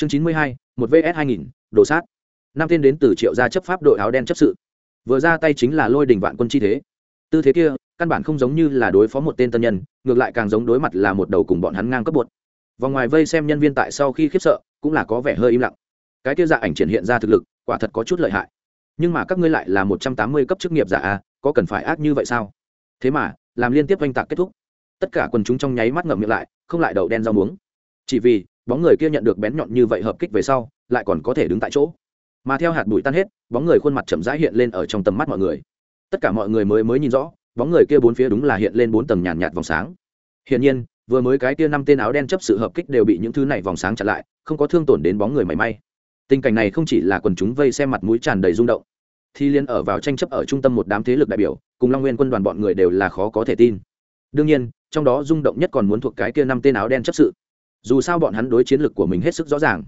chương chín mươi hai, một vs hai nghìn, đồ sát. Năm tên đến từ triệu gia chấp pháp đội áo đen chấp sự. Vừa ra tay chính là lôi đình vạn quân chi thế. Tư thế kia, căn bản không giống như là đối phó một tên tân nhân, ngược lại càng giống đối mặt là một đầu cùng bọn hắn ngang cấp bột. Vòng ngoài vây xem nhân viên tại sau khi khiếp sợ, cũng là có vẻ hơi im lặng. Cái kia dạ ảnh triển hiện ra thực lực, quả thật có chút lợi hại. Nhưng mà các ngươi lại là một trăm tám mươi cấp chức nghiệp giả a, có cần phải ác như vậy sao? Thế mà, làm liên tiếp oanh tạc kết thúc. Tất cả quần chúng trong nháy mắt ngậm miệng lại, không lại đậu đen rau muống. Chỉ vì bóng người kia nhận được bén nhọn như vậy hợp kích về sau lại còn có thể đứng tại chỗ. Mà theo hạt bụi tan hết bóng người khuôn mặt chậm rãi hiện lên ở trong tầm mắt mọi người. Tất cả mọi người mới mới nhìn rõ bóng người kia bốn phía đúng là hiện lên bốn tầng nhàn nhạt, nhạt vòng sáng. Hiển nhiên vừa mới cái kia năm tên áo đen chấp sự hợp kích đều bị những thứ này vòng sáng chặn lại không có thương tổn đến bóng người mảy may. Tình cảnh này không chỉ là quần chúng vây xem mặt mũi tràn đầy rung động thì liên ở vào tranh chấp ở trung tâm một đám thế lực đại biểu cùng long nguyên quân đoàn bọn người đều là khó có thể tin. Đương nhiên trong đó rung động nhất còn muốn thuộc cái kia năm tên áo đen chấp sự dù sao bọn hắn đối chiến lược của mình hết sức rõ ràng.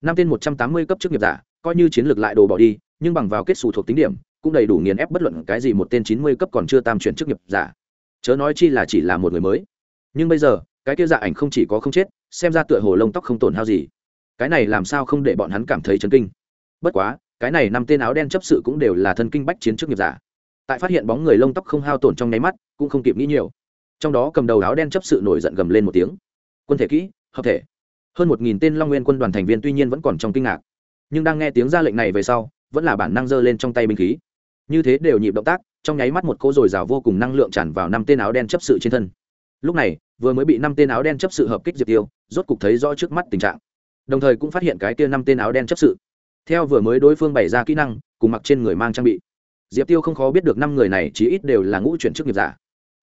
Năm tên một trăm tám mươi cấp chức nghiệp giả, coi như chiến lược lại đồ bỏ đi, nhưng bằng vào kết xù thuộc tính điểm, cũng đầy đủ nghiền ép bất luận cái gì một tên chín mươi cấp còn chưa tam chuyển chức nghiệp giả. Chớ nói chi là chỉ là một người mới. Nhưng bây giờ, cái kia dạ ảnh không chỉ có không chết, xem ra tựa hồ lông tóc không tổn hao gì. Cái này làm sao không để bọn hắn cảm thấy chấn kinh? Bất quá, cái này năm tên áo đen chấp sự cũng đều là thân kinh bách chiến chức nghiệp giả. Tại phát hiện bóng người lông tóc không hao tổn trong nháy mắt, cũng không kịp nghĩ nhiều. Trong đó cầm đầu áo đen chấp sự nổi giận gầm lên một tiếng. Quân thể kỹ hợp thể. Hơn một nghìn tên long nguyên quân đoàn thành viên tuy nhiên vẫn còn trong kinh ngạc, nhưng đang nghe tiếng ra lệnh này về sau, vẫn là bản năng giơ lên trong tay binh khí. Như thế đều nhịp động tác, trong nháy mắt một cô dồi dào vô cùng năng lượng tràn vào năm tên áo đen chấp sự trên thân. Lúc này, vừa mới bị năm tên áo đen chấp sự hợp kích diệt tiêu, rốt cục thấy rõ trước mắt tình trạng. Đồng thời cũng phát hiện cái kia năm tên áo đen chấp sự. Theo vừa mới đối phương bày ra kỹ năng, cùng mặc trên người mang trang bị, diệp tiêu không khó biết được năm người này chí ít đều là ngũ chuyển chức nghiệp giả.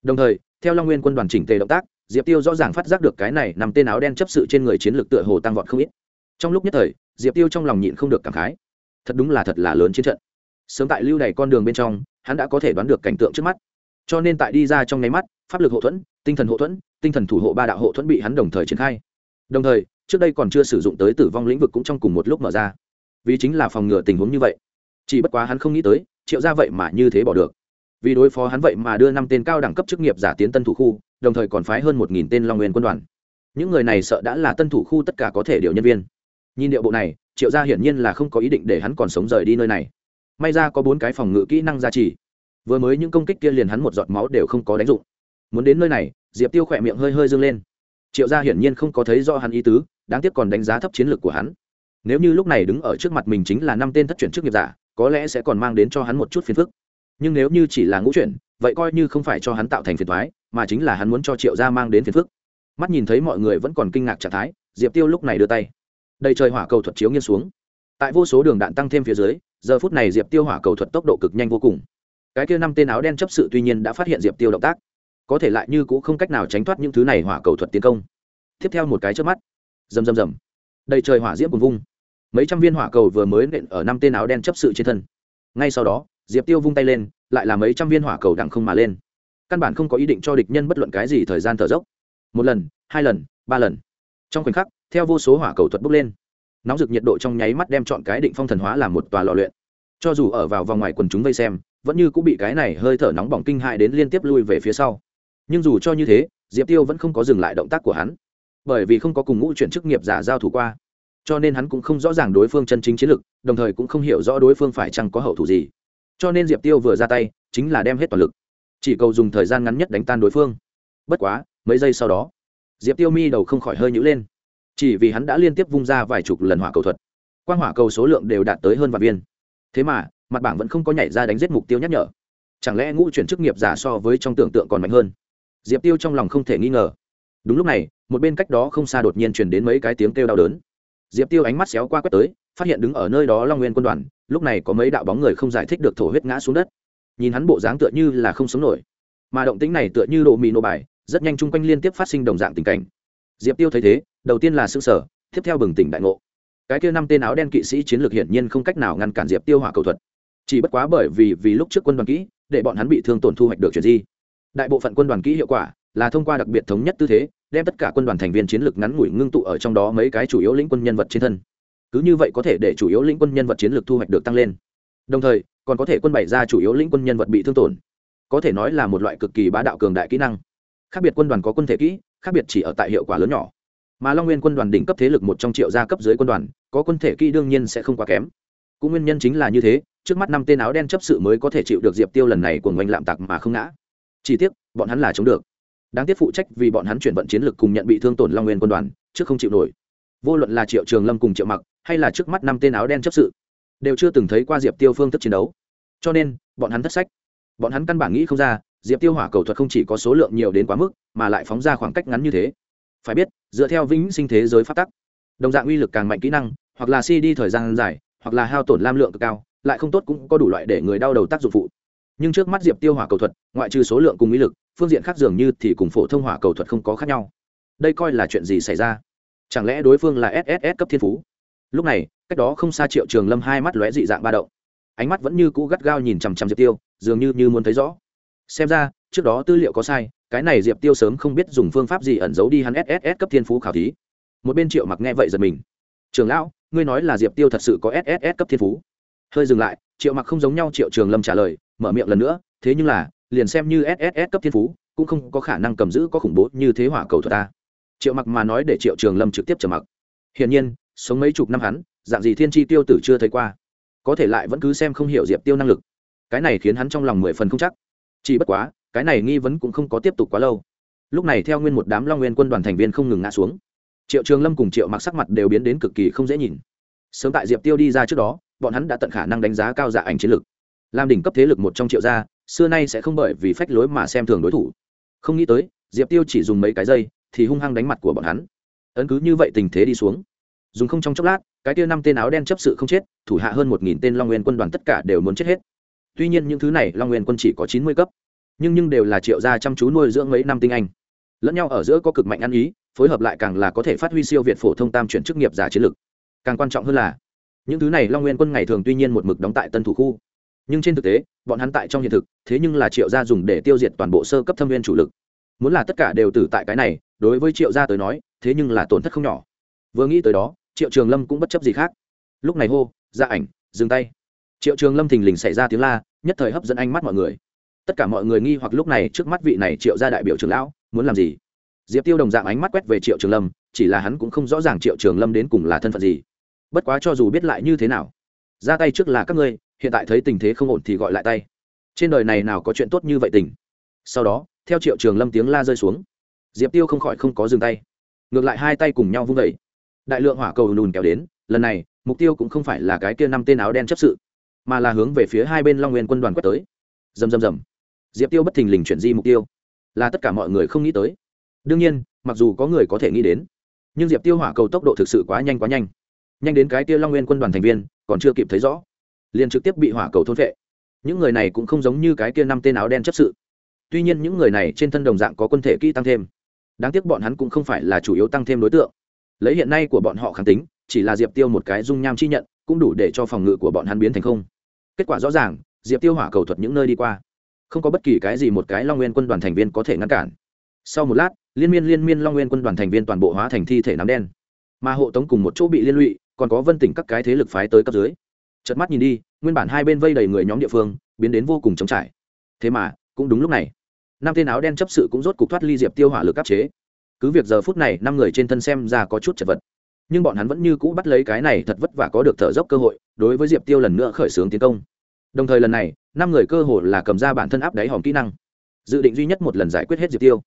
Đồng thời, theo long nguyên quân đoàn chỉnh tề động tác diệp tiêu rõ ràng phát giác được cái này nằm tên áo đen chấp sự trên người chiến lược tựa hồ tăng vọt không ít. Trong lúc nhất thời, diệp tiêu trong lòng nhịn không được cảm khái. Thật đúng là thật là lớn chiến trận. Sớm tại lưu này con đường bên trong, hắn đã có thể đoán được cảnh tượng trước mắt. Cho nên tại đi ra trong nháy mắt, pháp lực hậu thuẫn, tinh thần hậu thuẫn, tinh thần thủ hộ ba đạo hậu thuẫn bị hắn đồng thời triển khai. Đồng thời, trước đây còn chưa sử dụng tới tử vong lĩnh vực cũng trong cùng một lúc mở ra. Vì chính là phòng ngừa tình huống như vậy. Chỉ bất quá hắn không nghĩ tới, triệu ra vậy mà như thế bỏ được vì đối phó hắn vậy mà đưa năm tên cao đẳng cấp chức nghiệp giả tiến tân thủ khu, đồng thời còn phái hơn một nghìn tên long nguyên quân đoàn. Những người này sợ đã là tân thủ khu tất cả có thể điều nhân viên. Nhìn điệu bộ này, triệu gia hiển nhiên là không có ý định để hắn còn sống rời đi nơi này. May ra có bốn cái phòng ngự kỹ năng gia trì. Vừa mới những công kích kia liền hắn một giọt máu đều không có đánh dụng. Muốn đến nơi này, diệp tiêu khỏe miệng hơi hơi dâng lên. Triệu gia hiển nhiên không có thấy do hắn ý tứ, đáng tiếc còn đánh giá thấp chiến lược của hắn. Nếu như lúc này đứng ở trước mặt mình chính là năm tên thất chuyển chức nghiệp giả, có lẽ sẽ còn mang đến cho hắn một chút phiền phức nhưng nếu như chỉ là ngũ chuyển, vậy coi như không phải cho hắn tạo thành phiền thoái, mà chính là hắn muốn cho triệu gia mang đến phiền phức. Mắt nhìn thấy mọi người vẫn còn kinh ngạc trạng thái, diệp tiêu lúc này đưa tay. Đầy trời hỏa cầu thuật chiếu nghiêng xuống. Tại vô số đường đạn tăng thêm phía dưới, giờ phút này diệp tiêu hỏa cầu thuật tốc độ cực nhanh vô cùng. Cái kia năm tên áo đen chấp sự tuy nhiên đã phát hiện diệp tiêu động tác. Có thể lại như cũng không cách nào tránh thoát những thứ này hỏa cầu thuật tiến công. Tiếp theo một cái trước mắt. Rầm rầm rầm. Đầy trời hỏa diễm cùng vung. Mấy trăm viên hỏa cầu vừa mới nện ở năm tên áo đen chấp sự trên thân. Ngay sau đó diệp tiêu vung tay lên, lại là mấy trăm viên hỏa cầu đặng không mà lên. Căn bản không có ý định cho địch nhân bất luận cái gì thời gian thở dốc. Một lần, hai lần, ba lần. Trong khoảnh khắc, theo vô số hỏa cầu thuật bốc lên. Nóng rực nhiệt độ trong nháy mắt đem chọn cái định phong thần hóa làm một tòa lò luyện. Cho dù ở vào vòng ngoài quần chúng vây xem, vẫn như cũng bị cái này hơi thở nóng bỏng kinh hại đến liên tiếp lui về phía sau. Nhưng dù cho như thế, diệp tiêu vẫn không có dừng lại động tác của hắn. Bởi vì không có cùng ngũ chuyển chức nghiệp giả giao thủ qua, cho nên hắn cũng không rõ ràng đối phương chân chính chiến lực, đồng thời cũng không hiểu rõ đối phương phải chăng có hậu thủ gì cho nên diệp tiêu vừa ra tay, chính là đem hết toàn lực. Chỉ cầu dùng thời gian ngắn nhất đánh tan đối phương. Bất quá, mấy giây sau đó, diệp tiêu mi đầu không khỏi hơi nhữ lên. Chỉ vì hắn đã liên tiếp vung ra vài chục lần hỏa cầu thuật quan hỏa cầu số lượng đều đạt tới hơn vạn viên. Thế mà, mặt bảng vẫn không có nhảy ra đánh giết mục tiêu nhắc nhở. Chẳng lẽ ngũ chuyển chức nghiệp giả so với trong tưởng tượng còn mạnh hơn? Diệp tiêu trong lòng không thể nghi ngờ. Đúng lúc này, một bên cách đó không xa đột nhiên truyền đến mấy cái tiếng kêu đau đớn diệp tiêu ánh mắt xéo qua quét tới, phát hiện đứng ở nơi đó long nguyên quân đoàn, lúc này có mấy đạo bóng người không giải thích được thổ huyết ngã xuống đất. Nhìn hắn bộ dáng tựa như là không sống nổi. Mà động tĩnh này tựa như độ mì nô bài, rất nhanh chung quanh liên tiếp phát sinh đồng dạng tình cảnh. Diệp tiêu thấy thế, đầu tiên là s ư sở tiếp theo bừng tỉnh đại ngộ. Cái kia năm tên áo đen kỵ sĩ chiến lược hiển nhiên không cách nào ngăn cản diệp tiêu hỏa cầu thuật. Chỉ bất quá bởi vì vì lúc trước quân đoàn kỹ, để bọn hắn bị thương tổn thu hoạch được chuyện gì. Đại bộ phận quân đoàn kỹ hiệu quả là thông qua đặc biệt thống nhất tư thế đem tất cả quân đoàn thành viên chiến lược ngắn ngủi ngưng tụ ở trong đó mấy cái chủ yếu lĩnh quân nhân vật trên thân. Cứ như vậy có thể để chủ yếu lĩnh quân nhân vật chiến lược thu hoạch được tăng lên. Đồng thời, còn có thể quân bày ra chủ yếu lĩnh quân nhân vật bị thương tổn. Có thể nói là một loại cực kỳ bá đạo cường đại kỹ năng. Khác biệt quân đoàn có quân thể kỹ, khác biệt chỉ ở tại hiệu quả lớn nhỏ. Mà long nguyên quân đoàn đỉnh cấp thế lực một trong triệu gia cấp dưới quân đoàn, có quân thể kỹ đương nhiên sẽ không quá kém. Cũng nguyên nhân chính là như thế, trước mắt năm tên áo đen chấp sự mới có thể chịu được diệp tiêu lần này của ngoanh lạm tặc mà không ngã. Chỉ tiếc, bọn hắn là chống được đáng tiếc phụ trách vì bọn hắn chuyển vận chiến lực cùng nhận bị thương tổn long nguyên quân đoàn, trước không chịu nổi. Vô luận là triệu trường lâm cùng triệu mặc, hay là trước mắt năm tên áo đen chấp sự, đều chưa từng thấy qua diệp tiêu phương thức chiến đấu. Cho nên, bọn hắn thất sách. Bọn hắn căn bản nghĩ không ra, diệp tiêu hỏa cầu thuật không chỉ có số lượng nhiều đến quá mức, mà lại phóng ra khoảng cách ngắn như thế. Phải biết, dựa theo vĩnh sinh thế giới phát tắc, đồng dạng uy lực càng mạnh kỹ năng, hoặc là si đi thời gian dài, hoặc là hao tổn lam lượng cực cao, lại không tốt cũng có đủ loại để người đau đầu tác dụng phụ nhưng trước mắt diệp tiêu hỏa cầu thuật, ngoại trừ số lượng cùng ý lực, phương diện khác dường như thì cùng phổ thông hỏa cầu thuật không có khác nhau. Đây coi là chuyện gì xảy ra? Chẳng lẽ đối phương là sss cấp thiên phú? Lúc này, cách đó không xa triệu trường lâm hai mắt lóe dị dạng ba động. Ánh mắt vẫn như cũ gắt gao nhìn chằm chằm diệp tiêu, dường như như muốn thấy rõ. Xem ra, trước đó tư liệu có sai, cái này diệp tiêu sớm không biết dùng phương pháp gì ẩn giấu đi hắn sss cấp thiên phú khảo thí. Một bên triệu mặc nghe vậy giật mình. Trường lão, ngươi nói là diệp tiêu thật sự có sss cấp thiên phú? Hơi dừng lại, triệu mặc không giống nhau triệu trường lâm trả lời mở miệng lần nữa, thế nhưng là, liền xem như sss cấp thiên phú, cũng không có khả năng cầm giữ có khủng bố như thế hỏa cầu thuật ta. Triệu mặc mà nói để triệu trường lâm trực tiếp trở mặc. Hiển nhiên, sống mấy chục năm hắn, dạng gì thiên tri tiêu tử chưa thấy qua. Có thể lại vẫn cứ xem không hiểu diệp tiêu năng lực. Cái này khiến hắn trong lòng mười phần không chắc. Chỉ bất quá, cái này nghi vấn cũng không có tiếp tục quá lâu. Lúc này theo nguyên một đám long nguyên quân đoàn thành viên không ngừng ngã xuống. Triệu trường lâm cùng triệu mặc sắc mặt đều biến đến cực kỳ không dễ nhìn. Sớm tại diệp tiêu đi ra trước đó, bọn hắn đã tận khả năng đánh giá cao dạ ảnh chiến lược làm đỉnh cấp thế lực một trong triệu gia xưa nay sẽ không bởi vì phách lối mà xem thường đối thủ. Không nghĩ tới diệp tiêu chỉ dùng mấy cái dây, thì hung hăng đánh mặt của bọn hắn. Ấn cứ như vậy tình thế đi xuống. Dùng không trong chốc lát cái tiêu năm tên áo đen chấp sự không chết thủ hạ hơn một nghìn tên long nguyên quân đoàn tất cả đều muốn chết hết. Tuy nhiên những thứ này long nguyên quân chỉ có chín mươi cấp nhưng nhưng đều là triệu gia chăm chú nuôi dưỡng mấy năm tinh anh. Lẫn nhau ở giữa có cực mạnh ăn ý phối hợp lại càng là có thể phát huy siêu việt phổ thông tam chuyển chức nghiệp giả chiến lực. Càng quan trọng hơn là những thứ này long nguyên quân ngày thường tuy nhiên một mực đóng tại tân thủ khu nhưng trên thực tế, bọn hắn tại trong hiện thực, thế nhưng là triệu gia dùng để tiêu diệt toàn bộ sơ cấp thâm viên chủ lực. Muốn là tất cả đều tử tại cái này, đối với triệu gia tới nói, thế nhưng là tổn thất không nhỏ. Vừa nghĩ tới đó, triệu trường lâm cũng bất chấp gì khác. Lúc này hô, ra ảnh, dừng tay. Triệu trường lâm thình lình xảy ra tiếng la, nhất thời hấp dẫn ánh mắt mọi người. Tất cả mọi người nghi hoặc lúc này trước mắt vị này triệu gia đại biểu trường lão, muốn làm gì? Diệp tiêu đồng dạng ánh mắt quét về triệu trường lâm, chỉ là hắn cũng không rõ ràng triệu trường lâm đến cùng là thân phận gì. Bất quá cho dù biết lại như thế nào, ra tay trước là các ngươi hiện tại thấy tình thế không ổn thì gọi lại tay. Trên đời này nào có chuyện tốt như vậy tình? Sau đó, theo triệu trường lâm tiếng la rơi xuống, diệp tiêu không khỏi không có dừng tay. Ngược lại hai tay cùng nhau vung vẩy đại lượng hỏa cầu lùn kéo đến, lần này, mục tiêu cũng không phải là cái kia năm tên áo đen chấp sự, mà là hướng về phía hai bên long nguyên quân đoàn quét tới. Dầm dầm dầm diệp tiêu bất thình lình chuyển di mục tiêu. Là tất cả mọi người không nghĩ tới. Đương nhiên, mặc dù có người có thể nghĩ đến, nhưng diệp tiêu hỏa cầu tốc độ thực sự quá nhanh quá nhanh. Nhanh đến cái kia long nguyên quân đoàn thành viên còn chưa kịp thấy rõ liền trực tiếp bị hỏa cầu thôn vệ những người này cũng không giống như cái kia năm tên áo đen chấp sự. Tuy nhiên những người này trên thân đồng dạng có quân thể kỹ tăng thêm. Đáng tiếc bọn hắn cũng không phải là chủ yếu tăng thêm đối tượng. Lấy hiện nay của bọn họ kháng tính, chỉ là diệp tiêu một cái dung nham chi nhận, cũng đủ để cho phòng ngự của bọn hắn biến thành không. Kết quả rõ ràng, diệp tiêu hỏa cầu thuật những nơi đi qua. Không có bất kỳ cái gì một cái long nguyên quân đoàn thành viên có thể ngăn cản. Sau một lát, liên miên liên miên long nguyên quân đoàn thành viên toàn bộ hóa thành thi thể nám đen. Mà hộ tống cùng một chỗ bị liên lụy, còn có vân tỉnh các cái thế lực phái tới cấp dưới chợt mắt nhìn đi, nguyên bản hai bên vây đầy người nhóm địa phương, biến đến vô cùng trống trải. Thế mà, cũng đúng lúc này. Năm tên áo đen chấp sự cũng rốt cục thoát ly diệp tiêu hỏa lực áp chế. Cứ việc giờ phút này, năm người trên thân xem ra có chút chật vật. Nhưng bọn hắn vẫn như cũ bắt lấy cái này thật vất vả có được thở dốc cơ hội, đối với diệp tiêu lần nữa khởi xướng tiến công. Đồng thời lần này, năm người cơ hội là cầm ra bản thân áp đáy hòm kỹ năng. Dự định duy nhất một lần giải quyết hết diệp tiêu.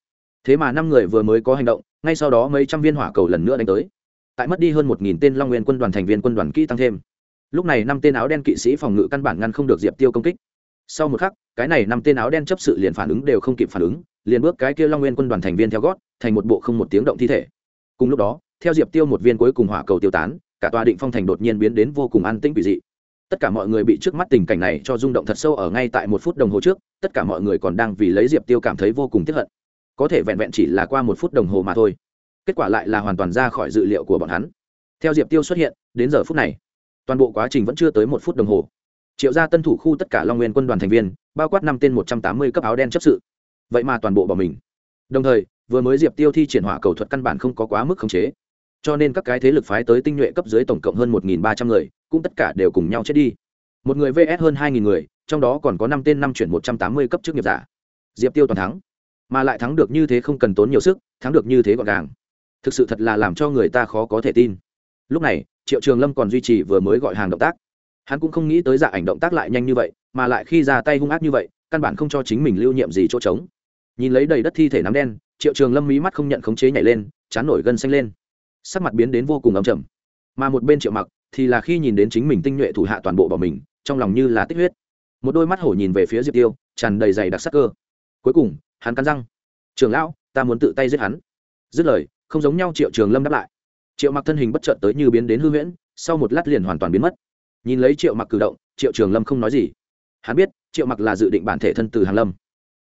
Thế mà năm người vừa mới có hành động, ngay sau đó mấy trăm viên hỏa cầu lần nữa đánh tới. Tại mất đi hơn một nghìn tên long nguyên quân đoàn thành viên quân đoàn kỹ tăng thêm lúc này năm tên áo đen kỵ sĩ phòng ngự căn bản ngăn không được diệp tiêu công kích. Sau một khắc, cái này năm tên áo đen chấp sự liền phản ứng đều không kịp phản ứng, liền bước cái kia long nguyên quân đoàn thành viên theo gót, thành một bộ không một tiếng động thi thể. Cùng lúc đó, theo diệp tiêu một viên cuối cùng hỏa cầu tiêu tán, cả tòa định phong thành đột nhiên biến đến vô cùng an tĩnh quỷ dị. Tất cả mọi người bị trước mắt tình cảnh này cho rung động thật sâu ở ngay tại một phút đồng hồ trước, tất cả mọi người còn đang vì lấy diệp tiêu cảm thấy vô cùng tiếp hận. Có thể vẹn vẹn chỉ là qua một phút đồng hồ mà thôi. Kết quả lại là hoàn toàn ra khỏi dự liệu của bọn hắn. Theo diệp tiêu xuất hiện, đến giờ phút này toàn bộ quá trình vẫn chưa tới một phút đồng hồ. Triệu gia tân thủ khu tất cả long nguyên quân đoàn thành viên, bao quát năm tên một trăm tám mươi cấp áo đen chấp sự. Vậy mà toàn bộ bỏ mình. Đồng thời, vừa mới diệp tiêu thi triển hỏa cầu thuật căn bản không có quá mức khống chế. Cho nên các cái thế lực phái tới tinh nhuệ cấp dưới tổng cộng hơn một ba trăm người, cũng tất cả đều cùng nhau chết đi. Một người vs hơn hai người, trong đó còn có năm tên năm chuyển một trăm tám mươi cấp chức nghiệp giả. Diệp tiêu toàn thắng. Mà lại thắng được như thế không cần tốn nhiều sức, thắng được như thế gọn gàng. Thực sự thật là làm cho người ta khó có thể tin. Lúc này triệu trường lâm còn duy trì vừa mới gọi hàng động tác. Hắn cũng không nghĩ tới dạ ảnh động tác lại nhanh như vậy, mà lại khi ra tay hung ác như vậy, căn bản không cho chính mình lưu nhiệm gì chỗ trống. Nhìn lấy đầy đất thi thể nắm đen, triệu trường lâm mí mắt không nhận khống chế nhảy lên, chán nổi gân xanh lên. Sắc mặt biến đến vô cùng ấm chầm mà một bên triệu mặc thì là khi nhìn đến chính mình tinh nhuệ thủ hạ toàn bộ bỏ mình, trong lòng như là tích huyết. Một đôi mắt hổ nhìn về phía diệp tiêu, tràn đầy dày đặc sắc cơ. Cuối cùng, hắn cắn răng. Trường lão, ta muốn tự tay giết hắn. Dứt lời, không giống nhau triệu trường lâm đáp lại triệu mặc thân hình bất chợt tới như biến đến hư huyễn, sau một lát liền hoàn toàn biến mất. Nhìn lấy triệu mặc cử động, triệu trường lâm không nói gì. Hắn biết, triệu mặc là dự định bản thể thân từ hàng lâm.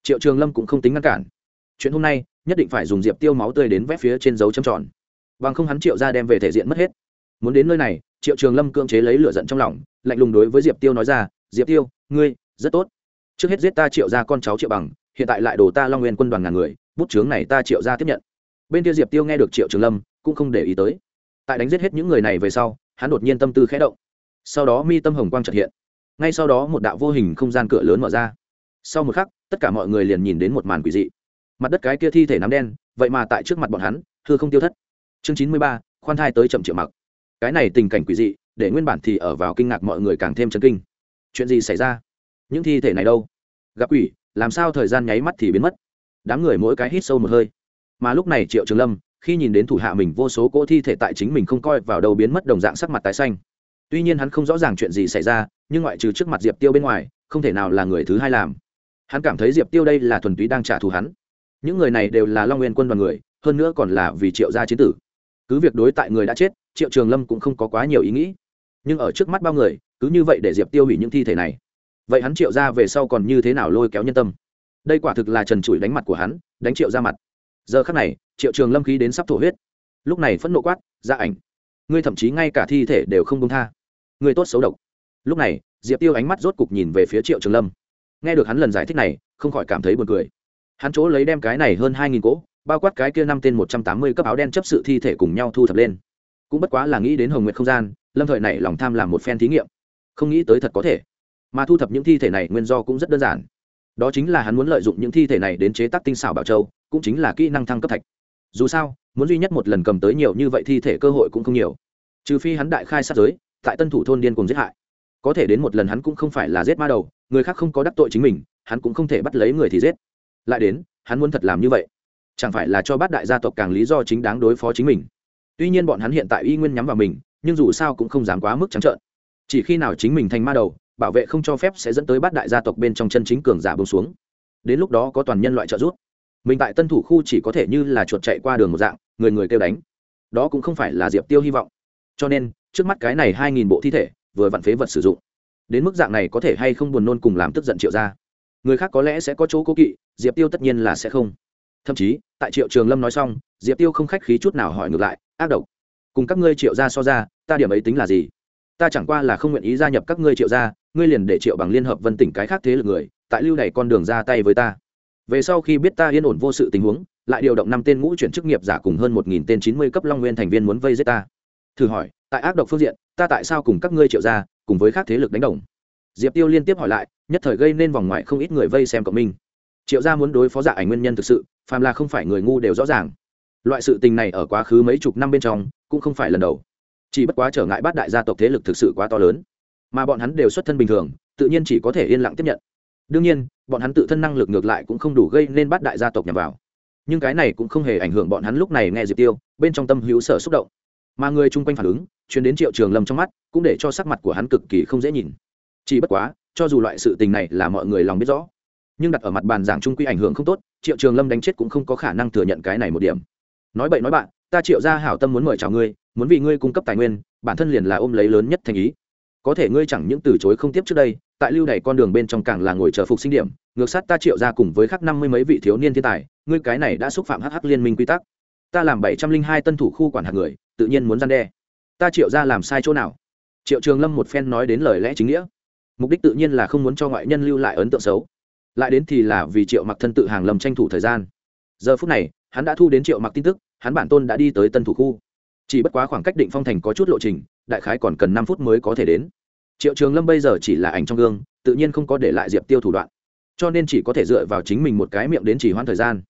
Triệu trường lâm cũng không tính ngăn cản. Chuyện hôm nay, nhất định phải dùng diệp tiêu máu tươi đến vét phía trên dấu châm tròn. Bằng không hắn triệu ra đem về thể diện mất hết. Muốn đến nơi này, triệu trường lâm cưỡng chế lấy lửa giận trong lòng, lạnh lùng đối với diệp tiêu nói ra, diệp tiêu, ngươi, rất tốt. Trước hết giết ta triệu ra con cháu triệu bằng, hiện tại lại đổ ta long nguyên quân đoàn ngàn người, bút chướng này ta triệu ra tiếp nhận. Bên kia diệp tiêu nghe được triệu trường lâm, cũng không để ý tới tại đánh giết hết những người này về sau, hắn đột nhiên tâm tư khẽ động. Sau đó mi tâm hồng quang trật hiện. Ngay sau đó một đạo vô hình không gian cửa lớn mở ra. Sau một khắc, tất cả mọi người liền nhìn đến một màn quỷ dị. Mặt đất cái kia thi thể nắm đen, vậy mà tại trước mặt bọn hắn thưa không tiêu thất. Chương chín mươi ba, khoan thai tới chậm triệu mặc. Cái này tình cảnh quỷ dị, để nguyên bản thì ở vào kinh ngạc mọi người càng thêm chấn kinh. Chuyện gì xảy ra? Những thi thể này đâu? Gặp quỷ, làm sao thời gian nháy mắt thì biến mất? Đám người mỗi cái hít sâu một hơi. Mà lúc này triệu trường lâm khi nhìn đến thủ hạ mình vô số cỗ thi thể tại chính mình không coi vào đầu biến mất đồng dạng sắc mặt tái xanh. Tuy nhiên hắn không rõ ràng chuyện gì xảy ra, nhưng ngoại trừ trước mặt diệp tiêu bên ngoài, không thể nào là người thứ hai làm. Hắn cảm thấy diệp tiêu đây là thuần túy đang trả thù hắn. Những người này đều là long nguyên quân đoàn người, hơn nữa còn là vì triệu gia chiến tử. Cứ việc đối tại người đã chết, triệu trường lâm cũng không có quá nhiều ý nghĩ. Nhưng ở trước mắt bao người, cứ như vậy để diệp tiêu hủy những thi thể này. Vậy hắn triệu ra về sau còn như thế nào lôi kéo nhân tâm? Đây quả thực là trần trụi đánh mặt của hắn, đánh triệu ra mặt giờ khắc này, triệu trường lâm khí đến sắp thổ huyết. Lúc này phẫn nộ quát ra ảnh, ngươi thậm chí ngay cả thi thể đều không công tha. Ngươi tốt xấu độc. Lúc này, diệp tiêu ánh mắt rốt cục nhìn về phía triệu trường lâm. Nghe được hắn lần giải thích này, không khỏi cảm thấy buồn cười. Hắn chỗ lấy đem cái này hơn hai nghìn cỗ, bao quát cái kia năm tên một trăm tám mươi cấp áo đen chấp sự thi thể cùng nhau thu thập lên. Cũng bất quá là nghĩ đến hồng nguyệt không gian, lâm thời này lòng tham làm một phen thí nghiệm. Không nghĩ tới thật có thể. Mà thu thập những thi thể này nguyên do cũng rất đơn giản. Đó chính là hắn muốn lợi dụng những thi thể này đến chế tác tinh xảo bảo châu cũng chính là kỹ năng thăng cấp thạch. Dù sao, muốn duy nhất một lần cầm tới nhiều như vậy thi thể cơ hội cũng không nhiều. Trừ phi hắn đại khai sát giới, tại tân thủ thôn điên cùng giết hại. Có thể đến một lần hắn cũng không phải là giết ma đầu, người khác không có đắc tội chính mình, hắn cũng không thể bắt lấy người thì giết. Lại đến, hắn muốn thật làm như vậy. Chẳng phải là cho bát đại gia tộc càng lý do chính đáng đối phó chính mình. Tuy nhiên bọn hắn hiện tại y nguyên nhắm vào mình, nhưng dù sao cũng không dám quá mức trắng trợn. Chỉ khi nào chính mình thành ma đầu, bảo vệ không cho phép sẽ dẫn tới bát đại gia tộc bên trong chân chính cường giả bông xuống. Đến lúc đó có toàn nhân loại trợ giúp mình tại tân thủ khu chỉ có thể như là chuột chạy qua đường một dạng, người người kêu đánh. Đó cũng không phải là diệp tiêu hy vọng. Cho nên, trước mắt cái này hai nghìn bộ thi thể, vừa vặn phế vật sử dụng. Đến mức dạng này có thể hay không buồn nôn cùng làm tức giận triệu ra người khác có lẽ sẽ có chỗ cố kỵ, diệp tiêu tất nhiên là sẽ không. Thậm chí, tại triệu trường lâm nói xong, diệp tiêu không khách khí chút nào hỏi ngược lại, ác độc, cùng các ngươi triệu ra so ra, ta điểm ấy tính là gì? Ta chẳng qua là không nguyện ý gia nhập các ngươi triệu ra ngươi liền để triệu bằng liên hợp vân tỉnh cái khác thế lực người, tại lưu này con đường ra tay với ta về sau khi biết ta yên ổn vô sự tình huống, lại điều động năm tên ngũ chuyển chức nghiệp giả cùng hơn một nghìn tên chín mươi cấp long nguyên thành viên muốn vây giết ta. Thử hỏi, tại ác độc phương diện, ta tại sao cùng các ngươi triệu ra cùng với các thế lực đánh đồng? Diệp tiêu liên tiếp hỏi lại, nhất thời gây nên vòng ngoài không ít người vây xem cộng minh. Triệu gia muốn đối phó giả ảnh nguyên nhân thực sự, phàm là không phải người ngu đều rõ ràng. Loại sự tình này ở quá khứ mấy chục năm bên trong, cũng không phải lần đầu. Chỉ bất quá trở ngại bát đại gia tộc thế lực thực sự quá to lớn. Mà bọn hắn đều xuất thân bình thường, tự nhiên chỉ có thể yên lặng tiếp nhận đương nhiên, bọn hắn tự thân năng lực ngược lại cũng không đủ gây nên bát đại gia tộc nhằm vào. Nhưng cái này cũng không hề ảnh hưởng bọn hắn lúc này nghe diệp tiêu, bên trong tâm hữu sở xúc động. Mà người chung quanh phản ứng chuyển đến triệu trường lâm trong mắt, cũng để cho sắc mặt của hắn cực kỳ không dễ nhìn. Chỉ bất quá, cho dù loại sự tình này là mọi người lòng biết rõ, nhưng đặt ở mặt bàn giảng trung quy ảnh hưởng không tốt, triệu trường lâm đánh chết cũng không có khả năng thừa nhận cái này một điểm. Nói bậy nói bạn, ta triệu ra hảo tâm muốn mời chào ngươi, muốn vì ngươi cung cấp tài nguyên, bản thân liền là ôm lấy lớn nhất thành ý. Có thể ngươi chẳng những từ chối không tiếp trước đây tại lưu đày con đường bên trong càng là ngồi chờ phục sinh điểm, ngược sát ta triệu ra cùng với khắc năm mươi mấy vị thiếu niên thiên tài, ngươi cái này đã xúc phạm hh liên minh quy tắc. Ta làm bảy trăm linh hai tân thủ khu quản hạt người, tự nhiên muốn gian đe. Ta triệu ra làm sai chỗ nào? Triệu trường lâm một phen nói đến lời lẽ chính nghĩa. Mục đích tự nhiên là không muốn cho ngoại nhân lưu lại ấn tượng xấu. Lại đến thì là vì triệu mặc thân tự hàng lầm tranh thủ thời gian. Giờ phút này, hắn đã thu đến triệu mặc tin tức, hắn bản tôn đã đi tới tân thủ khu. Chỉ bất quá khoảng cách định phong thành có chút lộ trình, đại khái còn cần năm phút mới có thể đến triệu trường lâm bây giờ chỉ là ảnh trong gương, tự nhiên không có để lại diệp tiêu thủ đoạn. Cho nên chỉ có thể dựa vào chính mình một cái miệng đến chỉ hoãn thời gian.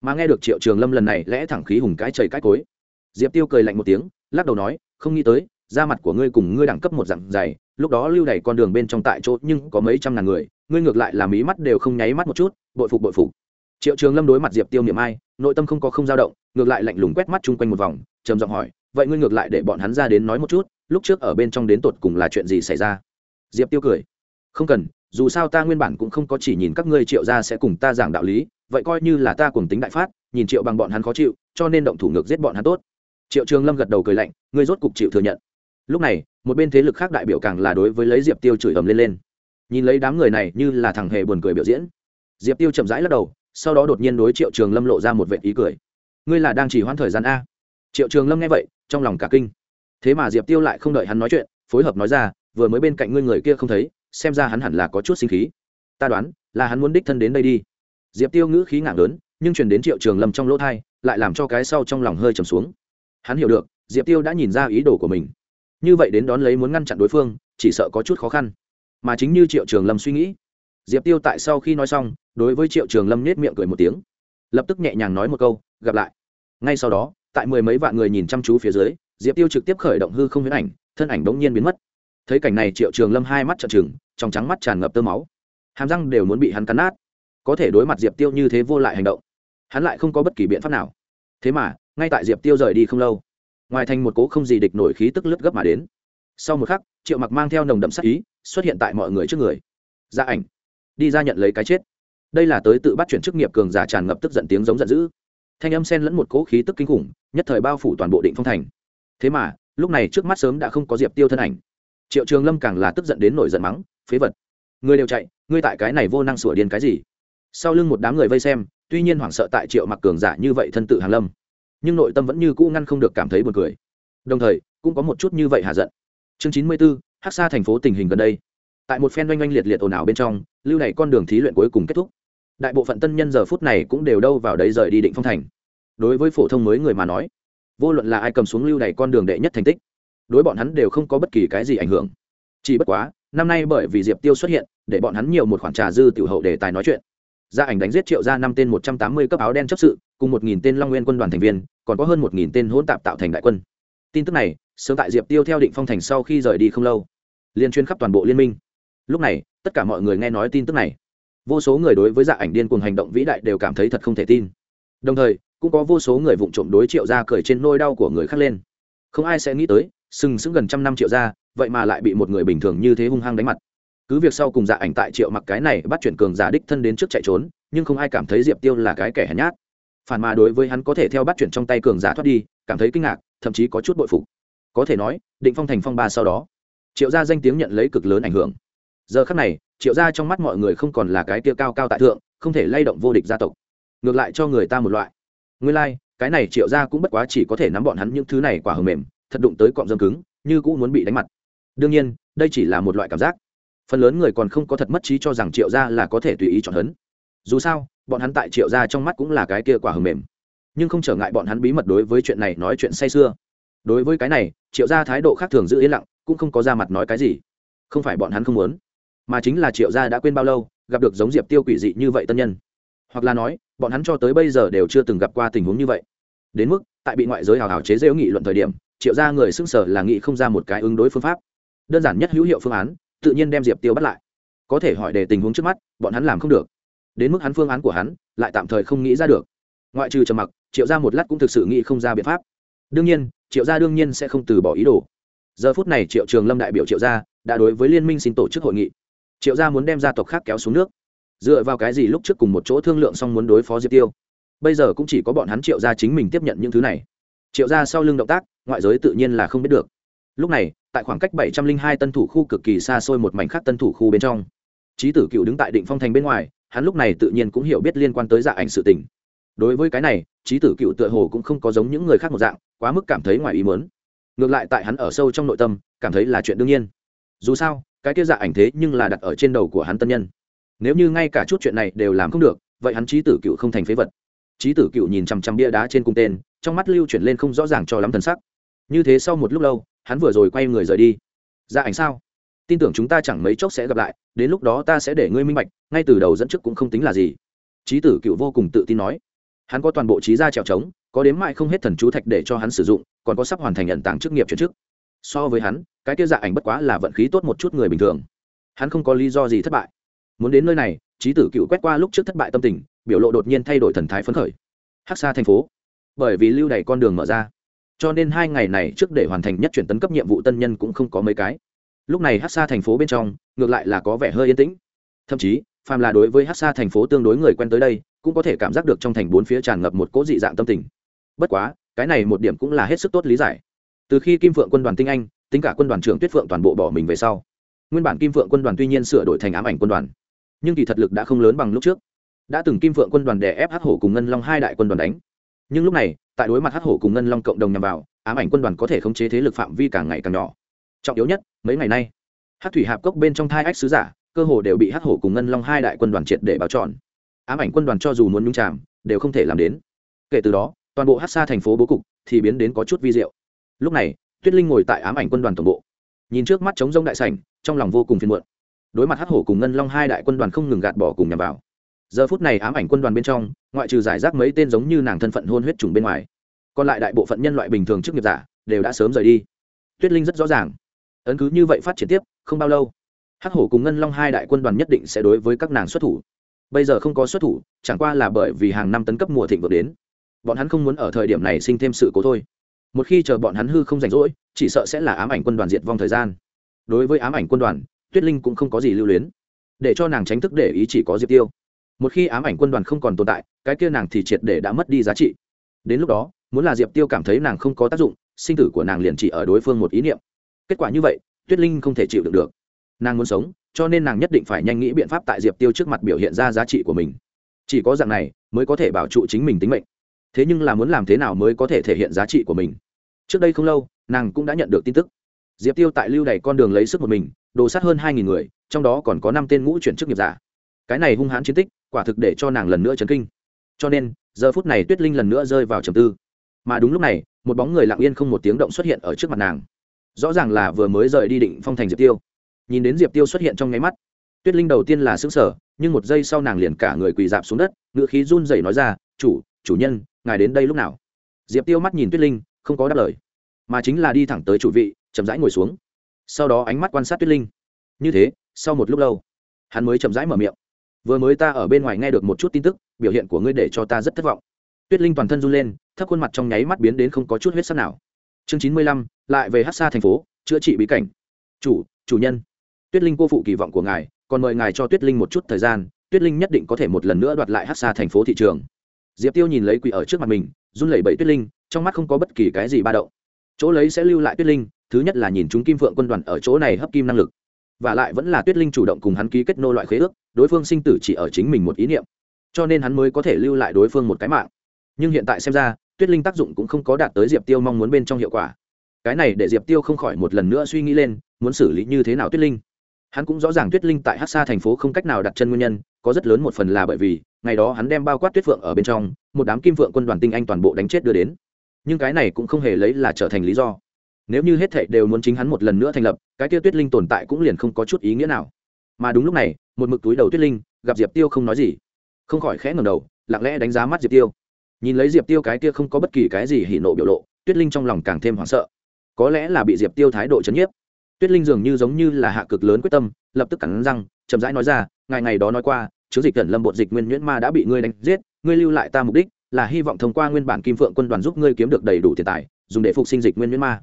Mà nghe được triệu trường lâm lần này lẽ thẳng khí hùng cái chảy cái cối, diệp tiêu cười lạnh một tiếng, lắc đầu nói, không nghĩ tới, da mặt của ngươi cùng ngươi đẳng cấp một dặm dày, lúc đó lưu đày con đường bên trong tại chỗ nhưng có mấy trăm ngàn người, ngươi ngược lại là mí mắt đều không nháy mắt một chút, bội phục bội phục. Triệu trường lâm đối mặt diệp tiêu niệm ai, nội tâm không có không dao động, ngược lại lạnh lùng quét mắt chung quanh một vòng, trầm giọng hỏi vậy ngươi ngược lại để bọn hắn ra đến nói một chút, lúc trước ở bên trong đến tột cùng là chuyện gì xảy ra? Diệp tiêu cười. Không cần, dù sao ta nguyên bản cũng không có chỉ nhìn các ngươi triệu ra sẽ cùng ta giảng đạo lý, vậy coi như là ta cùng tính đại phát, nhìn triệu bằng bọn hắn khó chịu, cho nên động thủ ngược giết bọn hắn tốt. Triệu trường lâm gật đầu cười lạnh, ngươi rốt cục chịu thừa nhận. Lúc này, một bên thế lực khác đại biểu càng là đối với lấy diệp tiêu chửi ầm lên lên. Nhìn lấy đám người này như là thằng hề buồn cười biểu diễn. Diệp tiêu chậm rãi lắc đầu, sau đó đột nhiên đối triệu trường lâm lộ ra một vệ ý cười. Ngươi là đang chỉ hoãn thời gian a? Triệu trường lâm nghe vậy, trong lòng cả kinh. Thế mà diệp tiêu lại không đợi hắn nói chuyện, phối hợp nói ra, vừa mới bên cạnh ngươi người kia không thấy, xem ra hắn hẳn là có chút sinh khí. Ta đoán, là hắn muốn đích thân đến đây đi. Diệp tiêu ngữ khí ngạc lớn, nhưng truyền đến triệu trường lâm trong lỗ thai, lại làm cho cái sau trong lòng hơi trầm xuống. Hắn hiểu được, diệp tiêu đã nhìn ra ý đồ của mình. Như vậy đến đón lấy muốn ngăn chặn đối phương, chỉ sợ có chút khó khăn. Mà chính như triệu trường lâm suy nghĩ, diệp tiêu tại sau khi nói xong, đối với triệu trường lâm nết miệng cười một tiếng. Lập tức nhẹ nhàng nói một câu, gặp lại. Ngay sau đó tại mười mấy vạn người nhìn chăm chú phía dưới, diệp tiêu trực tiếp khởi động hư không huyễn ảnh, thân ảnh đống nhiên biến mất. Thấy cảnh này, triệu trường lâm hai mắt trợn trừng, trong trắng mắt tràn ngập tơ máu. Hàm răng đều muốn bị hắn cắn nát. Có thể đối mặt diệp tiêu như thế vô lại hành động, hắn lại không có bất kỳ biện pháp nào. Thế mà, ngay tại diệp tiêu rời đi không lâu, ngoài thành một cố không gì địch nổi khí tức lướt gấp mà đến. Sau một khắc, triệu mặc mang theo nồng đậm sắc ý, xuất hiện tại mọi người trước người. Ra ảnh, đi ra nhận lấy cái chết. Đây là tới tự bắt chuyển chức nghiệp cường giả tràn ngập tức giận tiếng giống giận dữ thanh âm sen lẫn một cỗ khí tức kinh khủng nhất thời bao phủ toàn bộ định phong thành. Thế mà lúc này trước mắt sớm đã không có diệp tiêu thân ảnh. Triệu trường lâm càng là tức giận đến nổi giận mắng phế vật! Người đều chạy ngươi tại cái này vô năng sửa điên cái gì? Sau lưng một đám người vây xem tuy nhiên hoảng sợ tại triệu mặc cường giả như vậy thân tự hàn lâm nhưng nội tâm vẫn như cũ ngăn không được cảm thấy buồn cười. Đồng thời cũng có một chút như vậy hạ giận. Chương chín mươi 94, hắc xa thành phố tình hình gần đây. Tại một phen oanh oanh liệt liệt ồn ào bên trong lưu này con đường thí luyện cuối cùng kết thúc. Đại bộ phận tân nhân giờ phút này cũng đều đâu vào đấy rời đi định phong thành đối với phổ thông mới người mà nói, vô luận là ai cầm xuống lưu này con đường đệ nhất thành tích, đối bọn hắn đều không có bất kỳ cái gì ảnh hưởng. Chỉ bất quá, năm nay bởi vì diệp tiêu xuất hiện, để bọn hắn nhiều một khoản trà dư tiểu hậu để tài nói chuyện. Gia ảnh đánh giết triệu ra năm tên một trăm tám mươi cấp áo đen chấp sự, cùng một nghìn tên long nguyên quân đoàn thành viên, còn có hơn một nghìn tên hỗn tạp tạo thành đại quân. Tin tức này, sớm tại diệp tiêu theo định phong thành sau khi rời đi không lâu liên chuyên khắp toàn bộ liên minh. Lúc này, tất cả mọi người nghe nói tin tức này. Vô số người đối với dạ ảnh điên cuồng hành động vĩ đại đều cảm thấy thật không thể tin. Đồng thời cũng có vô số người vụng trộm đối triệu gia cười trên nôi đau của người khác lên. Không ai sẽ nghĩ tới sừng sững gần trăm năm triệu gia, vậy mà lại bị một người bình thường như thế hung hăng đánh mặt. Cứ việc sau cùng dạ ảnh tại triệu mặc cái này bắt chuyển cường giả đích thân đến trước chạy trốn nhưng không ai cảm thấy diệp tiêu là cái kẻ hèn nhát. Phản mà đối với hắn có thể theo bắt chuyển trong tay cường giả thoát đi cảm thấy kinh ngạc thậm chí có chút bội phục. Có thể nói định phong thành phong ba sau đó triệu gia danh tiếng nhận lấy cực lớn ảnh hưởng. Giờ khắc này triệu gia trong mắt mọi người không còn là cái kia cao cao tại thượng không thể lay động vô địch gia tộc. Ngược lại cho người ta một loại nguyên lai、like, cái này triệu gia cũng bất quá chỉ có thể nắm bọn hắn những thứ này quả hờ mềm thật đụng tới cọng dâm cứng như cũng muốn bị đánh mặt. Đương nhiên đây chỉ là một loại cảm giác. Phần lớn người còn không có thật mất trí cho rằng triệu gia là có thể tùy ý chọn hấn dù sao bọn hắn tại triệu gia trong mắt cũng là cái kia quả hờ mềm. Nhưng không trở ngại bọn hắn bí mật đối với chuyện này nói chuyện say sưa. Đối với cái này triệu gia thái độ khác thường giữ yên lặng cũng không có ra mặt nói cái gì. Không phải bọn hắn không muốn mà chính là triệu gia đã quên bao lâu gặp được giống diệp tiêu quỷ dị như vậy tân nhân hoặc là nói, bọn hắn cho tới bây giờ đều chưa từng gặp qua tình huống như vậy. Đến mức, tại bị ngoại giới hào hào chế rêu nghị luận thời điểm, triệu gia người xưng sở là nghị không ra một cái ứng đối phương pháp. Đơn giản nhất hữu hiệu phương án, tự nhiên đem diệp tiêu bắt lại. Có thể hỏi để tình huống trước mắt, bọn hắn làm không được. Đến mức hắn phương án của hắn, lại tạm thời không nghĩ ra được. Ngoại trừ trầm mặc, triệu gia một lát cũng thực sự nghĩ không ra biện pháp. Đương nhiên, triệu gia đương nhiên sẽ không từ bỏ ý đồ. Giờ phút này triệu trường lâm đại biểu triệu gia, đã đối với liên minh xin tổ chức hội nghị. Triệu gia muốn đem gia tộc khác kéo xuống nước dựa vào cái gì lúc trước cùng một chỗ thương lượng xong muốn đối phó diệp tiêu? Bây giờ cũng chỉ có bọn hắn triệu gia chính mình tiếp nhận những thứ này. Triệu gia sau lưng động tác, ngoại giới tự nhiên là không biết được. Lúc này, tại khoảng cách bảy trăm linh hai tân thủ khu cực kỳ xa xôi một mảnh khác tân thủ khu bên trong. Trí tử cựu đứng tại định phong thành bên ngoài, hắn lúc này tự nhiên cũng hiểu biết liên quan tới dạ ảnh sự tình. Đối với cái này trí tử cựu tựa hồ cũng không có giống những người khác một dạng, quá mức cảm thấy ngoài ý mớn ngược lại tại hắn ở sâu trong nội tâm, cảm thấy là chuyện đương nhiên. Dù sao, cái kia dạ ảnh thế nhưng là đặt ở trên đầu của hắn tân nhân nếu như ngay cả chút chuyện này đều làm không được, vậy hắn trí tử cựu không thành phế vật. Trí tử cựu nhìn chằm chằm bia đá trên cung tên, trong mắt lưu chuyển lên không rõ ràng cho lắm thần sắc. Như thế sau một lúc lâu, hắn vừa rồi quay người rời đi. Dạ ảnh sao? Tin tưởng chúng ta chẳng mấy chốc sẽ gặp lại, đến lúc đó ta sẽ để ngươi minh bạch, ngay từ đầu dẫn trước cũng không tính là gì. Trí tử cựu vô cùng tự tin nói. Hắn có toàn bộ trí gia trèo trống, có đếm mãi không hết thần chú thạch để cho hắn sử dụng, còn có sắp hoàn thành nhận tàng chức nghiệp chuyển chức. So với hắn, cái kia dạ ảnh bất quá là vận khí tốt một chút người bình thường. Hắn không có lý do gì thất bại muốn đến nơi này trí tử cựu quét qua lúc trước thất bại tâm tình, biểu lộ đột nhiên thay đổi thần thái phấn khởi. Hắc xa thành phố. Bởi vì lưu đày con đường mở ra. Cho nên hai ngày này trước để hoàn thành nhất chuyển tấn cấp nhiệm vụ tân nhân cũng không có mấy cái. Lúc này hắc xa thành phố bên trong, ngược lại là có vẻ hơi yên tĩnh. Thậm chí, phàm là đối với hắc xa thành phố tương đối người quen tới đây, cũng có thể cảm giác được trong thành bốn phía tràn ngập một cỗ dị dạng tâm tình. Bất quá, cái này một điểm cũng là hết sức tốt lý giải. Từ khi kim phượng quân đoàn tinh anh, tính cả quân đoàn trưởng tuyết phượng toàn bộ bỏ mình về sau, nguyên bản kim phượng quân đoàn tuy nhiên sửa đổi thành ám ảnh quân đoàn nhưng kỳ thật lực đã không lớn bằng lúc trước. Đã từng kim phượng quân đoàn đè ép hắc hổ cùng ngân long hai đại quân đoàn đánh. Nhưng lúc này, tại đối mặt hắc hổ cùng ngân long cộng đồng nhằm vào, ám ảnh quân đoàn có thể khống chế thế lực phạm vi càng ngày càng nhỏ. Trọng yếu nhất, mấy ngày nay, hắc thủy hạp cốc bên trong thai ách sứ giả, cơ hồ đều bị hắc hổ cùng ngân long hai đại quân đoàn triệt để báo tròn ám ảnh quân đoàn cho dù muốn nhung chạm đều không thể làm đến. Kể từ đó, toàn bộ hát xa thành phố bố cục thì biến đến có chút vi diệu. Lúc này, tuyết linh ngồi tại ám ảnh quân đoàn tổng bộ. Nhìn trước mắt trống rông đại sảnh, trong lòng vô cùng phiền muộn đối mặt hắc hổ cùng ngân long hai đại quân đoàn không ngừng gạt bỏ cùng nhằm vào. Giờ phút này ám ảnh quân đoàn bên trong, ngoại trừ giải rác mấy tên giống như nàng thân phận hôn huyết trùng bên ngoài, còn lại đại bộ phận nhân loại bình thường chức nghiệp giả đều đã sớm rời đi. Tuyết linh rất rõ ràng, ấn cứ như vậy phát triển tiếp, không bao lâu, hắc hổ cùng ngân long hai đại quân đoàn nhất định sẽ đối với các nàng xuất thủ. Bây giờ không có xuất thủ, chẳng qua là bởi vì hàng năm tấn cấp mùa thịnh vượng đến. Bọn hắn không muốn ở thời điểm này sinh thêm sự cố thôi. Một khi chờ bọn hắn hư không rảnh rỗi, chỉ sợ sẽ là ám ảnh quân đoàn diệt vong thời gian. Đối với ám ảnh quân đoàn tuyết linh cũng không có gì lưu luyến. Để cho nàng tránh thức để ý chỉ có diệp tiêu. Một khi ám ảnh quân đoàn không còn tồn tại, cái kia nàng thì triệt để đã mất đi giá trị. Đến lúc đó, muốn là diệp tiêu cảm thấy nàng không có tác dụng, sinh tử của nàng liền chỉ ở đối phương một ý niệm. Kết quả như vậy, tuyết linh không thể chịu được được. Nàng muốn sống, cho nên nàng nhất định phải nhanh nghĩ biện pháp tại diệp tiêu trước mặt biểu hiện ra giá trị của mình. Chỉ có dạng này, mới có thể bảo trụ chính mình tính mệnh. Thế nhưng là muốn làm thế nào mới có thể thể hiện giá trị của mình? Trước đây không lâu, nàng cũng đã nhận được tin tức. Diệp tiêu tại lưu đ con đường lấy sức một mình đồ sát hơn hai nghìn người, trong đó còn có năm tên ngũ chuyển chức nghiệp giả. Cái này hung hãn chiến tích, quả thực để cho nàng lần nữa chấn kinh. Cho nên, giờ phút này tuyết linh lần nữa rơi vào trầm tư. Mà đúng lúc này, một bóng người lặng yên không một tiếng động xuất hiện ở trước mặt nàng. Rõ ràng là vừa mới rời đi định phong thành diệp tiêu. Nhìn đến diệp tiêu xuất hiện trong nháy mắt, tuyết linh đầu tiên là xứng sở nhưng một giây sau nàng liền cả người quỳ dạp xuống đất ngựa khí run rẩy nói ra, chủ chủ nhân, ngài đến đây lúc nào? Diệp tiêu mắt nhìn tuyết linh, không có đáp lời, mà chính là đi thẳng tới chủ vị, chậm rãi ngồi xuống sau đó ánh mắt quan sát tuyết linh. Như thế, sau một lúc lâu, hắn mới chậm rãi mở miệng. Vừa mới ta ở bên ngoài nghe được một chút tin tức, biểu hiện của ngươi để cho ta rất thất vọng. Tuyết linh toàn thân run lên, thấp khuôn mặt trong nháy mắt biến đến không có chút huyết sắc nào. Chương chín mươi lăm, lại về hát xa thành phố, chữa trị bí cảnh. Chủ chủ nhân. Tuyết linh cô phụ kỳ vọng của ngài, còn mời ngài cho tuyết linh một chút thời gian, tuyết linh nhất định có thể một lần nữa đoạt lại hát xa thành phố thị trường. Diệp tiêu nhìn lấy quỷ ở trước mặt mình, run lẩy bẩy tuyết linh, trong mắt không có bất kỳ cái gì ba đậu chỗ lấy sẽ lưu lại tuyết linh thứ nhất là nhìn chúng kim phượng quân đoàn ở chỗ này hấp kim năng lực. Và lại vẫn là tuyết linh chủ động cùng hắn ký kết nô loại khế ước, đối phương sinh tử chỉ ở chính mình một ý niệm. Cho nên hắn mới có thể lưu lại đối phương một cái mạng. Nhưng hiện tại xem ra, tuyết linh tác dụng cũng không có đạt tới diệp tiêu mong muốn bên trong hiệu quả. Cái này để diệp tiêu không khỏi một lần nữa suy nghĩ lên, muốn xử lý như thế nào tuyết linh. Hắn cũng rõ ràng tuyết linh tại hát xa thành phố không cách nào đặt chân nguyên nhân, có rất lớn một phần là bởi vì, ngày đó hắn đem bao quát tuyết phượng ở bên trong, một đám kim phượng quân đoàn tinh anh toàn bộ đánh chết đưa đến. Nhưng cái này cũng không hề lấy là trở thành lý do nếu như hết thệ đều muốn chính hắn một lần nữa thành lập, cái tiêu tuyết linh tồn tại cũng liền không có chút ý nghĩa nào. Mà đúng lúc này, một mực túi đầu tuyết linh, gặp diệp tiêu không nói gì. Không khỏi khẽ ngầm đầu, lặng lẽ đánh giá mắt diệp tiêu. Nhìn lấy diệp tiêu cái kia không có bất kỳ cái gì hỉ nộ biểu lộ, tuyết linh trong lòng càng thêm hoảng sợ. Có lẽ là bị diệp tiêu thái độ chấn nhiếp. Tuyết linh dường như giống như là hạ cực lớn quyết tâm, lập tức cắn răng, chậm rãi nói ra ngày ngày đó nói qua chứa dịch cẩn lâm bột dịch nguyên nhuyễn ma đã bị ngươi đánh giết, ngươi lưu lại ta mục đích là hy vọng thông qua nguyên bản kim phượng quân đoàn giúp ngươi kiếm được đầy đủ tiền tài, dùng để phục sinh dịch nguyên nhuyễn ma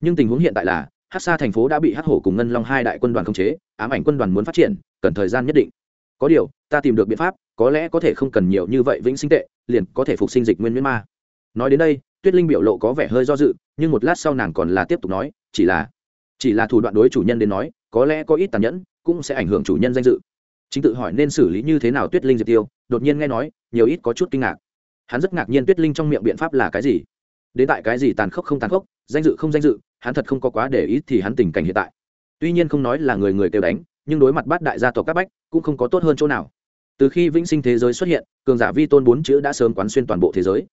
nhưng tình huống hiện tại là hát xa thành phố đã bị hát hổ cùng ngân long hai đại quân đoàn khống chế, ám ảnh quân đoàn muốn phát triển, cần thời gian nhất định. Có điều, ta tìm được biện pháp, có lẽ có thể không cần nhiều như vậy vĩnh sinh tệ, liền có thể phục sinh dịch nguyên Miễn ma. Nói đến đây, tuyết linh biểu lộ có vẻ hơi do dự, nhưng một lát sau nàng còn là tiếp tục nói, chỉ là chỉ là thủ đoạn đối chủ nhân đến nói, có lẽ có ít tàn nhẫn, cũng sẽ ảnh hưởng chủ nhân danh dự. Chính tự hỏi nên xử lý như thế nào tuyết linh diệt tiêu, đột nhiên nghe nói, nhiều ít có chút kinh ngạc. Hắn rất ngạc nhiên tuyết linh trong miệng biện pháp là cái gì. Đến tại cái gì tàn khốc không tàn khốc, danh dự không danh dự hắn thật không có quá để ý thì hắn tình cảnh hiện tại. Tuy nhiên không nói là người người kêu đánh, nhưng đối mặt bát đại gia tộc các bách, cũng không có tốt hơn chỗ nào. Từ khi vĩnh sinh thế giới xuất hiện, cường giả vi tôn bốn chữ đã sớm quán xuyên toàn bộ thế giới.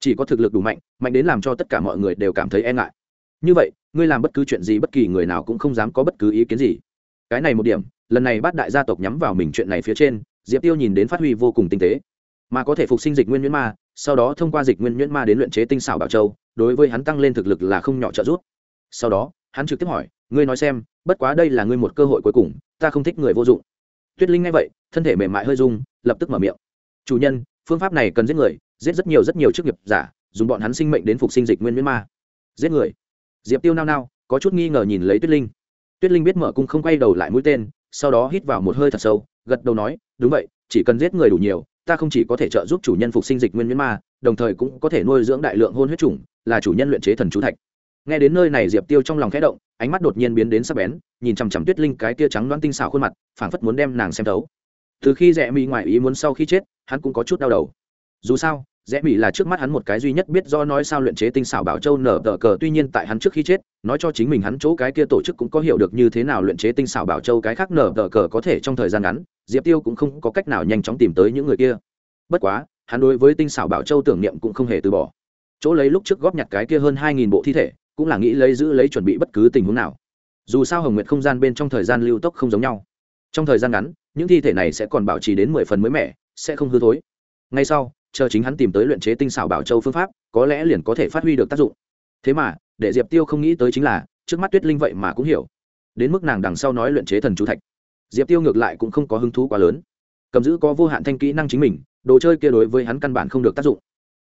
Chỉ có thực lực đủ mạnh mạnh đến làm cho tất cả mọi người đều cảm thấy e ngại. Như vậy, ngươi làm bất cứ chuyện gì bất kỳ người nào cũng không dám có bất cứ ý kiến gì. Cái này một điểm, lần này bát đại gia tộc nhắm vào mình chuyện này phía trên, diệp tiêu nhìn đến phát huy vô cùng tinh tế. Mà có thể phục sinh dịch nguyên nhuyễn ma, sau đó thông qua dịch nguyên nhuyễn ma đến luyện chế tinh xảo bảo châu, đối với hắn tăng lên thực lực là không nhỏ trợ giúp sau đó, hắn trực tiếp hỏi, ngươi nói xem, bất quá đây là ngươi một cơ hội cuối cùng, ta không thích người vô dụng. Tuyết linh nghe vậy, thân thể mềm mại hơi rung, lập tức mở miệng. Chủ nhân, phương pháp này cần giết người, giết rất nhiều rất nhiều chức nghiệp giả, dùng bọn hắn sinh mệnh đến phục sinh dịch nguyên miễn ma. Giết người? Diệp tiêu nao nao, có chút nghi ngờ nhìn lấy tuyết linh. Tuyết linh biết mở cung không quay đầu lại mũi tên, sau đó hít vào một hơi thật sâu, gật đầu nói, đúng vậy, chỉ cần giết người đủ nhiều, ta không chỉ có thể trợ giúp chủ nhân phục sinh dịch nguyên miễn ma, đồng thời cũng có thể nuôi dưỡng đại lượng hôn huyết chủng, là chủ nhân luyện chế thần chú thạch nghe đến nơi này diệp tiêu trong lòng khẽ động, ánh mắt đột nhiên biến đến sắc bén, nhìn chằm chằm tuyết linh cái tia trắng loãng tinh xảo khuôn mặt, phảng phất muốn đem nàng xem thấu. Từ khi rẽ mỹ ngoại ý muốn sau khi chết, hắn cũng có chút đau đầu. Dù sao, rẽ mỹ là trước mắt hắn một cái duy nhất biết do nói sao luyện chế tinh xảo bảo châu nở tờ cờ, tuy nhiên tại hắn trước khi chết, nói cho chính mình hắn chỗ cái kia tổ chức cũng có hiểu được như thế nào luyện chế tinh xảo bảo châu cái khác nở tờ cờ có thể trong thời gian ngắn, diệp tiêu cũng không có cách nào nhanh chóng tìm tới những người kia. Bất quá, hắn đối với tinh xảo bảo châu tưởng niệm cũng không hề từ bỏ. Chỗ lấy lúc trước góp nhặt cái kia hơn hai nghìn bộ thi thể cũng là nghĩ lấy giữ lấy chuẩn bị bất cứ tình huống nào. Dù sao hồng nguyệt không gian bên trong thời gian lưu tốc không giống nhau. Trong thời gian ngắn, những thi thể này sẽ còn bảo trì đến mười phần mới mẻ, sẽ không hư thối. Ngay sau, chờ chính hắn tìm tới luyện chế tinh xảo bảo châu phương pháp, có lẽ liền có thể phát huy được tác dụng. Thế mà, để diệp tiêu không nghĩ tới chính là, trước mắt tuyết linh vậy mà cũng hiểu. Đến mức nàng đằng sau nói luyện chế thần chú thạch. Diệp tiêu ngược lại cũng không có hứng thú quá lớn. Cầm giữ có vô hạn thanh kỹ năng chính mình, đồ chơi kia đối với hắn căn bản không được tác dụng.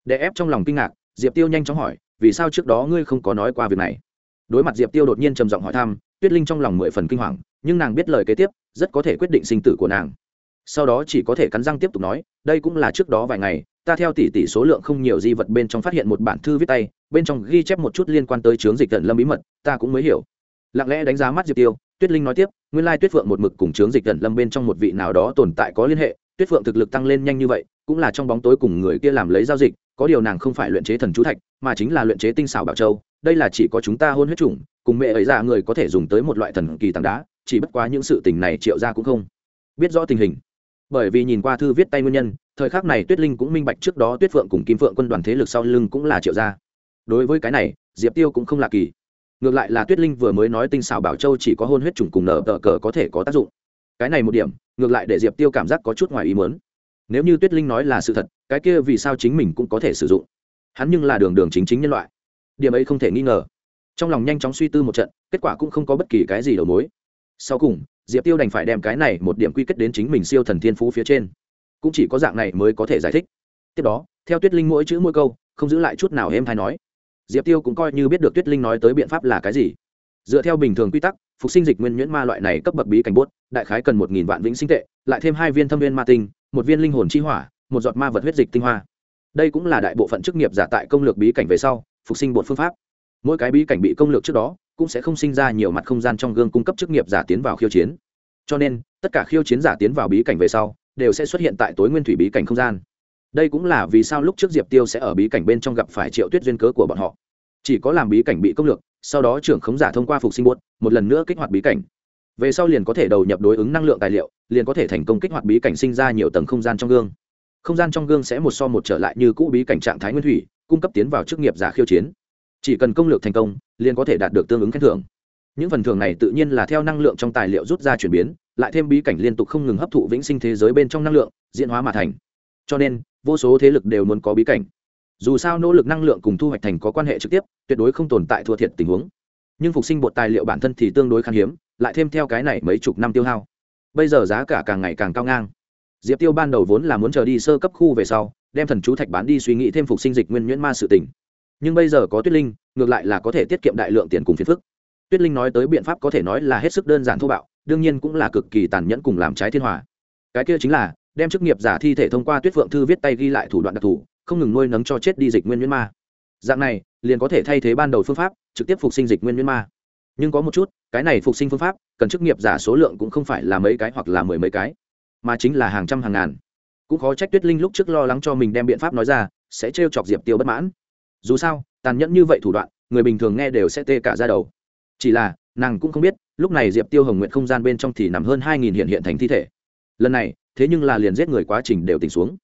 Để ép trong lòng kinh ngạc, diệp tiêu nhanh chóng hỏi vì sao trước đó ngươi không có nói qua việc này? Đối mặt diệp tiêu đột nhiên trầm giọng hỏi thăm, tuyết linh trong lòng mười phần kinh hoàng, nhưng nàng biết lời kế tiếp, rất có thể quyết định sinh tử của nàng. Sau đó chỉ có thể cắn răng tiếp tục nói, đây cũng là trước đó vài ngày, ta theo tỷ tỷ số lượng không nhiều di vật bên trong phát hiện một bản thư viết tay, bên trong ghi chép một chút liên quan tới chướng dịch tận lâm bí mật, ta cũng mới hiểu. Lặng lẽ đánh giá mắt diệp tiêu, tuyết linh nói tiếp, nguyên lai tuyết phượng một mực cùng chướng dịch tận lâm bên trong một vị nào đó tồn tại có liên hệ, tuyết phượng thực lực tăng lên nhanh như vậy cũng là trong bóng tối cùng người kia làm lấy giao dịch, có điều nàng không phải luyện chế thần chú thạch, mà chính là luyện chế tinh xảo bảo châu, đây là chỉ có chúng ta hôn huyết chủng, cùng mẹ ấy ra người có thể dùng tới một loại thần kỳ tảng đá, chỉ bất quá những sự tình này triệu ra cũng không biết rõ tình hình. Bởi vì nhìn qua thư viết tay nguyên nhân, thời khắc này tuyết linh cũng minh bạch trước đó tuyết phượng cùng kim phượng quân đoàn thế lực sau lưng cũng là triệu gia đối với cái này, diệp tiêu cũng không lạ kỳ. Ngược lại là tuyết linh vừa mới nói tinh xảo bảo châu chỉ có hôn huyết chủng cùng nở tờ cờ có thể có tác dụng. Cái này một điểm, ngược lại để diệp tiêu cảm giác có chút ngoài ý muốn nếu như tuyết linh nói là sự thật, cái kia vì sao chính mình cũng có thể sử dụng? Hắn nhưng là đường đường chính chính nhân loại. Điểm ấy không thể nghi ngờ. Trong lòng nhanh chóng suy tư một trận, kết quả cũng không có bất kỳ cái gì đầu mối. Sau cùng, diệp tiêu đành phải đem cái này một điểm quy kết đến chính mình siêu thần thiên phú phía trên. Cũng chỉ có dạng này mới có thể giải thích. Tiếp đó, theo tuyết linh mỗi chữ mỗi câu, không giữ lại chút nào em hay nói. Diệp tiêu cũng coi như biết được tuyết linh nói tới biện pháp là cái gì. Dựa theo bình thường quy tắc, phục sinh dịch nguyên nhuyễn ma loại này cấp bậc bí cảnh bốt, đại khái cần một nghìn vạn vĩnh sinh tệ lại thêm hai viên thâm viên ma tinh, một viên linh hồn chi hỏa, một giọt ma vật huyết dịch tinh hoa. Đây cũng là đại bộ phận chức nghiệp giả tại công lược bí cảnh về sau, phục sinh bột phương pháp. Mỗi cái bí cảnh bị công lược trước đó, cũng sẽ không sinh ra nhiều mặt không gian trong gương cung cấp chức nghiệp giả tiến vào khiêu chiến. Cho nên, tất cả khiêu chiến giả tiến vào bí cảnh về sau, đều sẽ xuất hiện tại tối nguyên thủy bí cảnh không gian. Đây cũng là vì sao lúc trước diệp tiêu sẽ ở bí cảnh bên trong gặp phải triệu tuyết duyên cớ của bọn họ. Chỉ có làm bí cảnh bị công lược, sau đó trưởng khống giả thông qua phục sinh buốt một lần nữa kích hoạt bí cảnh về sau liền có thể đầu nhập đối ứng năng lượng tài liệu, liền có thể thành công kích hoạt bí cảnh sinh ra nhiều tầng không gian trong gương. Không gian trong gương sẽ một so một trở lại như cũ bí cảnh trạng thái nguyên thủy, cung cấp tiến vào chức nghiệp giả khiêu chiến. Chỉ cần công lược thành công, liền có thể đạt được tương ứng khen thưởng. Những phần thưởng này tự nhiên là theo năng lượng trong tài liệu rút ra chuyển biến, lại thêm bí cảnh liên tục không ngừng hấp thụ vĩnh sinh thế giới bên trong năng lượng, diễn hóa mà thành. Cho nên, vô số thế lực đều muốn có bí cảnh. Dù sao nỗ lực năng lượng cùng thu hoạch thành có quan hệ trực tiếp, tuyệt đối không tồn tại thua thiệt tình huống nhưng phục sinh bột tài liệu bản thân thì tương đối khan hiếm, lại thêm theo cái này mấy chục năm tiêu hao. Bây giờ giá cả càng ngày càng cao ngang. Diệp tiêu ban đầu vốn là muốn chờ đi sơ cấp khu về sau, đem thần chú thạch bán đi suy nghĩ thêm phục sinh dịch nguyên nhuyễn ma sự tỉnh nhưng bây giờ có tuyết linh, ngược lại là có thể tiết kiệm đại lượng tiền cùng phiền phức. Tuyết linh nói tới biện pháp có thể nói là hết sức đơn giản thô bạo, đương nhiên cũng là cực kỳ tàn nhẫn cùng làm trái thiên hòa. Cái kia chính là, đem chức nghiệp giả thi thể thông qua tuyết phượng thư viết tay ghi lại thủ đoạn đặc thù, không ngừng nuôi nấng cho chết đi dịch nguyên nhuyễn ma. Dạng này, liền có thể thay thế ban đầu phương pháp trực tiếp phục sinh dịch nguyên nguyên ma. Nhưng có một chút, cái này phục sinh phương pháp, cần chức nghiệp giả số lượng cũng không phải là mấy cái hoặc là mười mấy cái, mà chính là hàng trăm hàng ngàn. Cũng khó trách tuyết linh lúc trước lo lắng cho mình đem biện pháp nói ra, sẽ t chọc diệp tiêu bất mãn. Dù sao, tàn nhẫn như vậy thủ đoạn, người bình thường nghe đều sẽ tê cả ra đầu. Chỉ là, nàng cũng không biết, lúc này diệp tiêu hồng nguyện không gian bên trong thì nằm hơn hai nghìn hiện hiện thành thi thể. Lần này, thế nhưng là liền giết người quá trình đều tỉnh xuống.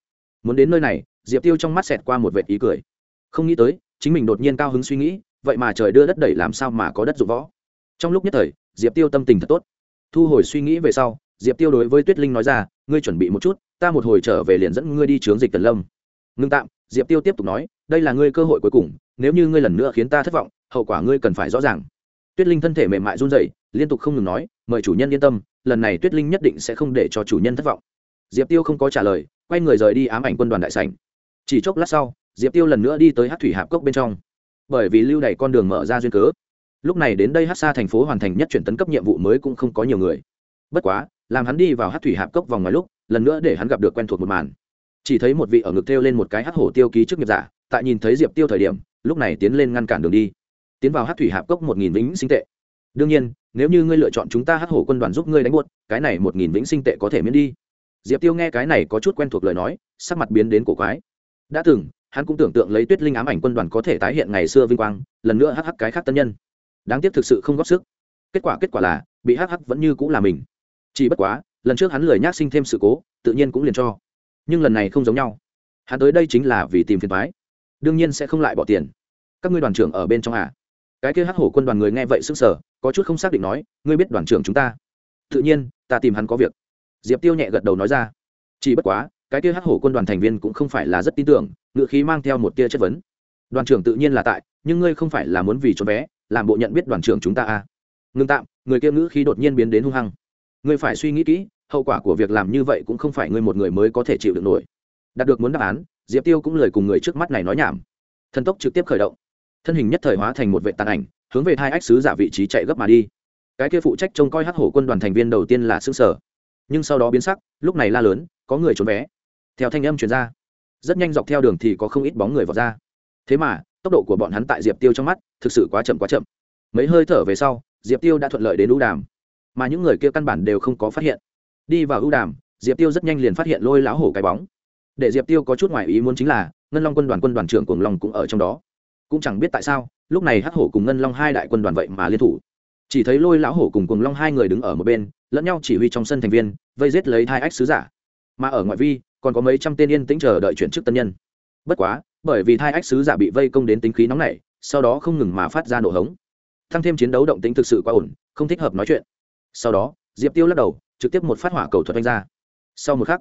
Muốn đến nơi này, diệp tiêu trong mắt xẹt qua một vệ ý cười. Không nghĩ tới, chính mình đột nhiên cao hứng suy nghĩ vậy mà trời đưa đất đẩy làm sao mà có đất dụng võ? Trong lúc nhất thời, diệp tiêu tâm tình thật tốt. Thu hồi suy nghĩ về sau, diệp tiêu đối với tuyết linh nói ra, ngươi chuẩn bị một chút, ta một hồi trở về liền dẫn ngươi đi chướng dịch tần lâm. Ngưng tạm, diệp tiêu tiếp tục nói, đây là ngươi cơ hội cuối cùng, nếu như ngươi lần nữa khiến ta thất vọng, hậu quả ngươi cần phải rõ ràng. Tuyết linh thân thể mềm mại run rẩy, liên tục không ngừng nói, mời chủ nhân yên tâm, lần này tuyết linh nhất định sẽ không để cho chủ nhân thất vọng. Diệp tiêu không có trả lời, quay người rời đi ám ảnh quân đoàn đại sảnh. Chỉ chốc lát sau, diệp tiêu lần nữa đi tới hát thủy hạp cốc bên trong bởi vì lưu đày con đường mở ra duyên cớ. Lúc này đến đây hát xa thành phố hoàn thành nhất chuyển tấn cấp nhiệm vụ mới cũng không có nhiều người. Bất quá, làm hắn đi vào hát thủy hạp cốc vòng ngoài lúc, lần nữa để hắn gặp được quen thuộc một màn. Chỉ thấy một vị ở ngực thêu lên một cái hát hổ tiêu ký trước nghiệp giả, tại nhìn thấy diệp tiêu thời điểm, lúc này tiến lên ngăn cản đường đi. Tiến vào hát thủy hạp cốc một nghìn vĩnh sinh tệ. Đương nhiên, nếu như ngươi lựa chọn chúng ta hát hổ quân đoàn giúp ngươi đánh buốt, cái này một nghìn vĩnh sinh tệ có thể miễn đi. Diệp tiêu nghe cái này có chút quen thuộc lời nói, sắc mặt biến đến cổ quái. Đã từng hắn cũng tưởng tượng lấy tuyết linh ám ảnh quân đoàn có thể tái hiện ngày xưa vinh quang, lần nữa hắc hắc cái khác tân nhân. Đáng tiếc thực sự không góp sức. Kết quả kết quả là, bị hắc hắc vẫn như cũng là mình. Chỉ bất quá, lần trước hắn lười nhác sinh thêm sự cố, tự nhiên cũng liền cho. Nhưng lần này không giống nhau. Hắn tới đây chính là vì tìm phiền thoái đương nhiên sẽ không lại bỏ tiền. Các ngươi đoàn trưởng ở bên trong à? Cái kia hắc hổ quân đoàn người nghe vậy sức sở có chút không xác định nói, ngươi biết đoàn trưởng chúng ta? Tự nhiên, ta tìm hắn có việc. Diệp tiêu nhẹ gật đầu nói ra. Chỉ bất quá cái kia hắc hổ quân đoàn thành viên cũng không phải là rất tin tưởng, ngựa khí mang theo một tia chất vấn. Đoàn trưởng tự nhiên là tại, nhưng ngươi không phải là muốn vì cho bé làm bộ nhận biết đoàn trưởng chúng ta à? Ngưng tạm, người kia ngữ khí đột nhiên biến đến hung hăng. Ngươi phải suy nghĩ kỹ, hậu quả của việc làm như vậy cũng không phải ngươi một người mới có thể chịu được nổi. Đạt được muốn đáp án, diệp tiêu cũng lời cùng người trước mắt này nói nhảm. Thần tốc trực tiếp khởi động. Thân hình nhất thời hóa thành một vệ tàn ảnh, hướng về hai ách sứ giả vị trí chạy gấp mà đi. Cái kia phụ trách trông coi hắc hổ quân đoàn thành viên đầu tiên là xương sở nhưng sau đó biến sắc, lúc này la lớn, có người trốn vé theo thanh âm chuyển ra, rất nhanh dọc theo đường thì có không ít bóng người vào ra. Thế mà, tốc độ của bọn hắn tại diệp tiêu trong mắt thực sự quá chậm quá chậm. Mấy hơi thở về sau, diệp tiêu đã thuận lợi đến ưu đàm, mà những người kia căn bản đều không có phát hiện. Đi vào ưu đàm, diệp tiêu rất nhanh liền phát hiện lôi láo hổ cái bóng. Để diệp tiêu có chút ngoại ý muốn chính là, ngân long quân đoàn quân đoàn trưởng cùng long cũng ở trong đó. Cũng chẳng biết tại sao, lúc này hắc hổ cùng ngân long hai đại quân đoàn vậy mà liên thủ. Chỉ thấy lôi lão hổ cùng cùng long hai người đứng ở một bên, lẫn nhau chỉ huy trong sân thành viên, vây giết lấy hai ách sứ giả. Mà ở ngoại vi còn có mấy trăm tên yên tĩnh chờ đợi chuyển chức tân nhân. Bất quá, bởi vì thai ách sứ giả bị vây công đến tính khí nóng nảy, sau đó không ngừng mà phát ra nổ hống. Tăng thêm chiến đấu động tính thực sự quá ổn, không thích hợp nói chuyện. Sau đó, diệp tiêu lắc đầu, trực tiếp một phát hỏa cầu thuật đánh ra. Sau một khắc,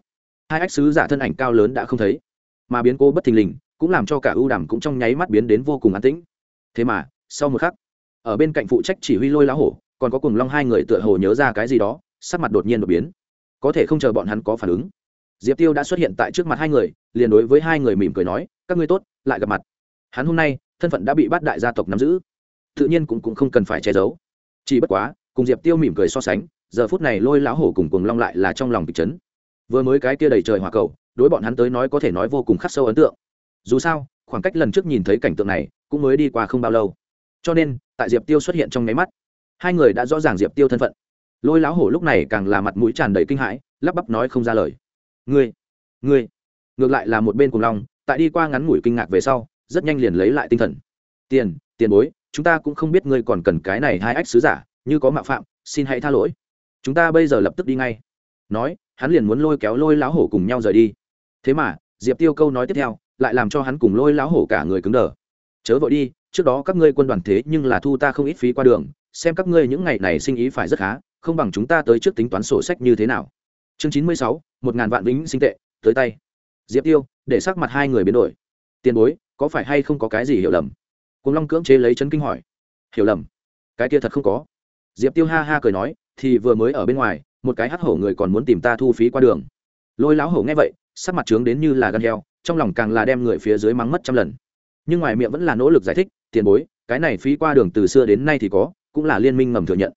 hai ách sứ giả thân ảnh cao lớn đã không thấy. Mà biến cô bất thình lình, cũng làm cho cả ưu đàm cũng trong nháy mắt biến đến vô cùng an tĩnh. Thế mà, sau một khắc, ở bên cạnh phụ trách chỉ huy lôi lá hổ, còn có cùng long hai người tựa hồ nhớ ra cái gì đó, sắc mặt đột nhiên đột biến. Có thể không chờ bọn hắn có phản ứng diệp tiêu đã xuất hiện tại trước mặt hai người liền đối với hai người mỉm cười nói các ngươi tốt lại gặp mặt. Hắn hôm nay thân phận đã bị bắt đại gia tộc nắm giữ. Tự nhiên cũng, cũng không cần phải che giấu. Chỉ bất quá cùng diệp tiêu mỉm cười so sánh giờ phút này lôi lão hổ cùng cùng long lại là trong lòng kịch chấn. Vừa mới cái kia đầy trời hòa cầu đối bọn hắn tới nói có thể nói vô cùng khắc sâu ấn tượng. Dù sao khoảng cách lần trước nhìn thấy cảnh tượng này cũng mới đi qua không bao lâu. Cho nên tại diệp tiêu xuất hiện trong nháy mắt hai người đã rõ ràng diệp tiêu thân phận. Lôi lão hổ lúc này càng là mặt mũi tràn đầy kinh hãi lắp bắp nói không ra lời ngươi ngươi. Ngược lại là một bên cùng long, tại đi qua ngắn ngủi kinh ngạc về sau, rất nhanh liền lấy lại tinh thần. Tiền tiền bối, chúng ta cũng không biết ngươi còn cần cái này hai ách sứ giả, như có mạo phạm, xin hãy tha lỗi. Chúng ta bây giờ lập tức đi ngay. Nói, hắn liền muốn lôi kéo lôi lão hổ cùng nhau rời đi. Thế mà, diệp tiêu câu nói tiếp theo, lại làm cho hắn cùng lôi lão hổ cả người cứng đờ. Chớ vội đi, trước đó các ngươi quân đoàn thế nhưng là thu ta không ít phí qua đường, xem các ngươi những ngày này sinh ý phải rất khá, không bằng chúng ta tới trước tính toán sổ sách như thế nào chương chín mươi sáu, một ngàn vạn vĩnh sinh tệ, tới tay. Diệp tiêu, để sắc mặt hai người biến đổi. Tiền bối, có phải hay không có cái gì hiểu lầm? Cùng long cưỡng chế lấy chấn kinh hỏi. Hiểu lầm? Cái kia thật không có. Diệp tiêu ha ha cười nói, thì vừa mới ở bên ngoài, một cái hắc hổ người còn muốn tìm ta thu phí qua đường. Lôi lão hổ nghe vậy, sắc mặt trướng đến như là gan heo, trong lòng càng là đem người phía dưới mắng mất trăm lần. Nhưng ngoài miệng vẫn là nỗ lực giải thích, tiền bối, cái này phí qua đường từ xưa đến nay thì có, cũng là liên minh ngầm thừa nhận.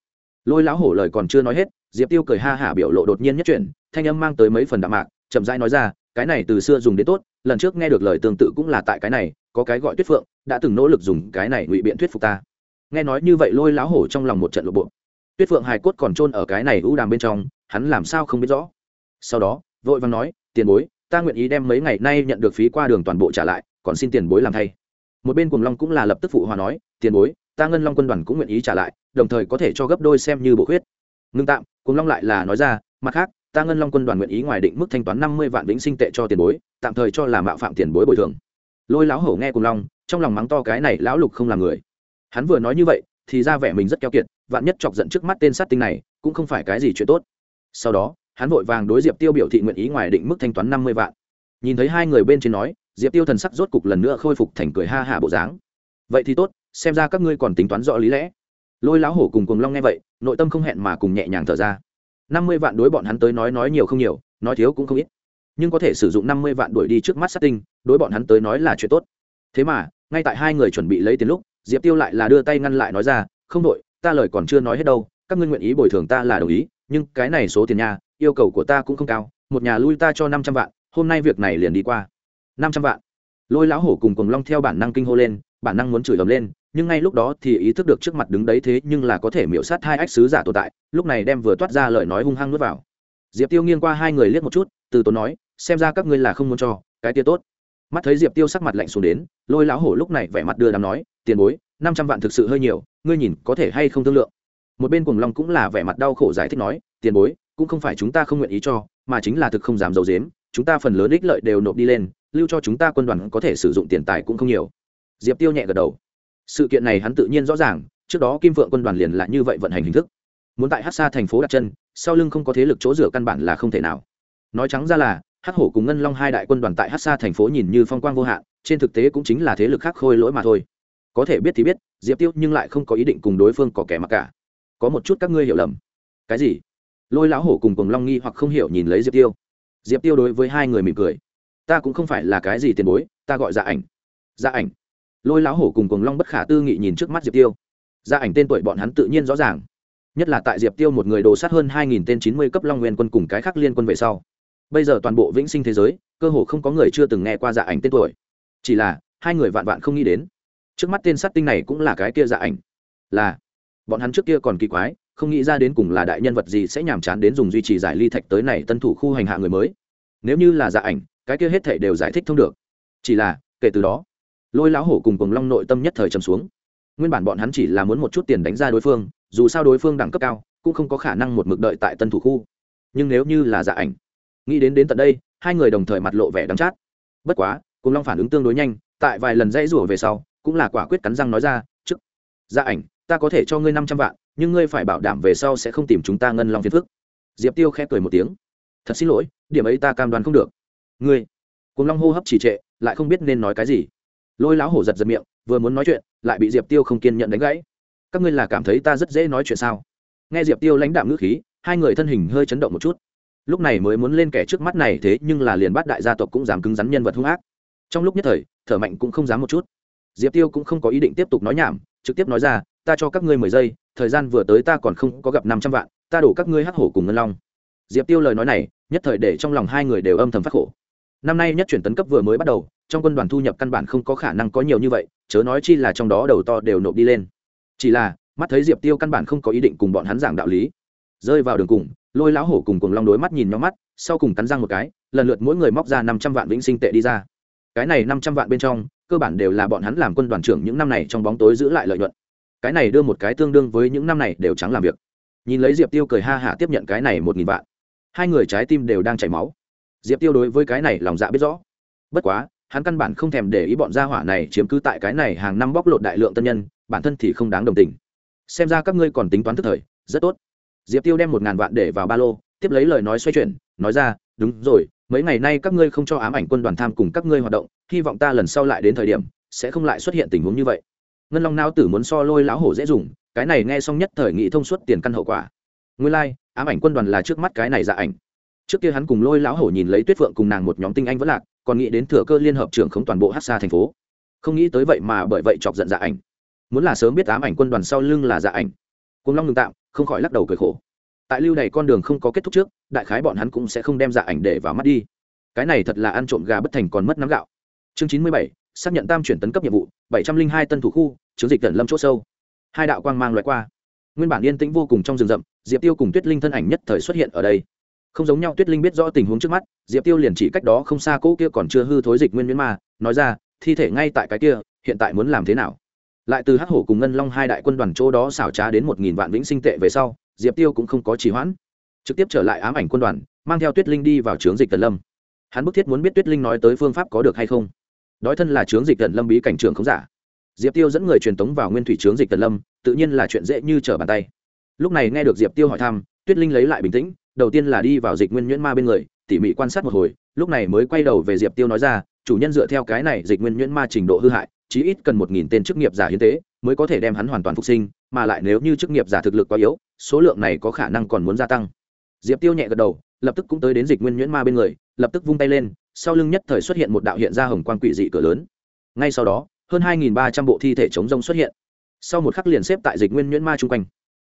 Lôi lão hổ lời còn chưa nói hết diệp tiêu cười ha hả biểu lộ đột nhiên nhất chuyển, thanh âm mang tới mấy phần đạm mạc, chậm rãi nói ra, cái này từ xưa dùng đến tốt, lần trước nghe được lời tương tự cũng là tại cái này, có cái gọi tuyết phượng, đã từng nỗ lực dùng cái này ngụy biện thuyết phục ta. Nghe nói như vậy lôi láo hổ trong lòng một trận lộ bộ. Tuyết phượng hài cốt còn trôn ở cái này ưu đàm bên trong, hắn làm sao không biết rõ. Sau đó, vội vàng nói, tiền bối, ta nguyện ý đem mấy ngày nay nhận được phí qua đường toàn bộ trả lại, còn xin tiền bối làm thay. Một bên cùng long cũng là lập tức phụ hòa nói, tiền bối, ta ngân long quân đoàn cũng nguyện ý trả lại, đồng thời có thể cho gấp đôi xem như bộ khuyết ngưng tạm cùng long lại là nói ra, mặt khác, ta ngân long quân đoàn nguyện ý ngoài định mức thanh toán năm mươi vạn vĩnh sinh tệ cho tiền bối, tạm thời cho là mạo phạm tiền bối bồi thường. Lôi lão hổ nghe cùng long, trong lòng mắng to cái này lão lục không làm người. Hắn vừa nói như vậy, thì ra vẻ mình rất keo kiệt, vạn nhất chọc giận trước mắt tên sát tinh này, cũng không phải cái gì chuyện tốt. Sau đó, hắn vội vàng đối diệp tiêu biểu thị nguyện ý ngoài định mức thanh toán năm mươi vạn. Nhìn thấy hai người bên trên nói, diệp tiêu thần sắc rốt cục lần nữa khôi phục thành cười ha hả bộ dáng. Vậy thì tốt, xem ra các ngươi còn tính toán rõ lý lẽ. Lôi lão hổ cùng cùng long nghe vậy nội tâm không hẹn mà cùng nhẹ nhàng thở ra. Năm mươi vạn đối bọn hắn tới nói nói nhiều không nhiều, nói thiếu cũng không ít. Nhưng có thể sử dụng năm mươi vạn đuổi đi trước mắt sát tinh, đối bọn hắn tới nói là chuyện tốt. Thế mà, ngay tại hai người chuẩn bị lấy tiền lúc, diệp tiêu lại là đưa tay ngăn lại nói ra, không đội, ta lời còn chưa nói hết đâu, các ngươi nguyện ý bồi thường ta là đồng ý, nhưng cái này số tiền nhà yêu cầu của ta cũng không cao, một nhà lui ta cho năm trăm vạn, hôm nay việc này liền đi qua. Năm trăm vạn. Lôi lão hổ cùng cùng long theo bản năng kinh hô lên, bản năng muốn chửi ầm lên nhưng ngay lúc đó thì ý thức được trước mặt đứng đấy thế nhưng là có thể miễu sát hai ách sứ giả tồn tại, lúc này đem vừa toát ra lời nói hung hăng nuốt vào. Diệp tiêu nghiêng qua hai người liếc một chút, từ tốn nói, xem ra các ngươi là không muốn cho, cái tia tốt. Mắt thấy diệp tiêu sắc mặt lạnh xuống đến, lôi lão hổ lúc này vẻ mặt đưa đám nói, tiền bối, năm trăm vạn thực sự hơi nhiều, ngươi nhìn có thể hay không thương lượng? Một bên cùng long cũng là vẻ mặt đau khổ giải thích nói, tiền bối, cũng không phải chúng ta không nguyện ý cho, mà chính là thực không dám giấu dếm chúng ta phần lớn ích lợi đều nộp đi lên, lưu cho chúng ta quân đoàn có thể sử dụng tiền tài cũng không nhiều. Diệp tiêu nhẹ gật đầu sự kiện này hắn tự nhiên rõ ràng, trước đó kim vượng quân đoàn liền là như vậy vận hành hình thức. Muốn tại hát xa thành phố đặt chân, sau lưng không có thế lực chỗ dựa căn bản là không thể nào. Nói trắng ra là hát hổ cùng ngân long hai đại quân đoàn tại hát xa thành phố nhìn như phong quang vô hạn, trên thực tế cũng chính là thế lực khác khôi lỗi mà thôi. Có thể biết thì biết, diệp tiêu nhưng lại không có ý định cùng đối phương có kẻ mặc cả. Có một chút các ngươi hiểu lầm. Cái gì? Lôi lão hổ cùng cùng long nghi hoặc không hiểu nhìn lấy diệp tiêu. Diệp tiêu đối với hai người mỉm cười. Ta cũng không phải là cái gì tiền bối, ta gọi dạ ảnh. Dạ ảnh lôi lão hổ cùng cùng long bất khả tư nghị nhìn trước mắt diệp tiêu. Dạ ảnh tên tuổi bọn hắn tự nhiên rõ ràng. Nhất là tại diệp tiêu một người đồ sát hơn hai nghìn tên chín mươi cấp long nguyên quân cùng cái khác liên quân về sau. Bây giờ toàn bộ vĩnh sinh thế giới, cơ hồ không có người chưa từng nghe qua dạ ảnh tên tuổi. Chỉ là, hai người vạn vạn không nghĩ đến. Trước mắt tên sát tinh này cũng là cái kia dạ ảnh. Là, bọn hắn trước kia còn kỳ quái, không nghĩ ra đến cùng là đại nhân vật gì sẽ nhàm chán đến dùng duy trì giải ly thạch tới này tân thủ khu hành hạ người mới. Nếu như là dạ ảnh, cái kia hết thể đều giải thích thông được. Chỉ là, kể từ đó lôi lão hổ cùng cùng long nội tâm nhất thời trầm xuống. Nguyên bản bọn hắn chỉ là muốn một chút tiền đánh ra đối phương, dù sao đối phương đẳng cấp cao, cũng không có khả năng một mực đợi tại tân thủ khu. Nhưng nếu như là dạ ảnh, nghĩ đến đến tận đây, hai người đồng thời mặt lộ vẻ đắng chát. Bất quá cùng long phản ứng tương đối nhanh, tại vài lần dãy rủa về sau, cũng là quả quyết cắn răng nói ra, trước dạ ảnh, ta có thể cho ngươi năm trăm vạn, nhưng ngươi phải bảo đảm về sau sẽ không tìm chúng ta ngân long phiền phức. Diệp tiêu khẽ cười một tiếng. Thật xin lỗi, điểm ấy ta cam đoan không được. Ngươi? Cùng long hô hấp trì trệ, lại không biết nên nói cái gì lôi lão hổ giật giật miệng, vừa muốn nói chuyện, lại bị diệp tiêu không kiên nhận đánh gãy. Các ngươi là cảm thấy ta rất dễ nói chuyện sao? Nghe diệp tiêu lãnh đạm ngữ khí, hai người thân hình hơi chấn động một chút. Lúc này mới muốn lên kẻ trước mắt này thế nhưng là liền bắt đại gia tộc cũng dám cứng rắn nhân vật hung ác. Trong lúc nhất thời, thở mạnh cũng không dám một chút. Diệp tiêu cũng không có ý định tiếp tục nói nhảm, trực tiếp nói ra, ta cho các ngươi mười giây, thời gian vừa tới ta còn không có gặp năm trăm vạn, ta đổ các ngươi hắc hổ cùng ngân long. Diệp tiêu lời nói này, nhất thời để trong lòng hai người đều âm thầm phát khổ năm nay nhất chuyển tấn cấp vừa mới bắt đầu, trong quân đoàn thu nhập căn bản không có khả năng có nhiều như vậy, chớ nói chi là trong đó đầu to đều nộp đi lên. Chỉ là, mắt thấy diệp tiêu căn bản không có ý định cùng bọn hắn giảng đạo lý. Rơi vào đường cùng, lôi lão hổ cùng cùng long đối mắt nhìn nhau mắt, sau cùng cắn răng một cái, lần lượt mỗi người móc ra năm trăm vạn vĩnh sinh tệ đi ra. Cái này năm trăm vạn bên trong, cơ bản đều là bọn hắn làm quân đoàn trưởng những năm này trong bóng tối giữ lại lợi nhuận. Cái này đưa một cái tương đương với những năm này đều trắng làm việc. Nhìn lấy diệp tiêu cười ha hả tiếp nhận cái này một nghìn vạn. Hai người trái tim đều đang chảy máu diệp tiêu đối với cái này lòng dạ biết rõ. Bất quá hắn căn bản không thèm để ý bọn gia hỏa này chiếm cứ tại cái này hàng năm bóc lột đại lượng tân nhân bản thân thì không đáng đồng tình. Xem ra các ngươi còn tính toán thức thời rất tốt. Diệp tiêu đem một ngàn vạn để vào ba lô tiếp lấy lời nói xoay chuyển nói ra đúng rồi mấy ngày nay các ngươi không cho ám ảnh quân đoàn tham cùng các ngươi hoạt động hy vọng ta lần sau lại đến thời điểm sẽ không lại xuất hiện tình huống như vậy. Ngân long nao tử muốn so lôi lão hổ dễ dùng cái này nghe xong nhất thời nghị thông suốt tiền căn hậu quả. Nguyên lai、like, ám ảnh quân đoàn là trước mắt cái này dạ ảnh trước kia hắn cùng lôi lão hổ nhìn lấy tuyết phượng cùng nàng một nhóm tinh anh vẫn lạc, còn nghĩ đến thừa cơ liên hợp trưởng khống toàn bộ hát xa thành phố. Không nghĩ tới vậy mà bởi vậy chọc giận dạ ảnh. Muốn là sớm biết ám ảnh quân đoàn sau lưng là dạ ảnh. Cùng long ngừng tạm, không khỏi lắc đầu cười khổ. Tại lưu này con đường không có kết thúc trước, đại khái bọn hắn cũng sẽ không đem dạ ảnh để vào mắt đi. Cái này thật là ăn trộm gà bất thành còn mất nắm gạo. Chương chín mươi bảy, xác nhận tam chuyển tấn cấp nhiệm vụ, bảy trăm linh hai tân thủ khu, chiến dịch tần lâm chỗ sâu. Hai đạo quang mang loại qua. Nguyên bản yên tĩnh vô cùng trong rừng rậm, diệp tiêu cùng tuyết linh thân ảnh nhất thời xuất hiện ở đây không giống nhau, tuyết linh biết rõ tình huống trước mắt, diệp tiêu liền chỉ cách đó không xa cỗ kia còn chưa hư thối dịch nguyên miễn ma, nói ra, thi thể ngay tại cái kia, hiện tại muốn làm thế nào? Lại từ hắc hổ cùng ngân long hai đại quân đoàn chỗ đó xảo trá đến một nghìn vạn vĩnh sinh tệ về sau, diệp tiêu cũng không có trì hoãn, trực tiếp trở lại ám ảnh quân đoàn, mang theo tuyết linh đi vào trướng dịch tần lâm. Hắn bức thiết muốn biết tuyết linh nói tới phương pháp có được hay không. Đói thân là trướng dịch tần lâm bí cảnh trưởng không giả. Diệp tiêu dẫn người truyền tống vào nguyên thủy trướng dịch tần lâm, tự nhiên là chuyện dễ như trở bàn tay. Lúc này nghe được diệp tiêu hỏi thăm, tuyết linh lấy lại bình tĩnh đầu tiên là đi vào dịch nguyên nhuyễn ma bên người, tỉ mỉ quan sát một hồi, lúc này mới quay đầu về diệp tiêu nói ra, chủ nhân dựa theo cái này dịch nguyên nhuyễn ma trình độ hư hại, chí ít cần một nghìn tên chức nghiệp giả hiến tế mới có thể đem hắn hoàn toàn phục sinh, mà lại nếu như chức nghiệp giả thực lực quá yếu, số lượng này có khả năng còn muốn gia tăng. Diệp tiêu nhẹ gật đầu, lập tức cũng tới đến dịch nguyên nhuyễn ma bên người, lập tức vung tay lên, sau lưng nhất thời xuất hiện một đạo hiện ra hồng quan quỷ dị cửa lớn. Ngay sau đó, hơn hai nghìn ba trăm bộ thi thể chống rông xuất hiện. Sau một khắc liền xếp tại dịch nguyên nhuyễn ma chung quanh.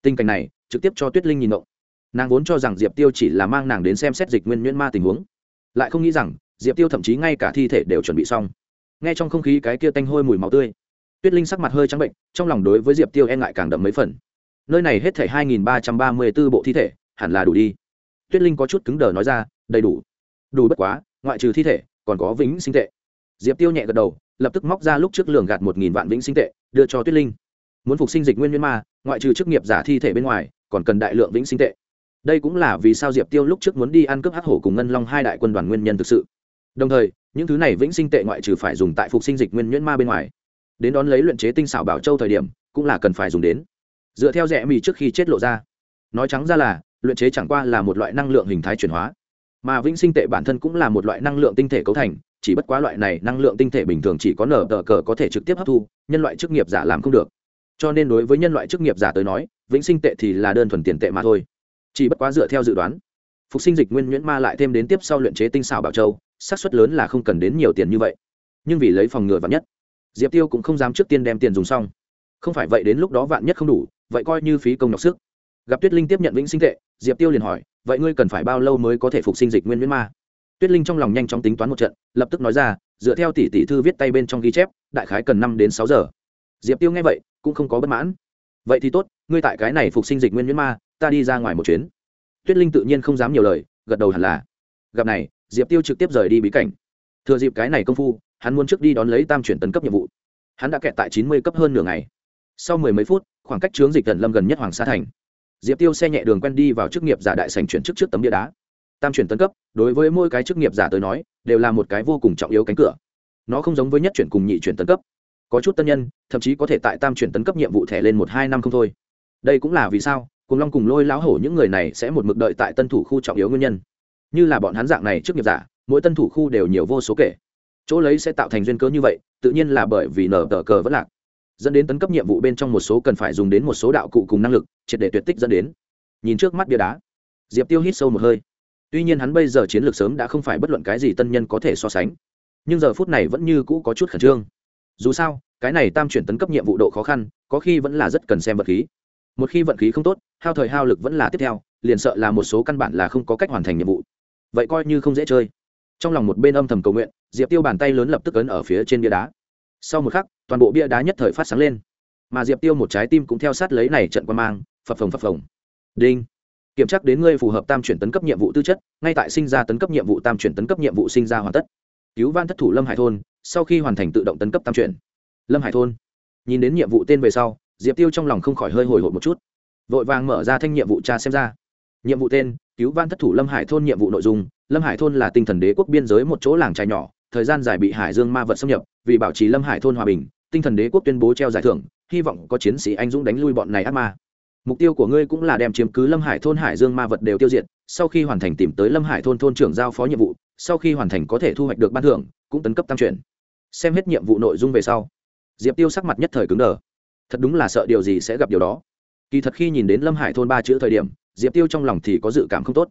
Tình cảnh này, trực tiếp cho tuyết linh nhìn động nàng vốn cho rằng diệp tiêu chỉ là mang nàng đến xem xét dịch nguyên nhuyễn ma tình huống lại không nghĩ rằng diệp tiêu thậm chí ngay cả thi thể đều chuẩn bị xong ngay trong không khí cái kia tanh hôi mùi máu tươi tuyết linh sắc mặt hơi trắng bệnh trong lòng đối với diệp tiêu e ngại càng đậm mấy phần nơi này hết thể hai nghìn ba trăm ba mươi b ố bộ thi thể hẳn là đủ đi tuyết linh có chút cứng đờ nói ra đầy đủ đủ bất quá ngoại trừ thi thể còn có vĩnh sinh tệ diệp tiêu nhẹ gật đầu lập tức móc ra lúc trước lường gạt một nghìn vạn vĩnh sinh tệ đưa cho tuyết linh muốn phục sinh dịch nguyên nguyên ma ngoại trừ chức nghiệp giả thi thể bên ngoài còn cần đại lượng vĩnh sinh tệ đây cũng là vì sao diệp tiêu lúc trước muốn đi ăn cướp hắc hổ cùng ngân long hai đại quân đoàn nguyên nhân thực sự. Đồng thời, những thứ này vĩnh sinh tệ ngoại trừ phải dùng tại phục sinh dịch nguyên nhuyễn ma bên ngoài, đến đón lấy luyện chế tinh xảo bảo châu thời điểm, cũng là cần phải dùng đến. Dựa theo rẽ mì trước khi chết lộ ra, nói trắng ra là, luyện chế chẳng qua là một loại năng lượng hình thái chuyển hóa. Mà vĩnh sinh tệ bản thân cũng là một loại năng lượng tinh thể cấu thành, chỉ bất quá loại này năng lượng tinh thể bình thường chỉ có nở tờ cờ có thể trực tiếp hấp thu, nhân loại chức nghiệp giả làm không được. Cho nên đối với nhân loại chức nghiệp giả tới nói, vĩnh sinh tệ thì là đơn thuần tiền tệ mà thôi chỉ bất quá dựa theo dự đoán, phục sinh dịch nguyên nhuyễn ma lại thêm đến tiếp sau luyện chế tinh xảo bảo châu, xác suất lớn là không cần đến nhiều tiền như vậy. Nhưng vì lấy phòng ngừa vạn nhất, diệp tiêu cũng không dám trước tiên đem tiền dùng xong. Không phải vậy đến lúc đó vạn nhất không đủ, vậy coi như phí công nhọc sức. Gặp tuyết linh tiếp nhận vĩnh sinh tệ diệp tiêu liền hỏi, vậy ngươi cần phải bao lâu mới có thể phục sinh dịch nguyên nhuyễn ma? Tuyết linh trong lòng nhanh chóng tính toán một trận, lập tức nói ra, dựa theo tỷ tỷ thư viết tay bên trong ghi chép, đại khái cần năm đến sáu giờ. Diệp tiêu nghe vậy, cũng không có bất mãn. Vậy thì tốt, ngươi tại cái này phục sinh dịch nguyên nhuyễn ma ta đi ra ngoài một chuyến. Tuyết linh tự nhiên không dám nhiều lời, gật đầu hẳn là. Gặp này, diệp tiêu trực tiếp rời đi bí cảnh. Thừa dịp cái này công phu, hắn muốn trước đi đón lấy tam chuyển tấn cấp nhiệm vụ. Hắn đã kẹt tại chín mươi cấp hơn nửa ngày. Sau mười mấy phút, khoảng cách chướng dịch thần lâm gần nhất hoàng sa thành. Diệp tiêu xe nhẹ đường quen đi vào chức nghiệp giả đại sành chuyển chức trước tấm địa đá. Tam chuyển tấn cấp, đối với mỗi cái chức nghiệp giả tới nói, đều là một cái vô cùng trọng yếu cánh cửa. Nó không giống với nhất chuyển cùng nhị chuyển tấn cấp. Có chút tân nhân, thậm chí có thể tại tam chuyển tấn cấp nhiệm vụ thẻ lên một hai năm không thôi. Đây cũng là vì sao? Cùng long cùng lôi lão hổ những người này sẽ một mực đợi tại tân thủ khu trọng yếu nguyên nhân. Như là bọn hắn dạng này trước nghiệp giả, mỗi tân thủ khu đều nhiều vô số kể. Chỗ lấy sẽ tạo thành duyên cớ như vậy, tự nhiên là bởi vì nở tờ cờ vẫn lạc. Dẫn đến tấn cấp nhiệm vụ bên trong một số cần phải dùng đến một số đạo cụ cùng năng lực, triệt để tuyệt tích dẫn đến. Nhìn trước mắt bia đá, diệp tiêu hít sâu một hơi. Tuy nhiên hắn bây giờ chiến lược sớm đã không phải bất luận cái gì tân nhân có thể so sánh, nhưng giờ phút này vẫn như cũ có chút khẩn trương. Dù sao, cái này tam chuyển tấn cấp nhiệm vụ độ khó khăn, có khi vẫn là rất cần xem vật khí một khi vận khí không tốt, hao thời hao lực vẫn là tiếp theo, liền sợ là một số căn bản là không có cách hoàn thành nhiệm vụ. Vậy coi như không dễ chơi. Trong lòng một bên âm thầm cầu nguyện, diệp tiêu bàn tay lớn lập tức ấn ở phía trên bia đá. Sau một khắc, toàn bộ bia đá nhất thời phát sáng lên. Mà diệp tiêu một trái tim cũng theo sát lấy này trận quan mang, phập phồng phập phồng. Đinh. Kiểm tra đến ngươi phù hợp tam chuyển tấn cấp nhiệm vụ tư chất, ngay tại sinh ra tấn cấp nhiệm vụ tam chuyển tấn cấp nhiệm vụ sinh ra hoàn tất. Cứu van thất thủ lâm hải thôn, sau khi hoàn thành tự động tấn cấp tam chuyển. Lâm hải thôn. Nhìn đến nhiệm vụ tên về sau diệp tiêu trong lòng không khỏi hơi hồi hộp một chút. Vội vàng mở ra thanh nhiệm vụ tra xem ra. Nhiệm vụ tên, cứu van thất thủ lâm hải thôn nhiệm vụ nội dung, lâm hải thôn là tinh thần đế quốc biên giới một chỗ làng trai nhỏ, thời gian dài bị hải dương ma vật xâm nhập, vì bảo trì lâm hải thôn hòa bình, tinh thần đế quốc tuyên bố treo giải thưởng, hy vọng có chiến sĩ anh dũng đánh lui bọn này ác ma. Mục tiêu của ngươi cũng là đem chiếm cứ lâm hải thôn hải dương ma vật đều tiêu diệt, sau khi hoàn thành tìm tới lâm hải thôn thôn trưởng giao phó nhiệm vụ, sau khi hoàn thành có thể thu hoạch được ban thưởng, cũng tấn cấp tăng chuyển xem hết nhiệm vụ nội dung về sau. Diệp tiêu sắc mặt nhất thời cứng đờ thật đúng là sợ điều gì sẽ gặp điều đó. Kỳ thật khi nhìn đến lâm hải thôn ba chữ thời điểm, diệp tiêu trong lòng thì có dự cảm không tốt.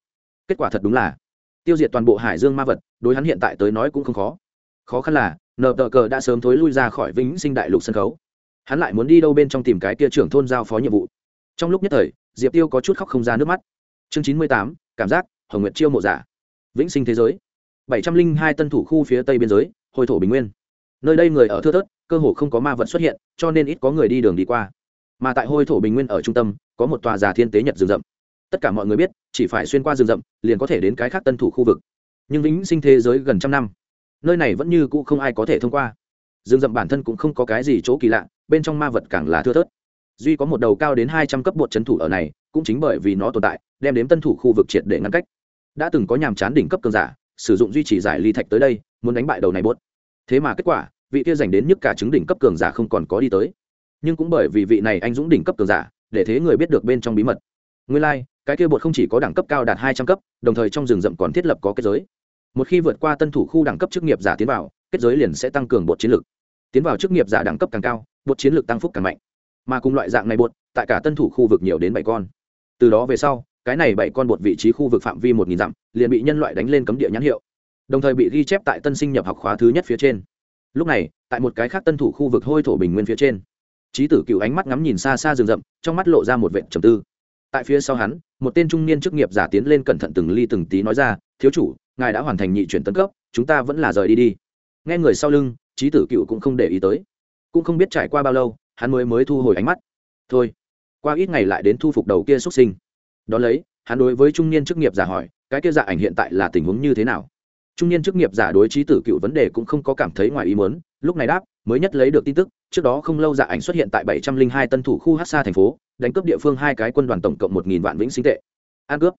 Kết quả thật đúng là, tiêu diệt toàn bộ hải dương ma vật, đối hắn hiện tại tới nói cũng không khó. Khó khăn là nợ tờ cờ đã sớm thối lui ra khỏi vĩnh sinh đại lục sân khấu. Hắn lại muốn đi đâu bên trong tìm cái kia trưởng thôn giao phó nhiệm vụ. Trong lúc nhất thời, diệp tiêu có chút khóc không ra nước mắt. Chương chín mươi tám, cảm giác, hồng nguyệt chiêu mộ giả. Vĩnh sinh thế giới. Bảy trăm linh hai tân thủ khu phía tây biên giới, hồi thổ bình nguyên. Nơi đây người ở thưa thớt cơ hồ không có ma vật xuất hiện, cho nên ít có người đi đường đi qua. Mà tại hôi thổ bình nguyên ở trung tâm, có một tòa già thiên tế nhật rừng rậm. Tất cả mọi người biết, chỉ phải xuyên qua rừng rậm, liền có thể đến cái khác tân thủ khu vực. Nhưng vĩnh sinh thế giới gần trăm năm, nơi này vẫn như cũ không ai có thể thông qua. Rừng rậm bản thân cũng không có cái gì chỗ kỳ lạ, bên trong ma vật càng là thưa thớt. Duy có một đầu cao đến hai trăm cấp bột trấn thủ ở này, cũng chính bởi vì nó tồn tại, đem đến tân thủ khu vực triệt để ngăn cách. Đã từng có nhàm chán đỉnh cấp cường giả, sử dụng duy trì giải ly thạch tới đây, muốn đánh bại đầu này bốt thế mà kết quả vị kia dành đến nhất cả chứng đỉnh cấp cường giả không còn có đi tới. Nhưng cũng bởi vì vị này anh dũng đỉnh cấp cường giả để thế người biết được bên trong bí mật. Nguyên lai、like, cái kia bột không chỉ có đẳng cấp cao đạt hai trăm cấp đồng thời trong rừng rậm còn thiết lập có kết giới. Một khi vượt qua tân thủ khu đẳng cấp chức nghiệp giả tiến vào kết giới liền sẽ tăng cường bột chiến lược tiến vào chức nghiệp giả đẳng cấp càng cao bột chiến lược tăng phúc càng mạnh. Mà cùng loại dạng này bột tại cả tân thủ khu vực nhiều đến bảy con. Từ đó về sau cái này bảy con bột vị trí khu vực phạm vi một nghìn dặm liền bị nhân loại đánh lên cấm địa nhãn hiệu. Đồng thời bị ghi chép tại tân sinh nhập học khóa thứ nhất phía trên lúc này, tại một cái khác tân thủ khu vực hôi thổ bình nguyên phía trên trí tử cựu ánh mắt ngắm nhìn xa xa rừng rậm, trong mắt lộ ra một vện trầm tư. Tại phía sau hắn, một tên trung niên chức nghiệp giả tiến lên cẩn thận từng ly từng tí nói ra, thiếu chủ, ngài đã hoàn thành nhị chuyển tân cấp, chúng ta vẫn là rời đi đi. Nghe người sau lưng trí tử cựu cũng không để ý tới. Cũng không biết trải qua bao lâu, hắn mới mới thu hồi ánh mắt. Thôi, qua ít ngày lại đến thu phục đầu kia xuất sinh. Đ ó lấy, hắn đối với trung niên chức nghiệp giả hỏi, cái kia dạ ảnh hiện tại là tình huống như thế nào? Trung niên chức nghiệp giả đối trí tử cựu vấn đề cũng không có cảm thấy ngoài ý muốn, lúc này đáp, mới nhất lấy được tin tức, trước đó không lâu dạ ảnh xuất hiện tại bảy trăm linh hai tân thủ khu hát xa thành phố, đánh cướp địa phương hai cái quân đoàn tổng cộng một nghìn vạn vĩnh sinh tệ. An cướp.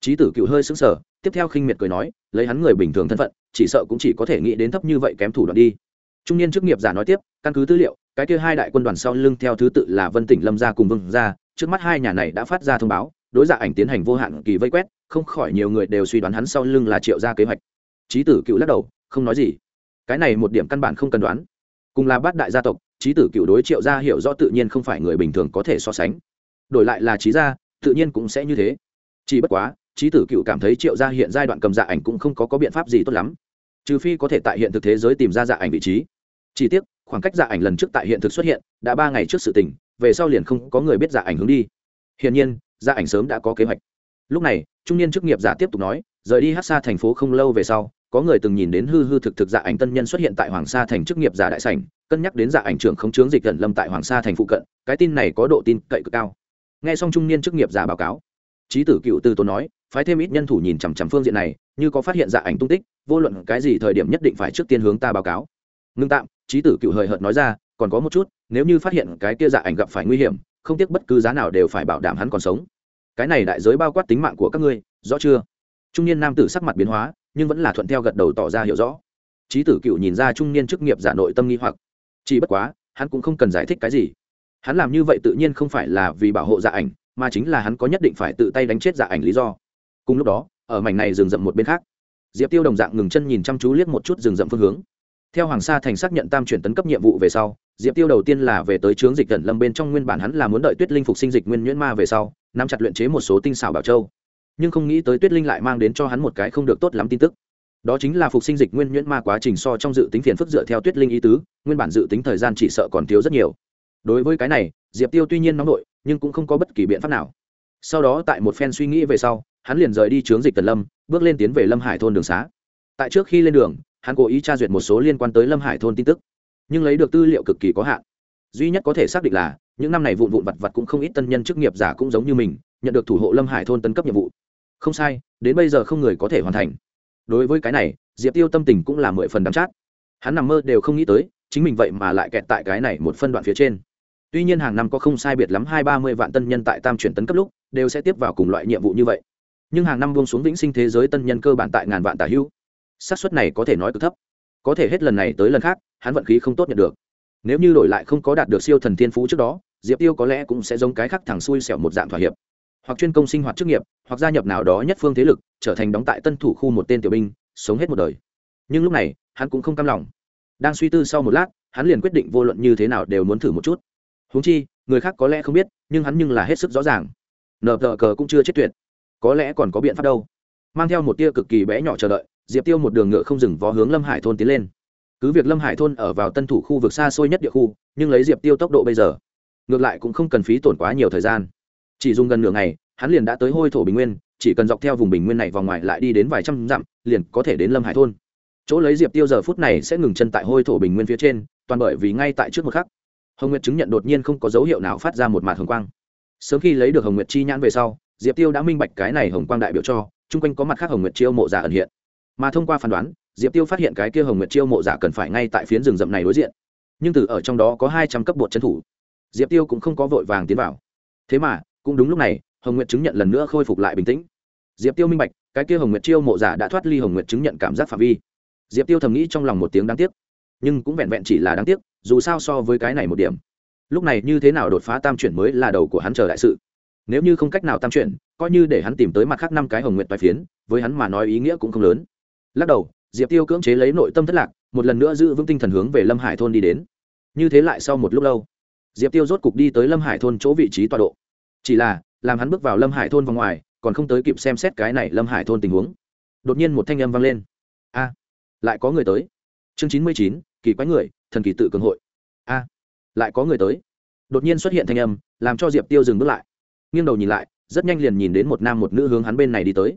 Trí tử cựu hơi xứng sở tiếp theo khinh miệt cười nói, lấy hắn người bình thường thân phận, chỉ sợ cũng chỉ có thể nghĩ đến thấp như vậy kém thủ đoạn đi. Trung niên chức nghiệp giả nói tiếp, căn cứ tư liệu, cái kia hai đại quân đoàn sau lưng theo thứ tự là vân tỉnh lâm gia cùng vương gia, trước mắt hai nhà này đã phát ra thông báo, đối dạ ảnh tiến hành vô hạn kỳ vây quét, không khỏi nhiều người đều suy đoán hắn sau lưng là triệu gia kế hoạch trí tử cựu lắc đầu không nói gì. Cái này một điểm căn bản không cần đoán. Cùng là bát đại gia tộc trí tử cựu đối triệu gia hiểu rõ tự nhiên không phải người bình thường có thể so sánh. Đổi lại là trí gia tự nhiên cũng sẽ như thế. Chỉ bất quá trí tử cựu cảm thấy triệu gia hiện giai đoạn cầm dạ ảnh cũng không có, có biện pháp gì tốt lắm. Trừ phi có thể tại hiện thực thế giới tìm ra dạ ảnh vị trí. Chi tiết khoảng cách dạ ảnh lần trước tại hiện thực xuất hiện đã ba ngày trước sự tình về sau liền không có người biết dạ ảnh hướng đi. Hiển nhiên dạ ảnh sớm đã có kế hoạch. Lúc này trung niên chức nghiệp giả tiếp tục nói rời đi hát xa thành phố không lâu về sau, có người từng nhìn đến hư hư thực thực dạ ảnh tân nhân xuất hiện tại hoàng sa thành chức nghiệp giả đại sảnh, cân nhắc đến dạ ảnh trưởng không chướng dịch gần lâm tại hoàng sa thành phụ cận, cái tin này có độ tin cậy cực cao. Nghe xong trung niên chức nghiệp giả báo cáo trí tử cựu tư tốn nói, phái thêm ít nhân thủ nhìn chằm chằm phương diện này, như có phát hiện dạ ảnh tung tích, vô luận cái gì thời điểm nhất định phải trước tiên hướng ta báo cáo. Ngưng tạm trí tử cựu hời hợt nói ra, còn có một chút, nếu như phát hiện cái kia dạ ảnh gặp phải nguy hiểm, không tiếc bất cứ giá nào đều phải bảo đảm hắn còn sống. Cái này đại giới bao quát tính mạng của các ngươi, rõ chưa? Trung niên nam tử sắc mặt biến hóa, nhưng vẫn là thuận theo gật đầu tỏ ra hiểu rõ. Trí tử cựu nhìn ra trung niên chức nghiệp giả nội tâm nghi hoặc. Chỉ bất quá, hắn cũng không cần giải thích cái gì. Hắn làm như vậy tự nhiên không phải là vì bảo hộ dạ ảnh, mà chính là hắn có nhất định phải tự tay đánh chết dạ ảnh lý do. Cùng lúc đó, ở mảnh này rừng rậm một bên khác, diệp tiêu đồng dạng ngừng chân nhìn chăm chú liếc một chút rừng rậm phương hướng. Theo hoàng sa thành xác nhận tam chuyển tấn cấp nhiệm vụ về sau, diệp tiêu đầu tiên là về tới trướng dịch gần lâm bên trong nguyên bản hắn là muốn đợi tuyết linh phục sinh dịch nguyên nhuyễn ma về sau, nắm chặt luyện chế một số tinh xảo bảo châu nhưng không nghĩ tới tuyết linh lại mang đến cho hắn một cái không được tốt lắm tin tức. Đó chính là phục sinh dịch nguyên nhuyễn ma quá trình so trong dự tính phiền phức dựa theo tuyết linh ý tứ, nguyên bản dự tính thời gian chỉ sợ còn thiếu rất nhiều. Đối với cái này, diệp tiêu tuy nhiên nóng nổi nhưng cũng không có bất kỳ biện pháp nào. Sau đó tại một phen suy nghĩ về sau, hắn liền rời đi chướng dịch tần lâm, bước lên tiến về lâm hải thôn đường xá. Tại trước khi lên đường, hắn cố ý tra duyệt một số liên quan tới lâm hải thôn tin tức, nhưng lấy được tư liệu cực kỳ có hạn. Duy nhất có thể xác định là, những năm này vụn vụn vặt vặt cũng không ít tân nhân chức nghiệp giả cũng giống như mình, nhận được thủ hộ lâm hải thôn tân cấp nhiệm vụ không sai, đến bây giờ không người có thể hoàn thành. Đối với cái này, diệp tiêu tâm tình cũng là mười phần đắm chát. Hắn nằm mơ đều không nghĩ tới, chính mình vậy mà lại kẹt tại cái này một phân đoạn phía trên. Tuy nhiên hàng năm có không sai biệt lắm hai ba mươi vạn tân nhân tại tam chuyển tấn cấp lúc, đều sẽ tiếp vào cùng loại nhiệm vụ như vậy. Nhưng hàng năm buông xuống vĩnh sinh thế giới tân nhân cơ bản tại ngàn vạn tả hữu. Xác suất này có thể nói cực thấp. Có thể hết lần này tới lần khác, hắn vận khí không tốt nhận được. Nếu như đổi lại không có đạt được siêu thần thiên phú trước đó, diệp tiêu có lẽ cũng sẽ giống cái khác thằng xui xẻo một dạng thỏa hiệp hoặc chuyên công sinh hoạt chức nghiệp, hoặc gia nhập nào đó nhất phương thế lực, trở thành đóng tại tân thủ khu một tên tiểu binh, sống hết một đời. Nhưng lúc này, hắn cũng không cam lòng. Đang suy tư sau một lát, hắn liền quyết định vô luận như thế nào đều muốn thử một chút. Húng chi, người khác có lẽ không biết, nhưng hắn nhưng là hết sức rõ ràng. Nờ tờ cờ cũng chưa chết tuyệt. Có lẽ còn có biện pháp đâu. Mang theo một tia cực kỳ bé nhỏ chờ đợi, diệp tiêu một đường ngựa không dừng vó hướng lâm hải thôn tiến lên. Cứ việc lâm hải thôn ở vào tân thủ khu vực xa xôi nhất địa khu, nhưng lấy diệp tiêu tốc độ bây giờ, ngược lại cũng không cần phí tổn quá nhiều thời gian chỉ dùng gần nửa ngày, hắn liền đã tới hôi thổ bình nguyên, chỉ cần dọc theo vùng bình nguyên này vào ngoài lại đi đến vài trăm dặm, liền có thể đến lâm hải thôn. Chỗ lấy diệp tiêu giờ phút này sẽ ngừng chân tại hôi thổ bình nguyên phía trên, toàn bởi vì ngay tại trước một khắc, hồng nguyệt chứng nhận đột nhiên không có dấu hiệu nào phát ra một mạt hồng quang. Sớm khi lấy được hồng nguyệt chi nhãn về sau, diệp tiêu đã minh bạch cái này hồng quang đại biểu cho, chung quanh có mặt khác hồng nguyệt chiêu mộ giả ẩn hiện. Mà thông qua phán đoán, diệp tiêu phát hiện cái kia hồng nguyệt chiêu mộ giả cần phải ngay tại phiến rừng rậm này đối diện. Nhưng từ ở trong đó có hai trăm cấp bột trấn thủ. Diệp tiêu cũng không có vội vàng tiến vào. Thế mà cũng đúng lúc này, hồng nguyệt chứng nhận lần nữa khôi phục lại bình tĩnh. Diệp tiêu minh bạch, cái kia hồng nguyệt chiêu mộ giả đã thoát ly hồng nguyệt chứng nhận cảm giác phạm vi. Diệp tiêu thầm nghĩ trong lòng một tiếng đáng tiếc. Nhưng cũng vẹn vẹn chỉ là đáng tiếc, dù sao so với cái này một điểm. Lúc này như thế nào đột phá tam chuyển mới là đầu của hắn chờ đại sự. Nếu như không cách nào tam chuyển, coi như để hắn tìm tới mặt khác năm cái hồng nguyện toái phiến, với hắn mà nói ý nghĩa cũng không lớn. Lắc đầu, diệp tiêu cưỡng chế lấy nội tâm thất lạc, một lần nữa giữ vững tinh thần hướng về lâm hải thôn đi đến. Như thế lại sau một lúc lâu, diệp tiêu rốt cục đi tới lâm hải thôn chỗ vị trí tọa độ chỉ là, làm hắn bước vào lâm hải thôn vòng ngoài, còn không tới kịp xem xét cái này lâm hải thôn tình huống. Đột nhiên một thanh âm vang lên. A, lại có người tới. Chương chín mươi chín, kỳ quái người, thần kỳ tự cường hội. A, lại có người tới. Đột nhiên xuất hiện thanh âm, làm cho diệp tiêu dừng bước lại. Nghiêng đầu nhìn lại, rất nhanh liền nhìn đến một nam một nữ hướng hắn bên này đi tới.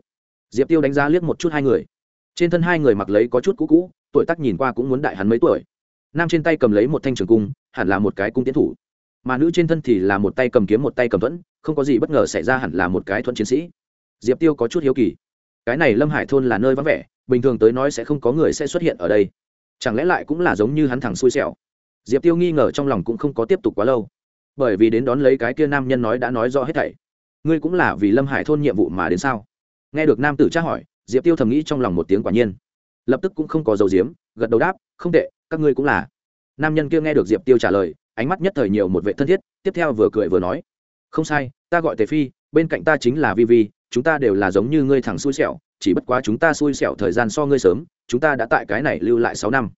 Diệp tiêu đánh giá liếc một chút hai người. Trên thân hai người mặc lấy có chút cũ cũ, tuổi tác nhìn qua cũng muốn đại hắn mấy tuổi. Nam trên tay cầm lấy một thanh trường cung, hẳn là một cái cung tiến thủ. Mà nữ trên thân thì là một tay cầm kiếm, một tay cầm thuẫn không có gì bất ngờ xảy ra hẳn là một cái thuận chiến sĩ. Diệp tiêu có chút hiếu kỳ. Cái này lâm hải thôn là nơi vắng vẻ, bình thường tới nói sẽ không có người sẽ xuất hiện ở đây. Chẳng lẽ lại cũng là giống như hắn thẳng xui xẻo? Diệp tiêu nghi ngờ trong lòng cũng không có tiếp tục quá lâu. Bởi vì đến đón lấy cái kia nam nhân nói đã nói rõ hết thảy. Ngươi cũng là vì lâm hải thôn nhiệm vụ mà đến sao? Nghe được nam tử tra hỏi, diệp tiêu thầm nghĩ trong lòng một tiếng quả nhiên. Lập tức cũng không có dầu diếm gật đầu đáp, không tệ, các ngươi cũng là. Nam nhân kia nghe được diệp tiêu trả lời, ánh mắt nhất thời nhiều một vệ thân thiết, tiếp theo vừa cười vừa nói không sai, ta gọi tề phi, bên cạnh ta chính là vi vi, chúng ta đều là giống như ngươi thẳng xui xẻo, chỉ bất quá chúng ta xui xẻo thời gian so ngươi sớm, chúng ta đã tại cái này lưu lại sáu năm.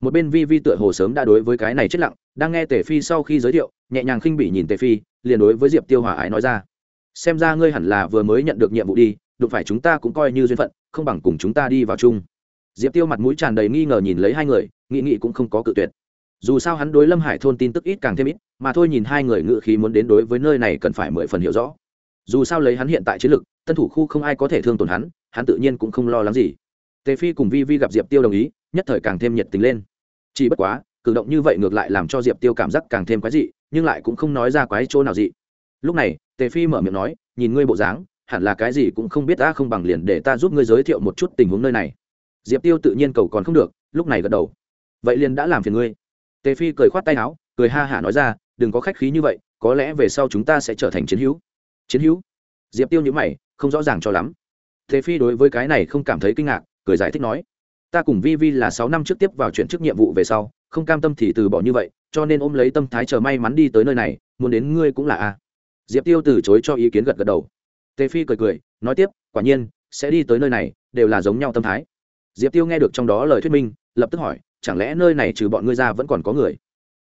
Một bên vi vi tựa hồ sớm đã đối với cái này chết lặng, đang nghe tề phi sau khi giới thiệu, nhẹ nhàng khinh bỉ nhìn tề phi, liền đối với diệp tiêu hòa ái nói ra. Xem ra ngươi hẳn là vừa mới nhận được nhiệm vụ đi, đụng phải chúng ta cũng coi như duyên phận, không bằng cùng chúng ta đi vào chung. Diệp tiêu mặt mũi tràn đầy nghi ngờ nhìn lấy hai người, nghị nghị cũng không có cự tuyệt dù sao hắn đối lâm hải thôn tin tức ít càng thêm ít, mà thôi nhìn hai người ngự khí muốn đến đối với nơi này cần phải mười phần hiểu rõ. Dù sao lấy hắn hiện tại chiến lực, tân thủ khu không ai có thể thương tổn hắn hắn tự nhiên cũng không lo lắng gì. Tề phi cùng vi vi gặp diệp tiêu đồng ý, nhất thời càng thêm nhiệt tình lên. Chỉ bất quá, cử động như vậy ngược lại làm cho diệp tiêu cảm giác càng thêm quái dị, nhưng lại cũng không nói ra quái chỗ nào dị. Lúc này, tề phi mở miệng nói, nhìn ngươi bộ dáng, hẳn là cái gì cũng không biết ta không bằng liền để ta giúp ngươi giới thiệu một chút tình huống nơi này. Diệp tiêu tự nhiên cầu còn không được, lúc này gật đầu. Vậy liền đã làm phiền ngươi tề phi cười khoát tay áo, cười ha hả nói ra, đừng có khách khí như vậy, có lẽ về sau chúng ta sẽ trở thành chiến hữu. Chiến hữu? Diệp tiêu nhữ mày, không rõ ràng cho lắm. Tề phi đối với cái này không cảm thấy kinh ngạc, cười giải thích nói, ta cùng vi vi là sáu năm trước tiếp vào chuyển chức nhiệm vụ về sau, không cam tâm thì từ bỏ như vậy, cho nên ôm lấy tâm thái chờ may mắn đi tới nơi này, muốn đến ngươi cũng là a. Diệp tiêu từ chối cho ý kiến gật gật đầu. Tề phi cười cười, nói tiếp, quả nhiên, sẽ đi tới nơi này, đều là giống nhau tâm thái. Diệp tiêu nghe được trong đó lời thuyết minh, lập tức hỏi chẳng lẽ nơi này trừ bọn ngươi ra vẫn còn có người?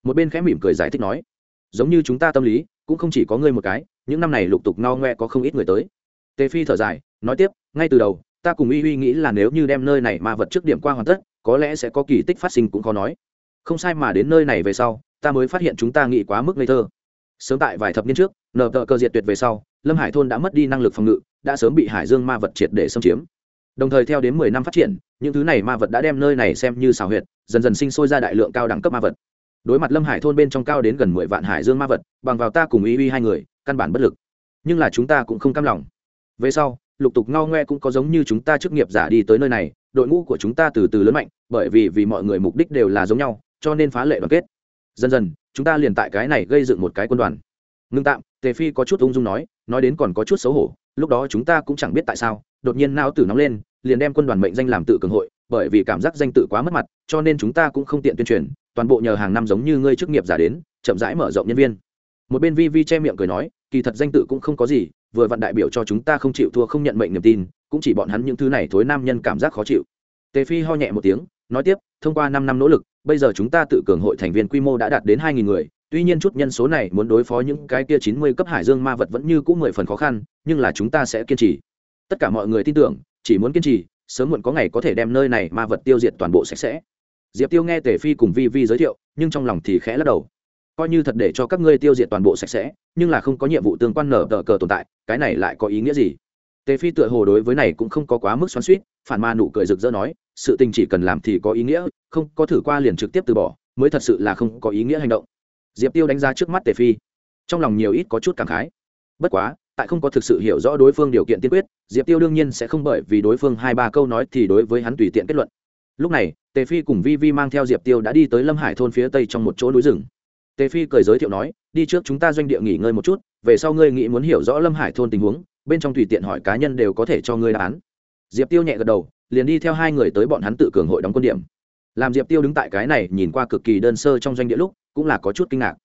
Một bên khẽ mỉm cười giải thích nói, giống như chúng ta tâm lý, cũng không chỉ có ngươi một cái, những năm này lục tục no ngoe có không ít người tới. Tề phi thở dài, nói tiếp, ngay từ đầu, ta cùng y uy nghĩ là nếu như đem nơi này ma vật trước điểm qua hoàn tất, có lẽ sẽ có kỳ tích phát sinh cũng khó nói. Không sai mà đến nơi này về sau, ta mới phát hiện chúng ta nghĩ quá mức ngây thơ. Sớm tại vài thập niên trước nợ tợ cơ diệt tuyệt về sau, lâm hải thôn đã mất đi năng lực phòng ngự, đã sớm bị hải dương ma vật triệt để xâm chiếm. Đồng thời theo đến mười năm phát triển, những thứ này ma vật đã đem nơi này xem như xào huyệt dần dần sinh sôi ra đại lượng cao đẳng cấp ma vật. Đối mặt lâm hải thôn bên trong cao đến gần mười vạn hải dương ma vật, bằng vào ta cùng ý uy hai người, căn bản bất lực. Nhưng là chúng ta cũng không cam lòng. Về sau, lục tục ngao ngoe cũng có giống như chúng ta chức nghiệp giả đi tới nơi này, đội ngũ của chúng ta từ từ lớn mạnh, bởi vì vì mọi người mục đích đều là giống nhau, cho nên phá lệ đoàn kết. Dần dần, chúng ta liền tại cái này gây dựng một cái quân đoàn. Ngưng tạm, tề phi có chút ung dung nói nói đến còn có chút xấu hổ, lúc đó chúng ta cũng chẳng biết tại sao, đột nhiên nao tử nóng lên, liền đem quân đoàn mệnh danh làm tự cường hội bởi vì cảm giác danh tự quá mất mặt, cho nên chúng ta cũng không tiện tuyên truyền, toàn bộ nhờ hàng năm giống như ngươi chức nghiệp giả đến, chậm rãi mở rộng nhân viên. Một bên vi vi che miệng cười nói, kỳ thật danh tự cũng không có gì, vừa vặn đại biểu cho chúng ta không chịu thua, không nhận mệnh niềm tin, cũng chỉ bọn hắn những thứ này thối nam nhân cảm giác khó chịu. Tề phi ho nhẹ một tiếng, nói tiếp, thông qua năm năm nỗ lực, bây giờ chúng ta tự cường hội thành viên quy mô đã đạt đến hai nghìn người, tuy nhiên chút nhân số này muốn đối phó những cái kia chín mươi cấp hải dương ma vật vẫn như cũ mười phần khó khăn, nhưng là chúng ta sẽ kiên trì. Tất cả mọi người tin tưởng, chỉ muốn kiên trì sớm muộn có ngày có thể đem nơi này ma vật tiêu diệt toàn bộ sạch sẽ. Diệp tiêu nghe tề phi cùng vi vi giới thiệu, nhưng trong lòng thì khẽ lắc đầu. Coi như thật để cho các ngươi tiêu diệt toàn bộ sạch sẽ, nhưng là không có nhiệm vụ tương quan nở tờ cờ tồn tại, cái này lại có ý nghĩa gì? Tề phi tựa hồ đối với này cũng không có quá mức xoắn suýt phản ma nụ cười rực rỡ nói, sự tình chỉ cần làm thì có ý nghĩa, không có thử qua liền trực tiếp từ bỏ, mới thật sự là không có ý nghĩa hành động. Diệp tiêu đánh giá trước mắt tề phi, trong lòng nhiều ít có chút cảm khái. Bất quá tại không có thực sự hiểu rõ đối phương điều kiện tiên quyết, diệp tiêu đương nhiên sẽ không bởi vì đối phương hai ba câu nói thì đối với hắn tùy tiện kết luận. Lúc này, tề phi cùng vi vi mang theo diệp tiêu đã đi tới lâm hải thôn phía tây trong một chỗ núi rừng. Tề phi cười giới thiệu nói, đi trước chúng ta doanh địa nghỉ ngơi một chút, về sau ngươi nghĩ muốn hiểu rõ lâm hải thôn tình huống, bên trong tùy tiện hỏi cá nhân đều có thể cho ngươi đáp án. Diệp tiêu nhẹ gật đầu, liền đi theo hai người tới bọn hắn tự cường hội đóng quân điểm. Làm diệp tiêu đứng tại cái này nhìn qua cực kỳ đơn sơ trong doanh địa lúc, cũng là có chút kinh ngạc.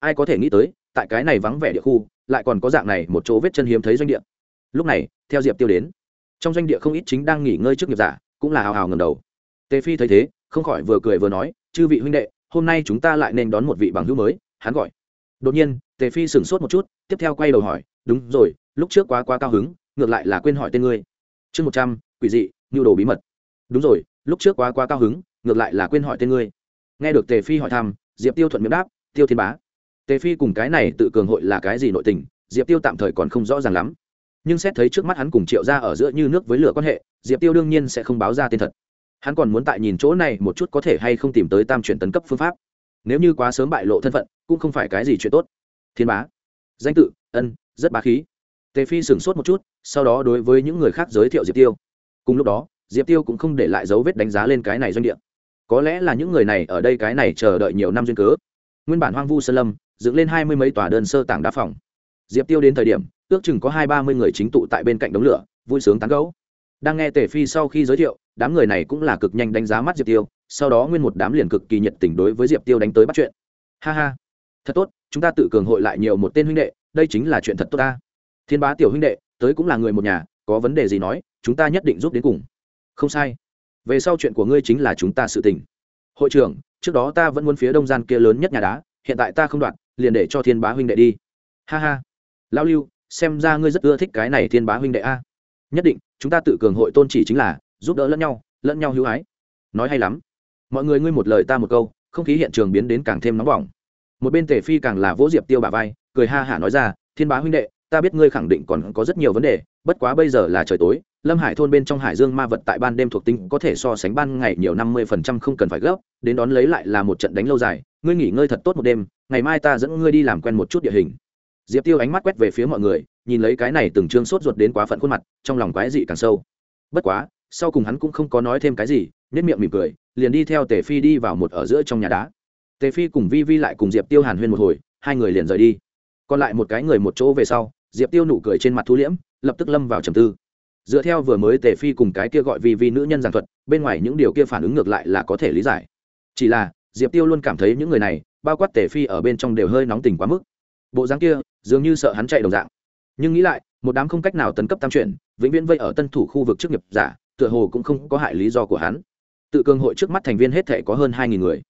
Ai có thể nghĩ tới tại cái này vắng vẻ địa khu, lại còn có dạng này một chỗ vết chân hiếm thấy doanh địa. Lúc này, theo diệp tiêu đến, trong doanh địa không ít chính đang nghỉ ngơi trước nghiệp giả cũng là hào hào ngầm đầu. Tề phi thấy thế, không khỏi vừa cười vừa nói, chư vị huynh đệ, hôm nay chúng ta lại nên đón một vị bằng hữu mới, hắn gọi. Đột nhiên, tề phi sửng sốt một chút, tiếp theo quay đầu hỏi, đúng rồi, lúc trước quá quá cao hứng, ngược lại là quên hỏi tên ngươi. Chương một trăm, quỷ dị, nhu đồ bí mật. Đúng rồi, lúc trước quá quá cao hứng, ngược lại là quên hỏi tên ngươi. Nghe được tề phi hỏi thăm, diệp tiêu thuận miệng đáp, tiêu thiên bá tề phi cùng cái này tự cường hội là cái gì nội tình, diệp tiêu tạm thời còn không rõ ràng lắm. Nhưng xét thấy trước mắt hắn cùng triệu ra ở giữa như nước với lửa quan hệ, diệp tiêu đương nhiên sẽ không báo ra tên thật. Hắn còn muốn tại nhìn chỗ này một chút có thể hay không tìm tới tam chuyển tấn cấp phương pháp. Nếu như quá sớm bại lộ thân phận, cũng không phải cái gì chuyện tốt. Thiên bá, danh tự, ân, rất bá khí. Tề phi sửng sốt một chút, sau đó đối với những người khác giới thiệu diệp tiêu. Cùng lúc đó, diệp tiêu cũng không để lại dấu vết đánh giá lên cái này doanh địa. Có lẽ là những người này ở đây cái này chờ đợi nhiều năm duyên cớ. Nguyên bản hoang vu sơn lâm dựng lên hai mươi mấy tòa đơn sơ tảng đá phòng. Diệp tiêu đến thời điểm, ước chừng có hai ba mươi người chính tụ tại bên cạnh đống lửa, vui sướng tán gấu đang nghe tề phi sau khi giới thiệu, đám người này cũng là cực nhanh đánh giá mắt diệp tiêu, sau đó nguyên một đám liền cực kỳ nhiệt tình đối với diệp tiêu đánh tới bắt chuyện. Ha ha, thật tốt, chúng ta tự cường hội lại nhiều một tên huynh đệ, đây chính là chuyện thật tốt ta. Thiên bá tiểu huynh đệ, tới cũng là người một nhà, có vấn đề gì nói, chúng ta nhất định giúp đến cùng. Không sai. Về sau chuyện của ngươi chính là chúng ta sự tình. Hội trưởng, trước đó ta vẫn muốn phía đông gian kia lớn nhất nhà đá, hiện tại ta không đoạn liền để cho thiên bá huynh đệ đi. Ha ha. Lão lưu, xem ra ngươi rất ưa thích cái này thiên bá huynh đệ a. Nhất định, chúng ta tự cường hội tôn chỉ chính là giúp đỡ lẫn nhau lẫn nhau hữu ái. Nói hay lắm. Mọi người ngươi một lời ta một câu, không khí hiện trường biến đến càng thêm nóng bỏng. Một bên tề phi càng là vỗ diệp tiêu bà vai, cười ha hả nói ra, thiên bá huynh đệ, ta biết ngươi khẳng định còn có rất nhiều vấn đề, bất quá bây giờ là trời tối, lâm hải thôn bên trong hải dương ma vật tại ban đêm thuộc tính có thể so sánh ban ngày nhiều năm mươi phần trăm không cần phải gấp, đến đón lấy lại là một trận đánh lâu dài ngươi nghỉ ngơi thật tốt một đêm, ngày mai ta dẫn ngươi đi làm quen một chút địa hình. Diệp tiêu ánh mắt quét về phía mọi người, nhìn lấy cái này từng trương sốt ruột đến quá phận khuôn mặt, trong lòng quái dị càng sâu. Bất quá, sau cùng hắn cũng không có nói thêm cái gì nhất miệng mỉm cười, liền đi theo tề phi đi vào một ở giữa trong nhà đá. Tề phi cùng vi vi lại cùng diệp tiêu hàn huyên một hồi, hai người liền rời đi. Còn lại một cái người một chỗ về sau, diệp tiêu nụ cười trên mặt thu liễm, lập tức lâm vào trầm tư. Dựa theo vừa mới tề phi cùng cái kia gọi vi vi nữ nhân giảng thuật, bên ngoài những điều kia phản ứng ngược lại là có thể lý giải. Chỉ là diệp tiêu luôn cảm thấy những người này, bao quát tề phi ở bên trong đều hơi nóng tình quá mức. Bộ dáng kia, dường như sợ hắn chạy đồng dạng. Nhưng nghĩ lại, một đám không cách nào tấn cấp tam chuyển, vĩnh viễn vây ở tân thủ khu vực chức nghiệp giả, tựa hồ cũng không có hại lý do của hắn. Tự cường hội trước mắt thành viên hết thể có hơn hai nghìn người.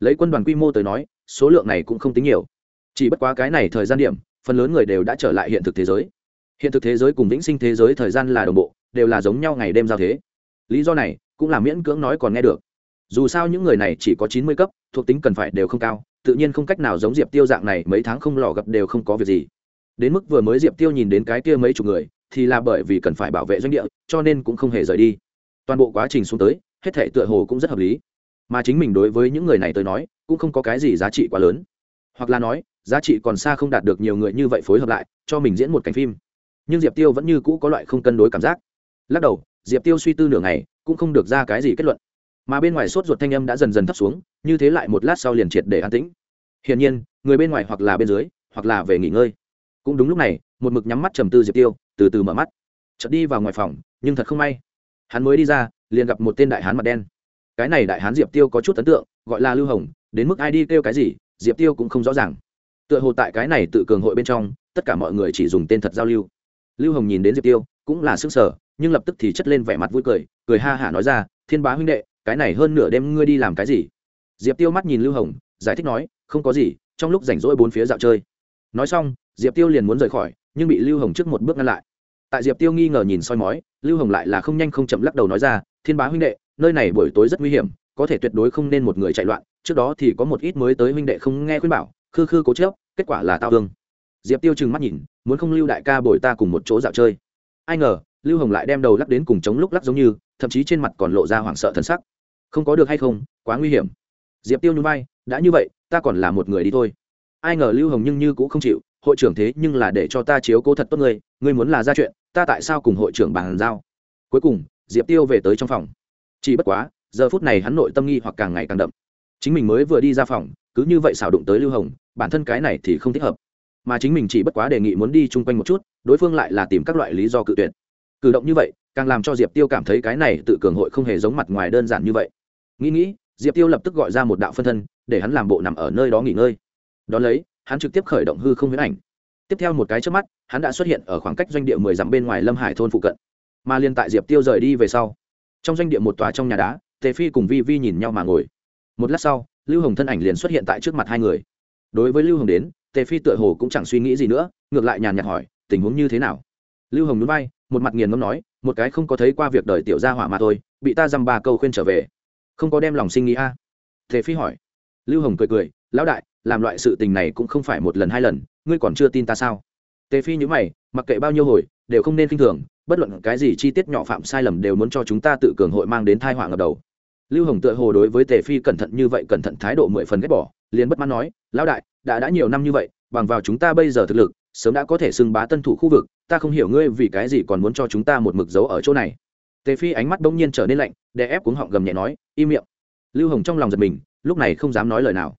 Lấy quân đoàn quy mô tới nói, số lượng này cũng không tính nhiều. Chỉ bất quá cái này thời gian điểm, phần lớn người đều đã trở lại hiện thực thế giới. Hiện thực thế giới cùng vĩnh sinh thế giới thời gian là đồng bộ, đều là giống nhau ngày đêm giao thế. Lý do này, cũng là miễn cưỡng nói còn nghe được dù sao những người này chỉ có chín mươi cấp, thuộc tính cần phải đều không cao, tự nhiên không cách nào giống diệp tiêu dạng này mấy tháng không lò gặp đều không có việc gì. Đến mức vừa mới diệp tiêu nhìn đến cái kia mấy chục người, thì là bởi vì cần phải bảo vệ doanh địa, cho nên cũng không hề rời đi. Toàn bộ quá trình xuống tới, hết thể tựa hồ cũng rất hợp lý. Mà chính mình đối với những người này tới nói, cũng không có cái gì giá trị quá lớn. Hoặc là nói, giá trị còn xa không đạt được nhiều người như vậy phối hợp lại, cho mình diễn một cảnh phim. Nhưng diệp tiêu vẫn như cũ có loại không cân đối cảm giác. Lắc đầu, diệp tiêu suy tư nửa ngày, cũng không được ra cái gì kết luận mà bên ngoài sốt ruột thanh âm đã dần dần thấp xuống, như thế lại một lát sau liền triệt để an tĩnh. Hiển nhiên, người bên ngoài hoặc là bên dưới, hoặc là về nghỉ ngơi. Cũng đúng lúc này, một mực nhắm mắt trầm tư diệp tiêu, từ từ mở mắt. Chợt đi vào ngoài phòng, nhưng thật không may. Hắn mới đi ra, liền gặp một tên đại hán mặt đen. Cái này đại hán diệp tiêu có chút ấn tượng, gọi là lưu hồng, đến mức ai đi kêu cái gì, diệp tiêu cũng không rõ ràng. Tựa hồ tại cái này tự cường hội bên trong, tất cả mọi người chỉ dùng tên thật giao lưu. Lưu hồng nhìn đến diệp tiêu, cũng là sức sở nhưng lập tức thì chất lên vẻ mặt vui cười cười ha hả nói ra, thiên bá huynh đệ cái này hơn nửa đêm ngươi đi làm cái gì? Diệp tiêu mắt nhìn lưu hồng, giải thích nói, không có gì, trong lúc rảnh rỗi bốn phía dạo chơi. Nói xong, diệp tiêu liền muốn rời khỏi, nhưng bị lưu hồng trước một bước ngăn lại. Tại diệp tiêu nghi ngờ nhìn soi mói, lưu hồng lại là không nhanh không chậm lắc đầu nói ra, thiên bá huynh đệ, nơi này buổi tối rất nguy hiểm, có thể tuyệt đối không nên một người chạy loạn, trước đó thì có một ít mới tới huynh đệ không nghe khuyên bảo, khư khư cố chớp kết quả là tao thương. Diệp tiêu trừng mắt nhìn, muốn không lưu đại ca bồi ta cùng một chỗ dạo chơi? Ai ngờ, lưu hồng lại đem đầu lắc đến cùng chống lúc lắc giống như, thậm chí trên mặt còn lộ ra hoảng sợ thân sắc không có được hay không, quá nguy hiểm. Diệp tiêu nhún vai, đã như vậy, ta còn là một người đi thôi. Ai ngờ lưu hồng nhưng như cũng không chịu, hội trưởng thế nhưng là để cho ta chiếu cố thật tốt ngươi ngươi muốn là ra chuyện, ta tại sao cùng hội trưởng bàn giao? Cuối cùng, diệp tiêu về tới trong phòng. Chỉ bất quá, giờ phút này hắn nội tâm nghi hoặc càng ngày càng đậm. Chính mình mới vừa đi ra phòng, cứ như vậy xảo đụng tới lưu hồng, bản thân cái này thì không thích hợp. Mà chính mình chỉ bất quá đề nghị muốn đi chung quanh một chút, đối phương lại là tìm các loại lý do cự tuyệt. Cử động như vậy, càng làm cho diệp tiêu cảm thấy cái này tự cường hội không hề giống mặt ngoài đơn giản như vậy nghĩ nghĩ, diệp tiêu lập tức gọi ra một đạo phân thân, để hắn làm bộ nằm ở nơi đó nghỉ ngơi. Đón lấy, hắn trực tiếp khởi động hư không huyễn ảnh. Tiếp theo một cái trước mắt, hắn đã xuất hiện ở khoảng cách doanh địa mười dặm bên ngoài lâm hải thôn phụ cận. Mà liên tại diệp tiêu rời đi về sau, trong doanh địa một tòa trong nhà đá, tề phi cùng vi vi nhìn nhau mà ngồi. Một lát sau, lưu hồng thân ảnh liền xuất hiện tại trước mặt hai người. Đối với lưu hồng đến, tề phi tựa hồ cũng chẳng suy nghĩ gì nữa, ngược lại nhàn nhạt hỏi, tình huống như thế nào? Lưu hồng núi bay một mặt nghiền ngâm nói, một cái không có thấy qua việc đời tiểu gia hỏa mà thôi, bị ta dăm ba câu khuyên trở về không có đem lòng sinh nghĩ a. Tề phi hỏi. Lưu hồng cười cười, lão đại, làm loại sự tình này cũng không phải một lần hai lần, ngươi còn chưa tin ta sao? Tề phi nhữ mày, mặc kệ bao nhiêu hồi, đều không nên k i n h thường, bất luận cái gì chi tiết nhỏ phạm sai lầm đều muốn cho chúng ta tự cường hội mang đến thai họa ngập đầu. Lưu hồng tựa hồ đối với tề phi cẩn thận như vậy, cẩn thận thái độ mười phần ghét bỏ, liền bất mãn nói, lão đại, đã đã nhiều năm như vậy, bằng vào chúng ta bây giờ thực lực, sớm đã có thể xưng bá tân thủ khu vực, ta không hiểu ngươi vì cái gì còn muốn cho chúng ta một mực dấu ở chỗ này tề phi ánh mắt bỗng nhiên trở nên lạnh, đè ép cuống họng gầm nhẹ nói, im miệng. Lưu hồng trong lòng giật mình, lúc này không dám nói lời nào.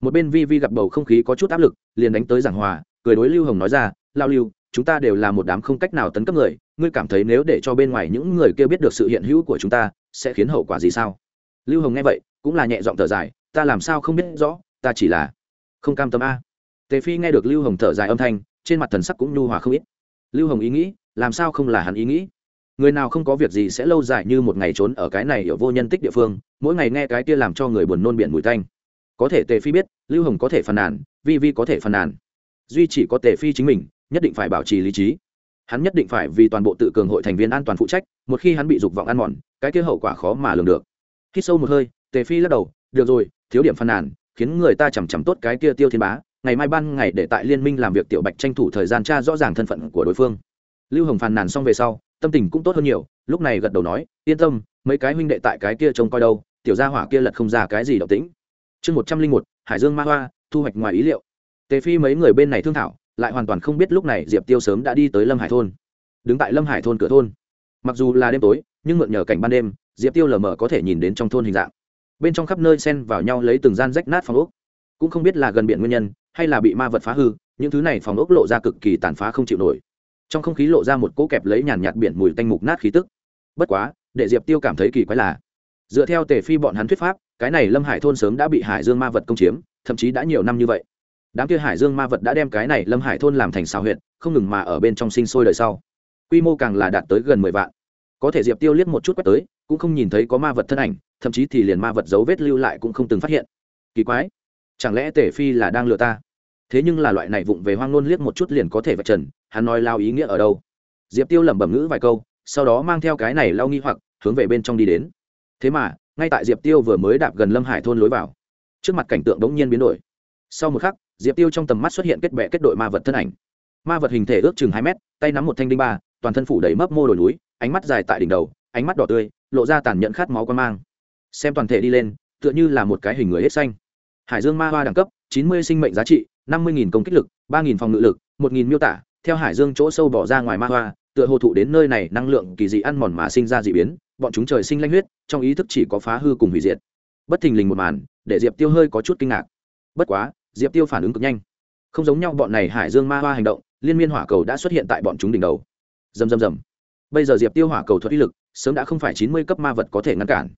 Một bên vi vi gặp bầu không khí có chút áp lực, liền đánh tới giảng hòa, cười đối lưu hồng nói ra lao lưu, chúng ta đều là một đám không cách nào tấn cấp người, ngươi cảm thấy nếu để cho bên ngoài những người kia biết được sự hiện hữu của chúng ta, sẽ khiến hậu quả gì sao? Lưu hồng nghe vậy, cũng là nhẹ giọng thở dài, ta làm sao không biết rõ, ta chỉ là không cam tâm a. Tề phi nghe được lưu hồng thở dài âm thanh, trên mặt thần sắc cũng nhu hòa không ít. Lưu hồng ý nghĩ, làm sao không là hắn ý nghĩ? Người nào không có việc gì sẽ lâu dài như một ngày trốn ở cái này ở vô nhân tích địa phương, mỗi ngày nghe cái kia làm cho người buồn nôn biển mùi tanh. Có thể tề phi biết, lưu hồng có thể phàn nàn, vi vi có thể phàn nàn. Duy chỉ có tề phi chính mình, nhất định phải bảo trì lý trí. Hắn nhất định phải vì toàn bộ tự cường hội thành viên an toàn phụ trách, một khi hắn bị dục vọng ăn mòn, cái kia hậu quả khó mà lường được. Khi sâu một hơi, tề phi lắc đầu, được rồi, thiếu điểm phàn nàn, khiến người ta chằm chằm tốt cái kia tiêu thiên bá, ngày mai ban ngày để tại liên minh làm việc tiểu bạch tranh thủ thời gian tra rõ ràng thân phận của đối phương. Lưu hồng phàn nàn xong về sau tâm tình cũng tốt hơn nhiều, lúc này gật đầu nói, yên tâm, mấy cái huynh đệ tại cái kia trông coi đâu, tiểu gia hỏa kia lật không ra cái gì động tĩnh. Chương một trăm linh một, hải dương ma hoa, thu hoạch ngoài ý liệu. Tề phi mấy người bên này thương thảo, lại hoàn toàn không biết lúc này diệp tiêu sớm đã đi tới lâm hải thôn. Đứng tại lâm hải thôn cửa thôn. Mặc dù là đêm tối, nhưng mượn nhờ cảnh ban đêm, diệp tiêu lờ mờ có thể nhìn đến trong thôn hình dạng. Bên trong khắp nơi xen vào nhau lấy từng gian rách nát phòng ốc. Cũng không biết là gần biển nguyên nhân, hay là bị ma vật phá hư, những thứ này phòng ốc lộ ra cực kỳ tàn phá không chịu nổi trong không khí lộ ra một cỗ kẹp lấy nhàn nhạt biển mùi tanh mục nát khí tức. Bất quá để diệp tiêu cảm thấy kỳ quái là, dựa theo tề phi bọn hắn thuyết pháp, cái này lâm hải thôn sớm đã bị hải dương ma vật công chiếm, thậm chí đã nhiều năm như vậy. Đám kia hải dương ma vật đã đem cái này lâm hải thôn làm thành xào huyện không ngừng mà ở bên trong sinh sôi đời sau. Quy mô càng là đạt tới gần mười vạn. Có thể diệp tiêu liếc một chút quét tới, cũng không nhìn thấy có ma vật thân ảnh, thậm chí thì liền ma vật dấu vết lưu lại cũng không từng phát hiện. Kỳ quái, chẳng lẽ tể phi là đang lừa ta? Thế nhưng là loại này vụng về hoang nôn liếc một chút liền có thể vạch trần, hắn nói lao ý nghĩa ở đâu? Diệp tiêu lẩm bẩm ngữ vài câu, sau đó mang theo cái này lao nghi hoặc, hướng về bên trong đi đến. Thế mà, ngay tại diệp tiêu vừa mới đạp gần lâm hải thôn lối vào, trước mặt cảnh tượng đống nhiên biến đổi. Sau một khắc, diệp tiêu trong tầm mắt xuất hiện kết bệ kết đội ma vật thân ảnh. Ma vật hình thể ước chừng hai mét, tay nắm một thanh đinh ba, toàn thân phủ đầy mấp mô đồi núi, ánh mắt dài tại đỉnh đầu, ánh mắt đỏ tươi, lộ ra tàn nhẫn khát máu quan mang. Xem toàn thể đi lên, tựa như là một cái hình người hết xanh. Hải dương ma hoa đẳng cấp, chín mươi sinh mệnh giá trị năm mươi công kích lực, ba phòng ngự lực, một miêu tả, theo hải dương chỗ sâu bỏ ra ngoài ma hoa, tựa hồ thụ đến nơi này năng lượng kỳ dị ăn mòn mà sinh ra dị biến, bọn chúng trời sinh lanh huyết, trong ý thức chỉ có phá hư cùng hủy diệt. Bất thình lình một màn, để diệp tiêu hơi có chút kinh ngạc. Bất quá, diệp tiêu phản ứng cực nhanh. Không giống nhau bọn này hải dương ma hoa hành động, liên miên hỏa cầu đã xuất hiện tại bọn chúng đỉnh đầu. Dầm dầm dầm bây giờ diệp tiêu hỏa cầu thuật uy lực, sớm đã không phải chín mươi cấp ma vật có thể ngăn cản.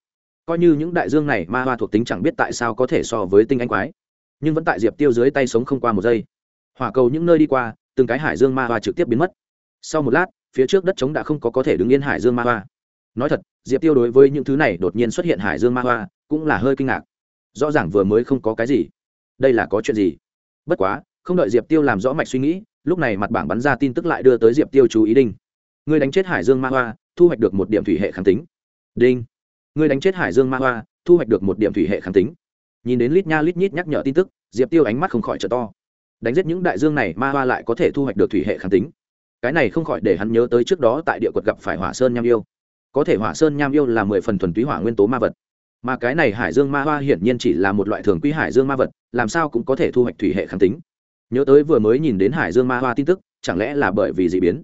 Coi như những đại dương này ma hoa thuộc tính chẳng biết tại sao có thể so với tinh anh quái nhưng vẫn tại diệp tiêu dưới tay sống không qua một giây. Hỏa cầu những nơi đi qua, từng cái hải dương ma hoa trực tiếp biến mất. Sau một lát, phía trước đất trống đã không có có thể đứng yên hải dương ma hoa. Nói thật, diệp tiêu đối với những thứ này đột nhiên xuất hiện hải dương ma hoa, cũng là hơi kinh ngạc. Rõ ràng vừa mới không có cái gì. Đây là có chuyện gì? Bất quá, không đợi diệp tiêu làm rõ mạch suy nghĩ, lúc này mặt bảng bắn ra tin tức lại đưa tới diệp tiêu chú ý đinh. Người đánh chết hải dương ma hoa, thu hoạch được một điểm thủy hệ kháng tính. Đinh. Người đánh chết hải dương ma hoa, thu hoạch được một điểm thủy hệ kháng tính nhìn đến lít nha lít nhít nhắc nhở tin tức, diệp tiêu ánh mắt không khỏi trở to. Đánh giết những đại dương này ma hoa lại có thể thu hoạch được thủy hệ kháng tính. Cái này không khỏi để hắn nhớ tới trước đó tại địa quật gặp phải hỏa sơn nham yêu. Có thể hỏa sơn nham yêu là mười phần thuần túy hỏa nguyên tố ma vật. Mà cái này hải dương ma hoa hiển nhiên chỉ là một loại thường quy hải dương ma vật, làm sao cũng có thể thu hoạch thủy hệ kháng tính. Nhớ tới vừa mới nhìn đến hải dương ma hoa tin tức, chẳng lẽ là bởi vì d ị biến?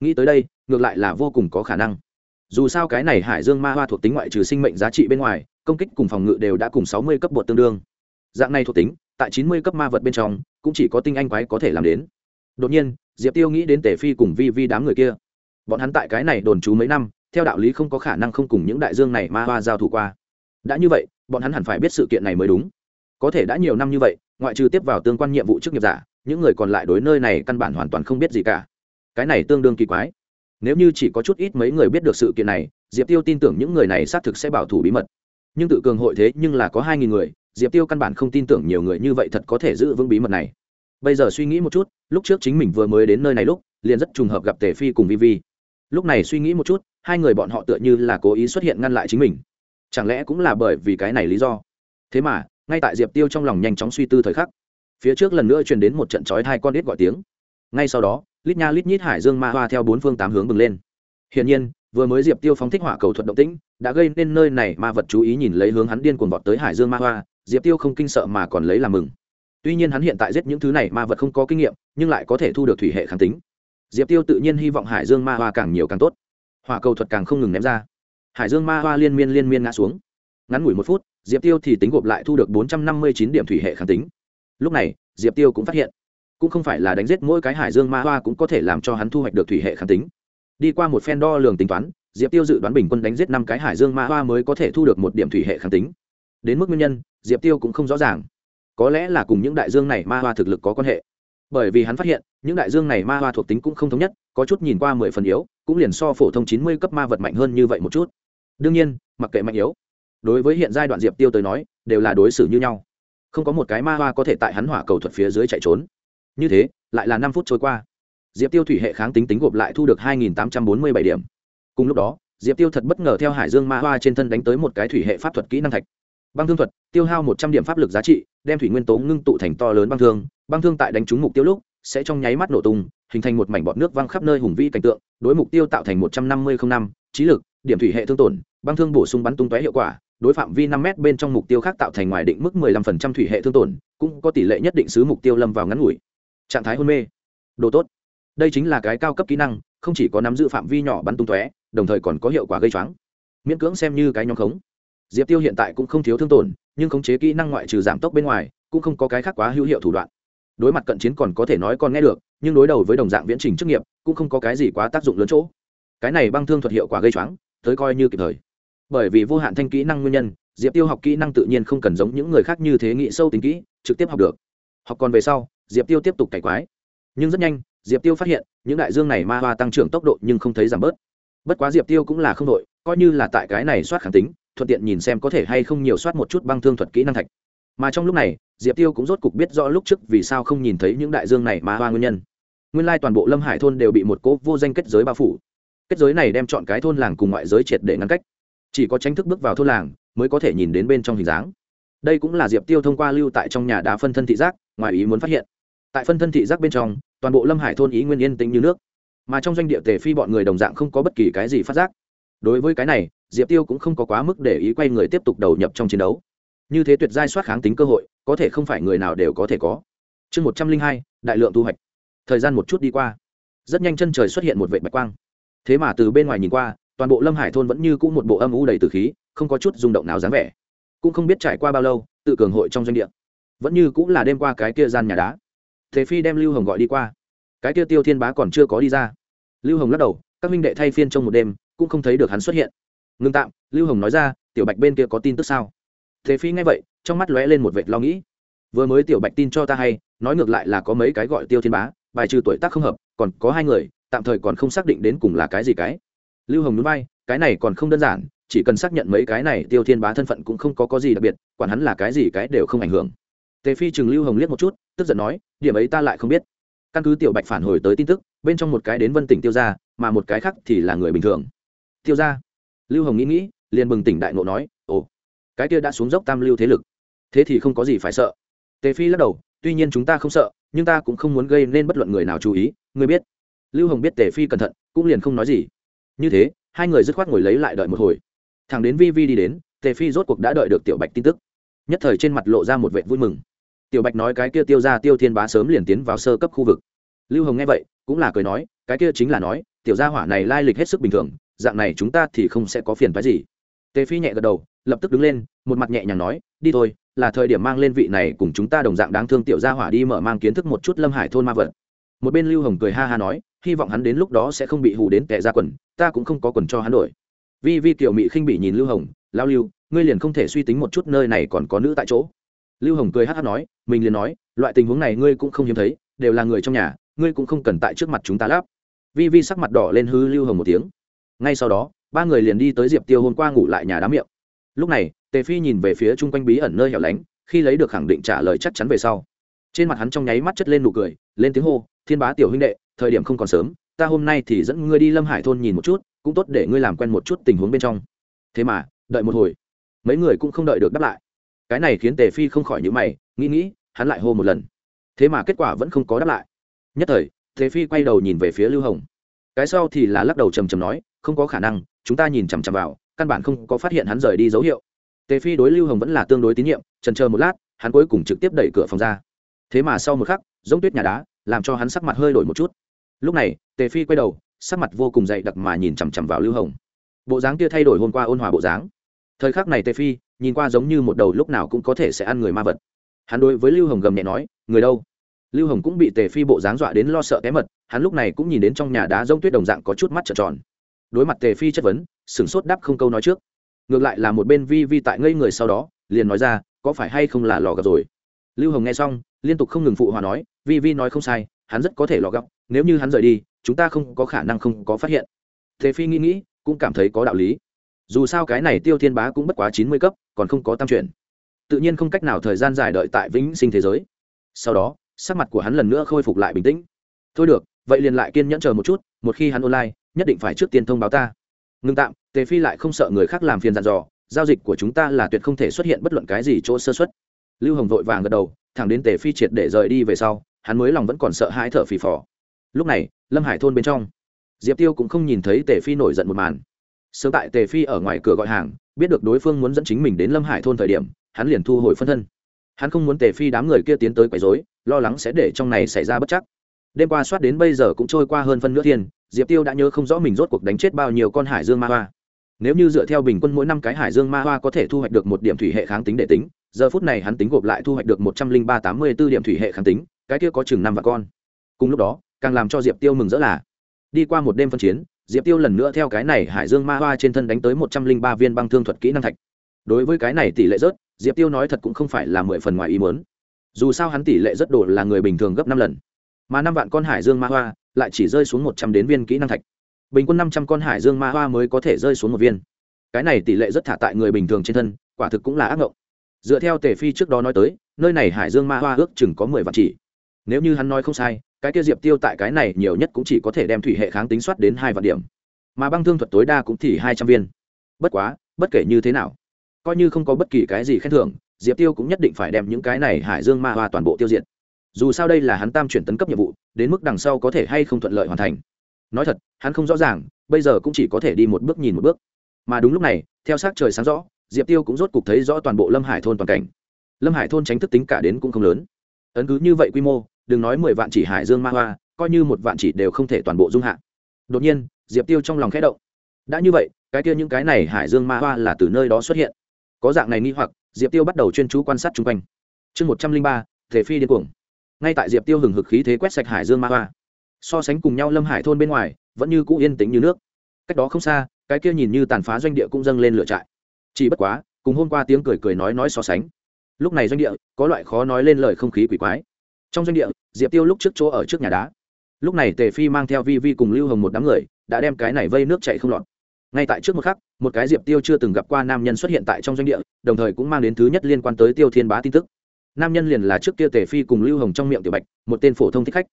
Nghĩ tới đây, ngược lại là vô cùng có khả năng dù sao cái này hải dương ma hoa thuộc tính ngoại trừ sinh mệnh giá trị bên ngoài, công kích cùng phòng ngự đều đã cùng sáu mươi cấp bột tương đương. Dạng này thuộc tính, tại chín mươi cấp ma vật bên trong, cũng chỉ có tinh anh quái có thể làm đến. Đột nhiên, diệp tiêu nghĩ đến tể phi cùng vi vi đám người kia. Bọn hắn tại cái này đồn trú mấy năm, theo đạo lý không có khả năng không cùng những đại dương này ma hoa giao thủ qua. Đã như vậy, bọn hắn hẳn phải biết sự kiện này mới đúng. Có thể đã nhiều năm như vậy, ngoại trừ tiếp vào tương quan nhiệm vụ chức nghiệp giả, những người còn lại đối nơi này căn bản hoàn toàn không biết gì cả. Cái này tương đương kỳ quái nếu như chỉ có chút ít mấy người biết được sự kiện này, diệp tiêu tin tưởng những người này xác thực sẽ bảo thủ bí mật. Nhưng tự cường hội thế nhưng là có hai nghìn người, diệp tiêu căn bản không tin tưởng nhiều người như vậy thật có thể giữ vững bí mật này. Bây giờ suy nghĩ một chút, lúc trước chính mình vừa mới đến nơi này lúc, liền rất trùng hợp gặp tề phi cùng vi vi lúc này suy nghĩ một chút, hai người bọn họ tựa như là cố ý xuất hiện ngăn lại chính mình. Chẳng lẽ cũng là bởi vì cái này lý do? Thế mà, ngay tại diệp tiêu trong lòng nhanh chóng suy tư thời khắc, phía trước lần nữa truyền đến một trận chói hai con ít gọi tiếng. Ngay sau đó lít nha lít nhít hải dương ma hoa theo bốn phương tám hướng bừng lên. Hiển nhiên, vừa mới diệp tiêu phóng thích hỏa cầu thuật động tĩnh, đã gây nên nơi này ma vật chú ý nhìn lấy hướng hắn điên cuồng vọt tới hải dương ma hoa, diệp tiêu không kinh sợ mà còn lấy làm mừng. Tuy nhiên hắn hiện tại giết những thứ này ma vật không có kinh nghiệm, nhưng lại có thể thu được thủy hệ kháng tính. Diệp tiêu tự nhiên hy vọng hải dương ma hoa càng nhiều càng tốt. Hỏa cầu thuật càng không ngừng ném ra. Hải dương ma hoa liên miên liên miên ngã xuống. Ngắn ngủi một phút, diệp tiêu thì tính gộp lại thu được bốn trăm năm mươi chín điểm thủy hệ kháng tính. Lúc này, diệp tiêu cũng phát hiện cũng không phải là đánh giết mỗi cái hải dương ma hoa cũng có thể làm cho hắn thu hoạch được thủy hệ kháng tính. Đi qua một phen đo lường tính toán, diệp tiêu dự đoán bình quân đánh giết năm cái hải dương ma hoa mới có thể thu được một điểm thủy hệ kháng tính. Đến mức nguyên nhân, diệp tiêu cũng không rõ ràng. Có lẽ là cùng những đại dương này ma hoa thực lực có quan hệ. Bởi vì hắn phát hiện, những đại dương này ma hoa thuộc tính cũng không thống nhất, có chút nhìn qua mười phần yếu, cũng liền so phổ thông chín mươi cấp ma vật mạnh hơn như vậy một chút. Đương nhiên, mặc kệ mạnh yếu. Đối với hiện giai đoạn diệp tiêu tới nói, đều là đối xử như nhau. Không có một cái ma hoa có thể tại hắn hỏa cầu thuật phía dưới chạy trốn như thế, lại là năm phút trôi qua. Diệp tiêu thủy hệ kháng tính tính gộp lại thu được hai nghìn tám trăm bốn mươi bảy điểm. Cùng lúc đó, diệp tiêu thật bất ngờ theo hải dương ma hoa trên thân đánh tới một cái thủy hệ pháp thuật kỹ năng thạch. Băng thương thuật, tiêu hao một trăm điểm pháp lực giá trị, đem thủy nguyên tố ngưng tụ thành to lớn băng thương. Băng thương tại đánh trúng mục tiêu lúc, sẽ trong nháy mắt nổ tung, hình thành một mảnh bọt nước văng khắp nơi hùng vĩ cảnh tượng, đối mục tiêu tạo thành một trăm năm mươi năm, trí lực, điểm thủy hệ thương tổn, băng thương bổ sung bắn tung tóe hiệu quả, đối phạm vi năm m bên trong mục tiêu khác tạo thành ngoài định mức 15% thủy hệ thương tổn, cũng có tỷ lệ nhất định xứ mục tiêu lâm vào ngắn ngủi trạng thái hôn mê. Đồ tốt. Đây chính là cái cao cấp kỹ năng, không chỉ có nắm giữ phạm vi nhỏ bắn tung tóe, đồng thời còn có hiệu quả gây choáng. Miễn cưỡng xem như cái nhóm khống. Diệp tiêu hiện tại cũng không thiếu thương tổn, nhưng khống chế kỹ năng ngoại trừ giảm tốc bên ngoài, cũng không có cái khác quá hữu hiệu thủ đoạn. Đối mặt cận chiến còn có thể nói còn nghe được, nhưng đối đầu với đồng dạng viễn trình chức nghiệp, cũng không có cái gì quá tác dụng lớn chỗ. Cái này băng thương thuật hiệu quả gây choáng, tới coi như kịp thời. Bởi vì vô hạn thanh kỹ năng nguyên nhân, diệp tiêu học kỹ năng tự nhiên không cần giống những người khác như thế nghĩ sâu tính kỹ, trực tiếp học được. Học còn về sau diệp tiêu tiếp tục cải quái. Nhưng rất nhanh, diệp tiêu phát hiện, những đại dương này ma hoa tăng trưởng tốc độ nhưng không thấy giảm bớt. Bất quá diệp tiêu cũng là không đội coi như là tại cái này soát khẳng tính, thuận tiện nhìn xem có thể hay không nhiều soát một chút băng thương thuật kỹ năng thạch. Mà trong lúc này, diệp tiêu cũng rốt cục biết rõ lúc trước vì sao không nhìn thấy những đại dương này ma hoa nguyên nhân. Nguyên lai toàn bộ lâm hải thôn đều bị một cố vô danh kết giới bao phủ. Kết giới này đem chọn cái thôn làng cùng ngoại giới triệt để ngăn cách. Chỉ có tranh thức bước vào thôn làng, mới có thể nhìn đến bên trong hình dáng. Đây cũng là diệp tiêu thông qua lưu tại trong nhà đá phân thân thị giác, ngoài ý muốn phát hiện tại phân thân thị giác bên trong, toàn bộ lâm hải thôn ý nguyên yên tĩnh như nước. Mà trong doanh địa tề phi bọn người đồng dạng không có bất kỳ cái gì phát giác. Đối với cái này, diệp tiêu cũng không có quá mức để ý quay người tiếp tục đầu nhập trong chiến đấu. Như thế tuyệt giai soát kháng tính cơ hội, có thể không phải người nào đều có thể có. Chương một trăm linh hai, đại lượng thu hoạch. Thời gian một chút đi qua. Rất nhanh chân trời xuất hiện một vệ bạch quang. Thế mà từ bên ngoài nhìn qua, toàn bộ lâm hải thôn vẫn như cũ một bộ âm u đầy từ khí, không có chút rung động nào dáng vẻ. Cũng không biết trải qua bao lâu, tự cường hội trong doanh địa. Vẫn như cũng là đêm qua cái kia gian nhà đá thế phi đem lưu hồng gọi đi qua. Cái kia tiêu thiên bá còn chưa có đi ra. Lưu hồng lắc đầu, các minh đệ thay phiên trong một đêm, cũng không thấy được hắn xuất hiện. Ngưng tạm, lưu hồng nói ra, tiểu bạch bên kia có tin tức sao? Thế phi nghe vậy, trong mắt lóe lên một vệt lo nghĩ. Vừa mới tiểu bạch tin cho ta hay, nói ngược lại là có mấy cái gọi tiêu thiên bá, bài trừ tuổi tác không hợp, còn có hai người, tạm thời còn không xác định đến cùng là cái gì cái. Lưu hồng núi bay cái này còn không đơn giản, chỉ cần xác nhận mấy cái này tiêu thiên bá thân phận cũng không có có gì đặc biệt, quản hắn là cái gì cái đều không ảnh hưởng. Tề phi chừng lưu hồng liếc một chút tức giận nói, điểm ấy ta lại không biết. Căn cứ tiểu bạch phản hồi tới tin tức, bên trong một cái đến vân tỉnh tiêu ra mà một cái khác thì là người bình thường. Tiêu ra lưu hồng nghĩ nghĩ, liền bừng tỉnh đại ngộ nói, ồ, cái kia đã xuống dốc tam lưu thế lực. Thế thì không có gì phải sợ. Tề phi lắc đầu, tuy nhiên chúng ta không sợ, nhưng ta cũng không muốn gây nên bất luận người nào chú ý, ngươi biết. Lưu hồng biết tề phi cẩn thận, cũng liền không nói gì. Như thế, hai người dứt khoát ngồi lấy lại đợi một hồi. Thằng đến vi vi đi đến, tề phi rốt cuộc đã đợi được tiểu bạch tin tức. Nhất thời trên mặt lộ ra một vệ vui mừng tiểu bạch nói cái kia tiêu ra tiêu thiên bá sớm liền tiến vào sơ cấp khu vực. Lưu hồng nghe vậy, cũng là cười nói, cái kia chính là nói, tiểu gia hỏa này lai lịch hết sức bình thường, dạng này chúng ta thì không sẽ có phiền phái gì. Tề phi nhẹ gật đầu, lập tức đứng lên, một mặt nhẹ nhàng nói, đi thôi, là thời điểm mang lên vị này cùng chúng ta đồng dạng đáng thương tiểu gia hỏa đi mở mang kiến thức một chút lâm hải thôn ma vật. Một bên lưu hồng cười ha ha nói, hy vọng hắn đến lúc đó sẽ không bị hù đến tệ ra quần, ta cũng không có quần cho hắn đổi. Vi vi tiểu mị khinh bị nhìn lưu hồng lao lưu, ngươi liền không thể suy tính một chút nơi này còn có nữ tại chỗ lưu hồng cười hát hát nói, mình liền nói, loại tình huống này ngươi cũng không hiếm thấy, đều là người trong nhà, ngươi cũng không cần tại trước mặt chúng ta lắp. Vi vi sắc mặt đỏ lên hư lưu hồng một tiếng. Ngay sau đó, ba người liền đi tới diệp tiêu hôm qua ngủ lại nhà đám miệng. Lúc này, tề phi nhìn về phía chung quanh bí ẩn nơi hẻo lánh, khi lấy được khẳng định trả lời chắc chắn về sau. Trên mặt hắn trong nháy mắt chất lên nụ cười, lên tiếng hô, thiên bá tiểu huynh đệ, thời điểm không còn sớm, ta hôm nay thì dẫn ngươi đi lâm hải thôn nhìn một chút, cũng tốt để ngươi làm quen một chút tình huống bên trong. Thế mà, đợi một hồi, mấy người cũng không đợi được đáp lại cái này khiến tề phi không khỏi nhữ mày, nghĩ nghĩ, hắn lại hô một lần. Thế mà kết quả vẫn không có đáp lại. Nhất thời, tề phi quay đầu nhìn về phía lưu hồng. Cái sau thì là lắc đầu trầm trầm nói, không có khả năng, chúng ta nhìn chằm chằm vào, căn bản không có phát hiện hắn rời đi dấu hiệu. Tề phi đối lưu hồng vẫn là tương đối tín nhiệm trần chờ một lát, hắn cuối cùng trực tiếp đẩy cửa phòng ra. Thế mà sau một khắc, giống tuyết nhà đá, làm cho hắn sắc mặt hơi đổi một chút. Lúc này, tề phi quay đầu, sắc mặt vô cùng dậy đặc mà nhìn chằm chằm vào lưu hồng. Bộ dáng kia thay đổi hôm qua ôn hòa bộ dáng. Thời khắc này tề phi nhìn qua giống như một đầu lúc nào cũng có thể sẽ ăn người ma vật. Hắn đối với lưu hồng gầm nhẹ nói, người đâu? Lưu hồng cũng bị tề phi bộ dáng dọa đến lo sợ té mật, hắn lúc này cũng nhìn đến trong nhà đá rông tuyết đồng dạng có chút mắt trợn tròn. Đối mặt tề phi chất vấn, sửng sốt đáp không câu nói trước. Ngược lại là một bên vi vi tại ngây người sau đó, liền nói ra, có phải hay không là lò gặp rồi? Lưu hồng nghe xong, liên tục không ngừng phụ hòa nói, vi vi nói không sai, hắn rất có thể lò gặp nếu như hắn rời đi, chúng ta không có khả năng không có phát hiện. Tề phi nghĩ nghĩ, cũng cảm thấy có đạo lý dù sao cái này tiêu thiên bá cũng bất quá chín mươi cấp, còn không có tam chuyển. Tự nhiên không cách nào thời gian dài đợi tại vĩnh sinh thế giới. Sau đó, sắc mặt của hắn lần nữa khôi phục lại bình tĩnh. Thôi được, vậy liền lại kiên nhẫn chờ một chút, một khi hắn online, nhất định phải trước tiên thông báo ta. Ngưng tạm, tề phi lại không sợ người khác làm phiền dặn dò, giao dịch của chúng ta là tuyệt không thể xuất hiện bất luận cái gì chỗ sơ xuất lưu hồng vội vàng gật đầu, thẳng đến tề phi triệt để rời đi về sau, hắn mới lòng vẫn còn sợ hãi thở phì phò. Lúc này, lâm hải thôn bên trong, diệp tiêu cũng không nhìn thấy tề phi nổi giận một màn sớm tại tề phi ở ngoài cửa gọi hàng, biết được đối phương muốn dẫn chính mình đến lâm hải thôn thời điểm, hắn liền thu hồi phân thân. Hắn không muốn tề phi đám người kia tiến tới quấy rối, lo lắng sẽ để trong này xảy ra bất chắc. Đêm qua soát đến bây giờ cũng trôi qua hơn phân nửa thiên, diệp tiêu đã nhớ không rõ mình rốt cuộc đánh chết bao nhiêu con hải dương ma hoa. Nếu như dựa theo bình quân mỗi năm cái hải dương ma hoa có thể thu hoạch được một điểm thủy hệ kháng tính để tính, giờ phút này hắn tính gộp lại thu hoạch được một trăm linh ba tám mươi b ố điểm thủy hệ kháng tính, cái kia có chừng năm và con. Cùng lúc đó, càng làm cho diệp tiêu mừng rỡ là, đi qua một đêm phân chiến diệp tiêu lần nữa theo cái này hải dương ma hoa trên thân đánh tới một trăm linh ba viên băng thương thuật kỹ năng thạch. Đối với cái này tỷ lệ rớt, diệp tiêu nói thật cũng không phải là mười phần ngoài ý muốn. Dù sao hắn tỷ lệ rất đồ là người bình thường gấp năm lần. Mà năm vạn con hải dương ma hoa lại chỉ rơi xuống một trăm đến viên kỹ năng thạch. Bình quân năm trăm con hải dương ma hoa mới có thể rơi xuống một viên. Cái này tỷ lệ rất thả tại người bình thường trên thân, quả thực cũng là ác mộng dựa theo tề phi trước đó nói tới, nơi này hải dương ma hoa ước chừng có mười vạn chỉ nếu như hắn nói không sai, cái kia diệp tiêu tại cái này nhiều nhất cũng chỉ có thể đem thủy hệ kháng tính soát đến hai vạn điểm. Mà băng thương thuật tối đa cũng thì hai trăm viên. Bất quá, bất kể như thế nào, coi như không có bất kỳ cái gì khen thưởng, diệp tiêu cũng nhất định phải đem những cái này hải dương ma hoa toàn bộ tiêu diệt. Dù sao đây là hắn tam chuyển tấn cấp nhiệm vụ, đến mức đằng sau có thể hay không thuận lợi hoàn thành. Nói thật, hắn không rõ ràng, bây giờ cũng chỉ có thể đi một bước nhìn một bước. Mà đúng lúc này, theo sát trời sáng rõ, diệp tiêu cũng rốt cục thấy rõ toàn bộ lâm hải thôn toàn cảnh. Lâm hải thôn tránh thức tính cả đến cũng không lớn. Ấn cứ như vậy quy mô đừng nói mười vạn chỉ hải dương ma hoa, coi như một vạn chỉ đều không thể toàn bộ dung hạ. Đột nhiên, diệp tiêu trong lòng khẽ động. Đã như vậy, cái kia những cái này hải dương ma hoa là từ nơi đó xuất hiện. Có dạng này nghi hoặc, diệp tiêu bắt đầu chuyên chú quan sát chung quanh. Chương một trăm linh ba, thể phi điên cuồng. Ngay tại diệp tiêu hừng hực khí thế quét sạch hải dương ma hoa, so sánh cùng nhau lâm hải thôn bên ngoài, vẫn như cũ yên tĩnh như nước. Cách đó không xa, cái kia nhìn như tàn phá doanh địa cũng dâng lên lửa trại. Chỉ bất quá, cùng hôm qua tiếng cười cười nói nói so sánh. Lúc này doanh địa, có loại khó nói lên lời không khí quỷ quái trong doanh địa, diệp tiêu lúc trước chỗ ở trước nhà đá. Lúc này tề phi mang theo vi vi cùng lưu hồng một đám người, đã đem cái này vây nước chạy không lọt. Ngay tại trước một khắc, một cái diệp tiêu chưa từng gặp qua nam nhân xuất hiện tại trong doanh địa, đồng thời cũng mang đến thứ nhất liên quan tới tiêu thiên bá tin tức. Nam nhân liền là trước kia tề phi cùng lưu hồng trong miệng tiểu bạch, một tên phổ thông thích khách.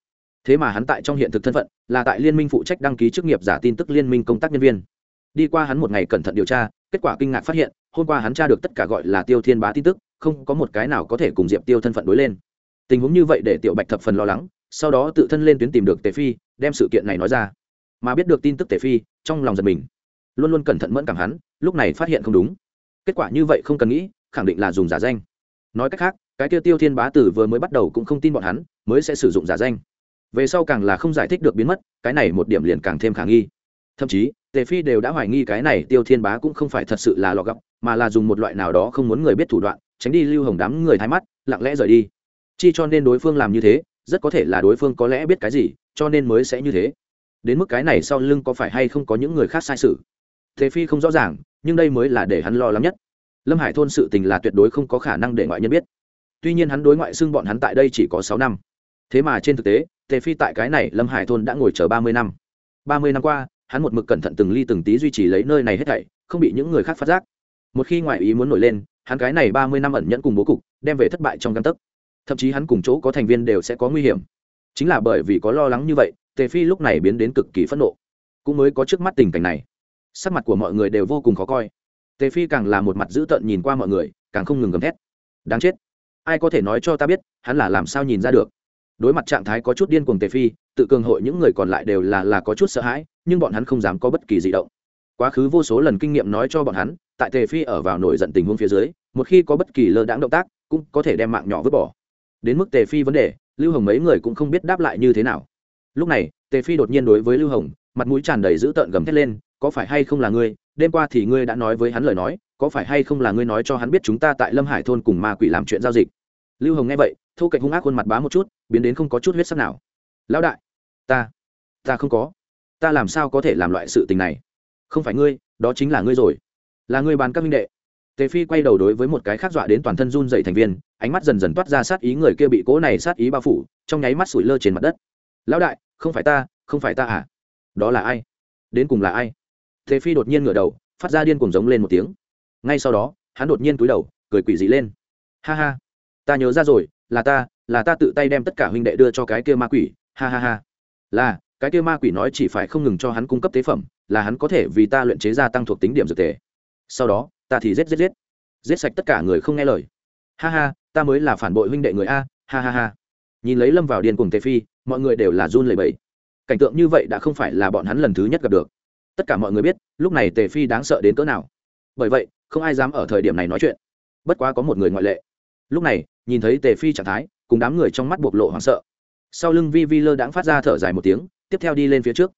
Thế mà hắn tại trong hiện thực thân phận, là tại liên minh phụ trách đăng ký chức nghiệp giả tin tức liên minh công tác nhân viên. Đi qua hắn một ngày cẩn thận điều tra, kết quả kinh ngạc phát hiện, hôm qua hắn tra được tất cả gọi là tiêu thiên bá tin tức, không có một cái nào có thể cùng diệp tiêu thân phận đối lên tình huống như vậy để tiểu bạch thập phần lo lắng, sau đó tự thân lên tuyến tìm được tề phi, đem sự kiện này nói ra. Mà biết được tin tức tề phi, trong lòng giật mình. Luôn luôn cẩn thận mẫn cảm hắn, lúc này phát hiện không đúng. Kết quả như vậy không cần nghĩ, khẳng định là dùng giả danh. Nói cách khác, cái tiêu tiêu thiên bá tử vừa mới bắt đầu cũng không tin bọn hắn, mới sẽ sử dụng giả danh. Về sau càng là không giải thích được biến mất, cái này một điểm liền càng thêm khả nghi. Thậm chí, tề phi đều đã hoài nghi cái này tiêu thiên bá cũng không phải thật sự là lọ gọc, mà là dùng một loại nào đó không muốn người biết thủ đoạn, tránh đi lưu hồng đám người thái mắt, lặng lẽ rời đi chi cho nên đối phương làm như thế, rất có thể là đối phương có lẽ biết cái gì, cho nên mới sẽ như thế. Đến mức cái này sau lưng có phải hay không có những người khác sai sự? Thế phi không rõ ràng, nhưng đây mới là để hắn lo lắng nhất. Lâm hải thôn sự tình là tuyệt đối không có khả năng để ngoại nhân biết. Tuy nhiên hắn đối ngoại xưng bọn hắn tại đây chỉ có sáu năm. Thế mà trên thực tế tề phi tại cái này lâm hải thôn đã ngồi chờ ba mươi năm. Ba mươi năm qua, hắn một mực cẩn thận từng ly từng tí duy trì lấy nơi này hết thảy, không bị những người khác phát giác. Một khi ngoại ý muốn nổi lên, hắn cái này ba mươi năm ẩn nhẫn cùng bố cục, đem về thất bại trong căn tấc thậm chí hắn cùng chỗ có thành viên đều sẽ có nguy hiểm. Chính là bởi vì có lo lắng như vậy, tề phi lúc này biến đến cực kỳ phẫn nộ. Cũng mới có trước mắt tình cảnh này. Sắc mặt của mọi người đều vô cùng khó coi. Tề phi càng là một mặt dữ tợn nhìn qua mọi người, càng không ngừng gầm thét. Đáng chết. Ai có thể nói cho ta biết, hắn là làm sao nhìn ra được? Đối mặt trạng thái có chút điên cuồng tề phi, tự cường hội những người còn lại đều là là có chút sợ hãi, nhưng bọn hắn không dám có bất kỳ di động. Quá khứ vô số lần kinh nghiệm nói cho bọn hắn, tại tề phi ở vào nổi giận tình huống phía dưới, một khi có bất kỳ lơ đãng động tác, cũng có thể đem mạng nhỏ vứt bỏ đến mức tề phi vấn đề, lưu hồng mấy người cũng không biết đáp lại như thế nào. Lúc này, tề phi đột nhiên đối với lưu hồng, mặt mũi tràn đầy dữ tợn gầm thét lên, có phải hay không là ngươi? Đêm qua thì ngươi đã nói với hắn lời nói, có phải hay không là ngươi nói cho hắn biết chúng ta tại lâm hải thôn cùng ma quỷ làm chuyện giao dịch? Lưu hồng nghe vậy, thu cạnh hung ác khuôn mặt bá một chút, biến đến không có chút huyết sắc nào. Lão đại, ta ta không có. Ta làm sao có thể làm loại sự tình này? Không phải ngươi, đó chính là ngươi rồi. Là ngươi bán các minh đệ tề phi quay đầu đối với một cái khác dọa đến toàn thân run dậy thành viên, ánh mắt dần dần toát ra sát ý người kia bị cố này sát ý bao phủ, trong nháy mắt sủi lơ trên mặt đất. Lão đại, không phải ta, không phải ta à? Đó là ai? Đến cùng là ai? Tề phi đột nhiên ngửa đầu, phát ra điên cùng giống lên một tiếng. Ngay sau đó, hắn đột nhiên túi đầu, cười quỷ dị lên. Ha ha, ta nhớ ra rồi, là ta là ta tự tay đem tất cả huynh đệ đưa cho cái kia ma quỷ, ha ha ha. Là, cái kia ma quỷ nói chỉ phải không ngừng cho hắn cung cấp tế phẩm, là hắn có thể vì ta luyện chế ra tăng thuộc tính điểm dược tề. Sau đó ta thì giết giết giết. Giết sạch tất cả người không nghe lời. Ha ha, ta mới là phản bội huynh đệ người a, ha ha ha. Nhìn lấy lâm vào điên cùng tề phi, mọi người đều là run lẩy bẩy. Cảnh tượng như vậy đã không phải là bọn hắn lần thứ nhất gặp được. Tất cả mọi người biết, lúc này tề phi đáng sợ đến cỡ nào. Bởi vậy, không ai dám ở thời điểm này nói chuyện. Bất quá có một người ngoại lệ. Lúc này, nhìn thấy tề phi trạng thái, cùng đám người trong mắt bộc lộ hoảng sợ. Sau lưng vi vi lơ đãng phát ra thở dài một tiếng, tiếp theo đi lên phía trước.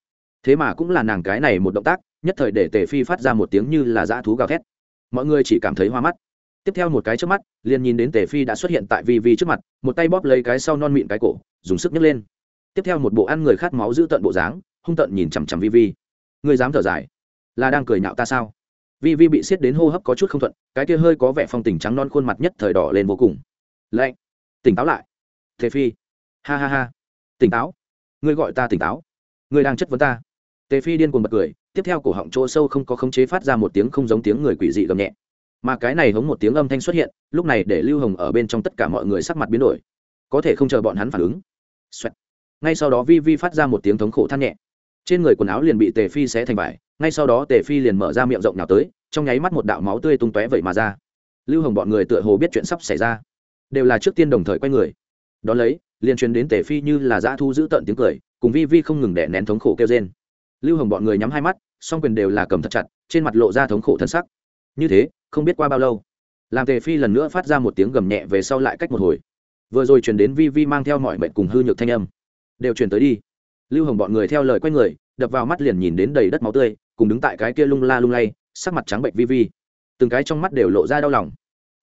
Thế mà cũng là nàng cái này một động tác, nhất thời để tề phi phát ra một tiếng như là dã thú gào thét mọi người chỉ cảm thấy hoa mắt. Tiếp theo một cái trước mắt, liền nhìn đến tề phi đã xuất hiện tại vi vi trước mặt, một tay bóp lấy cái sau non mịn cái cổ, dùng sức nhấc lên. Tiếp theo một bộ ăn người khát máu giữ tận bộ dáng, hung tận nhìn chằm chằm vi vi. Người dám thở dài? Là đang cười nhạo ta sao? Vi vi bị xiết đến hô hấp có chút không thuận, cái kia hơi có vẻ phong tình trắng non khuôn mặt nhất thời đỏ lên vô cùng. Lạnh. Tỉnh táo lại. Thế phi. Ha ha ha. Tỉnh táo. Ngươi gọi ta tỉnh táo. Ngươi đang chất vấn ta. Tề phi điên cuồng bật cười tiếp theo cổ họng chỗ sâu không có khống chế phát ra một tiếng không giống tiếng người quỷ dị gầm nhẹ. Mà cái này hống một tiếng âm thanh xuất hiện, lúc này để lưu hồng ở bên trong tất cả mọi người sắc mặt biến đổi. Có thể không chờ bọn hắn phản ứng. Xoẹt. ngay sau đó vi vi phát ra một tiếng thống khổ than nhẹ. Trên người quần áo liền bị tề phi xé thành vải, ngay sau đó tề phi liền mở ra miệng rộng nào tới, trong nháy mắt một đạo máu tươi tung tóe vậy mà ra. Lưu hồng bọn người tựa hồ biết chuyện sắp xảy ra. Đều là trước tiên đồng thời quay người. Đón lấy, liền truyền đến tề phi như là dã thu giữ tận tiếng cười, cùng vi vi không ngừng đẻ nén thống khổ kêu trên lưu hồng bọn người nhắm hai mắt, song quyền đều là cầm thật chặt, trên mặt lộ ra thống khổ thân sắc. Như thế, không biết qua bao lâu làm tề phi lần nữa phát ra một tiếng gầm nhẹ về sau lại cách một hồi. Vừa rồi truyền đến vi vi mang theo mọi mệnh cùng hư nhược thanh âm. Đều truyền tới đi. Lưu hồng bọn người theo lời quay người, đập vào mắt liền nhìn đến đầy đất máu tươi, cùng đứng tại cái kia lung la lung lay, sắc mặt trắng bệnh vi vi. Từng cái trong mắt đều lộ ra đau lòng.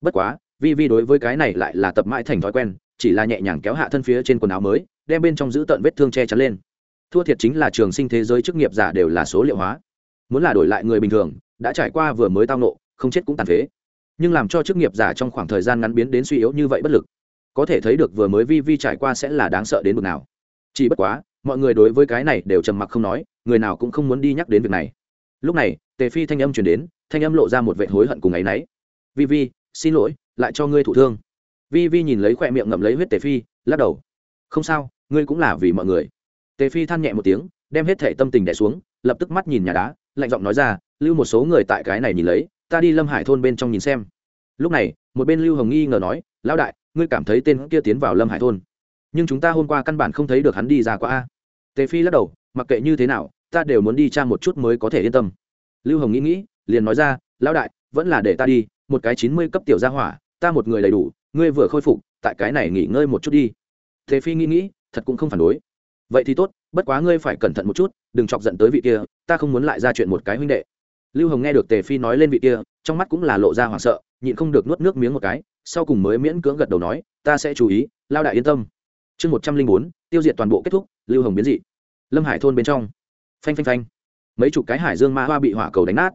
Bất quá, vi vi đối với cái này lại là tập mãi thành thói quen, chỉ là nhẹ nhàng kéo hạ thân phía trên quần áo mới, đem bên trong giữ tận vết thương che chắn lên thua thiệt chính là trường sinh thế giới chức nghiệp giả đều là số liệu hóa. Muốn là đổi lại người bình thường, đã trải qua vừa mới tao nộ không chết cũng tàn phế. Nhưng làm cho chức nghiệp giả trong khoảng thời gian ngắn biến đến suy yếu như vậy bất lực, có thể thấy được vừa mới vi vi trải qua sẽ là đáng sợ đến mức nào. Chỉ bất quá, mọi người đối với cái này đều trầm mặc không nói, người nào cũng không muốn đi nhắc đến việc này. Lúc này, tề phi thanh âm chuyển đến, thanh âm lộ ra một vệ hối hận cùng ấ y vi vi, xin lỗi, lại cho ngươi thụ thương. Vi vi nhìn lấy khoe miệng ngậm lấy huyết tề phi, lắc đầu. Không sao, ngươi cũng là vì mọi người tề phi than nhẹ một tiếng, đem hết thệ tâm tình đẻ xuống, lập tức mắt nhìn nhà đá, lạnh giọng nói ra, lưu một số người tại cái này nhìn lấy, ta đi lâm hải thôn bên trong nhìn xem. Lúc này, một bên lưu hồng nghi ngờ nói, lão đại, ngươi cảm thấy tên kia tiến vào lâm hải thôn. Nhưng chúng ta hôm qua căn bản không thấy được hắn đi ra qua a. Tề phi lắc đầu, mặc kệ như thế nào, ta đều muốn đi tra một chút mới có thể yên tâm. Lưu hồng nghĩ nghĩ, liền nói ra, lão đại, vẫn là để ta đi, một cái chín mươi cấp tiểu gia hỏa, ta một người đầy đủ, ngươi vừa khôi phục, tại cái này nghỉ ngơi một chút đi. Tề phi nghĩ nghĩ, thật cũng không phản đối vậy thì tốt, bất quá ngươi phải cẩn thận một chút, đừng chọc giận tới vị kia, ta không muốn lại ra chuyện một cái huynh đệ. Lưu hồng nghe được tề phi nói lên vị kia, trong mắt cũng là lộ ra hoảng sợ, nhịn không được nuốt nước miếng một cái, sau cùng mới miễn cưỡng gật đầu nói, ta sẽ chú ý, lao đại yên tâm. Chương một trăm linh bốn, tiêu diệt toàn bộ kết thúc, lưu hồng biến dị. Lâm hải thôn bên trong. Phanh phanh phanh. Mấy chục cái hải dương ma hoa bị hỏa cầu đánh nát.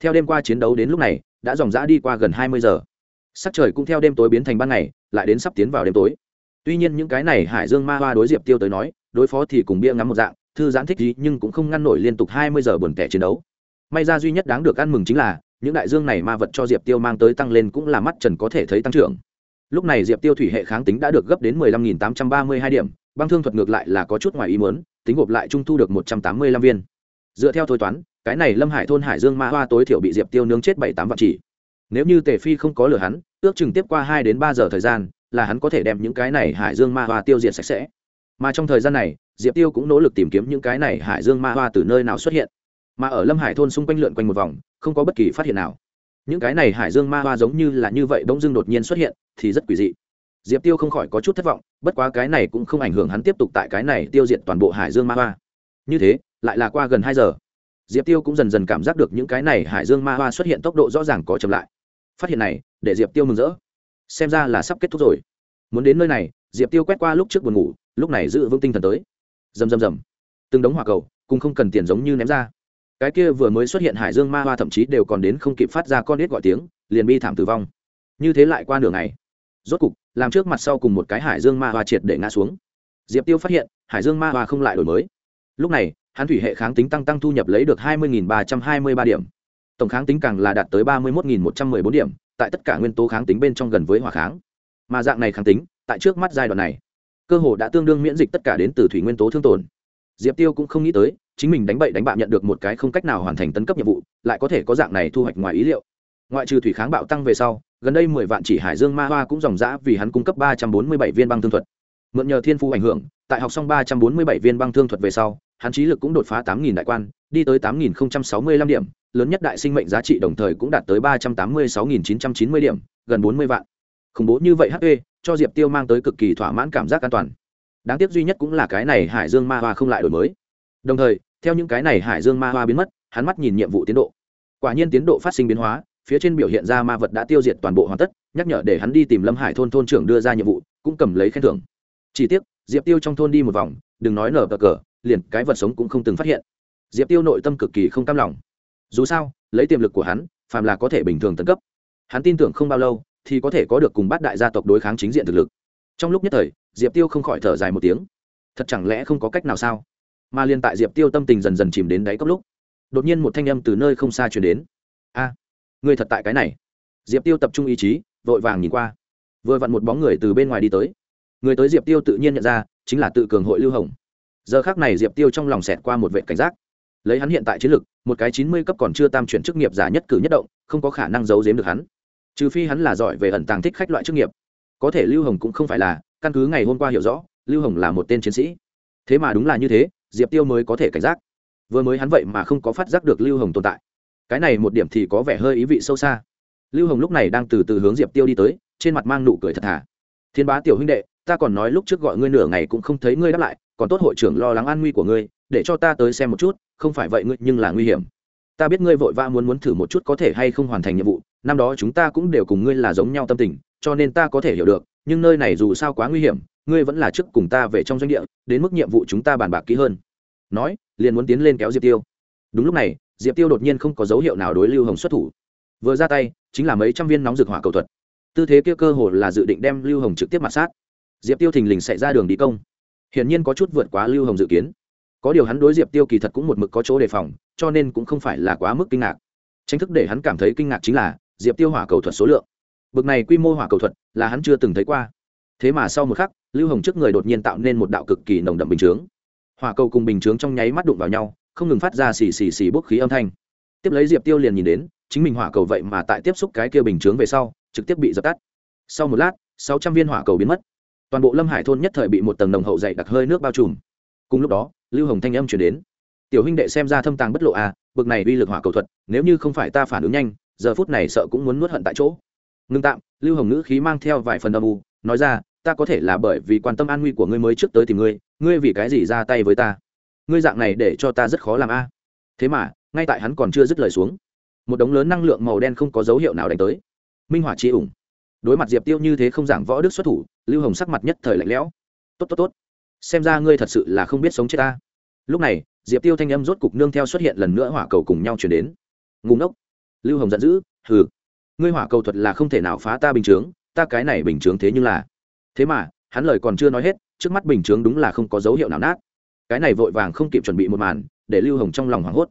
Theo đêm qua chiến đấu đến lúc này, đã dòng dã đi qua gần hai mươi giờ. Sắc trời cũng theo đêm tối biến thành ban ngày, lại đến sắp tiến vào đêm tối. Tuy nhiên những cái này hải dương ma hoa đối diệp tiêu tới nói đối phó thì cùng bia ngắm một dạng, thư giãn thích gì nhưng cũng không ngăn nổi liên tục hai mươi giờ buồn tẻ chiến đấu. May ra duy nhất đáng được ăn mừng chính là, những đại dương này ma vật cho diệp tiêu mang tới tăng lên cũng là mắt trần có thể thấy tăng trưởng. Lúc này diệp tiêu thủy hệ kháng tính đã được gấp đến mười lăm nghìn tám trăm ba mươi hai điểm, băng thương thuật ngược lại là có chút ngoài ý muốn, tính gộp lại trung thu được một trăm tám mươi lăm viên. Dựa theo thôi toán, cái này lâm hải thôn hải dương ma hoa tối thiểu bị diệp tiêu nướng chết bảy tám vạn chỉ. Nếu như tề phi không có lửa hắn, ước chừng tiếp qua hai đến ba giờ thời gian, là hắn có thể đem những cái này hải dương ma hoa tiêu diệt sạch sẽ mà trong thời gian này, diệp tiêu cũng nỗ lực tìm kiếm những cái này hải dương ma hoa từ nơi nào xuất hiện. Mà ở lâm hải thôn xung quanh lượn quanh một vòng, không có bất kỳ phát hiện nào. Những cái này hải dương ma hoa giống như là như vậy bỗng dưng đột nhiên xuất hiện, thì rất quỷ dị. Diệp tiêu không khỏi có chút thất vọng, bất quá cái này cũng không ảnh hưởng hắn tiếp tục tại cái này tiêu diệt toàn bộ hải dương ma hoa. Như thế, lại là qua gần hai giờ. Diệp tiêu cũng dần dần cảm giác được những cái này hải dương ma hoa xuất hiện tốc độ rõ ràng có chậm lại. Phát hiện này, để diệp tiêu mừng rỡ. Xem ra là sắp kết thúc rồi. Muốn đến nơi này, diệp tiêu quét qua lúc trước buồn ngủ lúc này giữ vững tinh thần tới. Rầm rầm rầm. Từng đống hỏa cầu cũng không cần tiền giống như ném ra. Cái kia vừa mới xuất hiện hải dương ma hoa thậm chí đều còn đến không kịp phát ra con đít gọi tiếng, liền bi thảm tử vong. Như thế lại qua nửa ngày. Rốt cục, làm trước mặt sau cùng một cái hải dương ma hoa triệt để ngã xuống. Diệp tiêu phát hiện, hải dương ma hoa không lại đổi mới. Lúc này, hắn thủy hệ kháng tính tăng tăng thu nhập lấy được hai mươi ba trăm hai mươi ba điểm. Tổng kháng tính càng là đạt tới ba mươi một một trăm m ư ơ i bốn điểm, tại tất cả nguyên tố kháng tính bên trong gần với hỏa kháng. Mà dạng này kháng tính, tại trước mắt giai đoạn này cơ hồ đã tương đương miễn dịch tất cả đến từ thủy nguyên tố thương tổn. Diệp tiêu cũng không nghĩ tới, chính mình đánh bậy đánh bạo nhận được một cái không cách nào hoàn thành tấn cấp nhiệm vụ, lại có thể có dạng này thu hoạch ngoài ý liệu. Ngoại trừ thủy kháng bạo tăng về sau, gần đây mười vạn chỉ hải dương ma hoa cũng dòng dã vì hắn cung cấp ba trăm bốn mươi bảy viên băng thương thuật. Mượn nhờ thiên phu ảnh hưởng, tại học xong ba trăm bốn mươi bảy viên băng thương thuật về sau, hắn trí lực cũng đột phá tám nghìn đại quan, đi tới tám nghìn sáu mươi lăm điểm, lớn nhất đại sinh mệnh giá trị đồng thời cũng đạt tới ba trăm tám mươi sáu nghìn chín trăm chín mươi điểm, gần bốn mươi vạn. Khủng bố như vậy hp cho diệp tiêu mang tới cực kỳ thỏa mãn cảm giác an toàn. Đáng tiếc duy nhất cũng là cái này hải dương ma hoa không lại đổi mới. Đồng thời, theo những cái này hải dương ma hoa biến mất, hắn mắt nhìn nhiệm vụ tiến độ. Quả nhiên tiến độ phát sinh biến hóa, phía trên biểu hiện ra ma vật đã tiêu diệt toàn bộ hoàn tất, nhắc nhở để hắn đi tìm lâm hải thôn thôn trưởng đưa ra nhiệm vụ, cũng cầm lấy khen thưởng. Chỉ tiếc, diệp tiêu trong thôn đi một vòng, đừng nói nở cờ cờ, liền cái vật sống cũng không từng phát hiện. Diệp tiêu nội tâm cực kỳ không cam lòng. Dù sao, lấy tiềm lực của hắn, phàm là có thể bình thường tấn cấp. Hắn tin tưởng không bao lâu thì có thể có được cùng bát đại gia tộc đối kháng chính diện thực lực. Trong lúc nhất thời, diệp tiêu không khỏi thở dài một tiếng. Thật chẳng lẽ không có cách nào sao? Mà liên tại diệp tiêu tâm tình dần dần chìm đến đáy cốc lúc, đột nhiên một thanh âm từ nơi không xa chuyển đến. A người thật tại cái này. Diệp tiêu tập trung ý chí, vội vàng nhìn qua. Vừa vặn một bóng người từ bên ngoài đi tới. Người tới diệp tiêu tự nhiên nhận ra, chính là tự cường hội lưu hồng. Giờ khác này diệp tiêu trong lòng xẹt qua một vệ cảnh giác. Lấy hắn hiện tại chiến lực, một cái chín mươi cấp còn chưa tam chuyển chức nghiệp giả nhất cử nhất động, không có khả năng giấu giếm được hắn trừ phi hắn là giỏi về ẩn tàng thích khách loại chức nghiệp. Có thể lưu hồng cũng không phải là, căn cứ ngày hôm qua hiểu rõ, lưu hồng là một tên chiến sĩ. Thế mà đúng là như thế, diệp tiêu mới có thể cảnh giác. Vừa mới hắn vậy mà không có phát giác được lưu hồng tồn tại. Cái này một điểm thì có vẻ hơi ý vị sâu xa. Lưu hồng lúc này đang từ từ hướng diệp tiêu đi tới, trên mặt mang nụ cười thật thà. Thiên bá tiểu huynh đệ, ta còn nói lúc trước gọi ngươi nửa ngày cũng không thấy ngươi đáp lại, còn tốt hội trưởng lo lắng an nguy của ngươi, để cho ta tới xem một chút, không phải vậy ngươi nhưng là nguy hiểm ta biết ngươi vội vã muốn muốn thử một chút có thể hay không hoàn thành nhiệm vụ, năm đó chúng ta cũng đều cùng ngươi là giống nhau tâm tình, cho nên ta có thể hiểu được, nhưng nơi này dù sao quá nguy hiểm, ngươi vẫn là trước cùng ta về trong doanh địa, đến mức nhiệm vụ chúng ta bàn bạc kỹ hơn. Nói, liền muốn tiến lên kéo diệp tiêu. Đúng lúc này, diệp tiêu đột nhiên không có dấu hiệu nào đối lưu hồng xuất thủ. Vừa ra tay, chính là mấy trăm viên nóng rực hỏa cầu thuật. Tư thế kia cơ hồ là dự định đem lưu hồng trực tiếp mặt sát. Diệp tiêu thình lình xảy ra đường đi công. Hiển nhiên có chút vượt quá lưu hồng dự kiến có điều hắn đối diệp tiêu kỳ thật cũng một mực có chỗ đề phòng, cho nên cũng không phải là quá mức kinh ngạc. Tranh thức để hắn cảm thấy kinh ngạc chính là diệp tiêu hỏa cầu thuật số lượng. Bực này quy mô hỏa cầu thuật là hắn chưa từng thấy qua. Thế mà sau một khắc, lưu hồng trước người đột nhiên tạo nên một đạo cực kỳ nồng đậm bình chướng. Hỏa cầu cùng bình chướng trong nháy mắt đụng vào nhau, không ngừng phát ra xì xì xì bốc khí âm thanh. Tiếp lấy diệp tiêu liền nhìn đến, chính mình hỏa cầu vậy mà tại tiếp xúc cái kia bình chướng về sau, trực tiếp bị dập tắt. Sau một lát, sáu trăm viên hỏa cầu biến mất. Toàn bộ lâm hải thôn nhất thời bị một tầng nồng hậu dày đặc hơi nước bao trùm. Cùng lúc đó lưu hồng thanh âm chuyển đến. Tiểu huynh đệ xem ra thâm tàng bất lộ à bực này uy lực hỏa cầu thuật, nếu như không phải ta phản ứng nhanh, giờ phút này sợ cũng muốn nuốt hận tại chỗ. Ngưng tạm, lưu hồng ngữ khí mang theo vài phần âm u, nói ra, ta có thể là bởi vì quan tâm an nguy của ngươi mới trước tới tìm ngươi ngươi vì cái gì ra tay với ta? Ngươi dạng này để cho ta rất khó làm a. Thế mà, ngay tại hắn còn chưa dứt lời xuống, một đống lớn năng lượng màu đen không có dấu hiệu nào đánh tới. Minh hỏa chi ủng. Đối mặt diệp tiêu như thế không giảng võ đức xuất thủ, lưu hồng sắc mặt nhất thời lạnh lẽo. Tốt tốt tốt xem ra ngươi thật sự là không biết sống chết ta. Lúc này, diệp tiêu thanh âm rốt cục nương theo xuất hiện lần nữa hỏa cầu cùng nhau chuyển đến. Ngùng ốc lưu hồng giận dữ, hừ, ngươi hỏa cầu thuật là không thể nào phá ta bình chướng, ta cái này bình chướng thế nhưng là. Thế mà, hắn lời còn chưa nói hết, trước mắt bình chướng đúng là không có dấu hiệu nào nát. Cái này vội vàng không kịp chuẩn bị một màn, để lưu hồng trong lòng hoảng hốt.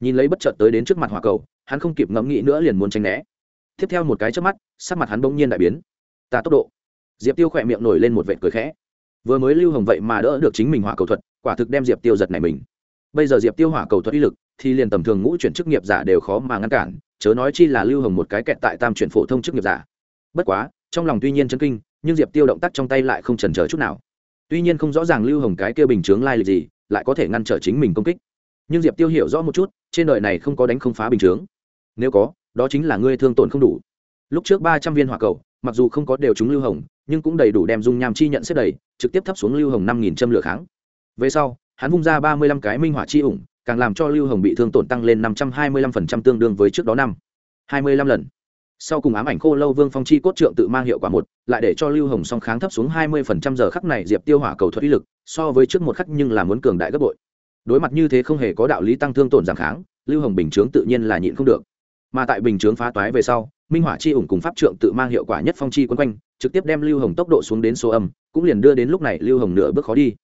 Nhìn lấy bất chợt tới đến trước mặt hỏa cầu, hắn không kịp ngẫm nghĩ nữa liền muốn tránh né. Tiếp theo một cái trước mắt, sắc mặt hắn bỗng nhiên đại biến. Ta tốc độ. Diệp tiêu khỏe miệng nổi lên một vệ cười khẽ vừa mới lưu hồng vậy mà đỡ được chính mình hỏa cầu thuật, quả thực đem diệp tiêu giật này mình. Bây giờ diệp tiêu hỏa cầu thuật uy lực, thì liền tầm thường ngũ chuyển chức nghiệp giả đều khó mà ngăn cản, chớ nói chi là lưu hồng một cái kẹt tại tam chuyển phổ thông chức nghiệp giả. Bất quá, trong lòng tuy nhiên chấn kinh, nhưng diệp tiêu động tác trong tay lại không chần chờ chút nào. Tuy nhiên không rõ ràng lưu hồng cái kia bình chướng lai lịch gì, lại có thể ngăn trở chính mình công kích. Nhưng diệp tiêu hiểu rõ một chút, trên đời này không có đánh không phá bình chướng. Nếu có, đó chính là ngươi thương tổn không đủ. Lúc trước ba trăm viên hỏa cầu, mặc dù không có đều chúng lưu hồng nhưng cũng đầy đủ đem dung nham chi nhận xếp đầy, trực tiếp thấp xuống lưu hồng năm nghìn châm lửa kháng. Về sau, hắn vung ra ba mươi lăm cái minh hỏa chi ủng, càng làm cho lưu hồng bị thương tổn tăng lên năm trăm hai mươi lăm phần trăm tương đương với trước đó năm. hai mươi lăm lần. Sau cùng ám ảnh khô lâu vương phong chi cốt trượng tự mang hiệu quả một, lại để cho lưu hồng song kháng thấp xuống hai mươi phần trăm giờ khắc này diệp tiêu hỏa cầu thuật uy lực, so với trước một khắc nhưng là muốn cường đại gấp bội. Đối mặt như thế không hề có đạo lý tăng thương tổn giảm kháng, lưu hồng bình chướng tự nhiên là nhịn không được. Mà tại bình chướng phá toái về sau minh hỏa chi ủng cùng pháp trượng tự mang hiệu quả nhất phong chi quấn quanh, trực tiếp đem lưu hồng tốc độ xuống đến số âm, cũng liền đưa đến lúc này lưu hồng nửa bước khó đi.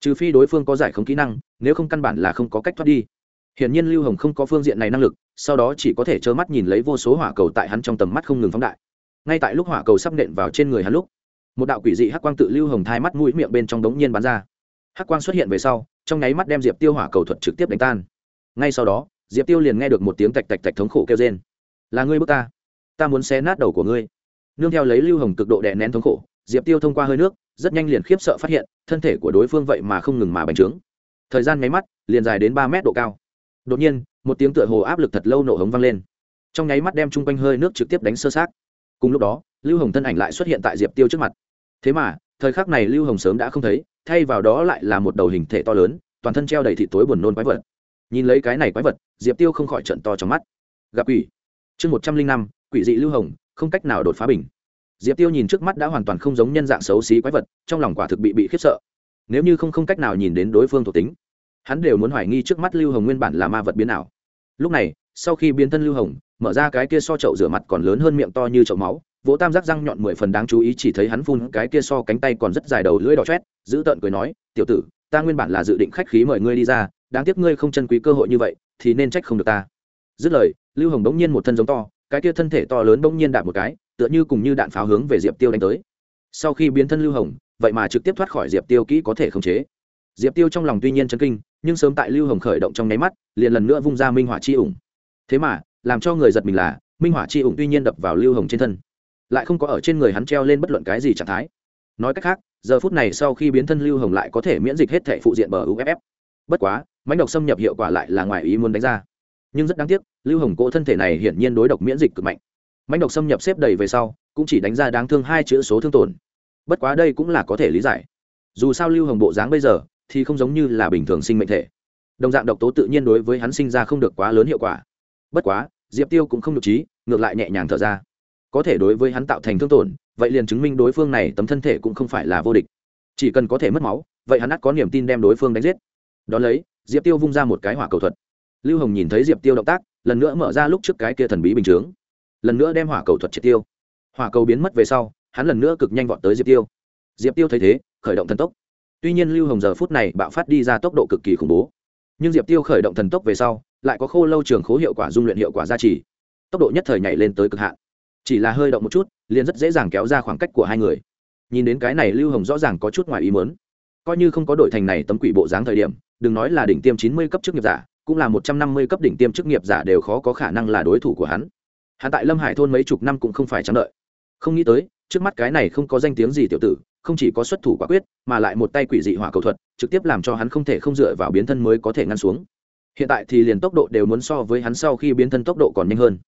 Trừ phi đối phương có giải không kỹ năng, nếu không căn bản là không có cách thoát đi. Hiển nhiên lưu hồng không có phương diện này năng lực, sau đó chỉ có thể trơ mắt nhìn lấy vô số hỏa cầu tại hắn trong tầm mắt không ngừng phóng đại. Ngay tại lúc hỏa cầu sắp nện vào trên người hắn lúc, một đạo quỷ dị hắc quang tự lưu hồng thai mắt mũi miệng bên trong đống nhiên bắn ra. Hắc quang xuất hiện về sau, trong nháy mắt đem diệp tiêu hỏa cầu thuật trực tiếp đánh tan. Ngay sau đó, diệp tiêu liền nghe được một tiếng tạch tạch tạch thống khổ kêu trên là ngươi bước ta ta muốn xé nát đầu của ngươi. Nương theo lấy lưu hồng cực độ đè nén thống khổ, diệp tiêu thông qua hơi nước, rất nhanh liền khiếp sợ phát hiện, thân thể của đối phương vậy mà không ngừng mà bành trướng. Thời gian nháy mắt, liền dài đến ba mét độ cao. Đột nhiên, một tiếng tựa hồ áp lực thật lâu nổ hống vang lên. Trong nháy mắt đem chung quanh hơi nước trực tiếp đánh sơ sát cùng lúc đó, lưu hồng thân ảnh lại xuất hiện tại diệp tiêu trước mặt. Thế mà, thời khắc này lưu hồng sớm đã không thấy, thay vào đó lại là một đầu hình thể to lớn, toàn thân treo đầy thịt tối buồn nôn quái vật. Nhìn lấy cái này quái vật, diệp tiêu không khỏi trận to trong mắt. Gặp quỷ chương một trăm linh năm, quỷ dị lưu hồng, không cách nào đột phá bình. Diệp tiêu nhìn trước mắt đã hoàn toàn không giống nhân dạng xấu xí quái vật, trong lòng quả thực bị bị khiếp sợ. Nếu như không không cách nào nhìn đến đối phương thuộc tính, hắn đều muốn hoài nghi trước mắt lưu hồng nguyên bản là ma vật biến nào. lúc này, sau khi biến thân lưu hồng, mở ra cái kia so chậu rửa mặt còn lớn hơn miệng to như chậu máu, vỗ tam giác răng nhọn mười phần đáng chú ý chỉ thấy hắn phun cái kia so cánh tay còn rất dài đầu lưỡi đỏ chét, giữ tợn cười nói, tiểu tử, ta nguyên bản là dự định khách khí mời ngươi đi ra, đáng tiếc ngươi không chân quý cơ hội như vậy, thì nên trách không được ta. Dứt lời lưu hồng bỗng nhiên một thân giống to, cái kia thân thể to lớn bỗng nhiên đạp một cái, tựa như cùng như đạn pháo hướng về diệp tiêu đánh tới. Sau khi biến thân lưu hồng, vậy mà trực tiếp thoát khỏi diệp tiêu kỹ có thể khống chế. Diệp tiêu trong lòng tuy nhiên chấn kinh, nhưng sớm tại lưu hồng khởi động trong nháy mắt, liền lần nữa vung ra minh hỏa chi ủng. Thế mà, làm cho người giật mình là, minh hỏa chi ủng tuy nhiên đập vào lưu hồng trên thân, lại không có ở trên người hắn treo lên bất luận cái gì trạng thái. Nói cách khác, giờ phút này sau khi biến thân lưu hồng lại có thể miễn dịch hết thể phụ diện bờ uff bất quá mánh độc xâm nhập hiệu quả lại là ngoài ý muốn đánh ra nhưng rất đáng tiếc, lưu hồng cỗ thân thể này hiển nhiên đối độc miễn dịch cực mạnh. Mãnh độc xâm nhập xếp đầy về sau, cũng chỉ đánh ra đáng thương hai chữ số thương tổn. Bất quá đây cũng là có thể lý giải. Dù sao lưu hồng bộ dáng bây giờ, thì không giống như là bình thường sinh mệnh thể. Đồng dạng độc tố tự nhiên đối với hắn sinh ra không được quá lớn hiệu quả. Bất quá, diệp tiêu cũng không được trí, ngược lại nhẹ nhàng thở ra. Có thể đối với hắn tạo thành thương tổn, vậy liền chứng minh đối phương này tấm thân thể cũng không phải là vô địch. Chỉ cần có thể mất máu, vậy hắn ắt có niềm tin đem đối phương đánh giết. Đón lấy, diệp tiêu vung ra một cái hỏa cầu thuật lưu hồng nhìn thấy diệp tiêu động tác, lần nữa mở ra lúc trước cái kia thần bí bình chướng. Lần nữa đem hỏa cầu thuật triệt tiêu. Hỏa cầu biến mất về sau, hắn lần nữa cực nhanh vọt tới diệp tiêu. Diệp tiêu thấy thế, khởi động thần tốc. Tuy nhiên lưu hồng giờ phút này bạo phát đi ra tốc độ cực kỳ khủng bố. Nhưng diệp tiêu khởi động thần tốc về sau, lại có khô lâu trường khố hiệu quả dung luyện hiệu quả gia trì. Tốc độ nhất thời nhảy lên tới cực hạn. Chỉ là hơi động một chút, liền rất dễ dàng kéo ra khoảng cách của hai người. Nhìn đến cái này lưu hồng rõ ràng có chút ngoài ý mớn coi như không có đội thành này tấm quỷ bộ dáng thời điểm, đừng nói là đỉnh tiêm chín mươi cấp chức nghiệp giả cũng là một trăm năm mươi cấp đỉnh tiêm chức nghiệp giả đều khó có khả năng là đối thủ của hắn. Hắn tại lâm hải thôn mấy chục năm cũng không phải trắng đợi. Không nghĩ tới, trước mắt cái này không có danh tiếng gì tiểu tử, không chỉ có xuất thủ quả quyết, mà lại một tay quỷ dị hỏa cầu thuật, trực tiếp làm cho hắn không thể không dựa vào biến thân mới có thể ngăn xuống. Hiện tại thì liền tốc độ đều muốn so với hắn sau khi biến thân tốc độ còn nhanh hơn.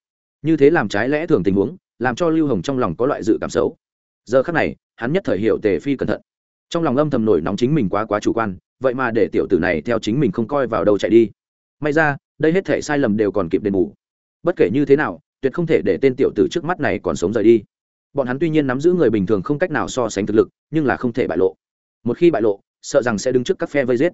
Như thế làm trái lẽ thường tình huống, làm cho lưu hồng trong lòng có loại dự cảm xấu. Giờ khắc này, hắn nhất thời hiểu tề phi cẩn thận. Trong lòng âm thầm nổi nóng chính mình quá quá chủ quan, vậy mà để tiểu tử này theo chính mình không coi vào đâu chạy đi may ra, đây hết thể sai lầm đều còn kịp đền bù. Bất kể như thế nào, tuyệt không thể để tên tiểu tử trước mắt này còn sống rời đi. Bọn hắn tuy nhiên nắm giữ người bình thường không cách nào so sánh thực lực, nhưng là không thể bại lộ. Một khi bại lộ, sợ rằng sẽ đứng trước các phe vây giết.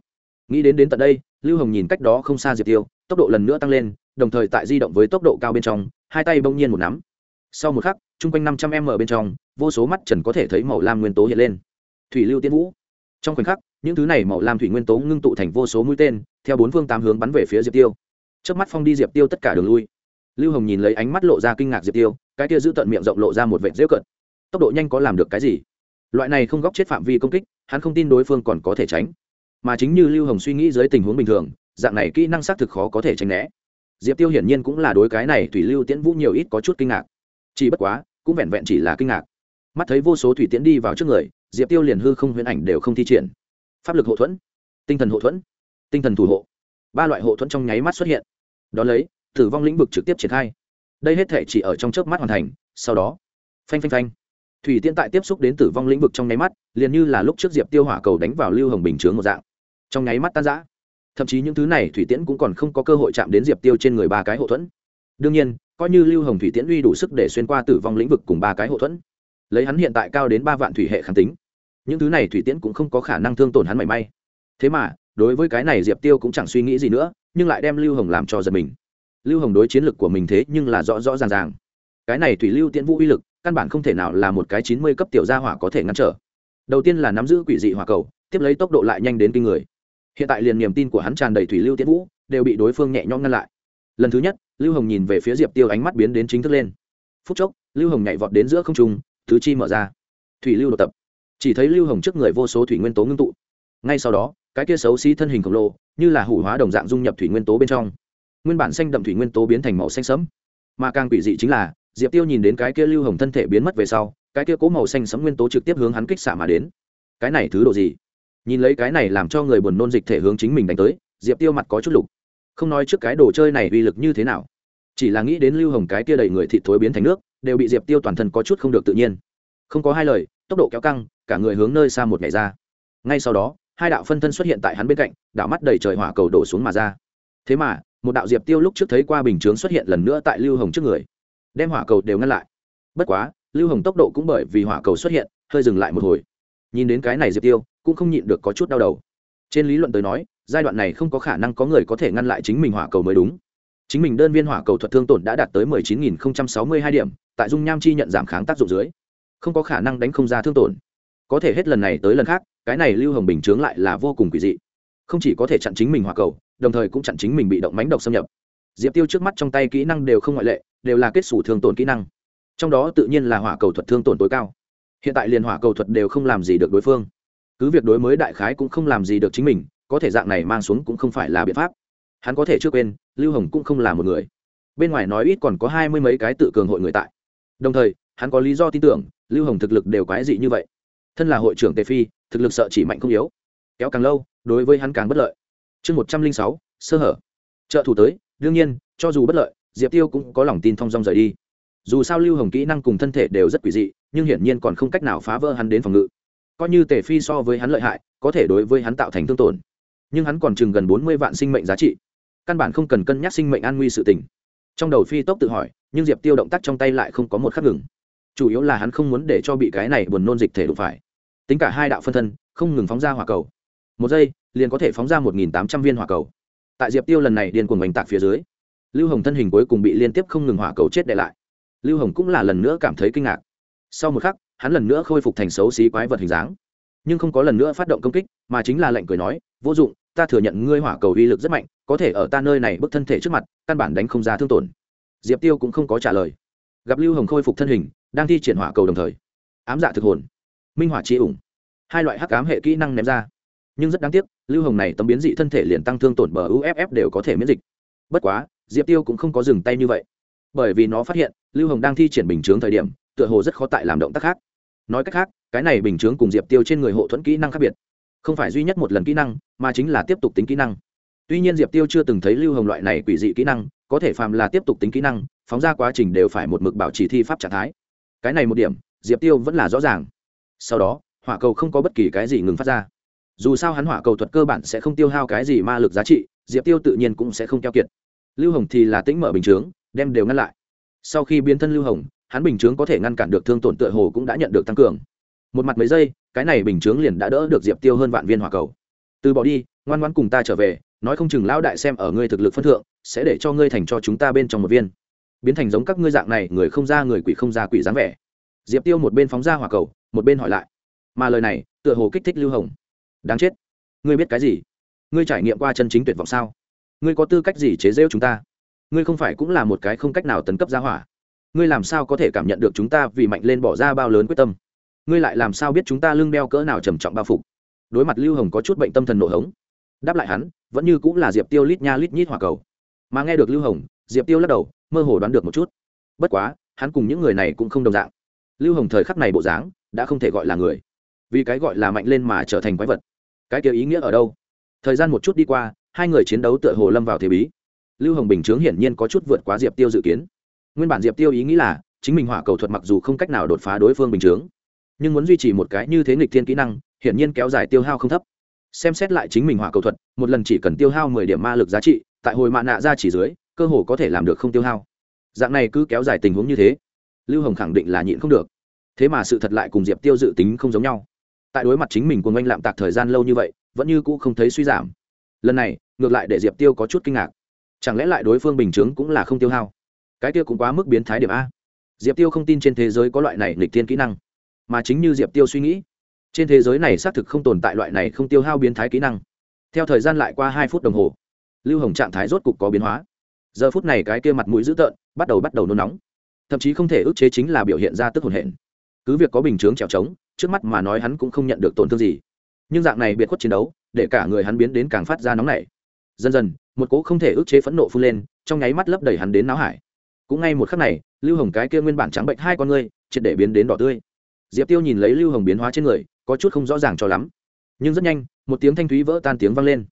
Nghĩ đến đến tận đây, lưu hồng nhìn cách đó không xa diệp tiêu, tốc độ lần nữa tăng lên, đồng thời tại di động với tốc độ cao bên trong, hai tay bỗng nhiên một nắm. Sau một khắc, chung quanh năm trăm m bên trong, vô số mắt trần có thể thấy màu lam nguyên tố hiện lên. Thủy lưu tiên vũ. Trong khoảnh khắc, những thứ này màu lam thủy nguyên tố ngưng tụ thành vô số mũi tên theo bốn phương tám hướng bắn về phía diệp tiêu. Trước mắt phong đi diệp tiêu tất cả đường lui. Lưu hồng nhìn lấy ánh mắt lộ ra kinh ngạc diệp tiêu, cái kia giữ tận miệng rộng lộ ra một vệt dễu cận tốc độ nhanh có làm được cái gì? Loại này không góc chết phạm vi công kích, hắn không tin đối phương còn có thể tránh. Mà chính như lưu hồng suy nghĩ dưới tình huống bình thường, dạng này kỹ năng xác thực khó có thể tránh né. Diệp tiêu hiển nhiên cũng là đối cái này thủy lưu tiễn vũ nhiều ít có chút kinh ngạc. Chỉ bất quá, cũng vẹn vẹn chỉ là kinh ngạc. Mắt thấy vô số thủy tiễn đi vào trước người, diệp tiêu liền hư không huyễn ảnh đều không thi triển. Pháp lực hậu thuẫn, tinh thần hậu thuẫn tinh thần thủ hộ. Ba loại hộ thuẫn trong nháy mắt xuất hiện. Đón lấy, tử vong lĩnh vực trực tiếp triển khai. Đây hết thể chỉ ở trong chớp mắt hoàn thành, sau đó, phanh phanh phanh. Thủy tiễn tại tiếp xúc đến tử vong lĩnh vực trong nháy mắt, liền như là lúc trước diệp tiêu hỏa cầu đánh vào lưu hồng bình chướng một dạng. Trong nháy mắt tan giã thậm chí những thứ này thủy tiễn cũng còn không có cơ hội chạm đến diệp tiêu trên người ba cái hậu thuẫn. Đương nhiên, coi như lưu hồng thủy tiễn uy đủ sức để xuyên qua tử vong lĩnh vực cùng ba cái hậu thuẫn, lấy hắn hiện tại cao đến ba vạn thủy hệ kháng tính, những thứ này thủy tiễn cũng không có khả năng thương tổn hắn mảy may. Thế mà đối với cái này diệp tiêu cũng chẳng suy nghĩ gì nữa, nhưng lại đem lưu hồng làm cho giật mình. Lưu hồng đối chiến lực của mình thế nhưng là rõ rõ ràng ràng. Cái này thủy lưu tiễn vũ uy lực, căn bản không thể nào là một cái chín mươi cấp tiểu gia hỏa có thể ngăn trở. Đầu tiên là nắm giữ quỷ dị hỏa cầu, tiếp lấy tốc độ lại nhanh đến kinh người. Hiện tại liền niềm tin của hắn tràn đầy thủy lưu tiễn vũ, đều bị đối phương nhẹ nhõm ngăn lại. Lần thứ nhất, lưu hồng nhìn về phía diệp tiêu ánh mắt biến đến chính thức lên. Phút chốc, lưu hồng nhảy vọt đến giữa không trung, thứ chi mở ra. Thủy lưu đột tập. Chỉ thấy lưu hồng trước người vô số thủy nguyên tố ngưng tụ. Ngay sau đó cái kia xấu xí thân hình khổng lồ, như là hủ hóa đồng dạng dung nhập thủy nguyên tố bên trong. Nguyên bản xanh đậm thủy nguyên tố biến thành màu xanh sẫm, mà càng quỷ dị chính là, diệp tiêu nhìn đến cái kia lưu hồng thân thể biến mất về sau, cái kia cố màu xanh sẫm nguyên tố trực tiếp hướng hắn kích xạ mà đến. Cái này thứ độ gì? Nhìn lấy cái này làm cho người buồn nôn dịch thể hướng chính mình đánh tới, diệp tiêu mặt có chút lục. Không nói trước cái đồ chơi này uy lực như thế nào. Chỉ là nghĩ đến lưu hồng cái kia đầy người thịt thối biến thành nước, đều bị diệp tiêu toàn thân có chút không được tự nhiên. Không có hai lời, tốc độ kéo căng, cả người hướng nơi xa một ngày ra. Ngay sau đó hai đạo phân thân xuất hiện tại hắn bên cạnh đạo mắt đầy trời hỏa cầu đổ xuống mà ra. Thế mà, một đạo diệp tiêu lúc trước thấy qua bình chướng xuất hiện lần nữa tại lưu hồng trước người, đem hỏa cầu đều ngăn lại. Bất quá, lưu hồng tốc độ cũng bởi vì hỏa cầu xuất hiện, hơi dừng lại một hồi. Nhìn đến cái này diệp tiêu, cũng không nhịn được có chút đau đầu. Trên lý luận tới nói, giai đoạn này không có khả năng có người có thể ngăn lại chính mình hỏa cầu mới đúng. Chính mình đơn viên hỏa cầu thuật thương tổn đã đạt tới mười chín nghìn sáu mươi hai điểm, tại dung nham chi nhận giảm kháng tác dụng dưới, không có khả năng đánh không ra thương tổn. Có thể hết lần này tới lần khác cái này lưu hồng bình chướng lại là vô cùng quỷ dị. Không chỉ có thể chặn chính mình hỏa cầu, đồng thời cũng chặn chính mình bị động mánh độc xâm nhập. Diệp tiêu trước mắt trong tay kỹ năng đều không ngoại lệ, đều là kết xù thương tổn kỹ năng. Trong đó tự nhiên là hỏa cầu thuật thương tổn tối cao. Hiện tại liền hỏa cầu thuật đều không làm gì được đối phương. Cứ việc đối mới đại khái cũng không làm gì được chính mình, có thể dạng này mang xuống cũng không phải là biện pháp. Hắn có thể chưa quên, lưu hồng cũng không là một người. Bên ngoài nói ít còn có hai mươi mấy cái tự cường hội người tại. Đồng thời, hắn có lý do tin tưởng, lưu hồng thực lực đều quái dị như vậy thân là hội trưởng tề phi, thực lực sợ chỉ mạnh không yếu. Kéo càng lâu, đối với hắn càng bất lợi. Chương một trăm linh sáu, sơ hở. Trợ thủ tới, đương nhiên, cho dù bất lợi, diệp tiêu cũng có lòng tin thong dong rời đi. Dù sao lưu hồng kỹ năng cùng thân thể đều rất quỷ dị, nhưng hiển nhiên còn không cách nào phá vỡ hắn đến phòng ngự. Coi như tề phi so với hắn lợi hại, có thể đối với hắn tạo thành thương tổn. Nhưng hắn còn chừng gần bốn mươi vạn sinh mệnh giá trị. Căn bản không cần cân nhắc sinh mệnh an nguy sự tình. Trong đầu phi tốc tự hỏi, nhưng diệp tiêu động tác trong tay lại không có một khắc ngừng chủ yếu là hắn không muốn để cho bị cái này buồn nôn dịch thể đụng phải. Tính cả hai đạo phân thân, không ngừng phóng ra hỏa cầu. Một giây, liền có thể phóng ra một tám trăm viên hỏa cầu. Tại diệp tiêu lần này điên cuồng bành tạc phía dưới, lưu hồng thân hình cuối cùng bị liên tiếp không ngừng hỏa cầu chết để lại. Lưu hồng cũng là lần nữa cảm thấy kinh ngạc. Sau một khắc, hắn lần nữa khôi phục thành xấu xí quái vật hình dáng. Nhưng không có lần nữa phát động công kích, mà chính là lệnh cười nói, vô dụng, ta thừa nhận ngươi hỏa cầu uy lực rất mạnh, có thể ở ta nơi này bức thân thể trước mặt, căn bản đánh không ra thương tổn. Diệp tiêu cũng không có trả lời. Gặp lưu hồng khôi phục thân hình đang thi triển hỏa cầu đồng thời. Ám dạ thực hồn, minh hỏa trí ủng. Hai loại hắc ám hệ kỹ năng ném ra. Nhưng rất đáng tiếc, lưu hồng này tấm biến dị thân thể liền tăng thương tổn bờ uff đều có thể miễn dịch. Bất quá, diệp tiêu cũng không có dừng tay như vậy. Bởi vì nó phát hiện, lưu hồng đang thi triển bình chướng thời điểm, tựa hồ rất khó tại làm động tác khác. Nói cách khác, cái này bình chướng cùng diệp tiêu trên người hộ thuẫn kỹ năng khác biệt. Không phải duy nhất một lần kỹ năng, mà chính là tiếp tục tính kỹ năng. Tuy nhiên diệp tiêu chưa từng thấy lưu hồng loại này quỷ dị kỹ năng, có thể phàm là tiếp tục tính kỹ năng, phóng ra quá trình đều phải một mực bảo trì thi pháp trạng thái cái này một điểm, diệp tiêu vẫn là rõ ràng. Sau đó, hỏa cầu không có bất kỳ cái gì ngừng phát ra. Dù sao hắn hỏa cầu thuật cơ bản sẽ không tiêu hao cái gì ma lực giá trị, diệp tiêu tự nhiên cũng sẽ không keo kiệt. Lưu hồng thì là tĩnh mở bình chướng, đem đều ngăn lại. Sau khi biến thân lưu hồng, hắn bình chướng có thể ngăn cản được thương tổn tựa hồ cũng đã nhận được tăng cường. Một mặt mấy giây, cái này bình chướng liền đã đỡ được diệp tiêu hơn vạn viên hỏa cầu. Từ bỏ đi, ngoan ngoan cùng ta trở về, nói không chừng lão đại xem ở ngươi thực lực phân thượng, sẽ để cho ngươi thành cho chúng ta bên trong một viên biến thành giống các ngươi dạng này, người không ra người quỷ không ra quỷ dáng vẻ. Diệp tiêu một bên phóng ra hỏa cầu, một bên hỏi lại. Mà lời này, tựa hồ kích thích lưu hồng. Đáng chết. Ngươi biết cái gì? Ngươi trải nghiệm qua chân chính tuyệt vọng sao? Ngươi có tư cách gì chế rêu chúng ta? Ngươi không phải cũng là một cái không cách nào tấn cấp ra hỏa. Ngươi làm sao có thể cảm nhận được chúng ta vì mạnh lên bỏ ra bao lớn quyết tâm? Ngươi lại làm sao biết chúng ta lưng đeo cỡ nào trầm trọng bao phục? Đối mặt lưu hồng có chút bệnh tâm thần nổ hống. Đáp lại hắn, vẫn như cũng là diệp tiêu lít nha lít nhít hỏa cầu. Mà nghe được lưu hồng diệp tiêu lắc đầu, mơ hồ đoán được một chút. Bất quá, hắn cùng những người này cũng không đồng dạng. Lưu hồng thời khắc này bộ dáng đã không thể gọi là người, vì cái gọi là mạnh lên mà trở thành quái vật. Cái kia ý nghĩa ở đâu? Thời gian một chút đi qua, hai người chiến đấu tựa hồ lâm vào thế bí. Lưu hồng bình chướng hiển nhiên có chút vượt quá diệp tiêu dự kiến. Nguyên bản diệp tiêu ý nghĩ là, chính mình hỏa cầu thuật mặc dù không cách nào đột phá đối phương bình chướng, nhưng muốn duy trì một cái như thế nghịch thiên kỹ năng, hiển nhiên kéo dài tiêu hao không thấp. Xem xét lại chính mình hỏa cầu thuật, một lần chỉ cần tiêu hao mười điểm ma lực giá trị, tại hồi mạ nạ ra chỉ dưới cơ hồ có thể làm được không tiêu hao. Dạng này cứ kéo dài tình huống như thế, lưu hồng khẳng định là nhịn không được. Thế mà sự thật lại cùng diệp tiêu dự tính không giống nhau. Tại đối mặt chính mình cùng anh lạm tạc thời gian lâu như vậy, vẫn như cũ không thấy suy giảm. Lần này, ngược lại để diệp tiêu có chút kinh ngạc. Chẳng lẽ lại đối phương bình chướng cũng là không tiêu hao? Cái kia cũng quá mức biến thái điểm a. Diệp tiêu không tin trên thế giới có loại này lịch thiên kỹ năng. Mà chính như diệp tiêu suy nghĩ, trên thế giới này xác thực không tồn tại loại này không tiêu hao biến thái kỹ năng. Theo thời gian lại qua hai phút đồng hồ, lưu hồng trạng thái rốt cục có biến hóa giờ phút này cái kia mặt mũi dữ tợn, bắt đầu bắt đầu nôn nóng. Thậm chí không thể ức chế chính là biểu hiện ra tức hồn hển. Cứ việc có bình chướng trèo trống, trước mắt mà nói hắn cũng không nhận được tổn thương gì. Nhưng dạng này biệt khuất chiến đấu, để cả người hắn biến đến càng phát ra nóng nảy. Dần dần, một cố không thể ức chế phẫn nộ phun lên, trong nháy mắt lấp đầy hắn đến náo hải. Cũng ngay một khắc này, lưu hồng cái kia nguyên bản trắng bệnh hai con ngươi, triệt để biến đến đỏ tươi. Diệp tiêu nhìn lấy lưu hồng biến hóa trên người, có chút không rõ ràng cho lắm. Nhưng rất nhanh, một tiếng thanh thúy vỡ tan tiếng vang lên.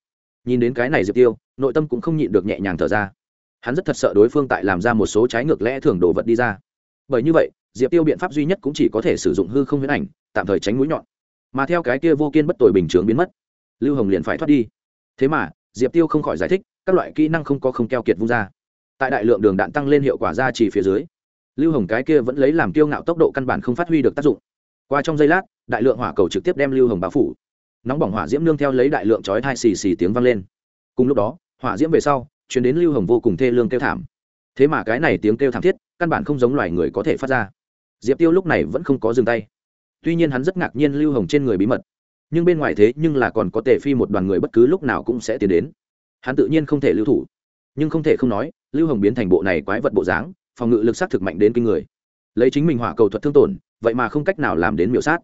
Nhìn đến cái này diệp tiêu, nội tâm cũng không nhịn được nhẹ nhàng thở ra hắn rất thật sợ đối phương tại làm ra một số trái ngược lẽ thường đồ vật đi ra. Bởi như vậy, diệp tiêu biện pháp duy nhất cũng chỉ có thể sử dụng hư không huyễn ảnh, tạm thời tránh mũi nhọn. Mà theo cái kia vô kiên bất tội bình chướng biến mất, lưu hồng liền phải thoát đi. Thế mà, diệp tiêu không khỏi giải thích, các loại kỹ năng không có không keo kiệt vung ra. Tại đại lượng đường đạn tăng lên hiệu quả ra chỉ phía dưới, lưu hồng cái kia vẫn lấy làm tiêu ngạo tốc độ căn bản không phát huy được tác dụng. Qua trong giây lát, đại lượng hỏa cầu trực tiếp đem lưu hồng báo phủ. Nóng bỏng hỏa diễm nương theo lấy đại lượng chói thai xì xì tiếng vang lên. Cùng lúc đó, hỏa diễm về sau chuyển đến lưu hồng vô cùng thê lương kêu thảm. Thế mà cái này tiếng kêu thảm thiết, căn bản không giống loài người có thể phát ra. Diệp tiêu lúc này vẫn không có dừng tay. Tuy nhiên hắn rất ngạc nhiên lưu hồng trên người bí mật, nhưng bên ngoài thế nhưng là còn có tề phi một đoàn người bất cứ lúc nào cũng sẽ tiến đến. Hắn tự nhiên không thể lưu thủ, nhưng không thể không nói, lưu hồng biến thành bộ này quái vật bộ dáng, phòng ngự lực sát thực mạnh đến kinh người. Lấy chính mình hỏa cầu thuật thương tổn, vậy mà không cách nào làm đến miểu sát.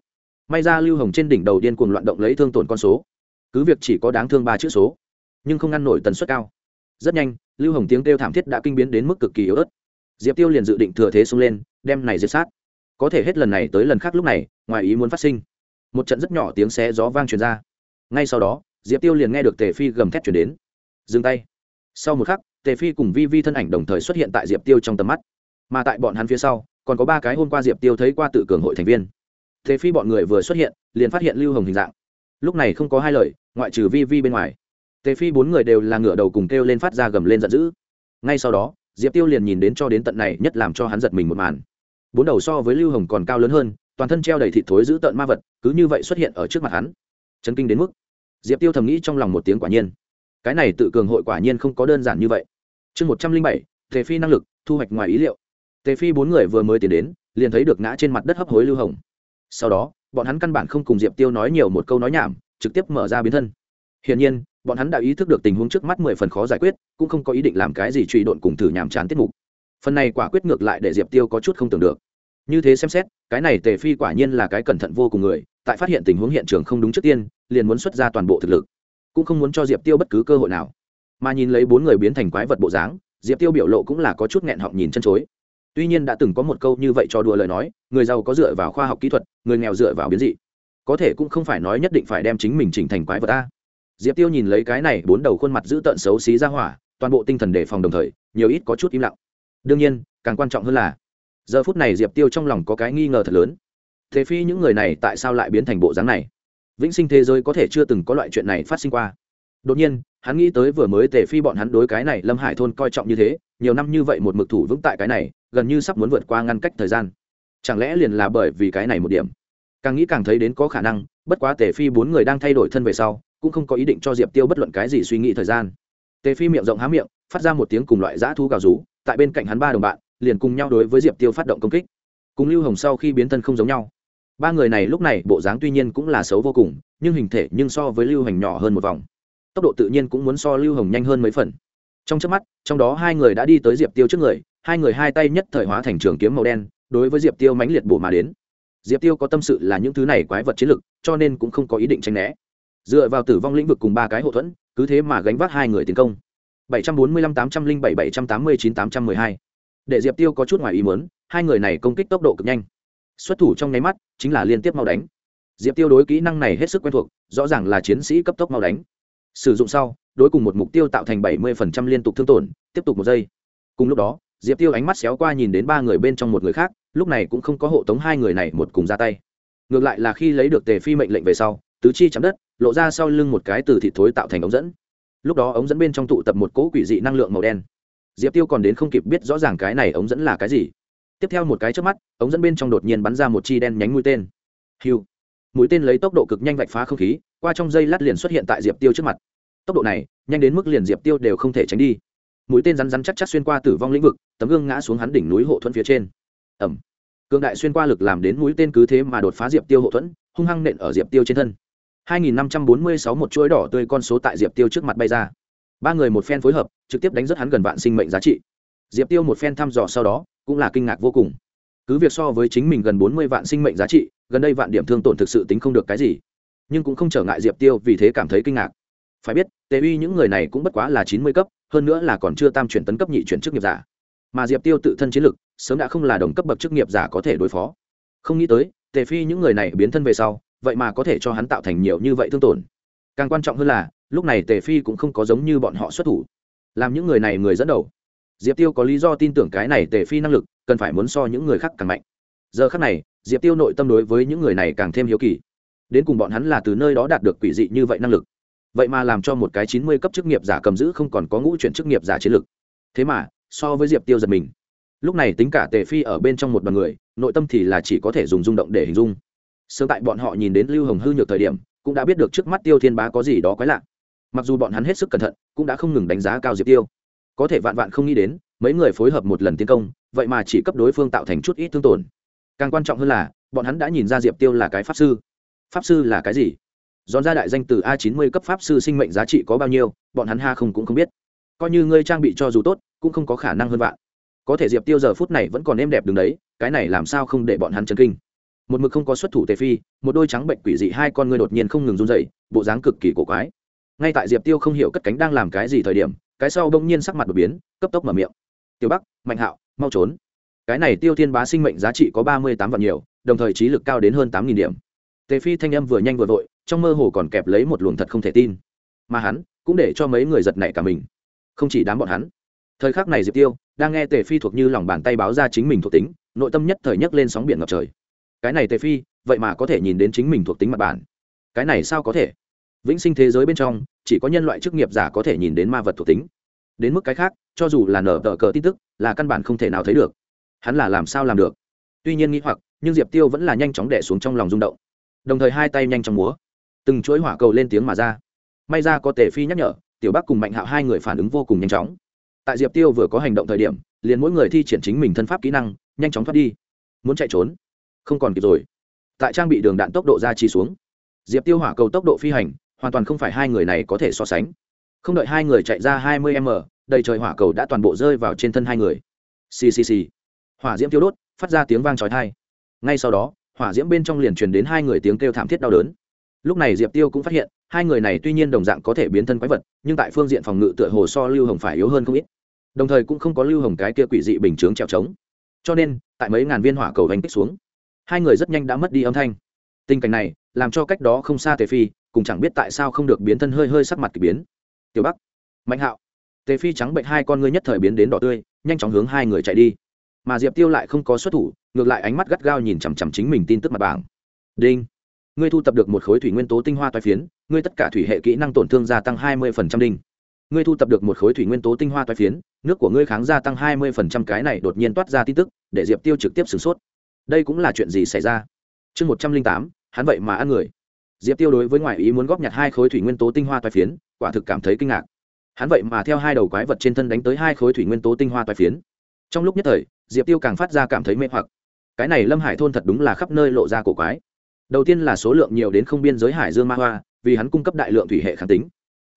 May ra lưu hồng trên đỉnh đầu điên cuồng loạn động lấy thương tổn con số. Cứ việc chỉ có đáng thương ba chữ số, nhưng không ngăn nổi tần suất cao rất nhanh, lưu hồng tiếng kêu thảm thiết đã kinh biến đến mức cực kỳ yếu ớt. Diệp tiêu liền dự định thừa thế xông lên, đem này diệt sát. Có thể hết lần này tới lần khác lúc này, ngoài ý muốn phát sinh, một trận rất nhỏ tiếng xé gió vang truyền ra. Ngay sau đó, diệp tiêu liền nghe được tề phi gầm thét chuyển đến. Dừng tay. Sau một khắc, tề phi cùng vi vi thân ảnh đồng thời xuất hiện tại diệp tiêu trong tầm mắt. Mà tại bọn hắn phía sau, còn có ba cái hôm qua diệp tiêu thấy qua tự cường hội thành viên. Tề phi bọn người vừa xuất hiện, liền phát hiện lưu hồng hình dạng. Lúc này không có hai lời, ngoại trừ vi vi bên ngoài tề phi bốn người đều là ngựa đầu cùng kêu lên phát ra gầm lên giận dữ. Ngay sau đó, diệp tiêu liền nhìn đến cho đến tận này nhất làm cho hắn giật mình một màn. Bốn đầu so với lưu hồng còn cao lớn hơn, toàn thân treo đầy thịt thối giữ tợn ma vật, cứ như vậy xuất hiện ở trước mặt hắn. Chấn kinh đến mức, diệp tiêu thầm nghĩ trong lòng một tiếng quả nhiên. Cái này tự cường hội quả nhiên không có đơn giản như vậy. Chương một trăm linh bảy, tề phi năng lực, thu hoạch ngoài ý liệu. Tề phi bốn người vừa mới tiến đến, liền thấy được ngã trên mặt đất hấp hối lưu hồng. Sau đó, bọn hắn căn bản không cùng diệp tiêu nói nhiều một câu nói nhảm, trực tiếp mở ra biến thân. Hiển nhiên bọn hắn đã ý thức được tình huống trước mắt mười phần khó giải quyết, cũng không có ý định làm cái gì truy độn cùng thử nhàm chán tiết mục. Phần này quả quyết ngược lại để diệp tiêu có chút không tưởng được. Như thế xem xét, cái này tề phi quả nhiên là cái cẩn thận vô cùng người, tại phát hiện tình huống hiện trường không đúng trước tiên, liền muốn xuất ra toàn bộ thực lực, cũng không muốn cho diệp tiêu bất cứ cơ hội nào. Mà nhìn lấy bốn người biến thành quái vật bộ dáng, diệp tiêu biểu lộ cũng là có chút nghẹn họng nhìn chân chối. Tuy nhiên đã từng có một câu như vậy cho đùa lời nói, người giàu có dựa vào khoa học kỹ thuật, người nghèo dựa vào biến dị. Có thể cũng không phải nói nhất định phải đem chính mình chỉnh thành quái vật ta diệp tiêu nhìn lấy cái này bốn đầu khuôn mặt giữ tợn xấu xí ra hỏa, toàn bộ tinh thần đề phòng đồng thời, nhiều ít có chút im lặng. Đương nhiên, càng quan trọng hơn là, giờ phút này diệp tiêu trong lòng có cái nghi ngờ thật lớn. Thế phi những người này tại sao lại biến thành bộ dáng này? Vĩnh sinh thế giới có thể chưa từng có loại chuyện này phát sinh qua. Đột nhiên, hắn nghĩ tới vừa mới tề phi bọn hắn đối cái này lâm hải thôn coi trọng như thế, nhiều năm như vậy một mực thủ vững tại cái này, gần như sắp muốn vượt qua ngăn cách thời gian. Chẳng lẽ liền là bởi vì cái này một điểm? Càng nghĩ càng thấy đến có khả năng, bất quá tề phi bốn người đang thay đổi thân về sau cũng không có ý định cho diệp tiêu bất luận cái gì suy nghĩ thời gian. Tề phi miệng rộng há miệng, phát ra một tiếng cùng loại dã thu gào rú, tại bên cạnh hắn ba đồng bạn, liền cùng nhau đối với diệp tiêu phát động công kích. Cùng lưu hồng sau khi biến thân không giống nhau. Ba người này lúc này bộ dáng tuy nhiên cũng là xấu vô cùng, nhưng hình thể nhưng so với lưu hành nhỏ hơn một vòng. Tốc độ tự nhiên cũng muốn so lưu hồng nhanh hơn mấy phần. Trong trước mắt, trong đó hai người đã đi tới diệp tiêu trước người, hai người hai tay nhất thời hóa thành trường kiếm màu đen, đối với diệp tiêu mãnh liệt bổ mà đến. Diệp tiêu có tâm sự là những thứ này quái vật chiến lực, cho nên cũng không có ý định tranh né dựa vào tử vong lĩnh vực cùng ba cái hậu thuẫn, cứ thế mà gánh vác hai người tiến công. 745 807 789 812 để diệp tiêu có chút ngoài ý muốn, hai người này công kích tốc độ cực nhanh. Xuất thủ trong nháy mắt, chính là liên tiếp mau đánh. Diệp tiêu đối kỹ năng này hết sức quen thuộc, rõ ràng là chiến sĩ cấp tốc mau đánh. Sử dụng sau, đối cùng một mục tiêu tạo thành 70% liên tục thương tổn, tiếp tục một giây. Cùng lúc đó, diệp tiêu ánh mắt xéo qua nhìn đến ba người bên trong một người khác, lúc này cũng không có hộ tống hai người này một cùng ra tay. Ngược lại là khi lấy được tề phi mệnh lệnh về sau, tứ chi chạm đất lộ ra sau lưng một cái từ thịt thối tạo thành ống dẫn. Lúc đó ống dẫn bên trong tụ tập một cỗ quỷ dị năng lượng màu đen. Diệp tiêu còn đến không kịp biết rõ ràng cái này ống dẫn là cái gì. Tiếp theo một cái trước mắt, ống dẫn bên trong đột nhiên bắn ra một chi đen nhánh mũi tên. Hiu! Mũi tên lấy tốc độ cực nhanh vạch phá không khí, qua trong dây lát liền xuất hiện tại diệp tiêu trước mặt. Tốc độ này, nhanh đến mức liền diệp tiêu đều không thể tránh đi. Mũi tên rắn rắn chắc chắc xuyên qua tử vong lĩnh vực, tấm gương ngã xuống hắn đỉnh núi hộ thuẫn phía trên. Ẩm cương đại xuyên qua lực làm đến mũi tên cứ thế mà đột phá diệp tiêu hộ thuẫn, hung hăng nện ở diệp tiêu trên thân. 2546 một chuỗi đỏ tươi con số tại diệp tiêu trước mặt bay ra. Ba người một phen phối hợp, trực tiếp đánh rất hắn gần vạn sinh mệnh giá trị. Diệp tiêu một phen thăm dò sau đó, cũng là kinh ngạc vô cùng. Cứ việc so với chính mình gần bốn mươi vạn sinh mệnh giá trị, gần đây vạn điểm thương tổn thực sự tính không được cái gì. Nhưng cũng không trở ngại diệp tiêu vì thế cảm thấy kinh ngạc. Phải biết, tề uy những người này cũng bất quá là chín mươi cấp, hơn nữa là còn chưa tam chuyển tấn cấp nhị chuyển chức nghiệp giả. Mà diệp tiêu tự thân chiến lực, sớm đã không là đồng cấp bậc chức nghiệp giả có thể đối phó. Không nghĩ tới, tề phi những người này biến thân về sau vậy mà có thể cho hắn tạo thành nhiều như vậy thương tổn. Càng quan trọng hơn là, lúc này tề phi cũng không có giống như bọn họ xuất thủ. Làm những người này người dẫn đầu. Diệp tiêu có lý do tin tưởng cái này tề phi năng lực, cần phải muốn so những người khác càng mạnh. Giờ khác này, diệp tiêu nội tâm đối với những người này càng thêm hiếu kỳ. Đến cùng bọn hắn là từ nơi đó đạt được quỷ dị như vậy năng lực. Vậy mà làm cho một cái chín mươi cấp chức nghiệp giả cầm giữ không còn có ngũ chuyển chức nghiệp giả chiến lực. Thế mà, so với diệp tiêu giật mình. Lúc này tính cả tề phi ở bên trong một đoàn người, nội tâm thì là chỉ có thể dùng rung động để hình dung sớm tại bọn họ nhìn đến lưu hồng hư nhược thời điểm, cũng đã biết được trước mắt tiêu thiên bá có gì đó quái lạ. Mặc dù bọn hắn hết sức cẩn thận, cũng đã không ngừng đánh giá cao diệp tiêu. Có thể vạn vạn không nghĩ đến, mấy người phối hợp một lần tiến công, vậy mà chỉ cấp đối phương tạo thành chút ít thương tổn. Càng quan trọng hơn là, bọn hắn đã nhìn ra diệp tiêu là cái pháp sư. Pháp sư là cái gì? Dọn ra đại danh từ a chín mươi cấp pháp sư sinh mệnh giá trị có bao nhiêu, bọn hắn ha không cũng không biết. Coi như ngươi trang bị cho dù tốt, cũng không có khả năng hơn vạn. Có thể diệp tiêu giờ phút này vẫn còn êm đẹp đứng đấy, cái này làm sao không để bọn hắn chấn kinh? Một mực không có xuất thủ tề phi, một đôi trắng bệnh quỷ dị hai con ngươi đột nhiên không ngừng run dậy bộ dáng cực kỳ cổ quái. Ngay tại diệp tiêu không hiểu cất cánh đang làm cái gì thời điểm, cái sau bỗng nhiên sắc mặt đột biến, cấp tốc mở miệng. Tiêu bắc, mạnh hạo, mau trốn. Cái này tiêu thiên bá sinh mệnh giá trị có ba mươi tám vạn nhiều, đồng thời trí lực cao đến hơn tám nghìn điểm. Tề phi thanh âm vừa nhanh vừa vội, trong mơ hồ còn kẹp lấy một luồng thật không thể tin. Mà hắn cũng để cho mấy người giật nảy cả mình. Không chỉ đám bọn hắn. Thời khắc này diệp tiêu đang nghe tề phi thuộc như lòng bàn tay báo ra chính mình thuộc tính, nội tâm nhất thời nhất lên sóng biển ngập trời cái này tề phi, vậy mà có thể nhìn đến chính mình thuộc tính mặt bản. Cái này sao có thể? Vĩnh sinh thế giới bên trong, chỉ có nhân loại chức nghiệp giả có thể nhìn đến ma vật thuộc tính. Đến mức cái khác, cho dù là nở tờ cờ tin tức, là căn bản không thể nào thấy được. Hắn là làm sao làm được? Tuy nhiên nghĩ hoặc, nhưng diệp tiêu vẫn là nhanh chóng đẻ xuống trong lòng rung động. Đồng thời hai tay nhanh chóng múa. Từng chuỗi hỏa cầu lên tiếng mà ra. May ra có tề phi nhắc nhở, tiểu bắc cùng mạnh hạo hai người phản ứng vô cùng nhanh chóng. Tại diệp tiêu vừa có hành động thời điểm, liền mỗi người thi triển chính mình thân pháp kỹ năng, nhanh chóng thoát đi. Muốn chạy trốn không còn kịp rồi. Tại trang bị đường đạn tốc độ ra chi xuống. Diệp tiêu hỏa cầu tốc độ phi hành, hoàn toàn không phải hai người này có thể so sánh. Không đợi hai người chạy ra hai mươi m, đầy trời hỏa cầu đã toàn bộ rơi vào trên thân hai người. Ccc hỏa diễm tiêu đốt, phát ra tiếng vang trói thai ngay sau đó, hỏa diễm bên trong liền truyền đến hai người tiếng kêu thảm thiết đau đớn. Lúc này diệp tiêu cũng phát hiện, hai người này tuy nhiên đồng dạng có thể biến thân quái vật, nhưng tại phương diện phòng ngự tựa hồ so lưu hồng phải yếu hơn không ít. Đồng thời cũng không có lưu hồng cái kia quỷ dị bình chướng trèo trống. Cho nên, tại mấy ngàn viên hỏa cầu đánh kích xuống hai người rất nhanh đã mất đi âm thanh. Tình cảnh này làm cho cách đó không xa tề phi, cùng chẳng biết tại sao không được biến thân hơi hơi sắc mặt k ỳ biến. Tiểu bắc, mạnh hạo. Tề phi trắng bệnh hai con ngươi nhất thời biến đến đỏ tươi, nhanh chóng hướng hai người chạy đi. Mà diệp tiêu lại không có xuất thủ, ngược lại ánh mắt gắt gao nhìn chằm chằm chính mình tin tức mặt bảng. Đinh, ngươi thu tập được một khối thủy nguyên tố tinh hoa toái phiến, ngươi tất cả thủy hệ kỹ năng tổn thương gia tăng hai mươi đinh. Ngươi thu tập được một khối thủy nguyên tố tinh hoa toái phiến, nước của ngươi kháng gia tăng hai mươi cái này đột nhiên toát ra tin tức, để diệp tiêu trực tiếp sửng sốt đây cũng là chuyện gì xảy ra? Chương một trăm linh tám, hắn vậy mà ăn người. Diệp tiêu đối với ngoại ý muốn góp nhặt hai khối thủy nguyên tố tinh hoa toai phiến, quả thực cảm thấy kinh ngạc. Hắn vậy mà theo hai đầu quái vật trên thân đánh tới hai khối thủy nguyên tố tinh hoa toai phiến. Trong lúc nhất thời, diệp tiêu càng phát ra cảm thấy mê hoặc. Cái này lâm hải thôn thật đúng là khắp nơi lộ ra cổ quái. Đầu tiên là số lượng nhiều đến không biên giới hải dương ma hoa, vì hắn cung cấp đại lượng thủy hệ kháng tính.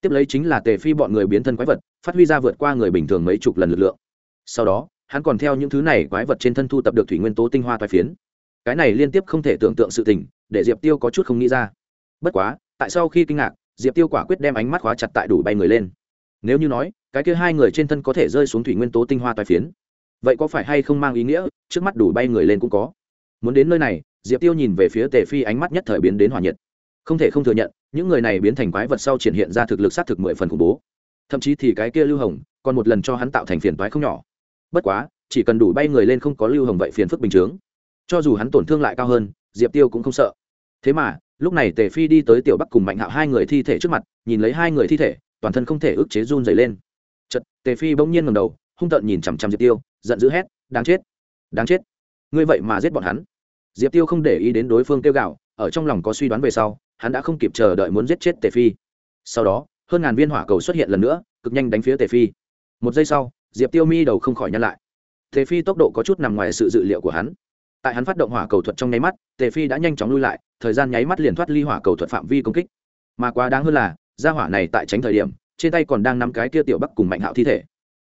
Tiếp lấy chính là tề phi bọn người biến thân quái vật, phát huy ra vượt qua người bình thường mấy chục lần lực lượng. Sau đó hắn còn theo những thứ này quái vật trên thân thu tập được thủy nguyên tố tinh hoa toái phiến. Cái này liên tiếp không thể tưởng tượng sự tình, để diệp tiêu có chút không nghĩ ra. Bất quá, tại sau khi kinh ngạc, diệp tiêu quả quyết đem ánh mắt khóa chặt tại đủ bay người lên. Nếu như nói, cái kia hai người trên thân có thể rơi xuống thủy nguyên tố tinh hoa toái phiến, vậy có phải hay không mang ý nghĩa, trước mắt đủ bay người lên cũng có. Muốn đến nơi này, diệp tiêu nhìn về phía tề phi ánh mắt nhất thời biến đến hòa nhiệt. Không thể không thừa nhận, những người này biến thành quái vật sau triển hiện ra thực lực s á t thực mười phần khủng bố. Thậm chí thì cái kia lưu hồng, còn một lần cho hắn tạo thành phiền toái không nhỏ bất quá, chỉ cần đủ bay người lên không có lưu hồng vậy phiền phức bình chướng. Cho dù hắn tổn thương lại cao hơn, diệp tiêu cũng không sợ. Thế mà, lúc này tề phi đi tới tiểu bắc cùng mạnh hạo hai người thi thể trước mặt, nhìn lấy hai người thi thể, toàn thân không thể ức chế run dày lên. Chật tề phi bỗng nhiên ngầm đầu, hung tợn nhìn chằm chằm diệp tiêu, giận dữ hét, đáng chết! Đáng chết! Ngươi vậy mà giết bọn hắn! Diệp tiêu không để ý đến đối phương kêu gạo ở trong lòng có suy đoán về sau, hắn đã không kịp chờ đợi muốn giết chết tề phi. Sau đó, hơn ngàn viên hỏa cầu xuất hiện lần nữa, cực nhanh đánh phía tề phi. Một giây sau diệp tiêu mi đầu không khỏi nhăn lại. Tề phi tốc độ có chút nằm ngoài sự dự liệu của hắn. Tại hắn phát động hỏa cầu thuật trong nháy mắt, tề phi đã nhanh chóng lui lại, thời gian nháy mắt liền thoát ly hỏa cầu thuật phạm vi công kích. Mà quá đáng hơn là, gia hỏa này tại tránh thời điểm, trên tay còn đang nắm cái kia tiểu bắc cùng mạnh hạo thi thể.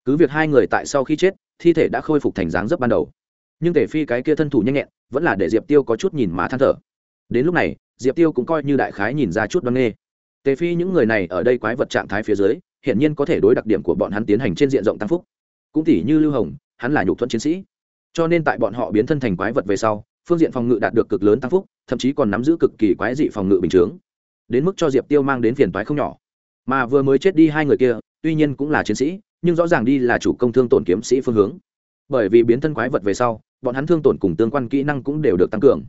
Cứ việc hai người tại sau khi chết, thi thể đã khôi phục thành dáng dấp ban đầu. Nhưng tề phi cái kia thân thủ nhanh nhẹn, vẫn là để diệp tiêu có chút nhìn má than thở. Đến lúc này, diệp tiêu cũng coi như đại khái nhìn ra chút đoan nghê. Tề phi những người này ở đây quái vật trạng thái phía dưới hiển nhiên có thể đối đặc điểm của bọn hắn tiến hành trên diện rộng tăng phúc. Cũng tỉ như lưu hồng, hắn là nhục thuẫn chiến sĩ. Cho nên tại bọn họ biến thân thành quái vật về sau, phương diện phòng ngự đạt được cực lớn tăng phúc, thậm chí còn nắm giữ cực kỳ quái dị phòng ngự bình chướng. Đến mức cho diệp tiêu mang đến phiền toái không nhỏ. Mà vừa mới chết đi hai người kia, tuy nhiên cũng là chiến sĩ, nhưng rõ ràng đi là chủ công thương tổn kiếm sĩ phương hướng. Bởi vì biến thân quái vật về sau, bọn hắn thương tổn cùng tương quan kỹ năng cũng đều được tăng cường.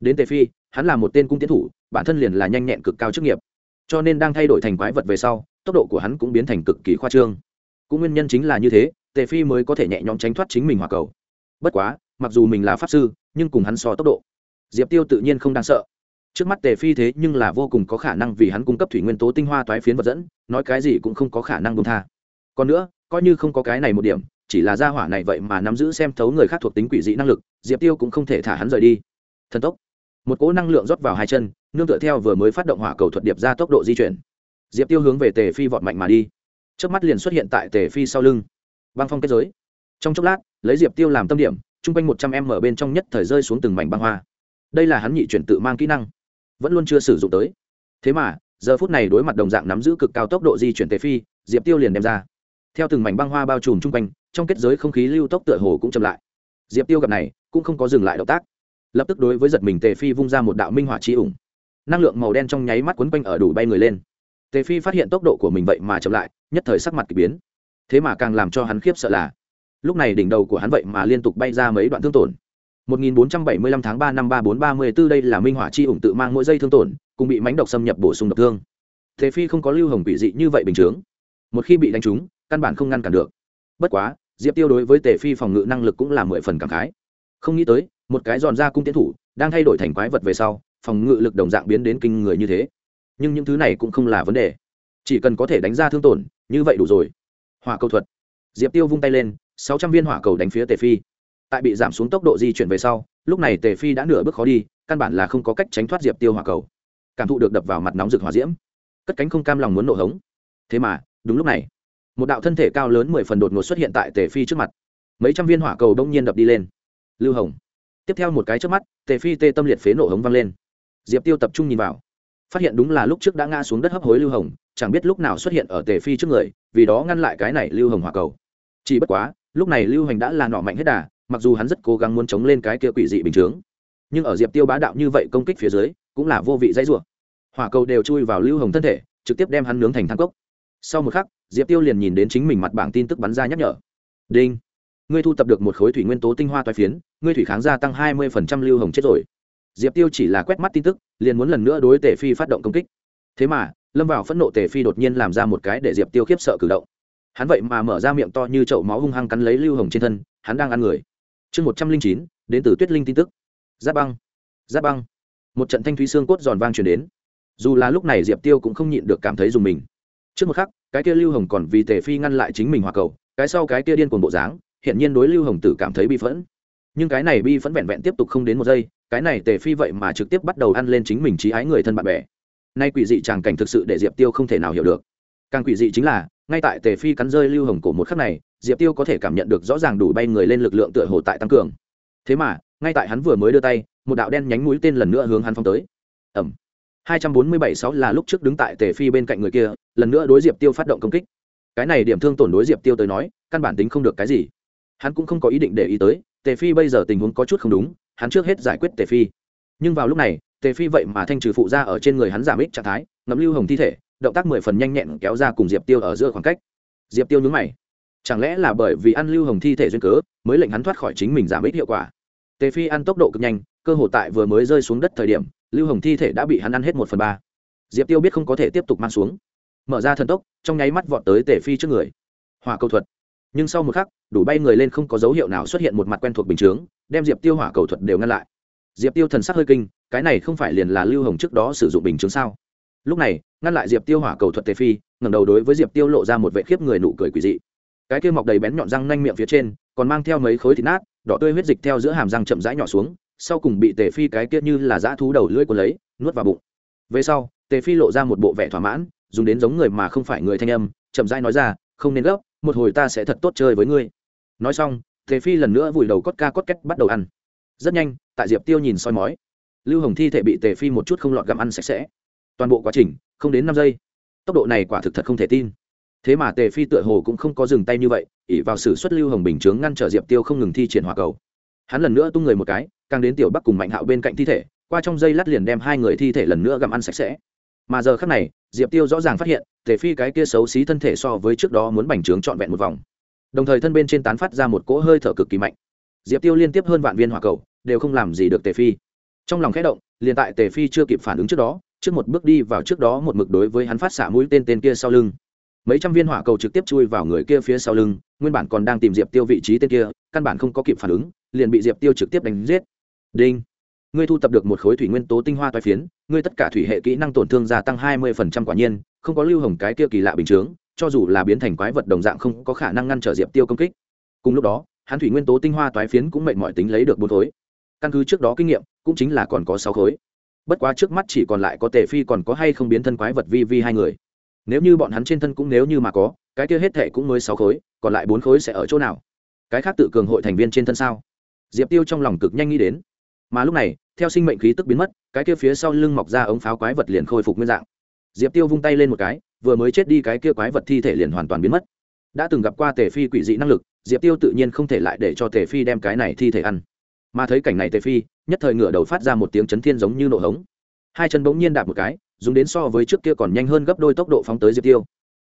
Đến tề phi, hắn là một tên cung tiến thủ, bản thân liền là nhanh nhẹn cực cao chức nghiệp. Cho nên đang thay đổi thành quái vật về sau tốc độ của hắn cũng biến thành cực kỳ khoa trương. Cũng nguyên nhân chính là như thế, tề phi mới có thể nhẹ nhõm tránh thoát chính mình hỏa cầu. Bất quá, mặc dù mình là pháp sư, nhưng cùng hắn so tốc độ, diệp tiêu tự nhiên không đáng sợ. Trước mắt tề phi thế nhưng là vô cùng có khả năng vì hắn cung cấp thủy nguyên tố tinh hoa toái phiến vật dẫn, nói cái gì cũng không có khả năng bông tha. Còn nữa, coi như không có cái này một điểm, chỉ là gia hỏa này vậy mà nắm giữ xem thấu người khác thuộc tính quỷ dị năng lực, diệp tiêu cũng không thể thả hắn rời đi. Thần tốc. Một cỗ năng lượng rót vào hai chân, nương tựa theo vừa mới phát động hỏa cầu thuật điệp ra tốc độ di chuyển diệp tiêu hướng về tề phi vọt mạnh mà đi. Trước mắt liền xuất hiện tại tề phi sau lưng. Băng phong kết giới. Trong chốc lát, lấy diệp tiêu làm tâm điểm chung quanh một trăm em ở bên trong nhất thời rơi xuống từng mảnh băng hoa. Đây là hắn nhị chuyển tự mang kỹ năng, vẫn luôn chưa sử dụng tới. Thế mà, giờ phút này đối mặt đồng dạng nắm giữ cực cao tốc độ di chuyển tề phi, diệp tiêu liền đem ra. Theo từng mảnh băng hoa bao trùm chung quanh, trong kết giới không khí lưu tốc tựa hồ cũng chậm lại. Diệp tiêu gặp này, cũng không có dừng lại động tác. Lập tức đối với giật mình tề phi vung ra một đạo minh hỏa chi ủng. Năng lượng màu đen trong nháy mắt quấn quanh ở đủ bay người lên tề phi phát hiện tốc độ của mình vậy mà chậm lại, nhất thời sắc mặt k ỳ biến. Thế mà càng làm cho hắn khiếp sợ là, lúc này đỉnh đầu của hắn vậy mà liên tục bay ra mấy đoạn thương tổn. 1475 tháng 3 năm 3434 đây là minh hỏa chi ủng tự mang mỗi giây thương tổn, cùng bị mánh độc xâm nhập bổ sung độc thương. Tề phi không có lưu hồng bị dị như vậy bình chướng một khi bị đánh trúng, căn bản không ngăn cản được. Bất quá, diệp tiêu đối với tề phi phòng ngự năng lực cũng là mười phần cảm khái. Không nghĩ tới, một cái giòn ra cung tiến thủ, đang thay đổi thành quái vật về sau, phòng ngự lực đồng dạng biến đến kinh người như thế nhưng những thứ này cũng không là vấn đề. Chỉ cần có thể đánh ra thương tổn, như vậy đủ rồi. Hỏa cầu thuật. Diệp tiêu vung tay lên, sáu trăm viên hỏa cầu đánh phía tề phi. Tại bị giảm xuống tốc độ di chuyển về sau, lúc này tề phi đã nửa bước khó đi, căn bản là không có cách tránh thoát diệp tiêu hỏa cầu. Cảm thụ được đập vào mặt nóng rực hỏa diễm. Cất cánh không cam lòng muốn nổ hống. Thế mà, đúng lúc này, một đạo thân thể cao lớn mười phần đột ngột xuất hiện tại tề phi trước mặt. Mấy trăm viên hỏa cầu đông nhiên đập đi lên. Lưu hồng. Tiếp theo một cái trước mắt, tề phi tê tâm liệt phế nổ hống văng lên. Diệp tiêu tập trung nhìn vào phát hiện đúng là lúc trước đã ngã xuống đất hấp hối lưu hồng, chẳng biết lúc nào xuất hiện ở tề phi trước người, vì đó ngăn lại cái này lưu hồng hỏa cầu. Chỉ bất quá, lúc này lưu hành đã là nọ mạnh hết đà, mặc dù hắn rất cố gắng muốn chống lên cái kia quỷ dị bình chướng. Nhưng ở diệp tiêu bá đạo như vậy công kích phía dưới, cũng là vô vị dãy rủa. Hỏa cầu đều chui vào lưu hồng thân thể, trực tiếp đem hắn nướng thành thang cốc. Sau một khắc, diệp tiêu liền nhìn đến chính mình mặt bảng tin tức bắn ra nhắc nhở. Đinh, ngươi thu tập được một khối thủy nguyên tố tinh hoa toái phiến, ngươi thủy kháng gia tăng hai mươi lưu hồng chết rồi diệp tiêu chỉ là quét mắt tin tức, liền muốn lần nữa đối tề phi phát động công kích. Thế mà, lâm vào phẫn nộ tề phi đột nhiên làm ra một cái để diệp tiêu khiếp sợ cử động. Hắn vậy mà mở ra miệng to như chậu máu hung hăng cắn lấy lưu hồng trên thân, hắn đang ăn người. Chương một trăm linh chín, đến từ tuyết linh tin tức. Giáp băng giáp băng. Một trận thanh thúy xương cốt giòn vang chuyển đến. Dù là lúc này diệp tiêu cũng không nhịn được cảm thấy dùng mình. Trước một khắc, cái kia lưu hồng còn vì tề phi ngăn lại chính mình hòa cầu, cái sau cái kia điên cuồng bộ dáng hiện nhiên đối lưu hồng tử cảm thấy bi phẫn. Nhưng cái này bi phẫn vẹn vẹn tiếp tục không đến một giây cái này tề phi vậy mà trực tiếp bắt đầu ăn lên chính mình trí ái người thân bạn bè. Nay quỷ dị tràng cảnh thực sự để diệp tiêu không thể nào hiểu được. Càng quỷ dị chính là, ngay tại tề phi cắn rơi lưu hồng cổ một khắc này, diệp tiêu có thể cảm nhận được rõ ràng đủ bay người lên lực lượng tựa hồ tại tăng cường. Thế mà, ngay tại hắn vừa mới đưa tay, một đạo đen nhánh mũi tên lần nữa hướng hắn phong tới. Ẩm hai trăm bốn mươi bảy sáu là lúc trước đứng tại tề phi bên cạnh người kia, lần nữa đối diệp tiêu phát động công kích. Cái này điểm thương tổn đối diệp tiêu tới nói, căn bản tính không được cái gì. Hắn cũng không có ý định để ý tới, tề phi bây giờ tình huống có chút không đúng hắn trước hết giải quyết tề phi. Nhưng vào lúc này, tề phi vậy mà thanh trừ phụ ra ở trên người hắn giảm ích trạng thái, ngậm lưu hồng thi thể, động tác mười phần nhanh nhẹn kéo ra cùng diệp tiêu ở giữa khoảng cách. Diệp tiêu nhúng mày. Chẳng lẽ là bởi vì ăn lưu hồng thi thể duyên cớ, mới lệnh hắn thoát khỏi chính mình giảm ích hiệu quả? Tề phi ăn tốc độ cực nhanh, cơ hồ tại vừa mới rơi xuống đất thời điểm, lưu hồng thi thể đã bị hắn ăn hết một phần ba. Diệp tiêu biết không có thể tiếp tục mang xuống. Mở ra thần tốc, trong nháy mắt vọt tới tề phi trước người. Hòa cầu thuật. Nhưng sau một khắc, đủ bay người lên không có dấu hiệu nào xuất hiện một mặt quen thuộc bình chướng đem diệp tiêu hỏa cầu thuật đều ngăn lại diệp tiêu thần sắc hơi kinh cái này không phải liền là lưu hồng trước đó sử dụng bình chứng sao lúc này ngăn lại diệp tiêu hỏa cầu thuật tề phi ngẩng đầu đối với diệp tiêu lộ ra một vệ khiếp người nụ cười quỷ dị cái kia mọc đầy bén nhọn răng nanh miệng phía trên còn mang theo mấy khối thịt nát đỏ tươi huyết dịch theo giữa hàm răng chậm rãi nhỏ xuống sau cùng bị tề phi cái kia như là dã thú đầu lưỡi của lấy nuốt vào bụng về sau tề phi lộ ra một bộ vẻ thỏa mãn dùng đến giống người mà không phải người thanh âm chậm rãi nói ra không nên gấp một hồi ta sẽ thật tốt chơi với ngươi nói xong Thế phi lần nữa vùi đầu cốt ca cốt két bắt đầu ăn. Rất nhanh, tại diệp tiêu nhìn soi mói. Lưu hồng thi thể bị tề phi một chút không lọt gặm ăn sạch sẽ. Toàn bộ quá trình, không đến năm giây. Tốc độ này quả thực thật không thể tin. Thế mà tề phi tựa hồ cũng không có dừng tay như vậy ỉ vào sự xuất lưu hồng bình chướng ngăn trở diệp tiêu không ngừng thi triển hỏa cầu. Hắn lần nữa tung người một cái, càng đến tiểu bắc cùng mạnh hạo bên cạnh thi thể, qua trong dây lát liền đem hai người thi thể lần nữa gặm ăn sạch sẽ. Mà giờ khác này, diệp tiêu rõ ràng phát hiện, tề phi cái kia xấu xí thân thể so với trước đó muốn bành trướng trọn vẹn một vòng đồng thời thân bên trên tán phát ra một cỗ hơi thở cực kỳ mạnh. Diệp tiêu liên tiếp hơn vạn viên hỏa cầu, đều không làm gì được tề phi. Trong lòng khẽ động, liền tại tề phi chưa kịp phản ứng trước đó, trước một bước đi vào trước đó một mực đối với hắn phát xả mũi tên tên kia sau lưng. Mấy trăm viên hỏa cầu trực tiếp chui vào người kia phía sau lưng, nguyên bản còn đang tìm diệp tiêu vị trí tên kia, căn bản không có kịp phản ứng, liền bị diệp tiêu trực tiếp đánh giết. Đinh. Ngươi thu tập được một khối thủy nguyên tố tinh hoa toái phiến, ngươi tất cả thủy hệ kỹ năng tổn thương gia tăng hai mươi quả nhiên, không có lưu hồng cái kia kỳ lạ bình chướng cho dù là biến thành quái vật đồng dạng không có khả năng ngăn trở diệp tiêu công kích. Cùng lúc đó, hắn thủy nguyên tố tinh hoa toái phiến cũng mệnh mọi tính lấy được bốn khối. Căn cứ trước đó kinh nghiệm, cũng chính là còn có sáu khối. Bất quá trước mắt chỉ còn lại có tề phi còn có hay không biến thân quái vật vi vi hai người. Nếu như bọn hắn trên thân cũng nếu như mà có, cái kia hết thệ cũng mới sáu khối, còn lại bốn khối sẽ ở chỗ nào? Cái khác tự cường hội thành viên trên thân sao? Diệp tiêu trong lòng cực nhanh nghĩ đến. Mà lúc này, theo sinh mệnh khí tức biến mất, cái kia phía sau lưng mọc ra ống pháo quái vật liền khôi phục nguyên dạng. Diệp tiêu vung tay lên một cái vừa mới chết đi cái kia quái vật thi thể liền hoàn toàn biến mất. Đã từng gặp qua tề phi quỷ dị năng lực, diệp tiêu tự nhiên không thể lại để cho tề phi đem cái này thi thể ăn. Mà thấy cảnh này tề phi, nhất thời ngựa đầu phát ra một tiếng chấn thiên giống như nổ hống. Hai chân bỗng nhiên đạp một cái, dùng đến so với trước kia còn nhanh hơn gấp đôi tốc độ phóng tới diệp tiêu.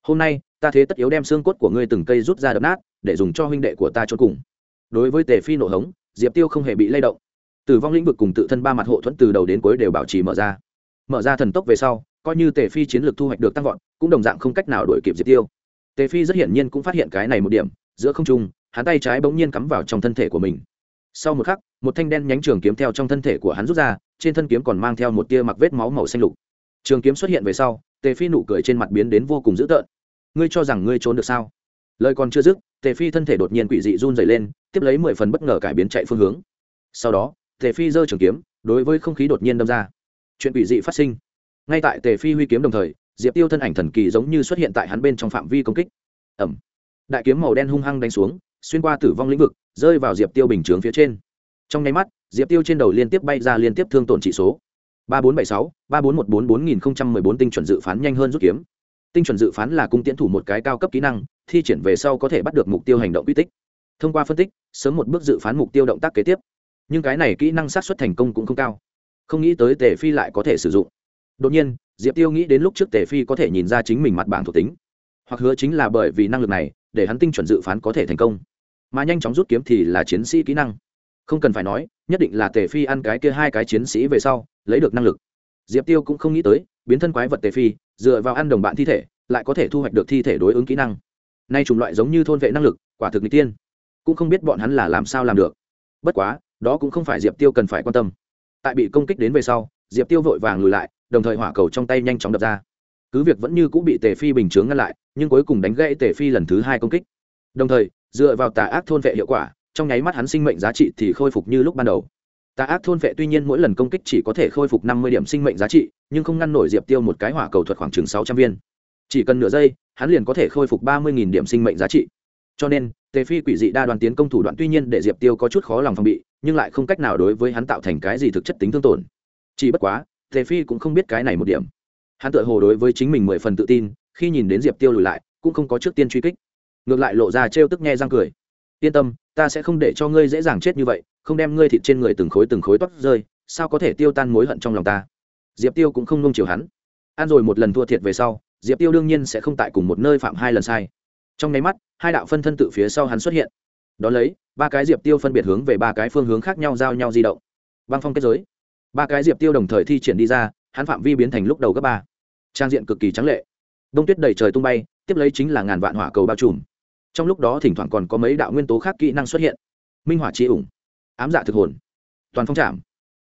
Hôm nay, ta thế tất yếu đem xương cốt của ngươi từng cây rút ra đập nát, để dùng cho huynh đệ của ta cho cùng. Đối với tề phi nổ hống, diệp tiêu không hề bị lay động. Tử vong lĩnh vực cùng tự thân ba mặt hộ thuẫn từ đầu đến cuối đều bảo trì mở ra. Mở ra thần tốc về sau coi như tề phi chiến lược thu hoạch được tăng vọt, cũng đồng dạng không cách nào đổi kịp diệp tiêu. Tề phi rất hiển nhiên cũng phát hiện cái này một điểm, giữa không trung, hắn tay trái bỗng nhiên cắm vào trong thân thể của mình. Sau một khắc, một thanh đen nhánh trường kiếm theo trong thân thể của hắn rút ra, trên thân kiếm còn mang theo một tia mặc vết máu màu xanh lục. Trường kiếm xuất hiện về sau, tề phi nụ cười trên mặt biến đến vô cùng dữ tợn. Ngươi cho rằng ngươi trốn được sao? Lời còn chưa dứt, tề phi thân thể đột nhiên quỷ dị run dày lên, tiếp lấy mười phần bất ngờ cải biến chạy phương hướng. Sau đó, tề phi giơ trường kiếm, đối với không khí đột nhiên đâm ra. Chuyện quỷ dị phát sinh ngay tại tề phi huy kiếm đồng thời, diệp tiêu thân ảnh thần kỳ giống như xuất hiện tại hắn bên trong phạm vi công kích. Ẩm. Đại kiếm màu đen hung hăng đánh xuống, xuyên qua tử vong lĩnh vực, rơi vào diệp tiêu bình chướng phía trên. Trong nháy mắt, diệp tiêu trên đầu liên tiếp bay ra liên tiếp thương tổn trị số. Ba bốn bảy sáu, ba bốn một bốn bốn nghìn không trăm mười bốn tinh chuẩn dự phán nhanh hơn rút kiếm. Tinh chuẩn dự phán là cung tiễn thủ một cái cao cấp kỹ năng, thi triển về sau có thể bắt được mục tiêu hành động quy tích. Thông qua phân tích, sớm một bước dự phán mục tiêu động tác kế tiếp. Nhưng cái này kỹ năng sát xuất thành công cũng không cao. Không nghĩ tới tề phi lại có thể sử dụng đột nhiên, diệp tiêu nghĩ đến lúc trước tề phi có thể nhìn ra chính mình mặt bảng thuộc tính. Hoặc hứa chính là bởi vì năng lực này, để hắn tinh chuẩn dự phán có thể thành công. Mà nhanh chóng rút kiếm thì là chiến sĩ kỹ năng. Không cần phải nói, nhất định là tề phi ăn cái kia hai cái chiến sĩ về sau, lấy được năng lực. Diệp tiêu cũng không nghĩ tới, biến thân quái vật tề phi, dựa vào ăn đồng bạn thi thể, lại có thể thu hoạch được thi thể đối ứng kỹ năng. Nay chủng loại giống như thôn vệ năng lực, quả thực n tiên. Cũng không biết bọn hắn là làm sao làm được. Bất quá, đó cũng không phải diệp tiêu cần phải quan tâm. Tại bị công kích đến về sau diệp tiêu vội vàng lùi lại, đồng thời hỏa cầu trong tay nhanh chóng đập ra. Cứ việc vẫn như cũng bị tề phi bình chướng ngăn lại, nhưng cuối cùng đánh gãy tề phi lần thứ hai công kích. Đồng thời, dựa vào tà ác thôn vệ hiệu quả, trong nháy mắt hắn sinh mệnh giá trị thì khôi phục như lúc ban đầu. Tà ác thôn vệ tuy nhiên mỗi lần công kích chỉ có thể khôi phục năm mươi điểm sinh mệnh giá trị, nhưng không ngăn nổi diệp tiêu một cái hỏa cầu thuật khoảng chừng sáu trăm viên. Chỉ cần nửa giây, hắn liền có thể khôi phục ba mươi điểm sinh mệnh giá trị. Cho nên, tề phi quỷ dị đa đoàn tiến công thủ đoạn tuy nhiên để diệp tiêu có chút khó lòng phòng bị, nhưng lại không cách nào đối với hắn tạo thành cái gì thực chất tính thương tổn chỉ bất quá, tề phi cũng không biết cái này một điểm. Hắn tự hồ đối với chính mình mười phần tự tin, khi nhìn đến diệp tiêu lùi lại, cũng không có trước tiên truy kích. Ngược lại lộ ra trêu tức nghe răng cười. Yên tâm, ta sẽ không để cho ngươi dễ dàng chết như vậy, không đem ngươi thịt trên người từng khối từng khối toát rơi, sao có thể tiêu tan mối hận trong lòng ta? Diệp tiêu cũng không nung chiều hắn. Ăn rồi một lần thua thiệt về sau, diệp tiêu đương nhiên sẽ không tại cùng một nơi phạm hai lần sai. Trong nháy mắt, hai đạo phân thân tự phía sau hắn xuất hiện. Đ ó lấy, ba cái diệp tiêu phân biệt hướng về ba cái phương hướng khác nhau giao nhau di động. Băng phong kết giới ba cái diệp tiêu đồng thời thi triển đi ra hắn phạm vi biến thành lúc đầu gấp ba. Trang diện cực kỳ trắng lệ. Đông tuyết đầy trời tung bay tiếp lấy chính là ngàn vạn hỏa cầu bao trùm. Trong lúc đó thỉnh thoảng còn có mấy đạo nguyên tố khác kỹ năng xuất hiện. Minh hỏa chi ủng ám dạ thực hồn toàn phong chạm,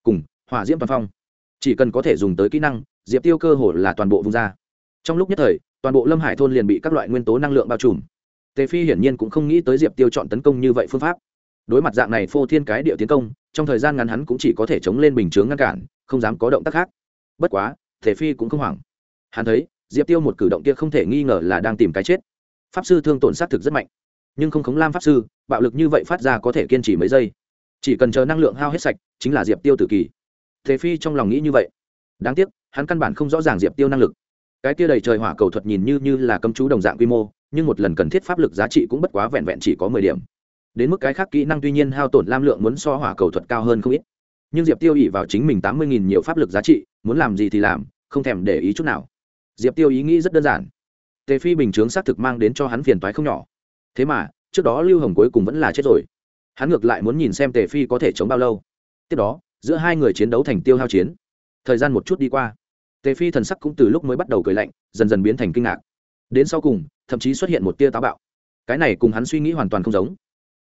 cùng hỏa diễm toàn phong. Chỉ cần có thể dùng tới kỹ năng diệp tiêu cơ hồ là toàn bộ vùng ra. Trong lúc nhất thời toàn bộ lâm hải thôn liền bị các loại nguyên tố năng lượng bao trùm. Tề phi hiển nhiên cũng không nghĩ tới diệp tiêu chọn tấn công như vậy phương pháp. Đối mặt dạng này phô thiên cái địa tiến công trong thời gian ngắn hắn cũng chỉ có thể chống lên bình chướng ngăn cản, không dám có động tác khác. Bất quá, thể phi cũng không hoảng. Hắn thấy, diệp tiêu một cử động kia không thể nghi ngờ là đang tìm cái chết. Pháp sư thương tổn sát thực rất mạnh. Nhưng không khống lam pháp sư, bạo lực như vậy phát ra có thể kiên trì mấy giây. Chỉ cần chờ năng lượng hao hết sạch, chính là diệp tiêu tự kỳ. Thế phi trong lòng nghĩ như vậy. Đáng tiếc, hắn căn bản không rõ ràng diệp tiêu năng lực. Cái kia đầy trời hỏa cầu thuật nhìn như như là cấm chú đồng dạng quy mô, nhưng một lần cần thiết pháp lực giá trị cũng bất quá vẹn vẹn chỉ có mười điểm đến mức cái khác kỹ năng tuy nhiên hao tổn lam lượng muốn so hỏa cầu thuật cao hơn không ít. Nhưng diệp tiêu ỉ vào chính mình tám mươi nghìn nhiều pháp lực giá trị, muốn làm gì thì làm, không thèm để ý chút nào. Diệp tiêu ý nghĩ rất đơn giản. Tề phi bình chướng xác thực mang đến cho hắn phiền toái không nhỏ. Thế mà, trước đó lưu hồng cuối cùng vẫn là chết rồi. Hắn ngược lại muốn nhìn xem tề phi có thể chống bao lâu. Tiếp đó, giữa hai người chiến đấu thành tiêu hao chiến. Thời gian một chút đi qua. Tề phi thần sắc cũng từ lúc mới bắt đầu cười lạnh, dần dần biến thành kinh ngạc. Đến sau cùng, thậm chí xuất hiện một tia táo bạo. Cái này cùng hắn suy nghĩ hoàn toàn không giống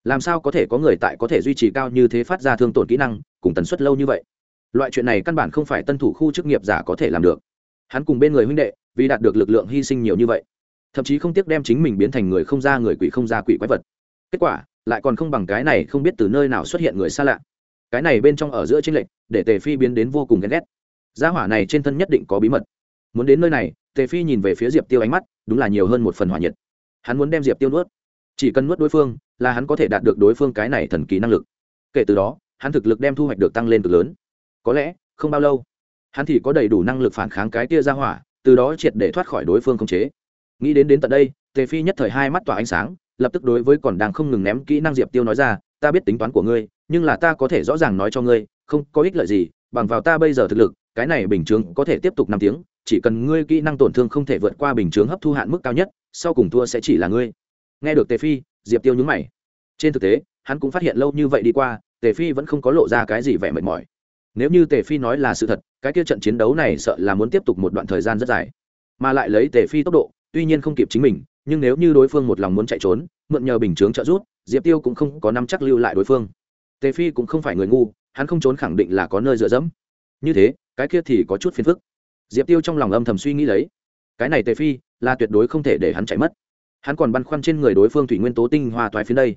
làm sao có thể có người tại có thể duy trì cao như thế phát ra thương tổn kỹ năng, cùng tần suất lâu như vậy? Loại chuyện này căn bản không phải tân thủ khu chức nghiệp giả có thể làm được. Hắn cùng bên người huynh đệ, vì đạt được lực lượng hy sinh nhiều như vậy, thậm chí không tiếc đem chính mình biến thành người không ra người quỷ không ra quỷ quái vật. Kết quả, lại còn không bằng cái này không biết từ nơi nào xuất hiện người xa lạ. Cái này bên trong ở giữa tranh lệch, để tề phi biến đến vô cùng ghen ghét. Gia hỏa này trên thân nhất định có bí mật. Muốn đến nơi này, tề phi nhìn về phía diệp tiêu ánh mắt, đúng là nhiều hơn một phần hỏa nhiệt. Hắn muốn đem diệp tiêu nuốt. Chỉ cần nuốt đối phương là hắn có thể đạt được đối phương cái này thần kỳ năng lực. Kể từ đó, hắn thực lực đem thu hoạch được tăng lên cực lớn. Có lẽ, không bao lâu, hắn thì có đầy đủ năng lực phản kháng cái kia ra hỏa, từ đó triệt để thoát khỏi đối phương khống chế. Nghĩ đến đến tận đây, tề phi nhất thời hai mắt tỏa ánh sáng, lập tức đối với còn đang không ngừng ném kỹ năng diệp tiêu nói ra, ta biết tính toán của ngươi, nhưng là ta có thể rõ ràng nói cho ngươi, không có ích lợi gì, bằng vào ta bây giờ thực lực, cái này bình chướng có thể tiếp tục năm tiếng, chỉ cần ngươi kỹ năng tổn thương không thể vượt qua bình chướng hấp thu hạn mức cao nhất, sau cùng thua sẽ chỉ là ngươi. Nghe được tề phi diệp tiêu nhúng mày. Trên thực tế, hắn cũng phát hiện lâu như vậy đi qua, tề phi vẫn không có lộ ra cái gì vẻ mệt mỏi. Nếu như tề phi nói là sự thật, cái kia trận chiến đấu này sợ là muốn tiếp tục một đoạn thời gian rất dài. Mà lại lấy tề phi tốc độ, tuy nhiên không kịp chính mình, nhưng nếu như đối phương một lòng muốn chạy trốn, mượn nhờ bình chướng trợ rút diệp tiêu cũng không có năm chắc lưu lại đối phương. Tề phi cũng không phải người ngu, hắn không trốn khẳng định là có nơi dựa dẫm. Như thế, cái kia thì có chút phiền phức. Diệp tiêu trong lòng âm thầm suy nghĩ lấy. Cái này tề phi là tuyệt đối không thể để hắn chạy mất hắn còn băn khoăn trên người đối phương thủy nguyên tố tinh hoa thoái phía đây.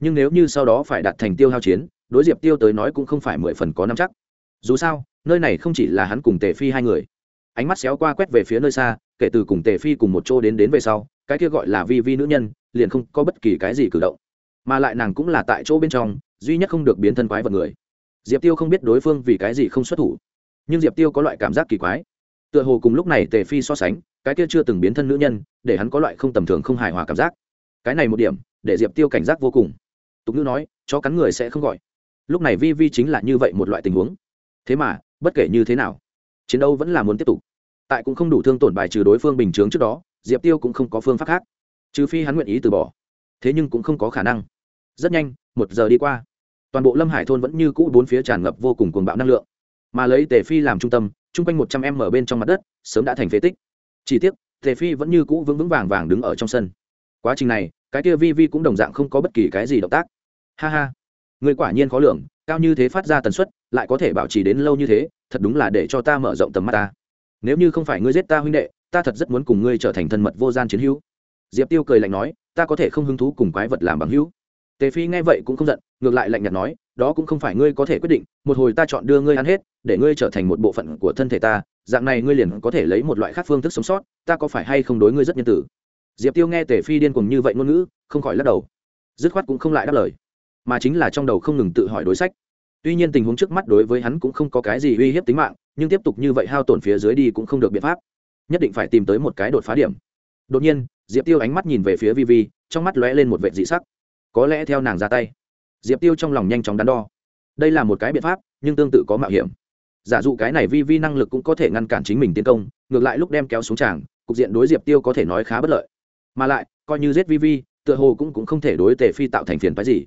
Nhưng nếu như sau đó phải đạt thành tiêu hao chiến, đối diệp tiêu tới nói cũng không phải mười phần có năm chắc. Dù sao, nơi này không chỉ là hắn cùng tề phi hai người. Ánh mắt xéo qua quét về phía nơi xa, kể từ cùng tề phi cùng một chỗ đến đến về sau, cái kia gọi là vi vi nữ nhân, liền không có bất kỳ cái gì cử động. Mà lại nàng cũng là tại chỗ bên trong, duy nhất không được biến thân quái vật người. Diệp tiêu không biết đối phương vì cái gì không xuất thủ. Nhưng diệp tiêu có loại cảm giác kỳ quái. Tựa hồ cùng lúc này tề phi so sánh cái kia chưa từng biến thân nữ nhân, để hắn có loại không tầm thường không hài hòa cảm giác. Cái này một điểm, để diệp tiêu cảnh giác vô cùng. Tục ngữ nói, chó cắn người sẽ không gọi. Lúc này vi vi chính là như vậy một loại tình huống. Thế mà, bất kể như thế nào, chiến đấu vẫn là muốn tiếp tục. Tại cũng không đủ thương tổn bài trừ đối phương bình chướng trước đó, diệp tiêu cũng không có phương pháp khác. Trừ phi hắn nguyện ý từ bỏ. Thế nhưng cũng không có khả năng. Rất nhanh, một giờ đi qua. Toàn bộ lâm hải thôn vẫn như cũ bốn phía tràn ngập vô cùng cuồng bạo năng lượng. Mà lấy tề phi làm trung tâm, chung quanh một trăm em ở bên trong mặt đất, sớm đã thành phế tích chỉ tiếc, tề phi vẫn như cũ vững vững vàng vàng đứng ở trong sân. Quá trình này, cái kia vi vi cũng đồng dạng không có bất kỳ cái gì động tác. Ha ha. Người quả nhiên khó lường, cao như thế phát ra tần suất, lại có thể bảo trì đến lâu như thế, thật đúng là để cho ta mở rộng tầm mắt ta. Nếu như không phải ngươi giết ta huynh đệ, ta thật rất muốn cùng ngươi trở thành thân mật vô gian chiến hữu. Diệp tiêu cười lạnh nói, ta có thể không hứng thú cùng quái vật làm bằng hữu. Tề phi nghe vậy cũng không giận, ngược lại lạnh nhạt nói đó cũng không phải ngươi có thể quyết định, một hồi ta chọn đưa ngươi ăn hết, để ngươi trở thành một bộ phận của thân thể ta, dạng này ngươi liền có thể lấy một loại khác phương thức sống sót, ta có phải hay không đối ngươi rất nhân tử diệp tiêu nghe tề phi điên cùng như vậy ngôn ngữ, không khỏi lắc đầu. Dứt khoát cũng không lại đáp lời, mà chính là trong đầu không ngừng tự hỏi đối sách. Tuy nhiên tình huống trước mắt đối với hắn cũng không có cái gì uy hiếp tính mạng, nhưng tiếp tục như vậy hao tổn phía dưới đi cũng không được biện pháp. Nhất định phải tìm tới một cái đột phá điểm. Đột nhiên, diệp tiêu ánh mắt nhìn về phía vi vi trong mắt lóe lên một vệ dị sắc. Có lẽ theo nàng ra tay diệp tiêu trong lòng nhanh chóng đắn đo đây là một cái biện pháp nhưng tương tự có mạo hiểm giả dụ cái này vi vi năng lực cũng có thể ngăn cản chính mình tiến công ngược lại lúc đem kéo xuống tràng cục diện đối diệp tiêu có thể nói khá bất lợi mà lại coi như giết vi vi tựa hồ cũng, cũng không thể đối tề phi tạo thành phiền phái gì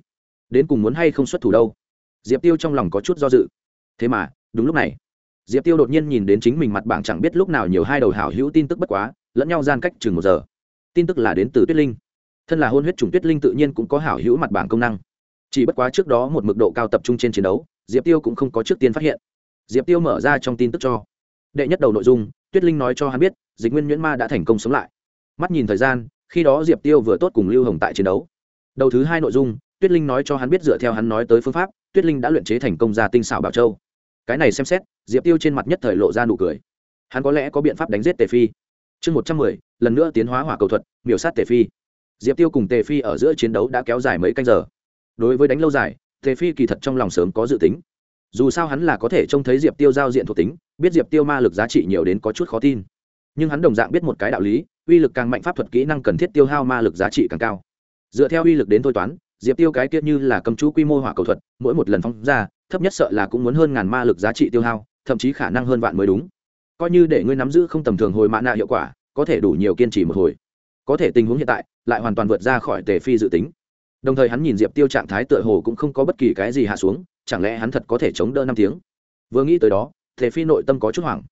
đến cùng muốn hay không xuất thủ đâu diệp tiêu trong lòng có chút do dự thế mà đúng lúc này diệp tiêu đột nhiên nhìn đến chính mình mặt bảng chẳng biết lúc nào nhiều hai đầu hảo hữu tin tức bất quá lẫn nhau gian cách chừng một giờ tin tức là đến từ tuyết linh thân là hôn huyết chủng tuyết linh tự nhiên cũng có hảo hữu mặt bảng công năng chỉ bất quá trước đó một mực độ cao tập trung trên chiến đấu, diệp tiêu cũng không có trước tiên phát hiện. Diệp tiêu mở ra trong tin tức cho. Đệ nhất đầu nội dung, tuyết linh nói cho hắn biết, dịch nguyên nhuyễn ma đã thành công sống lại. Mắt nhìn thời gian, khi đó diệp tiêu vừa tốt cùng lưu hồng tại chiến đấu. Đầu thứ hai nội dung, tuyết linh nói cho hắn biết dựa theo hắn nói tới phương pháp, tuyết linh đã luyện chế thành công ra tinh xảo bảo châu. Cái này xem xét, diệp tiêu trên mặt nhất thời lộ ra nụ cười. Hắn có lẽ có biện pháp đánh giết tề phi. Chương một trăm mười, lần nữa tiến hóa hỏa cầu thuật, miểu sát tề phi. Diệp tiêu cùng tề phi ở giữa chiến đấu đã kéo dài mấy canh giờ đối với đánh lâu dài, tề phi kỳ thật trong lòng sớm có dự tính. Dù sao hắn là có thể trông thấy diệp tiêu giao diện thuộc tính, biết diệp tiêu ma lực giá trị nhiều đến có chút khó tin. Nhưng hắn đồng dạng biết một cái đạo lý, uy lực càng mạnh pháp thuật kỹ năng cần thiết tiêu hao ma lực giá trị càng cao. Dựa theo uy lực đến thôi toán, diệp tiêu cái kia như là cầm chú quy mô hỏa cầu thuật, mỗi một lần phóng ra, thấp nhất sợ là cũng muốn hơn ngàn ma lực giá trị tiêu hao, thậm chí khả năng hơn vạn mới đúng. Coi như để ngươi nắm giữ không tầm thường hồi mã nạ hiệu quả, có thể đủ nhiều kiên trì một hồi. Có thể tình huống hiện tại, lại hoàn toàn vượt ra khỏi tề phi dự tính đồng thời hắn nhìn diệp tiêu trạng thái tựa hồ cũng không có bất kỳ cái gì hạ xuống, chẳng lẽ hắn thật có thể chống đỡ năm tiếng? Vừa nghĩ tới đó, tề phi nội tâm có chút hoảng.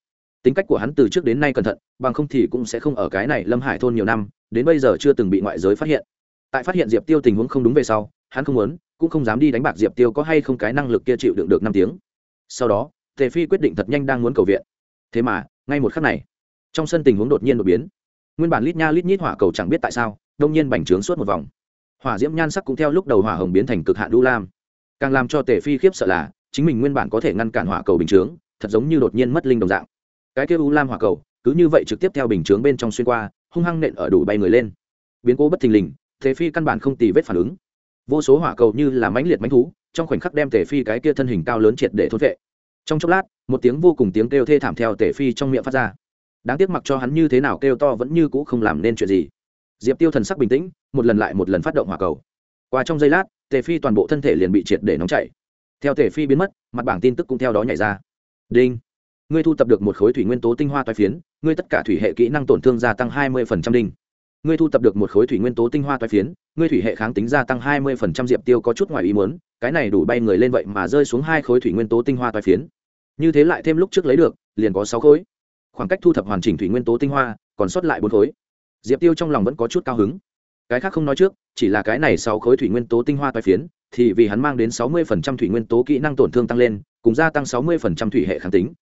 Tính cách của hắn từ trước đến nay cẩn thận, bằng không thì cũng sẽ không ở cái này lâm hải thôn nhiều năm, đến bây giờ chưa từng bị ngoại giới phát hiện. Tại phát hiện diệp tiêu tình huống không đúng về sau, hắn không muốn, cũng không dám đi đánh bạc diệp tiêu có hay không cái năng lực kia chịu đựng được năm tiếng. Sau đó, tề phi quyết định thật nhanh đang muốn cầu viện. Thế mà, ngay một khắc này, trong sân tình huống đột nhiên đột biến. Nguyên bản lít nha lít nhít hỏa cầu chẳng biết tại sao, đông nhiên bành trướng suốt một vòng hỏa diễm nhan sắc cũng theo lúc đầu hỏa hồng biến thành cực hạn đu lam. Càng làm cho tề phi khiếp sợ là, chính mình nguyên bản có thể ngăn cản hỏa cầu bình chướng, thật giống như đột nhiên mất linh đồng dạng. Cái kia u lam hỏa cầu, cứ như vậy trực tiếp theo bình chướng bên trong xuyên qua, hung hăng nện ở đủ bay người lên. Biến cố bất thình lình, tề phi căn bản không tì vết phản ứng. Vô số hỏa cầu như là mãnh liệt mãnh thú, trong khoảnh khắc đem tề phi cái kia thân hình cao lớn triệt để thốt vệ. Trong chốc lát, một tiếng vô cùng tiếng kêu thê thảm theo tề phi trong miệng phát ra. Đáng tiếc mặc cho hắn như thế nào kêu to vẫn như cũ không làm nên chuyện gì diệp tiêu thần sắc bình tĩnh, một lần lại một lần phát động hỏa cầu. Qua trong giây lát, tề phi toàn bộ thân thể liền bị triệt để nóng chảy. Theo tề phi biến mất, mặt bảng tin tức cũng theo đó nhảy ra. Đinh! Ngươi thu tập được một khối thủy nguyên tố tinh hoa toái phiến, ngươi tất cả thủy hệ kỹ năng tổn thương gia tăng hai mươi đinh. Ngươi thu tập được một khối thủy nguyên tố tinh hoa toái phiến, ngươi thủy hệ kháng tính gia tăng hai mươi diệp tiêu có chút ngoài ý muốn, cái này đủ bay người lên vậy mà rơi xuống hai khối thủy nguyên tố tinh hoa toái phiến. Như thế lại thêm lúc trước lấy được, liền có sáu khối. Khoảng cách thu thập hoàn chỉnh thủy nguyên tố tinh hoa, còn sót lại bốn khối diệp tiêu trong lòng vẫn có chút cao hứng. Cái khác không nói trước, chỉ là cái này sáu khối thủy nguyên tố tinh hoa toái phiến, thì vì hắn mang đến sáu mươi phần trăm thủy nguyên tố kỹ năng tổn thương tăng lên, cùng gia tăng sáu mươi phần trăm thủy hệ kháng tính.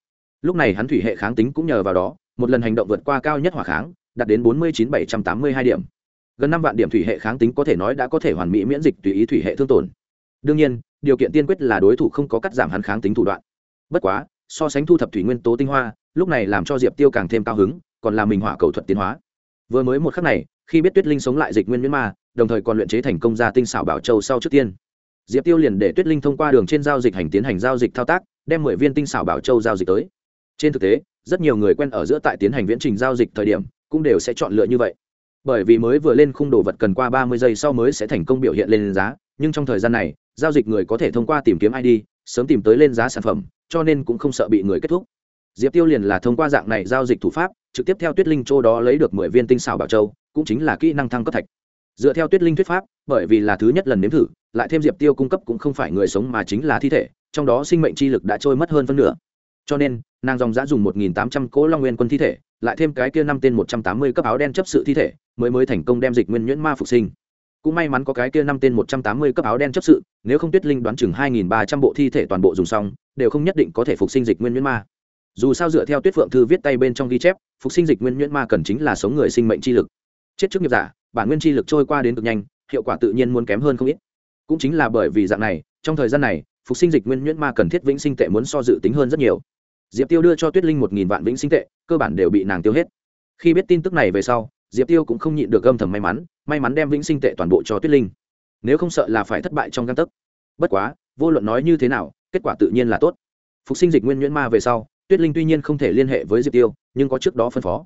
Lúc này hắn thủy hệ kháng tính cũng nhờ vào đó, một lần hành động vượt qua cao nhất hỏa kháng, đạt đến bốn mươi chín bảy trăm tám mươi hai điểm. Gần năm vạn điểm thủy hệ kháng tính có thể nói đã có thể hoàn mỹ miễn dịch tùy ý thủy hệ thương tổn. Đương nhiên, điều kiện tiên quyết là đối thủ không có cắt giảm hắn kháng tính thủ đoạn. Bất quá, so sánh thu thập thủy nguyên tố tinh hoa, lúc này làm cho diệp tiêu càng thêm cao hứng, còn là mình hỏa cầu thuật tiến hóa vừa mới một khắc này, khi biết tuyết linh sống lại dịch nguyên miễn ma, đồng thời còn luyện chế thành công gia tinh xảo bảo châu sau trước tiên. Diệp tiêu liền để tuyết linh thông qua đường trên giao dịch hành tiến hành giao dịch thao tác, đem mười viên tinh xảo bảo châu giao dịch tới. Trên thực tế, rất nhiều người quen ở giữa tại tiến hành viễn trình giao dịch thời điểm, cũng đều sẽ chọn lựa như vậy. Bởi vì mới vừa lên khung đồ vật cần qua ba mươi giây sau mới sẽ thành công biểu hiện lên giá, nhưng trong thời gian này, giao dịch người có thể thông qua tìm kiếm id sớm tìm tới lên giá sản phẩm, cho nên cũng không sợ bị người kết thúc diệp tiêu liền là thông qua dạng này giao dịch thủ pháp, trực tiếp theo tuyết linh châu đó lấy được mười viên tinh xảo bảo châu, cũng chính là kỹ năng thăng cấp thạch. Dựa theo tuyết linh thuyết pháp, bởi vì là thứ nhất lần nếm thử, lại thêm diệp tiêu cung cấp cũng không phải người sống mà chính là thi thể, trong đó sinh mệnh chi lực đã trôi mất hơn phân nửa. Cho nên, nàng dòng giã dùng một nghìn tám trăm cỗ long nguyên quân thi thể, lại thêm cái kia năm tên một trăm tám mươi cấp áo đen chấp sự thi thể, mới mới thành công đem dịch nguyên nhuyễn ma phục sinh. Cũng may mắn có cái kia năm tên một trăm tám mươi cấp áo đen chấp sự, nếu không tuyết linh đoán chừng hai nghìn ba trăm bộ thi thể toàn bộ dùng xong, đều không nhất định có thể phục sinh dịch nguyên nhuyễn ma dù sao dựa theo tuyết phượng thư viết tay bên trong ghi chép, phục sinh dịch nguyên nhuyễn ma cần chính là sống người sinh mệnh chi lực. Chết trước nghiệp giả, bản nguyên chi lực trôi qua đến cực nhanh, hiệu quả tự nhiên muốn kém hơn không ít. Cũng chính là bởi vì dạng này, trong thời gian này, phục sinh dịch nguyên nhuyễn ma cần thiết vĩnh sinh tệ muốn so dự tính hơn rất nhiều. Diệp tiêu đưa cho tuyết linh một nghìn vạn vĩnh sinh tệ, cơ bản đều bị nàng tiêu hết. Khi biết tin tức này về sau, diệp tiêu cũng không nhịn được âm thầm may mắn may mắn đem vĩnh sinh tệ toàn bộ cho tuyết linh. Nếu không sợ là phải thất bại trong găng tấc. Bất quá, vô luận nói như thế nào, kết quả tự nhiên là tốt. Phục sinh dịch nguyên nhuyễn ma về sau tuyết linh tuy nhiên không thể liên hệ với diệp tiêu, nhưng có trước đó phân phó.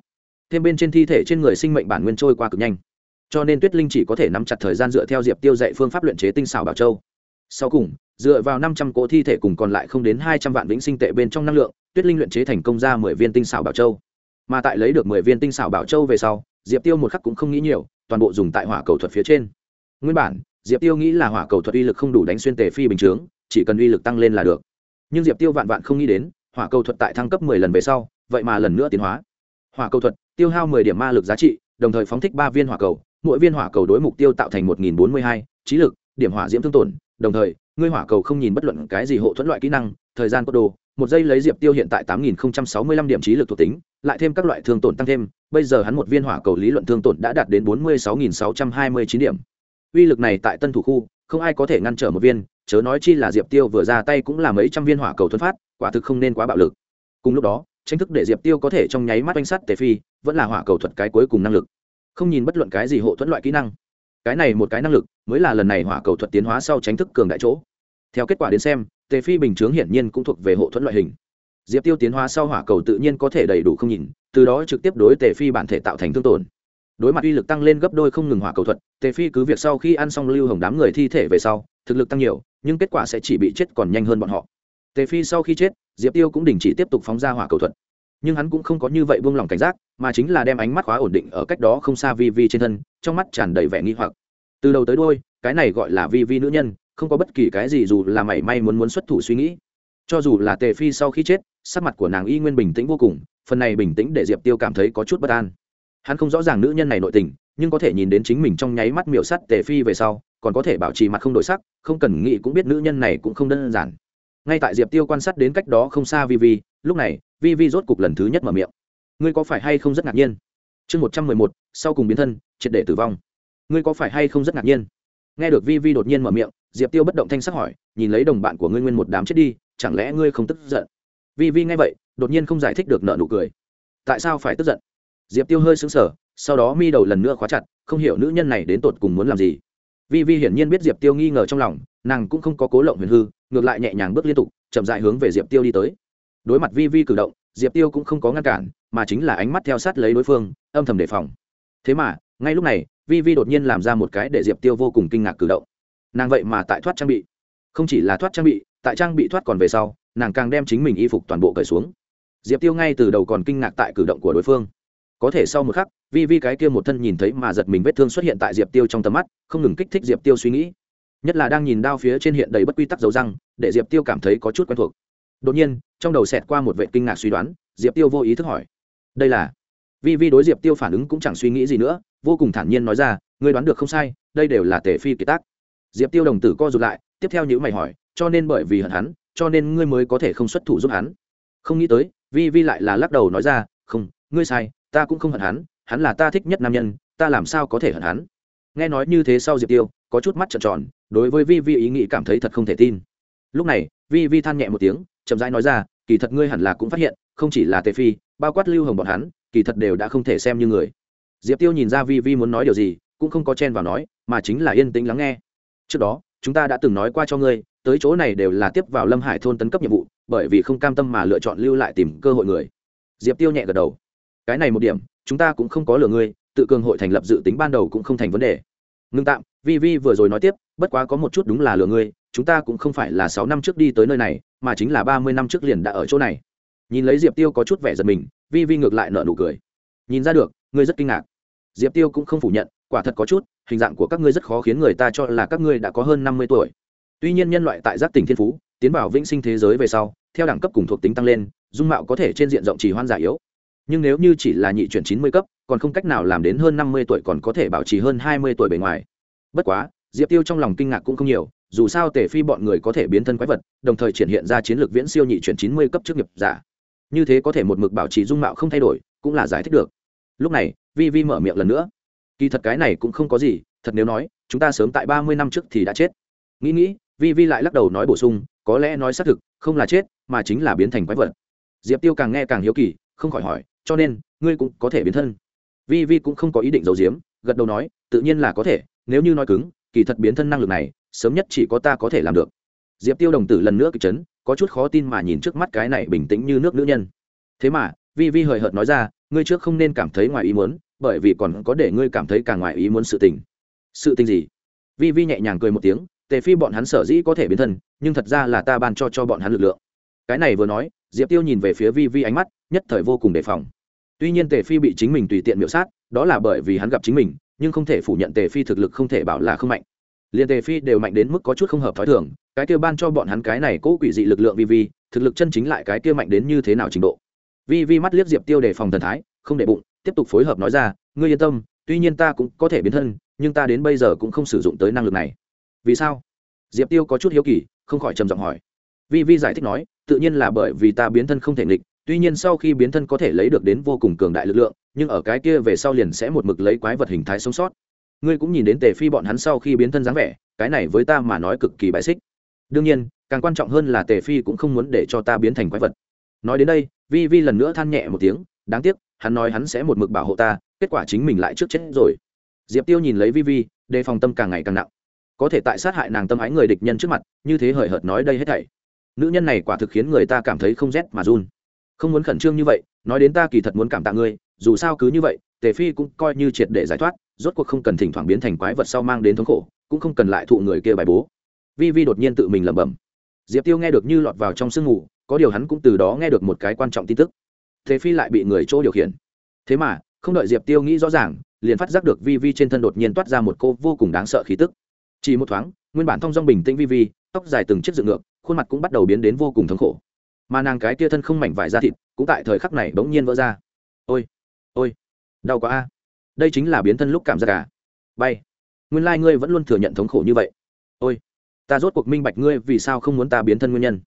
Thêm bên trên thi thể trên người sinh mệnh bản nguyên trôi qua cực nhanh. Cho nên tuyết linh chỉ có thể nắm chặt thời gian dựa theo diệp tiêu dạy phương pháp luyện chế tinh xảo bảo châu. Sau cùng, dựa vào năm trăm cỗ thi thể cùng còn lại không đến hai trăm vạn vĩnh sinh tệ bên trong năng lượng, tuyết linh luyện chế thành công ra mười viên tinh xảo bảo châu. Mà tại lấy được mười viên tinh xảo bảo châu về sau, diệp tiêu một khắc cũng không nghĩ nhiều, toàn bộ dùng tại hỏa cầu thuật phía trên. Nguyên bản, diệp tiêu nghĩ là hỏa cầu thuật uy lực không đủ đánh xuyên tề phi bình chướng, chỉ cần uy lực tăng lên là được. Nhưng diệp tiêu vạn vạn không nghĩ đến hỏa cầu thuật tại thăng cấp mười lần về sau, vậy mà lần nữa tiến hóa. Hỏa cầu thuật, tiêu hao mười điểm ma lực giá trị, đồng thời phóng thích ba viên hỏa cầu, mỗi viên hỏa cầu đối mục tiêu tạo thành một nghìn bốn mươi hai, trí lực, điểm hỏa diễm thương tổn, đồng thời, ngươi hỏa cầu không nhìn bất luận cái gì hộ thuẫn loại kỹ năng, thời gian cốt đồ, một giây lấy diệp tiêu hiện tại tám nghìn sáu mươi lăm điểm trí lực thuộc tính, lại thêm các loại thương tổn tăng thêm, bây giờ hắn một viên hỏa cầu lý luận thương tổn đã đạt đến bốn mươi sáu nghìn sáu trăm hai mươi chín điểm. Uy lực này tại tân thủ khu, không ai có thể ngăn trở một viên chớ nói chi là diệp tiêu vừa ra tay cũng là mấy trăm viên hỏa cầu thuấn phát, quả thực không nên quá bạo lực. Cùng lúc đó, tranh thức để diệp tiêu có thể trong nháy mắt oanh sắt tề phi, vẫn là hỏa cầu thuật cái cuối cùng năng lực. Không nhìn bất luận cái gì hộ thuẫn loại kỹ năng. Cái này một cái năng lực mới là lần này hỏa cầu thuật tiến hóa sau tránh thức cường đại chỗ. Theo kết quả đến xem, tề phi bình chướng hiển nhiên cũng thuộc về hộ thuẫn loại hình. Diệp tiêu tiến hóa sau hỏa cầu tự nhiên có thể đầy đủ không nhìn, từ đó trực tiếp đối tề phi bản thể tạo thành thương tổn. Đối mặt uy lực tăng lên gấp đôi không ngừng hỏa cầu thuật, tề phi cứ việc sau khi ăn xong lưu hồng đám người thi thể về sau, thực lực tăng nhiều nhưng kết quả sẽ chỉ bị chết còn nhanh hơn bọn họ. Tề phi sau khi chết, diệp tiêu cũng đình chỉ tiếp tục phóng ra hỏa cầu thuật. Nhưng hắn cũng không có như vậy buông lỏng cảnh giác, mà chính là đem ánh mắt khóa ổn định ở cách đó không xa vi vi trên thân, trong mắt tràn đầy vẻ nghi hoặc. Từ đầu tới đôi cái này gọi là vi vi nữ nhân, không có bất kỳ cái gì dù là mảy may muốn muốn xuất thủ suy nghĩ. Cho dù là tề phi sau khi chết, sắc mặt của nàng y nguyên bình tĩnh vô cùng, phần này bình tĩnh để diệp tiêu cảm thấy có chút bất an. Hắn không rõ ràng nữ nhân này nội tình, nhưng có thể nhìn đến chính mình trong nháy mắt miểu sắt tề phi về sau còn có thể bảo trì mặt không đổi sắc, không cần nghĩ cũng biết nữ nhân này cũng không đơn giản. Ngay tại diệp tiêu quan sát đến cách đó không xa vi vi, lúc này, vi vi rốt cục lần thứ nhất mở miệng. Ngươi có phải hay không rất ngạc nhiên? Chương một trăm mười một, sau cùng biến thân, triệt để tử vong. Ngươi có phải hay không rất ngạc nhiên? Nghe được vi vi đột nhiên mở miệng, diệp tiêu bất động thanh sắc hỏi, nhìn lấy đồng bạn của ngươi nguyên một đám chết đi, chẳng lẽ ngươi không tức giận? Vi vi nghe vậy, đột nhiên không giải thích được nợ nụ cười. Tại sao phải tức giận? Diệp tiêu hơi xứng sở sau đó mi đầu lần nữa khóa chặt, không hiểu nữ nhân này đến tột cùng muốn làm gì vi vi hiển nhiên biết diệp tiêu nghi ngờ trong lòng, nàng cũng không có cố lộng huyền hư, ngược lại nhẹ nhàng bước liên tục, chậm dại hướng về diệp tiêu đi tới. Đối mặt vi vi cử động, diệp tiêu cũng không có ngăn cản, mà chính là ánh mắt theo sát lấy đối phương, âm thầm đề phòng. Thế mà, ngay lúc này, vi vi đột nhiên làm ra một cái để diệp tiêu vô cùng kinh ngạc cử động. Nàng vậy mà tại thoát trang bị. Không chỉ là thoát trang bị, tại trang bị thoát còn về sau, nàng càng đem chính mình y phục toàn bộ cởi xuống. Diệp tiêu ngay từ đầu còn kinh ngạc tại cử động của đối phương. Có thể sau một khắc vi vi cái kia một thân nhìn thấy mà giật mình vết thương xuất hiện tại diệp tiêu trong tầm mắt, không ngừng kích thích diệp tiêu suy nghĩ. Nhất là đang nhìn đao phía trên hiện đầy bất quy tắc dấu răng, để diệp tiêu cảm thấy có chút quen thuộc. Đột nhiên, trong đầu xẹt qua một vệ kinh ngạc suy đoán, diệp tiêu vô ý thức hỏi. Đây là? Vi vi đối diệp tiêu phản ứng cũng chẳng suy nghĩ gì nữa, vô cùng thản nhiên nói ra, ngươi đoán được không sai, đây đều là tề phi kiệt tác. Diệp tiêu đồng tử co rụt lại, tiếp theo những mày hỏi, cho nên bởi vì hận hắn, cho nên ngươi mới có thể không xuất thủ giúp hắn? Không nghĩ tới. Vi vi lại là lắc đầu nói ra, không, ngươi sai, ta cũng không hận hắn hắn là ta thích nhất nam nhân, ta làm sao có thể hận hắn? Nghe nói như thế sau diệp tiêu, có chút mắt trợn tròn, đối với vi vi ý nghĩ cảm thấy thật không thể tin. Lúc này, vi vi than nhẹ một tiếng, chậm rãi nói ra, kỳ thật ngươi hẳn là cũng phát hiện, không chỉ là tề phi, bao quát lưu hồng bọn hắn, kỳ thật đều đã không thể xem như người. Diệp tiêu nhìn ra vi vi muốn nói điều gì, cũng không có chen vào nói, mà chính là yên tĩnh lắng nghe. Trước đó, chúng ta đã từng nói qua cho ngươi, tới chỗ này đều là tiếp vào lâm hải thôn tấn cấp nhiệm vụ, bởi vì không cam tâm mà lựa chọn lưu lại tìm cơ hội người. Diệp tiêu nhẹ gật đầu. Cái này một điểm chúng ta cũng không có lừa ngươi, tự cường hội thành lập dự tính ban đầu cũng không thành vấn đề. Ngưng tạm, vi vi vừa rồi nói tiếp, bất quá có một chút đúng là lừa ngươi, chúng ta cũng không phải là sáu năm trước đi tới nơi này, mà chính là ba mươi năm trước liền đã ở chỗ này. Nhìn lấy diệp tiêu có chút vẻ giật mình, vi vi ngược lại nợ nụ cười. Nhìn ra được, ngươi rất kinh ngạc. Diệp tiêu cũng không phủ nhận, quả thật có chút, hình dạng của các ngươi rất khó khiến người ta cho là các ngươi đã có hơn năm mươi tuổi. Tuy nhiên nhân loại tại giác tỉnh thiên phú, tiến vào vĩnh sinh thế giới về sau, theo đẳng cấp cùng thuộc tính tăng lên, dung mạo có thể trên diện rộng chỉ hoan giả yếu nhưng nếu như chỉ là nhị chuyển chín mươi cấp, còn không cách nào làm đến hơn năm mươi tuổi còn có thể bảo trì hơn hai mươi tuổi bề ngoài. Bất quá, diệp tiêu trong lòng kinh ngạc cũng không nhiều, dù sao Tề phi bọn người có thể biến thân quái vật, đồng thời triển hiện ra chiến lược viễn siêu nhị chuyển chín mươi cấp trước nghiệp giả. Như thế có thể một mực bảo trì dung mạo không thay đổi, cũng là giải thích được. Lúc này, vi vi mở miệng lần nữa. Kỳ thật cái này cũng không có gì, thật nếu nói, chúng ta sớm tại ba mươi năm trước thì đã chết. Nghĩ nghĩ, vi vi lại lắc đầu nói bổ sung, có lẽ nói xác thực, không là chết, mà chính là biến thành quái vật. Diệp tiêu càng nghe càng hiếu kỳ, không khỏi hỏi cho nên, ngươi cũng có thể biến thân. Vi vi cũng không có ý định giấu giếm, gật đầu nói, tự nhiên là có thể, nếu như nói cứng, kỳ thật biến thân năng lực này, sớm nhất chỉ có ta có thể làm được. Diệp tiêu đồng tử lần nữa kịch chấn, có chút khó tin mà nhìn trước mắt cái này bình tĩnh như nước nữ nhân. Thế mà, vi vi hời hợt nói ra, ngươi trước không nên cảm thấy ngoài ý muốn, bởi vì còn có để ngươi cảm thấy càng ngoài ý muốn sự tình. Sự tình gì? Vi vi nhẹ nhàng cười một tiếng, tề phi bọn hắn sở dĩ có thể biến thân, nhưng thật ra là ta ban cho cho bọn hắn lực lượng. Cái này vừa nói, diệp tiêu nhìn về phía vi vi ánh mắt nhất thời vô cùng đề phòng. Tuy nhiên tề phi bị chính mình tùy tiện miễu sát, đó là bởi vì hắn gặp chính mình, nhưng không thể phủ nhận tề phi thực lực không thể bảo là không mạnh. Liền tề phi đều mạnh đến mức có chút không hợp t h ó i thường, cái kia ban cho bọn hắn cái này cố quỷ dị lực lượng vi vi thực lực chân chính lại cái kia mạnh đến như thế nào trình độ. Vi vi mắt liếc diệp tiêu đề phòng thần thái, không để bụng, tiếp tục phối hợp nói ra, ngươi yên tâm, tuy nhiên ta cũng có thể biến thân, nhưng ta đến bây giờ cũng không sử dụng tới năng lực này. Vì sao? Diệp tiêu có chút hiếu kỳ, không khỏi trầm giọng hỏi. Vi vi giải thích nói, tự nhiên là bởi vì ta biến thân không thể nghịch tuy nhiên sau khi biến thân có thể lấy được đến vô cùng cường đại lực lượng, nhưng ở cái kia về sau liền sẽ một mực lấy quái vật hình thái sống sót. Ngươi cũng nhìn đến tề phi bọn hắn sau khi biến thân dáng vẻ, cái này với ta mà nói cực kỳ bại xích. Đương nhiên, càng quan trọng hơn là tề phi cũng không muốn để cho ta biến thành quái vật. Nói đến đây, vi vi lần nữa than nhẹ một tiếng, đáng tiếc, hắn nói hắn sẽ một mực bảo hộ ta, kết quả chính mình lại trước chết rồi. Diệp tiêu nhìn lấy vi vi, đề phòng tâm càng ngày càng nặng. Có thể tại sát hại nàng tâm ái người địch nhân trước mặt, như thế hời hợt nói đây hết thảy. Nữ nhân này quả thực khiến người ta cảm thấy không rét mà run không muốn khẩn trương như vậy nói đến ta kỳ thật muốn cảm tạ ngươi dù sao cứ như vậy tề phi cũng coi như triệt để giải thoát rốt cuộc không cần thỉnh thoảng biến thành quái vật sau mang đến thống khổ cũng không cần lại thụ người kia bài bố. Vi vi đột nhiên tự mình lẩm bẩm. Diệp tiêu nghe được như lọt vào trong sương ngủ, có điều hắn cũng từ đó nghe được một cái quan trọng tin tức. Tề phi lại bị người chỗ điều khiển. Thế mà không đợi diệp tiêu nghĩ rõ ràng liền phát giác được vi vi trên thân đột nhiên toát ra một cô vô cùng đáng sợ khí tức. Chỉ một thoáng nguyên bản thong dong bình tĩnh vi vi tóc dài từng chiếc dựng ngược khuôn mặt cũng bắt đầu biến đến vô cùng thống khổ mà nàng cái kia thân không mảnh vải da thịt cũng tại thời khắc này bỗng nhiên vỡ ra. Ôi ôi, đau quá a. Đây chính là biến thân lúc cảm giác cả à? bay. Nguyên lai、like、ngươi vẫn luôn thừa nhận thống khổ như vậy. Ôi, ta rốt cuộc minh bạch ngươi vì sao không muốn ta biến thân nguyên nhân.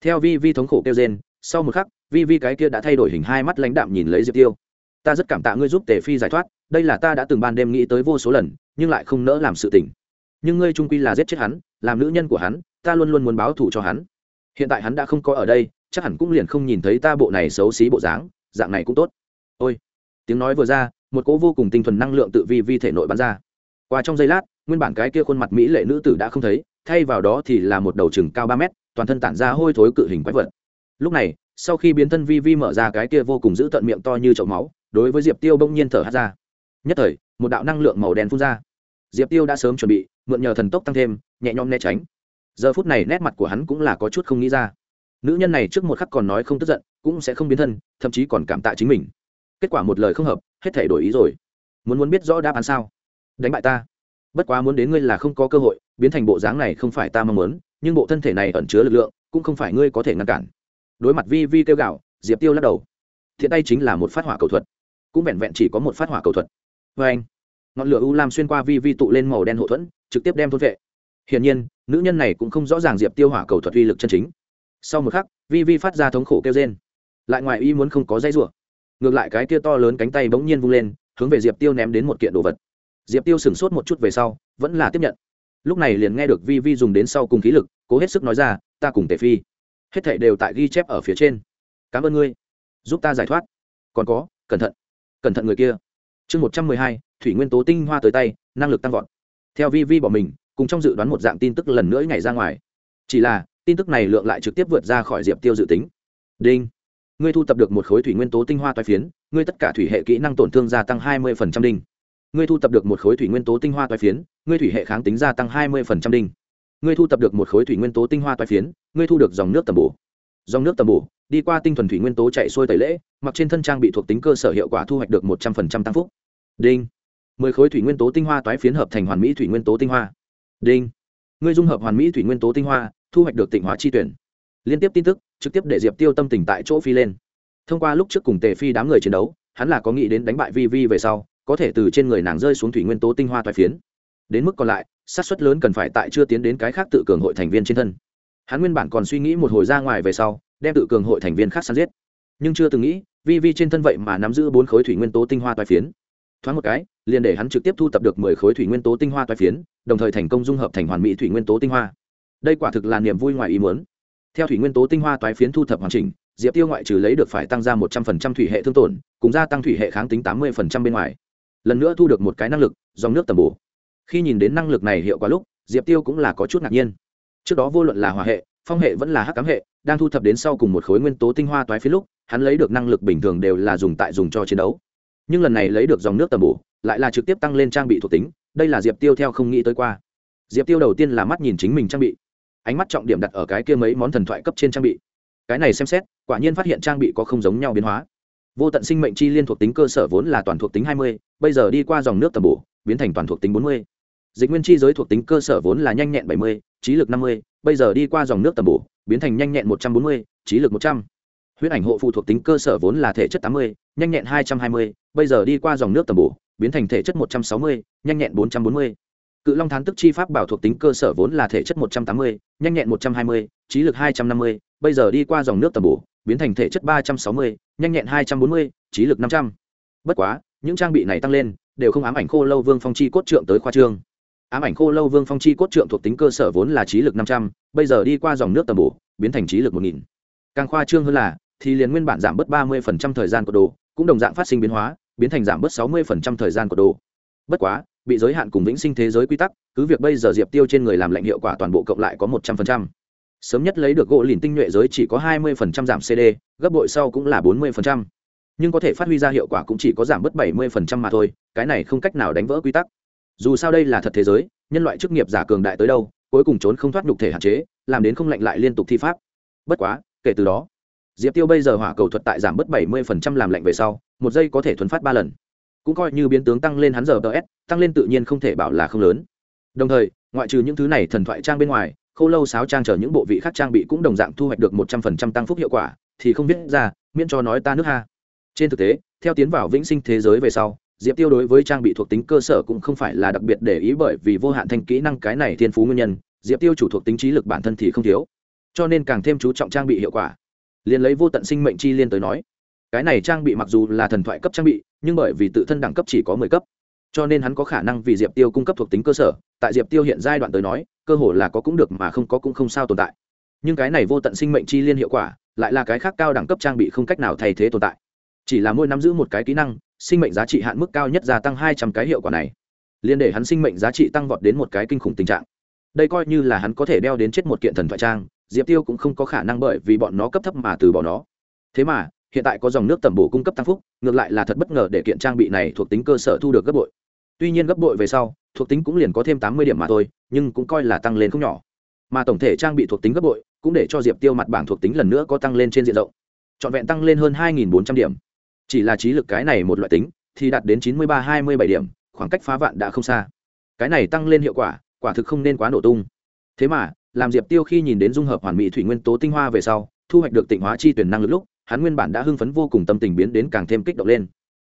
Theo vi vi thống khổ kêu trên sau một khắc, vi vi cái kia đã thay đổi hình hai mắt lãnh đạm nhìn lấy diệp tiêu. Ta rất cảm tạ ngươi giúp tề phi giải thoát, đây là ta đã từng ban đêm nghĩ tới vô số lần, nhưng lại không nỡ làm sự tình. Nhưng ngươi trung quy là giết chết hắn, làm nữ nhân của hắn, ta luôn luôn muốn báo thù cho hắn. Hiện tại hắn đã không có ở đây chắc hẳn cũng liền không nhìn thấy ta bộ này xấu xí bộ dáng, dạng này cũng tốt. Ôi, tiếng nói vừa ra, một cỗ vô cùng tinh thuần năng lượng tự vi vi thể nội bắn ra. Qua trong giây lát, nguyên bản cái kia khuôn mặt mỹ lệ nữ tử đã không thấy, thay vào đó thì là một đầu chừng cao ba mét, toàn thân tản ra hôi thối cự hình quái vật. Lúc này, sau khi biến thân vi vi mở ra cái kia vô cùng giữ tận miệng to như chậu máu, đối với diệp tiêu bỗng nhiên thở hát ra. Nhất thời, một đạo năng lượng màu đen phun ra. Diệp tiêu đã sớm chuẩn bị, mượn nhờ thần tốc tăng thêm, nhẹ nhõm né tránh. Giờ phút này nét mặt của hắn cũng là có chút không nghĩ ra nữ nhân này trước một khắc còn nói không tức giận, cũng sẽ không biến thân, thậm chí còn cảm tạ chính mình. Kết quả một lời không hợp, hết thể đổi ý rồi. Muốn muốn biết rõ đáp án sao? Đánh bại ta. Bất quá muốn đến ngươi là không có cơ hội, biến thành bộ dáng này không phải ta mong muốn, nhưng bộ thân thể này ẩn chứa lực lượng, cũng không phải ngươi có thể ngăn cản. Đối mặt vi vi kêu gạo diệp tiêu lắc đầu. Thiện tay chính là một phát hỏa cầu thuật. Cũng vẹn vẹn chỉ có một phát hỏa cầu thuật. Vê anh, ngọn lửa u lam xuyên qua vi vi tụ lên màu đen hậu thuẫn, trực tiếp đem thôn vệ. Hiển nhiên, nữ nhân này cũng không rõ ràng diệp tiêu hỏa cầu thuật uy lực chân chính sau một khắc, vi vi phát ra thống khổ kêu trên lại ngoài y muốn không có dây rủa. Ngược lại cái kia to lớn cánh tay bỗng nhiên vung lên, hướng về diệp tiêu ném đến một kiện đồ vật. Diệp tiêu sửng sốt một chút về sau, vẫn là tiếp nhận. Lúc này liền nghe được vi vi dùng đến sau cùng khí lực, cố hết sức nói ra, ta cùng tề phi, hết thảy đều tại ghi chép ở phía trên. Cảm ơn ngươi, giúp ta giải thoát. Còn có, cẩn thận cẩn thận người kia. Chương một trăm mười hai, thủy nguyên tố tinh hoa tới tay, năng lực tăng vọt. Theo vi vi bỏ mình, cùng trong dự đoán một dạng tin tức lần nữa nhảy ra ngoài. Chỉ là tin tức này lượng lại trực tiếp vượt ra khỏi diệp tiêu dự tính. Đinh. Ngươi thu tập được một khối thủy nguyên tố tinh hoa toái phiến, ngươi tất cả thủy hệ kỹ năng tổn thương gia tăng hai mươi đinh. Ngươi thu tập được một khối thủy nguyên tố tinh hoa toái phiến, ngươi thủy hệ kháng tính gia tăng hai mươi đinh. Ngươi thu tập được một khối thủy nguyên tố tinh hoa toái phiến, ngươi thu được dòng nước tầm bổ. Dòng nước tầm bổ, đi qua tinh thuần thủy nguyên tố chạy xuôi tẩy lễ, mặc trên thân trang bị thuộc tính cơ sở hiệu quả thu hoạch được một trăm linh tăng phúc. Đinh. Mười khối thủy nguyên tố tinh hoa toái phiến hợp thành hoàn mỹ thủy nguyên tố tinh hoa. Đinh. Ngươi dung hợp hoàn mỹ thủy nguyên tố tinh hoa thu hoạch được tịnh hóa chi tuyển. Liên tiếp tin tức, trực tiếp để diệp tiêu tâm tình tại chỗ phi lên. Thông qua lúc trước cùng tề phi đám người chiến đấu, hắn là có nghĩ đến đánh bại vi vi về sau, có thể từ trên người nàng rơi xuống thủy nguyên tố tinh hoa toại phiến. Đến mức còn lại sát suất lớn cần phải tại chưa tiến đến cái khác tự cường hội thành viên trên thân. Hắn nguyên bản còn suy nghĩ một hồi ra ngoài về sau, đem tự cường hội thành viên khác săn giết. Nhưng chưa từng nghĩ, vi vi trên thân vậy mà nắm giữ bốn khối thủy nguyên tố tinh hoa toại phiến. Thoáng một cái, liền để hắn trực tiếp thu tập được mười khối thủy nguyên tố tinh hoa toại phiến, đồng thời thành công dung hợp thành hoàn mỹ thủy nguyên tố tinh hoa đây quả thực là niềm vui ngoài ý muốn. Theo thủy nguyên tố tinh hoa toái phiến thu thập hoàn chỉnh, diệp tiêu ngoại trừ lấy được phải tăng ra một trăm phần trăm thủy hệ thương tổn, cùng gia tăng thủy hệ kháng tính tám mươi phần trăm bên ngoài. Lần nữa thu được một cái năng lực, dòng nước tầm bổ. Khi nhìn đến năng lực này hiệu quả lúc, diệp tiêu cũng là có chút ngạc nhiên. Trước đó vô luận là hỏa hệ, phong hệ vẫn là hắc cám hệ, đang thu thập đến sau cùng một khối nguyên tố tinh hoa toái phiến lúc, hắn lấy được năng lực bình thường đều là dùng tại dùng cho chiến đấu. Nhưng lần này lấy được dòng nước tầm bổ, lại là trực tiếp tăng lên trang bị thuộc tính, đây là diệp tiêu theo không nghĩ tới qua. Diệp tiêu đầu tiên là mắt nhìn chính mình trang bị ánh mắt trọng điểm đặt ở cái kia mấy món thần thoại cấp trên trang bị. Cái này xem xét, quả nhiên phát hiện trang bị có không giống nhau biến hóa. Vô tận sinh mệnh chi liên thuộc tính cơ sở vốn là toàn thuộc tính hai mươi, bây giờ đi qua dòng nước tầm bổ, biến thành toàn thuộc tính bốn mươi. Dịch nguyên chi giới thuộc tính cơ sở vốn là nhanh nhẹn bảy mươi, trí lực năm mươi, bây giờ đi qua dòng nước tầm bổ, biến thành nhanh nhẹn một trăm bốn mươi, trí lực một trăm. Huyết ảnh hộ phụ thuộc tính cơ sở vốn là thể chất tám mươi, nhanh nhẹn hai trăm hai mươi, bây giờ đi qua dòng nước tầm bổ, biến thành thể chất một trăm sáu mươi, nhanh nhẹn bốn trăm bốn mươi cự long thán tức chi pháp bảo thuộc tính cơ sở vốn là thể chất một trăm tám mươi, nhanh nhẹn một trăm hai mươi, trí lực hai trăm năm mươi, bây giờ đi qua dòng nước tầm bổ, biến thành thể chất ba trăm sáu mươi, nhanh nhẹn hai trăm bốn mươi, trí lực năm trăm. Bất quá, những trang bị này tăng lên, đều không ám ảnh khô lâu vương phong chi cốt trượng tới khoa trương. Ám ảnh khô lâu vương phong chi cốt trượng thuộc tính cơ sở vốn là trí lực năm trăm, bây giờ đi qua dòng nước tầm bổ, biến thành trí lực một nghìn. Càng khoa trương hơn là, thì liền nguyên bản giảm bớt ba mươi thời gian của đồ, cũng đồng dạng phát sinh biến hóa, biến thành giảm bớt sáu mươi thời gian của đồ. Bất quá bị giới hạn cùng vĩnh sinh thế giới quy tắc cứ việc bây giờ diệp tiêu trên người làm lệnh hiệu quả toàn bộ cộng lại có một trăm phần trăm, sớm nhất lấy được gỗ lìn tinh nhuệ giới chỉ có hai mươi phần trăm giảm cd gấp bội sau cũng là bốn mươi phần trăm, nhưng có thể phát huy ra hiệu quả cũng chỉ có giảm bớt bảy mươi phần trăm mà thôi cái này không cách nào đánh vỡ quy tắc. Dù sao đây là thật thế giới nhân loại chức nghiệp giả cường đại tới đâu cuối cùng trốn không thoát nhục thể hạn chế làm đến không lạnh lại liên tục thi pháp. Bất quá kể từ đó diệp tiêu bây giờ hỏa cầu thuật tại giảm bớt bảy mươi phần trăm làm lạnh về sau một giây có thể thuấn phát ba lần cũng coi như biến tướng tăng lên hắn giờ ts tăng lên tự nhiên không thể bảo là không lớn. Đồng thời, ngoại trừ những thứ này thần thoại trang bên ngoài, khâu lâu sáo trang chờ những bộ vị khác trang bị cũng đồng dạng thu hoạch được một trăm phần trăm tăng phúc hiệu quả, thì không biết ra, miễn cho nói ta nước ha. Trên thực tế, theo tiến vào vĩnh sinh thế giới về sau, diệp tiêu đối với trang bị thuộc tính cơ sở cũng không phải là đặc biệt để ý bởi vì vô hạn thanh kỹ năng cái này thiên phú nguyên nhân, diệp tiêu chủ thuộc tính trí lực bản thân thì không thiếu. Cho nên càng thêm chú trọng trang bị hiệu quả. Liền lấy vô tận sinh mệnh chi liên tới nói, cái này trang bị mặc dù là thần thoại cấp trang bị nhưng bởi vì tự thân đẳng cấp chỉ có mười cấp, cho nên hắn có khả năng vì diệp tiêu cung cấp thuộc tính cơ sở, tại diệp tiêu hiện giai đoạn tới nói, cơ hồ là có cũng được mà không có cũng không sao tồn tại. Nhưng cái này vô tận sinh mệnh chi liên hiệu quả, lại là cái khác cao đẳng cấp trang bị không cách nào thay thế tồn tại. Chỉ là mỗi năm giữ một cái kỹ năng, sinh mệnh giá trị hạn mức cao nhất gia tăng hai trăm cái hiệu quả này, liên để hắn sinh mệnh giá trị tăng vọt đến một cái kinh khủng tình trạng. Đây coi như là hắn có thể đeo đến chết một kiện thần thoại trang, diệp tiêu cũng không có khả năng bởi vì bọn nó cấp thấp mà từ bỏ nó. Thế mà hiện tại có dòng nước tẩm bổ cung cấp tăng phúc, ngược lại là thật bất ngờ để kiện trang bị này thuộc tính cơ sở thu được gấp bội. Tuy nhiên gấp bội về sau, thuộc tính cũng liền có thêm tám mươi điểm mà thôi, nhưng cũng coi là tăng lên không nhỏ. Mà tổng thể trang bị thuộc tính gấp bội, cũng để cho diệp tiêu mặt bảng thuộc tính lần nữa có tăng lên trên diện rộng. Trọn vẹn tăng lên hơn hai bốn trăm điểm. Chỉ là trí lực cái này một loại tính, thì đạt đến chín mươi ba, hai mươi bảy điểm, khoảng cách phá vạn đã không xa. Cái này tăng lên hiệu quả quả thực không nên quá nổ tung. Thế mà, làm diệp tiêu khi nhìn đến dung hợp hoàn mỹ thủy nguyên tố tinh hoa về sau, thu hoạch được tịnh hóa chi tuyển năng lực lúc hắn nguyên bản đã hưng phấn vô cùng tâm tình biến đến càng thêm kích động lên.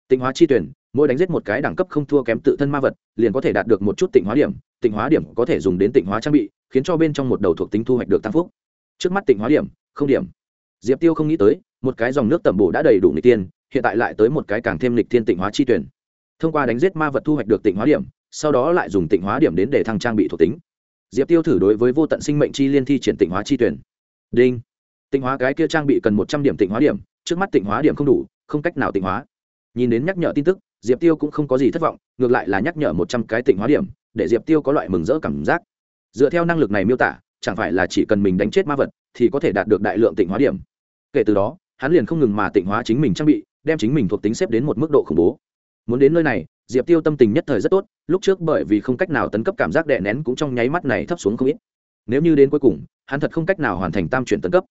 Tịnh hóa chi tuyển, mỗi đánh giết một cái đẳng cấp không thua kém tự thân ma vật, liền có thể đạt được một chút tịnh hóa điểm, tịnh hóa điểm có thể dùng đến tịnh hóa trang bị, khiến cho bên trong một đầu thuộc tính thu hoạch được tăng phúc. Trước mắt tịnh hóa điểm, không điểm. Diệp tiêu không nghĩ tới, một cái dòng nước tẩm bổ đã đầy đủ nghịch tiên hiện tại lại tới một cái càng thêm lịch thiên tịnh hóa chi tuyển. Thông qua đánh giết ma vật thu hoạch được tịnh hóa điểm, sau đó lại dùng tịnh hóa điểm đến để thăng trang bị thuộc tính. Diệp tiêu thử đối với vô tận sinh mệnh chi liên thi triển tịnh hóa chi tuyển. Đinh tịnh hóa cái kia trang bị cần một trăm điểm tịnh hóa điểm, trước mắt tịnh hóa điểm không đủ, không cách nào tịnh hóa. Nhìn đến nhắc nhở tin tức, diệp tiêu cũng không có gì thất vọng, ngược lại là nhắc nhở một trăm cái tịnh hóa điểm, để diệp tiêu có loại mừng rỡ cảm giác. Dựa theo năng lực này miêu tả, chẳng phải là chỉ cần mình đánh chết ma vật, thì có thể đạt được đại lượng tịnh hóa điểm. Kể từ đó, hắn liền không ngừng mà tịnh hóa chính mình trang bị, đem chính mình thuộc tính xếp đến một mức độ khủng bố. Muốn đến nơi này, diệp tiêu tâm tình nhất thời rất tốt, lúc trước bởi vì không cách nào tấn cấp cảm giác đè nén cũng trong nháy mắt này thấp xuống không ít. Nếu như đến cuối cùng, hắn thật không cách nào hoàn thành tam chuyển tấn cấp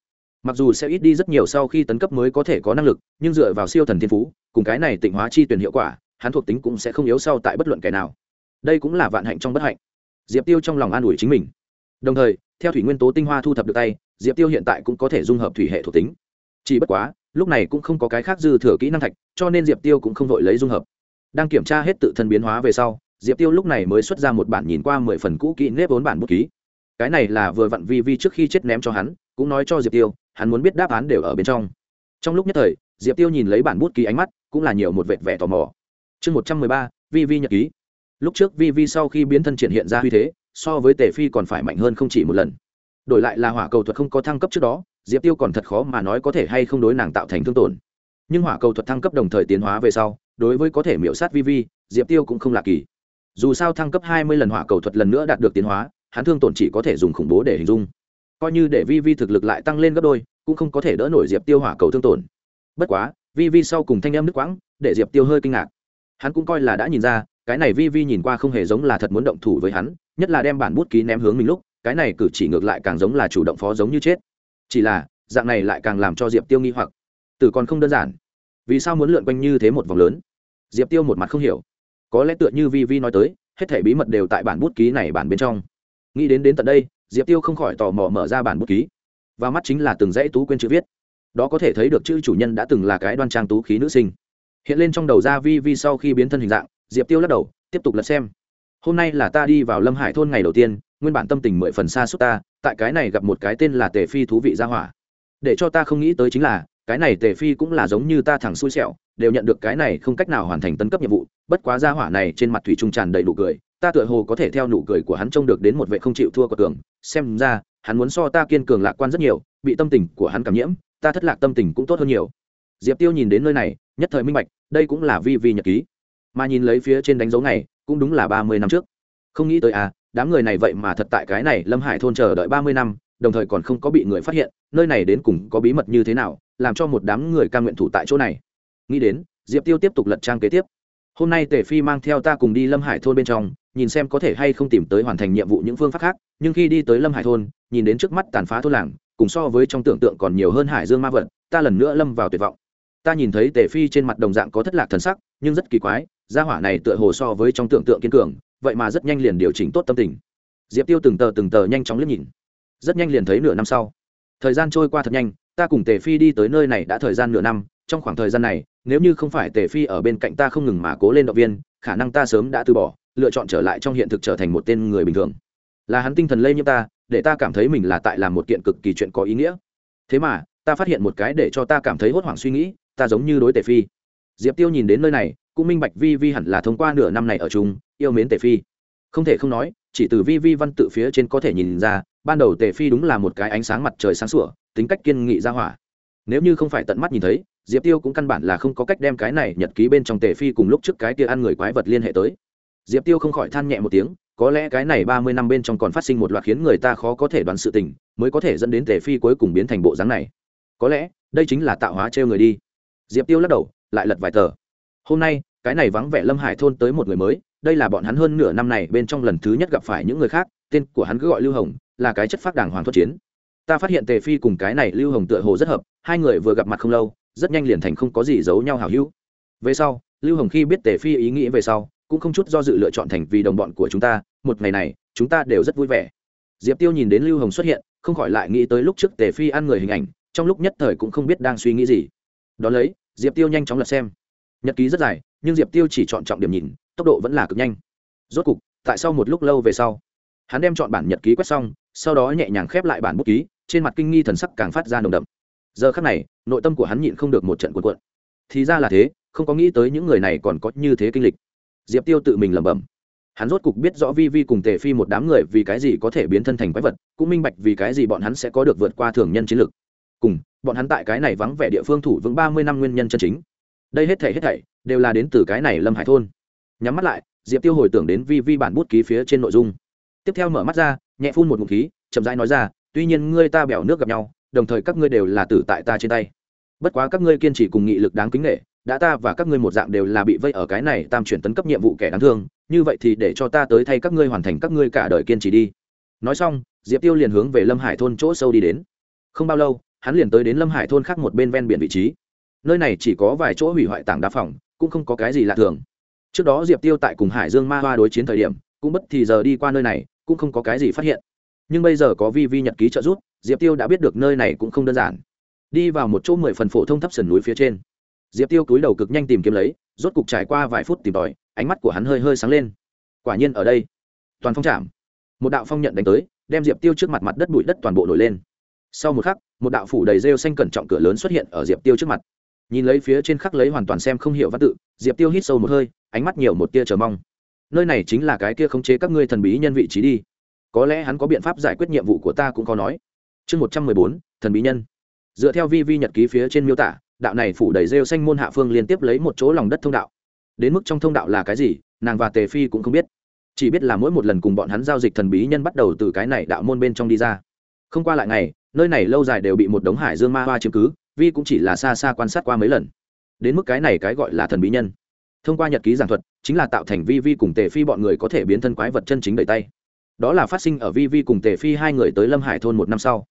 mặc dù sẽ ít đi rất nhiều sau khi tấn cấp mới có thể có năng lực, nhưng dựa vào siêu thần thiên phú, cùng cái này tịnh hóa chi tuyển hiệu quả, hắn thuộc tính cũng sẽ không yếu sau tại bất luận kẻ nào. Đây cũng là vạn hạnh trong bất hạnh. Diệp tiêu trong lòng an ủi chính mình. Đồng thời, theo thủy nguyên tố tinh hoa thu thập được tay, diệp tiêu hiện tại cũng có thể dung hợp thủy hệ thuộc tính. Chỉ bất quá, lúc này cũng không có cái khác dư thừa kỹ năng thạch, cho nên diệp tiêu cũng không vội lấy dung hợp. Đang kiểm tra hết tự thân biến hóa về sau, diệp tiêu lúc này mới xuất ra một bản nhìn qua mười phần cũ kỹ nếp vốn bản bút ký. Cái này là vừa vặn vi vi trước khi chết ném cho hắn, cũng nói cho diệp tiêu hắn muốn biết đáp án đều ở bên trong. Trong lúc nhất thời, diệp tiêu nhìn lấy bản bút ký ánh mắt, cũng là nhiều một vệt vẻ tò mò. Chương một trăm mười ba, vi vi nhật ký. Lúc trước vi vi sau khi biến thân triển hiện ra huy thế, so với tề phi còn phải mạnh hơn không chỉ một lần. Đổi lại là hỏa cầu thuật không có thăng cấp trước đó, diệp tiêu còn thật khó mà nói có thể hay không đối nàng tạo thành thương tổn. Nhưng hỏa cầu thuật thăng cấp đồng thời tiến hóa về sau, đối với có thể miễu sát vi vi, diệp tiêu cũng không lạ kỳ. Dù sao thăng cấp hai mươi lần hỏa cầu thuật lần nữa đạt được tiến hóa, hắn thương tổn chỉ có thể dùng khủng bố để hình dung coi như để vi vi thực lực lại tăng lên gấp đôi, cũng không có thể đỡ nổi diệp tiêu hỏa cầu thương tổn. Bất quá, vi vi sau cùng thanh âm nước quãng, để diệp tiêu hơi kinh ngạc. Hắn cũng coi là đã nhìn ra, cái này vi vi nhìn qua không hề giống là thật muốn động thủ với hắn, nhất là đem bản bút ký ném hướng mình lúc, cái này cử chỉ ngược lại càng giống là chủ động phó giống như chết. Chỉ là, dạng này lại càng làm cho diệp tiêu nghi hoặc. Tử còn không đơn giản. Vì sao muốn lượn quanh như thế một vòng lớn? Diệp tiêu một mặt không hiểu. Có lẽ tựa như vi vi nói tới, hết thể bí mật đều tại bản bút ký này bản bên trong. Nghĩ đến đến tận đây diệp tiêu không khỏi tò mò mở ra bản bút ký. Và mắt chính là từng dãy tú quên chữ viết. Đó có thể thấy được chữ chủ nhân đã từng là cái đoan trang tú khí nữ sinh. Hiện lên trong đầu ra vi vi sau khi biến thân hình dạng, diệp tiêu lắc đầu, tiếp tục lật xem. Hôm nay là ta đi vào lâm hải thôn ngày đầu tiên, nguyên bản tâm tình mười phần xa suốt ta, tại cái này gặp một cái tên là tề phi thú vị ra hỏa. Để cho ta không nghĩ tới chính là, cái này tề phi cũng là giống như ta thẳng xui xẻo, đều nhận được cái này không cách nào hoàn thành tấn cấp nhiệm vụ, bất quá ra hỏa này trên mặt thủy trung tràn đầy đủ cười ta tựa hồ có thể theo nụ cười của hắn trông được đến một vệ không chịu thua của tường xem ra, hắn muốn so ta kiên cường lạc quan rất nhiều, bị tâm tình của hắn cảm nhiễm, ta thất lạc tâm tình cũng tốt hơn nhiều. Diệp tiêu nhìn đến nơi này, nhất thời minh bạch, đây cũng là vi vi nhật ký. Mà nhìn lấy phía trên đánh dấu này cũng đúng là ba mươi năm trước. Không nghĩ tới à đám người này vậy mà thật tại cái này lâm hải thôn chờ đợi ba mươi năm, đồng thời còn không có bị người phát hiện, nơi này đến cùng có bí mật như thế nào, làm cho một đám người ca nguyện thủ tại chỗ này. Nghĩ đến, diệp tiêu tiếp tục lật trang kế tiếp. Hôm nay tề phi mang theo ta cùng đi lâm hải thôn bên trong nhìn xem có thể hay không tìm tới hoàn thành nhiệm vụ những phương pháp khác, nhưng khi đi tới lâm hải thôn, nhìn đến trước mắt tàn phá thôn làng, cùng so với trong tưởng tượng còn nhiều hơn hải dương ma vật, ta lần nữa lâm vào tuyệt vọng. Ta nhìn thấy tề phi trên mặt đồng dạng có thất lạc thần sắc, nhưng rất kỳ quái, gia hỏa này tựa hồ so với trong tưởng tượng kiên cường, vậy mà rất nhanh liền điều chỉnh tốt tâm tình. Diệp tiêu từng tờ từng tờ nhanh chóng liếc nhìn. Rất nhanh liền thấy nửa năm sau. Thời gian trôi qua thật nhanh, ta cùng tề phi đi tới nơi này đã thời gian nửa năm, trong khoảng thời gian này, nếu như không phải tề phi ở bên cạnh ta không ngừng mà cố lên động viên, khả năng ta sớm đã từ bỏ lựa chọn trở lại trong hiện thực trở thành một tên người bình thường. Là hắn tinh thần lây nhiễm ta, để ta cảm thấy mình là tại làm một kiện cực kỳ chuyện có ý nghĩa. Thế mà, ta phát hiện một cái để cho ta cảm thấy hốt hoảng suy nghĩ, ta giống như đối tề phi. Diệp tiêu nhìn đến nơi này, cũng minh bạch vi vi hẳn là thông qua nửa năm này ở chung, yêu mến tề phi. Không thể không nói, chỉ từ vi vi văn tự phía trên có thể nhìn ra, ban đầu tề phi đúng là một cái ánh sáng mặt trời sáng sủa, tính cách kiên nghị ra hỏa. Nếu như không phải tận mắt nhìn thấy, diệp tiêu cũng căn bản là không có cách đem cái này nhật ký bên trong tề phi cùng lúc trước cái kia ăn người quái vật liên hệ tới diệp tiêu không khỏi than nhẹ một tiếng, có lẽ cái này ba mươi năm bên trong còn phát sinh một loạt khiến người ta khó có thể đoán sự tình, mới có thể dẫn đến tề phi cuối cùng biến thành bộ dáng này. Có lẽ, đây chính là tạo hóa trêu người đi. Diệp tiêu lắc đầu, lại lật vài tờ. Hôm nay, cái này vắng vẻ lâm hải thôn tới một người mới, đây là bọn hắn hơn nửa năm này bên trong lần thứ nhất gặp phải những người khác, tên của hắn cứ gọi lưu hồng, là cái chất phác đảng hoàng thuật chiến. Ta phát hiện tề phi cùng cái này lưu hồng tựa hồ rất hợp, hai người vừa gặp mặt không lâu, rất nhanh liền thành không có gì giấu nhau hào hữu. Về sau, lưu hồng khi biết tề phi ý nghĩ về sau cũng không chút do dự lựa chọn thành vì đồng bọn của chúng ta, một ngày này, chúng ta đều rất vui vẻ. Diệp tiêu nhìn đến lưu hồng xuất hiện, không khỏi lại nghĩ tới lúc trước tề phi ăn người hình ảnh, trong lúc nhất thời cũng không biết đang suy nghĩ gì. Đón lấy, diệp tiêu nhanh chóng lật xem. Nhật ký rất dài, nhưng diệp tiêu chỉ chọn trọng điểm nhìn, tốc độ vẫn là cực nhanh. Rốt cục, tại sau một lúc lâu về sau, hắn đem chọn bản nhật ký quét xong, sau đó nhẹ nhàng khép lại bản bút ký, trên mặt kinh nghi thần sắc càng phát ra nồng đậm. Giờ khắc này, nội tâm của hắn nhịn không được một trận cuộn cuộn. Thì ra là thế, không có nghĩ tới những người này còn có như thế kinh lịch diệp tiêu tự mình lẩm bẩm. Hắn rốt cục biết rõ vi vi cùng tề phi một đám người vì cái gì có thể biến thân thành quái vật, cũng minh bạch vì cái gì bọn hắn sẽ có được vượt qua thường nhân chiến lược. Cùng, bọn hắn tại cái này vắng vẻ địa phương thủ vững ba mươi năm nguyên nhân chân chính. Đây hết thảy hết thảy đều là đến từ cái này lâm hải thôn. Nhắm mắt lại, diệp tiêu hồi tưởng đến vi vi bản bút ký phía trên nội dung. Tiếp theo mở mắt ra, nhẹ phun một ngụm khí, chậm rãi nói ra, tuy nhiên ngươi ta bèo nước gặp nhau, đồng thời các ngươi đều là tử tại ta trên tay. Bất quá các ngươi kiên trì cùng nghị lực đáng kính nghệ đã ta và các ngươi một dạng đều là bị vây ở cái này tam chuyển tấn cấp nhiệm vụ kẻ đáng thương, như vậy thì để cho ta tới thay các ngươi hoàn thành các ngươi cả đời kiên trì đi. Nói xong, diệp tiêu liền hướng về lâm hải thôn chỗ sâu đi đến. Không bao lâu, hắn liền tới đến lâm hải thôn khác một bên ven biển vị trí. Nơi này chỉ có vài chỗ hủy hoại tảng đá phòng, cũng không có cái gì lạ thường. Trước đó diệp tiêu tại cùng hải dương ma hoa đối chiến thời điểm, cũng bất thì giờ đi qua nơi này, cũng không có cái gì phát hiện. Nhưng bây giờ có vi vi nhật ký trợ giúp, diệp tiêu đã biết được nơi này cũng không đơn giản. Đi vào một chỗ mười phần phổ thông thấp sườn núi phía trên diệp tiêu cúi đầu cực nhanh tìm kiếm lấy rốt cục trải qua vài phút tìm tòi ánh mắt của hắn hơi hơi sáng lên. Quả nhiên ở đây toàn phong chạm, một đạo phong nhận đánh tới đem diệp tiêu trước mặt mặt đất bụi đất toàn bộ nổi lên. Sau một khắc một đạo phủ đầy rêu xanh cẩn trọng cửa lớn xuất hiện ở diệp tiêu trước mặt. Nhìn lấy phía trên khắc lấy hoàn toàn xem không hiểu văn tự diệp tiêu hít sâu một hơi ánh mắt nhiều một tia chờ mong. Nơi này chính là cái kia khống chế các ngươi thần bí nhân vị trí đi. Có lẽ hắn có biện pháp giải quyết nhiệm vụ của ta cũng có nói. Chương một trăm mười bốn thần bí nhân. Dựa theo vi vi nhật ký phía trên miêu tả đạo này phủ đầy rêu xanh môn hạ phương liên tiếp lấy một chỗ lòng đất thông đạo. Đến mức trong thông đạo là cái gì, nàng và tề phi cũng không biết. Chỉ biết là mỗi một lần cùng bọn hắn giao dịch thần bí nhân bắt đầu từ cái này đạo môn bên trong đi ra. Không qua lại ngày, nơi này lâu dài đều bị một đống hải dương ma hoa chiếm cứ, vi cũng chỉ là xa xa quan sát qua mấy lần. Đến mức cái này cái gọi là thần bí nhân. Thông qua nhật ký giảng thuật, chính là tạo thành vi vi cùng tề phi bọn người có thể biến thân quái vật chân chính đầy tay. Đó là phát sinh ở vi vi cùng tề phi hai người tới lâm hải thôn một năm sau.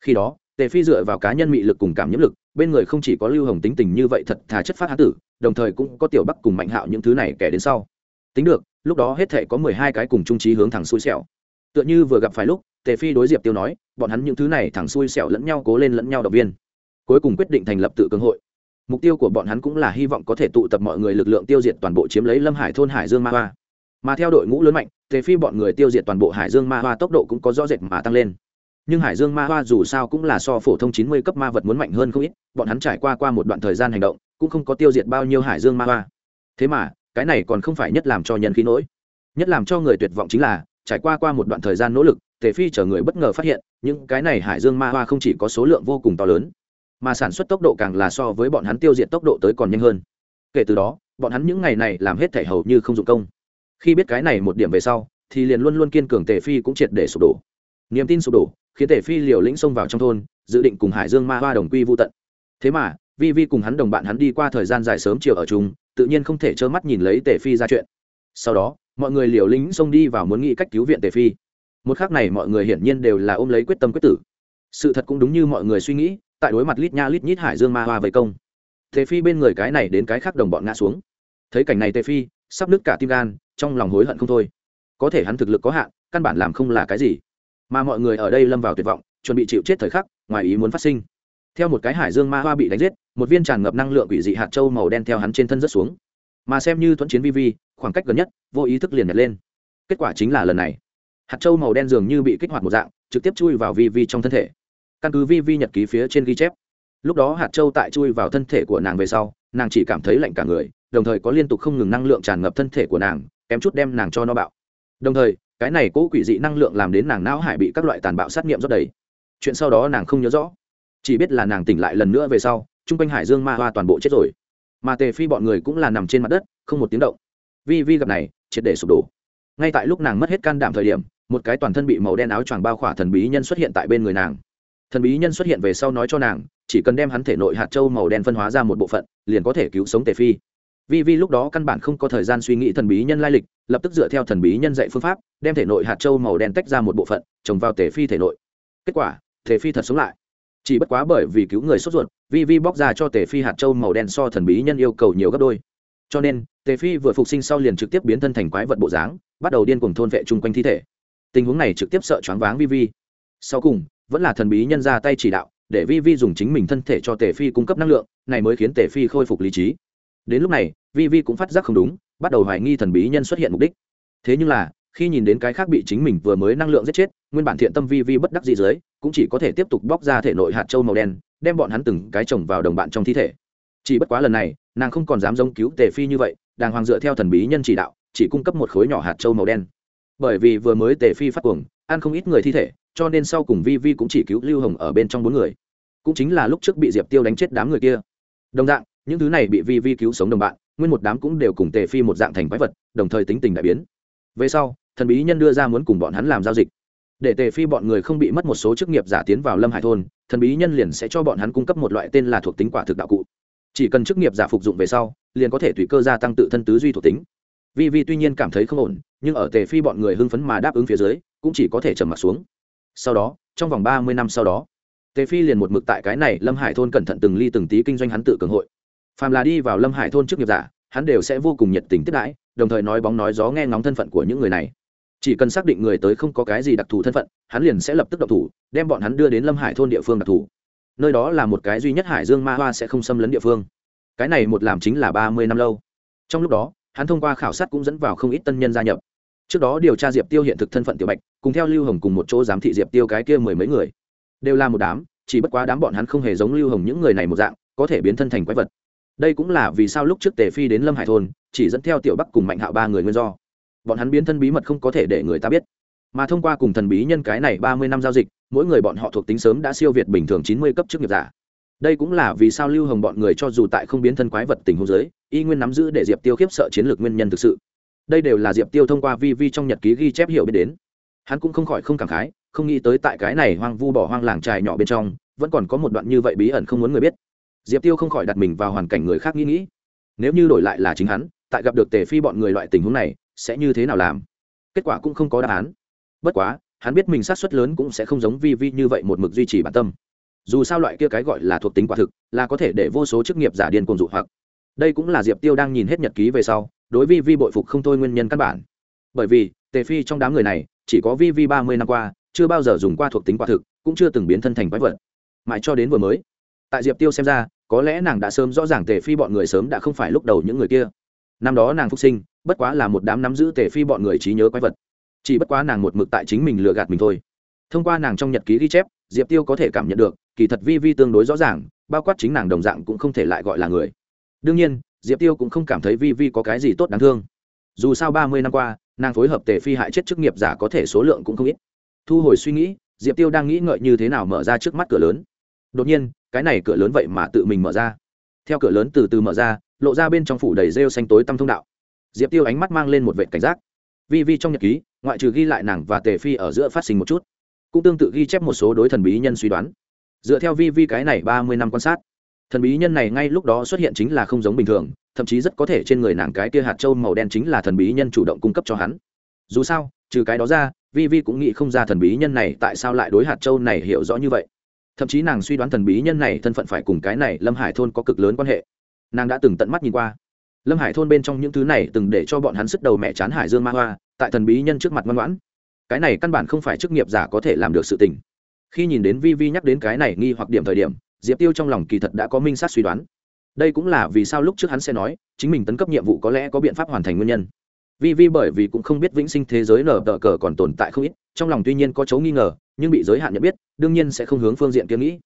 Khi đó, tề phi dựa vào cá nhân mị lực cùng cảm nhiễm lực bên người không chỉ có lưu hồng tính tình như vậy thật thà chất phát hán tử, đồng thời cũng có tiểu bắc cùng mạnh hạo những thứ này kẻ đến sau. Tính được, lúc đó hết thể có mười hai cái cùng trung trí hướng thẳng xui xẻo. Tựa như vừa gặp phải lúc, tề phi đối diệp tiêu nói, bọn hắn những thứ này thẳng xui xẻo lẫn nhau cố lên lẫn nhau động viên. Cuối cùng quyết định thành lập tự cường hội. Mục tiêu của bọn hắn cũng là hy vọng có thể tụ tập mọi người lực lượng tiêu diệt toàn bộ chiếm lấy lâm hải thôn hải dương ma hoa. Mà theo đội ngũ lớn mạnh, tề phi bọn người tiêu diệt toàn bộ hải dương ma hoa tốc độ cũng có rõ rệt mà tăng lên nhưng hải dương ma hoa dù sao cũng là so phổ thông chín mươi cấp ma vật muốn mạnh hơn không ít, bọn hắn trải qua qua một đoạn thời gian hành động, cũng không có tiêu diệt bao nhiêu hải dương ma hoa. Thế mà, cái này còn không phải nhất làm cho nhân khí nỗi nhất làm cho người tuyệt vọng chính là, trải qua qua một đoạn thời gian nỗ lực, tề phi chờ người bất ngờ phát hiện, những cái này hải dương ma hoa không chỉ có số lượng vô cùng to lớn, mà sản xuất tốc độ càng là so với bọn hắn tiêu diệt tốc độ tới còn nhanh hơn. Kể từ đó, bọn hắn những ngày này làm hết thể hầu như không dụng công. Khi biết cái này một điểm về sau, thì liền luôn luôn kiên cường tề phi cũng triệt để sụp đổ niềm tin sụp đổ, khiến tề phi liều lĩnh xông vào trong thôn, dự định cùng hải dương ma hoa đồng quy vô tận. Thế mà, vi vi cùng hắn đồng bạn hắn đi qua thời gian dài sớm chiều ở chung, tự nhiên không thể trơ mắt nhìn lấy tề phi ra chuyện. Sau đó, mọi người liều lĩnh xông đi vào muốn nghĩ cách cứu viện tề phi. Một khác này mọi người hiển nhiên đều là ôm lấy quyết tâm quyết tử. Sự thật cũng đúng như mọi người suy nghĩ, tại đối mặt lít nha lít nhít hải dương ma hoa vây công, tề phi bên người cái này đến cái khác đồng bọn ngã xuống. Thấy cảnh này tề phi, sắp nứt cả tim gan, trong lòng hối hận không thôi. Có thể hắn thực lực có hạn, căn bản làm không là cái gì mà mọi người ở đây lâm vào tuyệt vọng, chuẩn bị chịu chết thời khắc, ngoài ý muốn phát sinh. Theo một cái hải dương ma hoa bị đánh giết, một viên tràn ngập năng lượng quỷ dị hạt châu màu đen theo hắn trên thân rất xuống. Mà xem như thuẫn chiến vi vi, khoảng cách gần nhất, vô ý thức liền nhặt lên. Kết quả chính là lần này. Hạt châu màu đen dường như bị kích hoạt một dạng, trực tiếp chui vào vi vi trong thân thể. Căn cứ vi vi nhật ký phía trên ghi chép, lúc đó hạt châu tại chui vào thân thể của nàng về sau, nàng chỉ cảm thấy lạnh cả người, đồng thời có liên tục không ngừng năng lượng tràn ngập thân thể của nàng, kém chút đem nàng cho nó bạo. Đồng thời cái này cố quỷ dị năng lượng làm đến nàng não hải bị các loại tàn bạo sát nghiệm rót đầy. Chuyện sau đó nàng không nhớ rõ. Chỉ biết là nàng tỉnh lại lần nữa về sau, chung quanh hải dương ma hoa toàn bộ chết rồi. Mà tề phi bọn người cũng là nằm trên mặt đất, không một tiếng động. Vi vi gặp này, triệt để sụp đổ. Ngay tại lúc nàng mất hết can đảm thời điểm, một cái toàn thân bị màu đen áo choàng bao khỏa thần bí nhân xuất hiện tại bên người nàng. Thần bí nhân xuất hiện về sau nói cho nàng, chỉ cần đem hắn thể nội hạt châu màu đen phân hóa ra một bộ phận, liền có thể cứu sống tề phi vi vi lúc đó căn bản không có thời gian suy nghĩ thần bí nhân lai lịch, lập tức dựa theo thần bí nhân dạy phương pháp, đem thể nội hạt châu màu đen tách ra một bộ phận, trồng vào tề phi thể nội. Kết quả, tề phi thật sống lại. Chỉ bất quá bởi vì cứu người sốt ruột, vi vi bóc ra cho tề phi hạt châu màu đen so thần bí nhân yêu cầu nhiều gấp đôi. Cho nên, tề phi vừa phục sinh sau liền trực tiếp biến thân thành quái vật bộ dáng, bắt đầu điên cuồng thôn vệ chung quanh thi thể. Tình huống này trực tiếp sợ choáng váng vi vi. Sau cùng, vẫn là thần bí nhân ra tay chỉ đạo, để vi vi dùng chính mình thân thể cho tề phi cung cấp năng lượng, này mới khiến tề phi khôi phục lý trí đến lúc này, vi vi cũng phát giác không đúng, bắt đầu hoài nghi thần bí nhân xuất hiện mục đích. Thế nhưng là, khi nhìn đến cái khác bị chính mình vừa mới năng lượng giết chết, nguyên bản thiện tâm vi vi bất đắc dị dưới, cũng chỉ có thể tiếp tục bóc ra thể nội hạt châu màu đen, đem bọn hắn từng cái trồng vào đồng bạn trong thi thể. Chỉ bất quá lần này, nàng không còn dám giống cứu tề phi như vậy, đàng hoàng dựa theo thần bí nhân chỉ đạo, chỉ cung cấp một khối nhỏ hạt châu màu đen. Bởi vì vừa mới tề phi phát cuồng, ăn không ít người thi thể, cho nên sau cùng vi vi cũng chỉ cứu lưu hồng ở bên trong bốn người. Cũng chính là lúc trước bị diệp tiêu đánh chết đám người kia. Đồng dạng những thứ này bị vi vi cứu sống đồng bạn, nguyên một đám cũng đều cùng tề phi một dạng thành quái vật, đồng thời tính tình đại biến. Về sau, thần bí nhân đưa ra muốn cùng bọn hắn làm giao dịch. Để tề phi bọn người không bị mất một số chức nghiệp giả tiến vào lâm hải thôn, thần bí nhân liền sẽ cho bọn hắn cung cấp một loại tên là thuộc tính quả thực đạo cụ. Chỉ cần chức nghiệp giả phục dụng về sau, liền có thể tùy cơ gia tăng tự thân tứ duy thuộc tính. Vi vi tuy nhiên cảm thấy không ổn, nhưng ở tề phi bọn người hưng phấn mà đáp ứng phía dưới, cũng chỉ có thể trầm mặt xuống. Sau đó, trong vòng ba mươi năm sau đó, tề phi liền một mực tại cái này lâm hải thôn cẩn thận từng ly từng tí kinh doanh hắn tự cường hội phàm là đi vào lâm hải thôn trước nghiệp giả, hắn đều sẽ vô cùng nhiệt tình tiếp đãi, đồng thời nói bóng nói gió nghe ngóng thân phận của những người này. Chỉ cần xác định người tới không có cái gì đặc thù thân phận, hắn liền sẽ lập tức độc thủ, đem bọn hắn đưa đến lâm hải thôn địa phương đặc thù. Nơi đó là một cái duy nhất hải dương ma hoa sẽ không xâm lấn địa phương. Cái này một làm chính là ba mươi năm lâu. Trong lúc đó, hắn thông qua khảo sát cũng dẫn vào không ít tân nhân gia nhập. Trước đó điều tra diệp tiêu hiện thực thân phận tiểu bạch, cùng theo lưu hồng cùng một chỗ giám thị diệp tiêu cái kia mười mấy người. Đều là một đám, chỉ bất quá đám bọn hắn không hề giống lưu hồng những người này một dạng, có thể biến thân thành quái vật đây cũng là vì sao lúc trước tề phi đến lâm hải thôn, chỉ dẫn theo tiểu bắc cùng mạnh hạo ba người nguyên do. Bọn hắn biến thân bí mật không có thể để người ta biết. Mà thông qua cùng thần bí nhân cái này ba mươi năm giao dịch, mỗi người bọn họ thuộc tính sớm đã siêu việt bình thường chín mươi cấp chức nghiệp giả. Đây cũng là vì sao lưu hồng bọn người cho dù tại không biến thân quái vật tình hôn giới, y nguyên nắm giữ để diệp tiêu khiếp sợ chiến lược nguyên nhân thực sự. Đây đều là diệp tiêu thông qua vi vi trong nhật ký ghi chép hiểu biết đến. Hắn cũng không khỏi không cảm khái, không nghĩ tới tại cái này hoang vu bỏ hoang làng trài nhỏ bên trong, vẫn còn có một đoạn như vậy bí ẩn không muốn người biết diệp tiêu không khỏi đặt mình vào hoàn cảnh người khác nghĩ nghĩ. Nếu như đổi lại là chính hắn, tại gặp được tề phi bọn người loại tình huống này, sẽ như thế nào làm? Kết quả cũng không có đáp án. Bất quá, hắn biết mình sát xuất lớn cũng sẽ không giống vi vi như vậy một mực duy trì bản tâm. Dù sao loại kia cái gọi là thuộc tính quả thực, là có thể để vô số chức nghiệp giả điên cuồng dụ hoặc. Đây cũng là diệp tiêu đang nhìn hết nhật ký về sau, đối vi vi bội phục không thôi nguyên nhân căn bản. Bởi vì, tề phi trong đám người này, chỉ có vi vi ba mươi năm qua, chưa bao giờ dùng qua thuộc tính quả thực, cũng chưa từng biến thân thành quái vật. Mãi cho đến vừa mới tại diệp tiêu xem ra, có lẽ nàng đã sớm rõ ràng tề phi bọn người sớm đã không phải lúc đầu những người kia. Năm đó nàng phục sinh, bất quá là một đám nắm giữ tề phi bọn người trí nhớ quái vật. Chỉ bất quá nàng một mực tại chính mình lừa gạt mình thôi. Thông qua nàng trong nhật ký ghi chép, diệp tiêu có thể cảm nhận được, kỳ thật vi vi tương đối rõ ràng, bao quát chính nàng đồng dạng cũng không thể lại gọi là người. Đương nhiên, diệp tiêu cũng không cảm thấy vi vi có cái gì tốt đáng thương. Dù sao ba mươi năm qua, nàng phối hợp tề phi hại chết chức nghiệp giả có thể số lượng cũng không ít. Thu hồi suy nghĩ, diệp tiêu đang nghĩ ngợi như thế nào mở ra trước mắt cửa lớn. Đột nhiên cái này cửa lớn vậy mà tự mình mở ra. Theo cửa lớn từ từ mở ra, lộ ra bên trong phủ đầy rêu xanh tối tăm thông đạo. Diệp tiêu ánh mắt mang lên một vệ cảnh giác. Vi vi trong nhật ký, ngoại trừ ghi lại nàng và tề phi ở giữa phát sinh một chút, cũng tương tự ghi chép một số đối thần bí nhân suy đoán. Dựa theo vi vi cái này ba mươi năm quan sát, thần bí nhân này ngay lúc đó xuất hiện chính là không giống bình thường, thậm chí rất có thể trên người nàng cái kia hạt trâu màu đen chính là thần bí nhân chủ động cung cấp cho hắn. Dù sao, trừ cái đó ra, vi vi cũng nghĩ không ra thần bí nhân này tại sao lại đối hạt châu này hiểu rõ như vậy thậm chí nàng suy đoán thần bí nhân này thân phận phải cùng cái này lâm hải thôn có cực lớn quan hệ. Nàng đã từng tận mắt nhìn qua. Lâm hải thôn bên trong những thứ này từng để cho bọn hắn sức đầu mẹ chán hải dương ma hoa, tại thần bí nhân trước mặt ngoan ngoãn. Cái này căn bản không phải chức nghiệp giả có thể làm được sự tình. Khi nhìn đến vi vi nhắc đến cái này nghi hoặc điểm thời điểm, diệp tiêu trong lòng kỳ thật đã có minh sát suy đoán. Đây cũng là vì sao lúc trước hắn sẽ nói, chính mình tấn cấp nhiệm vụ có lẽ có biện pháp hoàn thành nguyên nhân. Vi vi bởi vì cũng không biết vĩnh sinh thế giới nở tờ cờ còn tồn tại không ít, trong lòng tuy nhiên có chấu nghi ngờ nhưng bị giới hạn nhận biết, đương nhiên sẽ không hướng phương diện kiếm nghĩ.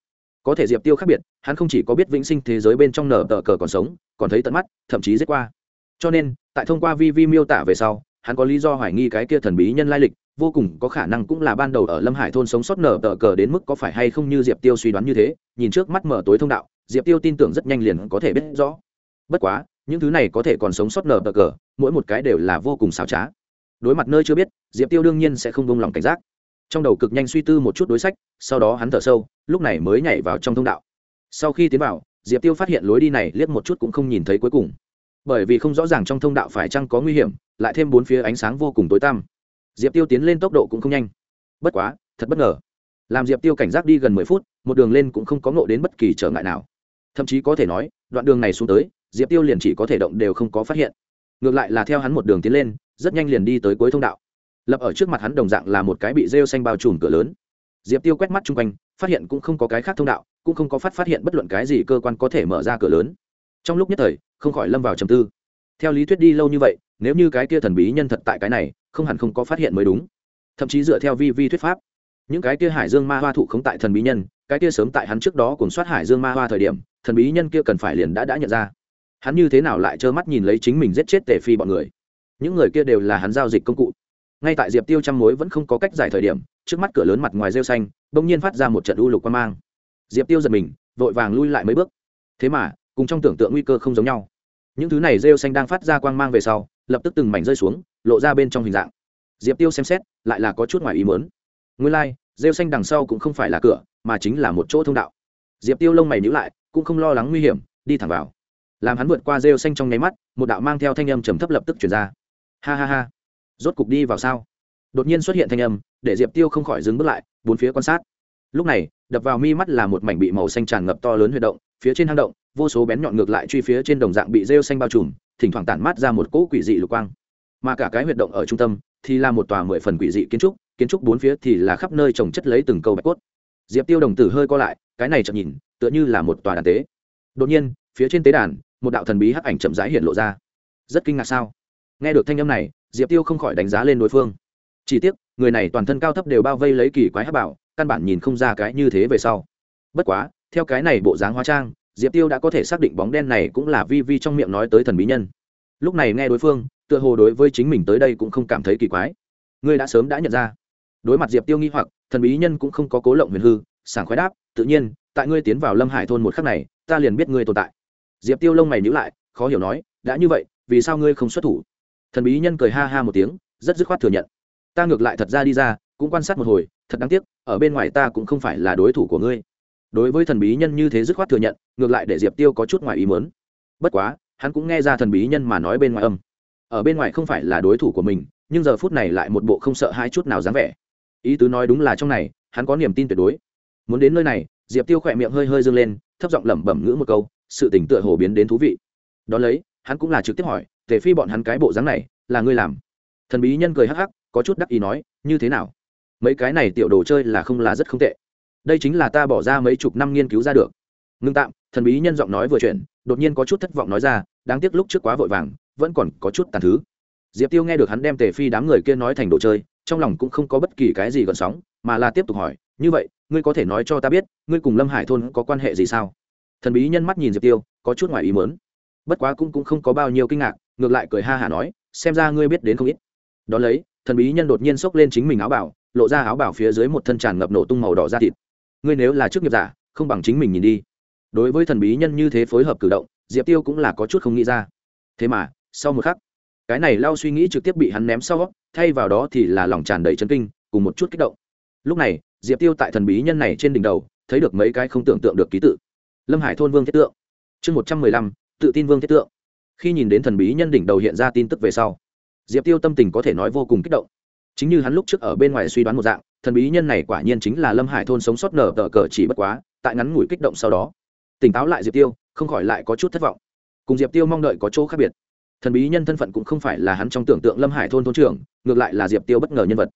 Có thể diệp tiêu khác biệt, hắn không chỉ có biết vĩnh sinh thế giới bên trong nở tờ cờ còn sống, còn thấy tận mắt, thậm chí giết qua. Cho nên, tại thông qua vi vi miêu tả về sau, hắn có lý do hoài nghi cái kia thần bí nhân lai lịch, vô cùng có khả năng cũng là ban đầu ở lâm hải thôn sống sót nở tờ cờ đến mức có phải hay không như diệp tiêu suy đoán như thế, nhìn trước mắt mở tối thông đạo, diệp tiêu tin tưởng rất nhanh liền có thể biết rõ. Bất quá, những thứ này có thể còn sống sót nở tờ cờ, mỗi một cái đều là vô cùng xảo trá. Đối mặt nơi chưa biết, diệp tiêu đương nhiên sẽ không bông lòng cảnh giác trong đầu cực nhanh suy tư một chút đối sách, sau đó hắn thở sâu, lúc này mới nhảy vào trong thông đạo. Sau khi tiến vào, diệp tiêu phát hiện lối đi này liếc một chút cũng không nhìn thấy cuối cùng. Bởi vì không rõ ràng trong thông đạo phải chăng có nguy hiểm, lại thêm bốn phía ánh sáng vô cùng tối tăm. Diệp tiêu tiến lên tốc độ cũng không nhanh. Bất quá, thật bất ngờ. Làm diệp tiêu cảnh giác đi gần mười phút, một đường lên cũng không có ngộ đến bất kỳ trở ngại nào. Thậm chí có thể nói, đoạn đường này xuống tới, diệp tiêu liền chỉ có thể động đều không có phát hiện. Ngược lại là theo hắn một đường tiến lên, rất nhanh liền đi tới cuối thông đạo lập ở trước mặt hắn đồng dạng là một cái bị rêu xanh bao trùm cửa lớn. Diệp tiêu quét mắt chung quanh, phát hiện cũng không có cái khác thông đạo, cũng không có phát phát hiện bất luận cái gì cơ quan có thể mở ra cửa lớn. Trong lúc nhất thời, không khỏi lâm vào trầm tư. Theo lý thuyết đi lâu như vậy, nếu như cái kia thần bí nhân thật tại cái này, không hẳn không có phát hiện mới đúng. Thậm chí dựa theo vi vi thuyết pháp, những cái kia hải dương ma hoa thụ không tại thần bí nhân, cái kia sớm tại hắn trước đó cùng soát hải dương ma hoa thời điểm, thần bí nhân kia cần phải liền đã đã nhận ra. Hắn như thế nào lại trơ mắt nhìn lấy chính mình giết chết tề phi bọn người? Những người kia đều là hắn giao dịch công cụ ngay tại diệp tiêu chăm mối vẫn không có cách giải thời điểm trước mắt cửa lớn mặt ngoài rêu xanh bỗng nhiên phát ra một trận u lục quan mang. Diệp tiêu giật mình vội vàng lui lại mấy bước. Thế mà cùng trong tưởng tượng nguy cơ không giống nhau. Những thứ này rêu xanh đang phát ra quang mang về sau lập tức từng mảnh rơi xuống lộ ra bên trong hình dạng. Diệp tiêu xem xét lại là có chút ngoài ý mớn nguyên lai、like, rêu xanh đằng sau cũng không phải là cửa mà chính là một chỗ thông đạo. Diệp tiêu lông mày nhữ lại cũng không lo lắng nguy hiểm đi thẳng vào. Làm hắn vượt qua rêu xanh trong nháy mắt một đạo mang theo thanh âm trầm thấp lập tức chuyển ra. Ha ha ha rốt cục đi vào sao? Đột nhiên xuất hiện thanh âm, để diệp tiêu không khỏi dừng bước lại, bốn phía quan sát. Lúc này, đập vào mi mắt là một mảnh bị màu xanh tràn ngập to lớn huy động, phía trên hang động, vô số bén nhọn ngược lại truy phía trên đồng dạng bị rêu xanh bao trùm, thỉnh thoảng tản mát ra một cỗ quỷ dị lục quang. Mà cả cái huyệt động ở trung tâm, thì là một tòa mười phần quỷ dị kiến trúc kiến trúc bốn phía thì là khắp nơi trồng chất lấy từng câu bạch cốt. Diệp tiêu đồng tử hơi co lại, cái này chậm nhìn, tựa như là một tòa đàn tế. Đột nhiên, phía trên tế đàn, một đạo thần bí hắc ảnh chậm rãi hiện lộ ra. Rất kinh ngạc sao? Nghe được thanh âm này diệp tiêu không khỏi đánh giá lên đối phương. Chỉ tiếc, người này toàn thân cao thấp đều bao vây lấy kỳ quái hát bảo, căn bản nhìn không ra cái như thế về sau. Bất quá, theo cái này bộ dáng hóa trang, diệp tiêu đã có thể xác định bóng đen này cũng là vi vi trong miệng nói tới thần bí nhân. Lúc này nghe đối phương, tựa hồ đối với chính mình tới đây cũng không cảm thấy kỳ quái. Ngươi đã sớm đã nhận ra. Đối mặt diệp tiêu nghi hoặc, thần bí nhân cũng không có cố lộng huyền hư, sảng khoái đáp, tự nhiên, tại ngươi tiến vào lâm hải thôn một khắc này, ta liền biết ngươi tồn tại. Diệp tiêu lông mày nhữ lại, khó hiểu nói, đã như vậy, vì sao ngươi không xuất thủ? Thần bí nhân cười ha ha một tiếng, rất dứt khoát thừa nhận. Ta ngược lại thật ra đi ra, cũng quan sát một hồi, thật đáng tiếc, ở bên ngoài ta cũng không phải là đối thủ của ngươi. Đối với thần bí nhân như thế dứt khoát thừa nhận, ngược lại để diệp tiêu có chút ngoài ý mớn bất quá, hắn cũng nghe ra thần bí nhân mà nói bên ngoài âm. Ở bên ngoài không phải là đối thủ của mình, nhưng giờ phút này lại một bộ không sợ hai chút nào dáng vẻ. Ý tứ nói đúng là trong này, hắn có niềm tin tuyệt đối. Muốn đến nơi này, diệp tiêu khỏe miệng hơi hơi dâng lên, thấp giọng lẩm bẩm ngữ một câu, sự tỉnh tựa hồ biến đến thú vị. Đón lấy, hắn cũng là trực tiếp hỏi tề phi bọn hắn cái bộ dáng này, là ngươi làm. Thần bí nhân cười hắc hắc, có chút đắc ý nói, như thế nào? Mấy cái này tiểu đồ chơi là không là rất không tệ. Đây chính là ta bỏ ra mấy chục năm nghiên cứu ra được. Ngưng tạm, thần bí nhân giọng nói vừa chuyển, đột nhiên có chút thất vọng nói ra, đáng tiếc lúc trước quá vội vàng, vẫn còn có chút tàn thứ. Diệp tiêu nghe được hắn đem tề phi đám người kia nói thành đồ chơi, trong lòng cũng không có bất kỳ cái gì gần sóng, mà là tiếp tục hỏi, như vậy, ngươi có thể nói cho ta biết, ngươi cùng lâm hải thôn có quan hệ gì sao? Thần bí nhân mắt nhìn diệp tiêu, có chút ngoài ý mớn bất quá cũng, cũng không có bao nhiêu kinh ngạc ngược lại cười ha hả nói xem ra ngươi biết đến không ít. Đón lấy thần bí nhân đột nhiên xốc lên chính mình áo bảo lộ ra áo bảo phía dưới một thân tràn ngập nổ tung màu đỏ da thịt. Ngươi nếu là chức nghiệp giả không bằng chính mình nhìn đi. Đối với thần bí nhân như thế phối hợp cử động diệp tiêu cũng là có chút không nghĩ ra. Thế mà sau một khắc cái này lao suy nghĩ trực tiếp bị hắn ném sau thay vào đó thì là lòng tràn đầy chấn kinh cùng một chút kích động. Lúc này diệp tiêu tại thần bí nhân này trên đỉnh đầu thấy được mấy cái không tưởng tượng được ký tự. Lâm hải thôn vương thiết tượng. Chương một trăm mười lăm tự tin vương thiết tượng. Khi nhìn đến thần bí nhân đỉnh đầu hiện ra tin tức về sau, diệp tiêu tâm tình có thể nói vô cùng kích động. Chính như hắn lúc trước ở bên ngoài suy đoán một dạng, thần bí nhân này quả nhiên chính là lâm hải thôn sống sót nở tờ cờ chỉ bất quá, tại ngắn ngủi kích động sau đó, tỉnh táo lại diệp tiêu, không khỏi lại có chút thất vọng. Cùng diệp tiêu mong đợi có chỗ khác biệt. Thần bí nhân thân phận cũng không phải là hắn trong tưởng tượng lâm hải thôn thôn trưởng, ngược lại là diệp tiêu bất ngờ nhân vật.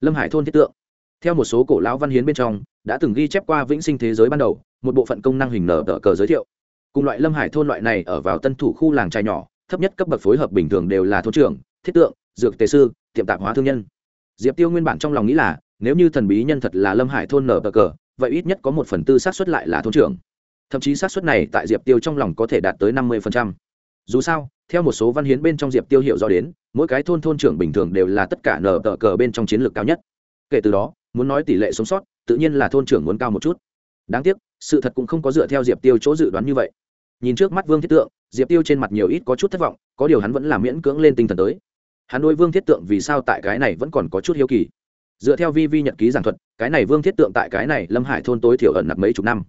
Lâm hải thôn thiết tượng. Theo một số cổ lão văn hiến bên trong, đã từng ghi chép qua vĩnh sinh thế giới ban đầu, một bộ phận công năng hình nở tờ cờ giới thiệu cùng loại lâm hải thôn loại này ở vào tân thủ khu làng trai nhỏ, thấp nhất cấp bậc phối hợp bình thường đều là thôn trưởng, thiết tượng, dược tề sư, tiệm tạp hóa thương nhân. Diệp tiêu nguyên bản trong lòng nghĩ là, nếu như thần bí nhân thật là lâm hải thôn nở bờ cờ, vậy ít nhất có một phần tư xác suất lại là thôn trưởng. Thậm chí xác suất này tại diệp tiêu trong lòng có thể đạt tới năm mươi dù sao, theo một số văn hiến bên trong diệp tiêu hiệu do đến, mỗi cái thôn thôn trưởng bình thường đều là tất cả nở tờ cờ bên trong chiến lược cao nhất. Kể từ đó, muốn nói tỷ lệ sống sót, tự nhiên là thôn trưởng muốn cao một chút đáng tiếc, sự thật cũng không có dựa theo diệp tiêu chỗ dự đoán như vậy. Nhìn trước mắt vương thiết tượng, diệp tiêu trên mặt nhiều ít có chút thất vọng, có điều hắn vẫn là miễn cưỡng lên tinh thần tới. Hắn nuôi vương thiết tượng vì sao tại cái này vẫn còn có chút hiếu kỳ. Dựa theo vi vi nhật ký giảng thuật, cái này vương thiết tượng tại cái này lâm hải thôn tối thiểu ẩn nặc mấy chục năm.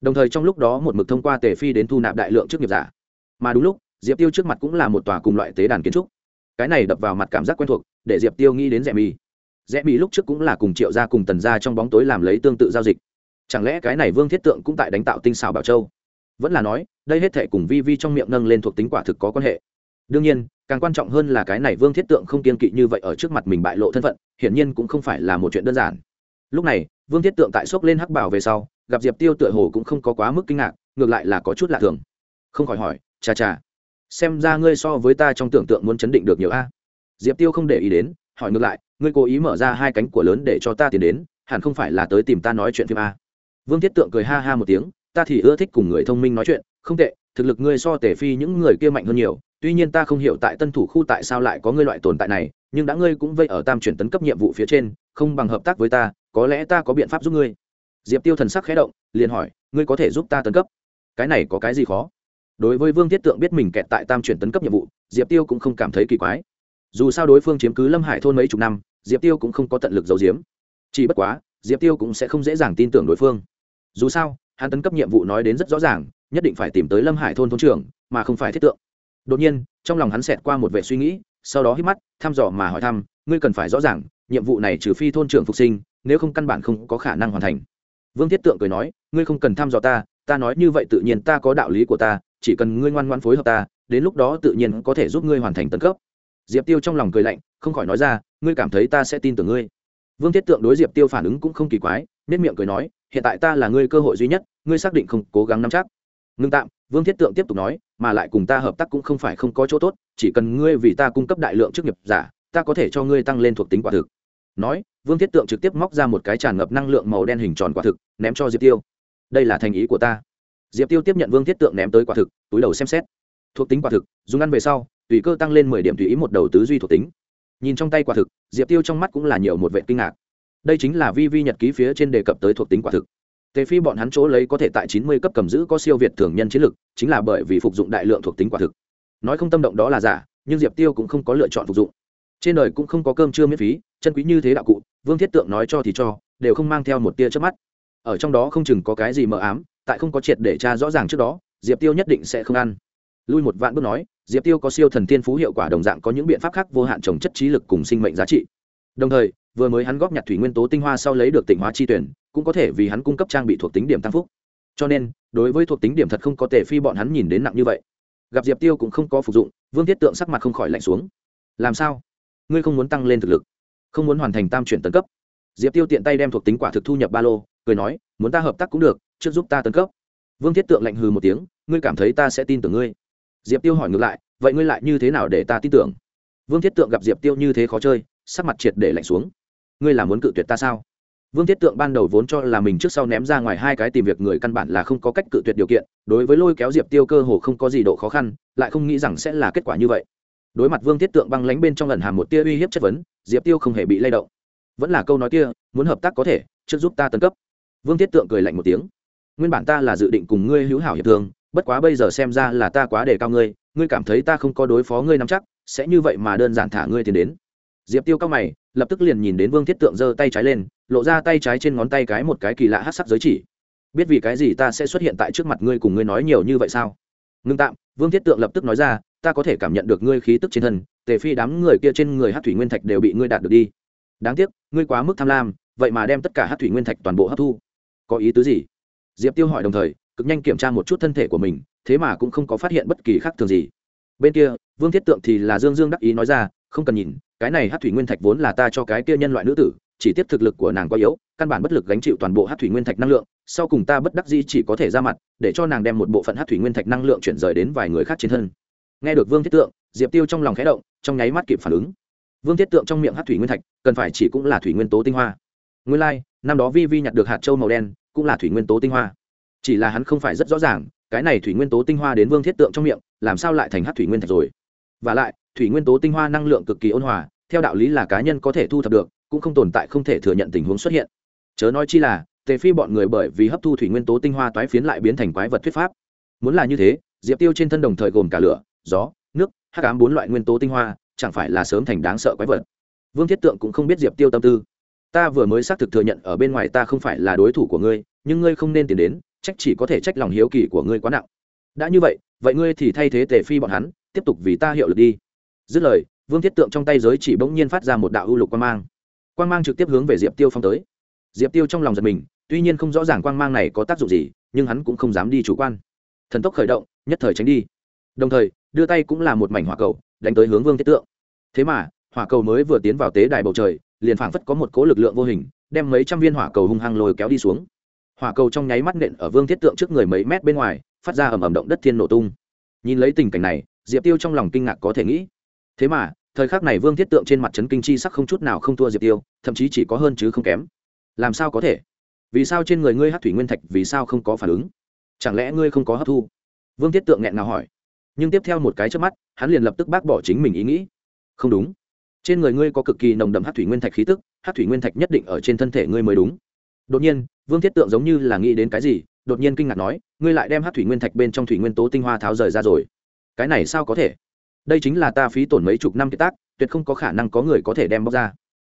Đồng thời trong lúc đó một mực thông qua tề phi đến thu nạp đại lượng trước nghiệp giả. Mà đúng lúc, diệp tiêu trước mặt cũng là một tòa cùng loại tế đàn kiến trúc. Cái này đập vào mặt cảm giác quen thuộc, để diệp tiêu nghĩ đến rẽ mì. Rẽ mì lúc trước cũng là cùng triệu gia cùng tần gia trong bóng tối làm lấy tương tự giao dịch chẳng lẽ cái này vương thiết tượng cũng tại đánh tạo tinh xảo bảo châu? Vẫn là nói, đây hết thể cùng vi vi trong miệng nâng lên thuộc tính quả thực có quan hệ. Đương nhiên, càng quan trọng hơn là cái này vương thiết tượng không kiên kỵ như vậy ở trước mặt mình bại lộ thân phận, hiển nhiên cũng không phải là một chuyện đơn giản. Lúc này, vương thiết tượng tại xốc lên hắc bảo về sau, gặp diệp tiêu tựa hồ cũng không có quá mức kinh ngạc, ngược lại là có chút lạ thường. Không khỏi hỏi, chà chà, xem ra ngươi so với ta trong tưởng tượng muốn chấn định được nhiều a? Diệp tiêu không để ý đến, hỏi ngược lại, ngươi cố ý mở ra hai cánh của lớn để cho ta tiến đến, hẳn không phải là tới tìm ta nói chuyện phim a? Vương thiết tượng cười ha ha một tiếng, ta thì ưa thích cùng người thông minh nói chuyện, không tệ, thực lực ngươi so tể phi những người kia mạnh hơn nhiều, tuy nhiên ta không hiểu tại tân thủ khu tại sao lại có ngươi loại tồn tại này, nhưng đã ngươi cũng vây ở tam chuyển tấn cấp nhiệm vụ phía trên, không bằng hợp tác với ta, có lẽ ta có biện pháp giúp ngươi. Diệp tiêu thần sắc khé động, liền hỏi, ngươi có thể giúp ta tấn cấp? Cái này có cái gì khó? Đối với vương thiết tượng biết mình kẹt tại tam chuyển tấn cấp nhiệm vụ, diệp tiêu cũng không cảm thấy kỳ quái. Dù sao đối phương chiếm cứ lâm hải thôn mấy chục năm, diệp tiêu cũng không có tận lực giấu giếm. Chỉ bất quá, diệp tiêu cũng sẽ không dễ dàng tin tưởng đối phương dù sao, hắn tấn cấp nhiệm vụ nói đến rất rõ ràng, nhất định phải tìm tới lâm hải thôn thôn trưởng, mà không phải thiết tượng. Đột nhiên, trong lòng hắn xẹt qua một vệ suy nghĩ, sau đó hít mắt, thăm dò mà hỏi thăm, ngươi cần phải rõ ràng, nhiệm vụ này trừ phi thôn trưởng phục sinh, nếu không căn bản không có khả năng hoàn thành. Vương thiết tượng cười nói, ngươi không cần thăm dò ta ta nói như vậy tự nhiên ta có đạo lý của ta, chỉ cần ngươi ngoan ngoan phối hợp ta, đến lúc đó tự nhiên có thể giúp ngươi hoàn thành tấn cấp. Diệp tiêu trong lòng cười lạnh, không khỏi nói ra, ngươi cảm thấy ta sẽ tin tưởng ngươi. Vương thiết tượng đối diệp tiêu phản ứng cũng không kỳ quái nết miệng cười nói hiện tại ta là ngươi cơ hội duy nhất, ngươi xác định không cố gắng nắm chắc. Ngưng tạm, vương thiết tượng tiếp tục nói, mà lại cùng ta hợp tác cũng không phải không có chỗ tốt, chỉ cần ngươi vì ta cung cấp đại lượng chức nghiệp giả, ta có thể cho ngươi tăng lên thuộc tính quả thực. Nói, vương thiết tượng trực tiếp móc ra một cái tràn ngập năng lượng màu đen hình tròn quả thực, ném cho diệp tiêu. Đây là thành ý của ta. Diệp tiêu tiếp nhận vương thiết tượng ném tới quả thực, túi đầu xem xét. Thuộc tính quả thực, dùng ăn về sau, tùy cơ tăng lên mười điểm tùy ý một đầu tứ duy thuộc tính. Nhìn trong tay quả thực, diệp tiêu trong mắt cũng là nhiều một vệ kinh ngạc đây chính là vi vi nhật ký phía trên đề cập tới thuộc tính quả thực. Tề phi bọn hắn chỗ lấy có thể tại chín mươi cấp cầm giữ có siêu việt thường nhân chiến lực chính là bởi vì phục dụng đại lượng thuộc tính quả thực. Nói không tâm động đó là giả, nhưng diệp tiêu cũng không có lựa chọn phục dụng. Trên đời cũng không có cơm trưa miễn phí, chân quý như thế đạo cụ, vương thiết tượng nói cho thì cho, đều không mang theo một tia trước mắt. Ở trong đó không chừng có cái gì mờ ám, tại không có triệt để tra rõ ràng trước đó, diệp tiêu nhất định sẽ không ăn. Lui một vạn bước nói, diệp tiêu có siêu thần tiên phú hiệu quả đồng dạng có những biện pháp khác vô hạn trồng chất trí lực cùng sinh mệnh giá trị. Đồng thời vừa mới hắn góp nhặt thủy nguyên tố tinh hoa sau lấy được tỉnh hóa chi tuyển, cũng có thể vì hắn cung cấp trang bị thuộc tính điểm tăng phúc. Cho nên, đối với thuộc tính điểm thật không có thể phi bọn hắn nhìn đến nặng như vậy. Gặp diệp tiêu cũng không có phục dụng, vương thiết tượng sắc mặt không khỏi lạnh xuống. Làm sao? Ngươi không muốn tăng lên thực lực? Không muốn hoàn thành tam chuyển tấn cấp? Diệp tiêu tiện tay đem thuộc tính quả thực thu nhập ba lô, cười nói, muốn ta hợp tác cũng được, trước giúp ta tấn cấp. Vương thiết tượng lạnh hừ một tiếng, ngươi cảm thấy ta sẽ tin tưởng ngươi. Diệp tiêu hỏi ngược lại, vậy ngươi lại như thế nào để ta tin tưởng? Vương thiết tượng gặp diệp tiêu như thế khó chơi, sắc mặt triệt để lạnh xuống ngươi là muốn cự tuyệt ta sao? Vương thiết tượng ban đầu vốn cho là mình trước sau ném ra ngoài hai cái tìm việc người căn bản là không có cách cự tuyệt điều kiện, đối với lôi kéo diệp tiêu cơ hồ không có gì độ khó khăn, lại không nghĩ rằng sẽ là kết quả như vậy. Đối mặt vương thiết tượng băng lánh bên trong lần hàm một tia uy hiếp chất vấn, diệp tiêu không hề bị lay động. Vẫn là câu nói kia, muốn hợp tác có thể, trước giúp ta tấn cấp. Vương thiết tượng cười lạnh một tiếng. Nguyên bản ta là dự định cùng ngươi hữu hảo hiệp thương, bất quá bây giờ xem ra là ta quá đề cao ngươi ngươi cảm thấy ta không có đối phó ngươi nắm chắc, sẽ như vậy mà đơn giản thả ngươi tiền đến diệp tiêu cao mày, lập tức liền nhìn đến vương thiết tượng giơ tay trái lên, lộ ra tay trái trên ngón tay cái một cái kỳ lạ hát sắc giới chỉ. Biết vì cái gì ta sẽ xuất hiện tại trước mặt ngươi cùng ngươi nói nhiều như vậy sao? Ngưng tạm, vương thiết tượng lập tức nói ra, ta có thể cảm nhận được ngươi khí tức trên thân, tề phi đám người kia trên người hát thủy nguyên thạch đều bị ngươi đạt được đi. Đáng tiếc, ngươi quá mức tham lam, vậy mà đem tất cả hát thủy nguyên thạch toàn bộ hấp thu. Có ý tứ gì? Diệp tiêu hỏi đồng thời, cực nhanh kiểm tra một chút thân thể của mình, thế mà cũng không có phát hiện bất kỳ khác thường gì. Bên kia, vương thiết tượng thì là dương dương đắc ý nói ra không cần nhìn cái này hát thủy nguyên thạch vốn là ta cho cái kia nhân loại nữ tử chỉ tiếp thực lực của nàng quá yếu căn bản bất lực gánh chịu toàn bộ hát thủy nguyên thạch năng lượng sau cùng ta bất đắc dĩ chỉ có thể ra mặt để cho nàng đem một bộ phận hát thủy nguyên thạch năng lượng chuyển rời đến vài người khác trên thân. Nghe được vương thiết tượng diệp tiêu trong lòng khẽ động trong nháy mắt kịp phản ứng. Vương thiết tượng trong miệng hát thủy nguyên thạch cần phải chỉ cũng là thủy nguyên tố tinh hoa. Nguyên lai、like, năm đó vi vi nhặt được hạt trâu màu đen cũng là thủy nguyên tố tinh hoa. Chỉ là hắn không phải rất rõ ràng cái này thủy nguyên tố tinh hoa đến vương thiết tượng trong miệng làm sao lại thành hát thủy nguyên thạch rồi? V à lại thủy nguyên tố tinh hoa năng lượng cực kỳ ôn hòa, theo đạo lý là cá nhân có thể thu thập được, cũng không tồn tại không thể thừa nhận tình huống xuất hiện. Chớ nói chi là, tề phi bọn người bởi vì hấp thu thủy nguyên tố tinh hoa toái phiến lại biến thành quái vật thuyết pháp. Muốn là như thế, diệp tiêu trên thân đồng thời gồm cả lửa, gió, nước hát cám bốn loại nguyên tố tinh hoa, chẳng phải là sớm thành đáng sợ quái vật. Vương thiết tượng cũng không biết diệp tiêu tâm tư. Ta vừa mới xác thực thừa nhận ở bên ngoài ta không phải là đối thủ của ngươi, nhưng ngươi không nên tìm đến trách chỉ có thể trách lòng hiếu kỳ của ngươi quá nặng. Đã như vậy vậy ngươi thì thay thế tề phi bọn hắn, tiếp tục vì ta hiệu lực đi dứt lời, vương thiết tượng trong tay giới chỉ bỗng nhiên phát ra một đạo ưu lục quan mang. Quan mang trực tiếp hướng về diệp tiêu phong tới. Diệp tiêu trong lòng giật mình, tuy nhiên không rõ ràng quan mang này có tác dụng gì, nhưng hắn cũng không dám đi chủ quan. Thần tốc khởi động, nhất thời tránh đi. Đồng thời, đưa tay cũng là một mảnh hỏa cầu, đánh tới hướng vương thiết tượng. Thế mà, hỏa cầu mới vừa tiến vào tế đài bầu trời, liền phảng phất có một cố lực lượng vô hình, đem mấy trăm viên hỏa cầu hung hăng lôi kéo đi xuống. Hỏa cầu trong nháy mắt nện ở vương thiết tượng trước người mấy mét bên ngoài, phát ra ầm ầm động đất thiên nổ tung. Nhìn lấy tình cảnh này, diệp tiêu trong lòng kinh ngạc có thể nghĩ thế mà, thời khắc này vương thiết tượng trên mặt trấn kinh chi sắc không chút nào không thua diệp tiêu, thậm chí chỉ có hơn chứ không kém. Làm sao có thể? Vì sao trên người ngươi hát thủy nguyên thạch, vì sao không có phản ứng? Chẳng lẽ ngươi không có hấp thu? Vương thiết tượng nghẹn nào hỏi. Nhưng tiếp theo một cái trước mắt, hắn liền lập tức bác bỏ chính mình ý nghĩ. Không đúng. Trên người ngươi có cực kỳ nồng đậm hát thủy nguyên thạch khí tức hát thủy nguyên thạch nhất định ở trên thân thể ngươi mới đúng. Đột nhiên, vương thiết tượng giống như là nghĩ đến cái gì, đột nhiên kinh ngạc nói, ngươi lại đem hát thủy nguyên thạch bên trong thủy nguyên tố tinh hoa tháo rời ra rồi. Cái này sao có thể? Đây chính là ta phí tổn mấy chục năm kiệt tác, tuyệt không có khả năng có người có thể đem bóc ra.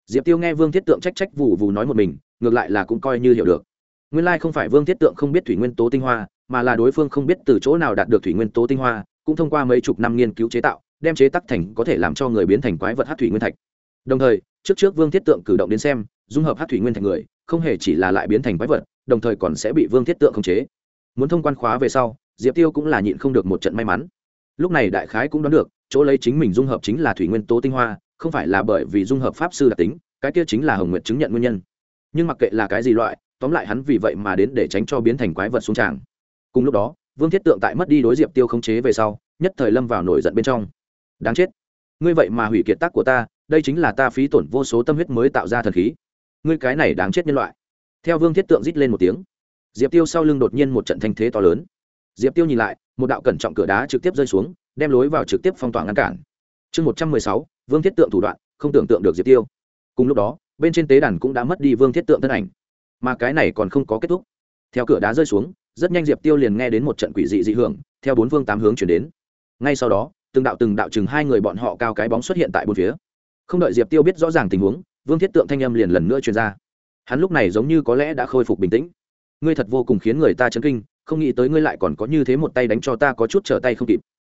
Diệp tiêu nghe vương thiết tượng trách trách vụ vù nói một mình, ngược lại là cũng coi như hiểu được. Nguyên lai không phải vương thiết tượng không biết thủy nguyên tố tinh hoa, mà là đối phương không biết từ chỗ nào đạt được thủy nguyên tố tinh hoa, cũng thông qua mấy chục năm nghiên cứu chế tạo, đem chế tắc thành có thể làm cho người biến thành quái vật hát thủy nguyên thạch. Đồng thời, trước trước vương thiết tượng cử động đến xem, dung hợp hát thủy nguyên thạch người, không hề chỉ là lại biến thành quái vật, đồng thời còn sẽ bị vương thiết tượng khống chế. Muốn thông quan khóa về sau, diệp tiêu cũng là nhịn không được một trận may mắn. Lúc này đại khái cũng đoán được chỗ lấy chính mình dung hợp chính là thủy nguyên tố tinh hoa, không phải là bởi vì dung hợp pháp sư đặc tính, cái kia chính là hồng nguyệt chứng nhận nguyên nhân. Nhưng mặc kệ là cái gì loại, tóm lại hắn vì vậy mà đến để tránh cho biến thành quái vật xuống tràng. Cùng lúc đó, vương thiết tượng tại mất đi đối diệp tiêu khống chế về sau, nhất thời lâm vào nổi giận bên trong. Đáng chết. Ngươi vậy mà hủy kiệt tác của ta, đây chính là ta phí tổn vô số tâm huyết mới tạo ra thần khí. Ngươi cái này đáng chết nhân loại. Theo vương thiết tượng rít lên một tiếng, diệp tiêu sau lưng đột nhiên một trận thanh thế to lớn. Diệp tiêu nhìn lại, một đạo cẩn trọng cửa đá trực tiếp rơi xuống đem lối vào trực tiếp phong tỏa ngăn cản. Chương một trăm mười sáu, vương thiết tượng thủ đoạn, không tưởng tượng được diệp tiêu. Cùng lúc đó, bên trên tế đàn cũng đã mất đi vương thiết tượng thân ảnh. Mà cái này còn không có kết thúc. Theo cửa đá rơi xuống, rất nhanh diệp tiêu liền nghe đến một trận quỷ dị dị hưởng, theo bốn phương tám hướng chuyển đến. Ngay sau đó, từng đạo từng đạo chừng hai người bọn họ cao cái bóng xuất hiện tại bốn phía. Không đợi diệp tiêu biết rõ ràng tình huống, vương thiết tượng thanh âm liền lần nữa truyền ra. Hắn lúc này giống như có lẽ đã khôi phục bình tĩnh. Ngươi thật vô cùng khiến người ta chấn kinh, không nghĩ tới ngươi lại còn có như thế một tay đánh cho ta có chút trở tay không kịp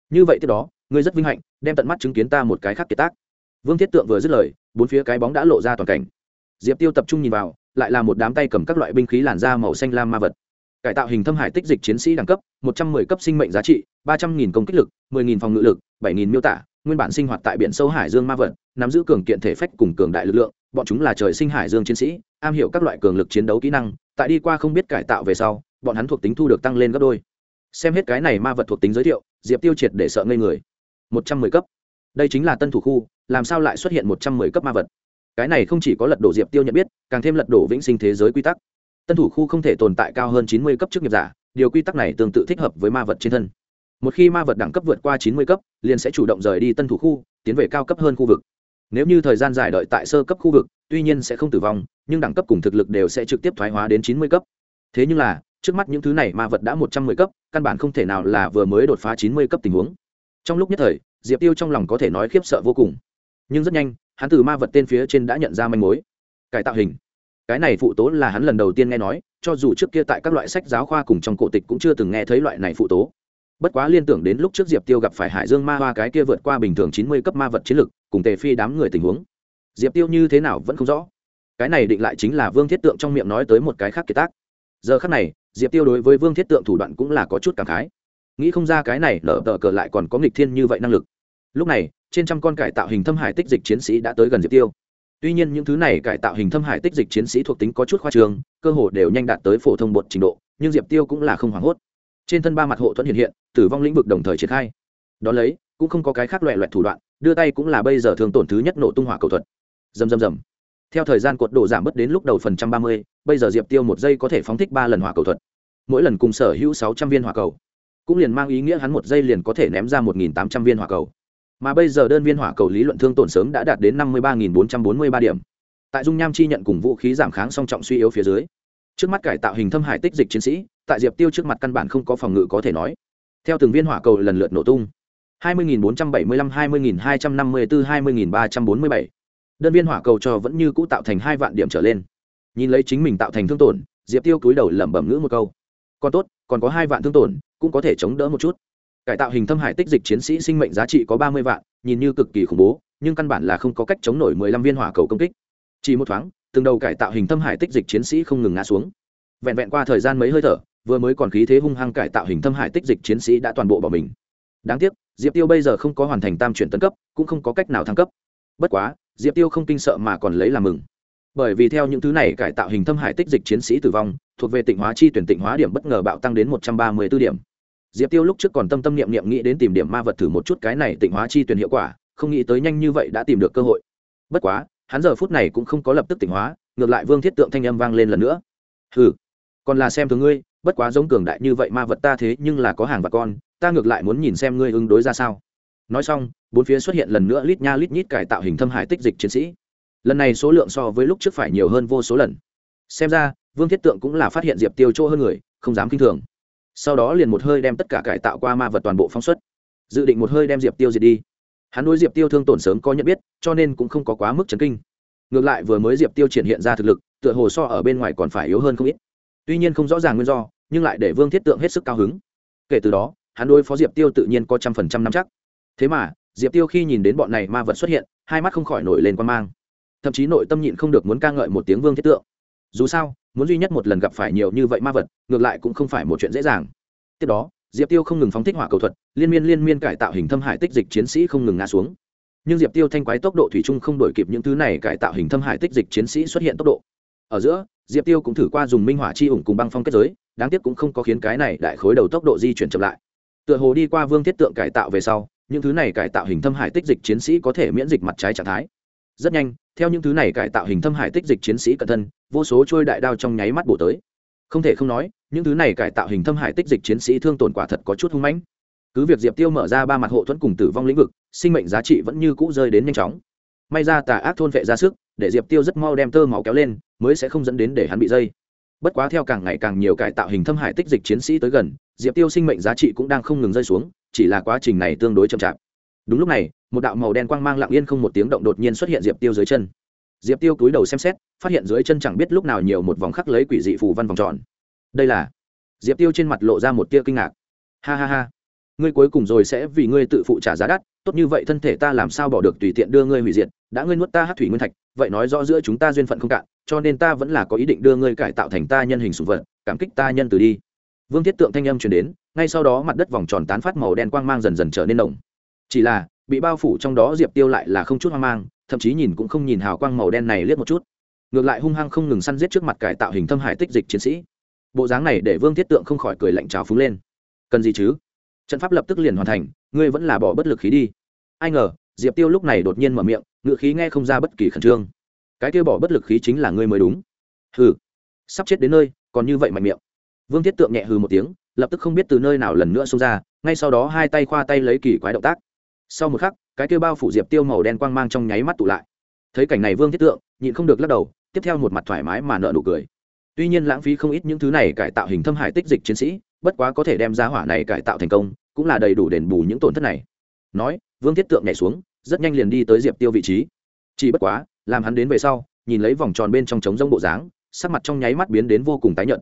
như vậy tiếp đó, ngươi rất vinh hạnh, đem tận mắt chứng kiến ta một cái khác kiệt tác. Vương thiết tượng vừa dứt lời, bốn phía cái bóng đã lộ ra toàn cảnh. Diệp tiêu tập trung nhìn vào, lại là một đám tay cầm các loại binh khí làn da màu xanh lam ma vật. Cải tạo hình thâm hải tích dịch chiến sĩ đẳng cấp, một trăm mười cấp sinh mệnh giá trị, ba trăm nghìn công kích lực, mười nghìn phòng ngự lực, bảy nghìn miêu tả, nguyên bản sinh hoạt tại biển sâu hải dương ma vật, nắm giữ cường kiện thể phách cùng cường đại lực lượng, bọn chúng là trời sinh hải dương chiến sĩ, am hiểu các loại cường lực chiến đấu kỹ năng, tại đi qua không biết cải tạo về sau, bọn hắn thuộc tính thu được tăng lên gấp đôi. Xem hết cái này ma vật thuộc tính giới thiệu diệp tiêu triệt để sợ ngây người. Một trăm mười cấp. Đây chính là tân thủ khu, làm sao lại xuất hiện một trăm mười cấp ma vật? Cái này không chỉ có lật đổ diệp tiêu nhận biết, càng thêm lật đổ vĩnh sinh thế giới quy tắc. Tân thủ khu không thể tồn tại cao hơn chín mươi cấp chức nghiệp giả, điều quy tắc này tương tự thích hợp với ma vật trên thân. Một khi ma vật đẳng cấp vượt qua chín mươi cấp, liền sẽ chủ động rời đi tân thủ khu, tiến về cao cấp hơn khu vực. Nếu như thời gian dài đợi tại sơ cấp khu vực, tuy nhiên sẽ không tử vong, nhưng đẳng cấp cùng thực lực đều sẽ trực tiếp thoái hóa đến chín mươi cấp. Thế nhưng là trước mắt những thứ này ma vật đã một trăm mười cấp, căn bản không thể nào là vừa mới đột phá chín mươi cấp tình huống. Trong lúc nhất thời, diệp tiêu trong lòng có thể nói khiếp sợ vô cùng. Nhưng rất nhanh, hắn từ ma vật tên phía trên đã nhận ra manh mối. Cải tạo hình. Cái này phụ tố là hắn lần đầu tiên nghe nói, cho dù trước kia tại các loại sách giáo khoa cùng trong cổ tịch cũng chưa từng nghe thấy loại này phụ tố. Bất quá liên tưởng đến lúc trước diệp tiêu gặp phải hải dương ma hoa cái kia vượt qua bình thường chín mươi cấp ma vật chiến lực, cùng tề phi đám người tình huống. Diệp tiêu như thế nào vẫn không rõ. Cái này định lại chính là vương thiết tượng trong miệng nói tới một cái khác kiệt tác. Giờ khác này diệp tiêu đối với vương thiết tượng thủ đoạn cũng là có chút cảm khái nghĩ không ra cái này nở tờ cờ lại còn có nghịch thiên như vậy năng lực lúc này trên trăm con cải tạo hình thâm hải tích dịch chiến sĩ đã tới gần diệp tiêu tuy nhiên những thứ này cải tạo hình thâm hải tích dịch chiến sĩ thuộc tính có chút khoa trường cơ hồ đều nhanh đạt tới phổ thông bột trình độ nhưng diệp tiêu cũng là không hoảng hốt trên thân ba mặt hộ thuẫn hiện hiện tử vong lĩnh vực đồng thời triển khai đón lấy cũng không có cái khác loại loẹt thủ đoạn đưa tay cũng là bây giờ thường tổn thứ nhất nổ tung hỏa cầu thuật dầm dầm dầm theo thời gian cuộn độ giảm bớt đến lúc đầu phần trăm ba mươi bây giờ diệp tiêu một giây có thể phóng thích ba lần hỏa cầu thuật mỗi lần cùng sở hữu sáu trăm viên hỏa cầu cũng liền mang ý nghĩa hắn một giây liền có thể ném ra một nghìn tám trăm viên hỏa cầu. Mà bây giờ đơn viên hỏa cầu lý luận thương tổn sớm đã đạt đến năm mươi ba nghìn bốn trăm bốn mươi ba điểm. Tại dung nham chi nhận cùng vũ khí giảm kháng song trọng suy yếu phía dưới trước mắt cải tạo hình thâm hải tích dịch chiến sĩ tại diệp tiêu trước mặt căn bản không có phòng ngự có thể nói. Theo từng viên hỏa cầu lần lượt nổ tung 20.475, 20.254, 20.347. đơn viên hỏa cầu cho vẫn như cũ tạo thành hai vạn điểm trở lên. Nhìn lấy chính mình tạo thành thương tổn diệp tiêu cúi đầu lẩm bẩm ngữ một câu còn tốt, còn có hai vạn thương tổn, cũng có thể chống đỡ một chút. Cải tạo hình thâm hải tích dịch chiến sĩ sinh mệnh giá trị có ba mươi vạn, nhìn như cực kỳ khủng bố, nhưng căn bản là không có cách chống nổi mười lăm viên hỏa cầu công kích. Chỉ một thoáng, từng đầu cải tạo hình thâm hải tích dịch chiến sĩ không ngừng ngã xuống. Vẹn vẹn qua thời gian mấy hơi thở, vừa mới còn khí thế hung hăng cải tạo hình thâm hải tích dịch chiến sĩ đã toàn bộ bỏ mình. Đáng tiếc, diệp tiêu bây giờ không có hoàn thành tam chuyển tấn cấp, cũng không có cách nào thăng cấp. Bất quá, diệp tiêu không kinh sợ mà còn lấy làm mừng. Bởi vì theo những thứ này cải tạo hình thâm hải tích dịch chiến sĩ tử vong thuộc về tịnh hóa chi tuyển tịnh hóa điểm bất ngờ bạo tăng đến một trăm ba mươi b ố điểm. Diệp tiêu lúc trước còn tâm tâm niệm niệm nghĩ đến tìm điểm ma vật thử một chút cái này tịnh hóa chi tuyển hiệu quả không nghĩ tới nhanh như vậy đã tìm được cơ hội. Bất quá hắn giờ phút này cũng không có lập tức tịnh hóa ngược lại vương thiết tượng thanh âm vang lên lần nữa. Hừ, còn là xem thường ngươi bất quá giống cường đại như vậy ma vật ta thế nhưng là có hàng và con ta ngược lại muốn nhìn xem ngươi ứng đối ra sao. Nói xong bốn phía xuất hiện lần nữa lít nha lít nhít cải tạo hình thâm hải tích dịch chiến sĩ. Lần này số lượng so với lúc trước phải nhiều hơn vô số lần. Xem ra vương thiết tượng cũng là phát hiện diệp tiêu chỗ hơn người, không dám kinh thường. Sau đó liền một hơi đem tất cả cải tạo qua ma vật toàn bộ phóng xuất. Dự định một hơi đem diệp tiêu diệt đi. Hắn đối diệp tiêu thương tổn sớm có nhận biết, cho nên cũng không có quá mức chấn kinh. Ngược lại vừa mới diệp tiêu triển hiện ra thực lực, tựa hồ so ở bên ngoài còn phải yếu hơn không ít. Tuy nhiên không rõ ràng nguyên do, nhưng lại để vương thiết tượng hết sức cao hứng. Kể từ đó, hắn đối phó diệp tiêu tự nhiên có trăm phần trăm năm chắc. Thế mà, diệp tiêu khi nhìn đến bọn này ma vật xuất hiện, hai mắt không khỏi nổi lên quan mang. Thậm chí nội tâm nhịn không được muốn ca ngợi một tiếng vương thiết tượng dù sao, muốn duy nhất một lần gặp phải nhiều như vậy ma vật, ngược lại cũng không phải một chuyện dễ dàng. Tiếp đó, diệp tiêu không ngừng phóng thích hỏa cầu thuật, liên miên liên miên cải tạo hình thâm hải tích dịch chiến sĩ không ngừng ngã xuống. Nhưng diệp tiêu thanh quái tốc độ thủy chung không đổi kịp những thứ này cải tạo hình thâm hải tích dịch chiến sĩ xuất hiện tốc độ. Ở giữa, diệp tiêu cũng thử qua dùng minh hỏa chi ủng cùng băng phong kết giới, đáng tiếc cũng không có khiến cái này đại khối đầu tốc độ di chuyển chậm lại. Tựa hồ đi qua vương thiết tượng cải tạo về sau, những thứ này cải tạo hình thâm hải tích dịch chiến sĩ có thể miễn dịch mặt trái trạng thái. Rất nhanh theo những thứ này cải tạo hình thâm hải tích dịch chiến sĩ cẩn thân, vô số trôi đại đao trong nháy mắt bổ tới. Không thể không nói, những thứ này cải tạo hình thâm hải tích dịch chiến sĩ thương tổn quả thật có chút hung mãnh. Cứ việc diệp tiêu mở ra ba mặt hộ thuẫn cùng tử vong lĩnh vực, sinh mệnh giá trị vẫn như cũ rơi đến nhanh chóng. May ra tà ác thôn vệ ra sức, để diệp tiêu rất mau đem tơ máu kéo lên, mới sẽ không dẫn đến để hắn bị dây. Bất quá theo càng ngày càng nhiều cải tạo hình thâm hải tích dịch chiến sĩ tới gần, diệp tiêu sinh mệnh giá trị cũng đang không ngừng rơi xuống, chỉ là quá trình này tương đối chậm chạp đúng lúc này, một đạo màu đen quang mang lặng yên không một tiếng động đột nhiên xuất hiện diệp tiêu dưới chân. Diệp tiêu cúi đầu xem xét, phát hiện dưới chân chẳng biết lúc nào nhiều một vòng khắc lấy quỷ dị phù văn vòng tròn. Đây là? Diệp tiêu trên mặt lộ ra một tia kinh ngạc. Ha ha ha. Ngươi cuối cùng rồi sẽ vì ngươi tự phụ trả giá đắt, tốt như vậy thân thể ta làm sao bỏ được tùy tiện đưa ngươi hủy diệt, đã ngươi nuốt ta hát thủy nguyên thạch, vậy nói rõ giữa chúng ta duyên phận không cạn, cho nên ta vẫn là có ý định đưa ngươi cải tạo thành ta nhân hình sùng vật, cảm kích ta nhân từ đi. Vương thiết tượng thanh âm chuyển đến, ngay sau đó mặt đất vòng tròn tán phát màu đen quang mang dần dần trở nên nồng chỉ là, bị bao phủ trong đó diệp tiêu lại là không chút hoang mang, thậm chí nhìn cũng không nhìn hào quang màu đen này liếc một chút. Ngược lại hung hăng không ngừng săn giết trước mặt cải tạo hình thâm hải tích dịch chiến sĩ. Bộ dáng này để vương thiết tượng không khỏi cười lạnh trào phúng lên. Cần gì chứ? Trận pháp lập tức liền hoàn thành, ngươi vẫn là bỏ bất lực khí đi. Ai ngờ, diệp tiêu lúc này đột nhiên mở miệng ngự khí nghe không ra bất kỳ khẩn trương. Cái kia bỏ bất lực khí chính là ngươi mới đúng. Hừ. Sắp chết đến nơi, còn như vậy mạnh miệng. Vương thiết tượng nhẹ hừ một tiếng, lập tức không biết từ nơi nào lần nữa xông ra, ngay sau đó hai tay khoa tay lấy kỳ quái động tác sau một khắc, cái kia bao phủ diệp tiêu màu đen quang mang trong nháy mắt tụ lại. Thấy cảnh này vương thiết tượng, nhịn không được lắc đầu, tiếp theo một mặt thoải mái mà nợ nụ cười. Tuy nhiên lãng phí không ít những thứ này cải tạo hình thâm hải tích dịch chiến sĩ, bất quá có thể đem ra hỏa này cải tạo thành công, cũng là đầy đủ đền bù những tổn thất này. Nói, vương thiết tượng nhảy xuống, rất nhanh liền đi tới diệp tiêu vị trí. Chỉ bất quá, làm hắn đến về sau, nhìn lấy vòng tròn bên trong trống rông bộ dáng, sắc mặt trong nháy mắt biến đến vô cùng tái nhợt.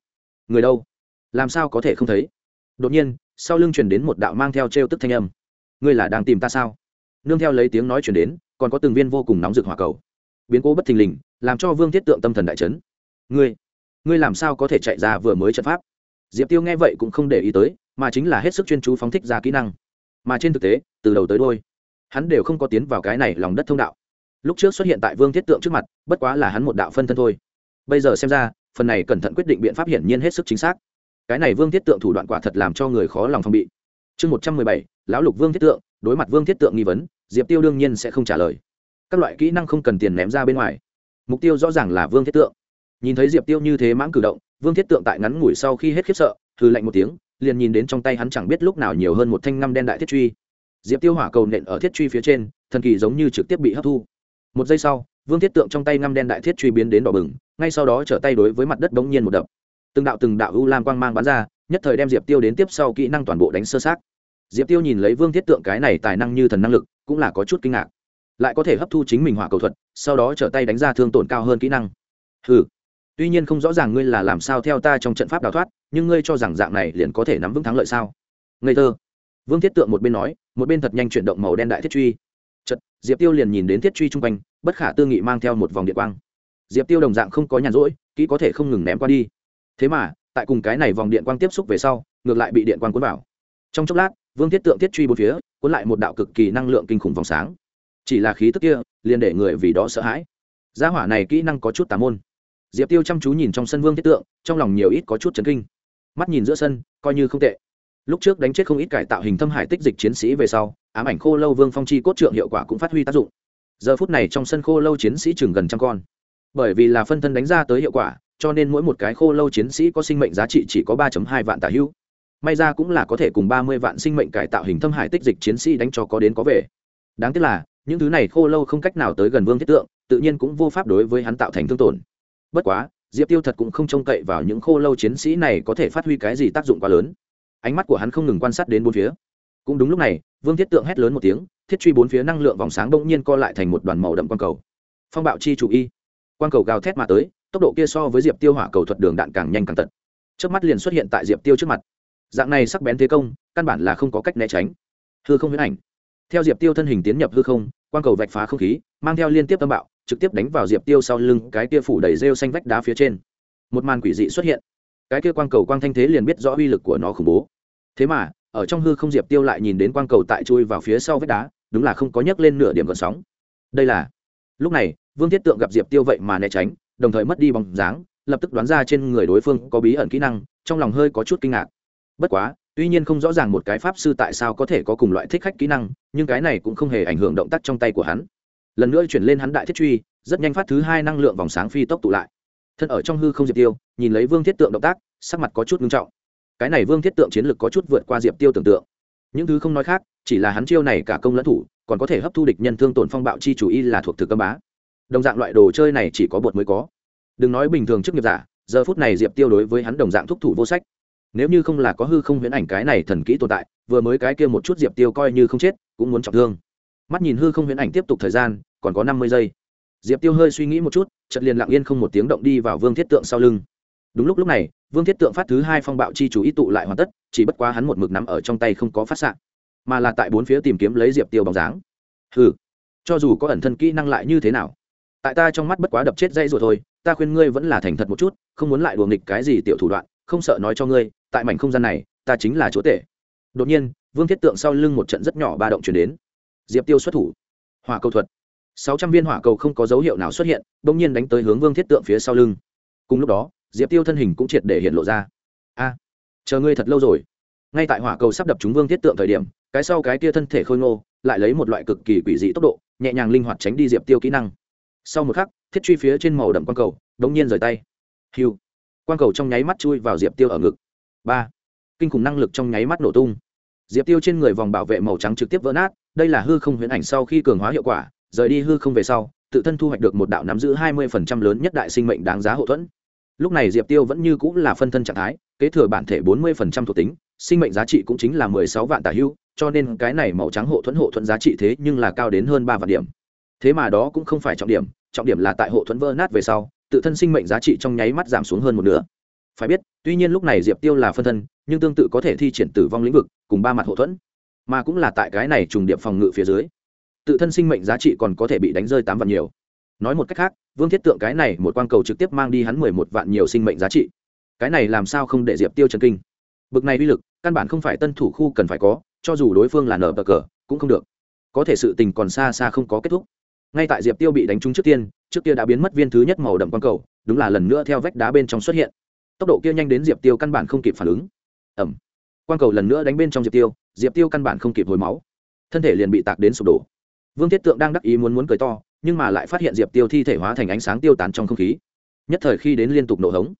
Người đâu? Làm sao có thể không thấy? Đột nhiên, sau lưng truyền đến một đạo mang theo t r e o tức thanh âm ngươi là đang tìm ta sao? Nương theo lấy tiếng nói chuyển đến, còn có từng viên vô cùng nóng rực hỏa cầu. Biến cố bất thình lình, làm cho vương thiết tượng tâm thần đại trấn ngươi ngươi làm sao có thể chạy ra vừa mới trận pháp? Diệp tiêu nghe vậy cũng không để ý tới, mà chính là hết sức chuyên chú phóng thích ra kỹ năng. Mà trên thực tế, từ đầu tới đôi hắn đều không có tiến vào cái này lòng đất thông đạo. Lúc trước xuất hiện tại vương thiết tượng trước mặt, bất quá là hắn một đạo phân thân thôi. Bây giờ xem ra, phần này cẩn thận quyết định biện pháp hiển nhiên hết sức chính xác. Cái này vương thiết tượng thủ đoạn quả thật làm cho người khó lòng phong bị chương một trăm mười bảy, lão lục vương thiết tượng, đối mặt vương thiết tượng nghi vấn, diệp tiêu đương nhiên sẽ không trả lời. Các loại kỹ năng không cần tiền ném ra bên ngoài. Mục tiêu rõ ràng là vương thiết tượng. Nhìn thấy diệp tiêu như thế mãng cử động, vương thiết tượng tại ngắn ngủi sau khi hết khiếp sợ thư lạnh một tiếng, liền nhìn đến trong tay hắn chẳng biết lúc nào nhiều hơn một thanh năm đen đại thiết truy. Diệp tiêu hỏa cầu nện ở thiết truy phía trên, thần kỳ giống như trực tiếp bị hấp thu. Một giây sau, vương thiết tượng trong tay ngăm đen đại thiết truy biến đến đỏ bừng, ngay sau đó trở tay đối với mặt đất bỗng nhiên một đập. Từng đạo từng đạo u lam quang mang bắn ra nhất thời đem diệp tiêu đến tiếp sau kỹ năng toàn bộ đánh sơ sát diệp tiêu nhìn lấy vương thiết tượng cái này tài năng như thần năng lực, cũng là có chút kinh ngạc. Lại có thể hấp thu chính mình hỏa cầu thuật, sau đó trở tay đánh ra thương tổn cao hơn kỹ năng. Ừ tuy nhiên không rõ ràng ngươi là làm sao theo ta trong trận pháp đào thoát, nhưng ngươi cho rằng dạng này liền có thể nắm vững thắng lợi sao? Ngây thơ. Vương thiết tượng một bên nói, một bên thật nhanh chuyển động màu đen đại thiết truy. Chật diệp tiêu liền nhìn đến thiết truy chung quanh, bất khả tư nghị mang theo một vòng điện quang. Diệp tiêu đồng dạng không có nhàn rỗi, kỹ có thể không ngừng ném qua đi. Thế mà tại cùng cái này vòng điện quang tiếp xúc về sau, ngược lại bị điện quang cuốn vào. Trong chốc lát, vương thiết tượng thiết truy bốn phía, cuốn lại một đạo cực kỳ năng lượng kinh khủng vòng sáng. Chỉ là khí tức kia, liền để người vì đó sợ hãi. Gia hỏa này kỹ năng có chút tà môn. Diệp tiêu chăm chú nhìn trong sân vương thiết tượng, trong lòng nhiều ít có chút chấn kinh. Mắt nhìn giữa sân, coi như không tệ. Lúc trước đánh chết không ít cải tạo hình thâm hải tích dịch chiến sĩ về sau, ám ảnh khô lâu vương phong chi cốt trượng hiệu quả cũng phát huy tác dụng. Giờ phút này trong sân khô lâu chiến sĩ chừng gần trăm con. Bởi vì là phân thân đánh ra tới hiệu quả cho nên mỗi một cái khô lâu chiến sĩ có sinh mệnh giá trị chỉ có ba hai vạn tả hữu may ra cũng là có thể cùng ba mươi vạn sinh mệnh cải tạo hình thâm hải tích dịch chiến sĩ đánh cho có đến có về. Đáng tiếc là, những thứ này khô lâu không cách nào tới gần vương thiết tượng, tự nhiên cũng vô pháp đối với hắn tạo thành thương tổn. Bất quá, diệp tiêu thật cũng không trông cậy vào những khô lâu chiến sĩ này có thể phát huy cái gì tác dụng quá lớn. Ánh mắt của hắn không ngừng quan sát đến bốn phía. Cũng đúng lúc này, vương thiết tượng hét lớn một tiếng, thiết truy bốn phía năng lượng vòng sáng bỗng nhiên co lại thành một đoàn màu đậm quang cầu. Phong bạo chi chủ y. Quang cầu gào thét mà tới tốc độ kia so với diệp tiêu hỏa cầu thuật đường đạn càng nhanh càng tận trước mắt liền xuất hiện tại diệp tiêu trước mặt. Dạng này sắc bén thế công, căn bản là không có cách né tránh. Hư không huyễn ảnh. Theo diệp tiêu thân hình tiến nhập hư không, quang cầu vạch phá không khí, mang theo liên tiếp âm bạo, trực tiếp đánh vào diệp tiêu sau lưng, cái kia phủ đầy rêu xanh vách đá phía trên. Một màn quỷ dị xuất hiện. Cái kia quang cầu quang thanh thế liền biết rõ uy lực của nó khủng bố. Thế mà, ở trong hư không diệp tiêu lại nhìn đến quang cầu tại chui vào phía sau vách đá, đúng là không có nhấc lên nửa điểm gợn sóng. Đây là, lúc này, vương thiết tượng gặp diệp tiêu vậy mà né tránh đồng thời mất đi bóng dáng, lập tức đoán ra trên người đối phương có bí ẩn kỹ năng, trong lòng hơi có chút kinh ngạc. Bất quá, tuy nhiên không rõ ràng một cái pháp sư tại sao có thể có cùng loại thích khách kỹ năng, nhưng cái này cũng không hề ảnh hưởng động tác trong tay của hắn. Lần nữa chuyển lên hắn đại thiết truy, rất nhanh phát thứ hai năng lượng vòng sáng phi tốc tụ lại. Thân ở trong hư không diệp tiêu, nhìn lấy vương thiết tượng động tác, sắc mặt có chút nghiêm trọng. Cái này vương thiết tượng chiến lược có chút vượt qua diệp tiêu tưởng tượng. Những thứ không nói khác, chỉ là hắn chiêu này cả công lẫn thủ, còn có thể hấp thu địch nhân thương tổn phong bạo chi chủ y là thuộc thực cấm bá đồng dạng loại đồ chơi này chỉ có bột mới có. Đừng nói bình thường chức nghiệp giả, giờ phút này diệp tiêu đối với hắn đồng dạng thúc thủ vô sách. Nếu như không là có hư không huyễn ảnh cái này thần kỹ tồn tại, vừa mới cái kia một chút diệp tiêu coi như không chết, cũng muốn trọng thương. Mắt nhìn hư không huyễn ảnh tiếp tục thời gian, còn có năm mươi giây. Diệp tiêu hơi suy nghĩ một chút chật liền lặng yên không một tiếng động đi vào vương thiết tượng sau lưng. Đúng lúc lúc này, vương thiết tượng phát thứ hai phong bạo chi chủ ý tụ lại hoàn tất, chỉ bất quá hắn một mực nắm ở trong tay không có phát s mà là tại bốn phía tìm kiếm lấy diệp tiêu bóng dáng. Ừ cho dù có ẩn thân kỹ năng lại như thế nào tại ta trong mắt bất quá đập chết dây rồi thôi, ta khuyên ngươi vẫn là thành thật một chút, không muốn lại đùa nghịch cái gì tiểu thủ đoạn, không sợ nói cho ngươi, tại mảnh không gian này, ta chính là chúa tể. Đột nhiên, vương thiết tượng sau lưng một trận rất nhỏ ba động chuyển đến. Diệp tiêu xuất thủ. Hỏa cầu thuật. Sáu trăm viên hỏa cầu không có dấu hiệu nào xuất hiện đ ỗ n g nhiên đánh tới hướng vương thiết tượng phía sau lưng. Cùng lúc đó, diệp tiêu thân hình cũng triệt để hiện lộ ra. A, chờ ngươi thật lâu rồi. Ngay tại hỏa cầu sắp đập trúng vương thiết tượng thời điểm, cái sau cái kia thân thể khôi ngô, lại lấy một loại cực kỳ quỷ dị tốc độ, nhẹ nhàng linh hoạt tránh đi diệp tiêu kỹ năng sau một khắc, thiết truy phía trên màu đậm quang cầu đ ỗ n g nhiên rời tay. Hiu. Quang cầu trong nháy mắt chui vào diệp tiêu ở ngực. Ba. Kinh khủng năng lực trong nháy mắt nổ tung. Diệp tiêu trên người vòng bảo vệ màu trắng trực tiếp vỡ nát, đây là hư không huyễn ảnh sau khi cường hóa hiệu quả, rời đi hư không về sau, tự thân thu hoạch được một đạo nắm giữ hai mươi phần trăm lớn nhất đại sinh mệnh đáng giá hậu thuẫn. Lúc này diệp tiêu vẫn như cũng là phân thân trạng thái, kế thừa bản thể bốn mươi phần trăm thuộc tính, sinh mệnh giá trị cũng chính là mười sáu vạn tả hưu, cho nên cái này màu trắng hộ thuẫn hộ thuẫn giá trị thế nhưng là cao đến hơn ba vạn điểm thế mà đó cũng không phải trọng điểm trọng điểm là tại hộ thuẫn vỡ nát về sau, tự thân sinh mệnh giá trị trong nháy mắt giảm xuống hơn một nửa. Phải biết, tuy nhiên lúc này diệp tiêu là phân thân, nhưng tương tự có thể thi triển tử vong lĩnh vực, cùng ba mặt Hộ thuẫn. Mà cũng là tại cái này trùng điệp phòng ngự phía dưới, tự thân sinh mệnh giá trị còn có thể bị đánh rơi tám vạn nhiều. Nói một cách khác, vương thiết tượng cái này một quang cầu trực tiếp mang đi hắn mười một vạn nhiều sinh mệnh giá trị. Cái này làm sao không để diệp tiêu trần kinh? Bực này uy lực, căn bản không phải tân thủ khu cần phải có, cho dù đối phương là nở bờ cờ, cũng không được. Có thể sự tình còn xa xa không có kết thúc ngay tại diệp tiêu bị đánh trúng trước tiên, trước kia đã biến mất viên thứ nhất màu đậm quang cầu, đúng là lần nữa theo vách đá bên trong xuất hiện. Tốc độ kia nhanh đến diệp tiêu căn bản không kịp phản ứng. Ẩm quang cầu lần nữa đánh bên trong diệp tiêu diệp tiêu căn bản không kịp hồi máu. Thân thể liền bị tạc đến sụp đổ. Vương thiết tượng đang đắc ý muốn muốn cười to, nhưng mà lại phát hiện diệp tiêu thi thể hóa thành ánh sáng tiêu tán trong không khí. Nhất thời khi đến liên tục nổ hống.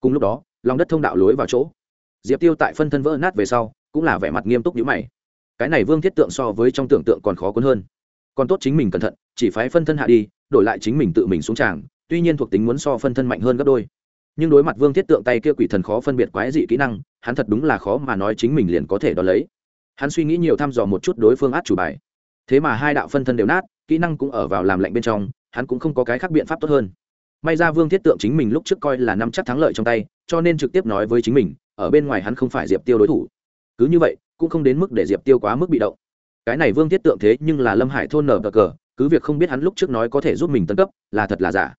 Cùng lúc đó, lòng đất thông đạo lối vào chỗ. Diệp tiêu tại phân thân vỡ nát về sau, cũng là vẻ mặt nghiêm túc nhữ mày. Cái này vương thiết tượng so với trong tưởng tượng còn khó cuốn hơn còn tốt chính mình cẩn thận, chỉ phái phân thân hạ đi, đổi lại chính mình tự mình xuống tràng, tuy nhiên thuộc tính muốn so phân thân mạnh hơn gấp đôi. Nhưng đối mặt vương thiết tượng tay kia quỷ thần khó phân biệt quái dị kỹ năng, hắn thật đúng là khó mà nói chính mình liền có thể đo lấy. Hắn suy nghĩ nhiều thăm dò một chút đối phương át chủ bài. Thế mà hai đạo phân thân đều nát, kỹ năng cũng ở vào làm lạnh bên trong, hắn cũng không có cái khác biện pháp tốt hơn. May ra vương thiết tượng chính mình lúc trước coi là năm chắc thắng lợi trong tay, cho nên trực tiếp nói với chính mình, ở bên ngoài hắn không phải diệp tiêu đối thủ. Cứ như vậy, cũng không đến mức để diệp tiêu quá mức bị động cái này vương thiết tượng thế nhưng là lâm hải thôn nở bờ cờ, cứ việc không biết hắn lúc trước nói có thể giúp mình tân cấp, là thật là giả.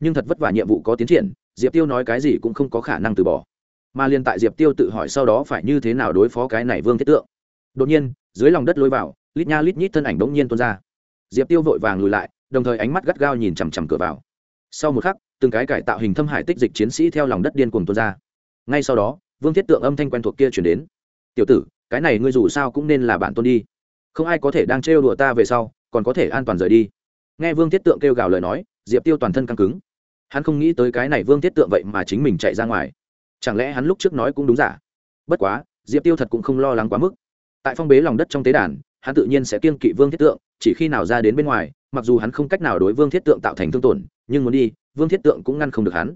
Nhưng thật vất vả nhiệm vụ có tiến triển, diệp tiêu nói cái gì cũng không có khả năng từ bỏ. Mà liên tại diệp tiêu tự hỏi sau đó phải như thế nào đối phó cái này vương thiết tượng. Đột nhiên, dưới lòng đất lôi vào, lít nha lít nhít thân ảnh bỗng nhiên tuôn ra. Diệp tiêu vội vàng lùi lại, đồng thời ánh mắt gắt gao nhìn chằm chằm cửa vào. Sau một khắc, từng cái cải tạo hình thâm hải tích dịch chiến sĩ theo lòng đất điên cuồng tuôn ra. Ngay sau đó, vương thiết tượng âm thanh quen thuộc kia chuyển đến. Tiểu tử, cái này ngươi dù sao cũng nên là bản tôn đi không ai có thể đang trêu đùa ta về sau, còn có thể an toàn rời đi. Nghe vương thiết tượng kêu gào lời nói, diệp tiêu toàn thân căng cứng. Hắn không nghĩ tới cái này vương thiết tượng vậy mà chính mình chạy ra ngoài. Chẳng lẽ hắn lúc trước nói cũng đúng giả? Bất quá, diệp tiêu thật cũng không lo lắng quá mức. Tại phong bế lòng đất trong tế đàn, hắn tự nhiên sẽ kiên kỵ vương thiết tượng, chỉ khi nào ra đến bên ngoài, mặc dù hắn không cách nào đối vương thiết tượng tạo thành thương tổn, nhưng muốn đi, vương thiết tượng cũng ngăn không được hắn.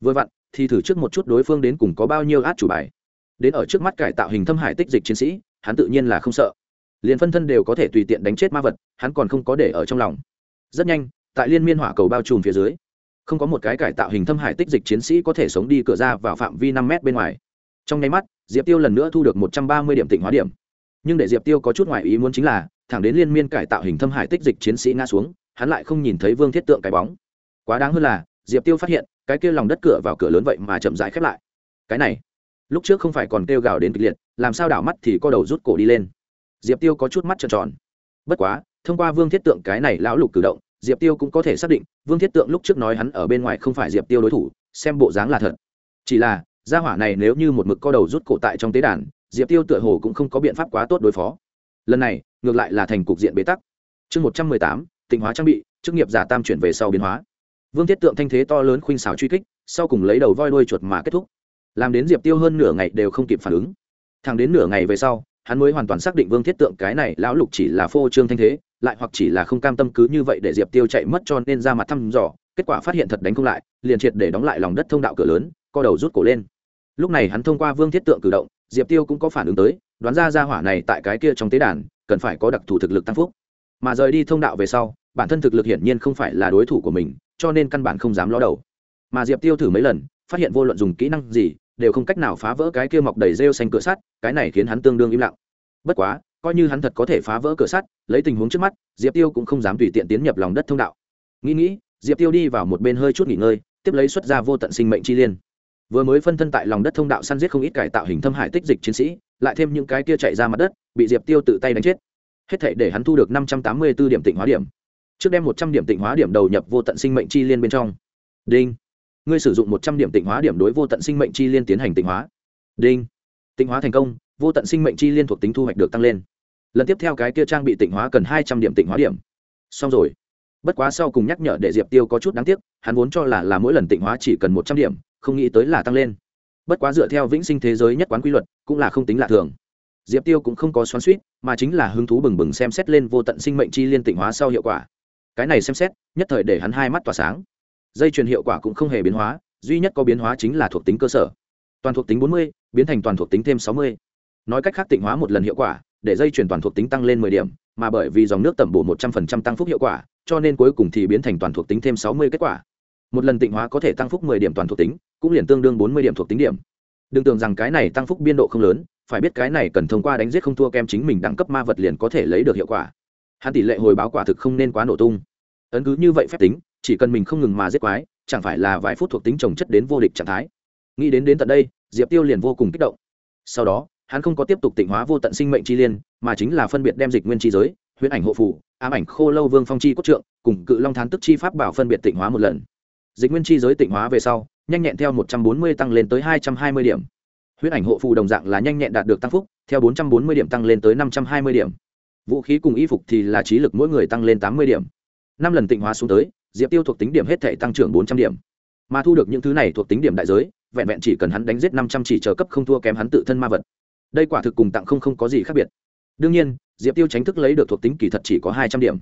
Vừa vặn, thì thử trước một chút đối phương đến cùng có bao nhiêu át chủ bài. Đến ở trước mắt cải tạo hình thâm hải tích dịch chiến sĩ, hắn tự nhiên là không sợ liền phân thân đều có thể tùy tiện đánh chết ma vật, hắn còn không có để ở trong lòng. Rất nhanh, tại liên miên hỏa cầu bao trùm phía dưới, không có một cái cải tạo hình thâm hải tích dịch chiến sĩ có thể sống đi cửa ra vào phạm vi năm m bên ngoài. Trong nháy mắt, diệp tiêu lần nữa thu được một trăm ba mươi điểm tỉnh hóa điểm. Nhưng để diệp tiêu có chút ngoại ý muốn chính là, thẳng đến liên miên cải tạo hình thâm hải tích dịch chiến sĩ ngã xuống, hắn lại không nhìn thấy vương thiết tượng cái bóng. Quá đáng hơn là, diệp tiêu phát hiện, cái kia lòng đất cửa vào cửa lớn vậy mà chậm rãi khép lại. Cái này, lúc trước không phải còn kêu gào đến kịch liệt, làm sao đảo mắt thì co đầu rút cổ đi lên diệp tiêu có chút mắt trợn tròn. Bất quá, thông qua vương thiết tượng cái này lão lục cử động, diệp tiêu cũng có thể xác định, vương thiết tượng lúc trước nói hắn ở bên ngoài không phải diệp tiêu đối thủ, xem bộ dáng là thật. Chỉ là, gia hỏa này nếu như một mực co đầu rút cổ tại trong tế đàn, diệp tiêu tựa hồ cũng không có biện pháp quá tốt đối phó. Lần này, ngược lại là thành cục diện bế tắc. Chương một trăm mười tám, tịnh hóa trang bị, chức nghiệp giả tam chuyển về sau biến hóa. Vương thiết tượng thanh thế to lớn khuynh xảo truy kích, sau cùng lấy đầu voi đuôi chuột mà kết thúc. Làm đến diệp tiêu hơn nửa ngày đều không kịp phản ứng. Thẳng đến nửa ngày về sau hắn mới hoàn toàn xác định vương thiết tượng cái này lão lục chỉ là phô trương thanh thế, lại hoặc chỉ là không cam tâm cứ như vậy để diệp tiêu chạy mất cho nên ra mặt thăm dò, kết quả phát hiện thật đánh không lại, liền triệt để đóng lại lòng đất thông đạo cửa lớn, co đầu rút cổ lên. Lúc này hắn thông qua vương thiết tượng cử động, diệp tiêu cũng có phản ứng tới, đoán ra ra hỏa này tại cái kia trong tế đàn, cần phải có đặc thù thực lực tăng phúc. Mà rời đi thông đạo về sau, bản thân thực lực hiển nhiên không phải là đối thủ của mình, cho nên căn bản không dám ló đầu. Mà diệp tiêu thử mấy lần, phát hiện vô luận dùng kỹ năng gì đều không cách nào phá vỡ cái kia mọc đầy rêu xanh cửa sắt, cái này khiến hắn tương đương im lặng. Bất quá, coi như hắn thật có thể phá vỡ cửa sắt, lấy tình huống trước mắt, diệp tiêu cũng không dám tùy tiện tiến nhập lòng đất thông đạo. Nghĩ nghĩ, diệp tiêu đi vào một bên hơi chút nghỉ ngơi, tiếp lấy xuất ra vô tận sinh mệnh chi liên. Vừa mới phân thân tại lòng đất thông đạo săn giết không ít cải tạo hình thâm hải tích dịch chiến sĩ, lại thêm những cái kia chạy ra mặt đất, bị diệp tiêu tự tay đánh chết. Hết thể để hắn thu được năm trăm tám mươi b ố điểm tịnh hóa điểm. Trước đem một trăm điểm tịnh hóa điểm đầu nhập vô tận sinh mệnh chi liên bên trong. Đinh ngươi sử dụng một trăm điểm tịnh hóa điểm đối vô tận sinh mệnh chi liên tiến hành tịnh hóa. Đinh. Tịnh hóa thành công, vô tận sinh mệnh chi liên thuộc tính thu hoạch được tăng lên. Lần tiếp theo cái kia trang bị tịnh hóa cần hai trăm điểm tịnh hóa điểm. Xong rồi. Bất quá sau cùng nhắc nhở để diệp tiêu có chút đáng tiếc, hắn vốn cho là là mỗi lần tịnh hóa chỉ cần một trăm điểm, không nghĩ tới là tăng lên. Bất quá dựa theo vĩnh sinh thế giới nhất quán quy luật, cũng là không tính lạ thường. Diệp tiêu cũng không có xoắn suýt mà chính là hứng thú bừng bừng xem xét lên vô tận sinh mệnh chi liên tịnh hóa sau hiệu quả. Cái này xem xét, nhất thời để hắn hai mắt tỏa sáng dây chuyền hiệu quả cũng không hề biến hóa, duy nhất có biến hóa chính là thuộc tính cơ sở. Toàn thuộc tính bốn mươi, biến thành toàn thuộc tính thêm sáu mươi. Nói cách khác, tịnh hóa một lần hiệu quả, để dây chuyền toàn thuộc tính tăng lên mười điểm, mà bởi vì dòng nước tẩm bổ một trăm phần trăm tăng phúc hiệu quả, cho nên cuối cùng thì biến thành toàn thuộc tính thêm sáu mươi kết quả. Một lần tịnh hóa có thể tăng phúc mười điểm toàn thuộc tính, cũng liền tương đương bốn mươi điểm thuộc tính điểm. Đừng tưởng rằng cái này tăng phúc biên độ không lớn, phải biết cái này cần thông qua đánh giết không thua kem chính mình đẳng cấp ma vật liền có thể lấy được hiệu quả. Hắn tỷ lệ hồi báo quả thực không nên quá nổ tung. Ấn cứ như vậy phép tính chỉ cần mình không ngừng mà giết quái, chẳng phải là vài phút thuộc tính trồng chất đến vô địch trạng thái. Nghĩ đến đến tận đây, diệp tiêu liền vô cùng kích động. Sau đó, hắn không có tiếp tục tịnh hóa vô tận sinh mệnh chi liên, mà chính là phân biệt đem dịch nguyên chi giới, huyễn ảnh hộ phủ, ám ảnh khô lâu vương phong chi cốt trượng, cùng cự long thán tức chi pháp bảo phân biệt tịnh hóa một lần. Dịch nguyên chi giới tịnh hóa về sau, nhanh nhẹn theo một trăm bốn mươi tăng lên tới hai trăm hai mươi điểm. Huyễn ảnh hộ phù đồng dạng là nhanh nhẹn đạt được tăng phúc, theo bốn trăm bốn mươi điểm tăng lên tới năm trăm hai mươi điểm. Vũ khí cùng y phục thì là trí lực mỗi người tăng lên tám mươi điểm. Năm lần tịnh hóa xuống tới diệp tiêu thuộc tính điểm hết thể tăng trưởng bốn trăm điểm. Mà thu được những thứ này thuộc tính điểm đại giới, vẹn vẹn chỉ cần hắn đánh giết năm trăm chỉ chờ cấp không thua kém hắn tự thân ma vật. Đây quả thực cùng tặng không không có gì khác biệt. Đương nhiên, diệp tiêu tránh thức lấy được thuộc tính kỳ thật chỉ có hai trăm điểm.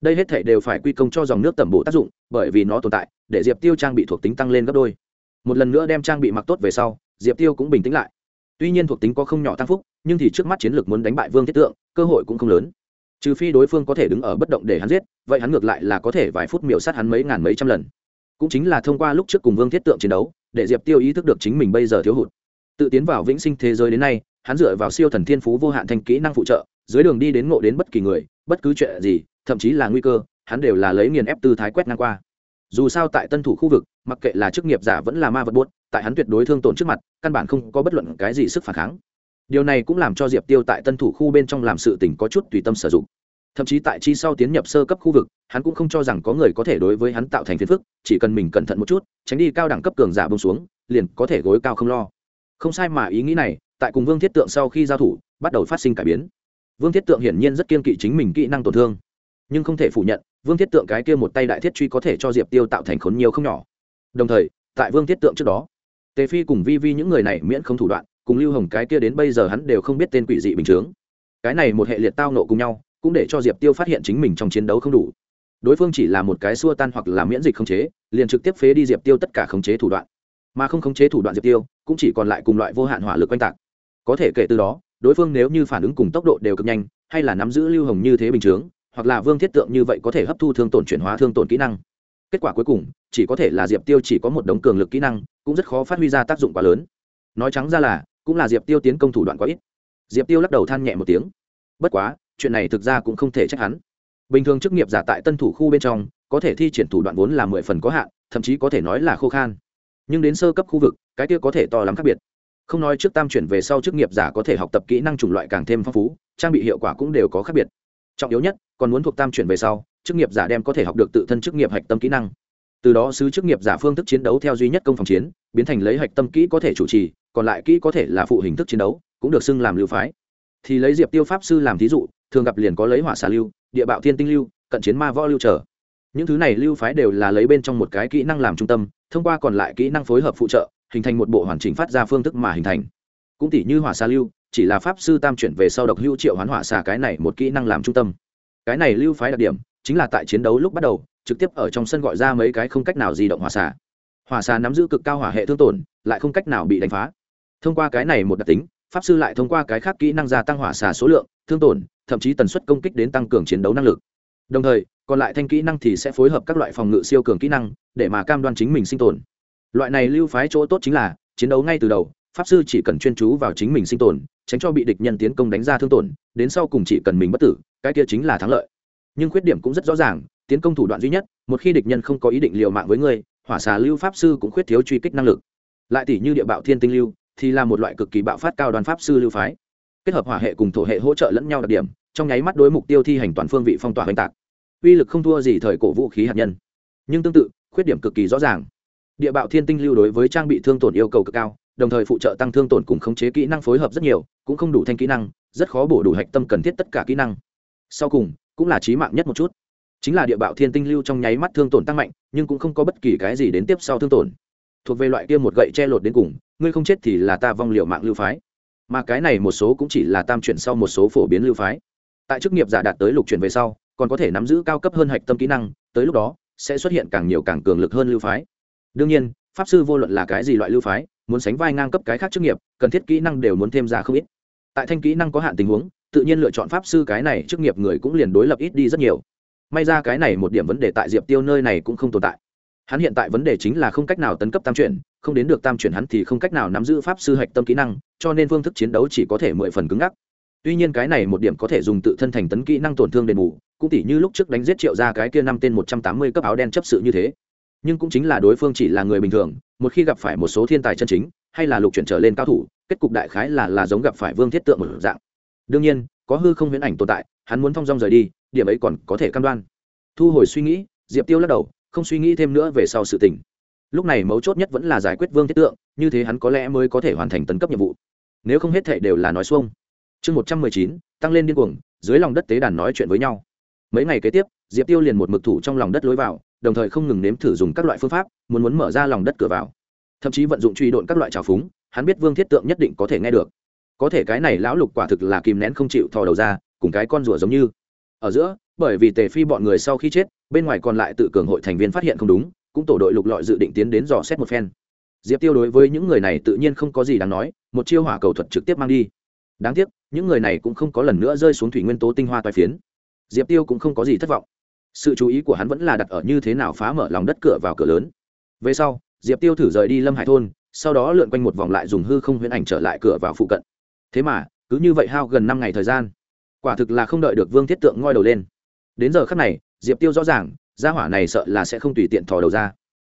Đây hết thể đều phải quy công cho dòng nước tẩm bổ tác dụng, bởi vì nó tồn tại, để diệp tiêu trang bị thuộc tính tăng lên gấp đôi. Một lần nữa đem trang bị mặc tốt về sau, diệp tiêu cũng bình tĩnh lại. Tuy nhiên thuộc tính có không nhỏ tăng phúc, nhưng thì trước mắt chiến lược muốn đánh bại vương thiết tượng, cơ hội cũng không lớn trừ phi đối phương có thể đứng ở bất động để hắn giết, vậy hắn ngược lại là có thể vài phút miểu sát hắn mấy ngàn mấy trăm lần. Cũng chính là thông qua lúc trước cùng vương thiết tượng chiến đấu, để diệp tiêu ý thức được chính mình bây giờ thiếu hụt. Tự tiến vào vĩnh sinh thế giới đến nay, hắn dựa vào siêu thần thiên phú vô hạn thành kỹ năng phụ trợ, dưới đường đi đến ngộ đến bất kỳ người, bất cứ chuyện gì, thậm chí là nguy cơ, hắn đều là lấy nghiền ép tư thái quét ngang qua. Dù sao tại tân thủ khu vực, mặc kệ là chức nghiệp giả vẫn là ma vật buốt, tại hắn tuyệt đối thương tổn trước mặt, căn bản không có bất luận cái gì sức phản kháng điều này cũng làm cho diệp tiêu tại tân thủ khu bên trong làm sự tỉnh có chút tùy tâm sử dụng. Thậm chí tại chi sau tiến nhập sơ cấp khu vực, hắn cũng không cho rằng có người có thể đối với hắn tạo thành phiền phức, chỉ cần mình cẩn thận một chút, tránh đi cao đẳng cấp cường giả bông xuống, liền có thể gối cao không lo. Không sai mà ý nghĩ này, tại cùng vương thiết tượng sau khi giao thủ, bắt đầu phát sinh cải biến. Vương thiết tượng hiển nhiên rất kiên kỵ chính mình kỹ năng tổn thương. Nhưng không thể phủ nhận, vương thiết tượng cái kia một tay đại thiết truy có thể cho diệp tiêu tạo thành khốn nhiều không nhỏ. Đồng thời, tại vương thiết tượng trước đó, tề phi cùng vi vi những người này miễn không thủ đoạn cùng lưu hồng cái kia đến bây giờ hắn đều không biết tên quỷ dị bình chướng. Cái này một hệ liệt tao nộ cùng nhau, cũng để cho diệp tiêu phát hiện chính mình trong chiến đấu không đủ. Đối phương chỉ là một cái xua tan hoặc là miễn dịch khống chế, liền trực tiếp phế đi diệp tiêu tất cả khống chế thủ đoạn. Mà không khống chế thủ đoạn diệp tiêu, cũng chỉ còn lại cùng loại vô hạn hỏa lực oanh tạc. Có thể kể từ đó, đối phương nếu như phản ứng cùng tốc độ đều cực nhanh, hay là nắm giữ lưu hồng như thế bình chướng, hoặc là vương thiết tượng như vậy có thể hấp thu thương tổn chuyển hóa thương tổn kỹ năng. Kết quả cuối cùng, chỉ có thể là diệp tiêu chỉ có một đống cường lực kỹ năng, cũng rất khó phát huy ra tác dụng quá lớn. Nói trắng ra là cũng là diệp tiêu tiến công thủ đoạn quá ít diệp tiêu lắc đầu than nhẹ một tiếng bất quá chuyện này thực ra cũng không thể trách hắn bình thường chức nghiệp giả tại tân thủ khu bên trong có thể thi triển thủ đoạn vốn là mười phần có hạn thậm chí có thể nói là khô khan nhưng đến sơ cấp khu vực cái kia có thể to lắm khác biệt không nói trước tam chuyển về sau chức nghiệp giả có thể học tập kỹ năng chủng loại càng thêm phong phú trang bị hiệu quả cũng đều có khác biệt trọng yếu nhất còn muốn thuộc tam chuyển về sau chức nghiệp giả đem có thể học được tự thân chức nghiệp hạch tâm kỹ năng từ đó sứ chức nghiệp giả phương thức chiến đấu theo duy nhất công phòng chiến biến thành lấy hạch tâm kỹ có thể chủ trì còn lại kỹ có thể là phụ hình thức chiến đấu, cũng được xưng làm lưu phái. Thì lấy diệp tiêu pháp sư làm thí dụ, thường gặp liền có lấy hỏa xà lưu, địa bạo thiên tinh lưu, cận chiến ma võ lưu trở. Những thứ này lưu phái đều là lấy bên trong một cái kỹ năng làm trung tâm, thông qua còn lại kỹ năng phối hợp phụ trợ, hình thành một bộ hoàn chỉnh phát ra phương thức mà hình thành. Cũng tỷ như hỏa xà lưu, chỉ là pháp sư tam chuyển về sau độc lưu triệu hoán hỏa xà cái này một kỹ năng làm trung tâm. Cái này lưu phái đặc điểm, chính là tại chiến đấu lúc bắt đầu, trực tiếp ở trong sân gọi ra mấy cái không cách nào di động hỏa xà. Hỏa xà nắm giữ cực cao hỏa hệ thương tổn, lại không cách nào bị đánh phá thông qua cái này một đặc tính, pháp sư lại thông qua cái khác kỹ năng gia tăng hỏa xả số lượng, thương tổn, thậm chí tần suất công kích đến tăng cường chiến đấu năng lực. Đồng thời, còn lại thanh kỹ năng thì sẽ phối hợp các loại phòng ngự siêu cường kỹ năng, để mà cam đoan chính mình sinh tồn. Loại này lưu phái chỗ tốt chính là, chiến đấu ngay từ đầu, pháp sư chỉ cần chuyên chú vào chính mình sinh tồn, tránh cho bị địch nhân tiến công đánh ra thương tổn, đến sau cùng chỉ cần mình bất tử, cái kia chính là thắng lợi. Nhưng khuyết điểm cũng rất rõ ràng, tiến công thủ đoạn duy nhất, một khi địch nhân không có ý định liều mạng với ngươi, hỏa xà lưu pháp sư cũng khuyết thiếu truy kích năng lực. Lại tỷ như địa bạo thiên tinh lưu thì là một loại cực kỳ bạo phát cao đoàn pháp sư lưu phái. Kết hợp hỏa hệ cùng thổ hệ hỗ trợ lẫn nhau đặc điểm, trong nháy mắt đối mục tiêu thi hành toàn phương vị phong tỏa oanh tạc. Uy lực không thua gì thời cổ vũ khí hạt nhân. Nhưng tương tự, khuyết điểm cực kỳ rõ ràng. Địa bạo thiên tinh lưu đối với trang bị thương tổn yêu cầu cực cao, đồng thời phụ trợ tăng thương tổn cùng khống chế kỹ năng phối hợp rất nhiều, cũng không đủ thanh kỹ năng, rất khó bổ đủ hạch tâm cần thiết tất cả kỹ năng. Sau cùng, cũng là trí mạng nhất một chút. Chính là địa bạo thiên tinh lưu trong nháy mắt thương tổn tăng mạnh, nhưng cũng không có bất kỳ cái gì đến tiếp sau thương tổn. Thuộc về loại kia một gậy che lột đến cùng ngươi không chết thì là ta vong liệu mạng lưu phái. Mà cái này một số cũng chỉ là tam chuyển sau một số phổ biến lưu phái. Tại chức nghiệp giả đạt tới lục chuyển về sau, còn có thể nắm giữ cao cấp hơn hạch tâm kỹ năng, tới lúc đó, sẽ xuất hiện càng nhiều càng cường lực hơn lưu phái. Đương nhiên, pháp sư vô luận là cái gì loại lưu phái, muốn sánh vai ngang cấp cái khác chức nghiệp, cần thiết kỹ năng đều muốn thêm ra không ít. Tại thanh kỹ năng có hạn tình huống, tự nhiên lựa chọn pháp sư cái này chức nghiệp người cũng liền đối lập ít đi rất nhiều. May ra cái này một điểm vấn đề tại diệp tiêu nơi này cũng không tồn tại. Hắn hiện tại vấn đề chính là không cách nào tấn cấp tam chuyển không đến được tam chuyển hắn thì không cách nào nắm giữ pháp sư hạch tâm kỹ năng, cho nên phương thức chiến đấu chỉ có thể mười phần cứng ngắc. Tuy nhiên cái này một điểm có thể dùng tự thân thành tấn kỹ năng tổn thương đền bù, cũng tỉ như lúc trước đánh giết triệu ra cái kia năm tên một trăm tám mươi cấp áo đen chấp sự như thế. Nhưng cũng chính là đối phương chỉ là người bình thường, một khi gặp phải một số thiên tài chân chính, hay là lục chuyển trở lên cao thủ, kết cục đại khái là là giống gặp phải vương thiết tượng một dạng. Đương nhiên, có hư không huyễn ảnh tồn tại, hắn muốn thong dong rời đi, điểm ấy còn có thể căn đoan. Thu hồi suy nghĩ, diệp tiêu lắc đầu, không suy nghĩ thêm nữa về sau sự tình lúc này mấu chốt nhất vẫn là giải quyết vương thiết tượng, như thế hắn có lẽ mới có thể hoàn thành tấn cấp nhiệm vụ. Nếu không hết thệ đều là nói xuông. Chương một trăm mười chín, tăng lên điên cuồng, dưới lòng đất tế đàn nói chuyện với nhau. Mấy ngày kế tiếp, diệp tiêu liền một mực thủ trong lòng đất lối vào, đồng thời không ngừng nếm thử dùng các loại phương pháp, muốn muốn mở ra lòng đất cửa vào. Thậm chí vận dụng truy độn các loại trào phúng, hắn biết vương thiết tượng nhất định có thể nghe được. Có thể cái này lão lục quả thực là kìm nén không chịu thò đầu ra, cùng cái con rùa giống như. Ở giữa, bởi vì tề phi bọn người sau khi chết, bên ngoài còn lại tự cường hội thành viên phát hiện không đúng cũng tổ đội lục lọi dự định tiến đến dò xét một phen. Diệp tiêu đối với những người này tự nhiên không có gì đáng nói, một chiêu hỏa cầu thuật trực tiếp mang đi. Đáng tiếc, những người này cũng không có lần nữa rơi xuống thủy nguyên tố tinh hoa toai phiến. Diệp tiêu cũng không có gì thất vọng. Sự chú ý của hắn vẫn là đặt ở như thế nào phá mở lòng đất cửa vào cửa lớn. Về sau, diệp tiêu thử rời đi lâm hải thôn, sau đó lượn quanh một vòng lại dùng hư không huyễn ảnh trở lại cửa vào phụ cận. Thế mà, cứ như vậy hao gần năm ngày thời gian, quả thực là không đợi được vương thiết tượng ngoi đầu lên. Đến giờ khắc này, diệp tiêu rõ ràng gia hỏa này sợ là sẽ không tùy tiện thò đầu ra.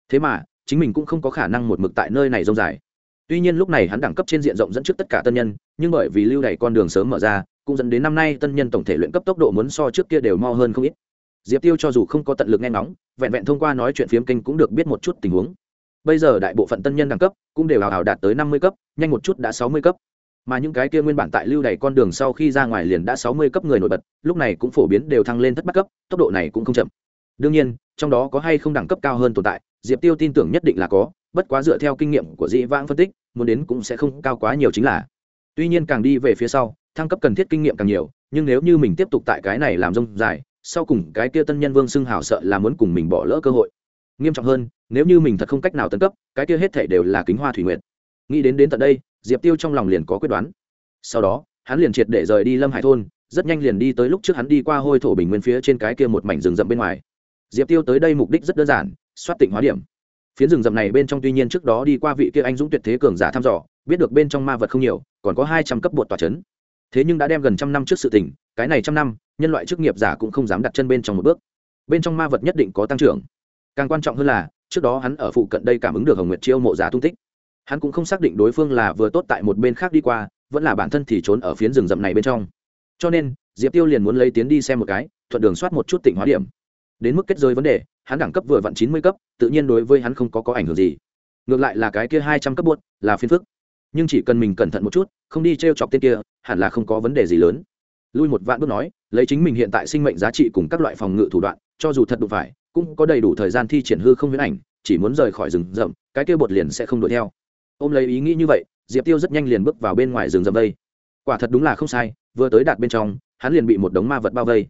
Thế mà, chính mình cũng không có khả năng một mực tại nơi này rông dài. Tuy nhiên lúc này hắn đẳng cấp trên diện rộng dẫn trước tất cả tân nhân, nhưng bởi vì lưu đày con đường sớm mở ra, cũng dẫn đến năm nay tân nhân tổng thể luyện cấp tốc độ muốn so trước kia đều mo hơn không ít. Diệp tiêu cho dù không có tận lực nghe ngóng, vẹn vẹn thông qua nói chuyện phiếm kênh cũng được biết một chút tình huống. Bây giờ đại bộ phận tân nhân đẳng cấp cũng đều hào hào đạt tới năm mươi cấp, nhanh một chút đã sáu mươi cấp. Mà những cái kia nguyên bản tại lưu đày con đường sau khi ra ngoài liền đã sáu mươi cấp người nổi bật, lúc này cũng phổ biến đều thăng lên thất bát cấp, tốc độ này cũng không chậm đương nhiên, trong đó có hay không đẳng cấp cao hơn tồn tại, diệp tiêu tin tưởng nhất định là có, bất quá dựa theo kinh nghiệm của dĩ vãng phân tích, muốn đến cũng sẽ không cao quá nhiều chính là. Tuy nhiên càng đi về phía sau, thăng cấp cần thiết kinh nghiệm càng nhiều, nhưng nếu như mình tiếp tục tại cái này làm rông dài, sau cùng cái kia tân nhân vương xưng hào sợ là muốn cùng mình bỏ lỡ cơ hội. Nghiêm trọng hơn, nếu như mình thật không cách nào tấn cấp, cái kia hết thể đều là kính hoa thủy nguyện nghĩ đến đến tận đây, diệp tiêu trong lòng liền có quyết đoán. Sau đó, hắn liền triệt để rời đi lâm hải thôn, rất nhanh liền đi tới lúc trước hắn đi qua hôi thổ bình nguyên phía trên cái kia một mảnh rừng rậm bên ngoài diệp tiêu tới đây mục đích rất đơn giản, soát tỉnh hóa điểm. Phiến rừng rậm này bên trong tuy nhiên trước đó đi qua vị kia anh dũng tuyệt thế cường giả thăm dò, biết được bên trong ma vật không nhiều, còn có hai trăm cấp bột tòa c h ấ n thế nhưng đã đem gần trăm năm trước sự tình, cái này trăm năm, nhân loại chức nghiệp giả cũng không dám đặt chân bên trong một bước. Bên trong ma vật nhất định có tăng trưởng. Càng quan trọng hơn là, trước đó hắn ở phụ cận đây cảm ứng được hồng nguyệt chiêu mộ giả tung tích. Hắn cũng không xác định đối phương là vừa tốt tại một bên khác đi qua, vẫn là bản thân thì trốn ở phiến rừng rậm này bên trong. Cho nên, diệp tiêu liền muốn lấy tiến đi xem một cái, thuận đường soát một chút tỉnh hóa điểm đến mức kết rơi vấn đề, hắn đẳng cấp vừa vặn chín mươi cấp, tự nhiên đối với hắn không có có ảnh hưởng gì. Ngược lại là cái kia hai trăm cấp buốt, là phiên phức. Nhưng chỉ cần mình cẩn thận một chút, không đi t r e o chọc tên kia, hẳn là không có vấn đề gì lớn. Lui một vạn bước nói, lấy chính mình hiện tại sinh mệnh giá trị cùng các loại phòng ngự thủ đoạn, cho dù thật đụng phải, cũng có đầy đủ thời gian thi triển hư không huyễn ảnh, chỉ muốn rời khỏi rừng rậm, cái kia bột liền sẽ không đuổi theo. Ôm lấy ý nghĩ như vậy, diệp tiêu rất nhanh liền bước vào bên ngoài rừng rậm đây. quả thật đúng là không sai, vừa tới đạt bên trong, hắn liền bị một đống ma vật bao vây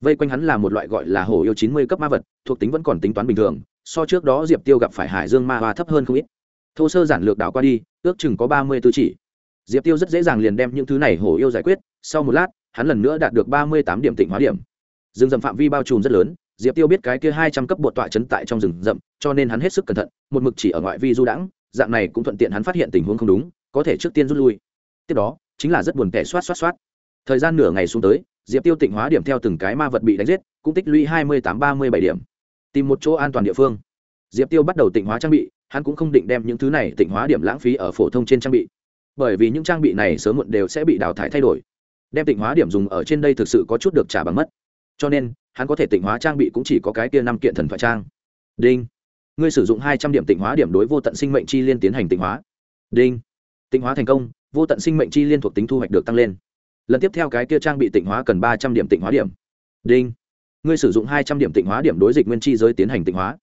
vây quanh hắn là một loại gọi là hổ yêu chín mươi cấp ma vật, thuộc tính vẫn còn tính toán bình thường, so trước đó diệp tiêu gặp phải hải dương ma hoa thấp hơn không ít. Thô sơ giản lược đảo qua đi, ước chừng có ba mươi tư chỉ. Diệp tiêu rất dễ dàng liền đem những thứ này hổ yêu giải quyết, sau một lát, hắn lần nữa đạt được ba mươi tám điểm tỉnh hóa điểm. Rừng rậm phạm vi bao trùm rất lớn, diệp tiêu biết cái kia hai trăm cấp bột tọa chấn tại trong rừng rậm, cho nên hắn hết sức cẩn thận, một mực chỉ ở ngoại vi du đãng, dạng này cũng thuận tiện hắn phát hiện tình huống không đúng, có thể trước tiên rút lui. Tiếp đó, chính là rất buồn tẻ soát soát soát. thời gian nửa ngày xuống tới diệp tiêu tịnh hóa điểm theo từng cái ma vật bị đánh giết, cũng tích lũy hai mươi tám ba mươi bảy điểm. Tìm một chỗ an toàn địa phương. Diệp tiêu bắt đầu tịnh hóa trang bị, hắn cũng không định đem những thứ này tịnh hóa điểm lãng phí ở phổ thông trên trang bị. Bởi vì những trang bị này sớm muộn đều sẽ bị đào thải thay đổi. Đem tịnh hóa điểm dùng ở trên đây thực sự có chút được trả bằng mất. Cho nên, hắn có thể tịnh hóa trang bị cũng chỉ có cái kia năm kiện thần thoại trang. Đinh. Ngươi sử dụng hai trăm điểm tịnh hóa điểm đối vô tận sinh mệnh chi liên tiến hành tịnh hóa. Đinh. Tịnh hóa thành công, vô tận sinh mệnh chi liên thuộc tính thu hoạch được tăng lên lần tiếp theo cái kia trang bị tịnh hóa cần ba trăm điểm tịnh hóa điểm. Đinh. Ngươi sử dụng hai trăm điểm tịnh hóa điểm đối dịch nguyên chi giới tiến hành tịnh hóa.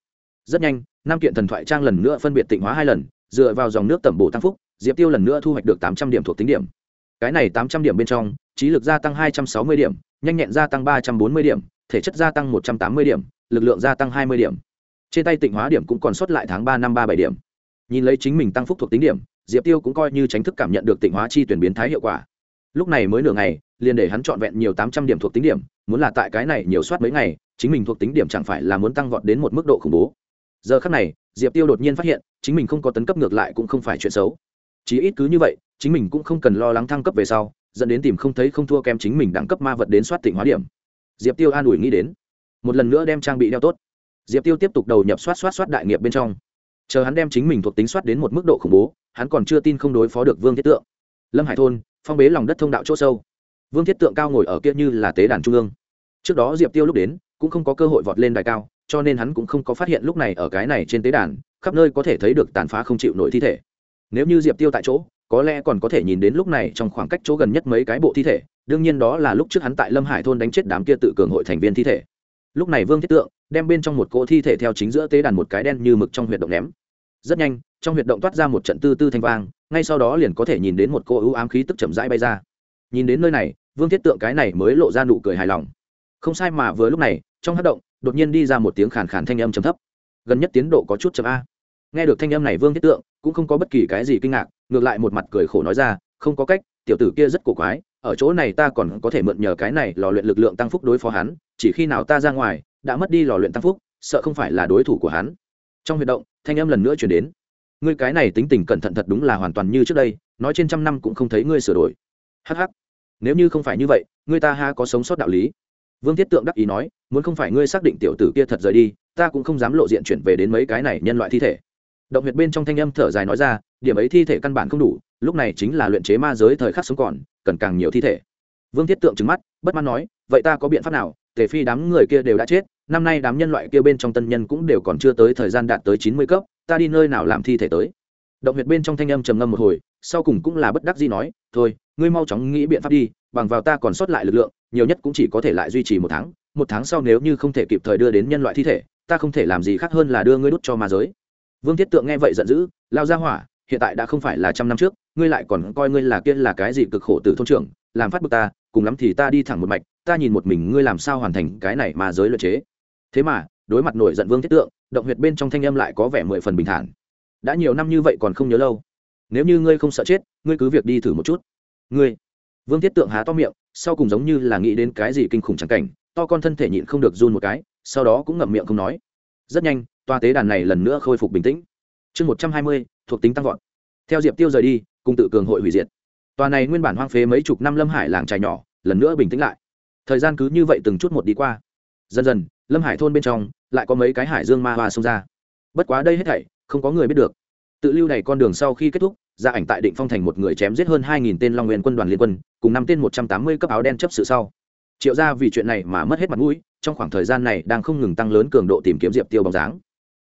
Rất nhanh, năm kiện thần thoại trang lần nữa phân biệt tịnh hóa hai lần, dựa vào dòng nước tẩm bổ tăng phúc, diệp tiêu lần nữa thu hoạch được tám trăm điểm thuộc tính điểm. Cái này tám trăm điểm bên trong, trí lực gia tăng hai trăm sáu mươi điểm, nhanh nhẹn gia tăng ba trăm bốn mươi điểm, thể chất gia tăng một trăm tám mươi điểm, lực lượng gia tăng hai mươi điểm. Trên tay tịnh hóa điểm cũng còn sót lại tháng ba năm ba bảy điểm. Nhìn lấy chính mình tăng phúc thuộc tính điểm, diệp tiêu cũng coi như tránh thức cảm nhận được tịnh hóa chi tuyển biến thái hiệu quả lúc này mới nửa ngày, liền để hắn trọn vẹn nhiều tám trăm điểm thuộc tính điểm, muốn là tại cái này nhiều soát mấy ngày, chính mình thuộc tính điểm chẳng phải là muốn tăng vọt đến một mức độ khủng bố. Giờ khắc này, diệp tiêu đột nhiên phát hiện, chính mình không có tấn cấp ngược lại cũng không phải chuyện xấu. Chí ít cứ như vậy, chính mình cũng không cần lo lắng thăng cấp về sau, dẫn đến tìm không thấy không thua kém chính mình đẳng cấp ma vật đến soát tịnh hóa điểm. Diệp tiêu an ủi nghĩ đến. Một lần nữa đem trang bị đeo tốt. Diệp tiêu tiếp tục đầu nhập soát soát soát đại nghiệp bên trong. Chờ hắn đem chính mình thuộc tính soát đến một mức độ khủng bố, hắn còn chưa tin không đối phó được vương thiết tượng. Lâm hải thôn phong bế lòng đất thông đạo chỗ sâu. Vương thiết tượng cao ngồi ở kia như là tế đàn trung ương. Trước đó diệp tiêu lúc đến, cũng không có cơ hội vọt lên đài cao, cho nên hắn cũng không có phát hiện lúc này ở cái này trên tế đàn, khắp nơi có thể thấy được tàn phá không chịu nổi thi thể. Nếu như diệp tiêu tại chỗ, có lẽ còn có thể nhìn đến lúc này trong khoảng cách chỗ gần nhất mấy cái bộ thi thể, đương nhiên đó là lúc trước hắn tại lâm hải thôn đánh chết đám kia tự cường hội thành viên thi thể. Lúc này vương thiết tượng đem bên trong một cỗ thi thể theo chính giữa tế đàn một cái đen như mực trong huyệt động ném. Rất nhanh, trong huyệt động toát ra một trận tư tư thanh vang ngay sau đó liền có thể nhìn đến một cô ưu ám khí tức chậm rãi bay ra. Nhìn đến nơi này, vương thiết tượng cái này mới lộ ra nụ cười hài lòng. Không sai mà vừa lúc này, trong hát động, đột nhiên đi ra một tiếng khàn khàn thanh âm trầm thấp. Gần nhất tiến độ có chút chậm a. Nghe được thanh âm này, vương thiết tượng cũng không có bất kỳ cái gì kinh ngạc, ngược lại một mặt cười khổ nói ra, không có cách, tiểu tử kia rất cổ quái, ở chỗ này ta còn có thể mượn nhờ cái này lò luyện lực lượng tăng phúc đối phó hắn, chỉ khi nào ta ra ngoài, đã mất đi lò luyện tăng phúc, sợ không phải là đối thủ của hắn. Trong huy động, thanh âm lần nữa chuyển đến ngươi cái này tính tình cẩn thận thật đúng là hoàn toàn như trước đây, nói trên trăm năm cũng không thấy ngươi sửa đổi. Hh nếu như không phải như vậy, ngươi ta ha có sống sót đạo lý. Vương thiết tượng đắc ý nói, muốn không phải ngươi xác định tiểu tử kia thật rời đi, ta cũng không dám lộ diện chuyển về đến mấy cái này nhân loại thi thể. Động huyệt bên trong thanh âm thở dài nói ra, điểm ấy thi thể căn bản không đủ, lúc này chính là luyện chế ma giới thời khắc sống còn, cần càng nhiều thi thể. Vương thiết tượng trứng mắt, bất mãn nói, vậy ta có biện pháp nào? Tề phi đám người kia đều đã chết, năm nay đám nhân loại kia bên trong tân nhân cũng đều còn chưa tới thời gian đạt tới chín mươi cấp ta đi nơi nào làm thi thể tới? Động huyệt bên trong thanh âm trầm ngâm một hồi, sau cùng cũng là bất đắc gì nói, thôi, ngươi mau chóng nghĩ biện pháp đi, bằng vào ta còn sót lại lực lượng, nhiều nhất cũng chỉ có thể lại duy trì một tháng một tháng sau nếu như không thể kịp thời đưa đến nhân loại thi thể, ta không thể làm gì khác hơn là đưa ngươi đút cho ma giới. Vương thiết tượng nghe vậy giận dữ, lao ra hỏa, hiện tại đã không phải là trăm năm trước, ngươi lại còn coi ngươi là kia là cái gì cực khổ từ thôn trưởng, làm phát bực ta, cùng lắm thì ta đi thẳng một mạch, ta nhìn một mình ngươi làm sao hoàn thành cái này mà giới luật chế. Thế mà đối mặt nổi giận vương thiết tượng, động huyệt bên trong thanh âm lại có vẻ mười phần bình thản. Đã nhiều năm như vậy còn không nhớ lâu. Nếu như ngươi không sợ chết, ngươi cứ việc đi thử một chút. Ngươi. Vương thiết tượng há to miệng, sau cùng giống như là nghĩ đến cái gì kinh khủng chẳng cảnh, to con thân thể nhịn không được run một cái, sau đó cũng ngậm miệng không nói. Rất nhanh toa tế đàn này lần nữa khôi phục bình tĩnh. Chương một trăm hai mươi, thuộc tính tăng vọt. Theo diệp tiêu rời đi, cùng tự cường hội hủy diệt. Tòa này nguyên bản hoang phế mấy chục năm lâm hải làng trài nhỏ, lần nữa bình tĩnh lại. Thời gian cứ như vậy từng chút một đi qua. Dần dần lâm hải thôn bên trong lại có mấy cái hải dương ma hoa xông ra bất quá đây hết thảy không có người biết được tự lưu này con đường sau khi kết thúc ra ảnh tại định phong thành một người chém giết hơn hai nghìn tên long nguyên quân đoàn liên quân cùng năm tên một trăm tám mươi cấp áo đen chấp sự sau triệu ra vì chuyện này mà mất hết mặt mũi trong khoảng thời gian này đang không ngừng tăng lớn cường độ tìm kiếm diệp tiêu bóng dáng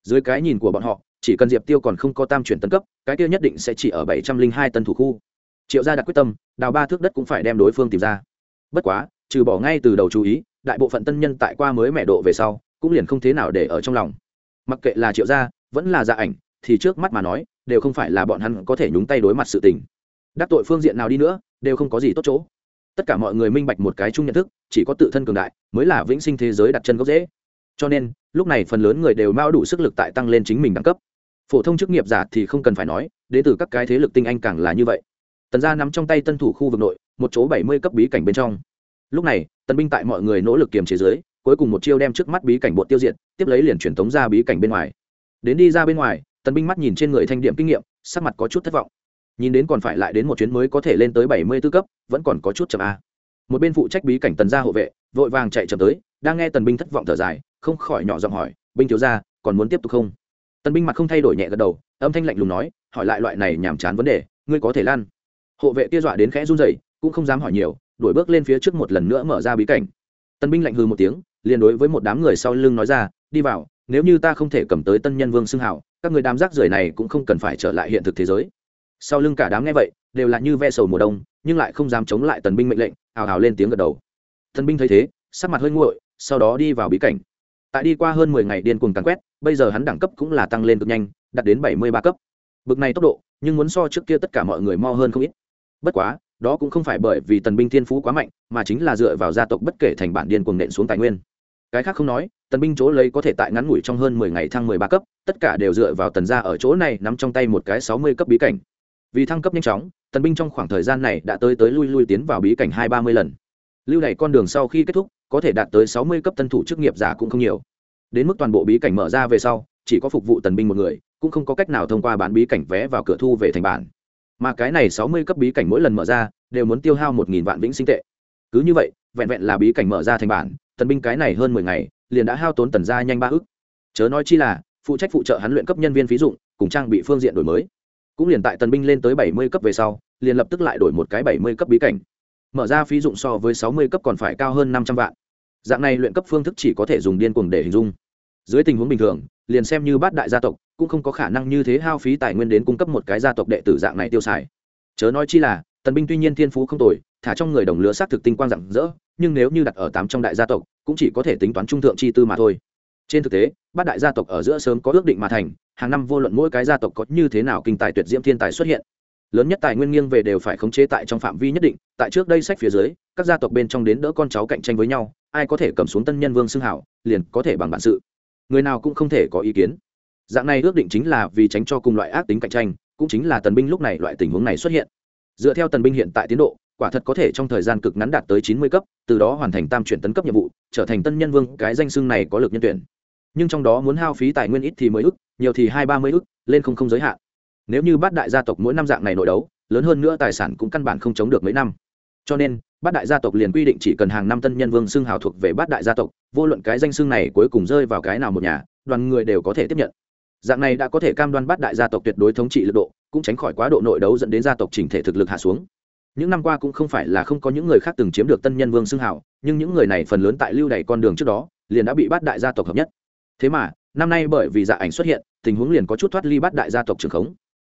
dưới cái nhìn của bọn họ chỉ cần diệp tiêu còn không có tam chuyển tân cấp cái tiêu nhất định sẽ chỉ ở bảy trăm linh hai tân thủ khu triệu gia đặt quyết tâm đào ba thước đất cũng phải đem đối phương tìm ra bất quá trừ bỏ ngay từ đầu chú ý đại bộ phận tân nhân tại qua mới mẹ độ về sau, cũng liền không thế nào để ở trong lòng. Mặc kệ là triệu gia, vẫn là gia ảnh, thì trước mắt mà nói, đều không phải là bọn hắn có thể nhúng tay đối mặt sự tình. Đắc tội phương diện nào đi nữa, đều không có gì tốt chỗ. Tất cả mọi người minh bạch một cái chung nhận thức, chỉ có tự thân cường đại, mới là vĩnh sinh thế giới đặt chân gốc dễ cho nên, lúc này phần lớn người đều mao đủ sức lực tại tăng lên chính mình đẳng cấp. Phổ thông chức nghiệp giả thì không cần phải nói, đến từ các cái thế lực tinh anh càng là như vậy. Tần gia nắm trong tay tân thủ khu vực nội, một chỗ bảy mươi cấp bí cảnh bên trong lúc này tần binh tại mọi người nỗ lực kiềm chế dưới, cuối cùng một chiêu đem trước mắt bí cảnh bộ tiêu diệt tiếp lấy liền truyền tống ra bí cảnh bên ngoài. Đến đi ra bên ngoài tần binh mắt nhìn trên người thanh điểm kinh nghiệm sắc mặt có chút thất vọng. Nhìn đến còn phải lại đến một chuyến mới có thể lên tới bảy mươi tư cấp vẫn còn có chút chậm a. Một bên phụ trách bí cảnh tần gia hộ vệ vội vàng chạy chậm tới đang nghe tần binh thất vọng thở dài không khỏi nhỏ giọng hỏi binh thiếu gia còn muốn tiếp tục không? Tần binh mặt không thay đổi nhẹ gật đầu âm thanh lạnh lùng nói hỏi lại loại này nhàm chán vấn đề ngươi có thể lan. Hộ vệ kia dọa đến khẽ run rẩy cũng không dám hỏi nhiều đuổi bước lên phía trước một lần nữa mở ra bí cảnh. Tân binh lạnh hư một tiếng, liền đối với một đám người sau lưng nói ra, đi vào, nếu như ta không thể cầm tới tân nhân vương xưng hảo các người đám rác rưởi này cũng không cần phải trở lại hiện thực thế giới. Sau lưng cả đám nghe vậy, đều là như ve sầu mùa đông, nhưng lại không dám chống lại tần binh mệnh lệnh hào hào lên tiếng gật đầu. Tần binh thấy thế, sắc mặt hơi nguội, sau đó đi vào bí cảnh. Tại đi qua hơn mười ngày điên cuồng càn quét, bây giờ hắn đẳng cấp cũng là tăng lên cực nhanh, đạt đến bảy mươi ba cấp. Bực này tốc độ, nhưng muốn so trước kia tất cả mọi người mo hơn không ít. Bất quá đó cũng không phải bởi vì tần binh thiên phú quá mạnh, mà chính là dựa vào gia tộc bất kể thành bản điên cuồng nện xuống tài nguyên. Cái khác không nói, tần binh chỗ lấy có thể tại ngắn ngủi trong hơn mười ngày thăng mười ba cấp, tất cả đều dựa vào tần gia ở chỗ này nắm trong tay một cái sáu mươi cấp bí cảnh. Vì thăng cấp nhanh chóng, tần binh trong khoảng thời gian này đã tới tới lui lui tiến vào bí cảnh hai ba mươi lần. Lưu này con đường sau khi kết thúc, có thể đạt tới sáu mươi cấp tân thủ chức nghiệp giả cũng không nhiều. Đến mức toàn bộ bí cảnh mở ra về sau, chỉ có phục vụ tần binh một người, cũng không có cách nào thông qua bán bí cảnh vé vào cửa thu về thành bản mà cái này sáu mươi cấp bí cảnh mỗi lần mở ra, đều muốn tiêu hao một nghìn vạn vĩnh sinh tệ. Cứ như vậy, vẹn vẹn là bí cảnh mở ra thành bản, tần binh cái này hơn mười ngày, liền đã hao tốn tần ra nhanh ba ức. Chớ nói chi là, phụ trách phụ trợ hắn luyện cấp nhân viên phí dụng, cùng trang bị phương diện đổi mới. Cũng liền tại tần binh lên tới bảy mươi cấp về sau, liền lập tức lại đổi một cái bảy mươi cấp bí cảnh. Mở ra phí dụng so với sáu mươi cấp còn phải cao hơn năm trăm vạn. Dạng này luyện cấp phương thức chỉ có thể dùng điên cuồng để hình dung dưới tình huống bình thường, liền xem như bát đại gia tộc, cũng không có khả năng như thế hao phí tài nguyên đến cung cấp một cái gia tộc đệ tử dạng này tiêu xài. Chớ nói chi là, tần binh tuy nhiên thiên phú không tồi, thả trong người đồng lứa xác thực tinh quang rạng rỡ, nhưng nếu như đặt ở tám trong đại gia tộc, cũng chỉ có thể tính toán trung thượng chi tư mà thôi. Trên thực tế, bát đại gia tộc ở giữa sớm có ước định mà thành, hàng năm vô luận mỗi cái gia tộc có như thế nào kinh tài tuyệt diễm thiên tài xuất hiện. Lớn nhất tài nguyên nghiêng về đều phải khống chế tại trong phạm vi nhất định, tại trước đây sách phía dưới, các gia tộc bên trong đến đỡ con cháu cạnh tranh với nhau, ai có thể cầm xuống tân nhân vương xưng hảo, liền có thể bằng bản sự người nào cũng không thể có ý kiến. Dạng này ước định chính là vì tránh cho cùng loại ác tính cạnh tranh, cũng chính là tần binh lúc này loại tình huống này xuất hiện. Dựa theo tần binh hiện tại tiến độ, quả thật có thể trong thời gian cực ngắn đạt tới chín mươi cấp, từ đó hoàn thành tam chuyển tấn cấp nhiệm vụ, trở thành tân nhân vương, cái danh xưng này có lực nhân tuyển. Nhưng trong đó muốn hao phí tài nguyên ít thì mới ức, nhiều thì hai ba mươi ức, lên không không giới hạn. Nếu như bát đại gia tộc mỗi năm dạng này nội đấu, lớn hơn nữa tài sản cũng căn bản không chống được mấy năm cho nên, bát đại gia tộc liền quy định chỉ cần hàng năm tân nhân vương xưng hào thuộc về bát đại gia tộc, vô luận cái danh xưng này cuối cùng rơi vào cái nào một nhà, đoàn người đều có thể tiếp nhận. Dạng này đã có thể cam đoan bát đại gia tộc tuyệt đối thống trị lực độ, cũng tránh khỏi quá độ nội đấu dẫn đến gia tộc chỉnh thể thực lực hạ xuống. Những năm qua cũng không phải là không có những người khác từng chiếm được tân nhân vương xưng hào, nhưng những người này phần lớn tại lưu đầy con đường trước đó, liền đã bị bát đại gia tộc hợp nhất. Thế mà, năm nay bởi vì dạ ảnh xuất hiện, tình huống liền có chút thoát ly bát đại gia tộc trường khống.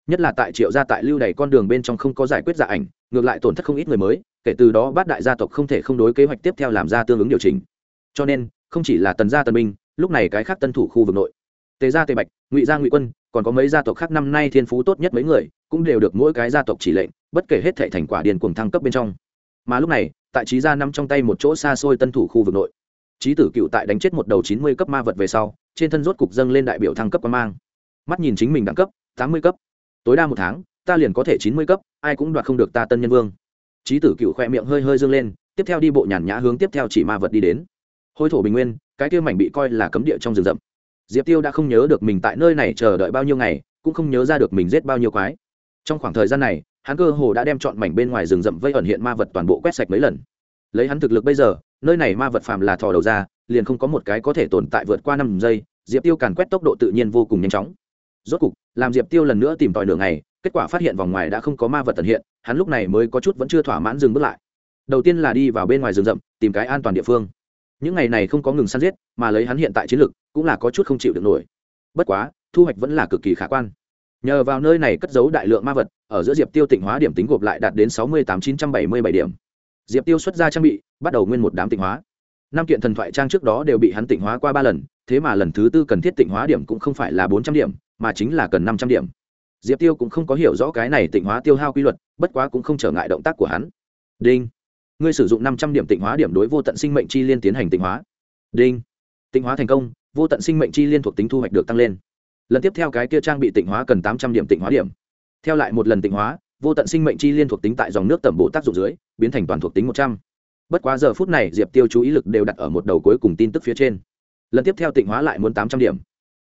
Nhất là tại triệu gia tại lưu đầy con đường bên trong không có giải quyết dạ ảnh ngược lại tổn thất không ít người mới, kể từ đó bát đại gia tộc không thể không đối kế hoạch tiếp theo làm ra tương ứng điều chỉnh. Cho nên, không chỉ là tần gia tần minh, lúc này cái khác tân thủ khu vực nội, tề gia tề bạch, ngụy gia ngụy quân, còn có mấy gia tộc khác năm nay thiên phú tốt nhất mấy người, cũng đều được mỗi cái gia tộc chỉ lệnh, bất kể hết thệ thành quả điền cuồng thăng cấp bên trong. Mà lúc này, tại trí gia nằm trong tay một chỗ xa xôi tân thủ khu vực nội trí tử cựu tại đánh chết một đầu chín mươi cấp ma vật về sau, trên thân rốt cục dâng lên đại biểu thăng cấp quan mang. Mắt nhìn chính mình đẳng cấp, tám mươi cấp. Tối đa một tháng ta liền có thể chín mươi cấp, ai cũng đoạt không được ta tân nhân vương. Trí tử cựu khoe miệng hơi hơi dương lên, tiếp theo đi bộ nhàn nhã hướng tiếp theo chỉ ma vật đi đến. Hôi thổ bình nguyên, cái kia mảnh bị coi là cấm địa trong rừng rậm. Diệp tiêu đã không nhớ được mình tại nơi này chờ đợi bao nhiêu ngày, cũng không nhớ ra được mình giết bao nhiêu quái. Trong khoảng thời gian này, hắn cơ hồ đã đem chọn mảnh bên ngoài rừng rậm vây ẩn hiện ma vật toàn bộ quét sạch mấy lần. Lấy hắn thực lực bây giờ, nơi này ma vật phàm là thò đầu ra, liền không có một cái có thể tồn tại vượt qua năm giây, diệp tiêu càn quét tốc độ tự nhiên vô cùng nhanh chóng. Rốt cục, làm diệp tiêu lần nữa tìm tòi nửa ngày kết quả phát hiện vòng ngoài đã không có ma vật tận hiện, hắn lúc này mới có chút vẫn chưa thỏa mãn dừng bước lại. Đầu tiên là đi vào bên ngoài rừng rậm, tìm cái an toàn địa phương. Những ngày này không có ngừng săn giết, mà lấy hắn hiện tại chiến lực, cũng là có chút không chịu được nổi. Bất quá, thu hoạch vẫn là cực kỳ khả quan. Nhờ vào nơi này cất giấu đại lượng ma vật, ở giữa diệp tiêu tịnh hóa điểm tính gộp lại đạt đến sáu mươi tám chín trăm bảy mươi bảy điểm. Diệp tiêu xuất ra trang bị, bắt đầu nguyên một đám tịnh hóa. Năm kiện thần thoại trang trước đó đều bị hắn tịnh hóa qua ba lần, thế mà lần thứ tư cần thiết tịnh hóa điểm cũng không phải là bốn trăm điểm, mà chính là cần năm trăm điểm diệp tiêu cũng không có hiểu rõ cái này tịnh hóa tiêu hao quy luật, bất quá cũng không trở ngại động tác của hắn. Đinh. Ngươi sử dụng năm trăm điểm tịnh hóa điểm đối vô tận sinh mệnh chi liên tiến hành tịnh hóa. Đinh. Tịnh hóa thành công, vô tận sinh mệnh chi liên thuộc tính thu hoạch được tăng lên. Lần tiếp theo cái kia trang bị tịnh hóa cần tám trăm điểm tịnh hóa điểm. Theo lại một lần tịnh hóa, vô tận sinh mệnh chi liên thuộc tính tại dòng nước tẩm bộ tác dụng dưới, biến thành toàn thuộc tính một trăm. Bất quá giờ phút này, diệp tiêu chú ý lực đều đặt ở một đầu cuối cùng tin tức phía trên. Lần tiếp theo tịnh hóa lại muốn tám trăm điểm.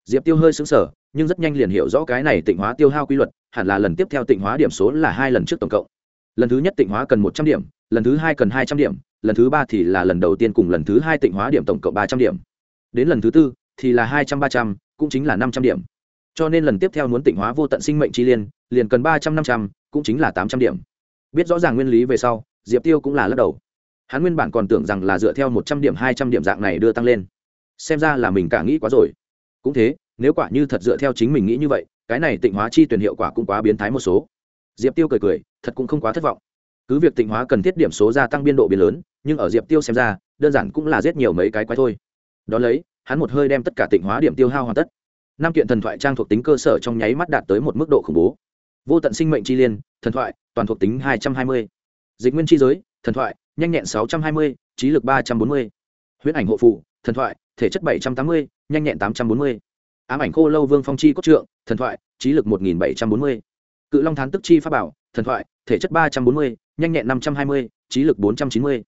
Diệp tiêu hơi xứng sở nhưng rất nhanh liền hiểu rõ cái này tịnh hóa tiêu hao quy luật, hẳn là lần tiếp theo tịnh hóa điểm số là hai lần trước tổng cộng. Lần thứ nhất tịnh hóa cần một trăm điểm, lần thứ hai cần hai trăm điểm, lần thứ ba thì là lần đầu tiên cùng lần thứ hai tịnh hóa điểm tổng cộng ba trăm điểm. Đến lần thứ tư thì là hai trăm ba trăm, cũng chính là năm trăm điểm. Cho nên lần tiếp theo muốn tịnh hóa vô tận sinh mệnh chi liên, liền cần ba trăm năm trăm, cũng chính là tám trăm điểm. Biết rõ ràng nguyên lý về sau, diệp tiêu cũng là lắc đầu. Hắn nguyên bản còn tưởng rằng là dựa theo một trăm điểm, hai trăm điểm dạng này đưa tăng lên. Xem ra là mình cả nghĩ quá rồi. Cũng thế nếu quả như thật dựa theo chính mình nghĩ như vậy, cái này tịnh hóa chi tuyển hiệu quả cũng quá biến thái một số. Diệp tiêu cười cười, thật cũng không quá thất vọng. Cứ việc tịnh hóa cần thiết điểm số gia tăng biên độ biến lớn, nhưng ở diệp tiêu xem ra, đơn giản cũng là giết nhiều mấy cái quái thôi. Đón lấy, hắn một hơi đem tất cả tịnh hóa điểm tiêu hao hoàn tất. Năm kiện thần thoại trang thuộc tính cơ sở trong nháy mắt đạt tới một mức độ khủng bố. Vô tận sinh mệnh chi liên, thần thoại, toàn thuộc tính hai trăm hai mươi. Dịch nguyên chi giới, thần thoại, nhanh nhẹn sáu trăm hai mươi, trí lực ba trăm bốn mươi. Huyễn ảnh hộ phụ thần thoại, thể chất bảy trăm tám mươi, nhanh nhẹn tám trăm bốn mươi ám ảnh khô lâu vương phong chi cốt trượng, thần thoại, trí lực một nghìn bảy trăm bốn mươi. Cự long thán tức chi pháp bảo, thần thoại, thể chất ba trăm bốn mươi, nhanh nhẹn năm trăm hai mươi, trí lực bốn trăm chín mươi.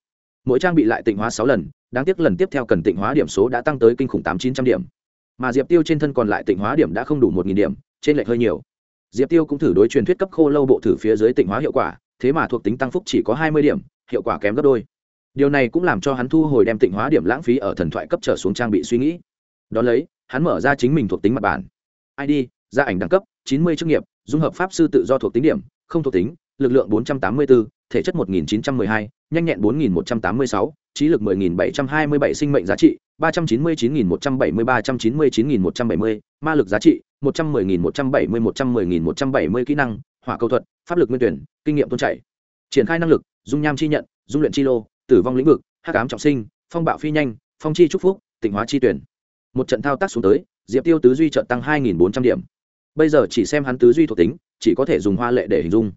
Mỗi trang bị lại tịnh hóa sáu lần, đáng tiếc lần tiếp theo cần tịnh hóa điểm số đã tăng tới kinh khủng tám chín trăm điểm. Mà diệp tiêu trên thân còn lại tịnh hóa điểm đã không đủ một nghìn điểm, trên lệch hơi nhiều. Diệp tiêu cũng thử đối truyền thuyết cấp khô lâu bộ thử phía dưới tịnh hóa hiệu quả, thế mà thuộc tính tăng phúc chỉ có hai mươi điểm, hiệu quả kém gấp đôi. Điều này cũng làm cho hắn thu hồi đem tịnh hóa điểm lãng phí ở thần thoại cấp trở xuống trang bị suy nghĩ. Đón lấy hắn mở ra chính mình thuộc tính mặt bản id gia ảnh đẳng cấp, chín mươi chức nghiệp, dung hợp pháp sư tự do thuộc tính điểm, không thuộc tính, lực lượng bốn trăm tám mươi bốn thể chất một nghìn chín trăm m ư ơ i hai, nhanh nhẹn bốn nghìn một trăm tám mươi sáu, trí lực mười nghìn bảy trăm hai mươi bảy, sinh mệnh giá trị, ba trăm chín mươi chín nghìn một trăm bảy mươi ba trăm chín mươi chín nghìn một trăm bảy mươi, ma lực giá trị, một trăm mười nghìn một trăm bảy mươi một trăm mười nghìn một trăm bảy mươi, kỹ năng, hỏa cầu thuật, pháp lực nguyên tuyển, kinh nghiệm tôn chảy triển khai năng lực, dung nham chi nhận, dung luyện chi lô, tử vong lĩnh vực hát cám trọng sinh, phong bạo phi nhanh, phong chi trúc phúc, tịnh hóa chi tuyển một trận thao tác xuống tới, diệp tiêu tứ duy trận tăng hai nghìn bốn trăm điểm. Bây giờ chỉ xem hắn tứ duy thuộc tính, chỉ có thể dùng hoa lệ để hình dung.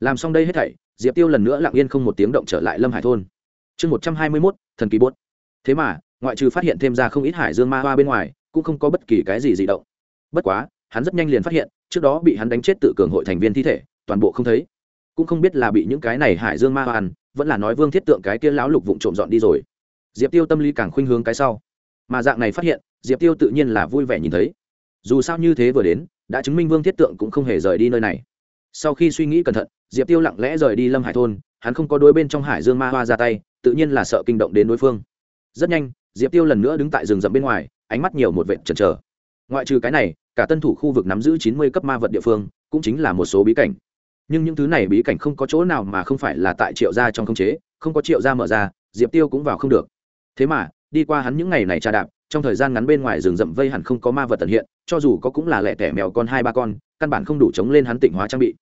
Làm xong đây hết thảy, diệp tiêu lần nữa lặng yên không một tiếng động trở lại lâm hải thôn. Chương một trăm hai mươi mốt, thần kỳ bốt. Thế mà, ngoại trừ phát hiện thêm ra không ít hải dương ma hoa bên ngoài, cũng không có bất kỳ cái gì dị động. Bất quá, hắn rất nhanh liền phát hiện, trước đó bị hắn đánh chết tự cường hội thành viên thi thể, toàn bộ không thấy. Cũng không biết là bị những cái này hải dương ma hoa ăn, vẫn là nói vương thiết tượng cái kia lão lục vụng trộm dọn đi rồi. Diệp tiêu tâm lý càng khuynh hướng cái sau mà dạng này phát hiện, diệp tiêu tự nhiên là vui vẻ nhìn thấy. Dù sao như thế vừa đến, đã chứng minh vương thiết tượng cũng không hề rời đi nơi này. Sau khi suy nghĩ cẩn thận, diệp tiêu lặng lẽ rời đi lâm hải thôn, hắn không có đôi bên trong hải dương ma hoa ra tay, tự nhiên là sợ kinh động đến đối phương. Rất nhanh, diệp tiêu lần nữa đứng tại rừng rậm bên ngoài, ánh mắt nhiều một vệ chần chờ. Ngoại trừ cái này, cả tân thủ khu vực nắm giữ chín mươi cấp ma vật địa phương, cũng chính là một số bí cảnh. Nhưng những thứ này bí cảnh không có chỗ nào mà không phải là tại triệu gia trong khống chế, không có triệu gia mở ra, diệp tiêu cũng vào không được. Thế mà đi qua hắn những ngày này trà đạp, trong thời gian ngắn bên ngoài rừng rậm vây hẳn không có ma vật tận hiện, cho dù có cũng là lẻ tẻ mèo con hai ba con, căn bản không đủ chống lên hắn tịnh hóa trang bị.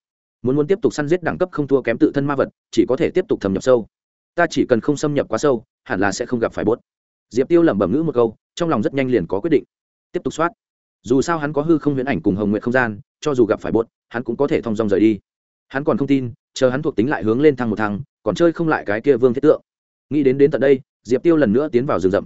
Muốn muốn tiếp tục săn giết đẳng cấp không thua kém tự thân ma vật, chỉ có thể tiếp tục thâm nhập sâu. Ta chỉ cần không xâm nhập quá sâu, hẳn là sẽ không gặp phải bốt. Diệp tiêu lẩm bẩm ngữ một câu, trong lòng rất nhanh liền có quyết định. Tiếp tục soát. Dù sao hắn có hư không huyễn ảnh cùng hồng nguyện không gian, cho dù gặp phải bốt, hắn cũng có thể thong dong rời đi. Hắn còn không tin, chờ hắn thuộc tính lại hướng lên thăng một thăng, còn chơi không lại cái kia vương thiết tượng. Nghĩ đến đến tận đây diệp tiêu lần nữa tiến vào rừng rậm.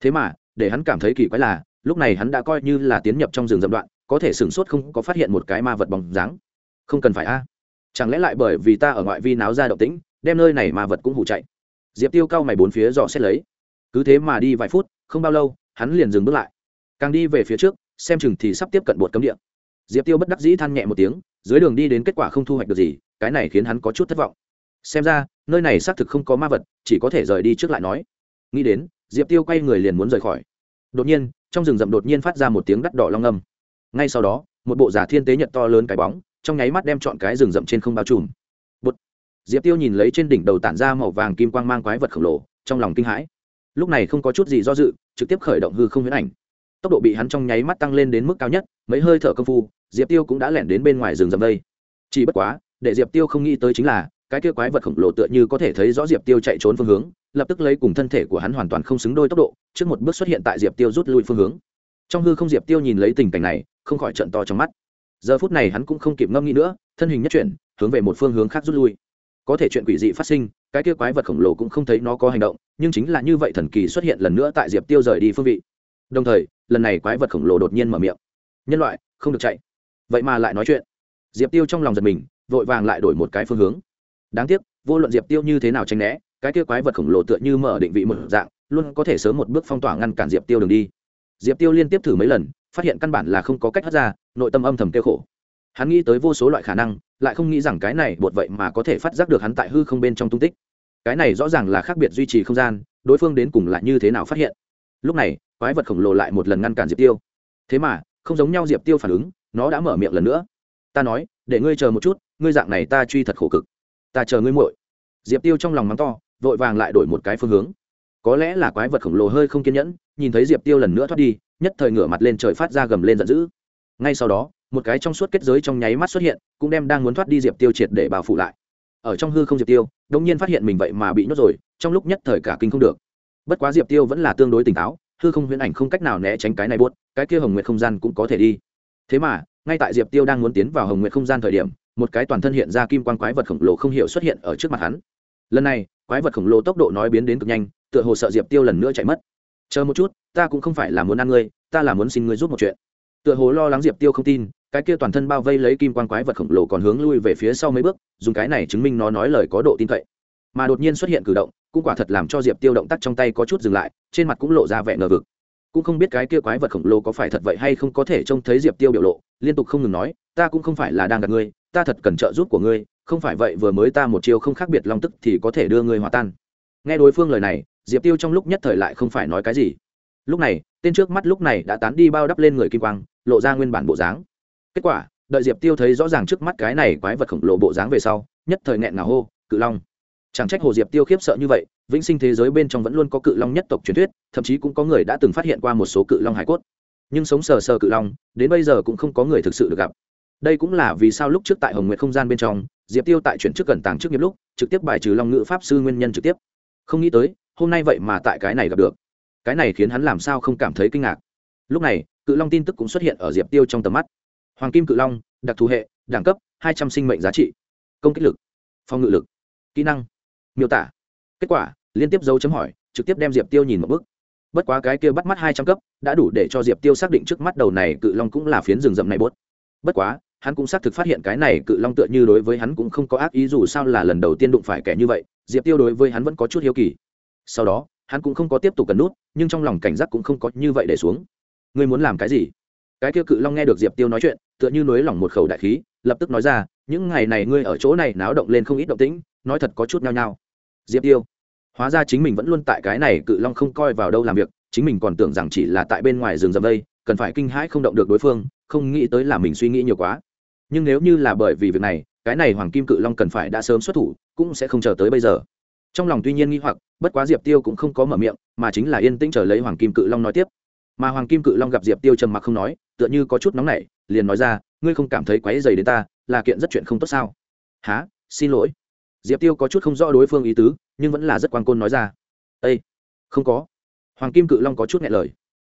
Thế mà, để hắn cảm thấy kỳ quái là, lúc này hắn đã coi như là tiến nhập trong rừng rậm đoạn, có thể sửng sốt không có phát hiện một cái ma vật bóng dáng. Không cần phải a. Chẳng lẽ lại bởi vì ta ở ngoại vi náo ra động tĩnh, đem nơi này ma vật cũng hủ chạy? Diệp tiêu cao mày bốn phía dò xét lấy. Cứ thế mà đi vài phút, không bao lâu, hắn liền dừng bước lại. Càng đi về phía trước, xem chừng thì sắp tiếp cận bột cấm địa. Diệp tiêu bất đắc dĩ than nhẹ một tiếng, dưới đường đi đến kết quả không thu hoạch được gì, cái này khiến hắn có chút thất vọng. Xem ra, nơi này xác thực không có ma vật, chỉ có thể rời đi trước lại nói nghĩ đến, diệp tiêu quay người liền muốn rời khỏi. Đột nhiên, trong rừng rậm đột nhiên phát ra một tiếng đắt đỏ long âm. Ngay sau đó, một bộ giả thiên tế nhật to lớn cái bóng, trong nháy mắt đem chọn cái rừng rậm trên không bao trùm. Bụt. diệp tiêu nhìn lấy trên đỉnh đầu tản ra màu vàng kim quang mang quái vật khổng lồ, trong lòng kinh hãi. Lúc này không có chút gì do dự, trực tiếp khởi động hư không huyễn ảnh. Tốc độ bị hắn trong nháy mắt tăng lên đến mức cao nhất, mấy hơi thở công phu, diệp tiêu cũng đã lẻn đến bên ngoài rừng rậm đây. Chỉ bất quá, để diệp tiêu không nghĩ tới chính là, cái kia quái vật khổng lồ tựa như có thể thấy rõ diệp tiêu chạy trốn phương hướng lập tức lấy cùng thân thể của hắn hoàn toàn không xứng đôi tốc độ, trước một bước xuất hiện tại diệp tiêu rút lui phương hướng. Trong hư không diệp tiêu nhìn lấy tình cảnh này, không khỏi trận to trong mắt. Giờ phút này hắn cũng không kịp ngâm nghĩ nữa, thân hình nhất chuyển, hướng về một phương hướng khác rút lui. Có thể chuyện quỷ dị phát sinh, cái kia quái vật khổng lồ cũng không thấy nó có hành động, nhưng chính là như vậy thần kỳ xuất hiện lần nữa tại diệp tiêu rời đi phương vị. Đồng thời, lần này quái vật khổng lồ đột nhiên mở miệng. Nhân loại, không được chạy. Vậy mà lại nói chuyện. Diệp tiêu trong lòng giật mình, vội vàng lại đổi một cái phương hướng. Đáng tiếc, vô luận diệp tiêu như thế nào tranh né cái kia quái vật khổng lồ tựa như mở định vị một dạng, luôn có thể sớm một bước phong tỏa ngăn cản diệp tiêu đường đi. Diệp tiêu liên tiếp thử mấy lần, phát hiện căn bản là không có cách hất ra, nội tâm âm thầm tiêu khổ. Hắn nghĩ tới vô số loại khả năng, lại không nghĩ rằng cái này bột vậy mà có thể phát giác được hắn tại hư không bên trong tung tích. Cái này rõ ràng là khác biệt duy trì không gian, đối phương đến cùng lại như thế nào phát hiện. Lúc này, quái vật khổng lồ lại một lần ngăn cản diệp tiêu. Thế mà, không giống nhau diệp tiêu phản ứng, nó đã mở miệng lần nữa. Ta nói, để ngươi chờ một chút, ngươi dạng này ta truy thật khổ cực. Ta chờ ngươi muội. Diệp tiêu trong lòng mắng to vội vàng lại đổi một cái phương hướng. Có lẽ là quái vật khổng lồ hơi không kiên nhẫn, nhìn thấy diệp tiêu lần nữa thoát đi, nhất thời ngửa mặt lên trời phát ra gầm lên giận dữ. Ngay sau đó, một cái trong suốt kết giới trong nháy mắt xuất hiện, cũng đem đang muốn thoát đi diệp tiêu triệt để bao phủ lại. Ở trong hư không diệp tiêu đông nhiên phát hiện mình vậy mà bị nhốt rồi, trong lúc nhất thời cả kinh không được. Bất quá diệp tiêu vẫn là tương đối tỉnh táo, hư không huyễn ảnh không cách nào né tránh cái này buốt, cái kia hồng nguyệt không gian cũng có thể đi. Thế mà, ngay tại diệp tiêu đang muốn tiến vào hồng nguyệt không gian thời điểm, một cái toàn thân hiện ra kim quan quái vật khổng lồ không hiểu xuất hiện ở trước mặt hắn. Lần này quái vật khổng lồ tốc độ nói biến đến cực nhanh, tựa hồ sợ diệp tiêu lần nữa chạy mất. Chờ một chút, ta cũng không phải là muốn ăn ngươi, ta là muốn xin ngươi giúp một chuyện. Tựa hồ lo lắng diệp tiêu không tin, cái kia toàn thân bao vây lấy kim quan quái vật khổng lồ còn hướng lui về phía sau mấy bước, dùng cái này chứng minh nó nói lời có độ tin cậy. Mà đột nhiên xuất hiện cử động, cũng quả thật làm cho diệp tiêu động tác trong tay có chút dừng lại, trên mặt cũng lộ ra vẻ ngờ vực. Cũng không biết cái kia quái vật khổng lồ có phải thật vậy hay không có thể trông thấy diệp tiêu biểu lộ, liên tục không ngừng nói, ta cũng không phải là đang gặp ngươi, ta thật cần trợ giúp của ngươi không phải vậy vừa mới ta một chiêu không khác biệt long tức thì có thể đưa ngươi hòa tan. Nghe đối phương lời này, diệp tiêu trong lúc nhất thời lại không phải nói cái gì. Lúc này, tên trước mắt lúc này đã tán đi bao đắp lên người kim quang, lộ ra nguyên bản bộ dáng. Kết quả, đợi diệp tiêu thấy rõ ràng trước mắt cái này quái vật khổng lồ bộ dáng về sau, nhất thời nghẹn ngào hô, cự long! Chẳng trách hồ diệp tiêu khiếp sợ như vậy, vĩnh sinh thế giới bên trong vẫn luôn có cự long nhất tộc truyền thuyết, thậm chí cũng có người đã từng phát hiện qua một số cự long hải cốt. Nhưng sống sờ sờ cự long, đến bây giờ cũng không có người thực sự được gặp. Đây cũng là vì sao lúc trước tại hồng nguyệt không gian bên trong diệp tiêu tại chuyển trước gần tàng trước nghiệp lúc, trực tiếp bài trừ long ngữ pháp sư nguyên nhân trực tiếp. Không nghĩ tới, hôm nay vậy mà tại cái này gặp được. Cái này khiến hắn làm sao không cảm thấy kinh ngạc. Lúc này, cự long tin tức cũng xuất hiện ở diệp tiêu trong tầm mắt. Hoàng kim cự long, đặc thù hệ, đẳng cấp, hai trăm sinh mệnh giá trị. Công kích lực, phòng ngự lực, kỹ năng, miêu tả. Kết quả, liên tiếp dấu chấm hỏi, trực tiếp đem diệp tiêu nhìn một bước. bất quá cái kia bắt mắt hai trăm cấp, đã đủ để cho diệp tiêu xác định trước mắt đầu này cự long cũng là phiến rừng rậm này bốt bất quá hắn cũng xác thực phát hiện cái này cự long tựa như đối với hắn cũng không có ác ý, dù sao là lần đầu tiên đụng phải kẻ như vậy, diệp tiêu đối với hắn vẫn có chút hiếu kỳ. Sau đó, hắn cũng không có tiếp tục cần nút, nhưng trong lòng cảnh giác cũng không có như vậy để xuống. Ngươi muốn làm cái gì? Cái kia cự long nghe được diệp tiêu nói chuyện, tựa như nối lỏng một khẩu đại khí, lập tức nói ra, những ngày này ngươi ở chỗ này náo động lên không ít động tĩnh, nói thật có chút nhao nhao. Diệp tiêu, hóa ra chính mình vẫn luôn tại cái này cự long không coi vào đâu làm việc, chính mình còn tưởng rằng chỉ là tại bên ngoài rừng rậm đây, cần phải kinh hãi không động được đối phương, không nghĩ tới là mình suy nghĩ nhiều quá nhưng nếu như là bởi vì việc này, cái này hoàng kim cự long cần phải đã sớm xuất thủ, cũng sẽ không chờ tới bây giờ. Trong lòng tuy nhiên nghi hoặc, bất quá diệp tiêu cũng không có mở miệng, mà chính là yên tĩnh chờ lấy hoàng kim cự long nói tiếp. Mà hoàng kim cự long gặp diệp tiêu trầm mặc không nói, tựa như có chút nóng nảy, liền nói ra, ngươi không cảm thấy quáy dày đến ta, là kiện rất chuyện không tốt sao? Há xin lỗi. Diệp tiêu có chút không rõ đối phương ý tứ, nhưng vẫn là rất quan côn nói ra ây không có. Hoàng kim cự long có chút nghe lời.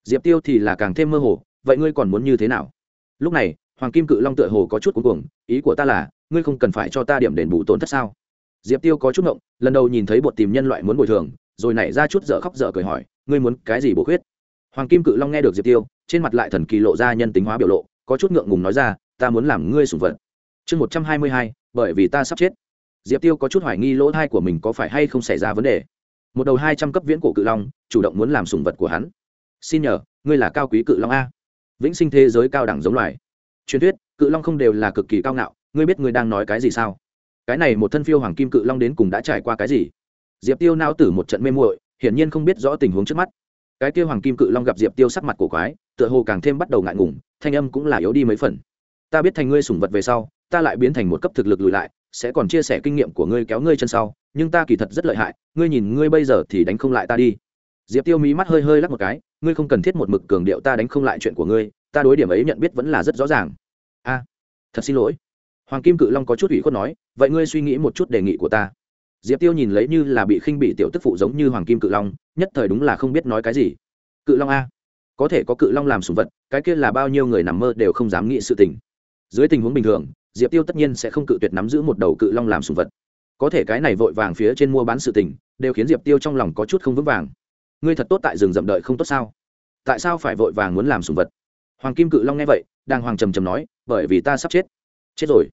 Diệp tiêu thì là càng thêm mơ hồ, vậy ngươi còn muốn như thế nào? Lúc này hoàng kim cự long tựa hồ có chút cuống cuồng, ý của ta là, ngươi không cần phải cho ta điểm đền bù tổn thất sao? Diệp tiêu có chút ngộng, lần đầu nhìn thấy bột tìm nhân loại muốn bồi thường, rồi nảy ra chút dở khóc dở cười hỏi, ngươi muốn cái gì bổ khuyết? Hoàng kim cự long nghe được diệp tiêu, trên mặt lại thần kỳ lộ ra nhân tính hóa biểu lộ, có chút ngượng ngùng nói ra, ta muốn làm ngươi sùng vật. Chương một trăm hai mươi hai, bởi vì ta sắp chết. Diệp tiêu có chút hoài nghi lỗ thai của mình có phải hay không xảy ra vấn đề. Một đầu hai trăm cấp viễn cổ cự long, chủ động muốn làm sùng vật của hắn. Xin nhờ, ngươi là cao quý cự long a. Vĩnh sinh thế giới cao đẳng giống loài truyền thuyết, cự long không đều là cực kỳ cao ngạo, ngươi biết ngươi đang nói cái gì sao? Cái này một thân phiêu hoàng kim cự long đến cùng đã trải qua cái gì? Diệp tiêu nao tử một trận mê muội, hiển nhiên không biết rõ tình huống trước mắt. Cái tiêu hoàng kim cự long gặp diệp tiêu sắc mặt cổ quái, tựa hồ càng thêm bắt đầu ngại ngùng, thanh âm cũng là yếu đi mấy phần. Ta biết thành ngươi sủng vật về sau, ta lại biến thành một cấp thực lực lùi lại, sẽ còn chia sẻ kinh nghiệm của ngươi kéo ngươi chân sau, nhưng ta kỳ thật rất lợi hại, ngươi nhìn ngươi bây giờ thì đánh không lại ta đi. Diệp tiêu mí mắt hơi hơi lắc một cái, ngươi không cần thiết một mực cường điệu ta đánh không lại chuyện của ngươi ta đối điểm ấy nhận biết vẫn là rất rõ ràng. A, thật xin lỗi. Hoàng kim cự long có chút ủy khuất nói, vậy ngươi suy nghĩ một chút đề nghị của ta. Diệp tiêu nhìn lấy như là bị khinh bị tiểu tức phụ giống như hoàng kim cự long, nhất thời đúng là không biết nói cái gì. Cự long a, có thể có cự long làm sùng vật, cái kia là bao nhiêu người nằm mơ đều không dám nghĩ sự tình. Dưới tình huống bình thường, diệp tiêu tất nhiên sẽ không cự tuyệt nắm giữ một đầu cự long làm sùng vật. Có thể cái này vội vàng phía trên mua bán sự tình, đều khiến diệp tiêu trong lòng có chút không vững vàng. Ngươi thật tốt tại rừng rậm đợi không tốt sao? Tại sao phải vội vàng muốn làm sùng vật? Hoàng kim cự long nghe vậy đang hoàng trầm trầm nói, bởi vì ta sắp chết. Chết rồi.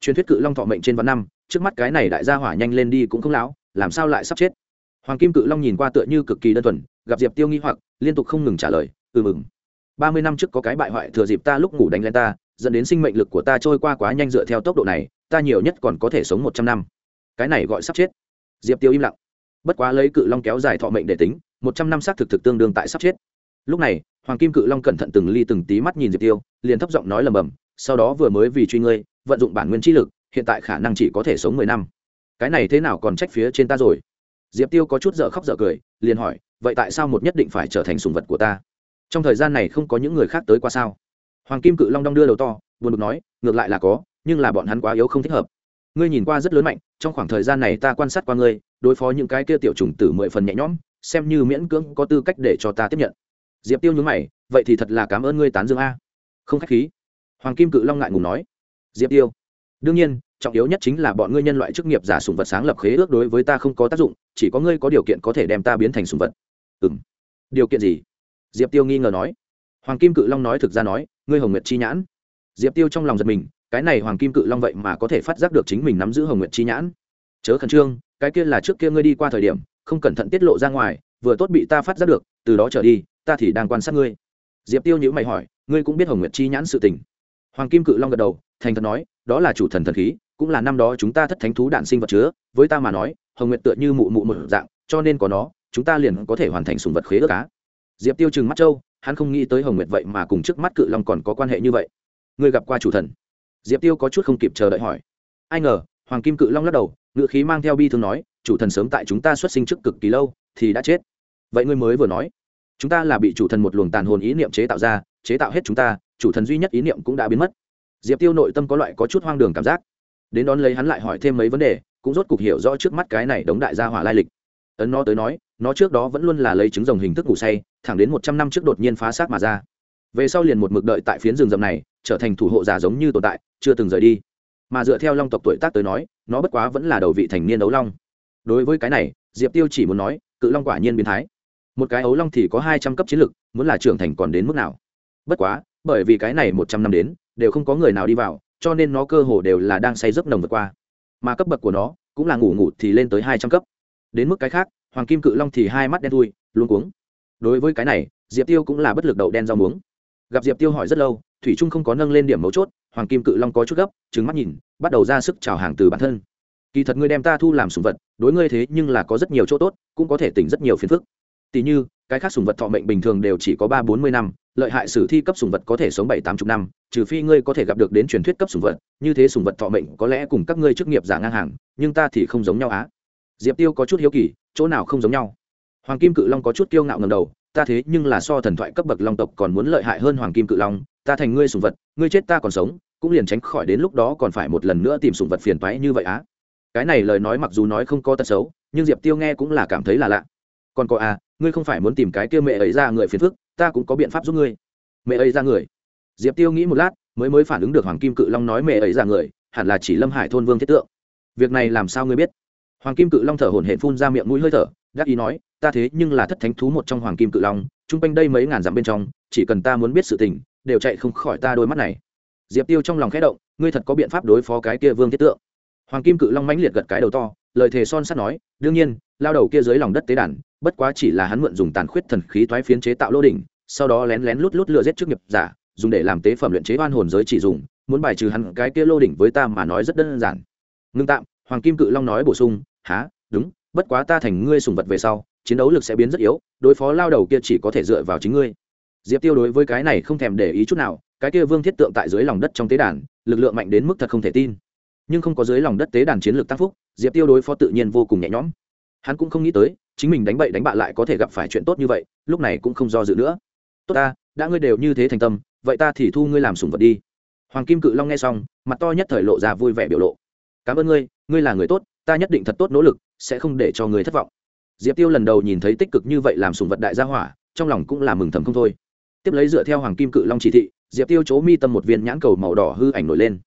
Truyền thuyết cự long thọ mệnh trên vạn năm, trước mắt cái này đại gia hỏa nhanh lên đi cũng không lão, làm sao lại sắp chết? Hoàng kim cự long nhìn qua tựa như cực kỳ đơn thuần, gặp diệp tiêu nghi hoặc, liên tục không ngừng trả lời ừ mừng. Ba mươi năm trước có cái bại hoại thừa dịp ta lúc ngủ đánh lên ta, dẫn đến sinh mệnh lực của ta trôi qua quá nhanh dựa theo tốc độ này, ta nhiều nhất còn có thể sống một trăm năm. Cái này gọi sắp chết. Diệp tiêu im lặng. Bất quá lấy cự long kéo dài thọ mệnh để tính, một trăm năm xác thực thực tương đương tại sắp chết. Lúc này hoàng kim cự long cẩn thận từng ly từng tí mắt nhìn diệp tiêu, liền thấp giọng nói lầm bầm, sau đó vừa mới vì truy ngươi, vận dụng bản nguyên chi lực, hiện tại khả năng chỉ có thể sống mười năm. Cái này thế nào còn trách phía trên ta rồi? Diệp tiêu có chút dở khóc dở cười, liền hỏi, vậy tại sao một nhất định phải trở thành sùng vật của ta? Trong thời gian này không có những người khác tới qua sao? Hoàng kim cự long đong đưa đầu to, buồn bực nói, ngược lại là có, nhưng là bọn hắn quá yếu không thích hợp. Ngươi nhìn qua rất lớn mạnh, trong khoảng thời gian này ta quan sát qua ngươi, đối phó những cái kia tiểu trùng tử mười phần nhẹ nhõm, xem như miễn cưỡng có tư cách để cho ta tiếp nhận diệp tiêu nhún mày, vậy thì thật là cảm ơn ngươi tán dương a. Không khách khí. Hoàng kim cự long ngại ngùng nói. Diệp tiêu. Đương nhiên, trọng yếu nhất chính là bọn ngươi nhân loại chức nghiệp giả sùng vật sáng lập khế ước đối với ta không có tác dụng, chỉ có ngươi có điều kiện có thể đem ta biến thành sùng vật. Ừ m điều kiện gì? Diệp tiêu nghi ngờ nói. Hoàng kim cự long nói thực ra nói, ngươi hồng nguyệt chi nhãn. Diệp tiêu trong lòng giật mình, cái này hoàng kim cự long vậy mà có thể phát giác được chính mình nắm giữ hồng nguyệt chi nhãn. Chớ khẩn trương, cái kia là trước kia ngươi đi qua thời điểm, không cẩn thận tiết lộ ra ngoài, vừa tốt bị ta phát giác được, từ đó trở đi ta thì đang quan sát ngươi. Diệp tiêu nhữ mày hỏi, ngươi cũng biết hồng nguyệt chi nhãn sự tình. Hoàng kim cự long gật đầu, thành thật nói, đó là chủ thần thần khí, cũng là năm đó chúng ta thất thánh thú đạn sinh vật chứa, với ta mà nói, hồng nguyệt tựa như mụ mụ một dạng, cho nên có nó, chúng ta liền có thể hoàn thành sùng vật khế ước cá diệp tiêu trừng mắt châu, hắn không nghĩ tới hồng nguyệt vậy mà cùng trước mắt cự long còn có quan hệ như vậy. Ngươi gặp qua chủ thần? Diệp tiêu có chút không kịp chờ đợi hỏi. Ai ngờ, hoàng kim cự long lắc đầu ngự khí mang theo bi thương nói, chủ thần sớm tại chúng ta xuất sinh trước cực kỳ lâu, thì đã chết. Vậy ngươi mới vừa nói chúng ta là bị chủ thần một luồng tàn hồn ý niệm chế tạo ra, chế tạo hết chúng ta, chủ thần duy nhất ý niệm cũng đã biến mất. Diệp tiêu nội tâm có loại có chút hoang đường cảm giác. Đến đón lấy hắn lại hỏi thêm mấy vấn đề, cũng rốt cục hiểu rõ trước mắt cái này đống đại gia hỏa lai lịch. Ấn nó tới nói, nó trước đó vẫn luôn là lấy trứng rồng hình thức ngủ say, thẳng đến một trăm năm trước đột nhiên phá xác mà ra. Về sau liền một mực đợi tại phiến rừng rậm này, trở thành thủ hộ giả giống như tồn tại, chưa từng rời đi. Mà dựa theo long tộc tuổi tác tới nói, nó bất quá vẫn là đầu vị thành niên đấu long. Đối với cái này, diệp tiêu chỉ muốn nói, cự long quả nhiên biến thái một cái ấu long thì có hai trăm cấp chiến lực, muốn là trưởng thành còn đến mức nào? Bất quá, bởi vì cái này một trăm năm đến, đều không có người nào đi vào, cho nên nó cơ hồ đều là đang say giấc nồng vượt qua. Mà cấp bậc của nó cũng là ngủ ngủ thì lên tới hai trăm cấp. Đến mức cái khác, hoàng kim cự long thì hai mắt đen thui luôn cuống. Đối với cái này, diệp tiêu cũng là bất lực đậu đen rau muống. Gặp diệp tiêu hỏi rất lâu, thủy trung không có nâng lên điểm mấu chốt, hoàng kim cự long có chút gấp trứng mắt nhìn, bắt đầu ra sức chào hàng từ bản thân. Kỳ thật ngươi đem ta thu làm sùng vật, đối ngươi thế nhưng là có rất nhiều chỗ tốt, cũng có thể tỉnh rất nhiều phiền phức tỷ như, cái khác sùng vật thọ mệnh bình thường đều chỉ có ba bốn mươi năm, lợi hại sử thi cấp sùng vật có thể sống bảy tám chục năm, trừ phi ngươi có thể gặp được đến truyền thuyết cấp sùng vật, như thế sùng vật thọ mệnh có lẽ cùng các ngươi chức nghiệp giả ngang hàng, nhưng ta thì không giống nhau á. Diệp tiêu có chút hiếu kỳ, chỗ nào không giống nhau? Hoàng kim cự long có chút kiêu ngạo ngầm đầu, ta thế nhưng là so thần thoại cấp bậc long tộc còn muốn lợi hại hơn hoàng kim cự long, ta thành ngươi sùng vật, ngươi chết ta còn sống, cũng liền tránh khỏi đến lúc đó còn phải một lần nữa tìm sùng vật phiền toái như vậy á. Cái này lời nói mặc dù nói không có tật xấu, nhưng diệp tiêu nghe cũng là cảm thấy là lạ. Còn có à ngươi không phải muốn tìm cái kia mẹ ấy ra người phiền phức, ta cũng có biện pháp giúp ngươi. Mẹ ấy ra người. Diệp tiêu nghĩ một lát, mới mới phản ứng được hoàng kim cự long nói mẹ ấy ra người, hẳn là chỉ lâm hải thôn vương thiết tượng. Việc này làm sao ngươi biết? Hoàng kim cự long thở hổn hển phun ra miệng mũi hơi thở gác ý nói, ta thế nhưng là thất thánh thú một trong hoàng kim cự long, chung quanh đây mấy ngàn dặm bên trong, chỉ cần ta muốn biết sự tình, đều chạy không khỏi ta đôi mắt này. Diệp tiêu trong lòng khẽ động, ngươi thật có biện pháp đối phó cái kia vương thiết tượng. Hoàng kim cự long mãnh liệt gật cái đầu to, lời thề son sắt nói, đương nhiên, lao đầu kia dưới lòng đất tế đàn bất quá chỉ là hắn mượn dùng tàn khuyết thần khí thoái phiến chế tạo lô đỉnh, sau đó lén lén lút lút lừa giết trước nghiệp giả, dùng để làm tế phẩm luyện chế oan hồn giới chỉ dùng, muốn bài trừ hắn cái kia lô đỉnh với ta mà nói rất đơn giản. Ngưng tạm, hoàng kim cự long nói bổ sung há đúng, bất quá ta thành ngươi sùng vật về sau, chiến đấu lực sẽ biến rất yếu, đối phó lao đầu kia chỉ có thể dựa vào chính ngươi. Diệp tiêu đối với cái này không thèm để ý chút nào, cái kia vương thiết tượng tại dưới lòng đất trong tế đàn, lực lượng mạnh đến mức thật không thể tin. Nhưng không có dưới lòng đất tế đàn chiến lược tăng phúc, diệp tiêu đối phó tự nhiên vô cùng nhẹ nhõm. Hắn cũng không nghĩ tới chính mình đánh bậy đánh bạ lại có thể gặp phải chuyện tốt như vậy, lúc này cũng không do dự nữa. Tốt ta, đã ngươi đều như thế thành tâm, vậy ta thì thu ngươi làm sùng vật đi. Hoàng kim cự long nghe xong, mặt to nhất thời lộ ra vui vẻ biểu lộ. Cảm ơn ngươi ngươi là người tốt, ta nhất định thật tốt nỗ lực, sẽ không để cho ngươi thất vọng. Diệp tiêu lần đầu nhìn thấy tích cực như vậy làm sùng vật đại gia hỏa, trong lòng cũng là mừng thầm không thôi. Tiếp lấy dựa theo hoàng kim cự long chỉ thị, diệp tiêu chỗ mi tâm một viên nhãn cầu màu đỏ hư ảnh nổi lên.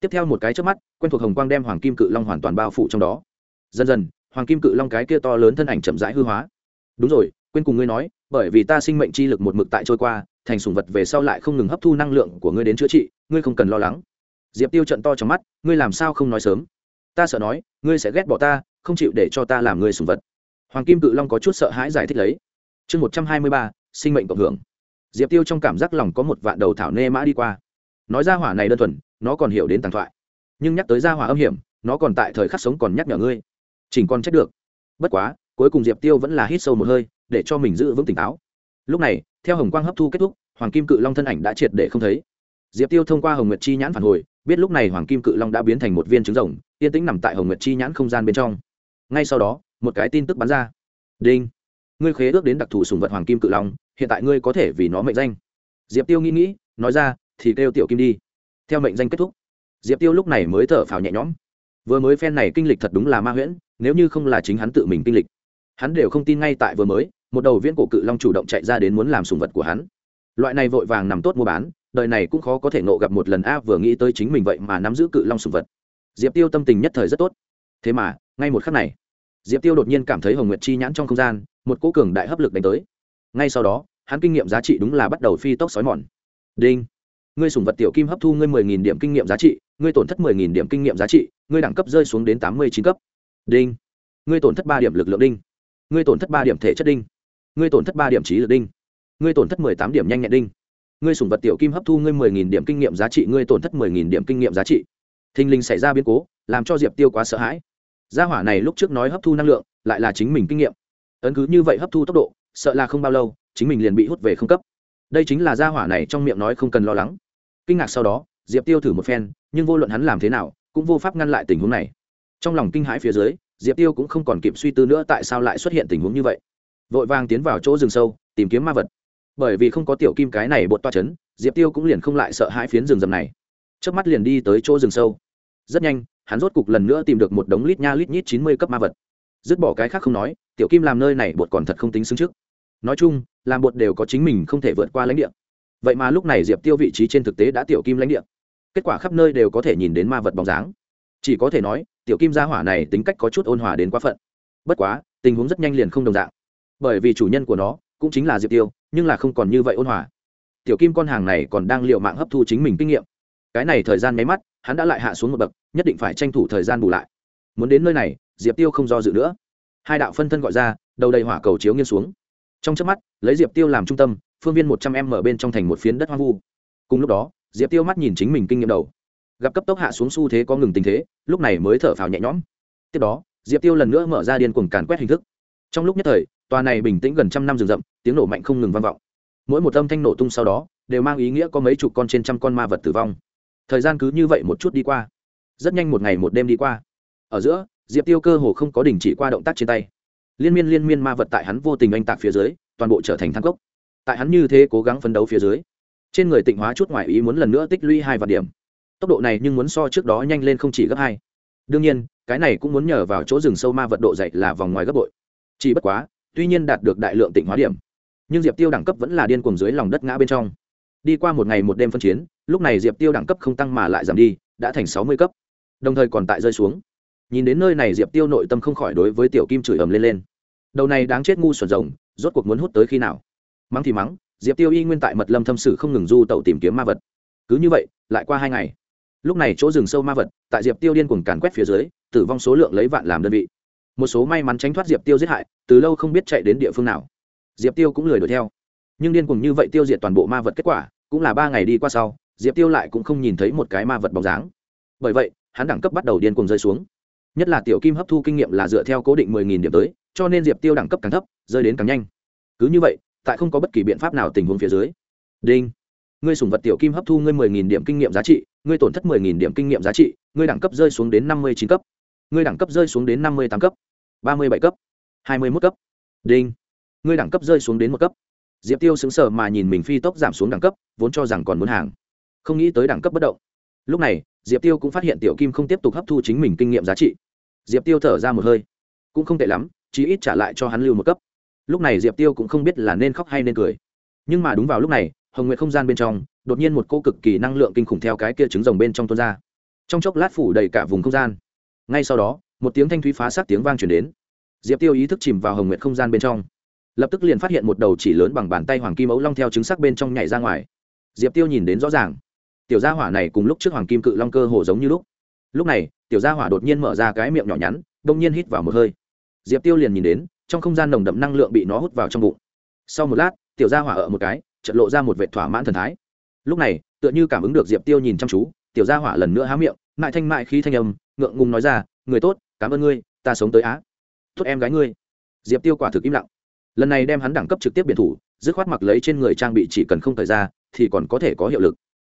Tiếp theo một cái trước mắt, quen thuộc hồng quang đem hoàng kim cự long hoàn toàn bao phủ trong đó. Dần dần hoàng kim cự long cái kia to lớn thân ảnh chậm rãi hư hóa. Đúng rồi, quên cùng ngươi nói, bởi vì ta sinh mệnh chi lực một mực tại trôi qua, thành sùng vật về sau lại không ngừng hấp thu năng lượng của ngươi đến chữa trị, ngươi không cần lo lắng. Diệp tiêu trận to trong mắt, ngươi làm sao không nói sớm? Ta sợ nói, ngươi sẽ ghét bỏ ta, không chịu để cho ta làm ngươi sùng vật. Hoàng kim cự long có chút sợ hãi giải thích lấy. Chương một trăm hai mươi ba, sinh mệnh cộng hưởng. Diệp tiêu trong cảm giác lòng có một vạn đầu thảo nê mã đi qua. Nói ra hỏa này đơn thuần, nó còn hiểu đến tàng thoại. Nhưng nhắc tới ra hỏa âm hiểm, nó còn tại thời khắc sống còn nhắc nhở ngươi chỉnh con trách được. Bất quá, cuối cùng diệp tiêu vẫn là hít sâu một hơi, để cho mình giữ vững tỉnh táo. Lúc này, theo hồng quang hấp thu kết thúc, hoàng kim cự long thân ảnh đã triệt để không thấy. Diệp tiêu thông qua hồng nguyệt chi nhãn phản hồi, biết lúc này hoàng kim cự long đã biến thành một viên trứng rồng, yên tĩnh nằm tại hồng nguyệt chi nhãn không gian bên trong. Ngay sau đó, một cái tin tức bắn ra. Đinh! Ngươi khế ước đến đặc thù sùng vật hoàng kim cự long, hiện tại ngươi có thể vì nó mệnh danh. Diệp tiêu nghĩ nghĩ, nói ra, thì kêu tiểu kim đi. Theo mệnh danh kết thúc, diệp tiêu lúc này mới thở phào nhẹ nhõm. Vừa mới phen này kinh lịch thật đúng là ma huyễn nếu như không là chính hắn tự mình kinh lịch, hắn đều không tin ngay tại vừa mới, một đầu viễn cổ cự long chủ động chạy ra đến muốn làm sùng vật của hắn. Loại này vội vàng nằm tốt mua bán, đời này cũng khó có thể nộ gặp một lần a vừa nghĩ tới chính mình vậy mà nắm giữ cự long sùng vật. Diệp tiêu tâm tình nhất thời rất tốt. Thế mà, ngay một khắc này, diệp tiêu đột nhiên cảm thấy hồng nguyệt chi nhãn trong không gian, một cỗ cường đại hấp lực đánh tới. Ngay sau đó, hắn kinh nghiệm giá trị đúng là bắt đầu phi tốc sói mòn. Đinh! Ngươi sùng vật tiểu kim hấp thu ngươi mười nghìn điểm kinh nghiệm giá trị, ngươi tổn thất mười nghìn điểm kinh nghiệm giá trị, ngươi đẳng cấp rơi xuống đến tám mươi chín cấp đinh. Ngươi tổn thất ba điểm lực lượng đinh. Ngươi tổn thất ba điểm thể chất đinh. Ngươi tổn thất ba điểm trí lực đinh. Ngươi tổn thất mười tám điểm nhanh nhẹn đinh. Ngươi sùng vật tiểu kim hấp thu ngươi mười nghìn điểm kinh nghiệm giá trị, ngươi tổn thất mười nghìn điểm kinh nghiệm giá trị. Thình lình xảy ra biến cố, làm cho diệp tiêu quá sợ hãi. Gia hỏa này lúc trước nói hấp thu năng lượng, lại là chính mình kinh nghiệm. Ấn cứ như vậy hấp thu tốc độ, sợ là không bao lâu, chính mình liền bị hút về không cấp. Đây chính là gia hỏa này trong miệng nói không cần lo lắng. Kinh ngạc sau đó, diệp tiêu thử một phen, nhưng vô luận hắn làm thế nào, cũng vô pháp ngăn lại tình huống này trong lòng kinh hãi phía dưới, diệp tiêu cũng không còn kịp suy tư nữa tại sao lại xuất hiện tình huống như vậy. Vội vàng tiến vào chỗ rừng sâu, tìm kiếm ma vật. Bởi vì không có tiểu kim cái này bột toa c h ấ n diệp tiêu cũng liền không lại sợ hãi phiến rừng rầm này. Trước mắt liền đi tới chỗ rừng sâu. Rất nhanh, hắn rốt cục lần nữa tìm được một đống lít nha lít nhít chín mươi cấp ma vật. Dứt bỏ cái khác không nói, tiểu kim làm nơi này bột còn thật không tính xứng trước. Nói chung, làm bột đều có chính mình không thể vượt qua lãnh địa. Vậy mà lúc này diệp tiêu vị trí trên thực tế đã tiểu kim lãnh địa. Kết quả khắp nơi đều có thể nhìn đến ma vật bóng dáng. Chỉ có thể nói tiểu kim gia hỏa này tính cách có chút ôn hòa đến quá phận. Bất quá, tình huống rất nhanh liền không đồng dạng. Bởi vì chủ nhân của nó cũng chính là diệp tiêu, nhưng là không còn như vậy ôn hòa. Tiểu kim con hàng này còn đang liệu mạng hấp thu chính mình kinh nghiệm. Cái này thời gian máy mắt, hắn đã lại hạ xuống một bậc, nhất định phải tranh thủ thời gian bù lại. Muốn đến nơi này, diệp tiêu không do dự nữa. Hai đạo phân thân gọi ra, đầu đầy hỏa cầu chiếu nghiêng xuống. Trong trước mắt, lấy diệp tiêu làm trung tâm, phương viên một trăm em mở bên trong thành một phiến đất hoang vu. Cùng lúc đó, diệp tiêu mắt nhìn chính mình kinh nghiệm đầu gặp cấp tốc hạ xuống xu thế có ngừng tình thế, lúc này mới thở phào nhẹ nhõm. Tiếp đó, diệp tiêu lần nữa mở ra điên cuồng càn quét hình thức. Trong lúc nhất thời, tòa này bình tĩnh gần trăm năm rừng rậm, tiếng nổ mạnh không ngừng vang vọng. Mỗi một âm thanh nổ tung sau đó, đều mang ý nghĩa có mấy chục con trên trăm con ma vật tử vong. Thời gian cứ như vậy một chút đi qua. Rất nhanh một ngày một đêm đi qua. Ở giữa, diệp tiêu cơ hồ không có đình chỉ qua động tác trên tay. Liên miên liên miên ma vật tại hắn vô tình anh tạc phía dưới, toàn bộ trở thành thang cốc. Tại hắn như thế cố gắng phấn đấu phía dưới, trên người tịnh hóa chút ngoại ý muốn lần nữa tích lũy hai vạn điểm tốc độ này nhưng muốn so trước đó nhanh lên không chỉ gấp hai. Đương nhiên, cái này cũng muốn nhờ vào chỗ rừng sâu ma vật độ dậy là vòng ngoài gấp bội. Chỉ bất quá, tuy nhiên đạt được đại lượng tịnh hóa điểm, nhưng diệp tiêu đẳng cấp vẫn là điên cuồng dưới lòng đất ngã bên trong. Đi qua một ngày một đêm phân chiến, lúc này diệp tiêu đẳng cấp không tăng mà lại giảm đi, đã thành sáu mươi cấp. Đồng thời còn tại rơi xuống. Nhìn đến nơi này, diệp tiêu nội tâm không khỏi đối với tiểu kim chửi ầm lên lên. Đầu này đáng chết ngu xuẩn rồng, rốt cuộc muốn hút tới khi nào? Mắng thì mắng, diệp tiêu y nguyên tại mật lâm thâm sử không ngừng du tẩu tìm kiếm ma vật. Cứ như vậy, lại qua hai ngày lúc này chỗ rừng sâu ma vật, tại diệp tiêu điên cuồng càn quét phía dưới, tử vong số lượng lấy vạn làm đơn vị. Một số may mắn tránh thoát diệp tiêu giết hại, từ lâu không biết chạy đến địa phương nào. Diệp tiêu cũng lười đuổi theo. Nhưng điên cuồng như vậy tiêu diệt toàn bộ ma vật kết quả, cũng là ba ngày đi qua sau, diệp tiêu lại cũng không nhìn thấy một cái ma vật bóng dáng. Bởi vậy, hắn đẳng cấp bắt đầu điên cuồng rơi xuống. Nhất là tiểu kim hấp thu kinh nghiệm là dựa theo cố định mười nghìn điểm tới, cho nên diệp tiêu đẳng cấp càng thấp, rơi đến càng nhanh. Cứ như vậy, tại không có bất kỳ biện pháp nào tình huống phía dưới. Đinh ngươi sùng vật tiểu kim hấp thu ngươi mười nghìn điểm kinh nghiệm giá trị, ngươi tổn thất mười nghìn điểm kinh nghiệm giá trị, ngươi đẳng cấp rơi xuống đến năm mươi chín cấp. Ngươi đẳng cấp rơi xuống đến năm mươi tám cấp, ba mươi bảy cấp, hai mươi mốt cấp. Đinh. Ngươi đẳng cấp rơi xuống đến một cấp. Diệp tiêu xứng sở mà nhìn mình phi tốc giảm xuống đẳng cấp, vốn cho rằng còn muốn hàng. Không nghĩ tới đẳng cấp bất động. Lúc này, diệp tiêu cũng phát hiện tiểu kim không tiếp tục hấp thu chính mình kinh nghiệm giá trị. Diệp tiêu thở ra một hơi. Cũng không tệ lắm, chí ít trả lại cho hắn lưu một cấp. Lúc này diệp tiêu cũng không biết là nên khóc hay nên cười. Nhưng mà đúng vào lúc này hồng nguyệt không gian bên trong, đột nhiên một cô cực kỳ năng lượng kinh khủng theo cái kia trứng rồng bên trong tuôn ra. Trong chốc lát phủ đầy cả vùng không gian. Ngay sau đó, một tiếng thanh thúy phá sát tiếng vang chuyển đến. Diệp tiêu ý thức chìm vào hồng nguyệt không gian bên trong. Lập tức liền phát hiện một đầu chỉ lớn bằng bàn tay hoàng kim ấu long theo trứng sắc bên trong nhảy ra ngoài. Diệp tiêu nhìn đến rõ ràng. Tiểu gia hỏa này cùng lúc trước hoàng kim cự long cơ hồ giống như lúc. Lúc này, tiểu gia hỏa đột nhiên mở ra cái miệng nhỏ nhắn, đông nhiên hít vào một hơi. Diệp tiêu liền nhìn đến, trong không gian nồng đậm năng lượng bị nó hút vào trong bụng. Sau một lát, tiểu gia hỏa ở một cái trận lộ ra một vẻ thỏa mãn thần thái. Lúc này, tựa như cảm ứng được diệp tiêu nhìn chăm chú, tiểu gia hỏa lần nữa há miệng, mại thanh mại khí thanh âm, ngượng ngùng nói ra, người tốt, cảm ơn ngươi, ta sống tới á. Tốt em gái ngươi. Diệp tiêu quả thực im lặng. Lần này đem hắn đẳng cấp trực tiếp biệt thủ, dứt khoát mặc lấy trên người trang bị chỉ cần không thời ra thì còn có thể có hiệu lực.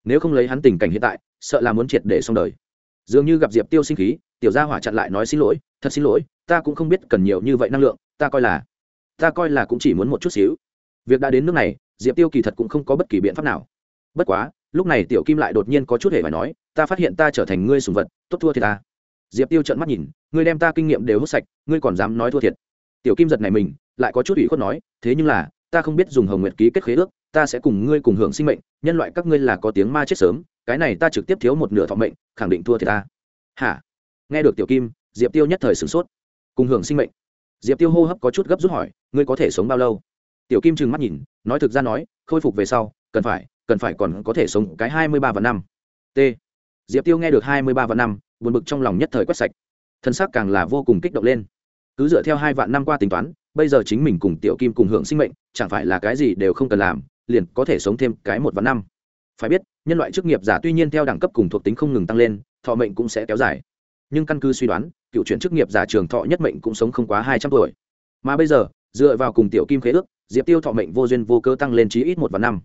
Nếu không lấy hắn tình cảnh hiện tại, sợ là muốn triệt để xong đời. Dường như gặp diệp tiêu sinh khí, tiểu gia hỏa chặn lại nói xin lỗi, thật xin lỗi, ta cũng không biết cần nhiều như vậy năng lượng, ta coi là, ta coi là cũng chỉ muốn một chút xíu. Việc đã đến nước này diệp tiêu kỳ thật cũng không có bất kỳ biện pháp nào bất quá lúc này tiểu kim lại đột nhiên có chút hề phải nói ta phát hiện ta trở thành ngươi sùng vật tốt thua thì ta diệp tiêu trợn mắt nhìn ngươi đem ta kinh nghiệm đều hút sạch ngươi còn dám nói thua thiệt tiểu kim giật này mình lại có chút ủy khuất nói thế nhưng là ta không biết dùng hồng nguyệt ký kết khế ước ta sẽ cùng ngươi cùng hưởng sinh mệnh nhân loại các ngươi là có tiếng ma chết sớm cái này ta trực tiếp thiếu một nửa thọ mệnh khẳng định thua thì ta hả nghe được tiểu kim diệp tiêu nhất thời sửng sốt cùng hưởng sinh mệnh diệp tiêu hô hấp có chút gấp rút hỏi ngươi có thể sống bao lâu tiểu kim trừng mắt nhìn, nói thực ra nói, khôi phục về sau, cần phải cần phải còn có thể sống cái hai mươi ba và năm. T. Diệp tiêu nghe được hai mươi ba và năm, buồn bực trong lòng nhất thời quét sạch. Thân xác càng là vô cùng kích động lên. Cứ dựa theo hai vạn năm qua tính toán, bây giờ chính mình cùng tiểu kim cùng hưởng sinh mệnh, chẳng phải là cái gì đều không cần làm, liền có thể sống thêm cái một vạn năm. Phải biết, nhân loại chức nghiệp giả tuy nhiên theo đẳng cấp cùng thuộc tính không ngừng tăng lên, thọ mệnh cũng sẽ kéo dài. Nhưng căn cứ suy đoán, cựu chuyển chức nghiệp giả trường thọ nhất mệnh cũng sống không quá hai trăm tuổi. Mà bây giờ, dựa vào cùng tiểu kim khế ước diệp tiêu thọ mệnh vô duyên vô cơ tăng lên chí ít một vạn năm.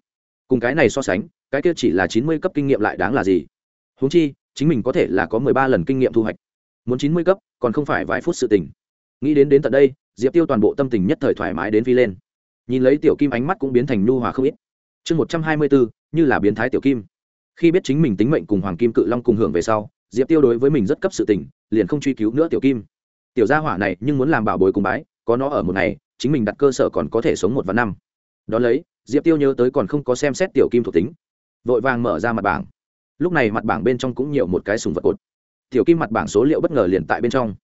Cùng cái này so sánh, cái kia chỉ là chín mươi cấp kinh nghiệm lại đáng là gì? Húng chi, chính mình có thể là có mười ba lần kinh nghiệm thu hoạch. Muốn chín mươi cấp, còn không phải vài phút sự tình. Nghĩ đến đến tận đây, diệp tiêu toàn bộ tâm tình nhất thời thoải mái đến phi lên. Nhìn lấy tiểu kim ánh mắt cũng biến thành nhu hòa không ít. Chương một trăm hai mươi bốn như là biến thái tiểu kim. Khi biết chính mình tính mệnh cùng hoàng kim cự long cùng hưởng về sau, diệp tiêu đối với mình rất cấp sự tình, liền không truy cứu nữa tiểu kim. Tiểu gia hỏa này nhưng muốn làm bảo bối cùng bái, có nó ở một ngày chính mình đặt cơ sở còn có thể sống một vạn năm. Đ ó lấy, diệp tiêu nhớ tới còn không có xem xét tiểu kim thuộc tính. Vội vàng mở ra mặt bảng. Lúc này mặt bảng bên trong cũng nhiều một cái sùng vật cột. Tiểu kim mặt bảng số liệu bất ngờ liền tại bên trong.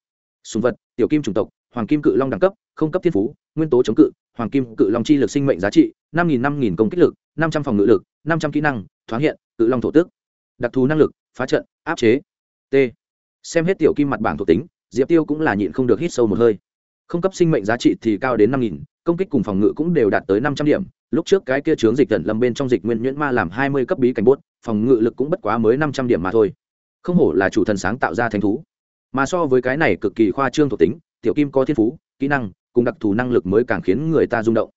Sùng vật, tiểu kim chủng tộc, hoàng kim cự long đẳng cấp, không cấp thiên phú, nguyên tố chống cự, hoàng kim cự long chi lực sinh mệnh giá trị, năm nghìn năm nghìn công kích lực, năm trăm phòng ngự lực, năm trăm kỹ năng, thoáng hiện, cự long thổ tước đặc thù năng lực, phá trận, áp chế. T. Xem hết tiểu kim mặt bảng thuộc tính, diệp tiêu cũng là nhịn không được hít sâu một hơi không cấp sinh mệnh giá trị thì cao đến năm nghìn, công kích cùng phòng ngự cũng đều đạt tới năm trăm điểm. Lúc trước cái kia chướng dịch tận lâm bên trong dịch nguyên nhuyễn ma làm hai mươi cấp bí cảnh bốt, phòng ngự lực cũng bất quá mới năm trăm điểm mà thôi. Không hổ là chủ thần sáng tạo ra thành thú. Mà so với cái này cực kỳ khoa trương thuộc tính, tiểu kim có thiên phú, kỹ năng, cùng đặc thù năng lực mới càng khiến người ta rung động.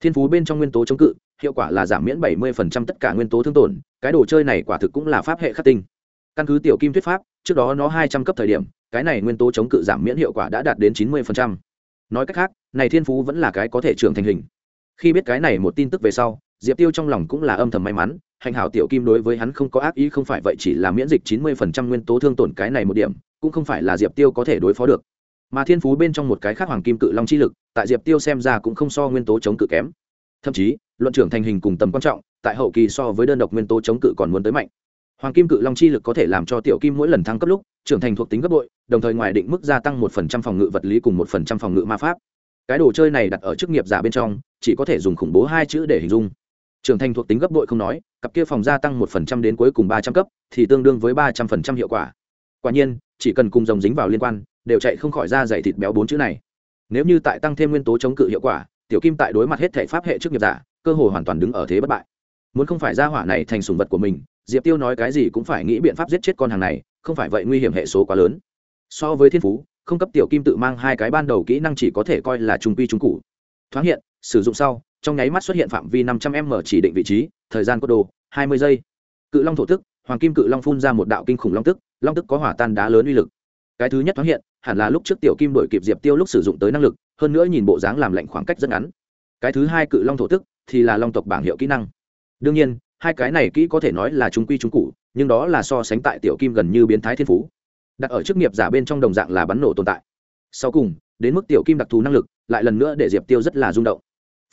Thiên phú bên trong nguyên tố chống cự, hiệu quả là giảm miễn bảy mươi tất cả nguyên tố thương tổn, cái đồ chơi này quả thực cũng là pháp hệ khắc tinh. Căn cứ tiểu kim thuyết pháp, trước đó nó hai trăm cấp thời điểm, cái này nguyên tố chống cự giảm miễn hiệu quả đã đạt đến chín mươi nói cách khác, này thiên phú vẫn là cái có thể trưởng thành hình. Khi biết cái này một tin tức về sau, diệp tiêu trong lòng cũng là âm thầm may mắn, hành hảo tiểu kim đối với hắn không có ác ý không phải vậy chỉ là miễn dịch chín mươi phần trăm nguyên tố thương tổn cái này một điểm, cũng không phải là diệp tiêu có thể đối phó được. Mà thiên phú bên trong một cái khác hoàng kim cự long chi lực, tại diệp tiêu xem ra cũng không so nguyên tố chống cự kém. Thậm chí, luận trưởng thành hình cùng tầm quan trọng, tại hậu kỳ so với đơn độc nguyên tố chống cự còn muốn tới mạnh hoàng kim cự long chi lực có thể làm cho tiểu kim mỗi lần thăng cấp lúc, trưởng thành thuộc tính gấp bội, đồng thời ngoài định mức gia tăng một phần trăm phòng ngự vật lý cùng một phần trăm phòng ngự ma pháp. Cái đồ chơi này đặt ở chức nghiệp giả bên trong, chỉ có thể dùng khủng bố hai chữ để hình dung. Trưởng thành thuộc tính gấp bội không nói, cặp kia phòng gia tăng một phần trăm đến cuối cùng ba trăm cấp, thì tương đương với ba trăm phần trăm hiệu quả. Quả nhiên, chỉ cần cùng dòng dính vào liên quan, đều chạy không khỏi ra dày thịt béo bốn chữ này. Nếu như tại tăng thêm nguyên tố chống cự hiệu quả, tiểu kim tại đối mặt hết thể pháp hệ trước nghiệp giả, cơ hội hoàn toàn đứng ở thế bất bại. Muốn không phải ra hỏa này thành sùng vật của mình diệp tiêu nói cái gì cũng phải nghĩ biện pháp giết chết con hàng này, không phải vậy nguy hiểm hệ số quá lớn. So với thiên phú, không cấp tiểu kim tự mang hai cái ban đầu kỹ năng chỉ có thể coi là trung quy trung cụ. Thoáng hiện, sử dụng sau, trong nháy mắt xuất hiện phạm vi năm trăm m chỉ định vị trí, thời gian cốt đồ, hai mươi giây. Cự long thổ tức hoàng kim cự long phun ra một đạo kinh khủng long tức long tức có hỏa tan đá lớn uy lực. Cái thứ nhất thoáng hiện, hẳn là lúc trước tiểu kim đổi kịp diệp tiêu lúc sử dụng tới năng lực, hơn nữa nhìn bộ dáng làm lạnh khoảng cách rất ngắn. Cái thứ hai cự long thổ tức thì là long tộc bảng hiệu kỹ năng. Đương nhiên hai cái này kỹ có thể nói là trung quy trung cụ, nhưng đó là so sánh tại tiểu kim gần như biến thái thiên phú. Đặt ở chức nghiệp giả bên trong đồng dạng là bắn nổ tồn tại. Sau cùng, đến mức tiểu kim đặc thù năng lực, lại lần nữa để diệp tiêu rất là rung động.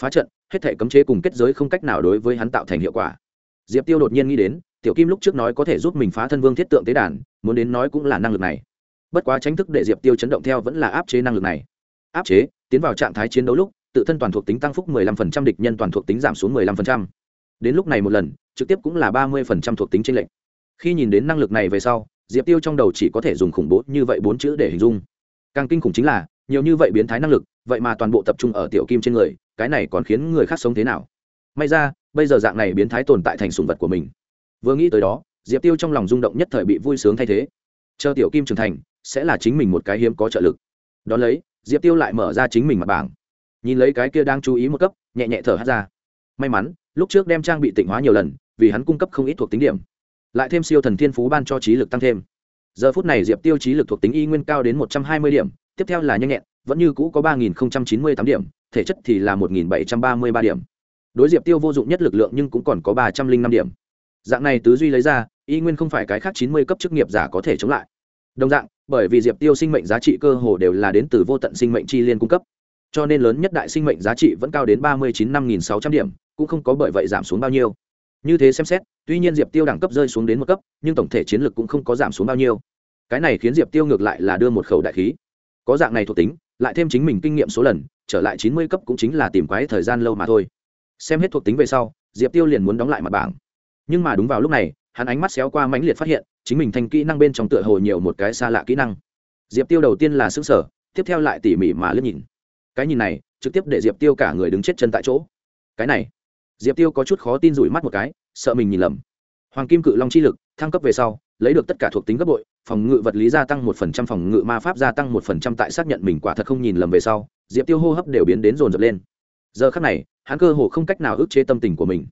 Phá trận, hết thể cấm chế cùng kết giới không cách nào đối với hắn tạo thành hiệu quả. Diệp tiêu đột nhiên nghĩ đến, tiểu kim lúc trước nói có thể giúp mình phá thân vương thiết tượng tế đàn, muốn đến nói cũng là năng lực này. Bất quá tránh thức để diệp tiêu chấn động theo vẫn là áp chế năng lực này. Áp chế, tiến vào trạng thái chiến đấu lúc, tự thân toàn thuộc tính tăng phúc 15% địch nhân toàn thuộc tính giảm xuống 15% đến lúc này một lần, trực tiếp cũng là 30% thuộc tính tranh lệch. Khi nhìn đến năng lực này về sau, diệp tiêu trong đầu chỉ có thể dùng khủng bố như vậy bốn chữ để hình dung. Càng kinh khủng chính là, nhiều như vậy biến thái năng lực, vậy mà toàn bộ tập trung ở tiểu kim trên người, cái này còn khiến người khác sống thế nào? May ra, bây giờ dạng này biến thái tồn tại thành sùng vật của mình. Vừa nghĩ tới đó, diệp tiêu trong lòng rung động nhất thời bị vui sướng thay thế. Chờ tiểu kim trưởng thành, sẽ là chính mình một cái hiếm có trợ lực. Đón lấy, diệp tiêu lại mở ra chính mình mặt bảng. Nhìn lấy cái kia đang chú ý một cấp, nhẹ nhẹ thở hát ra. May mắn lúc trước đem trang bị tịnh hóa nhiều lần, vì hắn cung cấp không ít thuộc tính điểm. Lại thêm siêu thần thiên phú ban cho trí lực tăng thêm. Giờ phút này diệp tiêu trí lực thuộc tính y nguyên cao đến một trăm hai mươi điểm, tiếp theo là nhanh nhẹn, vẫn như cũ có ba nghìn chín mươi tám điểm, thể chất thì là một nghìn bảy trăm ba mươi ba điểm. Đối diệp tiêu vô dụng nhất lực lượng nhưng cũng còn có ba trăm linh năm điểm. Dạng này tứ duy lấy ra, y nguyên không phải cái khác chín mươi cấp chức nghiệp giả có thể chống lại. Đồng dạng, bởi vì diệp tiêu sinh mệnh giá trị cơ hồ đều là đến từ vô tận sinh mệnh chi liên cung cấp cho nên lớn nhất đại sinh mệnh giá trị vẫn cao đến ba mươi chín năm nghìn sáu trăm điểm, cũng không có bởi vậy giảm xuống bao nhiêu. Như thế xem xét, tuy nhiên diệp tiêu đẳng cấp rơi xuống đến một cấp, nhưng tổng thể chiến lược cũng không có giảm xuống bao nhiêu. Cái này khiến diệp tiêu ngược lại là đưa một khẩu đại khí. Có dạng này thuộc tính, lại thêm chính mình kinh nghiệm số lần, trở lại chín mươi cấp cũng chính là tìm quái thời gian lâu mà thôi. Xem hết thuộc tính về sau, diệp tiêu liền muốn đóng lại mặt bảng. Nhưng mà đúng vào lúc này, hắn ánh mắt xéo qua mãnh liệt phát hiện, chính mình thành kỹ năng bên trong tựa hồ nhiều một cái xa lạ kỹ năng. Diệp tiêu đầu tiên là xứng sở tiếp theo lại tỉ mỉ mà lướt nhìn cái nhìn này trực tiếp để diệp tiêu cả người đứng chết chân tại chỗ cái này diệp tiêu có chút khó tin rủi mắt một cái sợ mình nhìn lầm hoàng kim cự long chi lực thăng cấp về sau lấy được tất cả thuộc tính gấp bội phòng ngự vật lý gia tăng một phần trăm phòng ngự ma pháp gia tăng một phần trăm tại xác nhận mình quả thật không nhìn lầm về sau diệp tiêu hô hấp đều biến đến rồn rập lên giờ khắc này hắn cơ hồ không cách nào ức chế tâm tình của mình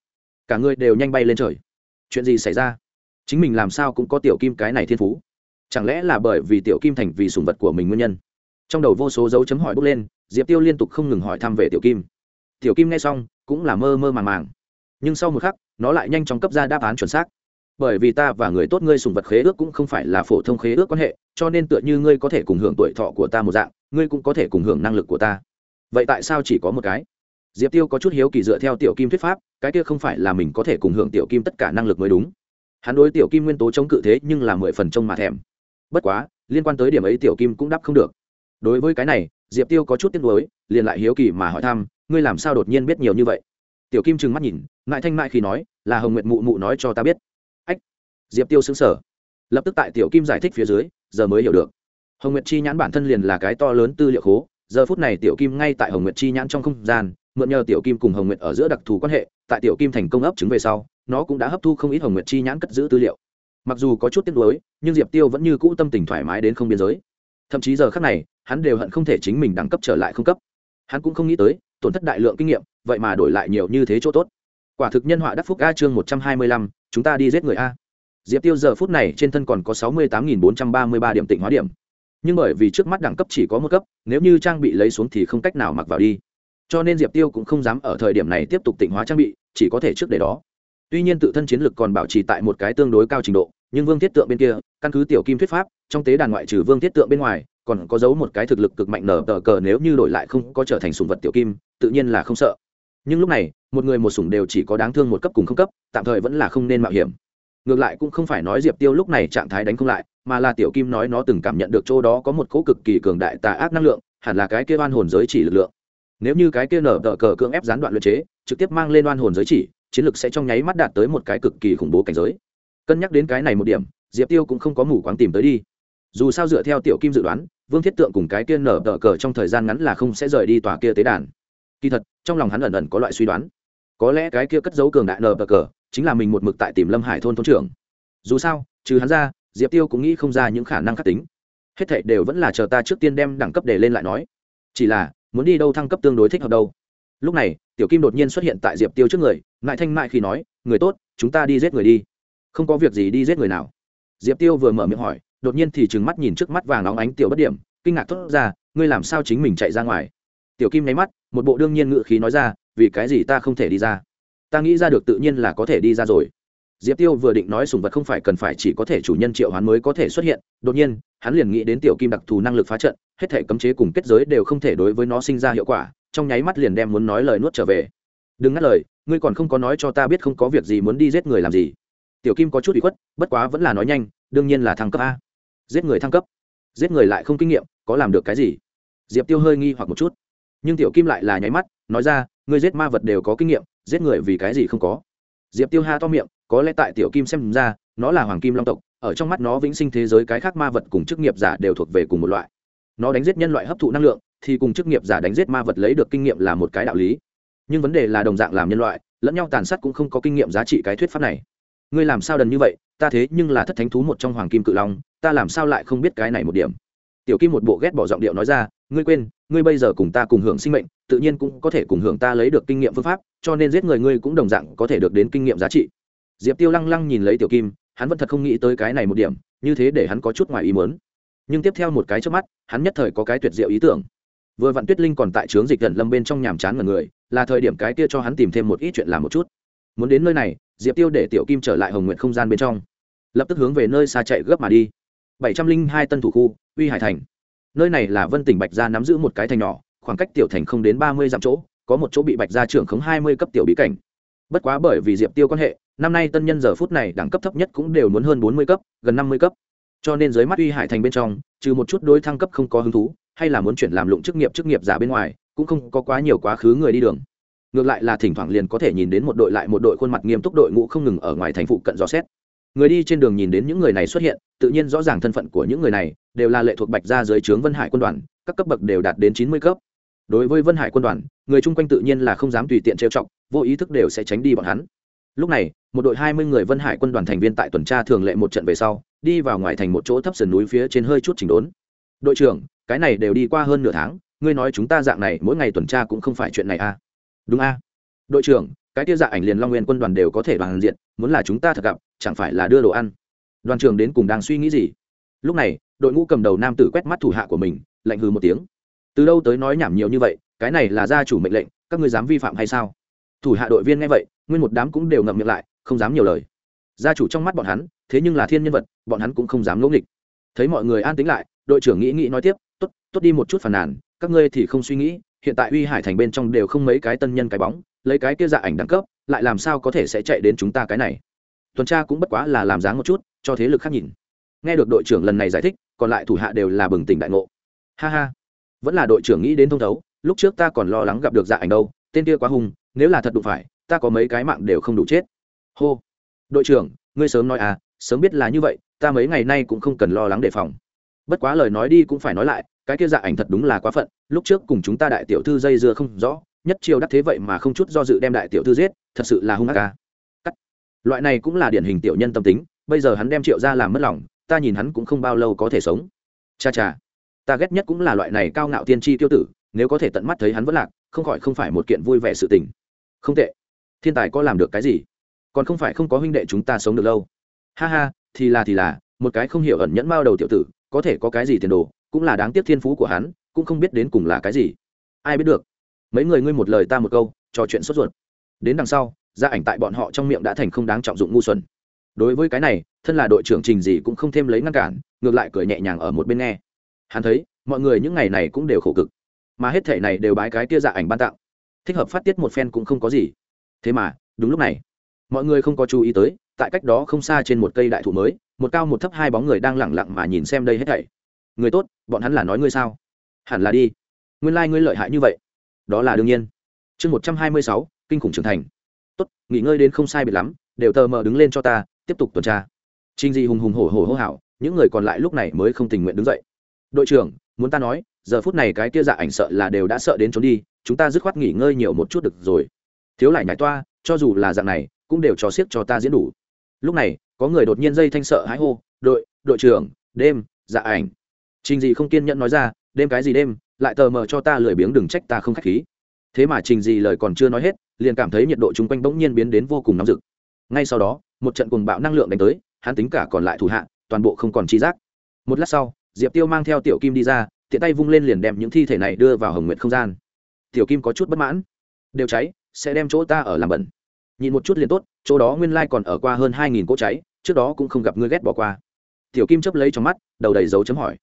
cả người đều nhanh bay lên trời chuyện gì xảy ra chính mình làm sao cũng có tiểu kim cái này thiên phú chẳng lẽ là bởi vì tiểu kim thành vì sùng vật của mình nguyên nhân trong đầu vô số dấu chấm hỏi bốc lên, diệp tiêu liên tục không ngừng hỏi thăm về tiểu kim. Tiểu kim nghe xong, cũng là mơ mơ màng màng. Nhưng sau một khắc, nó lại nhanh chóng cấp ra đáp án chuẩn xác. Bởi vì ta và người tốt ngươi sùng vật khế ước cũng không phải là phổ thông khế ước quan hệ, cho nên tựa như ngươi có thể cùng hưởng tuổi thọ của ta một dạng, ngươi cũng có thể cùng hưởng năng lực của ta. Vậy tại sao chỉ có một cái? Diệp tiêu có chút hiếu kỳ dựa theo tiểu kim thuyết pháp, cái kia không phải là mình có thể cùng hưởng tiểu kim tất cả năng lực mới đúng. Hắn đối tiểu kim nguyên tố chống cự thế nhưng là mười phần trông mà thèm. Bất quá, liên quan tới điểm ấy tiểu kim cũng đáp không được đối với cái này, diệp tiêu có chút tiếc nuối, liền lại hiếu kỳ mà hỏi thăm, ngươi làm sao đột nhiên biết nhiều như vậy? Tiểu kim trừng mắt nhìn ngại thanh mại khi nói, là hồng nguyện mụ mụ nói cho ta biết. Ách! Diệp tiêu xứng sở lập tức tại tiểu kim giải thích phía dưới, giờ mới hiểu được. Hồng nguyệt chi nhãn bản thân liền là cái to lớn tư liệu khố, giờ phút này tiểu kim ngay tại hồng nguyệt chi nhãn trong không gian, mượn nhờ tiểu kim cùng hồng nguyệt ở giữa đặc thù quan hệ, tại tiểu kim thành công ấp trứng về sau, nó cũng đã hấp thu không ít hồng nguyệt chi nhãn cất giữ tư liệu. Mặc dù có chút tiếc nuối, nhưng diệp tiêu vẫn như cũ tâm tình thoải mái đến không biên giới thậm chí giờ khác này, hắn đều hận không thể chính mình đẳng cấp trở lại không cấp. Hắn cũng không nghĩ tới, tổn thất đại lượng kinh nghiệm, vậy mà đổi lại nhiều như thế chỗ tốt. Quả thực nhân họa đắc phúc a chương một trăm hai mươi lăm, chúng ta đi giết người a. Diệp tiêu giờ phút này trên thân còn có sáu mươi tám nghìn bốn trăm ba mươi ba điểm tịnh hóa điểm. Nhưng bởi vì trước mắt đẳng cấp chỉ có một cấp, nếu như trang bị lấy xuống thì không cách nào mặc vào đi. Cho nên diệp tiêu cũng không dám ở thời điểm này tiếp tục tịnh hóa trang bị, chỉ có thể trước để đó. Tuy nhiên tự thân chiến lực còn bảo trì tại một cái tương đối cao trình độ nhưng vương thiết tượng bên kia, căn cứ tiểu kim thuyết pháp, trong tế đàn ngoại trừ vương thiết tượng bên ngoài, còn có giấu một cái thực lực cực mạnh nở tờ cờ nếu như đổi lại không có trở thành sùng vật tiểu kim, tự nhiên là không sợ. Nhưng lúc này, một người một sùng đều chỉ có đáng thương một cấp cùng không cấp, tạm thời vẫn là không nên mạo hiểm. Ngược lại cũng không phải nói diệp tiêu lúc này trạng thái đánh không lại, mà là tiểu kim nói nó từng cảm nhận được chỗ đó có một cỗ cực kỳ cường đại tà ác năng lượng, hẳn là cái kia oan hồn giới chỉ lực lượng. Nếu như cái kia nở tờ cờ cưỡng ép gián đoạn luyện chế, trực tiếp mang lên oan hồn giới chỉ, chiến lực sẽ trong nháy mắt đạt tới một cái cực kỳ khủng bố cảnh giới cân nhắc đến cái này một điểm, diệp tiêu cũng không có mù quáng tìm tới đi. Dù sao dựa theo tiểu kim dự đoán, vương thiết tượng cùng cái kia nở tờ cờ trong thời gian ngắn là không sẽ rời đi tòa kia tế đàn. Kỳ thật, trong lòng hắn ẩn ẩn có loại suy đoán. Có lẽ cái kia cất dấu cường đại nở tờ cờ chính là mình một mực tại tìm lâm hải thôn thôn trưởng. Dù sao, trừ hắn ra, diệp tiêu cũng nghĩ không ra những khả năng khắc tính. Hết thệ đều vẫn là chờ ta trước tiên đem đẳng cấp để lên lại nói. Chỉ là, muốn đi đâu thăng cấp tương đối thích hợp đâu. Lúc này, tiểu kim đột nhiên xuất hiện tại diệp tiêu trước người, ngại thanh mại khi nói, người tốt, chúng ta đi giết người đi không có việc gì đi giết người nào. Diệp tiêu vừa mở miệng hỏi, đột nhiên thì trừng mắt nhìn trước mắt vàng óng ánh tiểu bất điểm, kinh ngạc thốt ra, ngươi làm sao chính mình chạy ra ngoài? Tiểu kim nháy mắt, một bộ đương nhiên ngự khí nói ra, vì cái gì ta không thể đi ra? Ta nghĩ ra được tự nhiên là có thể đi ra rồi. Diệp tiêu vừa định nói sùng vật không phải cần phải chỉ có thể chủ nhân triệu hoán mới có thể xuất hiện, đột nhiên, hắn liền nghĩ đến tiểu kim đặc thù năng lực phá trận, hết thể cấm chế cùng kết giới đều không thể đối với nó sinh ra hiệu quả, trong nháy mắt liền đem muốn nói lời nuốt trở về. Đừng ngắt lời, ngươi còn không có nói cho ta biết không có việc gì muốn đi giết người làm gì tiểu kim có chút bị khuất, bất quá vẫn là nói nhanh, đương nhiên là thăng cấp a. Giết người thăng cấp. Giết người lại không kinh nghiệm, có làm được cái gì? Diệp tiêu hơi nghi hoặc một chút. Nhưng tiểu kim lại là nháy mắt, nói ra người giết ma vật đều có kinh nghiệm, giết người vì cái gì không có? Diệp tiêu ha to miệng, có lẽ tại tiểu kim xem ra, nó là hoàng kim long tộc, ở trong mắt nó vĩnh sinh thế giới cái khác ma vật cùng chức nghiệp giả đều thuộc về cùng một loại. Nó đánh giết nhân loại hấp thụ năng lượng, thì cùng chức nghiệp giả đánh giết ma vật lấy được kinh nghiệm là một cái đạo lý. Nhưng vấn đề là đồng dạng làm nhân loại, lẫn nhau tàn sát cũng không có kinh nghiệm giá trị cái thuyết pháp này ngươi làm sao đần như vậy, ta thế nhưng là thất thánh thú một trong hoàng kim cự long, ta làm sao lại không biết cái này một điểm? Tiểu kim một bộ ghét bỏ giọng điệu nói ra, ngươi quên, ngươi bây giờ cùng ta cùng hưởng sinh mệnh, tự nhiên cũng có thể cùng hưởng ta lấy được kinh nghiệm phương pháp, cho nên giết người ngươi cũng đồng dạng có thể được đến kinh nghiệm giá trị. Diệp tiêu lăng lăng nhìn lấy tiểu kim, hắn vẫn thật không nghĩ tới cái này một điểm, như thế để hắn có chút ngoài ý mớn nhưng tiếp theo một cái trước mắt, hắn nhất thời có cái tuyệt diệu ý tưởng. Vừa vặn tuyết linh còn tại trướng dịch gần lâm bên trong nhàm chán ngần người, là thời điểm cái kia cho hắn tìm thêm một ít chuyện làm một chút muốn đến nơi này, diệp tiêu để tiểu kim trở lại hồng nguyện không gian bên trong. Lập tức hướng về nơi xa chạy gấp mà đi. bảy trăm linh hai tân thủ khu, uy hải thành. Nơi này là vân tỉnh bạch gia nắm giữ một cái thành nhỏ, khoảng cách tiểu thành không đến ba mươi dặm chỗ, có một chỗ bị bạch gia trưởng khống hai mươi cấp tiểu bí cảnh. Bất quá bởi vì diệp tiêu quan hệ, năm nay tân nhân giờ phút này đẳng cấp thấp nhất cũng đều muốn hơn bốn mươi cấp, gần năm mươi cấp. Cho nên dưới mắt uy hải thành bên trong, trừ một chút đối thăng cấp không có hứng thú, hay là muốn chuyển làm lụng chức nghiệp chức nghiệp giả bên ngoài, cũng không có quá nhiều quá khứ người đi đường ngược lại là thỉnh thoảng liền có thể nhìn đến một đội lại một đội khuôn mặt nghiêm túc đội ngũ không ngừng ở ngoài thành phụ cận dò xét. Người đi trên đường nhìn đến những người này xuất hiện, tự nhiên rõ ràng thân phận của những người này, đều là lệ thuộc bạch gia dưới trướng vân hải quân đoàn, các cấp bậc đều đạt đến chín mươi cấp. Đối với vân hải quân đoàn, người chung quanh tự nhiên là không dám tùy tiện trêu chọc, vô ý thức đều sẽ tránh đi bọn hắn. Lúc này, một đội hai mươi người vân hải quân đoàn thành viên tại tuần tra thường lệ một trận về sau, đi vào ngoài thành một chỗ thấp sườn núi phía trên hơi chút chỉnh đốn. Đội trưởng, cái này đều đi qua hơn nửa tháng, ngươi nói chúng ta dạng này mỗi ngày tuần tra cũng không phải chuyện này à? Đúng a. Đội trưởng, cái tiêu dạ ảnh liền long nguyên quân đoàn đều có thể đoàn diện, muốn là chúng ta thật gặp, chẳng phải là đưa đồ ăn? Đoàn trưởng đến cùng đang suy nghĩ gì? Lúc này, đội ngũ cầm đầu nam tử quét mắt thủ hạ của mình, lạnh hừ một tiếng. Từ đâu tới nói nhảm nhiều như vậy, cái này là gia chủ mệnh lệnh, các ngươi dám vi phạm hay sao? Thủ hạ đội viên nghe vậy, nguyên một đám cũng đều ngậm miệng lại, không dám nhiều lời. Gia chủ trong mắt bọn hắn, thế nhưng là thiên nhân vật, bọn hắn cũng không dám ngẫu nghịch. Thấy mọi người an tính lại, đội trưởng nghĩ nghĩ nói tiếp, tốt tốt đi một chút phàn nàn, các ngươi thì không suy nghĩ hiện tại uy hải thành bên trong đều không mấy cái tân nhân cái bóng, lấy cái kia dạ ảnh đẳng cấp, lại làm sao có thể sẽ chạy đến chúng ta cái này? Tuần tra cũng bất quá là làm dáng một chút, cho thế lực khác nhìn. Nghe được đội trưởng lần này giải thích, còn lại thủ hạ đều là bừng tỉnh đại ngộ. Ha ha, vẫn là đội trưởng nghĩ đến thông thấu, lúc trước ta còn lo lắng gặp được dạ ảnh đâu, tên kia quá hung, nếu là thật đụng phải, ta có mấy cái mạng đều không đủ chết. Hô, đội trưởng, ngươi sớm nói à sớm biết là như vậy, ta mấy ngày nay cũng không cần lo lắng đề phòng. Bất quá lời nói đi cũng phải nói lại cái kia dạ ảnh thật đúng là quá phận, lúc trước cùng chúng ta đại tiểu thư dây dưa không rõ, nhất chiêu đắc thế vậy mà không chút do dự đem đại tiểu thư giết, thật sự là hung ác ca. Cắt. Loại này cũng là điển hình tiểu nhân tâm tính, bây giờ hắn đem triệu ra làm mất lòng, ta nhìn hắn cũng không bao lâu có thể sống. Cha cha. Ta ghét nhất cũng là loại này cao ngạo tiên tri tiêu tử, nếu có thể tận mắt thấy hắn vẫn lạc, không khỏi không phải một kiện vui vẻ sự tình. Không tệ. Thiên tài có làm được cái gì? Còn không phải không có huynh đệ chúng ta sống được lâu. Ha ha, thì là thì là, một cái không hiểu ẩn nhẫn bao đầu tiểu tử, có thể có cái gì tiền đồ cũng là đáng tiếc thiên phú của hắn, cũng không biết đến cùng là cái gì. Ai biết được, mấy người ngươi một lời ta một câu, trò chuyện sốt ruột. Đến đằng sau, gia ảnh tại bọn họ trong miệng đã thành không đáng trọng dụng ngu xuẩn. Đối với cái này, thân là đội trưởng trình gì cũng không thêm lấy ngăn cản, ngược lại cười nhẹ nhàng ở một bên nghe. Hắn thấy, mọi người những ngày này cũng đều khổ cực. Mà hết thể này đều bái cái kia dạ ảnh ban tặng. Thích hợp phát tiết một phen cũng không có gì. Thế mà, đúng lúc này, mọi người không có chú ý tới, tại cách đó không xa trên một cây đại thụ mới, một cao một thấp hai bóng người đang lẳng lặng mà nhìn xem đây hết thảy người tốt, bọn hắn là nói ngươi sao? Hẳn là đi. Nguyên lai、like、ngươi lợi hại như vậy. Đó là đương nhiên. Chương một trăm hai mươi sáu, kinh khủng trưởng thành. Tốt, nghỉ ngơi đến không sai biệt lắm, đều tờ mờ đứng lên cho ta, tiếp tục tuần tra. Trinh di hùng hùng hổ hổ hô hào, những người còn lại lúc này mới không tình nguyện đứng dậy. Đội trưởng, muốn ta nói, giờ phút này cái kia dạ ảnh sợ là đều đã sợ đến trốn đi, chúng ta dứt khoát nghỉ ngơi nhiều một chút được rồi. Thiếu lại nhảy toa, cho dù là dạng này, cũng đều cho siết cho ta diễn đủ. Lúc này, có người đột nhiên dây thanh sợ hãi hô, đội đội trưởng, đêm dạ ảnh trình gì không kiên nhẫn nói ra, đêm cái gì đêm, lại tờ mờ cho ta lười biếng, đừng trách ta không khách khí. Thế mà trình gì lời còn chưa nói hết, liền cảm thấy nhiệt độ chung quanh bỗng nhiên biến đến vô cùng nóng rực. Ngay sau đó, một trận cùng bạo năng lượng đánh tới, hắn tính cả còn lại thủ hạ, toàn bộ không còn chi giác. Một lát sau, diệp tiêu mang theo tiểu kim đi ra, tiện tay vung lên liền đem những thi thể này đưa vào hồng nguyện không gian. Tiểu kim có chút bất mãn. Đều cháy, sẽ đem chỗ ta ở làm bẩn. Nhìn một chút liền tốt, chỗ đó nguyên lai còn ở qua hơn hai nghìn cỗ cháy, trước đó cũng không gặp ngươi ghét bỏ qua. Tiểu kim chấp lấy trong mắt, đầu đầy dấu chấm hỏi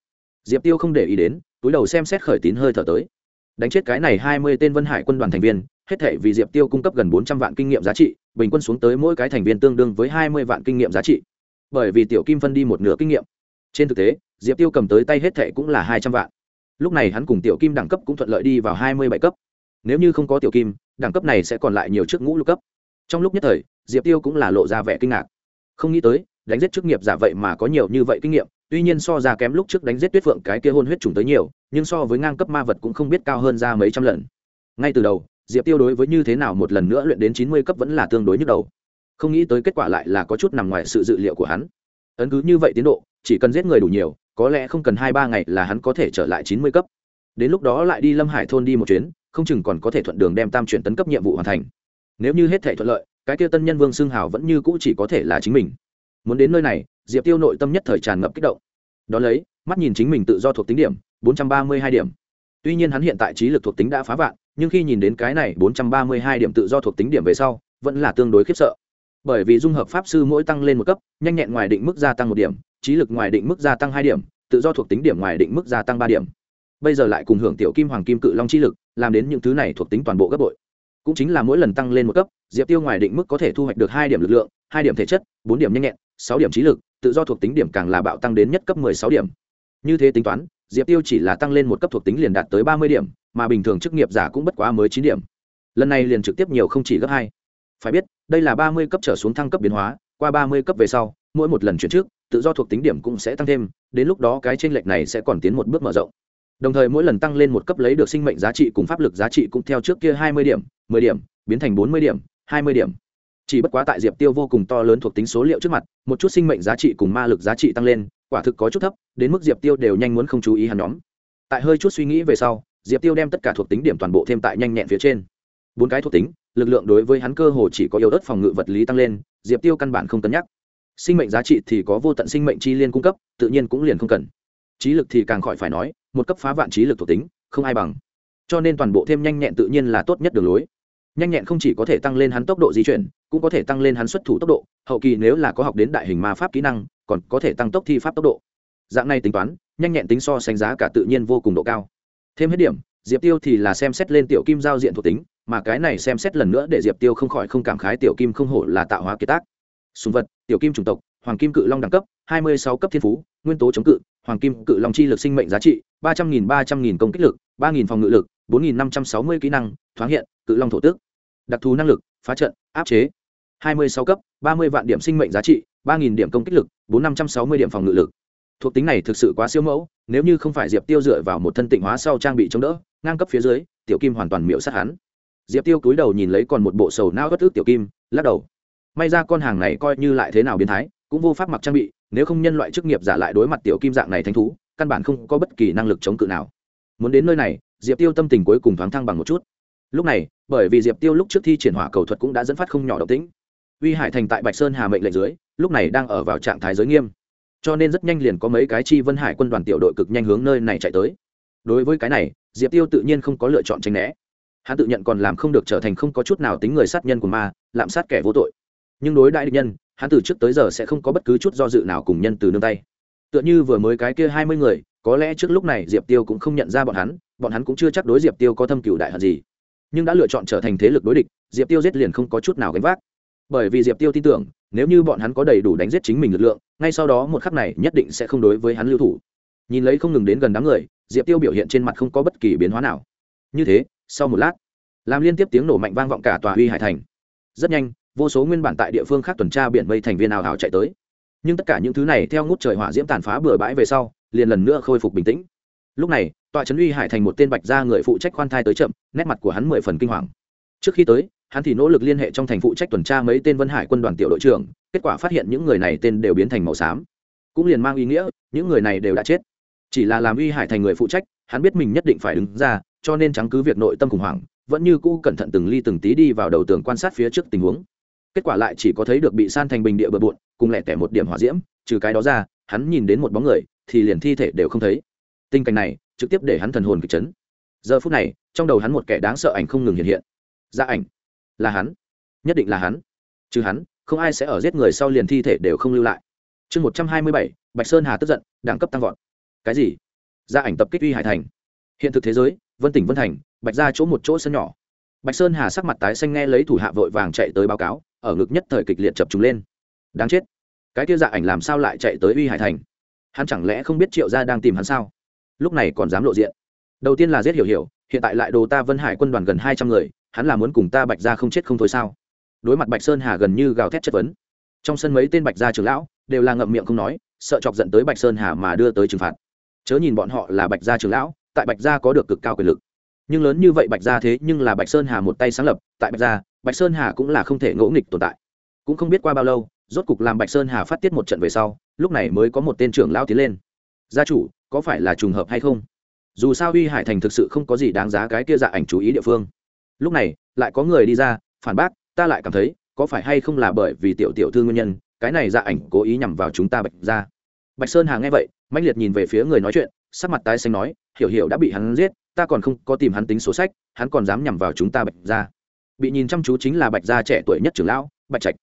diệp tiêu không để ý đến, túi đầu xem xét khởi tín hơi thở tới. Đánh chết cái này hai mươi tên vân hải quân đoàn thành viên, hết thể vì diệp tiêu cung cấp gần bốn trăm vạn kinh nghiệm giá trị, bình quân xuống tới mỗi cái thành viên tương đương với hai mươi vạn kinh nghiệm giá trị. Bởi vì tiểu kim phân đi một nửa kinh nghiệm. Trên thực tế, diệp tiêu cầm tới tay hết thệ cũng là hai trăm vạn. Lúc này hắn cùng tiểu kim đẳng cấp cũng thuận lợi đi vào hai mươi bảy cấp. Nếu như không có tiểu kim, đẳng cấp này sẽ còn lại nhiều chiếc ngũ lục cấp. Trong lúc nhất thời, diệp tiêu cũng là lộ ra vẻ kinh ngạc. Không nghĩ tới, đánh giết chức nghiệp giả vậy mà có nhiều như vậy kinh nghiệm tuy nhiên so ra kém lúc trước đánh giết tuyết phượng cái kia hôn huyết trùng tới nhiều, nhưng so với ngang cấp ma vật cũng không biết cao hơn ra mấy trăm lần. Ngay từ đầu, diệp tiêu đối với như thế nào một lần nữa luyện đến chín mươi cấp vẫn là tương đối nhức đầu. Không nghĩ tới kết quả lại là có chút nằm ngoài sự dự liệu của hắn. Ấn cứ như vậy tiến độ, chỉ cần giết người đủ nhiều, có lẽ không cần hai ba ngày là hắn có thể trở lại chín mươi cấp. Đến lúc đó lại đi lâm hải thôn đi một chuyến, không chừng còn có thể thuận đường đem tam chuyển tấn cấp nhiệm vụ hoàn thành. Nếu như hết thể thuận lợi, cái kia tân nhân vương xương hào vẫn như cũ chỉ có thể là chính mình. Muốn đến nơi này diệp tiêu nội tâm nhất thời tràn ngập kích động. Đ ó lấy, mắt nhìn chính mình tự do thuộc tính điểm, bốn trăm ba mươi hai điểm. Tuy nhiên hắn hiện tại trí lực thuộc tính đã phá vạn, nhưng khi nhìn đến cái này bốn trăm ba mươi hai điểm tự do thuộc tính điểm về sau, vẫn là tương đối khiếp sợ. Bởi vì dung hợp pháp sư mỗi tăng lên một cấp, nhanh nhẹn ngoài định mức gia tăng một điểm, trí lực ngoài định mức gia tăng hai điểm, tự do thuộc tính điểm ngoài định mức gia tăng ba điểm. Bây giờ lại cùng hưởng tiểu kim hoàng kim cự long chi lực, làm đến những thứ này thuộc tính toàn bộ gấp bội. Cũng chính là mỗi lần tăng lên một cấp, diệp tiêu ngoài định mức có thể thu hoạch được hai điểm lực lượng, hai điểm thể chất, bốn điểm nhanh nhẹn, sáu điểm trí lực tự do thuộc tính điểm càng là bạo tăng đến nhất cấp mười sáu điểm. Như thế tính toán, diệp tiêu chỉ là tăng lên một cấp thuộc tính liền đạt tới ba mươi điểm, mà bình thường chức nghiệp giả cũng bất quá mới chín điểm. Lần này liền trực tiếp nhiều không chỉ gấp hai. Phải biết, đây là ba mươi cấp trở xuống thăng cấp biến hóa, qua ba mươi cấp về sau, mỗi một lần chuyển trước, tự do thuộc tính điểm cũng sẽ tăng thêm, đến lúc đó cái chênh lệch này sẽ còn tiến một bước mở rộng. Đồng thời mỗi lần tăng lên một cấp lấy được sinh mệnh giá trị cùng pháp lực giá trị cũng theo trước kia hai mươi điểm, mười điểm, biến thành bốn mươi điểm, hai mươi điểm chỉ bất quá tại diệp tiêu vô cùng to lớn thuộc tính số liệu trước mặt, một chút sinh mệnh giá trị cùng ma lực giá trị tăng lên, quả thực có chút thấp, đến mức diệp tiêu đều nhanh muốn không chú ý hắn nhóm. Tại hơi chút suy nghĩ về sau, diệp tiêu đem tất cả thuộc tính điểm toàn bộ thêm tại nhanh nhẹn phía trên. Bốn cái thuộc tính, lực lượng đối với hắn cơ hồ chỉ có yếu ớt phòng ngự vật lý tăng lên, diệp tiêu căn bản không cân nhắc. Sinh mệnh giá trị thì có vô tận sinh mệnh chi liên cung cấp, tự nhiên cũng liền không cần. Trí lực thì càng khỏi phải nói, một cấp phá vạn trí lực thuộc tính, không ai bằng. Cho nên toàn bộ thêm nhanh nhẹn tự nhiên là tốt nhất đường lối nhanh nhẹn không chỉ có thể tăng lên hắn tốc độ di chuyển, cũng có thể tăng lên hắn xuất thủ tốc độ, hậu kỳ nếu là có học đến đại hình ma pháp kỹ năng, còn có thể tăng tốc thi pháp tốc độ. Dạng này tính toán, nhanh nhẹn tính so sánh giá cả tự nhiên vô cùng độ cao. Thêm hết điểm, diệp tiêu thì là xem xét lên tiểu kim giao diện thuộc tính, mà cái này xem xét lần nữa để diệp tiêu không khỏi không cảm khái tiểu kim không hổ là tạo hóa kiệt tác. Sùng vật, tiểu kim chủng tộc, hoàng kim cự long đẳng cấp, hai mươi sáu cấp thiên phú, nguyên tố chống cự, hoàng kim cự long chi lực sinh mệnh giá trị, ba trăm nghìn ba trăm nghìn công kích lực, ba nghìn phòng ngự lực bốn nghìn năm trăm sáu mươi kỹ năng, thoáng hiện, cự long thổ tước đặc thù năng lực, phá trận, áp chế. hai mươi sáu cấp, ba mươi vạn điểm sinh mệnh giá trị 3.000 điểm công kích lực, bốn năm trăm sáu mươi điểm phòng ngự lực. Thuộc tính này thực sự quá siêu mẫu, nếu như không phải diệp tiêu dựa vào một thân tịnh hóa sau trang bị chống đỡ, ngang cấp phía dưới, tiểu kim hoàn toàn miễu sát hắn. Diệp tiêu cúi đầu nhìn lấy còn một bộ sầu nao bất ước tiểu kim, lắc đầu. May ra con hàng này coi như lại thế nào biến thái, cũng vô pháp mặc trang bị, nếu không nhân loại chức nghiệp giả lại đối mặt tiểu kim dạng này thánh thú, căn bản không có bất kỳ năng lực chống cự nào. Muốn đến nơi này diệp tiêu tâm tình cuối cùng thoáng thăng bằng một chút. Lúc này, bởi vì diệp tiêu lúc trước thi triển hỏa cầu thuật cũng đã dẫn phát không nhỏ động tĩnh. Uy hải thành tại bạch sơn hà mệnh lệnh dưới, lúc này đang ở vào trạng thái giới nghiêm. Cho nên rất nhanh liền có mấy cái chi vân hải quân đoàn tiểu đội cực nhanh hướng nơi này chạy tới. Đối với cái này, diệp tiêu tự nhiên không có lựa chọn tranh né. Hắn tự nhận còn làm không được trở thành không có chút nào tính người sát nhân của ma, lạm sát kẻ vô tội. Nhưng đối đại địch nhân, hắn từ trước tới giờ sẽ không có bất cứ chút do dự nào cùng nhân từ nương tay. Tựa như vừa mới cái kia hai mươi người, có lẽ trước lúc này diệp tiêu cũng không nhận ra bọn hắn bọn hắn cũng chưa chắc đối diệp tiêu có thâm cựu đại hận gì. Nhưng đã lựa chọn trở thành thế lực đối địch, diệp tiêu giết liền không có chút nào gánh vác. Bởi vì diệp tiêu tin tưởng, nếu như bọn hắn có đầy đủ đánh giết chính mình lực lượng, ngay sau đó một khắc này nhất định sẽ không đối với hắn lưu thủ. Nhìn lấy không ngừng đến gần đám người, diệp tiêu biểu hiện trên mặt không có bất kỳ biến hóa nào. Như thế, sau một lát, làm liên tiếp tiếng nổ mạnh vang vọng cả tòa uy hải thành. Rất nhanh, vô số nguyên bản tại địa phương khác tuần tra biển mây thành viên ảo hào chạy tới. Nhưng tất cả những thứ này theo ngút trời hỏa diễm tàn phá bừa bãi về sau, liền lần nữa khôi phục bình tĩnh lúc này, tọa trấn uy hải thành một tên bạch gia người phụ trách khoan thai tới chậm, nét mặt của hắn mười phần kinh hoàng. Trước khi tới, hắn thì nỗ lực liên hệ trong thành phụ trách tuần tra mấy tên vân hải quân đoàn tiểu đội trưởng, kết quả phát hiện những người này tên đều biến thành màu xám. Cũng liền mang ý nghĩa, những người này đều đã chết. Chỉ là làm uy hải thành người phụ trách, hắn biết mình nhất định phải đứng ra, cho nên trắng cứ việc nội tâm khủng hoảng, vẫn như cũ cẩn thận từng ly từng tí đi vào đầu tường quan sát phía trước tình huống. Kết quả lại chỉ có thấy được bị san thành bình địa bừa bộn, cùng lẻ tẻ một điểm hỏa diễm, trừ cái đó ra, hắn nhìn đến một bóng người, thì liền thi thể đều không thấy tình cảnh này trực tiếp để hắn thần hồn kịch chấn. Giờ phút này, trong đầu hắn một kẻ đáng sợ ảnh không ngừng hiện hiện. Ra ảnh. Là hắn. Nhất định là hắn. Chứ hắn, không ai sẽ ở giết người sau liền thi thể đều không lưu lại. Chương một trăm hai mươi bảy, bạch sơn hà tức giận, đẳng cấp tăng vọt. Cái gì? Ra ảnh tập kích uy hải thành. Hiện thực thế giới, vân tỉnh vân thành, bạch ra chỗ một chỗ sân nhỏ. Bạch sơn hà sắc mặt tái xanh nghe lấy thủ hạ vội vàng chạy tới báo cáo, ở ngực nhất thời kịch liệt chập trùng lên. Đáng chết. Cái kia dạ ảnh làm sao lại chạy tới uy hải thành? Hắn chẳng lẽ không biết triệu gia đang tìm hắn sao? Lúc này còn dám lộ diện. Đầu tiên là giết hiểu hiểu, hiện tại lại đồ ta vân hải quân đoàn gần hai trăm người, hắn là muốn cùng ta bạch ra không chết không thôi sao? Đối mặt bạch sơn hà gần như gào thét chất vấn. Trong sân mấy tên bạch gia trưởng lão đều là ngậm miệng không nói, sợ chọc dẫn tới bạch sơn hà mà đưa tới trừng phạt. Chớ nhìn bọn họ là bạch gia trưởng lão, tại bạch gia có được cực cao quyền lực. Nhưng lớn như vậy bạch gia thế nhưng là bạch sơn hà một tay sáng lập, tại bạch gia, bạch sơn hà cũng là không thể ngỗ nghịch tồn tại. Cũng không biết qua bao lâu, rốt cục làm bạch sơn hà phát tiết một trận về sau, lúc này mới có một tên trưởng lão tiến lên. Gia chủ có phải là trùng hợp hay không? Dù sao uy hải thành thực sự không có gì đáng giá cái kia dạ ảnh chú ý địa phương. Lúc này, lại có người đi ra, phản bác, ta lại cảm thấy, có phải hay không là bởi vì tiểu tiểu thư nguyên nhân, cái này dạ ảnh cố ý nhằm vào chúng ta bạch ra bạch sơn hà nghe vậy mạnh liệt nhìn về phía người nói chuyện, sắc mặt tái xanh nói, hiểu hiểu đã bị hắn giết, ta còn không có tìm hắn tính số sách, hắn còn dám nhằm vào chúng ta bạch ra bị nhìn chăm chú chính là bạch gia trẻ tuổi nhất trưởng lão, bạch trạch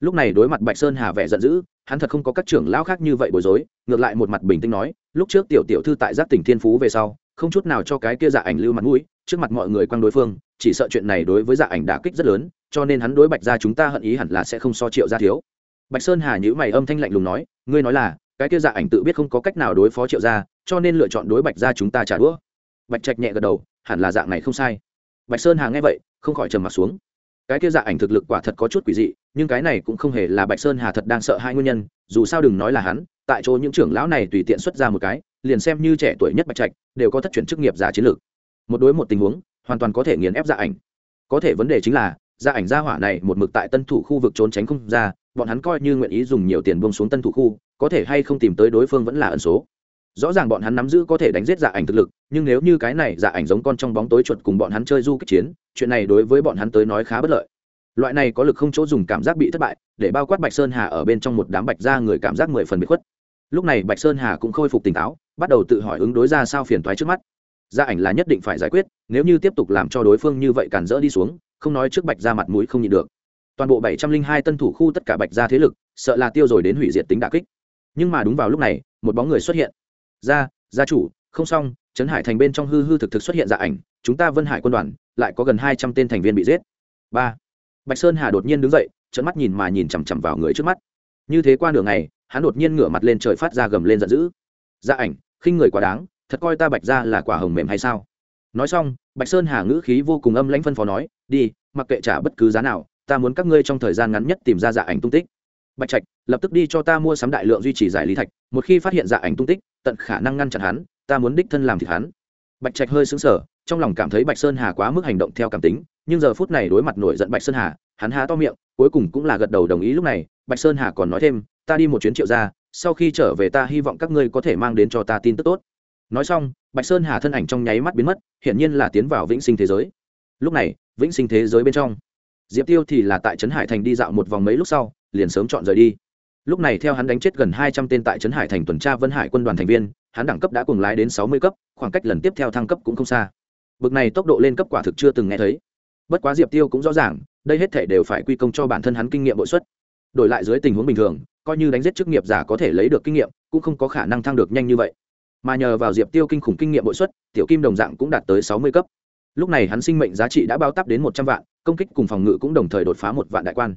lúc này đối mặt bạch sơn hà vẻ giận dữ, hắn thật không có các trưởng lão khác như vậy bối rối, ngược lại một mặt bình tĩnh nói, lúc trước tiểu tiểu thư tại giác tỉnh thiên phú về sau, không chút nào cho cái kia dạ ảnh lưu mặt mũi, trước mặt mọi người quăng đối phương, chỉ sợ chuyện này đối với dạ ảnh đả kích rất lớn, cho nên hắn đối bạch gia chúng ta hận ý hẳn là sẽ không so triệu gia thiếu. Bạch sơn hà nhữ mày âm thanh lạnh lùng nói, ngươi nói là, cái kia dạ ảnh tự biết không có cách nào đối phó triệu gia, cho nên lựa chọn đối bạch gia chúng ta trả đũa. Bạch trạch nhẹ gật đầu, hẳn là dạng này không sai. Bạch sơn hà nghe vậy, không khỏi trầm mặt xuống. Cái kia dạ ảnh thực lực quả thật có chút quỷ dị nhưng cái này cũng không hề là bạch sơn hà thật đang sợ hai nguyên nhân, dù sao đừng nói là hắn, tại chỗ những trưởng lão này tùy tiện xuất ra một cái, liền xem như trẻ tuổi nhất bạch trạch, đều có thất chuyển chức nghiệp giả chiến lược. Một đối một tình huống, hoàn toàn có thể nghiền ép gia ảnh. Có thể vấn đề chính là gia ảnh gia hỏa này một mực tại tân thủ khu vực trốn tránh không ra, bọn hắn coi như nguyện ý dùng nhiều tiền bông xuống tân thủ khu, có thể hay không tìm tới đối phương vẫn là ẩn số. Rõ ràng bọn hắn nắm giữ có thể đánh giết dạ ảnh thực lực, nhưng nếu như cái này dạ ảnh giống con trong bóng tối chuột cùng bọn hắn chơi du kích chiến, chuyện này đối với bọn hắn tới nói khá bất lợi loại này có lực không chỗ dùng cảm giác bị thất bại, để bao quát bạch sơn hà ở bên trong một đám bạch ra người cảm giác mười phần bị khuất. Lúc này bạch sơn hà cũng khôi phục tỉnh táo, bắt đầu tự hỏi ứng đối ra sao phiền thoái trước mắt. Gia ảnh là nhất định phải giải quyết, nếu như tiếp tục làm cho đối phương như vậy cản rỡ đi xuống, không nói trước bạch ra mặt mũi không nhịn được. Toàn bộ bảy trăm linh hai tân thủ khu tất cả bạch ra thế lực, sợ là tiêu rồi đến hủy diệt tính đà kích. Nhưng mà đúng vào lúc này, một bóng người xuất hiện. Gia gia chủ, không xong, trấn hải thành bên trong hư hư thực thực xuất hiện dạ ảnh, chúng ta vân hải quân đoàn, lại có gần hai trăm tên thành viên bị giết. Ba bạch sơn hà đột nhiên đứng dậy trận mắt nhìn mà nhìn chằm chằm vào người trước mắt. Như thế qua nửa ngày, hắn đột nhiên ngửa mặt lên trời phát ra gầm lên giận dữ. Dạ ảnh, khinh người quá đáng, thật coi ta bạch ra là quả hồng mềm hay sao? Nói xong, bạch sơn hà ngữ khí vô cùng âm lãnh phân phó nói, đi, mặc kệ trả bất cứ giá nào, ta muốn các ngươi trong thời gian ngắn nhất tìm ra dạ ảnh tung tích. Bạch trạch, lập tức đi cho ta mua sắm đại lượng duy trì giải lý thạch, một khi phát hiện dạ ảnh tung tích, tận khả năng ngăn chặn hắn, ta muốn đích thân làm thịt hắn. Bạch trạch hơi xứng sở trong lòng cảm thấy bạch sơn hà quá mức hành động theo cảm tính nhưng giờ phút này đối mặt nổi giận bạch sơn hà, hắn há to miệng, cuối cùng cũng là gật đầu đồng ý lúc này, bạch sơn hà còn nói thêm, ta đi một chuyến triệu ra sau khi trở về ta hy vọng các ngươi có thể mang đến cho ta tin tức tốt. Nói xong, bạch sơn hà thân ảnh trong nháy mắt biến mất, hiển nhiên là tiến vào vĩnh sinh thế giới. Lúc này, vĩnh sinh thế giới bên trong, diệp tiêu thì là tại trấn hải thành đi dạo một vòng mấy lúc sau, liền sớm chọn rời đi. Lúc này theo hắn đánh chết gần hai trăm tên tại trấn hải thành tuần tra vân hải quân đoàn thành viên, hắn đẳng cấp đã cùng lái đến sáu mươi cấp, khoảng cách lần tiếp theo thăng cấp cũng không xa. Bực này tốc độ lên cấp quả thực chưa từng nghe thấy bất quá diệp tiêu cũng rõ ràng, đây hết thể đều phải quy công cho bản thân hắn kinh nghiệm bội xuất. Đổi lại dưới tình huống bình thường, coi như đánh giết chức nghiệp giả có thể lấy được kinh nghiệm, cũng không có khả năng thăng được nhanh như vậy. Mà nhờ vào diệp tiêu kinh khủng kinh nghiệm bội xuất, tiểu kim đồng dạng cũng đạt tới sáu mươi cấp. Lúc này hắn sinh mệnh giá trị đã bao tắp đến một trăm vạn, công kích cùng phòng ngự cũng đồng thời đột phá một vạn đại quan.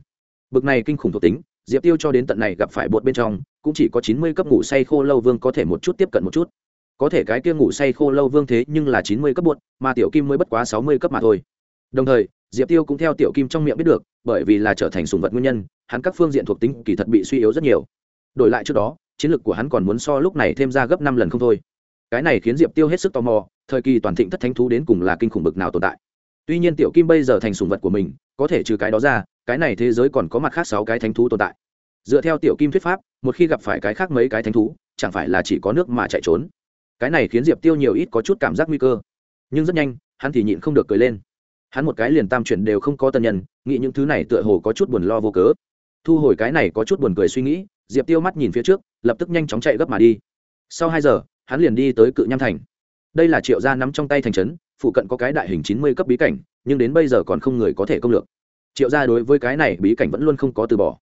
Bực này kinh khủng thuộc tính, diệp tiêu cho đến tận này gặp phải bột bên trong, cũng chỉ có chín mươi cấp ngủ say khô lâu vương có thể một chút tiếp cận một chút. Có thể cái kia ngủ say khô lâu vương thế nhưng là chín mươi cấp bột, mà tiểu kim mới bất quá sáu mươi cấp mà thôi đồng thời, diệp tiêu cũng theo tiểu kim trong miệng biết được, bởi vì là trở thành sùng vật nguyên nhân, hắn các phương diện thuộc tính kỳ thật bị suy yếu rất nhiều. Đổi lại trước đó, chiến lược của hắn còn muốn so lúc này thêm ra gấp năm lần không thôi. Cái này khiến diệp tiêu hết sức tò mò, thời kỳ toàn thịnh thất thánh thú đến cùng là kinh khủng bực nào tồn tại. Tuy nhiên tiểu kim bây giờ thành sùng vật của mình, có thể trừ cái đó ra, cái này thế giới còn có mặt khác sáu cái thánh thú tồn tại. Dựa theo tiểu kim thuyết pháp, một khi gặp phải cái khác mấy cái thánh thú, chẳng phải là chỉ có nước mà chạy trốn. Cái này khiến diệp tiêu nhiều ít có chút cảm giác nguy cơ. Nhưng rất nhanh, hắn thì nhịn không được cười lên hắn một cái liền tam chuyển đều không có tân nhân, nghĩ những thứ này tựa hồ có chút buồn lo vô cớ. Thu hồi cái này có chút buồn cười suy nghĩ, diệp tiêu mắt nhìn phía trước, lập tức nhanh chóng chạy gấp mà đi. Sau hai giờ, hắn liền đi tới cự nham thành. Đây là triệu gia nắm trong tay thành trấn, phụ cận có cái đại hình chín mươi cấp bí cảnh, nhưng đến bây giờ còn không người có thể công lược. Triệu gia đối với cái này bí cảnh vẫn luôn không có từ bỏ.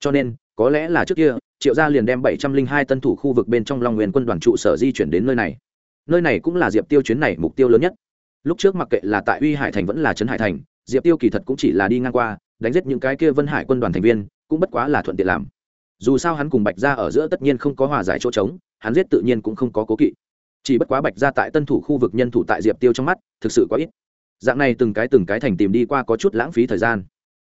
Cho nên, có lẽ là trước kia, triệu gia liền đem bảy trăm linh hai tân thủ khu vực bên trong long nguyên quân đoàn trụ sở di chuyển đến nơi này. Nơi này cũng là diệp tiêu chuyến này mục tiêu lớn nhất lúc trước mặc kệ là tại uy hải thành vẫn là trấn hải thành, diệp tiêu kỳ thật cũng chỉ là đi ngang qua, đánh giết những cái kia vân hải quân đoàn thành viên, cũng bất quá là thuận tiện làm. Dù sao hắn cùng bạch gia ở giữa tất nhiên không có hòa giải chỗ trống, hắn giết tự nhiên cũng không có cố kỵ. Chỉ bất quá bạch gia tại tân thủ khu vực nhân thủ tại diệp tiêu trong mắt, thực sự quá ít. Dạng này từng cái từng cái thành tìm đi qua có chút lãng phí thời gian.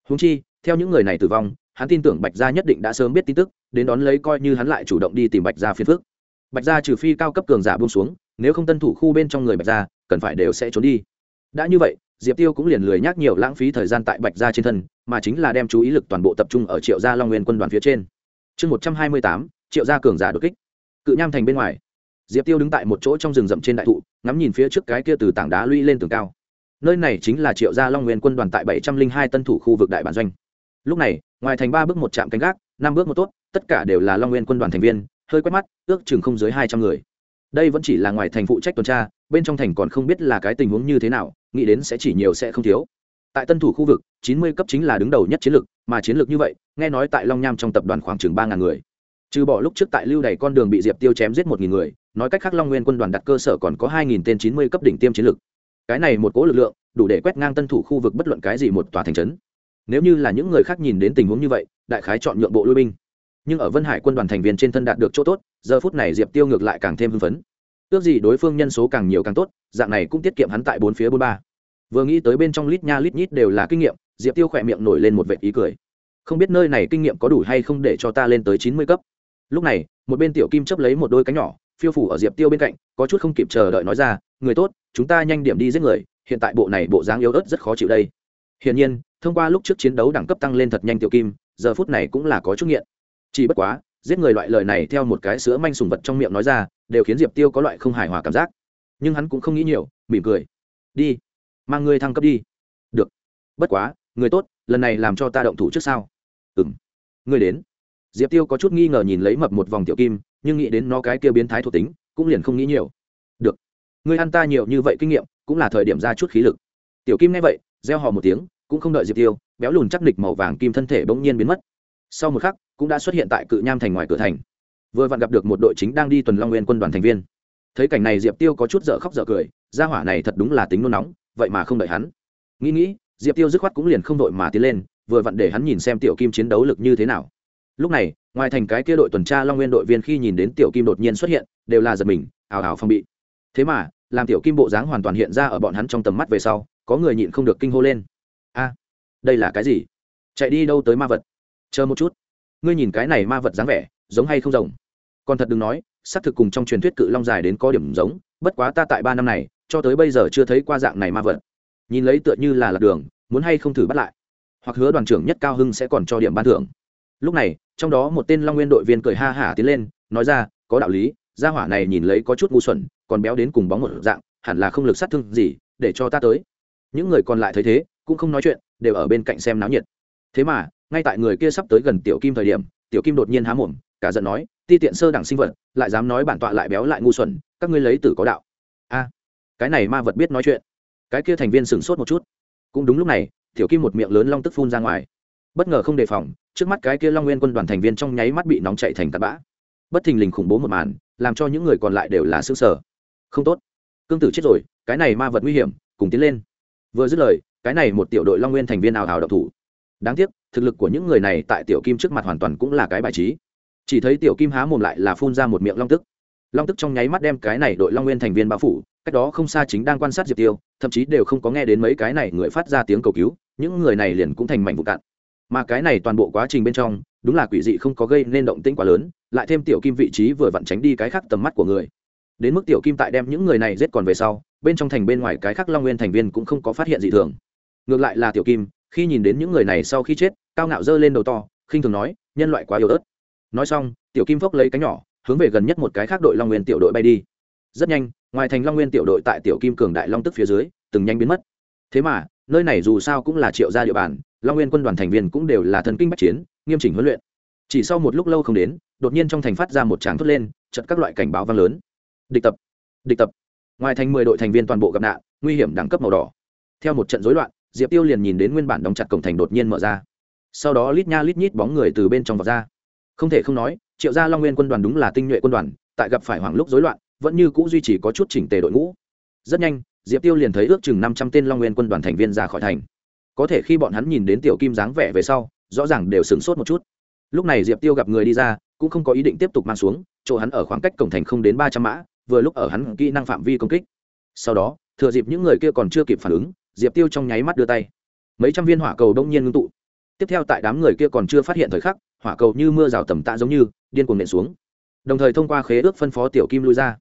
Húng chi, theo những người này tử vong, hắn tin tưởng bạch gia nhất định đã sớm biết tin tức, đến đón lấy coi như hắn lại chủ động đi tìm bạch gia phiền phước bạch gia trừ phi cao cấp cường giả buông xuống, nếu không tân thủ khu bên trong người bạch gia cần phải đều sẽ trốn đi. Đã như vậy, diệp tiêu cũng liền lười nhắc nhiều lãng phí thời gian tại bạch gia trên thân, mà chính là đem chú ý lực toàn bộ tập trung ở triệu gia long nguyên quân đoàn phía trên. Chương một trăm hai mươi tám, triệu gia cường giả đột kích. Cự nham thành bên ngoài, diệp tiêu đứng tại một chỗ trong rừng rậm trên đại thụ, ngắm nhìn phía trước cái kia từ tảng đá lũy lên tường cao. Nơi này chính là triệu gia long nguyên quân đoàn tại bảy trăm linh hai tân thủ khu vực đại bản doanh. Lúc này, ngoài thành ba bước một trạm canh gác, năm bước một tốt, tất cả đều là long nguyên quân đoàn thành viên, hơi quét mắt, ước chừng không dưới hai trăm người. Đây vẫn chỉ là ngoài thành phụ trách tuần tra bên trong thành còn không biết là cái tình huống như thế nào, nghĩ đến sẽ chỉ nhiều sẽ không thiếu. Tại tân thủ khu vực, chín mươi cấp chính là đứng đầu nhất chiến lược, mà chiến lược như vậy, nghe nói tại long nham trong tập đoàn khoảng chừng ba ngàn người. Trừ bỏ lúc trước tại lưu Đầy con đường bị diệp tiêu chém giết một nghìn người, nói cách khác long nguyên quân đoàn đặt cơ sở còn có hai nghìn tên chín mươi cấp đỉnh tiêm chiến lược. Cái này một cố lực lượng, đủ để quét ngang tân thủ khu vực bất luận cái gì một tòa thành trấn. Nếu như là những người khác nhìn đến tình huống như vậy, đại khái chọn nhượng bộ lui binh. Nhưng ở vân hải quân đoàn thành viên trên thân đạt được chỗ tốt, giờ phút này diệp tiêu ngược lại càng thêm hưng phấn ước gì đối phương nhân số càng nhiều càng tốt, dạng này cũng tiết kiệm hắn tại bốn phía bốn ba. Vừa nghĩ tới bên trong lít nha lít nhít đều là kinh nghiệm, diệp tiêu khỏe miệng nổi lên một vệ ý cười. Không biết nơi này kinh nghiệm có đủ hay không để cho ta lên tới chín mươi cấp. Lúc này, một bên tiểu kim chấp lấy một đôi cánh nhỏ, phiêu phủ ở diệp tiêu bên cạnh, có chút không kịp chờ đợi nói ra, người tốt, chúng ta nhanh điểm đi giết người, hiện tại bộ này bộ dáng yếu ớt rất khó chịu đây. Hiển nhiên, thông qua lúc trước chiến đấu đẳng cấp tăng lên thật nhanh tiểu kim, giờ phút này cũng là có chút nghiện. Chỉ bất quá giết người loại lời này theo một cái sữa manh sùng vật trong miệng nói ra, đều khiến diệp tiêu có loại không hài hòa cảm giác. Nhưng hắn cũng không nghĩ nhiều, mỉm cười. Đi, mang ngươi thăng cấp đi. Được. Bất quá, người tốt, lần này làm cho ta động thủ trước sao? Ừ m ngươi đến. Diệp tiêu có chút nghi ngờ nhìn lấy mập một vòng tiểu kim, nhưng nghĩ đến nó cái kia biến thái thuộc tính, cũng liền không nghĩ nhiều. Được. Ngươi ăn ta nhiều như vậy kinh nghiệm, cũng là thời điểm ra chút khí lực. Tiểu kim nghe vậy gieo họ một tiếng, cũng không đợi diệp tiêu, béo lùn chắc nịch màu vàng kim thân thể bỗng nhiên biến mất. Sau một khắc cũng đã xuất hiện tại cự nham thành ngoài cửa thành. Vừa vặn gặp được một đội chính đang đi tuần long nguyên quân đoàn thành viên. Thấy cảnh này, diệp tiêu có chút dở khóc dở cười, gia hỏa này thật đúng là tính nôn nóng, vậy mà không đợi hắn. Nghĩ nghĩ, diệp tiêu dứt khoát cũng liền không đội mà tiến lên, vừa vặn để hắn nhìn xem tiểu kim chiến đấu lực như thế nào. Lúc này, ngoài thành cái kia đội tuần tra long nguyên đội viên khi nhìn đến tiểu kim đột nhiên xuất hiện, đều là giật mình ảo ào phong bị. Thế mà, làm tiểu kim bộ dáng hoàn toàn hiện ra ở bọn hắn trong tầm mắt về sau, có người nhịn không được kinh hô lên. A, đây là cái gì? Chạy đi đâu tới ma vật? Chờ một chút ngươi nhìn cái này ma vật dáng vẻ, giống hay không rồng? Còn thật đừng nói, xác thực cùng trong truyền thuyết cự long dài đến có điểm giống, bất quá ta tại ba năm này, cho tới bây giờ chưa thấy qua dạng này ma vật. Nhìn lấy tựa như là lạc đường, muốn hay không thử bắt lại. Hoặc hứa đoàn trưởng nhất cao hưng sẽ còn cho điểm ban thưởng. Lúc này, trong đó một tên long nguyên đội viên cười ha hả tiến lên, nói ra, có đạo lý, gia hỏa này nhìn lấy có chút ngu xuẩn, còn béo đến cùng bóng một dạng, hẳn là không lực sát thương gì, để cho ta tới. Những người còn lại thấy thế, cũng không nói chuyện, đều ở bên cạnh xem náo nhiệt. Thế mà ngay tại người kia sắp tới gần tiểu kim thời điểm, tiểu kim đột nhiên há mồm, cả giận nói, ti tiện sơ đẳng sinh vật, lại dám nói bản tọa lại béo lại ngu xuẩn, các ngươi lấy tử có đạo. A, cái này ma vật biết nói chuyện. Cái kia thành viên sửng sốt một chút. Cũng đúng lúc này, tiểu kim một miệng lớn long tức phun ra ngoài. Bất ngờ không đề phòng, trước mắt cái kia long nguyên quân đoàn thành viên trong nháy mắt bị nóng chạy thành tạt bã. Bất thình lình khủng bố một màn, làm cho những người còn lại đều là xương sở không tốt, cương tử chết rồi, cái này ma vật nguy hiểm, cùng tiến lên. Vừa dứt lời, cái này một tiểu đội long nguyên thành viên ảo hào độc thủ đáng tiếc, thực lực của những người này tại tiểu kim trước mặt hoàn toàn cũng là cái bài trí. Chỉ thấy tiểu kim há mồm lại là phun ra một miệng long tức. Long tức trong nháy mắt đem cái này đội long nguyên thành viên bao phủ, cách đó không xa chính đang quan sát diệp tiêu, thậm chí đều không có nghe đến mấy cái này người phát ra tiếng cầu cứu, những người này liền cũng thành mảnh vụ cạn. Mà cái này toàn bộ quá trình bên trong, đúng là quỷ dị không có gây nên động tĩnh quá lớn, lại thêm tiểu kim vị trí vừa vặn tránh đi cái khác tầm mắt của người. Đến mức tiểu kim tại đem những người này giết còn về sau, bên trong thành bên ngoài cái khác long nguyên thành viên cũng không có phát hiện gì thường. Ngược lại là tiểu kim khi nhìn đến những người này sau khi chết, cao ngạo giơ lên đầu to, khinh thường nói, nhân loại quá yếu ớt. Nói xong, tiểu kim phốc lấy cánh nhỏ, hướng về gần nhất một cái khác đội long nguyên tiểu đội bay đi. Rất nhanh, ngoài thành long nguyên tiểu đội tại tiểu kim cường đại long tức phía dưới, từng nhanh biến mất. Thế mà, nơi này dù sao cũng là triệu gia địa bàn, long nguyên quân đoàn thành viên cũng đều là thần kinh bắc chiến, nghiêm chỉnh huấn luyện. Chỉ sau một lúc lâu không đến, đột nhiên trong thành phát ra một tràng thốt lên chật các loại cảnh báo vang lớn. Địch tập địch tập. Ngoài thành mười đội thành viên toàn bộ gặp nạn, nguy hiểm đẳng cấp màu đỏ. Theo một trận rối loạn diệp tiêu liền nhìn đến nguyên bản đóng chặt cổng thành đột nhiên mở ra. Sau đó lít nha lít nhít bóng người từ bên trong vào ra. Không thể không nói, triệu gia long nguyên quân đoàn đúng là tinh nhuệ quân đoàn, tại gặp phải hoảng lúc rối loạn, vẫn như c ũ duy trì có chút chỉnh tề đội ngũ. Rất nhanh, diệp tiêu liền thấy ước chừng năm trăm tên long nguyên quân đoàn thành viên ra khỏi thành. Có thể khi bọn hắn nhìn đến tiểu kim dáng vẻ về sau, rõ ràng đều sửng sốt một chút. Lúc này diệp tiêu gặp người đi ra, cũng không có ý định tiếp tục mang xuống, chỗ hắn ở khoảng cách cổng thành không đến ba trăm mã, vừa lúc ở hắn kỹ năng phạm vi công kích. Sau đó, thừa dịp những người kia còn chưa kịp phản ứng diệp tiêu trong nháy mắt đưa tay. Mấy trăm viên hỏa cầu đông nhiên ngưng tụ. Tiếp theo tại đám người kia còn chưa phát hiện thời khắc, hỏa cầu như mưa rào tầm tạ giống như, điên cuồng nện xuống. Đồng thời thông qua khế ước phân phó tiểu kim lui ra.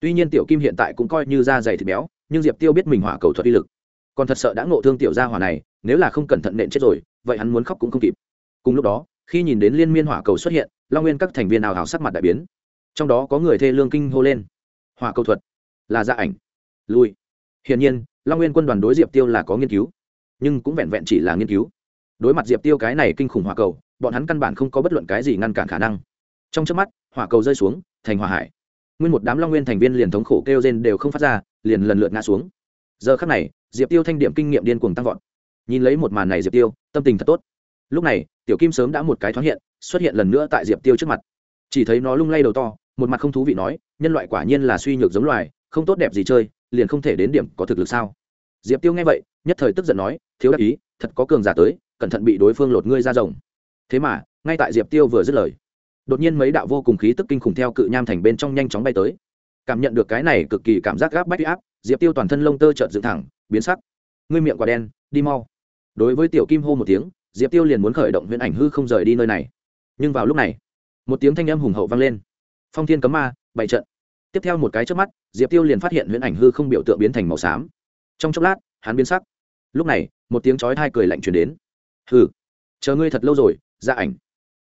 Tuy nhiên tiểu kim hiện tại cũng coi như da dày thịt béo, nhưng diệp tiêu biết mình hỏa cầu thuật uy lực. Còn thật sợ đã ngộ thương tiểu gia hỏa này, nếu là không cẩn thận nện chết rồi, vậy hắn muốn khóc cũng không kịp. Cùng lúc đó, khi nhìn đến liên miên hỏa cầu xuất hiện, long nguyên các thành viên nào hào sắc mặt đại biến. Trong đó có người thê lương kinh hô lên. Hỏa cầu thuật, là gia ảnh. Lui. Hiển nhiên long nguyên quân đoàn đối diệp tiêu là có nghiên cứu, nhưng cũng vẹn vẹn chỉ là nghiên cứu. Đối mặt diệp tiêu cái này kinh khủng hỏa cầu, bọn hắn căn bản không có bất luận cái gì ngăn cản khả năng. Trong trước mắt, hỏa cầu rơi xuống, thành hỏa hải. Nguyên một đám long nguyên thành viên liền thống khổ kêu gen đều không phát ra, liền lần lượt ngã xuống. Giờ khắc này, diệp tiêu thanh điểm kinh nghiệm điên cuồng tăng vọt. Nhìn lấy một màn này diệp tiêu, tâm tình thật tốt. Lúc này, tiểu kim sớm đã một cái thoáng hiện, xuất hiện lần nữa tại diệp tiêu trước mặt. Chỉ thấy nó lung lay đầu to, một mặt không thú vị nói, nhân loại quả nhiên là suy nhược giống loài, không tốt đẹp gì chơi liền không thể đến điểm có thực lực sao? Diệp tiêu nghe vậy, nhất thời tức giận nói, thiếu đắc ý, thật có cường giả tới, cẩn thận bị đối phương lột ngươi ra rồng. Thế mà, ngay tại diệp tiêu vừa dứt lời, đột nhiên mấy đạo vô cùng khí tức kinh khủng theo cự nham thành bên trong nhanh chóng bay tới. Cảm nhận được cái này cực kỳ cảm giác gáp bách áp, diệp tiêu toàn thân lông tơ trợn dựng thẳng, biến sắc. Ngươi miệng quả đen, đi mau. Đối với tiểu kim hô một tiếng, diệp tiêu liền muốn khởi động huyễn ảnh hư không rời đi nơi này. Nhưng vào lúc này, một tiếng thanh âm hùng hậu vang lên. Phong thiên cấm ma, bày trận tiếp theo một cái trước mắt, diệp tiêu liền phát hiện huyễn ảnh hư không biểu tượng biến thành màu xám. Trong chốc lát, hắn biến sắc. Lúc này, một tiếng chói thai cười lạnh truyền đến. Hừ, chờ ngươi thật lâu rồi, ra ảnh.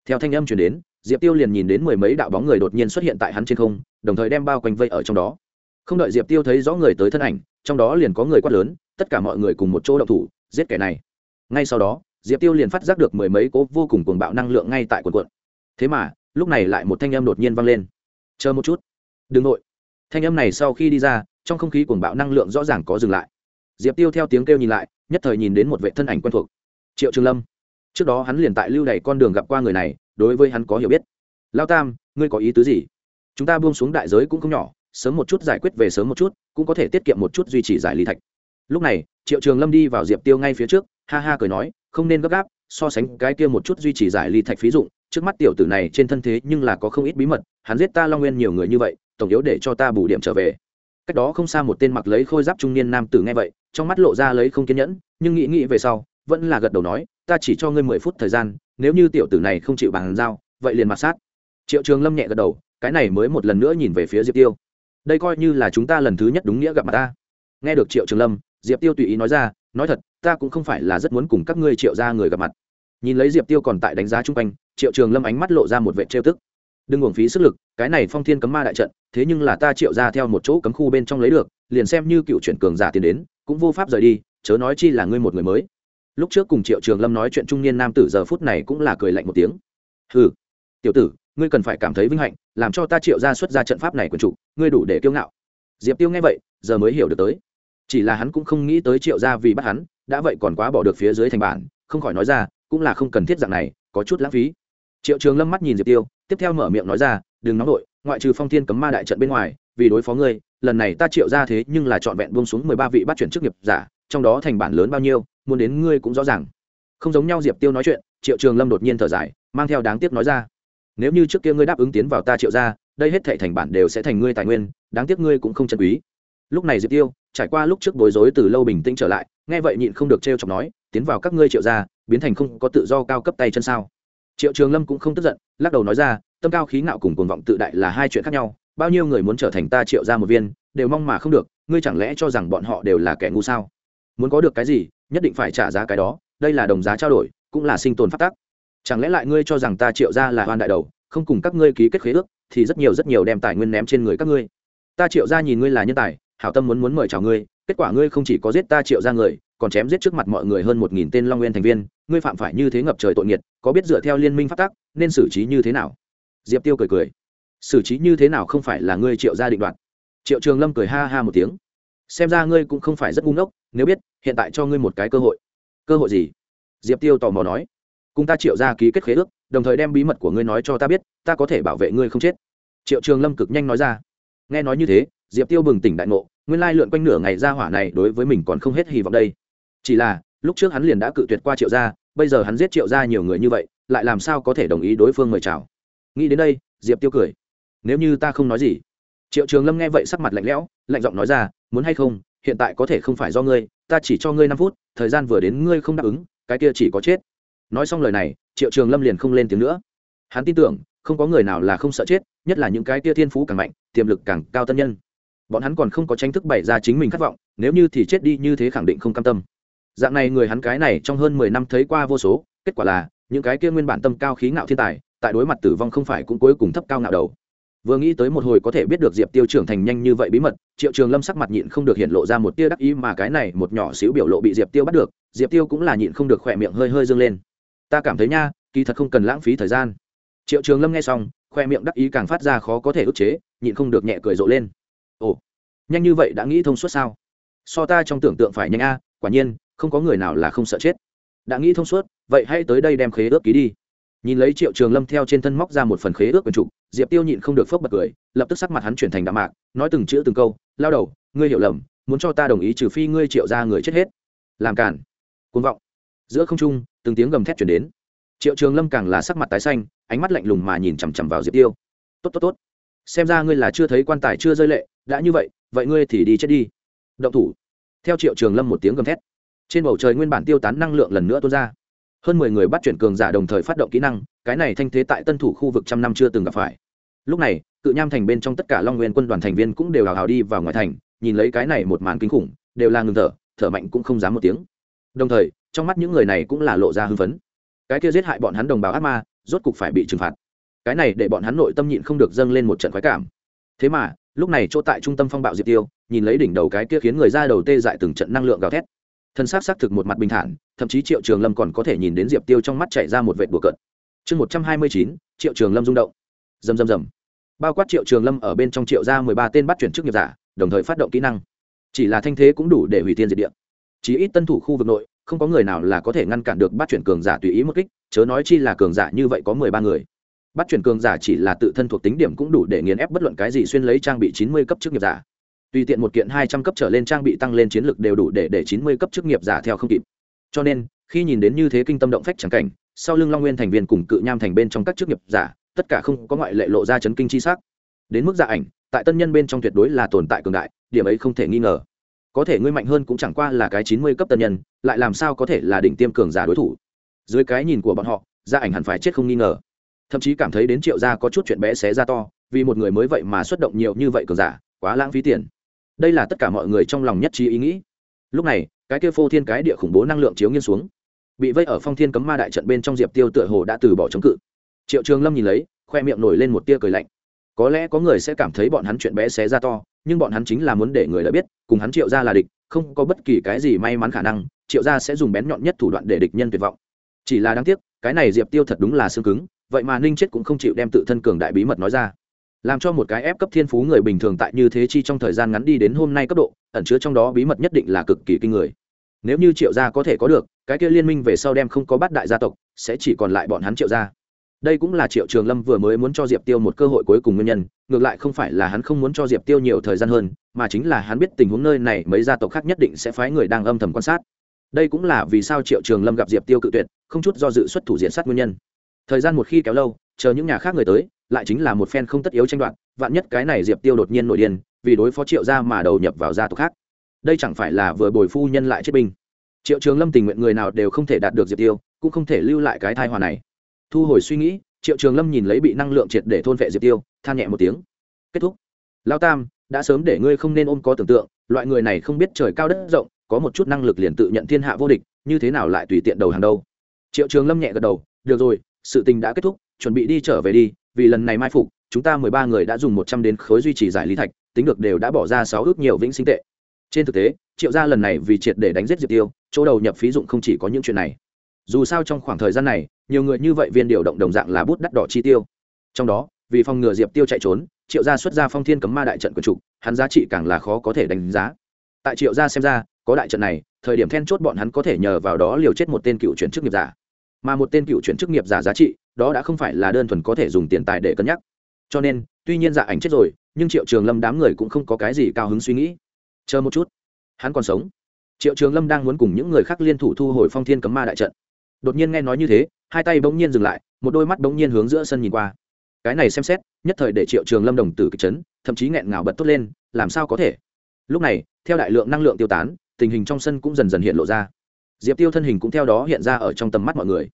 Theo thanh âm truyền đến, diệp tiêu liền nhìn đến mười mấy đạo bóng người đột nhiên xuất hiện tại hắn trên không, đồng thời đem bao quanh vây ở trong đó. Không đợi diệp tiêu thấy rõ người tới thân ảnh, trong đó liền có người quát lớn, tất cả mọi người cùng một chỗ đậu thủ, giết kẻ này. Ngay sau đó, diệp tiêu liền phát giác được mười mấy cố vô cùng cuồng bạo năng lượng ngay tại quần quận. Thế mà, lúc này lại một thanh âm đột nhiên vang lên. Chờ một chút đừng nội. Thanh âm này sau khi đi ra, trong không khí cuồng bạo năng lượng rõ ràng có dừng lại. Diệp tiêu theo tiếng kêu nhìn lại, nhất thời nhìn đến một vệ thân ảnh quen thuộc. Triệu trường lâm. Trước đó hắn liền tại lưu đày con đường gặp qua người này, đối với hắn có hiểu biết. Lao tam, ngươi có ý tứ gì? Chúng ta buông xuống đại giới cũng không nhỏ, sớm một chút giải quyết về sớm một chút, cũng có thể tiết kiệm một chút duy trì giải lý thạch. Lúc này, triệu trường lâm đi vào diệp tiêu ngay phía trước, ha ha cười nói, không nên gấp gáp, so sánh cái kia một chút duy trì giải ly thạch phí dụng, trước mắt tiểu tử này trên thân thế nhưng là có không ít bí mật, hắn giết ta long nguyên nhiều người như vậy tổng yếu để cho ta bù điểm trở về. Cách đó không xa một tên mặc lấy khôi giáp trung niên nam tử nghe vậy, trong mắt lộ ra lấy không kiên nhẫn, nhưng nghĩ nghĩ về sau, vẫn là gật đầu nói, ta chỉ cho ngươi mười phút thời gian, nếu như tiểu tử này không chịu bàn giao, vậy liền mặt sát. Triệu trường lâm nhẹ gật đầu, cái này mới một lần nữa nhìn về phía diệp tiêu. Đây coi như là chúng ta lần thứ nhất đúng nghĩa gặp mặt ta. Nghe được triệu trường lâm, diệp tiêu tùy ý nói ra, nói thật, ta cũng không phải là rất muốn cùng các ngươi triệu ra người gặp mặt. Nhìn lấy diệp tiêu còn tại đánh giá chung quanh, triệu trường lâm ánh mắt lộ ra một vệ trêu tức đừng uổng phí sức lực, cái này phong thiên cấm ma đại trận, thế nhưng là ta triệu ra theo một chỗ cấm khu bên trong lấy được, liền xem như cựu chuyển cường giả tiến đến, cũng vô pháp rời đi, chớ nói chi là ngươi một người mới. Lúc trước cùng triệu trường lâm nói chuyện trung niên nam tử giờ phút này cũng là cười lạnh một tiếng. Ừ tiểu tử, ngươi cần phải cảm thấy vinh hạnh, làm cho ta triệu ra xuất ra trận pháp này quần chủ, ngươi đủ để kiêu ngạo. Diệp tiêu nghe vậy, giờ mới hiểu được tới. Chỉ là hắn cũng không nghĩ tới triệu ra vì bắt hắn, đã vậy còn quá bỏ được phía dưới thành bản, không khỏi nói ra, cũng là không cần thiết dạng này, có chút lãng phí. Triệu trường lâm mắt nhìn diệp tiêu tiếp theo mở miệng nói ra, đừng nóng đội ngoại trừ phong thiên cấm ma đại trận bên ngoài, vì đối phó ngươi, lần này ta triệu ra thế nhưng là trọn vẹn buông xuống mười ba vị bắt chuyển chức nghiệp giả, trong đó thành bản lớn bao nhiêu, muốn đến ngươi cũng rõ ràng. Không giống nhau diệp tiêu nói chuyện, triệu trường lâm đột nhiên thở dài, mang theo đáng tiếc nói ra, nếu như trước kia ngươi đáp ứng tiến vào ta triệu ra, đây hết thệ thành bản đều sẽ thành ngươi tài nguyên, đáng tiếc ngươi cũng không chân quý. Lúc này diệp tiêu, trải qua lúc trước bối rối từ lâu bình tĩnh trở lại, nghe vậy nhịn không được t r chọc nói, tiến vào các ngươi triệu ra, biến thành không có tự do cao cấp tay chân sao? Triệu trường lâm cũng không tức giận, lắc đầu nói ra, tâm cao khí ngạo cùng cuồng vọng tự đại là hai chuyện khác nhau, bao nhiêu người muốn trở thành ta triệu ra một viên, đều mong mà không được, ngươi chẳng lẽ cho rằng bọn họ đều là kẻ ngu sao? Muốn có được cái gì, nhất định phải trả giá cái đó, đây là đồng giá trao đổi, cũng là sinh tồn phát tác. Chẳng lẽ lại ngươi cho rằng ta triệu ra là hoan đại đầu, không cùng các ngươi ký kết khế ước, thì rất nhiều rất nhiều đem tài nguyên ném trên người các ngươi. Ta triệu ra nhìn ngươi là nhân tài, hảo tâm muốn muốn mời chào ngươi, kết quả ngươi không chỉ có giết ta triệu ra người, còn chém giết trước mặt mọi người hơn một nghìn tên long nguyên thành viên, ngươi phạm phải như thế ngập trời tội nghiệt có biết dựa theo liên minh phát tác nên xử trí như thế nào? Diệp tiêu cười cười. Xử trí như thế nào không phải là ngươi triệu gia định đoạt. Triệu trường lâm cười ha ha một tiếng. Xem ra ngươi cũng không phải rất ngu ngốc, nếu biết, hiện tại cho ngươi một cái cơ hội. Cơ hội gì? Diệp tiêu tò mò nói. Cùng ta triệu ra ký kết khế ước, đồng thời đem bí mật của ngươi nói cho ta biết, ta có thể bảo vệ ngươi không chết. Triệu trường lâm cực nhanh nói ra. Nghe nói như thế, diệp tiêu bừng tỉnh đại ngộ, nguyên lai lượn quanh nửa ngày ra hỏa này đối với mình còn không hết hy vọng đây. Chỉ là, lúc trước hắn liền đã cự tuyệt qua triệu gia bây giờ hắn giết triệu gia nhiều người như vậy, lại làm sao có thể đồng ý đối phương mời chào? Nghĩ đến đây, diệp tiêu cười. Nếu như ta không nói gì. Triệu trường lâm nghe vậy sắc mặt lạnh lẽo, lạnh giọng nói ra, muốn hay không, hiện tại có thể không phải do ngươi, ta chỉ cho ngươi năm phút, thời gian vừa đến ngươi không đáp ứng, cái kia chỉ có chết. Nói xong lời này, triệu trường lâm liền không lên tiếng nữa. Hắn tin tưởng, không có người nào là không sợ chết, nhất là những cái kia thiên phú càng mạnh, tiềm lực càng cao tân nhân. Bọn hắn còn không có tranh thức bày ra chính mình khát vọng, nếu như thì chết đi như thế khẳng định không cam tâm dạng này người hắn cái này trong hơn mười năm thấy qua vô số, kết quả là, những cái kia nguyên bản tâm cao khí ngạo thiên tài, tại đối mặt tử vong không phải cũng cuối cùng thấp cao ngạo đầu. Vừa nghĩ tới một hồi có thể biết được diệp tiêu trưởng thành nhanh như vậy bí mật, triệu trường lâm sắc mặt nhịn không được hiện lộ ra một tia đắc ý mà cái này một nhỏ xíu biểu lộ bị diệp tiêu bắt được, diệp tiêu cũng là nhịn không được khỏe miệng hơi hơi dâng lên. Ta cảm thấy nha, kỳ thật không cần lãng phí thời gian. Triệu trường lâm nghe xong khoe miệng đắc ý càng phát ra khó có thể ức chế, nhịn không được nhẹ cười rộ lên. Ồ, nhanh như vậy đã nghĩ thông suốt sao? So ta trong tưởng tượng phải nhanh a, quả nhiên không có người nào là không sợ chết. Đã nghĩ thông suốt, vậy hãy tới đây đem khế ước ký đi. Nhìn lấy triệu trường lâm theo trên thân móc ra một phần khế ước quần trục, diệp tiêu nhịn không được phớt bật cười, lập tức sắc mặt hắn chuyển thành đạm mạc, nói từng chữ từng câu, lao đầu, ngươi hiểu lầm, muốn cho ta đồng ý trừ phi ngươi triệu ra người chết hết. Làm cản côn vọng. Giữa không trung, từng tiếng gầm thét chuyển đến. Triệu trường lâm càng là sắc mặt tái xanh, ánh mắt lạnh lùng mà nhìn chằm chằm vào diệp tiêu. Tốt tốt tốt. Xem ra ngươi là chưa thấy quan tài chưa rơi lệ, đã như vậy vậy ngươi thì đi chết đi. Động thủ. Theo triệu trường lâm một tiếng gầm thét trên bầu trời nguyên bản tiêu tán năng lượng lần nữa tuôn ra. Hơn mười người bắt chuyển cường giả đồng thời phát động kỹ năng, cái này thanh thế tại tân thủ khu vực trăm năm chưa từng gặp phải. Lúc này, cự nham thành bên trong tất cả long nguyên quân đoàn thành viên cũng đều hào hào đi vào ngoài thành, nhìn lấy cái này một màn kinh khủng, đều là ngừng thở thở mạnh cũng không dám một tiếng. Đồng thời, trong mắt những người này cũng là lộ ra hưng phấn. Cái kia giết hại bọn hắn đồng bào ác ma, rốt cục phải bị trừng phạt. Cái này để bọn hắn nội tâm nhịn không được dâng lên một trận khoái cảm. Thế mà, lúc này chỗ tại trung tâm phong bạo diệt tiêu, nhìn lấy đỉnh đầu cái kia khiến người ra đầu tê dại từng trận năng lượng gào thét thân xác xác thực một mặt bình thản, thậm chí triệu trường lâm còn có thể nhìn đến diệp tiêu trong mắt chạy ra một vệt bùa cợt. Chương một trăm hai mươi chín, triệu trường lâm rung động. Dầm dầm dầm bao quát triệu trường lâm ở bên trong triệu ra mười ba tên bắt chuyển chức nghiệp giả, đồng thời phát động kỹ năng. Chỉ là thanh thế cũng đủ để hủy thiên diệt địa. Chỉ ít tân thủ khu vực nội, không có người nào là có thể ngăn cản được bắt chuyển cường giả tùy ý một kích, chớ nói chi là cường giả như vậy có mười ba người. Bắt chuyển cường giả chỉ là tự thân thuộc tính điểm cũng đủ để nghiền ép bất luận cái gì xuyên lấy trang bị chín mươi cấp chức nghiệp giả tùy tiện một kiện hai trăm cấp trở lên trang bị tăng lên chiến lược đều đủ để để chín mươi cấp chức nghiệp giả theo không kịp. Cho nên, khi nhìn đến như thế kinh tâm động phách chẳng cảnh, sau lưng long nguyên thành viên cùng cự nham thành bên trong các chức nghiệp giả, tất cả không có ngoại lệ lộ ra chấn kinh chi sắc. Đến mức giả ảnh, tại tân nhân bên trong tuyệt đối là tồn tại cường đại, điểm ấy không thể nghi ngờ. Có thể ngươi mạnh hơn cũng chẳng qua là cái chín mươi cấp tân nhân, lại làm sao có thể là đỉnh tiêm cường giả đối thủ? Dưới cái nhìn của bọn họ gia ảnh hẳn phải chết không nghi ngờ. Thậm chí cảm thấy đến triệu gia có chút chuyện bé xé ra to, vì một người mới vậy mà xuất động nhiều như vậy cường giả, quá lãng phí tiền đây là tất cả mọi người trong lòng nhất trí ý nghĩ. Lúc này, cái kia phô thiên cái địa khủng bố năng lượng chiếu nghiêng xuống, bị vây ở phong thiên cấm ma đại trận bên trong diệp tiêu tựa hồ đã từ bỏ chống cự. Triệu trường lâm nhìn lấy, khoe miệng nổi lên một tia cười lạnh. Có lẽ có người sẽ cảm thấy bọn hắn chuyện bé xé ra to, nhưng bọn hắn chính là muốn để người đã biết, cùng hắn triệu ra là địch, không có bất kỳ cái gì may mắn khả năng, triệu ra sẽ dùng bén nhọn nhất thủ đoạn để địch nhân tuyệt vọng. Chỉ là đáng tiếc, cái này diệp tiêu thật đúng là xương cứng, vậy mà ninh chết cũng không chịu đem tự thân cường đại bí mật nói ra làm cho một cái ép cấp thiên phú người bình thường tại như thế chi trong thời gian ngắn đi đến hôm nay cấp độ, ẩn chứa trong đó bí mật nhất định là cực kỳ kinh người. Nếu như triệu gia có thể có được, cái kia liên minh về sau đem không có bát đại gia tộc, sẽ chỉ còn lại bọn hắn triệu gia. Đây cũng là triệu trường lâm vừa mới muốn cho diệp tiêu một cơ hội cuối cùng nguyên nhân, ngược lại không phải là hắn không muốn cho diệp tiêu nhiều thời gian hơn, mà chính là hắn biết tình huống nơi này mấy gia tộc khác nhất định sẽ phái người đang âm thầm quan sát. Đây cũng là vì sao triệu trường lâm gặp diệp tiêu cự tuyệt, không chút do dự xuất thủ diện sát nguyên nhân. Thời gian một khi kéo lâu, chờ những nhà khác người tới lại chính là một phen không tất yếu tranh đoạt, vạn nhất cái này diệp tiêu đột nhiên nội điên, vì đối phó triệu gia mà đầu nhập vào gia tộc khác. Đây chẳng phải là vừa bồi phu nhân lại chết binh. Triệu trường lâm tình nguyện người nào đều không thể đạt được diệp tiêu, cũng không thể lưu lại cái thai hòa này. Thu hồi suy nghĩ, triệu trường lâm nhìn lấy bị năng lượng triệt để thôn vệ diệp tiêu, than nhẹ một tiếng. Kết thúc. Lao tam, đã sớm để ngươi không nên ôm có tưởng tượng, loại người này không biết trời cao đất rộng, có một chút năng lực liền tự nhận thiên hạ vô địch, như thế nào lại tùy tiện đầu hàng đâu? Triệu trường lâm nhẹ gật đầu, được rồi, sự tình đã kết thúc, chuẩn bị đi trở về đi vì lần này mai phục, chúng ta mười ba người đã dùng một trăm đến khối duy trì giải lý thạch, tính được đều đã bỏ ra sáu ước nhiều vĩnh sinh tệ. Trên thực tế, triệu gia lần này vì triệt để đánh giết diệp tiêu, chỗ đầu nhập phí dụng không chỉ có những chuyện này. Dù sao trong khoảng thời gian này, nhiều người như vậy viên điều động đồng dạng là bút đắt đỏ chi tiêu. Trong đó, vì phòng ngừa diệp tiêu chạy trốn, triệu gia xuất ra phong thiên cấm ma đại trận quần trục, hắn giá trị càng là khó có thể đánh giá. Tại triệu gia xem ra, có đại trận này, thời điểm then chốt bọn hắn có thể nhờ vào đó liều chết một tên cựu chuyển chức nghiệp giả. Mà một tên cựu chuyển chức nghiệp giả giá trị đó đã không phải là đơn thuần có thể dùng tiền tài để cân nhắc. Cho nên, tuy nhiên dạ ảnh chết rồi, nhưng triệu trường lâm đám người cũng không có cái gì cao hứng suy nghĩ. Chờ một chút, hắn còn sống. Triệu trường lâm đang muốn cùng những người khác liên thủ thu hồi phong thiên cấm ma đại trận. Đột nhiên nghe nói như thế, hai tay bỗng nhiên dừng lại, một đôi mắt bỗng nhiên hướng giữa sân nhìn qua. Cái này xem xét, nhất thời để triệu trường lâm đồng tử kịch chấn, thậm chí nghẹn ngào bật tốt lên, làm sao có thể? Lúc này, theo đại lượng năng lượng tiêu tán, tình hình trong sân cũng dần dần hiện lộ ra. Diệp tiêu thân hình cũng theo đó hiện ra ở trong tầm mắt mọi người.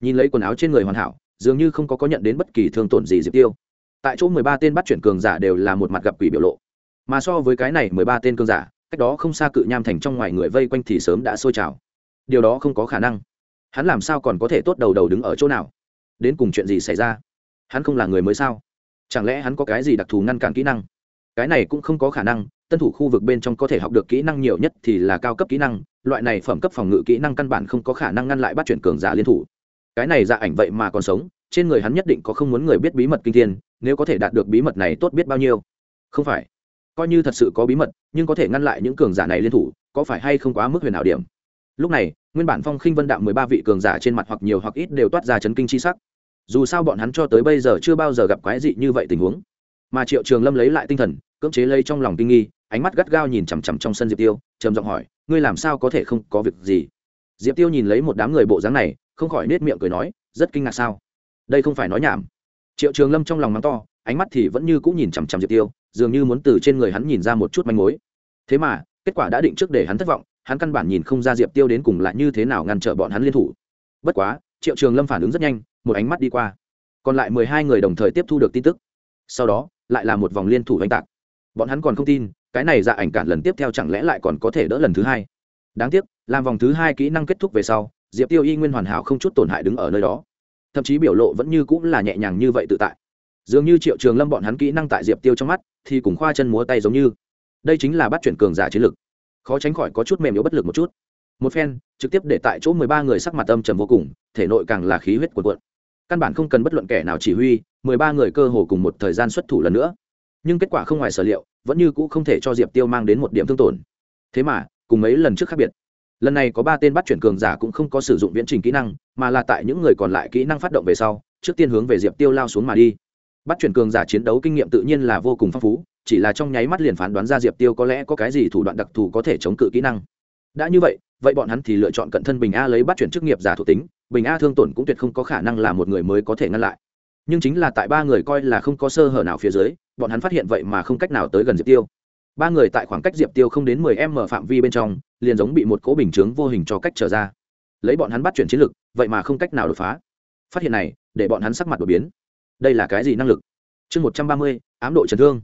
Nhìn lấy quần áo trên người hoàn hảo dường như không có có nhận đến bất kỳ thương tổn gì diệp tiêu. Tại chỗ mười ba tên bắt chuyển cường giả đều là một mặt gặp quỷ biểu lộ. Mà so với cái này mười ba tên cường giả, cách đó không xa cự nham thành trong ngoài người vây quanh thì sớm đã sôi trào. Điều đó không có khả năng. Hắn làm sao còn có thể tốt đầu đầu đứng ở chỗ nào? Đến cùng chuyện gì xảy ra? Hắn không là người mới sao? Chẳng lẽ hắn có cái gì đặc thù ngăn cản kỹ năng? Cái này cũng không có khả năng, tân thủ khu vực bên trong có thể học được kỹ năng nhiều nhất thì là cao cấp kỹ năng, loại này phẩm cấp phòng ngự kỹ năng căn bản không có khả năng ngăn lại bắt chuyển cường giả liên thủ cái này dạ ảnh vậy mà còn sống, trên người hắn nhất định có không muốn người biết bí mật kinh thiên, nếu có thể đạt được bí mật này tốt biết bao nhiêu. Không phải. Coi như thật sự có bí mật, nhưng có thể ngăn lại những cường giả này liên thủ, có phải hay không quá mức huyền ảo điểm? Lúc này, nguyên bản phong khinh vân đạm mười ba vị cường giả trên mặt hoặc nhiều hoặc ít đều toát ra chấn kinh chi sắc. Dù sao bọn hắn cho tới bây giờ chưa bao giờ gặp quái dị như vậy tình huống. Mà triệu trường lâm lấy lại tinh thần, cưỡng chế lấy trong lòng kinh nghi, ánh mắt gắt gao nhìn chằm chằm trong sân diệp tiêu, trầm giọng hỏi, ngươi làm sao có thể không có việc gì? Diệp tiêu nhìn lấy một đám người bộ dáng này không khỏi nết miệng cười nói, rất kinh ngạc sao? Đây không phải nói nhảm. Triệu trường lâm trong lòng mắng to, ánh mắt thì vẫn như cũng nhìn chằm chằm diệp tiêu, dường như muốn từ trên người hắn nhìn ra một chút manh mối. Thế mà, kết quả đã định trước để hắn thất vọng, hắn căn bản nhìn không ra diệp tiêu đến cùng lại như thế nào ngăn trở bọn hắn liên thủ. Bất quá, triệu trường lâm phản ứng rất nhanh, một ánh mắt đi qua. Còn lại mười hai người đồng thời tiếp thu được tin tức. Sau đó, lại là một vòng liên thủ oanh tạc. Bọn hắn còn không tin, cái này dạ ảnh cản lần tiếp theo chẳng lẽ lại còn có thể đỡ lần thứ hai? Đáng tiếc, làm vòng thứ hai kỹ năng kết thúc về sau diệp tiêu y nguyên hoàn hảo không chút tổn hại đứng ở nơi đó. Thậm chí biểu lộ vẫn như cũng là nhẹ nhàng như vậy tự tại. Dường như triệu trường lâm bọn hắn kỹ năng tại diệp tiêu trong mắt, thì cùng khoa chân múa tay giống như. Đây chính là bắt chuyển cường giả chiến lực. Khó tránh khỏi có chút mềm yếu bất lực một chút. Một phen, trực tiếp để tại chỗ mười ba người sắc mặt âm trầm vô cùng, thể nội càng là khí huyết cuộn cuộn. Căn bản không cần bất luận kẻ nào chỉ huy, mười ba người cơ hồ cùng một thời gian xuất thủ lần nữa. Nhưng kết quả không ngoài sở liệu, vẫn như cũ không thể cho diệp tiêu mang đến một điểm thương tổn. Thế mà, cùng mấy lần trước khác biệt lần này có ba tên bắt chuyển cường giả cũng không có sử dụng viễn trình kỹ năng, mà là tại những người còn lại kỹ năng phát động về sau, trước tiên hướng về diệp tiêu lao xuống mà đi. Bắt chuyển cường giả chiến đấu kinh nghiệm tự nhiên là vô cùng phong phú, chỉ là trong nháy mắt liền phán đoán ra diệp tiêu có lẽ có cái gì thủ đoạn đặc thù có thể chống cự kỹ năng. Đã như vậy vậy bọn hắn thì lựa chọn cận thân bình a lấy bắt chuyển chức nghiệp giả thuộc tính, bình a thương tổn cũng tuyệt không có khả năng là một người mới có thể ngăn lại. Nhưng chính là tại ba người coi là không có sơ hở nào phía dưới, bọn hắn phát hiện vậy mà không cách nào tới gần diệp tiêu ba người tại khoảng cách diệp tiêu không đến mười m phạm vi bên trong, liền giống bị một cỗ bình chướng vô hình cho cách trở ra. Lấy bọn hắn bắt chuyển chiến lực, vậy mà không cách nào đột phá. Phát hiện này, để bọn hắn sắc mặt đột biến. Đây là cái gì năng lực? Chương một trăm ba mươi, ám độ chấn thương.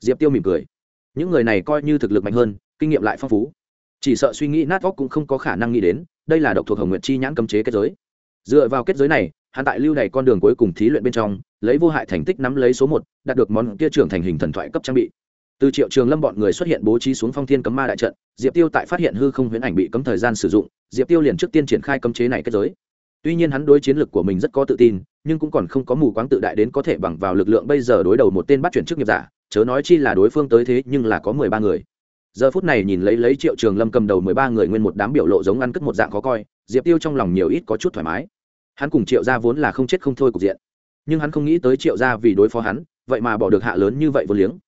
Diệp tiêu mỉm cười. Những người này coi như thực lực mạnh hơn, kinh nghiệm lại phong phú. Chỉ sợ suy nghĩ nát vóc cũng không có khả năng nghĩ đến, đây là độc thuộc hồng nguyện chi nhãn cấm chế kết giới. Dựa vào kết giới này, hắn tại lưu này con đường cuối cùng thí luyện bên trong, lấy vô hại thành tích nắm lấy số một, đạt được món kia trưởng thành hình thần thoại cấp trang bị từ triệu trường lâm bọn người xuất hiện bố trí xuống phong thiên cấm ma đại trận, diệp tiêu tại phát hiện hư không huyễn ảnh bị cấm thời gian sử dụng, diệp tiêu liền trước tiên triển khai cấm chế này kết giới. Tuy nhiên hắn đối chiến lược của mình rất có tự tin, nhưng cũng còn không có mù quáng tự đại đến có thể bằng vào lực lượng bây giờ đối đầu một tên bắt chuyển chức nghiệp giả, chớ nói chi là đối phương tới thế nhưng là có mười ba người. Giờ phút này nhìn lấy lấy triệu trường lâm cầm đầu mười ba người nguyên một đám biểu lộ giống ăn cất một dạng khó coi, diệp tiêu trong lòng nhiều ít có chút thoải mái. Hắn cùng triệu gia vốn là không chết không thôi cục diện. Nhưng hắn không nghĩ tới triệu gia vì đối phó hắn, vậy mà bỏ được hạ lớn như vậy vô liếng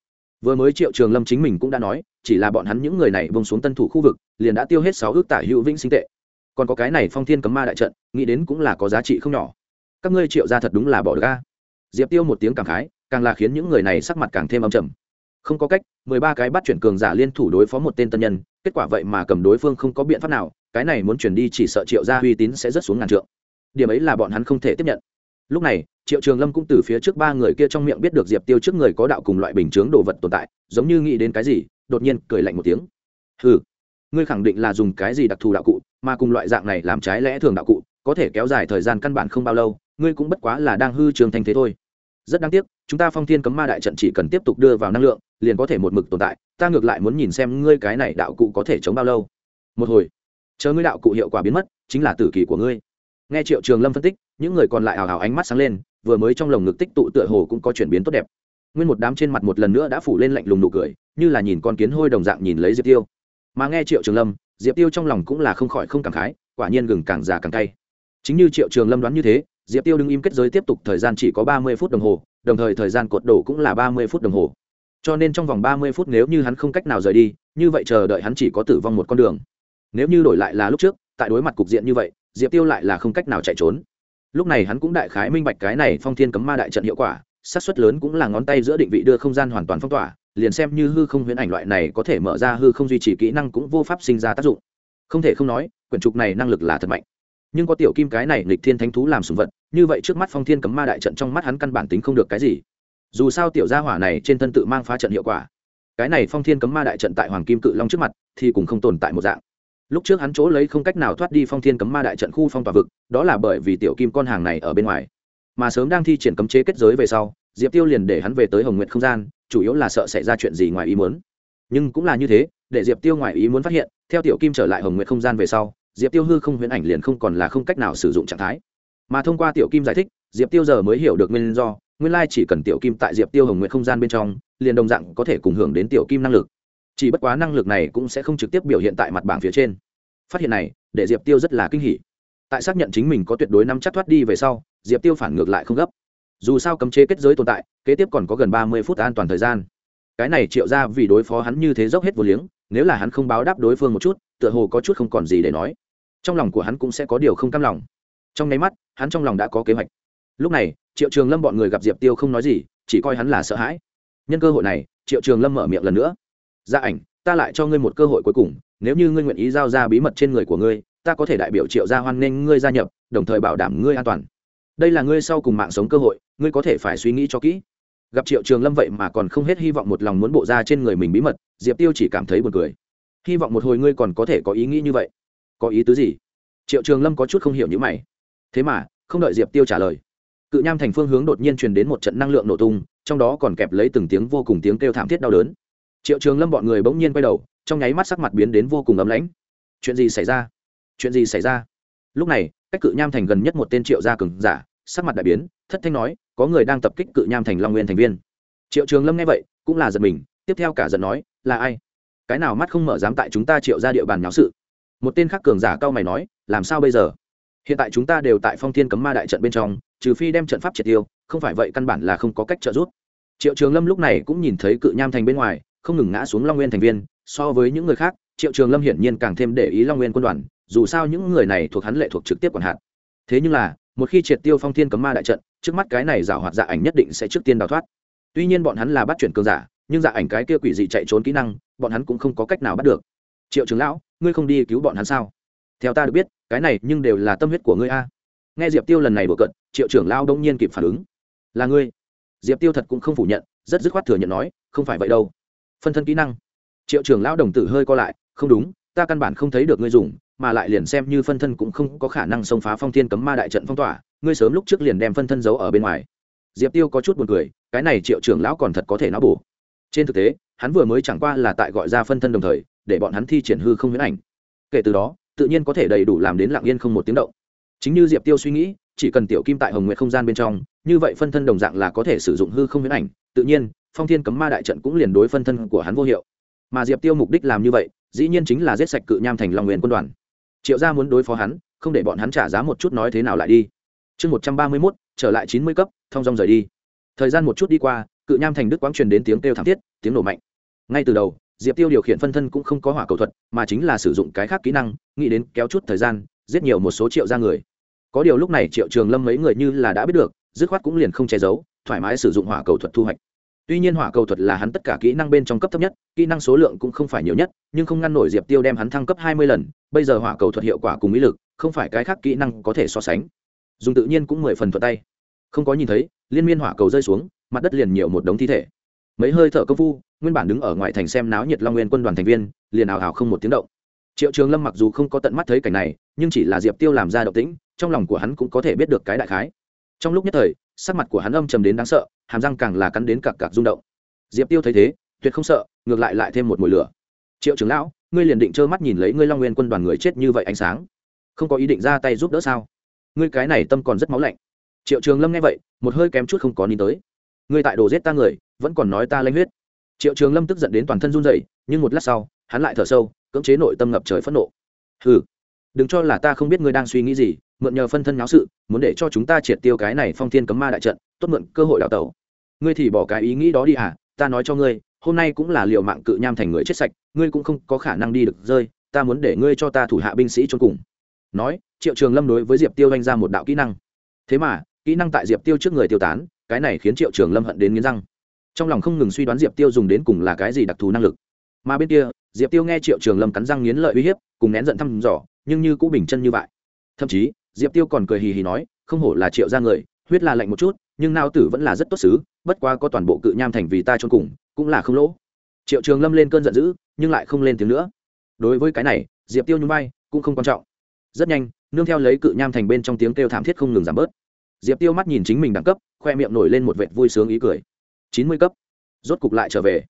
vừa mới triệu trường lâm chính mình cũng đã nói, chỉ là bọn hắn những người này bông xuống tân thủ khu vực, liền đã tiêu hết sáu ước tả hữu vĩnh sinh tệ. Còn có cái này phong thiên cấm ma đại trận, nghĩ đến cũng là có giá trị không nhỏ. Các ngươi triệu gia thật đúng là bỏ được ga diệp tiêu một tiếng cảm khái, càng là khiến những người này sắc mặt càng thêm âm trầm. Không có cách, mười ba cái bắt chuyển cường giả liên thủ đối phó một tên tân nhân, kết quả vậy mà cầm đối phương không có biện pháp nào, cái này muốn chuyển đi chỉ sợ triệu gia uy tín sẽ rất xuống ngàn trượng. Điểm ấy là bọn hắn không thể tiếp nhận lúc này, triệu trường lâm cũng từ phía trước ba người kia trong miệng biết được diệp tiêu trước người có đạo cùng loại bình chướng đồ vật tồn tại, giống như nghĩ đến cái gì, đột nhiên cười lạnh một tiếng. Ừ ngươi khẳng định là dùng cái gì đặc thù đạo cụ, mà cùng loại dạng này làm trái lẽ thường đạo cụ, có thể kéo dài thời gian căn bản không bao lâu, ngươi cũng bất quá là đang hư trường thành thế thôi. Rất đáng tiếc, chúng ta phong thiên cấm ma đại trận chỉ cần tiếp tục đưa vào năng lượng, liền có thể một mực tồn tại, ta ngược lại muốn nhìn xem ngươi cái này đạo cụ có thể chống bao lâu. Một hồi, chờ ngươi đạo cụ hiệu quả biến mất, chính là tử kỳ của ngươi. Nghe triệu trường lâm phân tích những người còn lại hào hào ánh mắt sáng lên, vừa mới trong lồng ngực tích tụ tựa hồ cũng có chuyển biến tốt đẹp. Nguyên một đám trên mặt một lần nữa đã phủ lên lạnh lùng nụ cười, như là nhìn con kiến hôi đồng dạng nhìn lấy diệp tiêu. Mà nghe triệu trường lâm, diệp tiêu trong lòng cũng là không khỏi không cảm khái, quả nhiên gừng càng già càng cay. Chính như triệu trường lâm đoán như thế, diệp tiêu đứng im kết giới tiếp tục thời gian chỉ có ba mươi phút đồng hồ, đồng thời thời gian cột đổ cũng là ba mươi phút đồng hồ. Cho nên trong vòng ba mươi phút nếu như hắn không cách nào rời đi, như vậy chờ đợi hắn chỉ có tử vong một con đường. Nếu như đổi lại là lúc trước, tại đối mặt cục diện như vậy, diệp tiêu lại là không cách nào chạy trốn lúc này hắn cũng đại khái minh bạch cái này phong thiên cấm ma đại trận hiệu quả, xác suất lớn cũng là ngón tay giữa định vị đưa không gian hoàn toàn phong tỏa, liền xem như hư không huyễn ảnh loại này có thể mở ra hư không duy trì kỹ năng cũng vô pháp sinh ra tác dụng. Không thể không nói, quyển trục này năng lực là thật mạnh. Nhưng có tiểu kim cái này lịch thiên thánh thú làm sùng vật, như vậy trước mắt phong thiên cấm ma đại trận trong mắt hắn căn bản tính không được cái gì. Dù sao tiểu gia hỏa này trên thân tự mang phá trận hiệu quả. Cái này phong thiên cấm ma đại trận tại hoàng kim cự long trước mặt thì cũng không tồn tại một dạng lúc trước hắn chỗ lấy không cách nào thoát đi phong thiên cấm ma đại trận khu phong tỏa vực, đó là bởi vì tiểu kim con hàng này ở bên ngoài. Mà sớm đang thi triển cấm chế kết giới về sau, diệp tiêu liền để hắn về tới hồng nguyện không gian, chủ yếu là sợ xảy ra chuyện gì ngoài ý muốn. Nhưng cũng là như thế, để diệp tiêu ngoài ý muốn phát hiện, theo tiểu kim trở lại hồng nguyện không gian về sau, diệp tiêu hư không huyễn ảnh liền không còn là không cách nào sử dụng trạng thái. Mà thông qua tiểu kim giải thích, diệp tiêu giờ mới hiểu được nguyên do, nguyên lai chỉ cần tiểu kim tại diệp tiêu hồng nguyện không gian bên trong, liền đồng dạng có thể cùng hưởng đến tiểu kim năng lực chỉ bất quá năng lực này cũng sẽ không trực tiếp biểu hiện tại mặt bảng phía trên. Phát hiện này, để diệp tiêu rất là kinh hỉ. Tại xác nhận chính mình có tuyệt đối năm chắc thoát đi về sau, diệp tiêu phản ngược lại không gấp. Dù sao cấm chế kết giới tồn tại, kế tiếp còn có gần ba mươi phút an toàn thời gian. Cái này triệu ra vì đối phó hắn như thế dốc hết vô liếng, nếu là hắn không báo đáp đối phương một chút, tựa hồ có chút không còn gì để nói. Trong lòng của hắn cũng sẽ có điều không cam lòng. Trong nháy mắt, hắn trong lòng đã có kế hoạch. Lúc này, triệu trường lâm bọn người gặp diệp tiêu không nói gì, chỉ coi hắn là sợ hãi. Nhân cơ hội này, triệu trường lâm mở miệng lần nữa gia ảnh, ta lại cho ngươi một cơ hội cuối cùng, nếu như ngươi nguyện ý giao ra bí mật trên người của ngươi, ta có thể đại biểu triệu gia hoan nghênh ngươi gia nhập, đồng thời bảo đảm ngươi an toàn. Đây là ngươi sau cùng mạng sống cơ hội, ngươi có thể phải suy nghĩ cho kỹ. Gặp triệu trường lâm vậy mà còn không hết hy vọng một lòng muốn bộ ra trên người mình bí mật, diệp tiêu chỉ cảm thấy buồn cười. Hy vọng một hồi ngươi còn có thể có ý nghĩ như vậy. Có ý tứ gì? Triệu trường lâm có chút không hiểu như mày. Thế mà, không đợi diệp tiêu trả lời, cự nham thành phương hướng đột nhiên truyền đến một trận năng lượng nổ tung, trong đó còn kẹp lấy từng tiếng vô cùng tiếng kêu thảm thiết đau đớn triệu trường lâm bọn người bỗng nhiên quay đầu, trong nháy mắt sắc mặt biến đến vô cùng ấm lãnh. Chuyện gì xảy ra? Chuyện gì xảy ra? Lúc này, cách cự nham thành gần nhất một tên triệu gia cường giả, sắc mặt đại biến, thất thanh nói, có người đang tập kích cự nham thành long nguyên thành viên. Triệu trường lâm nghe vậy, cũng là giật mình, tiếp theo cả giận nói, là ai? Cái nào mắt không mở dám tại chúng ta triệu ra địa bàn nháo sự? Một tên khác cường giả cao mày nói, làm sao bây giờ? Hiện tại chúng ta đều tại phong thiên cấm ma đại trận bên trong, trừ phi đem trận pháp triệt tiêu, không phải vậy căn bản là không có cách trợ giúp. Triệu trường lâm lúc này cũng nhìn thấy cự nham thành bên ngoài không ngừng ngã xuống long nguyên thành viên, so với những người khác, triệu trường lâm hiển nhiên càng thêm để ý long nguyên quân đoàn, dù sao những người này thuộc hắn lệ thuộc trực tiếp quản hạt. Thế nhưng là, một khi triệt tiêu phong thiên cấm ma đại trận, trước mắt cái này giảo hoạt dạ ảnh nhất định sẽ trước tiên đào thoát. Tuy nhiên bọn hắn là bắt chuyển cường giả, nhưng dạ ảnh cái kia quỷ dị chạy trốn kỹ năng, bọn hắn cũng không có cách nào bắt được. Triệu trưởng lão, ngươi không đi cứu bọn hắn sao? Theo ta được biết, cái này nhưng đều là tâm huyết của ngươi a. Nghe diệp tiêu lần này đùa cận triệu trưởng lão đông nhiên kịp phản ứng. Là ngươi. Diệp tiêu thật cũng không phủ nhận, rất dứt khoát thừa nhận nói, không phải vậy đâu phân thân kỹ năng. Triệu trưởng lão đồng tử hơi co lại, không đúng, ta căn bản không thấy được ngươi dùng, mà lại liền xem như phân thân cũng không có khả năng xông phá phong thiên cấm ma đại trận phong tỏa, ngươi sớm lúc trước liền đem phân thân giấu ở bên ngoài. Diệp tiêu có chút buồn cười, cái này triệu trưởng lão còn thật có thể não bổ. Trên thực tế, hắn vừa mới chẳng qua là tại gọi ra phân thân đồng thời, để bọn hắn thi triển hư không huyễn ảnh. Kể từ đó, tự nhiên có thể đầy đủ làm đến lặng yên không một tiếng động. Chính như diệp tiêu suy nghĩ, chỉ cần tiểu kim tại hồng nguyệt không gian bên trong, như vậy phân thân đồng dạng là có thể sử dụng hư không huyễn ảnh. Tự nhiên phong thiên cấm ma đại trận cũng liền đối phân thân của hắn vô hiệu. Mà diệp tiêu mục đích làm như vậy, dĩ nhiên chính là giết sạch cự nham thành long nguyện quân đoàn. Triệu gia muốn đối phó hắn, không để bọn hắn trả giá một chút nói thế nào lại đi. Chương một trăm ba mươi mốt, trở lại chín mươi cấp, thong dong rời đi. Thời gian một chút đi qua, cự nham thành đức quang truyền đến tiếng kêu thảm thiết, tiếng nổ mạnh. Ngay từ đầu, diệp tiêu điều khiển phân thân cũng không có hỏa cầu thuật, mà chính là sử dụng cái khác kỹ năng, nghĩ đến kéo chút thời gian, giết nhiều một số triệu ra người. Có điều lúc này triệu trường lâm mấy người như là đã biết được, dứt khoát cũng liền không che giấu, thoải mái sử dụng hỏa cầu thuật thu hoạch tuy nhiên hỏa cầu thuật là hắn tất cả kỹ năng bên trong cấp thấp nhất, kỹ năng số lượng cũng không phải nhiều nhất, nhưng không ngăn nổi diệp tiêu đem hắn thăng cấp hai mươi lần, bây giờ hỏa cầu thuật hiệu quả cùng ý lực, không phải cái khác kỹ năng có thể so sánh. Dùng tự nhiên cũng mười phần thuật tay. Không có nhìn thấy, liên miên hỏa cầu rơi xuống, mặt đất liền nhiều một đống thi thể. Mấy hơi thở công phu, nguyên bản đứng ở ngoài thành xem náo nhiệt long nguyên quân đoàn thành viên, liền ảo ảo không một tiếng động. Triệu trường lâm mặc dù không có tận mắt thấy cảnh này, nhưng chỉ là diệp tiêu làm ra động tĩnh, trong lòng của hắn cũng có thể biết được cái đại khái. Trong lúc nhất thời sắc mặt của hắn âm trầm đến đáng sợ hàm răng càng là cắn đến cặc cặc rung động. Diệp tiêu thấy thế tuyệt không sợ ngược lại lại thêm một mùi lửa. Triệu trưởng lão ngươi liền định trơ mắt nhìn lấy ngươi long nguyên quân đoàn người chết như vậy ánh sáng. Không có ý định ra tay giúp đỡ sao? Ngươi cái này tâm còn rất máu lạnh. Triệu trường lâm nghe vậy một hơi kém chút không có nín tới. Ngươi tại đồ giết ta người vẫn còn nói ta lanh huyết. Triệu trường lâm tức giận đến toàn thân run rẩy, nhưng một lát sau hắn lại thở sâu cưỡng chế nội tâm ngập trời phẫn nộ. Hừ đừng cho là ta không biết ngươi đang suy nghĩ gì mượn nhờ phân thân náo sự, muốn để cho chúng ta triệt tiêu cái này phong thiên cấm ma đại trận, tốt mượn cơ hội đào tẩu. Ngươi thì bỏ cái ý nghĩ đó đi à ta nói cho ngươi, hôm nay cũng là liệu mạng cự nham thành người chết sạch, ngươi cũng không có khả năng đi được rơi, ta muốn để ngươi cho ta thủ hạ binh sĩ trốn cùng. Nói, triệu trường lâm đối với diệp tiêu đánh ra một đạo kỹ năng. Thế mà, kỹ năng tại diệp tiêu trước người tiêu tán, cái này khiến triệu trường lâm hận đến nghiến răng. Trong lòng không ngừng suy đoán diệp tiêu dùng đến cùng là cái gì đặc thù năng lực. Mà bên kia, diệp tiêu nghe triệu trường lâm cắn răng nghiến lợi uy hiếp, cùng nén giận thăm dò, nhưng như cũ bình chân như vậy. Thậm chí diệp tiêu còn cười hì hì nói, không hổ là triệu ra người, huyết là lạnh một chút, nhưng nao tử vẫn là rất tốt xứ, bất quá có toàn bộ cự nham thành vì ta trôn cùng, cũng là không lỗ. Triệu trường lâm lên cơn giận dữ, nhưng lại không lên tiếng nữa. Đối với cái này, diệp tiêu nhún vai, cũng không quan trọng. Rất nhanh, nương theo lấy cự nham thành bên trong tiếng kêu thảm thiết không ngừng giảm bớt. Diệp tiêu mắt nhìn chính mình đẳng cấp, khoe miệng nổi lên một vệt vui sướng ý cười. Chín mươi cấp. Rốt cục lại trở về.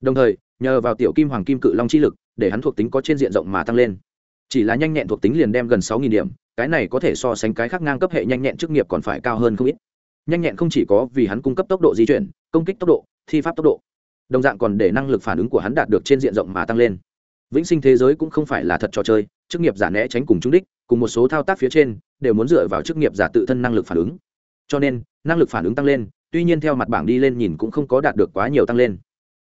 Đồng thời, nhờ vào tiểu kim hoàng kim cự long chi lực, để hắn thuộc tính có trên diện rộng mà tăng lên chỉ là nhanh nhẹn thuộc tính liền đem gần sáu nghìn điểm, cái này có thể so sánh cái khác ngang cấp hệ nhanh nhẹn chức nghiệp còn phải cao hơn không ít. Nhanh nhẹn không chỉ có vì hắn cung cấp tốc độ di chuyển, công kích tốc độ, thi pháp tốc độ, đồng dạng còn để năng lực phản ứng của hắn đạt được trên diện rộng mà tăng lên. Vĩnh sinh thế giới cũng không phải là thật trò chơi, chức nghiệp giả né tránh cùng trúng đích, cùng một số thao tác phía trên, đều muốn dựa vào chức nghiệp giả tự thân năng lực phản ứng. Cho nên, năng lực phản ứng tăng lên, tuy nhiên theo mặt bảng đi lên nhìn cũng không có đạt được quá nhiều tăng lên.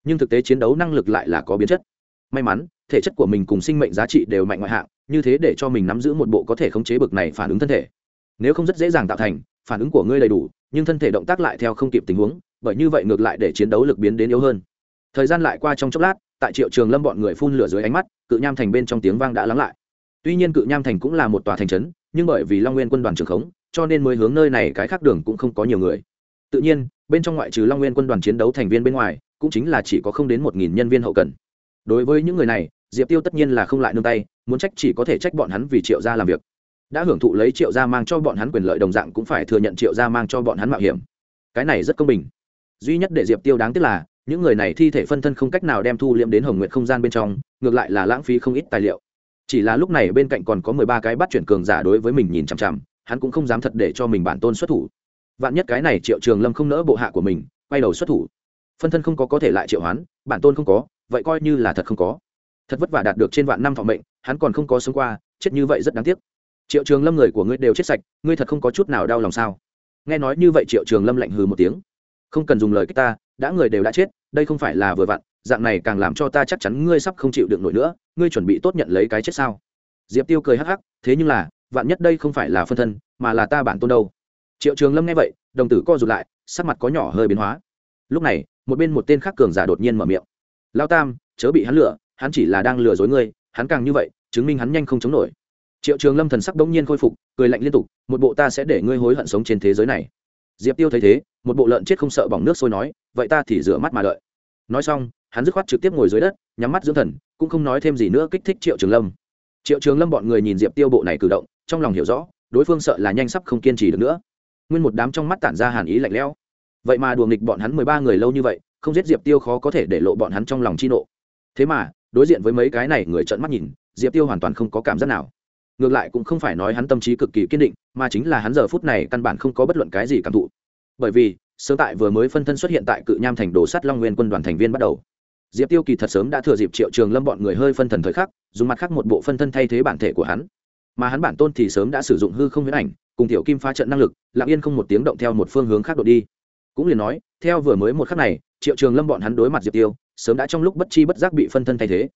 Nhưng thực tế chiến đấu năng lực lại là có biến chất may mắn, thể chất của mình cùng sinh mệnh giá trị đều mạnh ngoại hạng, như thế để cho mình nắm giữ một bộ có thể khống chế bực này phản ứng thân thể. Nếu không rất dễ dàng tạo thành, phản ứng của ngươi đầy đủ, nhưng thân thể động tác lại theo không kịp tình huống, bởi như vậy ngược lại để chiến đấu lực biến đến yếu hơn. Thời gian lại qua trong chốc lát, tại triệu trường lâm bọn người phun lửa dưới ánh mắt, cự nham thành bên trong tiếng vang đã lắng lại. Tuy nhiên cự nham thành cũng là một tòa thành trấn, nhưng bởi vì long nguyên quân đoàn trường khống, cho nên mới hướng nơi này cái khác đường cũng không có nhiều người. Tự nhiên, bên trong ngoại trừ long nguyên quân đoàn chiến đấu thành viên bên ngoài, cũng chính là chỉ có không đến một nghìn nhân viên hậu cần đối với những người này, diệp tiêu tất nhiên là không lại nương tay, muốn trách chỉ có thể trách bọn hắn vì triệu gia làm việc. Đã hưởng thụ lấy triệu gia mang cho bọn hắn quyền lợi đồng dạng cũng phải thừa nhận triệu gia mang cho bọn hắn mạo hiểm. Cái này rất công bình. Duy nhất để diệp tiêu đáng tiếc là, những người này thi thể phân thân không cách nào đem thu liễm đến hồng nguyện không gian bên trong, ngược lại là lãng phí không ít tài liệu. Chỉ là lúc này bên cạnh còn có mười ba cái bắt chuyển cường giả đối với mình nhìn chằm chằm, hắn cũng không dám thật để cho mình bản tôn xuất thủ. Vạn nhất cái này triệu trường lâm không nỡ bộ hạ của mình, quay đầu xuất thủ. Phân thân không có có thể lại triệu hoán, bản tôn không có vậy coi như là thật không có. Thật vất vả đạt được trên vạn năm phòng mệnh, hắn còn không có sống qua, chết như vậy rất đáng tiếc. Triệu trường lâm người của ngươi đều chết sạch, ngươi thật không có chút nào đau lòng sao? Nghe nói như vậy triệu trường lâm lạnh hừ một tiếng. Không cần dùng lời cách ta, đã người đều đã chết, đây không phải là vừa vặn, dạng này càng làm cho ta chắc chắn ngươi sắp không chịu được nổi nữa, ngươi chuẩn bị tốt nhận lấy cái chết sao? Diệp tiêu cười hắc hắc, thế nhưng là, vạn nhất đây không phải là phân thân, mà là ta bản tôn đâu? Triệu trường lâm nghe vậy, đồng tử co rụt lại, sắc mặt có nhỏ hơi biến hóa. Lúc này, một bên một tên khác cường giả đột nhiên mở miệng lao tam, chớ bị hắn lừa, hắn chỉ là đang lừa dối ngươi, hắn càng như vậy, chứng minh hắn nhanh không chống nổi. Triệu trường lâm thần sắc đ ỗ n g nhiên khôi phục, cười lạnh liên tục, một bộ ta sẽ để ngươi hối hận sống trên thế giới này. Diệp tiêu thấy thế, một bộ lợn chết không sợ bỏng nước sôi nói, vậy ta thì rửa mắt mà đợi. Nói xong, hắn dứt khoát trực tiếp ngồi dưới đất, nhắm mắt dưỡng thần, cũng không nói thêm gì nữa kích thích triệu trường lâm. Triệu trường lâm bọn người nhìn diệp tiêu bộ này cử động, trong lòng hiểu rõ, đối phương sợ là nhanh sắp không kiên trì được nữa. Nguyên một đám trong mắt tản ra hàn ý lạnh lẽo. Vậy mà đùa nghịch bọn hắn mười ba người lâu như vậy không giết diệp tiêu khó có thể để lộ bọn hắn trong lòng chi nộ. Thế mà, đối diện với mấy cái này người trợn mắt nhìn, diệp tiêu hoàn toàn không có cảm giác nào. Ngược lại cũng không phải nói hắn tâm trí cực kỳ kiên định, mà chính là hắn giờ phút này căn bản không có bất luận cái gì cảm thụ. Bởi vì, sớm tại vừa mới phân thân xuất hiện tại cự nham thành đồ sắt long nguyên quân đoàn thành viên bắt đầu. Diệp tiêu kỳ thật sớm đã thừa dịp triệu trường lâm bọn người hơi phân thần thời khắc, dùng mặt khác một bộ phân thân thay thế bản thể của hắn. Mà hắn bản tôn thì sớm đã sử dụng hư không huyễn ảnh, cùng tiểu kim phá trận năng lực, lặng yên không một tiếng động theo một phương hướng khác đột đi. Cũng liền nói, theo vừa mới một khắc này triệu trường lâm bọn hắn đối mặt diệp tiêu, sớm đã trong lúc bất chi bất giác bị phân thân thay thế.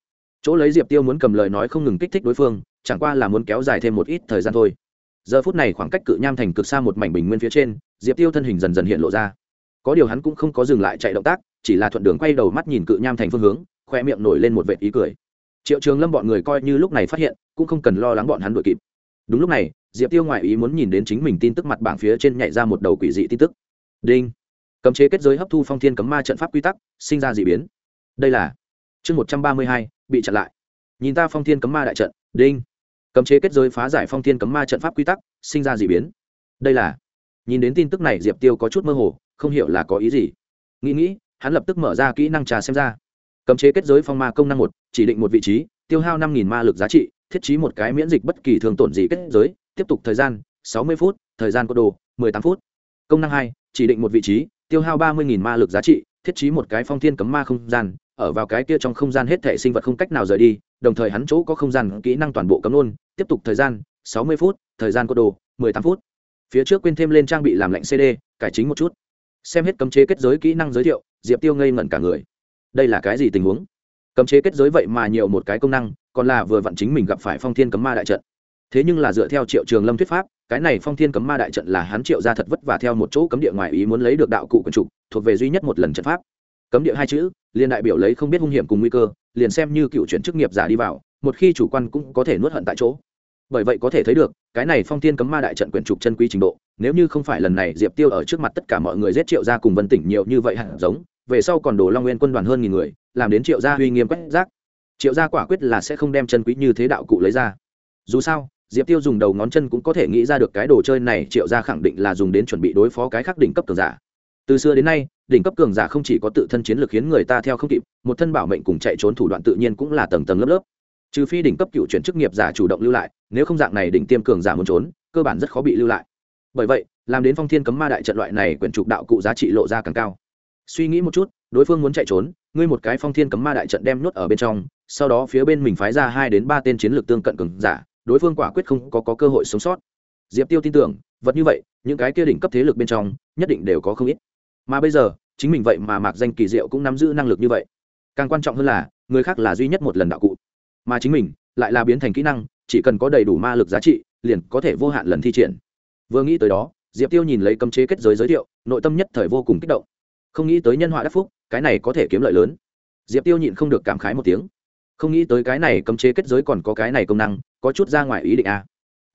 Chỗ lấy diệp tiêu muốn cầm lời nói không ngừng kích thích đối phương, chẳng qua là muốn kéo dài thêm một ít thời gian thôi. Giờ phút này khoảng cách cự nham thành cực xa một mảnh bình nguyên phía trên, diệp tiêu thân hình dần dần hiện lộ ra. Có điều hắn cũng không có dừng lại chạy động tác, chỉ là thuận đường quay đầu mắt nhìn cự nham thành phương hướng, khoe miệng nổi lên một vệt ý cười. Triệu trường lâm bọn người coi như lúc này phát hiện, cũng không cần lo lắng bọn hắn đuổi kịp. Đúng lúc này, diệp tiêu ngoại ý muốn nhìn đến chính mình tin tức mặt bảng phía trên nhảy ra một đầu quỷ dị tin tức. Đinh! Cấm chế kết giới hấp thu phong thiên cấm ma trận pháp quy tắc, sinh ra d ị biến. Đây là chương một trăm ba mươi hai, bị chặn lại. Nhìn ta phong thiên cấm ma đại trận, đinh. Cấm chế kết giới phá giải phong thiên cấm ma trận pháp quy tắc, sinh ra d ị biến. Đây là, nhìn đến tin tức này diệp tiêu có chút mơ hồ, không hiểu là có ý gì. Nghĩ nghĩ, hắn lập tức mở ra kỹ năng trà xem ra. Cấm chế kết giới phong ma công năng một, chỉ định một vị trí, tiêu hao năm ma lực giá trị, thiết trí một cái miễn dịch bất kỳ thường tổn gì kết giới, tiếp tục thời gian, sáu mươi phút, thời gian có đồ, mười tám phút. Công năng hai, chỉ định một vị trí tiêu hao ba mươi ma lực giá trị, thiết trí một cái phong thiên cấm ma không gian, ở vào cái kia trong không gian hết thể sinh vật không cách nào rời đi, đồng thời hắn chỗ có không gian kỹ năng toàn bộ cấm luôn, tiếp tục thời gian, sáu mươi phút, thời gian có đồ, mười tám phút. Phía trước quên thêm lên trang bị làm lạnh cd cải chính một chút. Xem hết cấm chế kết giới kỹ năng giới thiệu, diệp tiêu ngây ngẩn cả người. Đây là cái gì tình huống? Cấm chế kết giới vậy mà nhiều một cái công năng, còn là vừa vặn chính mình gặp phải phong thiên cấm ma đại trận. Thế nhưng là dựa theo triệu trường lâm thuyết pháp cái này phong thiên cấm ma đại trận là hắn triệu ra thật vất vả theo một chỗ cấm địa ngoài ý muốn lấy được đạo cụ quần trục, thuộc về duy nhất một lần trận pháp. Cấm địa hai chữ, liền đại biểu lấy không biết hung hiểm cùng nguy cơ, liền xem như cựu chuyển chức nghiệp giả đi vào, một khi chủ quan cũng có thể nuốt hận tại chỗ. Bởi vậy có thể thấy được, cái này phong thiên cấm ma đại trận quyển trục chân quý trình độ, nếu như không phải lần này diệp tiêu ở trước mặt tất cả mọi người giết triệu ra cùng vân tỉnh nhiều như vậy hẳn giống, về sau còn đổ long nguyên quân đoàn hơn nghìn người, làm đến triệu gia uy nghiêm quét rác. Triệu gia quả quyết là sẽ không đem chân quý như thế đạo cụ lấy ra. Dù sao diệp tiêu dùng đầu ngón chân cũng có thể nghĩ ra được cái đồ chơi này, triệu gia khẳng định là dùng đến chuẩn bị đối phó cái khác đỉnh cấp cường giả. Từ xưa đến nay, đỉnh cấp cường giả không chỉ có tự thân chiến lược khiến người ta theo không kịp, một thân bảo mệnh cùng chạy trốn thủ đoạn tự nhiên cũng là tầng tầng lớp lớp. Trừ phi đỉnh cấp cựu chuyển chức nghiệp giả chủ động lưu lại, nếu không dạng này đỉnh tiêm cường giả muốn trốn, cơ bản rất khó bị lưu lại. Bởi vậy, làm đến phong thiên cấm ma đại trận loại này quyển trục đạo cụ giá trị lộ ra càng cao. Suy nghĩ một chút, đối phương muốn chạy trốn, ngươi một cái phong thiên cấm ma đại trận đem nhốt ở bên trong, sau đó phía bên mình phái ra hai đến ba tên chiến lược tương cận cường giả đối phương quả quyết không có, có cơ hội sống sót. Diệp tiêu tin tưởng vật như vậy những cái kia đỉnh cấp thế lực bên trong nhất định đều có không ít. Mà bây giờ chính mình vậy mà mạc danh kỳ diệu cũng nắm giữ năng lực như vậy. Càng quan trọng hơn là người khác là duy nhất một lần đạo cụ. Mà chính mình lại là biến thành kỹ năng chỉ cần có đầy đủ ma lực giá trị liền có thể vô hạn lần thi triển. Vừa nghĩ tới đó diệp tiêu nhìn lấy cấm chế kết giới giới thiệu nội tâm nhất thời vô cùng kích động. Không nghĩ tới nhân họa đắc phúc cái này có thể kiếm lợi lớn. Diệp tiêu nhịn không được cảm khái một tiếng. Không nghĩ tới cái này cấm chế kết giới còn có cái này công năng có chút ra ngoài ý định a à.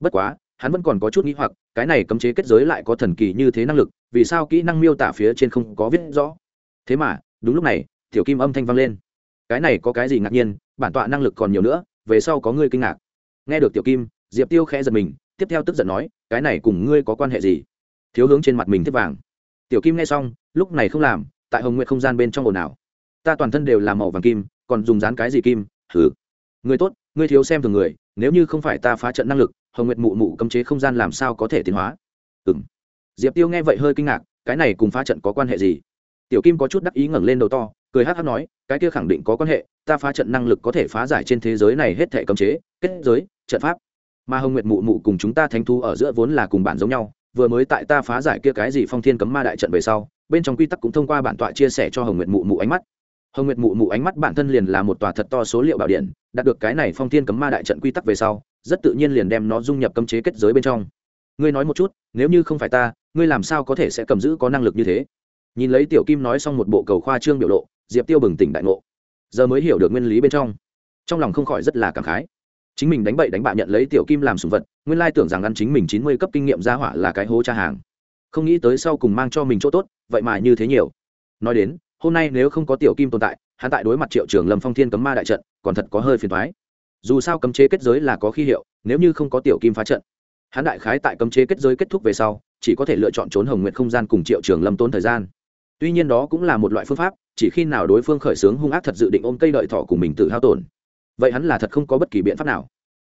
bất quá, hắn vẫn còn có chút nghĩ hoặc, cái này cấm chế kết giới lại có thần kỳ như thế năng lực, vì sao kỹ năng miêu tả phía trên không có viết rõ? Thế mà, đúng lúc này, tiểu kim âm thanh vang lên. Cái này có cái gì ngạc nhiên, bản tọa năng lực còn nhiều nữa, về sau có ngươi kinh ngạc. Nghe được tiểu kim, diệp tiêu khẽ giật mình, tiếp theo tức giận nói, cái này cùng ngươi có quan hệ gì? Thiếu hướng trên mặt mình tiếp vàng. Tiểu kim nghe xong, lúc này không làm, tại hồng nguyện không gian bên trong ồn ào. Ta toàn thân đều là màu vàng kim, còn dùng dán cái gì kim? Thử người tốt, ngươi thiếu xem thường người nếu như không phải ta phá trận năng lực, hồng nguyệt mụ mụ cấm chế không gian làm sao có thể tiến hóa? Ừ m diệp tiêu nghe vậy hơi kinh ngạc, cái này cùng phá trận có quan hệ gì? Tiểu kim có chút đắc ý ngẩng lên đầu to, cười hát hát nói, cái kia khẳng định có quan hệ, ta phá trận năng lực có thể phá giải trên thế giới này hết thể cấm chế, kết giới, trận pháp. Mà hồng nguyệt mụ mụ cùng chúng ta thánh thu ở giữa vốn là cùng bản giống nhau, vừa mới tại ta phá giải kia cái gì phong thiên cấm ma đại trận về sau, bên trong quy tắc cũng thông qua bản tọa chia sẻ cho hồng nguyệt mụ mụ ánh mắt hồng nguyệt mụ mụ ánh mắt bản thân liền là một tòa thật to số liệu bảo điện, đạt được cái này phong thiên cấm ma đại trận quy tắc về sau, rất tự nhiên liền đem nó dung nhập cấm chế kết giới bên trong. Ngươi nói một chút, nếu như không phải ta, ngươi làm sao có thể sẽ cầm giữ có năng lực như thế? Nhìn lấy tiểu kim nói xong một bộ cầu khoa trương biểu lộ, diệp tiêu bừng tỉnh đại ngộ. Giờ mới hiểu được nguyên lý bên trong. Trong lòng không khỏi rất là cảm khái. Chính mình đánh bậy đánh bạ nhận lấy tiểu kim làm sùng vật, nguyên lai tưởng rằng ăn chính mình chín mươi cấp kinh nghiệm gia hỏa là cái hố cha hàng. Không nghĩ tới sau cùng mang cho mình chỗ tốt, vậy mà như thế nhiều. Nói đến hôm nay nếu không có tiểu kim tồn tại, hắn tại đối mặt triệu trường lâm phong thiên cấm ma đại trận, còn thật có hơi phiền thoái dù sao cấm chế kết giới là có khi hiệu, nếu như không có tiểu kim phá trận, hắn đại khái tại cấm chế kết giới kết thúc về sau, chỉ có thể lựa chọn trốn hồng nguyện không gian cùng triệu trường lâm tốn thời gian. Tuy nhiên đó cũng là một loại phương pháp, chỉ khi nào đối phương khởi xướng hung ác thật dự định ôm cây đợi thỏ của mình tự hao tổn. Vậy hắn là thật không có bất kỳ biện pháp nào.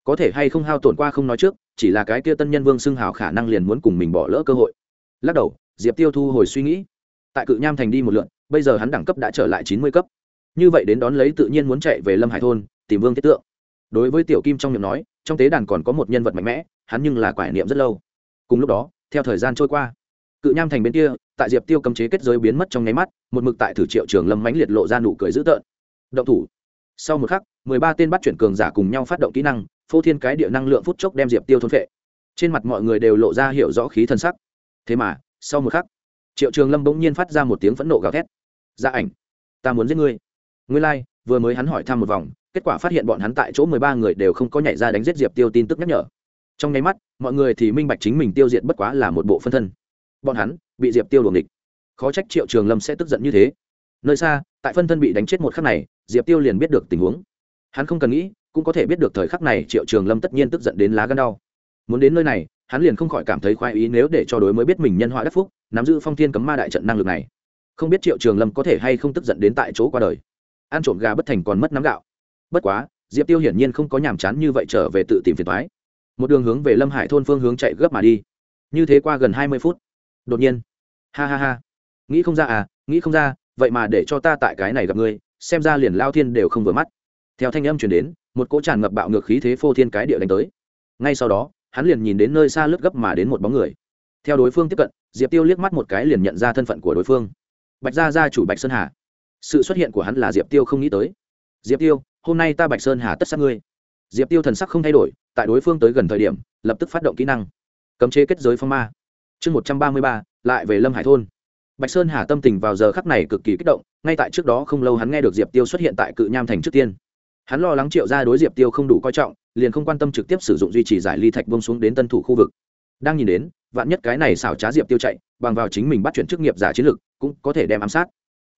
Có thể hay không hao tổn qua không nói trước, chỉ là cái kia tân nhân vương xưng hào khả năng liền muốn cùng mình bỏ lỡ cơ hội. Lắc đầu, diệp tiêu thu hồi suy nghĩ. Tại cự nham thành đi một lượn bây giờ hắn đẳng cấp đã trở lại chín mươi cấp. Như vậy đến đón lấy tự nhiên muốn chạy về lâm hải thôn, tìm vương thiết tượng. Đối với tiểu kim trong miệng nói, trong tế đàn còn có một nhân vật mạnh mẽ, hắn nhưng là quải niệm rất lâu. Cùng lúc đó, theo thời gian trôi qua, cự nham thành bên kia, tại diệp tiêu cấm chế kết giới biến mất trong nháy mắt, một mực tại thử triệu trường lâm mãnh liệt lộ ra nụ cười dữ tợn. Động thủ. Sau một khắc, mười ba tên bắt chuyển cường giả cùng nhau phát động kỹ năng, phô thiên cái địa năng lượng phút chốc đem diệp tiêu thôn phệ. Trên mặt mọi người đều lộ ra hiểu rõ khí thân sắc. Thế mà, sau một khắc, triệu trường lâm bỗng nhiên phát ra một tiếng phẫn nộ gào thét gia ảnh ta muốn giết ngươi. Ngươi lai、like, vừa mới hắn hỏi thăm một vòng kết quả phát hiện bọn hắn tại chỗ mười ba người đều không có nhảy ra đánh giết diệp tiêu tin tức nhắc nhở. Trong nháy mắt mọi người thì minh bạch chính mình tiêu diệt bất quá là một bộ phân thân. Bọn hắn bị diệp tiêu luồng địch khó trách triệu trường lâm sẽ tức giận như thế. Nơi xa tại phân thân bị đánh chết một khắc này diệp tiêu liền biết được tình huống. Hắn không cần nghĩ cũng có thể biết được thời khắc này triệu trường lâm tất nhiên tức giận đến lá gân đau. Muốn đến nơi này hắn liền không khỏi cảm thấy khoái ý nếu để cho đối mới biết mình nhân họa đắc phúc nắm giữ phong thiên cấm ma đại trận năng lực này không biết triệu trường lâm có thể hay không tức giận đến tại chỗ qua đời. Ăn trộm gà bất thành còn mất nắm gạo. Bất quá, diệp tiêu hiển nhiên không có nhàm chán như vậy trở về tự tìm phiền thoái một đường hướng về lâm hải thôn phương hướng chạy gấp mà đi. Như thế qua gần hai mươi phút, đột nhiên, ha ha ha, nghĩ không ra à nghĩ không ra, vậy mà để cho ta tại cái này gặp ngươi, xem ra liền lao thiên đều không vừa mắt. Theo thanh âm chuyển đến, một cỗ tràn ngập bạo ngược khí thế phô thiên cái địa đánh tới. Ngay sau đó, hắn liền nhìn đến nơi xa lướt gấp mà đến một bóng người. Theo đối phương tiếp cận, diệp tiêu liếc mắt một cái liền nhận ra thân phận của đối phương bạch gia gia chủ bạch sơn hà. Sự xuất hiện của hắn là diệp tiêu không nghĩ tới. Diệp tiêu, hôm nay ta bạch sơn hà tất sát ngươi. Diệp tiêu thần sắc không thay đổi, tại đối phương tới gần thời điểm, lập tức phát động kỹ năng. Cấm chế kết giới phong ma. Chương một trăm ba mươi ba, lại về lâm hải thôn. Bạch sơn hà tâm tình vào giờ khắc này cực kỳ kích động, ngay tại trước đó không lâu hắn nghe được diệp tiêu xuất hiện tại cự nham thành trước tiên. Hắn lo lắng triệu ra đối diệp tiêu không đủ coi trọng, liền không quan tâm trực tiếp sử dụng duy trì giải ly thạch bông xuống đến tân thủ khu vực đang nhìn đến, vạn nhất cái này xảo trá diệp tiêu chạy, bằng vào chính mình bắt chuyển chức nghiệp giả chiến lược, cũng có thể đem ám sát.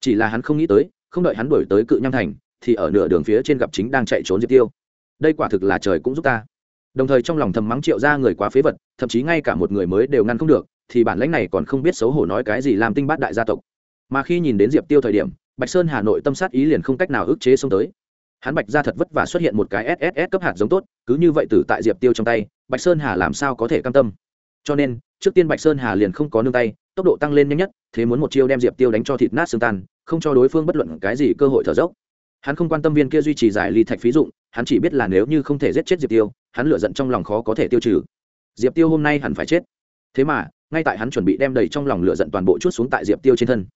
Chỉ là hắn không nghĩ tới, không đợi hắn đuổi tới cự nham thành, thì ở nửa đường phía trên gặp chính đang chạy trốn diệp tiêu. Đây quả thực là trời cũng giúp ta. Đồng thời trong lòng thầm mắng triệu ra người quá phế vật, thậm chí ngay cả một người mới đều ngăn không được, thì bản lãnh này còn không biết xấu hổ nói cái gì làm tinh bát đại gia tộc. Mà khi nhìn đến diệp tiêu thời điểm, bạch sơn hà nội tâm sát ý liền không cách nào ức chế xông tới. Hắn bạch ra thật vất vả xuất hiện một cái sss cấp hạt giống tốt, cứ như vậy từ tại diệp tiêu trong tay, bạch sơn hà làm sao có thể cam tâm? Cho nên, trước tiên bạch sơn hà liền không có nương tay, tốc độ tăng lên nhanh nhất, thế muốn một chiêu đem diệp tiêu đánh cho thịt nát xương tan, không cho đối phương bất luận cái gì cơ hội thở dốc. Hắn không quan tâm viên kia duy trì giải ly thạch phí dụng, hắn chỉ biết là nếu như không thể giết chết diệp tiêu, hắn lựa giận trong lòng khó có thể tiêu trừ. Diệp tiêu hôm nay hẳn phải chết. Thế mà, ngay tại hắn chuẩn bị đem đầy trong lòng lựa giận toàn bộ chút xuống tại diệp tiêu trên thân,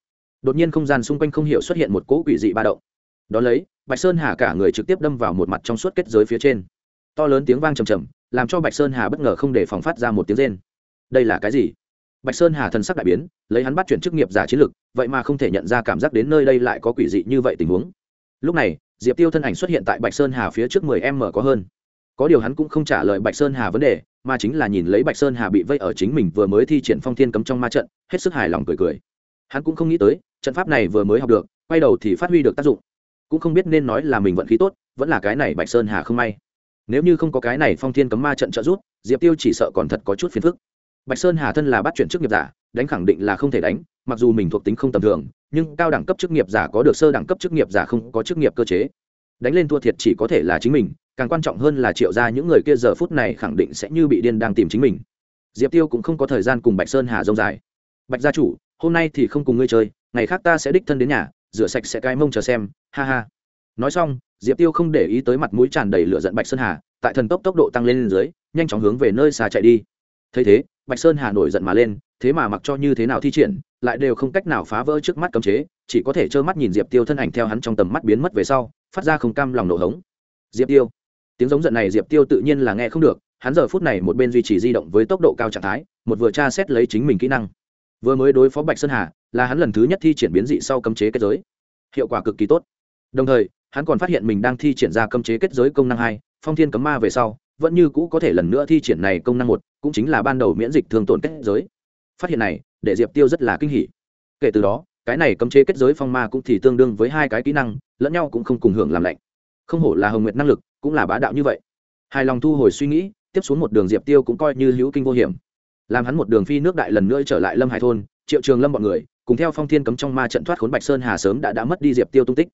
đột nhiên không gian xung quanh không hiểu xuất hiện một cỗ quỷ dị ba động. Đ ó lấy, bạch sơn hà cả người trực tiếp đâm vào một mặt trong suốt kết giới phía trên. To lớn tiếng vang trầm trầm, làm cho bạch sơn hà bất ngờ không để phòng phát ra một tiếng rên đây là cái gì? Bạch sơn hà thần sắc đại biến, lấy hắn bắt chuyển chức nghiệp giả chiến lực, vậy mà không thể nhận ra cảm giác đến nơi đây lại có quỷ dị như vậy tình huống. Lúc này, diệp tiêu thân ảnh xuất hiện tại bạch sơn hà phía trước mười m có hơn. Có điều hắn cũng không trả lời bạch sơn hà vấn đề, mà chính là nhìn lấy bạch sơn hà bị vây ở chính mình vừa mới thi triển phong thiên cấm trong ma trận, hết sức hài lòng cười cười. Hắn cũng không nghĩ tới, trận pháp này vừa mới học được, quay đầu thì phát huy được tác dụng. Cũng không biết nên nói là mình vận khí tốt, vẫn là cái này bạch sơn hà không may. Nếu như không có cái này phong thiên cấm ma trận trợ giúp, diệp tiêu chỉ sợ còn thật có chút phiền phức bạch sơn hà thân là bắt chuyển chức nghiệp giả, đánh khẳng định là không thể đánh, mặc dù mình thuộc tính không tầm thường, nhưng cao đẳng cấp chức nghiệp giả có được sơ đẳng cấp chức nghiệp giả không có chức nghiệp cơ chế. Đánh lên thua thiệt chỉ có thể là chính mình, càng quan trọng hơn là triệu ra những người kia giờ phút này khẳng định sẽ như bị điên đang tìm chính mình. Diệp tiêu cũng không có thời gian cùng bạch sơn hà rông dài. Bạch gia chủ, hôm nay thì không cùng ngươi chơi, ngày khác ta sẽ đích thân đến nhà, rửa sạch sẽ cái mông chờ xem, ha ha. Nói xong, diệp tiêu không để ý tới mặt mũi tràn đầy lửa giận bạch sơn hà, tại thần tốc tốc độ tăng lên dưới, nhanh chóng hướng về nơi xa chạy đi thấy thế, bạch sơn hà nổi giận mà lên, thế mà mặc cho như thế nào thi triển, lại đều không cách nào phá vỡ trước mắt cấm chế, chỉ có thể trơ mắt nhìn diệp tiêu thân ảnh theo hắn trong tầm mắt biến mất về sau, phát ra không cam lòng nổ hống. Diệp tiêu. Tiếng giống giận này diệp tiêu tự nhiên là nghe không được, hắn giờ phút này một bên duy trì di động với tốc độ cao trạng thái, một vừa tra xét lấy chính mình kỹ năng. Vừa mới đối phó bạch sơn hà, là hắn lần thứ nhất thi triển biến dị sau cấm chế kết giới. Hiệu quả cực kỳ tốt. Đồng thời, hắn còn phát hiện mình đang thi triển ra cấm chế kết giới công năng hai, phong thiên cấm ma về sau vẫn như cũ có thể lần nữa thi triển này công năng một, cũng chính là ban đầu miễn dịch thương tổn kết giới. Phát hiện này, để diệp tiêu rất là kinh hỉ. Kể từ đó, cái này cấm chế kết giới phong ma cũng thì tương đương với hai cái kỹ năng, lẫn nhau cũng không cùng hưởng làm lạnh. Không hổ là hồng nguyệt năng lực, cũng là bá đạo như vậy. Hài lòng thu hồi suy nghĩ, tiếp xuống một đường diệp tiêu cũng coi như hữu kinh vô hiểm. Làm hắn một đường phi nước đại lần nữa trở lại lâm hải thôn, triệu trường lâm b ọ n người, cùng theo phong thiên cấm trong ma trận thoát khốn bạch sơn hà sớm đã đã mất đi diệp tiêu tung tích.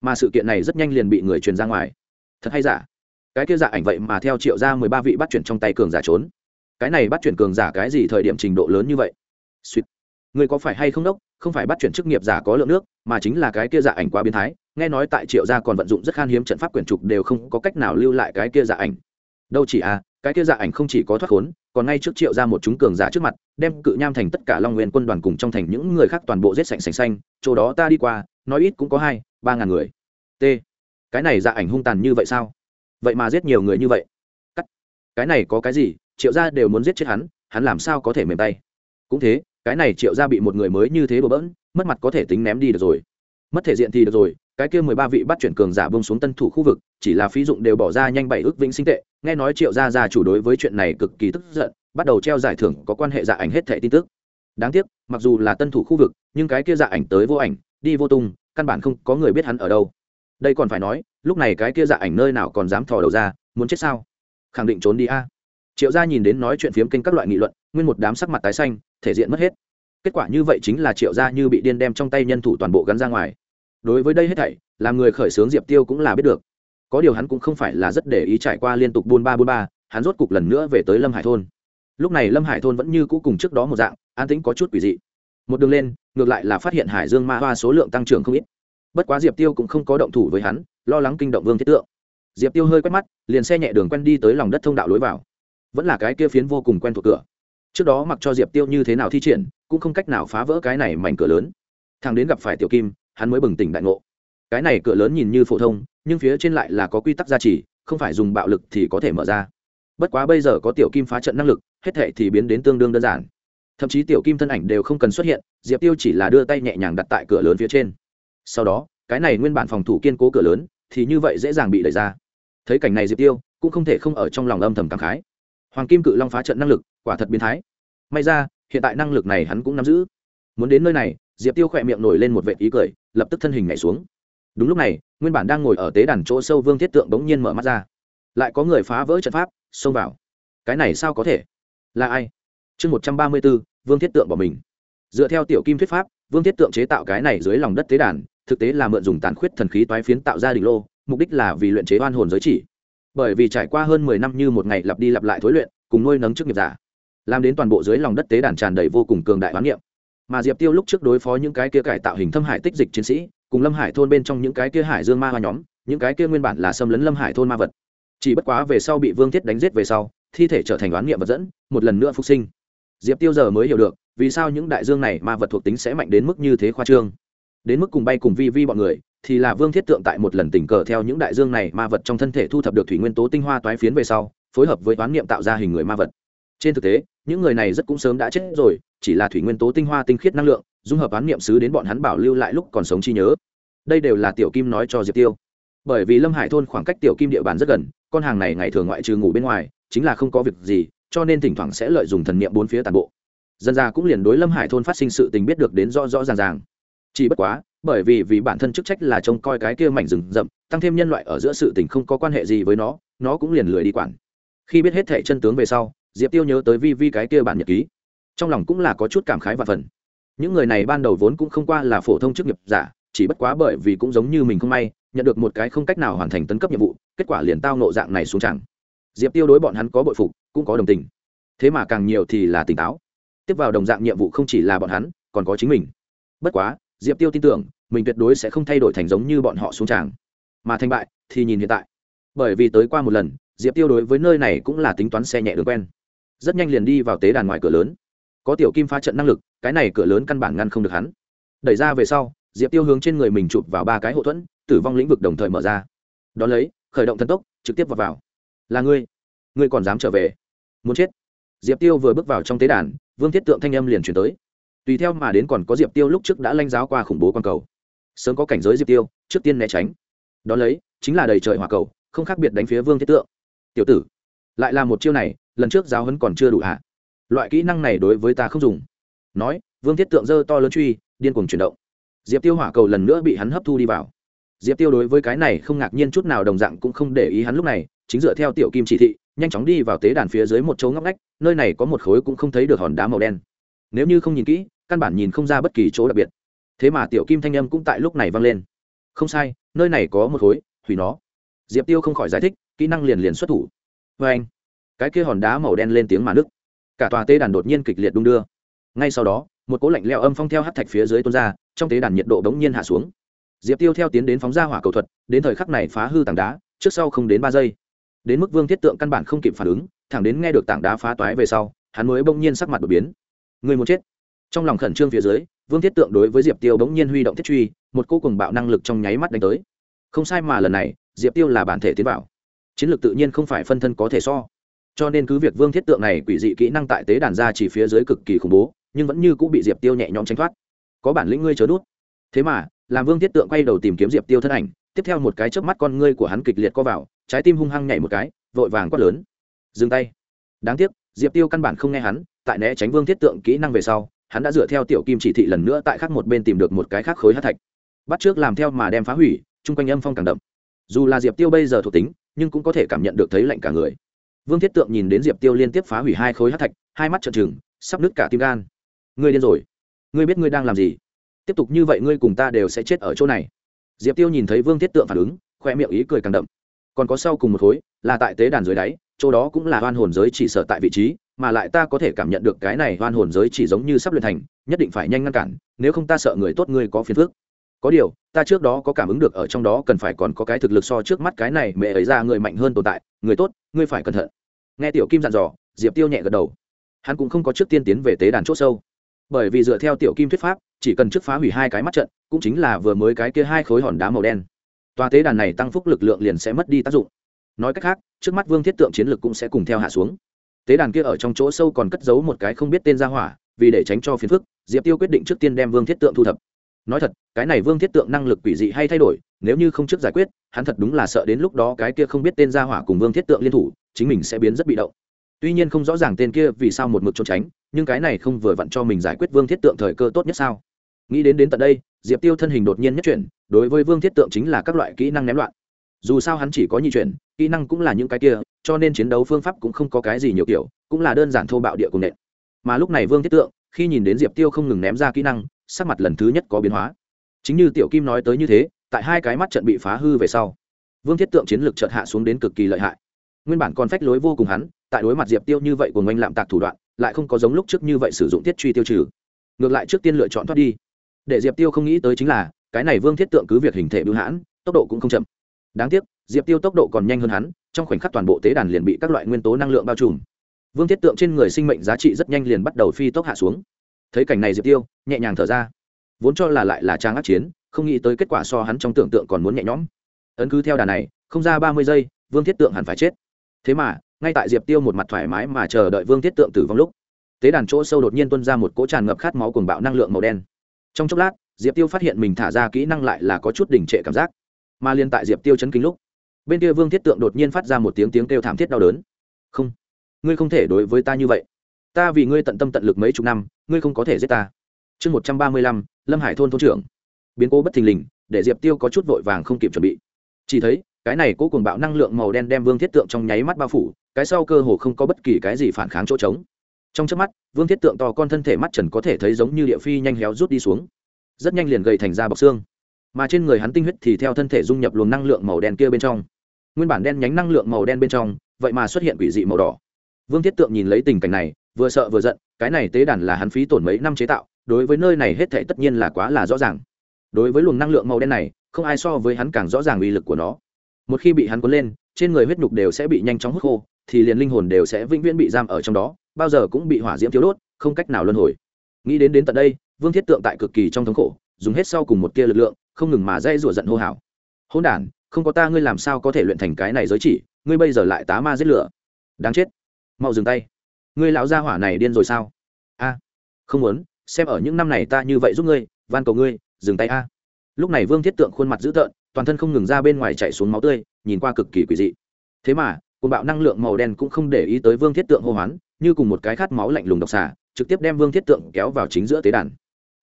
Mà sự kiện này rất nhanh liền bị người truyền ra ngoài. Thật hay giả? Cái kia giả ảnh vậy mà theo triệu ra mười ba vị bắt chuyển trong tay cường giả trốn. Cái này bắt chuyển cường giả cái gì thời điểm trình độ lớn như vậy? Suýt. Người có phải hay không đốc? Không phải bắt chuyển chức nghiệp giả có lượng nước, mà chính là cái kia giả ảnh quá biến thái. Nghe nói tại triệu gia còn vận dụng rất khan hiếm trận pháp quyển trục đều không có cách nào lưu lại cái kia giả ảnh. Đâu chỉ à cái kia giả ảnh không chỉ có thoát khốn, còn ngay trước triệu ra một chúng cường giả trước mặt, đem cự nham thành tất cả long nguyên quân đoàn cùng trong thành những người khác toàn bộ giết sạch sành xanh. Chỗ đó ta đi qua, nói ít cũng có hai, ba ngàn người. T. Cái này giả ảnh hung tàn như vậy sao? Vậy mà giết nhiều người như vậy. Cắt. Cái này có cái gì? Triệu gia đều muốn giết chết hắn hắn làm sao có thể mềm tay? Cũng thế, cái này triệu gia bị một người mới như thế bừa bỡn, mất mặt có thể tính ném đi được rồi. Mất thể diện thì được rồi, cái kia mười ba vị bắt chuyển cường giả bông xuống tân thủ khu vực, chỉ là phí dụng đều bỏ ra nhanh bảy ước vĩnh sinh tệ. Nghe nói triệu gia gia chủ đối với chuyện này cực kỳ tức giận, bắt đầu treo giải thưởng có quan hệ dạ ảnh hết thẻ tin tức. Đáng tiếc, mặc dù là tân thủ khu vực, nhưng cái kia dạ ảnh tới vô ảnh, đi vô tung, căn bản không có người biết hắn ở đâu đây còn phải nói, lúc này cái kia dạ ảnh nơi nào còn dám thò đầu ra, muốn chết sao? Khẳng định trốn đi a. À. Triệu gia nhìn đến nói chuyện phiếm kênh các loại nghị luận, nguyên một đám sắc mặt tái xanh, thể diện mất hết. Kết quả như vậy chính là triệu gia như bị điên đem trong tay nhân thủ toàn bộ gắn ra ngoài. Đối với đây hết thảy, làm người khởi xướng diệp tiêu cũng là biết được. Có điều hắn cũng không phải là rất để ý trải qua liên tục buôn ba buôn ba, hắn rốt cục lần nữa về tới lâm hải thôn. Lúc này lâm hải thôn vẫn như cũ cùng trước đó một dạng, an tĩnh có chút quỷ dị. Một đường lên, ngược lại là phát hiện hải dương ma hoa số lượng tăng trưởng không ít bất quá diệp tiêu cũng không có động thủ với hắn, lo lắng kinh động vương thiết tượng. Diệp tiêu hơi quét mắt, liền xe nhẹ đường quen đi tới lòng đất thông đạo lối vào. Vẫn là cái kia phiến vô cùng quen thuộc cửa. Trước đó mặc cho diệp tiêu như thế nào thi triển, cũng không cách nào phá vỡ cái này mảnh cửa lớn. Thằng đến gặp phải tiểu kim, hắn mới bừng tỉnh đại ngộ. Cái này cửa lớn nhìn như phổ thông, nhưng phía trên lại là có quy tắc gia trì, không phải dùng bạo lực thì có thể mở ra. Bất quá bây giờ có tiểu kim phá trận năng lực, hết thệ thì biến đến tương đương đơn giản. Thậm chí tiểu kim thân ảnh đều không cần xuất hiện, diệp tiêu chỉ là đưa tay nhẹ nhàng đặt tại cửa lớn phía trên sau đó, cái này nguyên bản phòng thủ kiên cố cửa lớn thì như vậy dễ dàng bị đẩy ra. Thấy cảnh này diệp tiêu cũng không thể không ở trong lòng âm thầm cảm khái. Hoàng kim cự long phá trận năng lực, quả thật biến thái. May ra, hiện tại năng lực này hắn cũng nắm giữ. Muốn đến nơi này, diệp tiêu khỏe miệng nổi lên một vệ ý cười, lập tức thân hình nhảy xuống. Đúng lúc này, nguyên bản đang ngồi ở tế đàn chỗ sâu vương thiết tượng bỗng nhiên mở mắt ra. Lại có người phá vỡ trận pháp, xông vào. Cái này sao có thể? Là ai? Chương một trăm ba mươi b ố vương thiết tượng bỏ mình. Dựa theo tiểu kim thuyết pháp, vương thiết tượng chế tạo cái này dưới lòng đất tế đàn thực tế là mượn dùng tàn khuyết thần khí toái phiến tạo ra đỉnh lô, mục đích là vì luyện chế oan hồn giới chỉ. Bởi vì trải qua hơn mười năm như một ngày lặp đi lặp lại thối luyện, cùng nuôi nấng chức nghiệp giả, làm đến toàn bộ dưới lòng đất tế đàn tràn đầy vô cùng cường đại hoán niệm mà diệp tiêu lúc trước đối phó những cái kia cải tạo hình thâm hải tích dịch chiến sĩ, cùng lâm hải thôn bên trong những cái kia hải dương ma hoa nhóm, những cái kia nguyên bản là xâm lấn lâm hải thôn ma vật. Chỉ bất quá về sau bị vương thiết đánh giết về sau, thi thể trở thành đoán niệm vật dẫn, một lần nữa phục sinh. Diệp tiêu giờ mới hiểu được vì sao những đại dương này ma vật thuộc tính sẽ mạnh đến mức như thế khoa trương đến mức cùng bay cùng vi vi bọn người, thì là vương thiết tượng tại một lần tình cờ theo những đại dương này ma vật trong thân thể thu thập được thủy nguyên tố tinh hoa toái phiến về sau, phối hợp với toán niệm tạo ra hình người ma vật. Trên thực tế, những người này rất cũng sớm đã chết rồi, chỉ là thủy nguyên tố tinh hoa tinh khiết năng lượng, dung hợp toán niệm sứ đến bọn hắn bảo lưu lại lúc còn sống chi nhớ. Đây đều là tiểu kim nói cho diệp tiêu. Bởi vì lâm hải thôn khoảng cách tiểu kim địa bàn rất gần, con hàng này ngày thường ngoại trừ ngủ bên ngoài, chính là không có việc gì, cho nên thỉnh thoảng sẽ lợi dụng thần niệm bốn phía toàn bộ. Dân ra cũng liền đối lâm hải thôn phát sinh sự tình biết được đến rõ rõ ràng ràng chỉ bất quá, bởi vì vì bản thân chức trách là trông coi cái kia mảnh rừng rậm, tăng thêm nhân loại ở giữa sự tình không có quan hệ gì với nó nó cũng liền lười đi quản. Khi biết hết thẻ chân tướng về sau, diệp tiêu nhớ tới vi vi cái kia bản nhật ký. Trong lòng cũng là có chút cảm khái và phần những người này ban đầu vốn cũng không qua là phổ thông chức nghiệp giả, chỉ bất quá bởi vì cũng giống như mình không may, nhận được một cái không cách nào hoàn thành tấn cấp nhiệm vụ, kết quả liền tao nộ dạng này xuống chẳng. Diệp tiêu đối bọn hắn có bội phục, cũng có đồng tình. Thế mà càng nhiều thì là tỉnh táo. Tiếp vào đồng dạng nhiệm vụ không chỉ là bọn hắn, còn có chính mình. Bất quá diệp tiêu tin tưởng mình tuyệt đối sẽ không thay đổi thành giống như bọn họ xuống tràng. Mà thành bại thì nhìn hiện tại. Bởi vì tới qua một lần diệp tiêu đối với nơi này cũng là tính toán xe nhẹ đường quen. Rất nhanh liền đi vào tế đàn ngoài cửa lớn. Có tiểu kim phá trận năng lực cái này cửa lớn căn bản ngăn không được hắn. Đẩy ra về sau diệp tiêu hướng trên người mình chụp vào ba cái hậu thuẫn tử vong lĩnh vực đồng thời mở ra. Đón lấy khởi động thần tốc trực tiếp vào, vào. là ngươi ngươi còn dám trở về? Muốn chết? Diệp tiêu vừa bước vào trong tế đàn vương thiết tượng thanh âm liền chuyển tới tùy theo mà đến còn có diệp tiêu lúc trước đã lanh giáo qua khủng bố q cầu. Sớm có cảnh giới diệp tiêu, trước tiên né tránh. Đón lấy, chính là đầy trời hỏa cầu, không khác biệt đánh phía vương thiết tượng. Tiểu tử, lại là một chiêu này, lần trước giáo hấn còn chưa đủ hạ loại kỹ năng này đối với ta không dùng. Nói, vương thiết tượng dơ to lớn truy, điên cuồng chuyển động. Diệp tiêu hỏa cầu lần nữa bị hắn hấp thu đi vào. Diệp tiêu đối với cái này không ngạc nhiên chút nào đồng dạng cũng không để ý hắn lúc này, chính dựa theo tiểu kim chỉ thị, nhanh chóng đi vào tế đàn phía dưới một chỗ ngóc ngách, nơi này có một khối cũng không thấy được hòn đá màu đen. Nếu như không nhìn kỹ căn bản nhìn không ra bất kỳ chỗ đặc biệt. Thế mà tiểu kim thanh âm cũng tại lúc này vang lên. Không sai, nơi này có một khối, hủy nó. Diệp tiêu không khỏi giải thích, kỹ năng liền liền xuất thủ. Vê anh, cái kia hòn đá màu đen lên tiếng mà nứt. Cả tòa tế đàn đột nhiên kịch liệt đung đưa. Ngay sau đó, một cỗ lạnh leo âm phong theo hát thạch phía dưới tuôn ra, trong tế đàn nhiệt độ đống nhiên hạ xuống. Diệp tiêu theo tiến đến phóng ra hỏa cầu thuật, đến thời khắc này phá hư tảng đá, trước sau không đến ba giây. Đến mức vương thiết tượng căn bản không kịp phản ứng, thẳng đến nghe được tảng đá phá toái về sau, hắn mới bỗng nhiên sắc mặt đột biến. Người muốn chết trong lòng khẩn trương phía dưới, vương thiết tượng đối với diệp tiêu bỗng nhiên huy động thiết truy, một cô cùng bạo năng lực trong nháy mắt đánh tới. Không sai mà lần này, diệp tiêu là bản thể tiến bảo chiến lược tự nhiên không phải phân thân có thể so. Cho nên cứ việc vương thiết tượng này quỷ dị kỹ năng tại tế đàn ra chỉ phía dưới cực kỳ khủng bố, nhưng vẫn như cũng bị diệp tiêu nhẹ nhõm tránh thoát. Có bản lĩnh ngươi chớ đút. Thế mà, làm vương thiết tượng quay đầu tìm kiếm diệp tiêu thân ảnh, tiếp theo một cái chớp mắt con ngươi của hắn kịch liệt co vào, trái tim hung hăng nhảy một cái, vội vàng quát lớn. Dừng tay. Đáng tiếc, diệp tiêu căn bản không nghe hắn, tại né tránh vương thiết tượng kỹ năng về sau hắn đã dựa theo tiểu kim chỉ thị lần nữa tại khác một bên tìm được một cái khác khối hát thạch. Bắt trước làm theo mà đem phá hủy, chung quanh âm phong càng đậm. Dù là diệp tiêu bây giờ thuộc tính, nhưng cũng có thể cảm nhận được thấy lạnh cả người. Vương thiết tượng nhìn đến diệp tiêu liên tiếp phá hủy hai khối hát thạch, hai mắt trợn trừng, sắp nứt cả tim gan. Ngươi điên rồi. Ngươi biết ngươi đang làm gì. Tiếp tục như vậy ngươi cùng ta đều sẽ chết ở chỗ này. Diệp tiêu nhìn thấy vương thiết tượng phản ứng, khoe miệng ý cười càng đậm. Còn có sau cùng một khối, là tại tế đàn dưới đáy, chỗ đó cũng là oan hồn giới chỉ sở tại vị trí mà lại ta có thể cảm nhận được cái này hoan hồn giới chỉ giống như sắp luyện thành, nhất định phải nhanh ngăn cản, nếu không ta sợ người tốt ngươi có phiền phước có điều, ta trước đó có cảm ứng được ở trong đó cần phải còn có cái thực lực so trước mắt cái này mẹ ấy ra người mạnh hơn tồn tại, người tốt, ngươi phải cẩn thận. Nghe tiểu kim dặn dò, diệp tiêu nhẹ gật đầu. Hắn cũng không có trước tiên tiến về tế đàn c h ỗ sâu. Bởi vì dựa theo tiểu kim thuyết pháp, chỉ cần trước phá hủy hai cái mắt trận, cũng chính là vừa mới cái kia hai khối hòn đá màu đen. Tòa tế đàn này tăng phúc lực lượng liền sẽ mất đi tác dụng. Nói cách khác, trước mắt vương thiết tượng chiến lực cũng sẽ cùng theo hạ xuống tế đàn kia ở trong chỗ sâu còn cất giấu một cái không biết tên ra hỏa, vì để tránh cho phiền phức, diệp tiêu quyết định trước tiên đem vương thiết tượng thu thập. Nói thật, cái này vương thiết tượng năng lực quỷ dị hay thay đổi, nếu như không trước giải quyết, hắn thật đúng là sợ đến lúc đó cái kia không biết tên ra hỏa cùng vương thiết tượng liên thủ, chính mình sẽ biến rất bị động. Tuy nhiên không rõ ràng tên kia vì sao một mực trốn tránh, nhưng cái này không vừa vặn cho mình giải quyết vương thiết tượng thời cơ tốt nhất sao? Nghĩ đến đến tận đây, diệp tiêu thân hình đột nhiên nhất chuyển, đối với vương thiết tượng chính là các loại kỹ năng ném loạn dù sao hắn chỉ có nhị chuyển, kỹ năng cũng là những cái kia, cho nên chiến đấu phương pháp cũng không có cái gì nhiều kiểu, cũng là đơn giản thô bạo địa cùng nện. Mà lúc này vương thiết tượng, khi nhìn đến diệp tiêu không ngừng ném ra kỹ năng, sắc mặt lần thứ nhất có biến hóa. Chính như tiểu kim nói tới như thế, tại hai cái mắt trận bị phá hư về sau, vương thiết tượng chiến lược chợt hạ xuống đến cực kỳ lợi hại. Nguyên bản còn phách lối vô cùng hắn, tại đối mặt diệp tiêu như vậy của ngoanh lạm tạc thủ đoạn, lại không có giống lúc trước như vậy sử dụng tiết truy tiêu trừ. Ngược lại trước tiên lựa chọn thoát đi. Để diệp tiêu không nghĩ tới chính là, cái này vương thiết tượng cứ việc hình thể bưu hãn, tốc độ cũng không chậm đáng tiếc, diệp tiêu tốc độ còn nhanh hơn hắn, trong khoảnh khắc toàn bộ tế đàn liền bị các loại nguyên tố năng lượng bao trùm. Vương thiết tượng trên người sinh mệnh giá trị rất nhanh liền bắt đầu phi tốc hạ xuống. Thấy cảnh này diệp tiêu, nhẹ nhàng thở ra. Vốn cho là lại là trang ác chiến, không nghĩ tới kết quả so hắn trong tưởng tượng còn muốn nhẹ nhõm. Ấn cứ theo đà này, không ra ba mươi giây, vương thiết tượng hẳn phải chết. Thế mà, ngay tại diệp tiêu một mặt thoải mái mà chờ đợi vương thiết tượng tử vong lúc, tế đàn chỗ sâu đột nhiên tuân ra một cỗ tràn ngập khát máu cuồng bạo năng lượng màu đen. Trong chốc lát, diệp tiêu phát hiện mình thả ra kỹ năng lại là có chút đỉnh trệ cảm giác mà liên tại diệp tiêu chấn kinh lúc bên kia vương thiết tượng đột nhiên phát ra một tiếng tiếng kêu thảm thiết đau đớn không ngươi không thể đối với ta như vậy ta vì ngươi tận tâm tận lực mấy chục năm ngươi không có thể giết ta chương một trăm ba mươi lăm, lâm hải thôn thôn trưởng biến cố bất thình lình để diệp tiêu có chút vội vàng không kịp chuẩn bị chỉ thấy cái này cố cùng bạo năng lượng màu đen đem vương thiết tượng trong nháy mắt bao phủ cái sau cơ hồ không có bất kỳ cái gì phản kháng chỗ trống trong trước mắt vương thiết tượng to con thân thể mắt trần có thể thấy giống như địa phi nhanh héo rút đi xuống rất nhanh liền gầy thành ra bọc xương mà trên người hắn tinh huyết thì theo thân thể dung nhập luồng năng lượng màu đen kia bên trong. Nguyên bản đen nhánh năng lượng màu đen bên trong, vậy mà xuất hiện quỷ dị màu đỏ. Vương thiết tượng nhìn lấy tình cảnh này, vừa sợ vừa giận, cái này tế đàn là hắn phí tổn mấy năm chế tạo, đối với nơi này hết thể tất nhiên là quá là rõ ràng. Đối với luồng năng lượng màu đen này, không ai so với hắn càng rõ ràng uy lực của nó. Một khi bị hắn cuốn lên, trên người huyết nhục đều sẽ bị nhanh chóng hút khô, thì liền linh hồn đều sẽ vĩnh viễn bị giam ở trong đó, bao giờ cũng bị hỏa diễm thiếu đốt, không cách nào luân hồi. Nghĩ đến đến tận đây, vương thiết tượng tại cực kỳ trong thống khổ, dùng hết sau cùng một tia lực lượng không ngừng mà dây rủa giận hô hào. Hôn đản, không có ta ngươi làm sao có thể luyện thành cái này giới chỉ, ngươi bây giờ lại tá ma giết lửa. Đáng chết. Mau dừng tay. Ngươi lão gia hỏa này điên rồi sao? A. Không muốn, xem ở những năm này ta như vậy giúp ngươi, van cầu ngươi, dừng tay a. Lúc này vương thiết tượng khuôn mặt dữ tợn, toàn thân không ngừng ra bên ngoài chạy xuống máu tươi, nhìn qua cực kỳ quỷ dị. Thế mà cùng bạo năng lượng màu đen cũng không để ý tới vương thiết tượng hô hoán, như cùng một cái khát máu lạnh lùng độc xả, trực tiếp đem vương thiết tượng kéo vào chính giữa tế đàn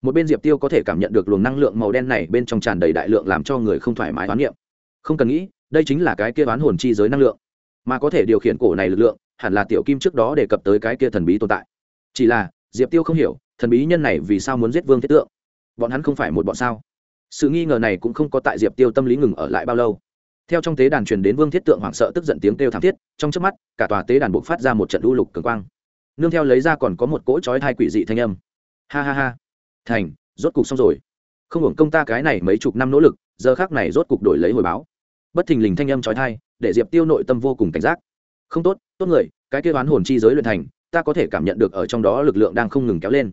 một bên diệp tiêu có thể cảm nhận được luồng năng lượng màu đen này bên trong tràn đầy đại lượng làm cho người không thoải mái đoán niệm. Không cần nghĩ, đây chính là cái kia đoán hồn chi giới năng lượng. Mà có thể điều khiển cổ này lực lượng, hẳn là tiểu kim trước đó đề cập tới cái kia thần bí tồn tại. Chỉ là, diệp tiêu không hiểu, thần bí nhân này vì sao muốn giết vương thiết tượng? Bọn hắn không phải một bọn sao? Sự nghi ngờ này cũng không có tại diệp tiêu tâm lý ngừng ở lại bao lâu. Theo trong tế đàn truyền đến vương thiết tượng hoảng sợ tức giận tiếng kêu thảm thiết, trong trước mắt, cả tòa tế đàn buộc phát ra một trận đu lục cường quang. Nương theo lấy ra còn có một cỗ trói thai quỷ dị thanh âm. Ha ha ha thành, rốt cục xong rồi. Không hưởng công ta cái này mấy chục năm nỗ lực, giờ khác này rốt cục đổi lấy hồi báo. Bất thình lình thanh âm trói thai để diệp tiêu nội tâm vô cùng cảnh giác. Không tốt tốt người, cái kia đoán hồn chi giới luyện thành, ta có thể cảm nhận được ở trong đó lực lượng đang không ngừng kéo lên.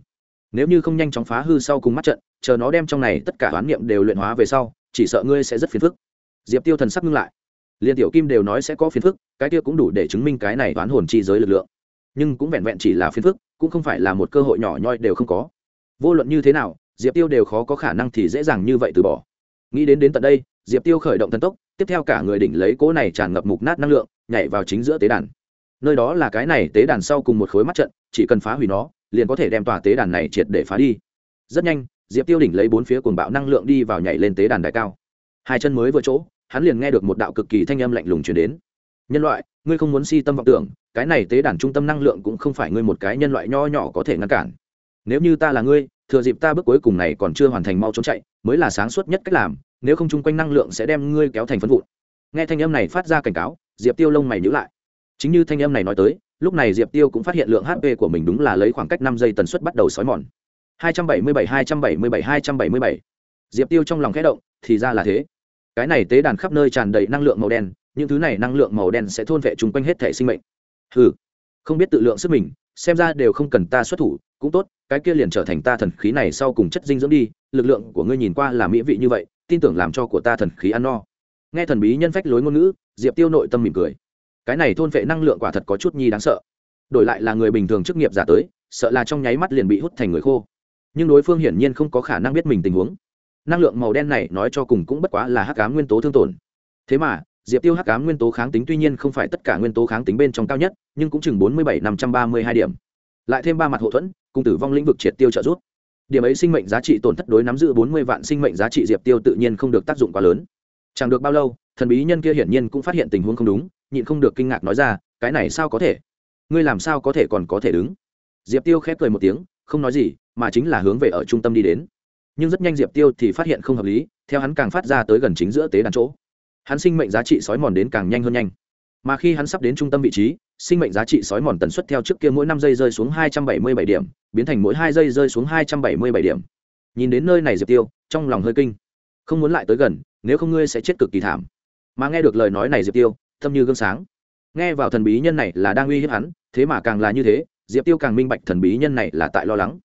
Nếu như không nhanh chóng phá hư sau cùng mắt trận, chờ nó đem trong này tất cả đoán niệm đều luyện hóa về sau, chỉ sợ ngươi sẽ rất phiền phức. Diệp tiêu thần sắc ngưng lại. Liên tiểu kim đều nói sẽ có phiền phức, cái kia cũng đủ để chứng minh cái này đoán hồn chi giới lực lượng. Nhưng cũng vẹn vẹn chỉ là phiền phức, cũng không phải là một cơ hội nhỏ nhoi đều không có vô luận như thế nào, diệp tiêu đều khó có khả năng thì dễ dàng như vậy từ bỏ. Nghĩ đến đến tận đây, diệp tiêu khởi động thần tốc, tiếp theo cả người đỉnh lấy cỗ này tràn ngập mục nát năng lượng, nhảy vào chính giữa tế đàn. Nơi đó là cái này, tế đàn sau cùng một khối mắt trận, chỉ cần phá hủy nó, liền có thể đem tòa tế đàn này triệt để phá đi. Rất nhanh, diệp tiêu đỉnh lấy bốn phía cuồng bạo năng lượng đi vào nhảy lên tế đàn đài cao. Hai chân mới vừa chỗ, hắn liền nghe được một đạo cực kỳ thanh âm lạnh lùng chuyển đến. Nhân loại, ngươi không muốn si tâm vọng tưởng, cái này tế đàn trung tâm năng lượng cũng không phải ngươi một cái nhân loại nho nhỏ có thể ngăn cản nếu như ta là ngươi, thừa dịp ta bước cuối cùng này còn chưa hoàn thành mau trốn chạy, mới là sáng suốt nhất cách làm, nếu không chung quanh năng lượng sẽ đem ngươi kéo thành phân vụn. Nghe thanh âm này phát ra cảnh cáo, diệp tiêu lông mày nhữ lại. Chính như thanh âm này nói tới, lúc này diệp tiêu cũng phát hiện lượng hp của mình đúng là lấy khoảng cách năm giây tần suất bắt đầu xói mòn. 277 277 277. diệp tiêu trong lòng khẽ động, thì ra là thế. Cái này tế đàn khắp nơi tràn đầy năng lượng màu đen, những thứ này năng lượng màu đen sẽ thôn vệ chung quanh hết thể sinh mệnh. Hừ, không biết tự lượng sức mình xem ra đều không cần ta xuất thủ, cũng tốt, cái kia liền trở thành ta thần khí này sau cùng chất dinh dưỡng đi, lực lượng của ngươi nhìn qua là mỹ vị như vậy, tin tưởng làm cho của ta thần khí ăn no. Nghe thần bí nhân phách lối ngôn ngữ, diệp tiêu nội tâm mỉm cười. Cái này thôn vệ năng lượng quả thật có chút nhi đáng sợ. Đổi lại là người bình thường chức nghiệp giả tới, sợ là trong nháy mắt liền bị hút thành người khô. Nhưng đối phương hiển nhiên không có khả năng biết mình tình huống. Năng lượng màu đen này nói cho cùng cũng bất quá là hắc cá nguyên tố thương tổn. Thế mà diệp tiêu hắc cám nguyên tố kháng tính tuy nhiên không phải tất cả nguyên tố kháng tính bên trong cao nhất, nhưng cũng chừng bốn mươi bảy năm trăm ba mươi hai điểm. Lại thêm ba mặt hậu thuẫn, cùng tử vong lĩnh vực triệt tiêu trợ giúp. Điểm ấy sinh mệnh giá trị tổn thất đối nắm giữ bốn mươi vạn sinh mệnh giá trị diệp tiêu tự nhiên không được tác dụng quá lớn. Chẳng được bao lâu, thần bí nhân kia hiển nhiên cũng phát hiện tình huống không đúng, nhịn không được kinh ngạc nói ra, cái này sao có thể? Ngươi làm sao có thể còn có thể đứng? Diệp tiêu khép cười một tiếng, không nói gì, mà chính là hướng về ở trung tâm đi đến. Nhưng rất nhanh diệp tiêu thì phát hiện không hợp lý, theo hắn càng phát ra tới gần chính giữa tế đàn chỗ hắn sinh mệnh giá trị sói mòn đến càng nhanh hơn nhanh. Mà khi hắn sắp đến trung tâm vị trí, sinh mệnh giá trị sói mòn tần suất theo trước kia mỗi năm giây rơi xuống hai trăm bảy mươi bảy điểm, biến thành mỗi hai giây rơi xuống hai trăm bảy mươi bảy điểm. Nhìn đến nơi này diệp tiêu, trong lòng hơi kinh. Không muốn lại tới gần, nếu không ngươi sẽ chết cực kỳ thảm. Mà nghe được lời nói này diệp tiêu, thâm như gương sáng. Nghe vào thần bí nhân này là đang uy hiếp hắn, thế mà càng là như thế, diệp tiêu càng minh bạch thần bí nhân này là tại lo lắng.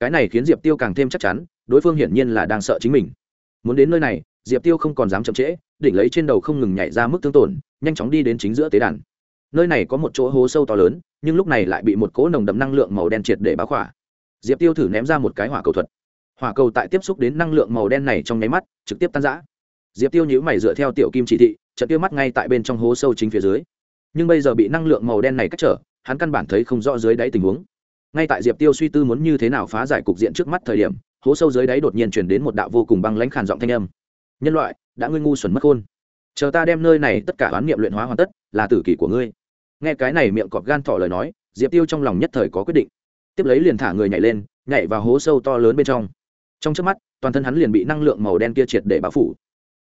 Cái này khiến diệp tiêu càng thêm chắc chắn, đối phương hiển nhiên là đang sợ chính mình. Muốn đến nơi này diệp tiêu không còn dám chậm trễ, đỉnh lấy trên đầu không ngừng nhảy ra mức tương tổn, nhanh chóng đi đến chính giữa tế đàn. Nơi này có một chỗ hố sâu to lớn, nhưng lúc này lại bị một cỗ nồng đậm năng lượng màu đen triệt để báo khỏa. Diệp tiêu thử ném ra một cái hỏa cầu thuật. Hỏa cầu tại tiếp xúc đến năng lượng màu đen này trong nháy mắt, trực tiếp tan giã diệp tiêu nhữ mày dựa theo tiểu kim chỉ thị trận tiêu mắt ngay tại bên trong hố sâu chính phía dưới. Nhưng bây giờ bị năng lượng màu đen này cách trở, hắn căn bản thấy không rõ dưới đáy tình huống. Ngay tại diệp tiêu suy tư muốn như thế nào phá giải cục diện trước mắt thời điểm, hố sâu dưới đáy đột nhiên chuyển đến một đạo vô cùng băng lãnh khàn giọng thanh âm nhân loại, đã ngươi ngu xuẩn mất khôn. Chờ ta đem nơi này tất cả oán niệm luyện hóa hoàn tất, là tử kỷ của ngươi. Nghe cái này miệng cọp gan thỏ lời nói, diệp tiêu trong lòng nhất thời có quyết định. Tiếp lấy liền thả người nhảy lên, nhảy vào hố sâu to lớn bên trong. Trong trước mắt, toàn thân hắn liền bị năng lượng màu đen kia triệt để bao phủ.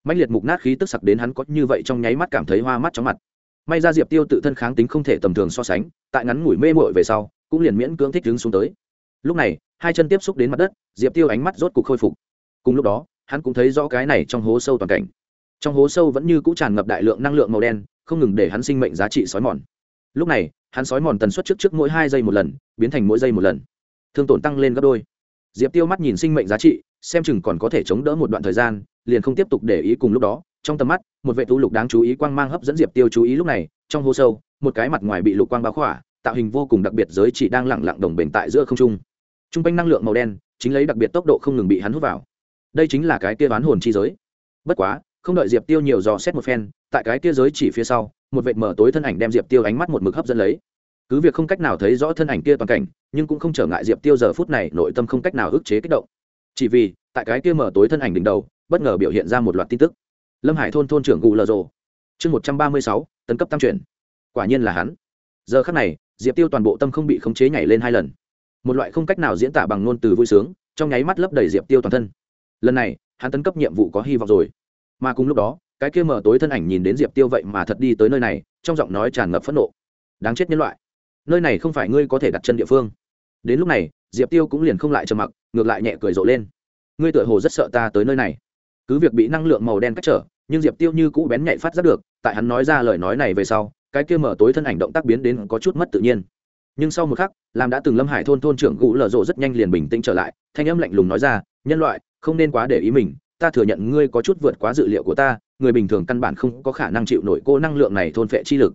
Mạnh liệt mục nát khí tức sặc đến hắn có như vậy trong nháy mắt cảm thấy hoa mắt chóng mặt. May ra diệp tiêu tự thân kháng tính không thể tầm thường so sánh, tại ngắn ngủi mê mội về sau, cũng liền miễn cưỡng thích đứng xuống tới. Lúc này, hai chân tiếp xúc đến mặt đất, diệp tiêu ánh mắt rốt cục khôi phục. Cùng lúc đó hắn cũng thấy rõ cái này trong hố sâu toàn cảnh. Trong hố sâu vẫn như c ũ tràn ngập đại lượng năng lượng màu đen, không ngừng để hắn sinh mệnh giá trị sói mòn. Lúc này, hắn sói mòn tần suất trước trước mỗi hai giây một lần, biến thành mỗi giây một lần. Thương tổn tăng lên gấp đôi. Diệp tiêu mắt nhìn sinh mệnh giá trị, xem chừng còn có thể chống đỡ một đoạn thời gian, liền không tiếp tục để ý cùng lúc đó, trong tầm mắt, một vệ tu lục đáng chú ý quang mang hấp dẫn diệp tiêu chú ý lúc này, trong hố sâu, một cái mặt ngoài bị lục quang báo khỏa, tạo hình vô cùng đặc biệt giới chỉ đang lẳng lặng đồng bền tại giữa không trung. T r u n g quanh năng lượng màu đen, chính lấy đặc biệt tốc độ không ngừng bị hắn hút vào đây chính là cái kia bán hồn chi giới. Bất quá, không đợi diệp tiêu nhiều dò xét một phen, tại cái kia giới chỉ phía sau, một vệ mở tối thân ảnh đem diệp tiêu ánh mắt một mực hấp dẫn lấy. Cứ việc không cách nào thấy rõ thân ảnh kia toàn cảnh, nhưng cũng không trở ngại diệp tiêu giờ phút này nội tâm không cách nào ức chế kích động. Chỉ vì, tại cái kia mở tối thân ảnh đỉnh đầu, bất ngờ biểu hiện ra một loạt tin tức. Lâm hải thôn thôn trưởng gù lờ rồ chương một trăm ba mươi sáu, tấn cấp tam chuyển. Quả nhiên là hắn. Giờ khắc này, diệp tiêu toàn bộ tâm không bị khống chế nhảy lên hai lần. Một loại không cách nào diễn tả bằng ngôn từ vui sướng, trong nháy mắt lấp đầy diệp tiêu toàn thân lần này, hắn tấn cấp nhiệm vụ có hy vọng rồi. Mà cùng lúc đó, cái kia mở tối thân ảnh nhìn đến diệp tiêu vậy mà thật đi tới nơi này, trong giọng nói tràn ngập phẫn nộ. Đáng chết nhân loại, nơi này không phải ngươi có thể đặt chân địa phương. Đến lúc này, diệp tiêu cũng liền không lại trầm mặc, ngược lại nhẹ cười rộ lên. Ngươi tựa hồ rất sợ ta tới nơi này. Cứ việc bị năng lượng màu đen cách trở, nhưng diệp tiêu như cũ bén nhạy phát giác được, tại hắn nói ra lời nói này về sau, cái kia mở tối thân ảnh động tác biến đến có chút mất tự nhiên. Nhưng sau một khắc, làm đã từng lâm hải thôn thôn trưởng gũ lở rộ rất nhanh liền bình tĩnh trở lại, thanh âm lạnh lùng nói ra, nhân loại không nên quá để ý mình, ta thừa nhận ngươi có chút vượt quá dự liệu của ta, người bình thường căn bản không có khả năng chịu nổi cô năng lượng này thôn phệ chi lực.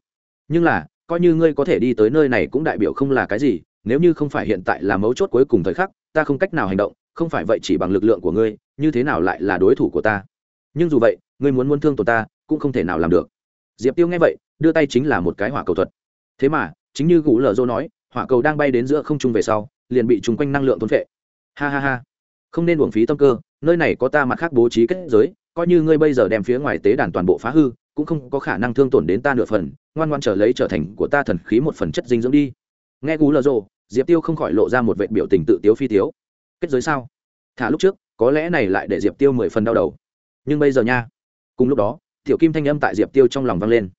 Nhưng là, coi như ngươi có thể đi tới nơi này cũng đại biểu không là cái gì, nếu như không phải hiện tại là mấu chốt cuối cùng thời khắc, ta không cách nào hành động, không phải vậy chỉ bằng lực lượng của ngươi, như thế nào lại là đối thủ của ta? Nhưng dù vậy, ngươi muốn muốn thương tổ ta, cũng không thể nào làm được. Diệp tiêu nghe vậy, đưa tay chính là một cái hỏa cầu thuật. Thế mà, chính như gũ lờ dô nói, hỏa cầu đang bay đến giữa không trung về sau, liền bị chung quanh năng lượng thôn phệ. ha ha ha không nên uổng phí tâm cơ, nơi này có ta mặt khác bố trí kết giới, coi như ngươi bây giờ đem phía ngoài tế đàn toàn bộ phá hư, cũng không có khả năng thương tổn đến ta nửa phần, ngoan ngoan trở lấy trở thành của ta thần khí một phần chất dinh dưỡng đi. Nghe gú lờ rộ diệp tiêu không khỏi lộ ra một vệ biểu tình tự tiếu phi tiếu. Kết giới sao? Thả lúc trước, có lẽ này lại để diệp tiêu mười phần đau đầu. Nhưng bây giờ nha. Cùng lúc đó, tiểu kim thanh âm tại diệp tiêu trong lòng vang lên.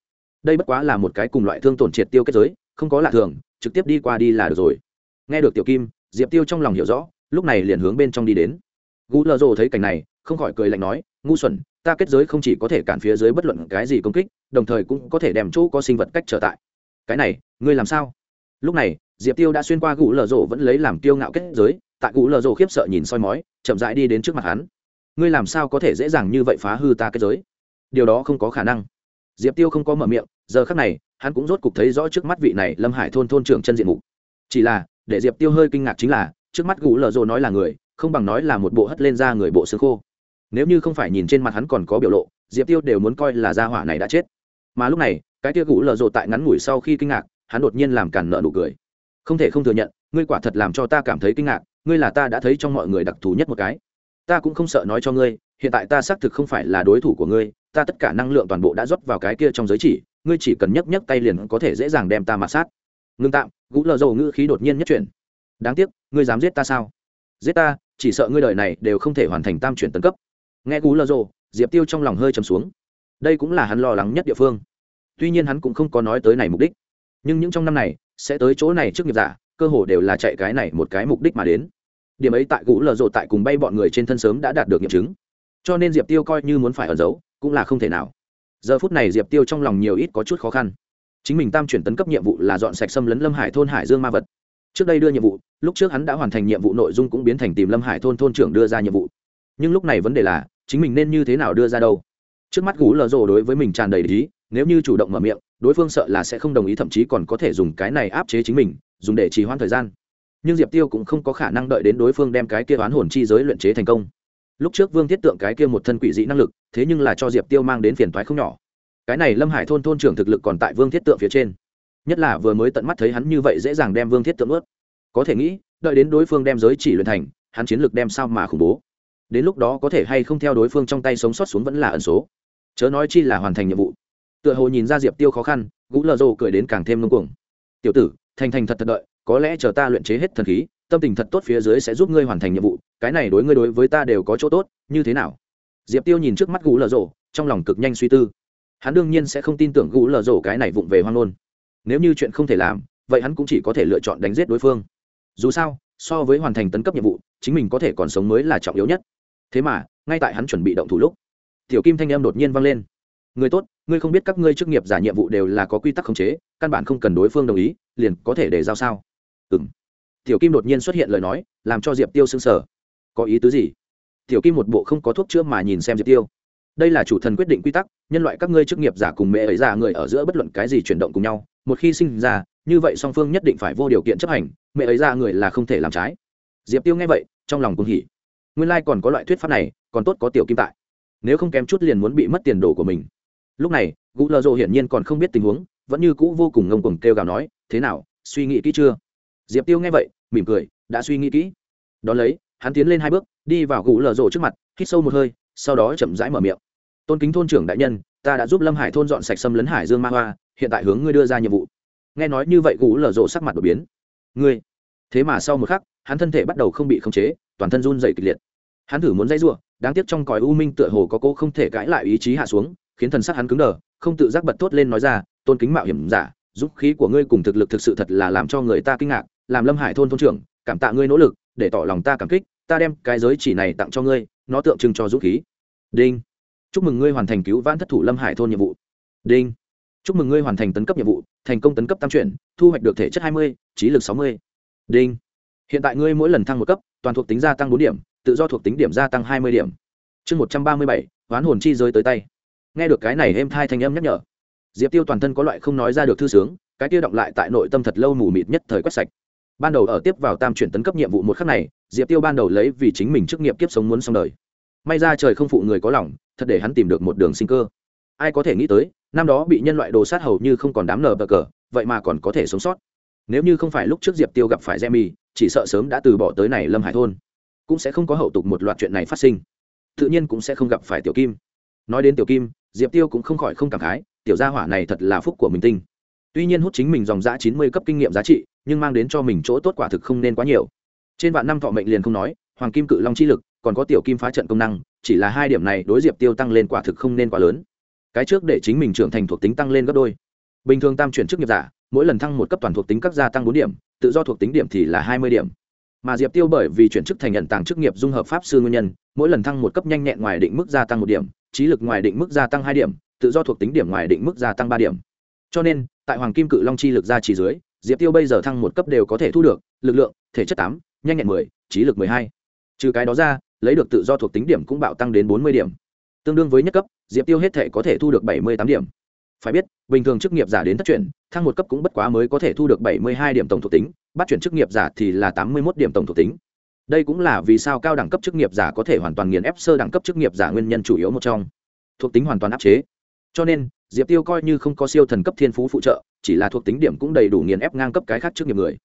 Đây bất quá là một cái cùng loại thương tổn triệt tiêu kết giới, không có lạ thường, trực tiếp đi qua đi là được rồi. Nghe được tiểu kim, diệp tiêu trong lòng hiểu rõ lúc này liền hướng bên trong đi đến. Gu lờ rồ thấy cảnh này, không khỏi cười lạnh nói, ngu xuẩn, ta kết giới không chỉ có thể cản phía dưới bất luận cái gì công kích, đồng thời cũng có thể đem chỗ có sinh vật cách trở tại. Cái này, ngươi làm sao? Lúc này, diệp tiêu đã xuyên qua gũ lờ rộ vẫn lấy làm Tiêu ngạo kết giới, tại gũ lờ rộ khiếp sợ nhìn soi mói, chậm rãi đi đến trước mặt hắn. Ngươi làm sao có thể dễ dàng như vậy phá hư ta kết giới? Điều đó không có khả năng. Diệp tiêu không có mở miệng, giờ khắc này, hắn cũng rốt cục thấy rõ trước mắt vị này lâm hải thôn thôn trưởng chân diện mục. Chỉ là, để diệp tiêu hơi kinh ngạc chính là trước mắt gũ lờ rồ nói là người, không bằng nói là một bộ hất lên ra người bộ xương khô. Nếu như không phải nhìn trên mặt hắn còn có biểu lộ, diệp tiêu đều muốn coi là gia hỏa này đã chết. Mà lúc này, cái tia gũ lờ rồ tại ngắn ngủi sau khi kinh ngạc, hắn đột nhiên làm cản nợ nụ cười. Không thể không thừa nhận, ngươi quả thật làm cho ta cảm thấy kinh ngạc, ngươi là ta đã thấy trong mọi người đặc thù nhất một cái. Ta cũng không sợ nói cho ngươi, hiện tại ta xác thực không phải là đối thủ của ngươi, ta tất cả năng lượng toàn bộ đã rót vào cái kia trong giới chỉ, ngươi chỉ cần nhấc nhấc tay liền có thể dễ dàng đem ta mạt sát. Ngưng tạm gũ lờ dầu ngữ khí đột nhiên nhất chuyển. Đáng tiếc ngươi dám giết ta sao? Giết ta, chỉ sợ ngươi đời này đều không thể hoàn thành tam chuyển tấn cấp. Nghe cú lơ dầu diệp tiêu trong lòng hơi trầm xuống. Đây cũng là hắn lo lắng nhất địa phương. Tuy nhiên hắn cũng không có nói tới này mục đích. Nhưng những trong năm này, sẽ tới chỗ này trước nghiệp giả, cơ hồ đều là chạy cái này một cái mục đích mà đến. Điểm ấy tại cú lờ rộ tại cùng bay bọn người trên thân sớm đã đạt được nghiệm chứng. Cho nên diệp tiêu coi như muốn phải ẩn giấu, cũng là không thể nào. Giờ phút này diệp tiêu trong lòng nhiều ít có chút khó khăn. Chính mình tam chuyển tấn cấp nhiệm vụ là dọn sạch xâm lấn lâm hải thôn hải dương ma vật trước đây đưa nhiệm vụ, lúc trước hắn đã hoàn thành nhiệm vụ nội dung cũng biến thành tìm lâm hải thôn thôn trưởng đưa ra nhiệm vụ. Nhưng lúc này vấn đề là, chính mình nên như thế nào đưa ra đâu? Trước mắt gú lờ rồ đối với mình tràn đầy lý nếu như chủ động mở miệng, đối phương sợ là sẽ không đồng ý, thậm chí còn có thể dùng cái này áp chế chính mình, dùng để trì hoãn thời gian. Nhưng diệp tiêu cũng không có khả năng đợi đến đối phương đem cái kia oán hồn chi giới luyện chế thành công. Lúc trước vương thiết tượng cái kia một thân quỷ dị năng lực, thế nhưng là cho diệp tiêu mang đến phiền toái không nhỏ. Cái này lâm hải thôn thôn trưởng thực lực còn tại vương thiết tượng phía trên nhất là vừa mới tận mắt thấy hắn như vậy dễ dàng đem vương thiết tượng ướt. Có thể nghĩ, đợi đến đối phương đem giới chỉ luyện thành, hắn chiến lược đem sao mà khủng bố. Đến lúc đó có thể hay không theo đối phương trong tay sống sót xuống vẫn là ẩn số. Chớ nói chi là hoàn thành nhiệm vụ. Tựa hồ nhìn ra diệp tiêu khó khăn, gũ lờ rồ cười đến càng thêm ngưng cuồng. Tiểu tử, thành thành thật thật đợi, có lẽ chờ ta luyện chế hết thần khí, tâm tình thật tốt phía dưới sẽ giúp ngươi hoàn thành nhiệm vụ, cái này đối ngươi đối với ta đều có chỗ tốt, như thế nào? Diệp tiêu nhìn trước mắt gũ lờ rồ trong lòng cực nhanh suy tư. Hắn đương nhiên sẽ không tin tưởng gũ lờ rồ cái này vụng về hoang ngôn nếu như chuyện không thể làm, vậy hắn cũng chỉ có thể lựa chọn đánh giết đối phương. Dù sao, so với hoàn thành tấn cấp nhiệm vụ, chính mình có thể còn sống mới là trọng yếu nhất. Thế mà, ngay tại hắn chuẩn bị động thủ lúc, tiểu kim thanh em đột nhiên vang lên. Người tốt, ngươi không biết các ngươi chức nghiệp giả nhiệm vụ đều là có quy tắc khống chế, căn bản không cần đối phương đồng ý, liền có thể để giao sao? Ừ m tiểu kim đột nhiên xuất hiện lời nói, làm cho diệp tiêu s ư n g sở có ý tứ gì? Tiểu kim một bộ không có thuốc chữa mà nhìn xem diệp tiêu đây là chủ thần quyết định quy tắc, nhân loại các ngươi chức nghiệp giả cùng mẹ ấy giả người ở giữa bất luận cái gì chuyển động cùng nhau, một khi sinh ra, như vậy song phương nhất định phải vô điều kiện chấp hành, mẹ ấy già người là không thể làm trái. Diệp tiêu nghe vậy, trong lòng cũng hỉ. Nguyên lai、like、còn có loại thuyết pháp này, còn tốt có tiểu kim tại. Nếu không kém chút liền muốn bị mất tiền đồ của mình. Lúc này, gũ lờ rộ hiển nhiên còn không biết tình huống, vẫn như cũ vô cùng ngông cuồng kêu gào nói, thế nào, suy nghĩ kỹ chưa? Diệp tiêu nghe vậy, mỉm cười, đã suy nghĩ kỹ. Đón lấy, hắn tiến lên hai bước, đi vào gũ lờ rộ trước mặt, hít sâu một hơi, sau đó chậm rãi mở miệng tôn kính thôn trưởng đại nhân, ta đã giúp lâm hải thôn dọn sạch xâm lấn hải dương ma hoa, hiện tại hướng ngươi đưa ra nhiệm vụ. Nghe nói như vậy gũ lở rộ sắc mặt đột biến. Ngươi? Thế mà sau một khắc, hắn thân thể bắt đầu không bị khống chế, toàn thân run dày kịch liệt. Hắn thử muốn dây giụa, đáng tiếc trong còi u minh tựa hồ có cô không thể cãi lại ý chí hạ xuống, khiến thần sắc hắn cứng đờ, không tự giác bật thốt lên nói ra, tôn kính mạo hiểm giả giúp khí của ngươi cùng thực lực thực sự thật là làm cho người ta kinh ngạc, làm lâm hải thôn thôn trưởng, cảm tạ ngươi nỗ lực, để tỏ lòng ta cảm kích, ta đem cái giới chỉ này tặng cho ngươi, nó tượng trưng cho dũng khí. Đinh chúc mừng ngươi hoàn thành cứu vãn thất thủ lâm hải thôn nhiệm vụ. Đinh. Chúc mừng ngươi hoàn thành tấn cấp nhiệm vụ, thành công tấn cấp tam chuyển, thu hoạch được thể chất hai mươi, trí lực sáu mươi. Đinh. Hiện tại ngươi mỗi lần thăng một cấp, toàn thuộc tính gia tăng bốn điểm, tự do thuộc tính điểm gia tăng hai mươi điểm. Chương một trăm ba mươi bảy hoán hồn chi rơi tới tay. Nghe được cái này êm thai thanh âm nhắc nhở, diệp tiêu toàn thân có loại không nói ra được thư sướng, cái tiêu động lại tại nội tâm thật lâu mù mịt nhất thời quét sạch. Ban đầu ở tiếp vào tam chuyển tấn cấp nhiệm vụ một khắc này, diệp tiêu ban đầu lấy vì chính mình chức nghiệp kiếp sống muốn xong đời may ra trời không phụ người có lòng thật để hắn tìm được một đường sinh cơ. Ai có thể nghĩ tới năm đó bị nhân loại đồ sát hầu như không còn đám nờ bờ cờ vậy mà còn có thể sống sót. Nếu như không phải lúc trước diệp tiêu gặp phải Remi, chỉ sợ sớm đã từ bỏ tới này lâm hải thôn. Cũng sẽ không có hậu tục một loạt chuyện này phát sinh. Tự nhiên cũng sẽ không gặp phải tiểu kim. Nói đến tiểu kim diệp tiêu cũng không khỏi không cảm khái tiểu gia hỏa này thật là phúc của mình tinh. Tuy nhiên hút chính mình dòng giã chín mươi cấp kinh nghiệm giá trị nhưng mang đến cho mình chỗ tốt quả thực không nên quá nhiều. Trên vạn năm thọ mệnh liền không nói hoàng kim cự long chi lực còn có tiểu kim phá trận công năng, chỉ là hai điểm này đối diệp tiêu tăng lên quả thực không nên quá lớn. Cái trước để chính mình trưởng thành thuộc tính tăng lên gấp đôi. Bình thường tam chuyển chức nghiệp giả, mỗi lần thăng một cấp toàn thuộc tính các gia tăng bốn điểm, tự do thuộc tính điểm thì là hai mươi điểm. Mà diệp tiêu bởi vì chuyển chức thành nhận tàng chức nghiệp dung hợp pháp sư nguyên nhân, mỗi lần thăng một cấp nhanh nhẹn ngoài định mức gia tăng một điểm, trí lực ngoài định mức gia tăng hai điểm, tự do thuộc tính điểm ngoài định mức gia tăng ba điểm. Cho nên, tại hoàng kim cự long chi lực gia chỉ dưới, diệp tiêu bây giờ thăng một cấp đều có thể thu được lực lượng, thể chất tám, nhanh nhẹn mười, trí lực mười hai. Trừ cái đó ra lấy được tự do thuộc tính điểm cũng bạo tăng đến bốn mươi điểm. Tương đương với nhất cấp, diệp tiêu hết thể có thể thu được bảy mươi tám điểm. Phải biết, bình thường chức nghiệp giả đến thất chuyển, thăng một cấp cũng bất quá mới có thể thu được bảy mươi hai điểm tổng thuộc tính, bắt chuyển chức nghiệp giả thì là tám mươi một điểm tổng thuộc tính. Đây cũng là vì sao cao đẳng cấp chức nghiệp giả có thể hoàn toàn nghiền ép sơ đẳng cấp chức nghiệp giả nguyên nhân chủ yếu một trong. Thuộc tính hoàn toàn áp chế. Cho nên, diệp tiêu coi như không có siêu thần cấp thiên phú phụ trợ, chỉ là thuộc tính điểm cũng đầy đủ nghiền ép ngang cấp cái khác trước nghiệp người.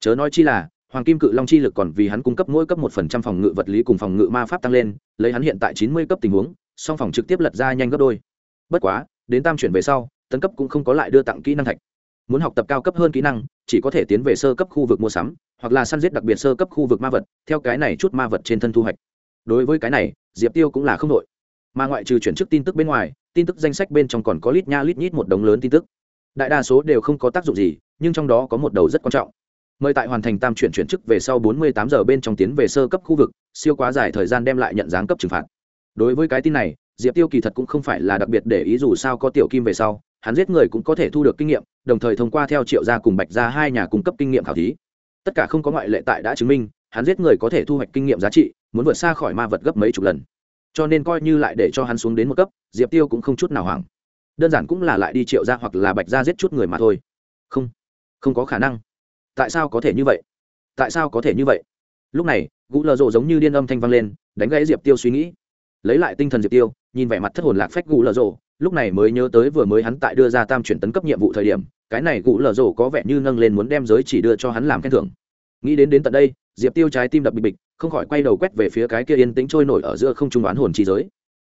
Chớ nói chi là hoàng kim cự long chi lực còn vì hắn cung cấp mỗi cấp một phần trăm phòng ngự vật lý cùng phòng ngự ma pháp tăng lên, lấy hắn hiện tại chín mươi cấp tình huống, song phòng trực tiếp lật ra nhanh gấp đôi. Bất quá, đến tam chuyển về sau, tấn cấp cũng không có lại đưa tặng kỹ năng thạch. Muốn học tập cao cấp hơn kỹ năng, chỉ có thể tiến về sơ cấp khu vực mua sắm, hoặc là săn giết đặc biệt sơ cấp khu vực ma vật, theo cái này chút ma vật trên thân thu hoạch. Đối với cái này, diệp tiêu cũng là không đội mà ngoại trừ chuyển chức tin tức bên ngoài, tin tức danh sách bên trong còn có lít nha lít nhít một đống lớn tin tức. Đại đa số đều không có tác dụng gì, nhưng trong đó có một đầu rất quan trọng mời tại hoàn thành tam chuyển chuyển chức về sau 48 giờ bên trong tiến về sơ cấp khu vực, siêu quá dài thời gian đem lại nhận dáng cấp trừng phạt. Đối với cái tin này, diệp tiêu kỳ thật cũng không phải là đặc biệt để ý dù sao có tiểu kim về sau, hắn giết người cũng có thể thu được kinh nghiệm, đồng thời thông qua theo triệu gia cùng bạch gia hai nhà cung cấp kinh nghiệm khảo thí. Tất cả không có ngoại lệ tại đã chứng minh, hắn giết người có thể thu hoạch kinh nghiệm giá trị, muốn vượt xa khỏi ma vật gấp mấy chục lần. Cho nên coi như lại để cho hắn xuống đến một cấp, diệp tiêu cũng không chút nào hoảng. Đơn giản cũng là lại đi triệu ra hoặc là bạch ra giết chút người mà thôi. Không không có khả năng tại sao có thể như vậy? Tại sao có thể như vậy? Lúc này, gũ lờ rộ giống như điên âm thanh vang lên, đánh gãy diệp tiêu suy nghĩ. Lấy lại tinh thần diệp tiêu, nhìn vẻ mặt thất hồn lạc phách gũ lờ rộ, lúc này mới nhớ tới vừa mới hắn tại đưa ra tam chuyển tấn cấp nhiệm vụ thời điểm, cái này gũ lờ rộ có vẻ như nâng lên muốn đem giới chỉ đưa cho hắn làm khen thưởng. Nghĩ đến đến tận đây, diệp tiêu trái tim đập bịch bịch, không khỏi quay đầu quét về phía cái kia yên tĩnh trôi nổi ở giữa không trung đoán hồn chi giới.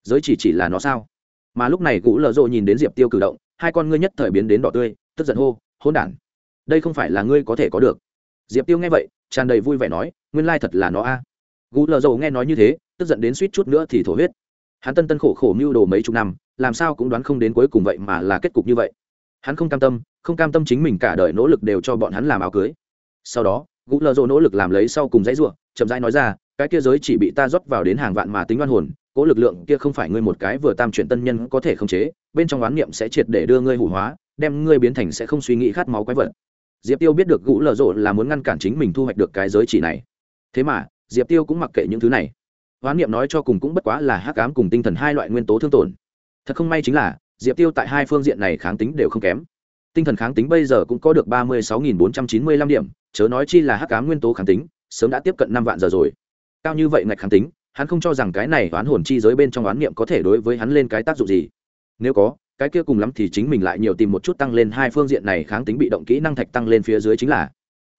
Giới chỉ chỉ là nó sao? Mà lúc này gũ lờ rộ nhìn đến diệp tiêu cử động, hai con ngươi nhất thời biến đến đỏ tươi, tức giận hô hôn đản! Đây không phải là ngươi có thể có được. Diệp tiêu nghe vậy, tràn đầy vui vẻ nói, nguyên lai thật là nó a. À. gũ lờ dầu nghe nói như thế, tức giận đến suýt chút nữa thì thổ huyết. Hắn tân tân khổ khổ mưu đồ mấy chục năm, làm sao cũng đoán không đến cuối cùng vậy mà là kết cục như vậy. Hắn không cam tâm, không cam tâm chính mình cả đời nỗ lực đều cho bọn hắn làm áo cưới. Sau đó gũ lờ Dầu nỗ lực làm lấy sau cùng dãy ruộng chậm rãi nói ra, cái kia giới chỉ bị ta rót vào đến hàng vạn mà tính đoan hồn cỗ lực lượng kia không phải ngươi một cái vừa tam chuyển tân nhân có thể khống chế, bên trong oán niệm sẽ triệt để đưa ngươi hủ hóa, đem ngươi biến thành sẽ không suy nghĩ khát máu quái vật diệp tiêu biết được gũ Lở rộ là muốn ngăn cản chính mình thu hoạch được cái giới chỉ này. Thế mà, diệp tiêu cũng mặc kệ những thứ này. Oán niệm nói cho cùng cũng bất quá là hắc ám cùng tinh thần hai loại nguyên tố thương tổn. Thật không may chính là, diệp tiêu tại hai phương diện này kháng tính đều không kém. Tinh thần kháng tính bây giờ cũng có được ba mươi sáu bốn trăm chín mươi lăm điểm, chớ nói chi là hắc ám nguyên tố kháng tính, sớm đã tiếp cận năm vạn giờ rồi. Cao như vậy ngạch kháng tính, hắn không cho rằng cái này oán hồn chi giới bên trong oán niệm có thể đối với hắn lên cái tác dụng gì. Nếu có cái kia cùng lắm thì chính mình lại nhiều tìm một chút tăng lên hai phương diện này kháng tính bị động kỹ năng thạch tăng lên phía dưới chính là.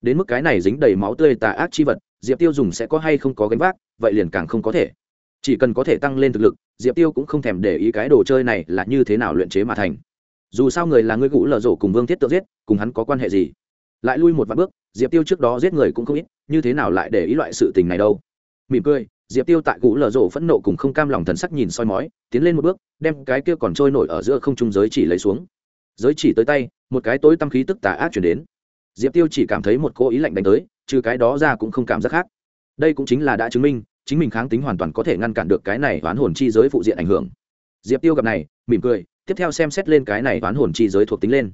Đến mức cái này dính đầy máu tươi tà ác chi vật, diệp tiêu dùng sẽ có hay không có gánh vác, vậy liền càng không có thể. Chỉ cần có thể tăng lên thực lực, diệp tiêu cũng không thèm để ý cái đồ chơi này là như thế nào luyện chế mà thành. Dù sao người là người cũ lở rổ cùng vương thiết tự giết, cùng hắn có quan hệ gì? Lại lui một vạn bước, diệp tiêu trước đó giết người cũng không ít, như thế nào lại để ý loại sự tình này đâu? Mỉm cười diệp tiêu tại cũ lở rộ phẫn nộ cùng không cam lòng thần sắc nhìn soi mói, tiến lên một bước, đem cái kia còn trôi nổi ở giữa không trung giới chỉ lấy xuống. Giới chỉ tới tay, một cái tối tâm khí tức tà ác chuyển đến. Diệp tiêu chỉ cảm thấy một cô ý lạnh đánh tới, trừ cái đó ra cũng không cảm giác khác. Đây cũng chính là đã chứng minh, chính mình kháng tính hoàn toàn có thể ngăn cản được cái này oán hồn chi giới phụ diện ảnh hưởng. Diệp tiêu gặp này, mỉm cười, tiếp theo xem xét lên cái này oán hồn chi giới thuộc tính lên.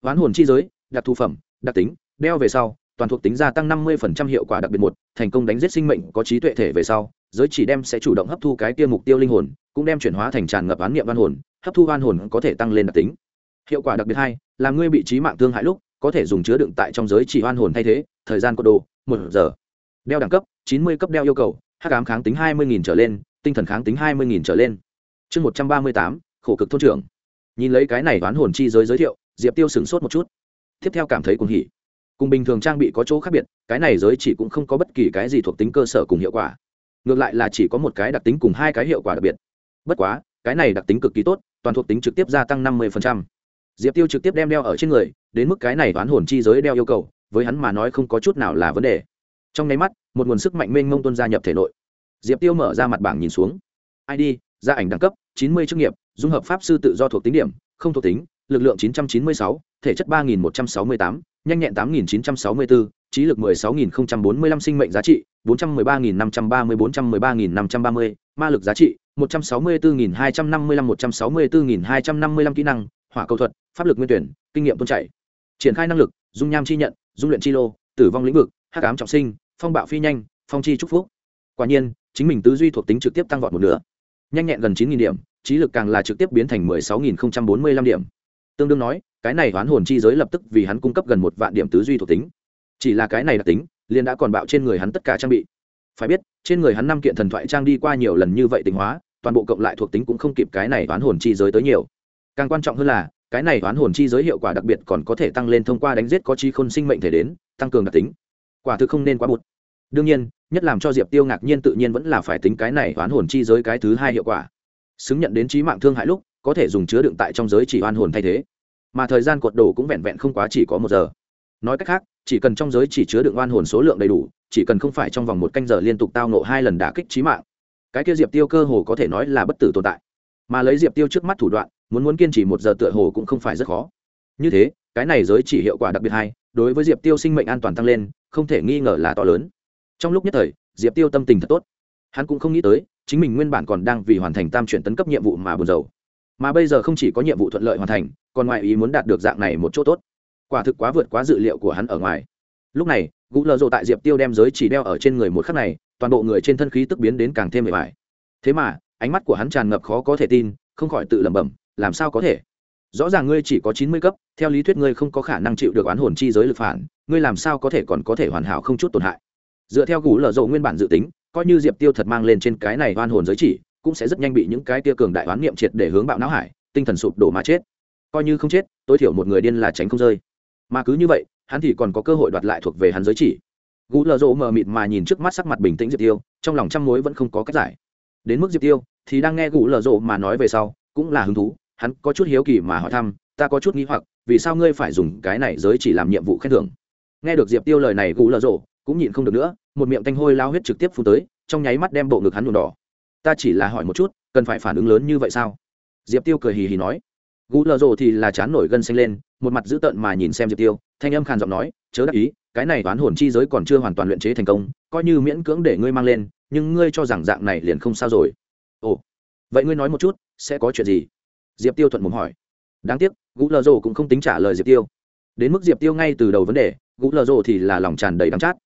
Oán hồn chi giới, đặc thu phẩm, đặc tính, đeo về sau toàn thuộc tính gia tăng 50% hiệu quả đặc biệt một thành công đánh giết sinh mệnh có trí tuệ thể về sau giới chỉ đem sẽ chủ động hấp thu cái kia mục tiêu linh hồn cũng đem chuyển hóa thành tràn ngập án niệm văn hồn hấp thu văn hồn có thể tăng lên đặc tính. Hiệu quả đặc biệt hai là ngươi bị trí mạng thương hại lúc có thể dùng chứa đựng tại trong giới chỉ oan hồn thay thế thời gian có đồ một giờ. Đeo đẳng cấp 90 cấp đeo yêu cầu hắc ám kháng tính 20.000 trở lên tinh thần kháng tính 20.000 trở lên. Chương 138, khổ cực thôn trưởng. Nhìn lấy cái này đoán hồn chi giới giới thiệu diệp tiêu sửng sốt một chút. Tiếp theo cảm thấy cuồng hỉ cùng bình thường trang bị có chỗ khác biệt, cái này giới chỉ cũng không có bất kỳ cái gì thuộc tính cơ sở cùng hiệu quả. Ngược lại là chỉ có một cái đặc tính cùng hai cái hiệu quả đặc biệt. Bất quá, cái này đặc tính cực kỳ tốt, toàn thuộc tính trực tiếp gia tăng năm mươi diệp tiêu trực tiếp đem đeo ở trên người, đến mức cái này toán hồn chi giới đeo yêu cầu, với hắn mà nói không có chút nào là vấn đề. Trong nháy mắt, một nguồn sức mạnh mênh mông tuân gia nhập thể nội. Diệp tiêu mở ra mặt bảng nhìn xuống. Id gia ảnh đẳng cấp, chín mươi chức nghiệp, dung hợp pháp sư tự do thuộc tính điểm, không thuộc tính, lực lượng chín trăm chín mươi sáu, thể chất ba nghìn một trăm sáu mươi tám nhanh nhẹn tám nghìn chín trăm sáu mươi bốn, trí lực mười sáu nghìn không trăm bốn mươi lăm, sinh mệnh giá trị bốn trăm mười ba nghìn năm trăm ba mươi, bốn trăm mười ba nghìn năm trăm ba mươi, ma lực giá trị một trăm sáu mươi bốn nghìn hai trăm năm mươi lăm, một trăm sáu mươi bốn nghìn hai trăm năm mươi lăm kỹ năng, hỏa cầu thuật, pháp lực nguyên tuyển, kinh nghiệm tuôn chảy. Triển khai năng lực, dung nham chi nhận, dung luyện chi lô, tử vong lĩnh vực, hắc ám trọng sinh, phong bạo phi nhanh, phong chi trúc phúc. Quả nhiên, chính mình tứ duy thuộc tính trực tiếp tăng vọt một nửa. Nhanh nhẹn gần chín nghìn điểm, trí lực càng là trực tiếp biến thành mười sáu nghìn bốn mươi lăm điểm. Tương đương nói cái này oán hồn chi giới lập tức vì hắn cung cấp gần một vạn điểm tứ duy thuộc tính. Chỉ là cái này đặc tính, liền đã còn bạo trên người hắn tất cả trang bị. Phải biết, trên người hắn năm kiện thần thoại trang đi qua nhiều lần như vậy tình hóa, toàn bộ cộng lại thuộc tính cũng không kịp cái này oán hồn chi giới tới nhiều. Càng quan trọng hơn là, cái này oán hồn chi giới hiệu quả đặc biệt còn có thể tăng lên thông qua đánh giết có chi khôn sinh mệnh thể đến, tăng cường đặc tính. Quả thực không nên quá bụt. Đương nhiên, nhất làm cho diệp tiêu ngạc nhiên tự nhiên vẫn là phải tính cái này oán hồn chi giới cái thứ hai hiệu quả. Xứng nhận đến trí mạng thương hại lúc, có thể dùng chứa đựng tại trong giới chỉ oan hồn thay thế mà thời gian cột đồ cũng vẹn vẹn không quá chỉ có một giờ. Nói cách khác, chỉ cần trong giới chỉ chứa đựng oan hồn số lượng đầy đủ, chỉ cần không phải trong vòng một canh giờ liên tục tao nộ hai lần đả kích trí mạng, cái kia diệp tiêu cơ hồ có thể nói là bất tử tồn tại. Mà lấy diệp tiêu trước mắt thủ đoạn, muốn muốn kiên trì một giờ tựa hồ cũng không phải rất khó. Như thế, cái này giới chỉ hiệu quả đặc biệt hay, đối với diệp tiêu sinh mệnh an toàn tăng lên, không thể nghi ngờ là to lớn. Trong lúc nhất thời, diệp tiêu tâm tình thật tốt. Hắn cũng không nghĩ tới, chính mình nguyên bản còn đang vì hoàn thành tam chuyển tấn cấp nhiệm vụ mà buồn rầu mà bây giờ không chỉ có nhiệm vụ thuận lợi hoàn thành, còn ngoại ý muốn đạt được dạng này một chỗ tốt. Quả thực quá vượt quá dự liệu của hắn ở ngoài. Lúc này, gũ lợ rộ tại diệp tiêu đem giới chỉ đeo ở trên người một khắc này, toàn bộ người trên thân khí tức biến đến càng thêm mệt mỏi. Thế mà, ánh mắt của hắn tràn ngập khó có thể tin, không khỏi tự lẩm bẩm, làm sao có thể? Rõ ràng ngươi chỉ có chín mươi cấp, theo lý thuyết ngươi không có khả năng chịu được oán hồn chi giới lực phản, ngươi làm sao có thể còn có thể hoàn hảo không chút tổn hại? Dựa theo gũ lợ rộ nguyên bản dự tính, coi như diệp tiêu thật mang lên trên cái này oan hồn giới chỉ cũng sẽ rất nhanh bị những cái tia cường đại oán niệm triệt để hướng bạo não hải, tinh thần sụp đổ mà chết. Coi như không chết, tối thiểu một người điên là tránh không rơi. Mà cứ như vậy, hắn thì còn có cơ hội đoạt lại thuộc về hắn giới chỉ. Gũ lờ rỗ mờ mịt mà nhìn trước mắt sắc mặt bình tĩnh diệp tiêu, trong lòng trăm mối vẫn không có cách giải. Đến mức diệp tiêu thì đang nghe gũ lờ rỗ mà nói về sau, cũng là hứng thú, hắn có chút hiếu kỳ mà hỏi thăm, ta có chút nghĩ hoặc, vì sao ngươi phải dùng cái này giới chỉ làm nhiệm vụ khen thưởng? Nghe được diệp tiêu lời này gũ lờ rỗ cũng nhịn không được nữa, một miệng tanh hôi lao huyết trực tiếp phun tới, trong nháy mắt đem bộ ngực hắn nhuộm đỏ ta chỉ là hỏi một chút, cần phải phản ứng lớn như vậy sao? Diệp tiêu cười hì hì nói. Gú lờ rồ thì là chán nổi gân xanh lên, một mặt dữ tợn mà nhìn xem diệp tiêu, thanh âm khàn giọng nói, chớ đắc ý, cái này toán hồn chi giới còn chưa hoàn toàn luyện chế thành công, coi như miễn cưỡng để ngươi mang lên, nhưng ngươi cho rằng dạng này liền không sao rồi. Ồ, vậy ngươi nói một chút, sẽ có chuyện gì? Diệp tiêu thuận mồm hỏi. Đáng tiếc, gú lờ rồ cũng không tính trả lời diệp tiêu. Đến mức diệp tiêu ngay từ đầu vấn đề, gú lờ rồ thì là lòng tràn đầy đắng chát.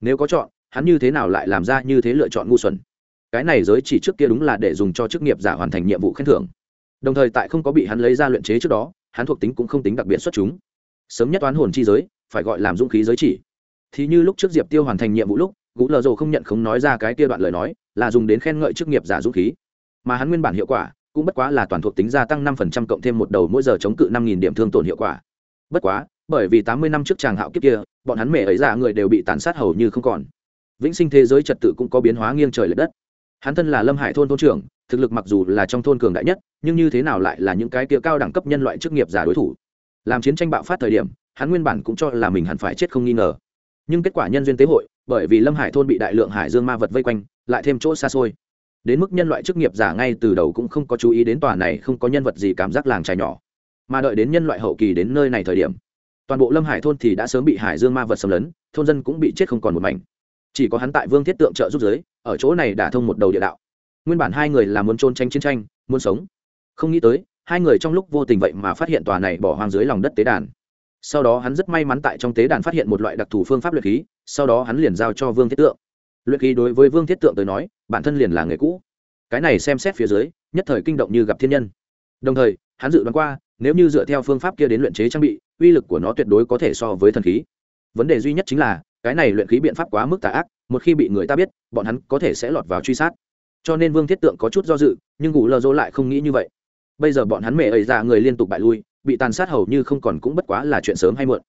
Nếu có chọn, hắn như thế nào lại làm ra như thế lựa chọn ngu xuẩn? Cái này giới chỉ trước kia đúng là để dùng cho chức nghiệp giả hoàn thành nhiệm vụ khen thưởng. Đồng thời tại không có bị hắn lấy ra luyện chế trước đó, hắn thuộc tính cũng không tính đặc biệt xuất chúng. Sớm nhất toán hồn chi giới, phải gọi làm dũng khí giới chỉ. Thì như lúc trước diệp tiêu hoàn thành nhiệm vụ lúc, gũ lờ rồ không nhận không nói ra cái kia đoạn lời nói, là dùng đến khen ngợi chức nghiệp giả dũng khí. Mà hắn nguyên bản hiệu quả, cũng bất quá là toàn thuộc tính gia tăng năm phần trăm cộng thêm một đầu mỗi giờ chống cự năm nghìn điểm thương tổn hiệu quả. Bất quá, bởi vì tám mươi năm trước chàng hạo kiếp kia, bọn hắn mẹ ấy giả người đều bị tàn sát hầu như không còn. Vĩnh sinh thế giới trật tự cũng có biến hóa nghiêng trời l ệ đất hắn thân là lâm hải thôn thôn trưởng, thực lực mặc dù là trong thôn cường đại nhất, nhưng như thế nào lại là những cái kia cao đẳng cấp nhân loại chức nghiệp giả đối thủ? Làm chiến tranh bạo phát thời điểm, hắn nguyên bản cũng cho là mình hẳn phải chết không nghi ngờ. Nhưng kết quả nhân duyên tế hội, bởi vì lâm hải thôn bị đại lượng hải dương ma vật vây quanh, lại thêm chỗ xa xôi. Đến mức nhân loại chức nghiệp giả ngay từ đầu cũng không có chú ý đến tòa này không có nhân vật gì cảm giác làng trài nhỏ. Mà đợi đến nhân loại hậu kỳ đến nơi này thời điểm, toàn bộ lâm hải thôn thì đã sớm bị hải dương ma vật xâm lấn, thôn dân cũng bị chết không còn một mảnh chỉ có hắn tại vương thiết tượng trợ giúp giới, ở chỗ này đả thông một đầu địa đạo. Nguyên bản hai người là muốn trôn tranh chiến tranh, muốn sống. Không nghĩ tới, hai người trong lúc vô tình vậy mà phát hiện tòa này bỏ hoang dưới lòng đất tế đàn. Sau đó hắn rất may mắn tại trong tế đàn phát hiện một loại đặc thù phương pháp luyện khí, sau đó hắn liền giao cho vương thiết tượng. Luyện khí đối với vương thiết tượng tới nói, bản thân liền là người cũ. Cái này xem xét phía dưới, nhất thời kinh động như gặp thiên nhân. Đồng thời, hắn dự đoán qua, nếu như dựa theo phương pháp kia đến luyện chế trang bị, uy lực của nó tuyệt đối có thể so với thần khí. Vấn đề duy nhất chính là cái này luyện khí biện pháp quá mức tà ác, một khi bị người ta biết, bọn hắn có thể sẽ lọt vào truy sát. Cho nên vương thiết tượng có chút do dự, nhưng ngủ lờ dỗ lại không nghĩ như vậy. Bây giờ bọn hắn mẹ ấy ra người liên tục bại lui, bị tàn sát hầu như không còn cũng bất quá là chuyện sớm hay muộn.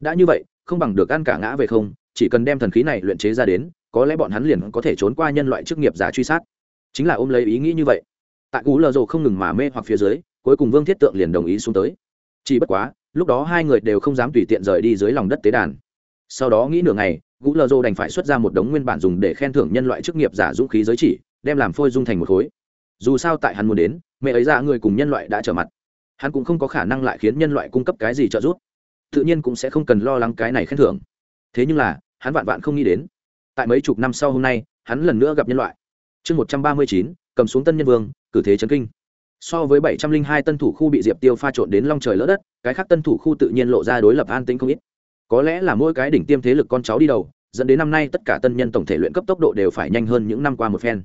Đã như vậy, không bằng được ăn cả ngã về không, chỉ cần đem thần khí này luyện chế ra đến, có lẽ bọn hắn liền có thể trốn qua nhân loại chức nghiệp giả truy sát. Chính là ôm lấy ý nghĩ như vậy. Tại cú lờ rồ không ngừng mà mê hoặc phía dưới, cuối cùng vương thiết tượng liền đồng ý xuống tới. Chỉ bất quá, lúc đó hai người đều không dám tùy tiện rời đi dưới lòng đất tế đàn sau đó nghĩ nửa ngày, gũ lờ dô đành phải xuất ra một đống nguyên bản dùng để khen thưởng nhân loại chức nghiệp giả dũng khí giới chỉ, đem làm phôi dung thành một khối. Dù sao tại hắn muốn đến, mẹ ấy ra người cùng nhân loại đã trở mặt. Hắn cũng không có khả năng lại khiến nhân loại cung cấp cái gì trợ giúp. Tự nhiên cũng sẽ không cần lo lắng cái này khen thưởng. Thế nhưng là, hắn vạn vạn không nghĩ đến, tại mấy chục năm sau hôm nay, hắn lần nữa gặp nhân loại. Chương một trăm ba mươi chín, cầm xuống tân nhân vương, cử thế trấn kinh. So với bảy trăm linh hai tân thủ khu bị diệp tiêu pha trộn đến long trời lỡ đất, cái khác tân thủ khu tự nhiên lộ ra đối lập an tĩnh không ít có lẽ là mỗi cái đỉnh tiêm thế lực con cháu đi đầu, dẫn đến năm nay tất cả tân nhân tổng thể luyện cấp tốc độ đều phải nhanh hơn những năm qua một phen.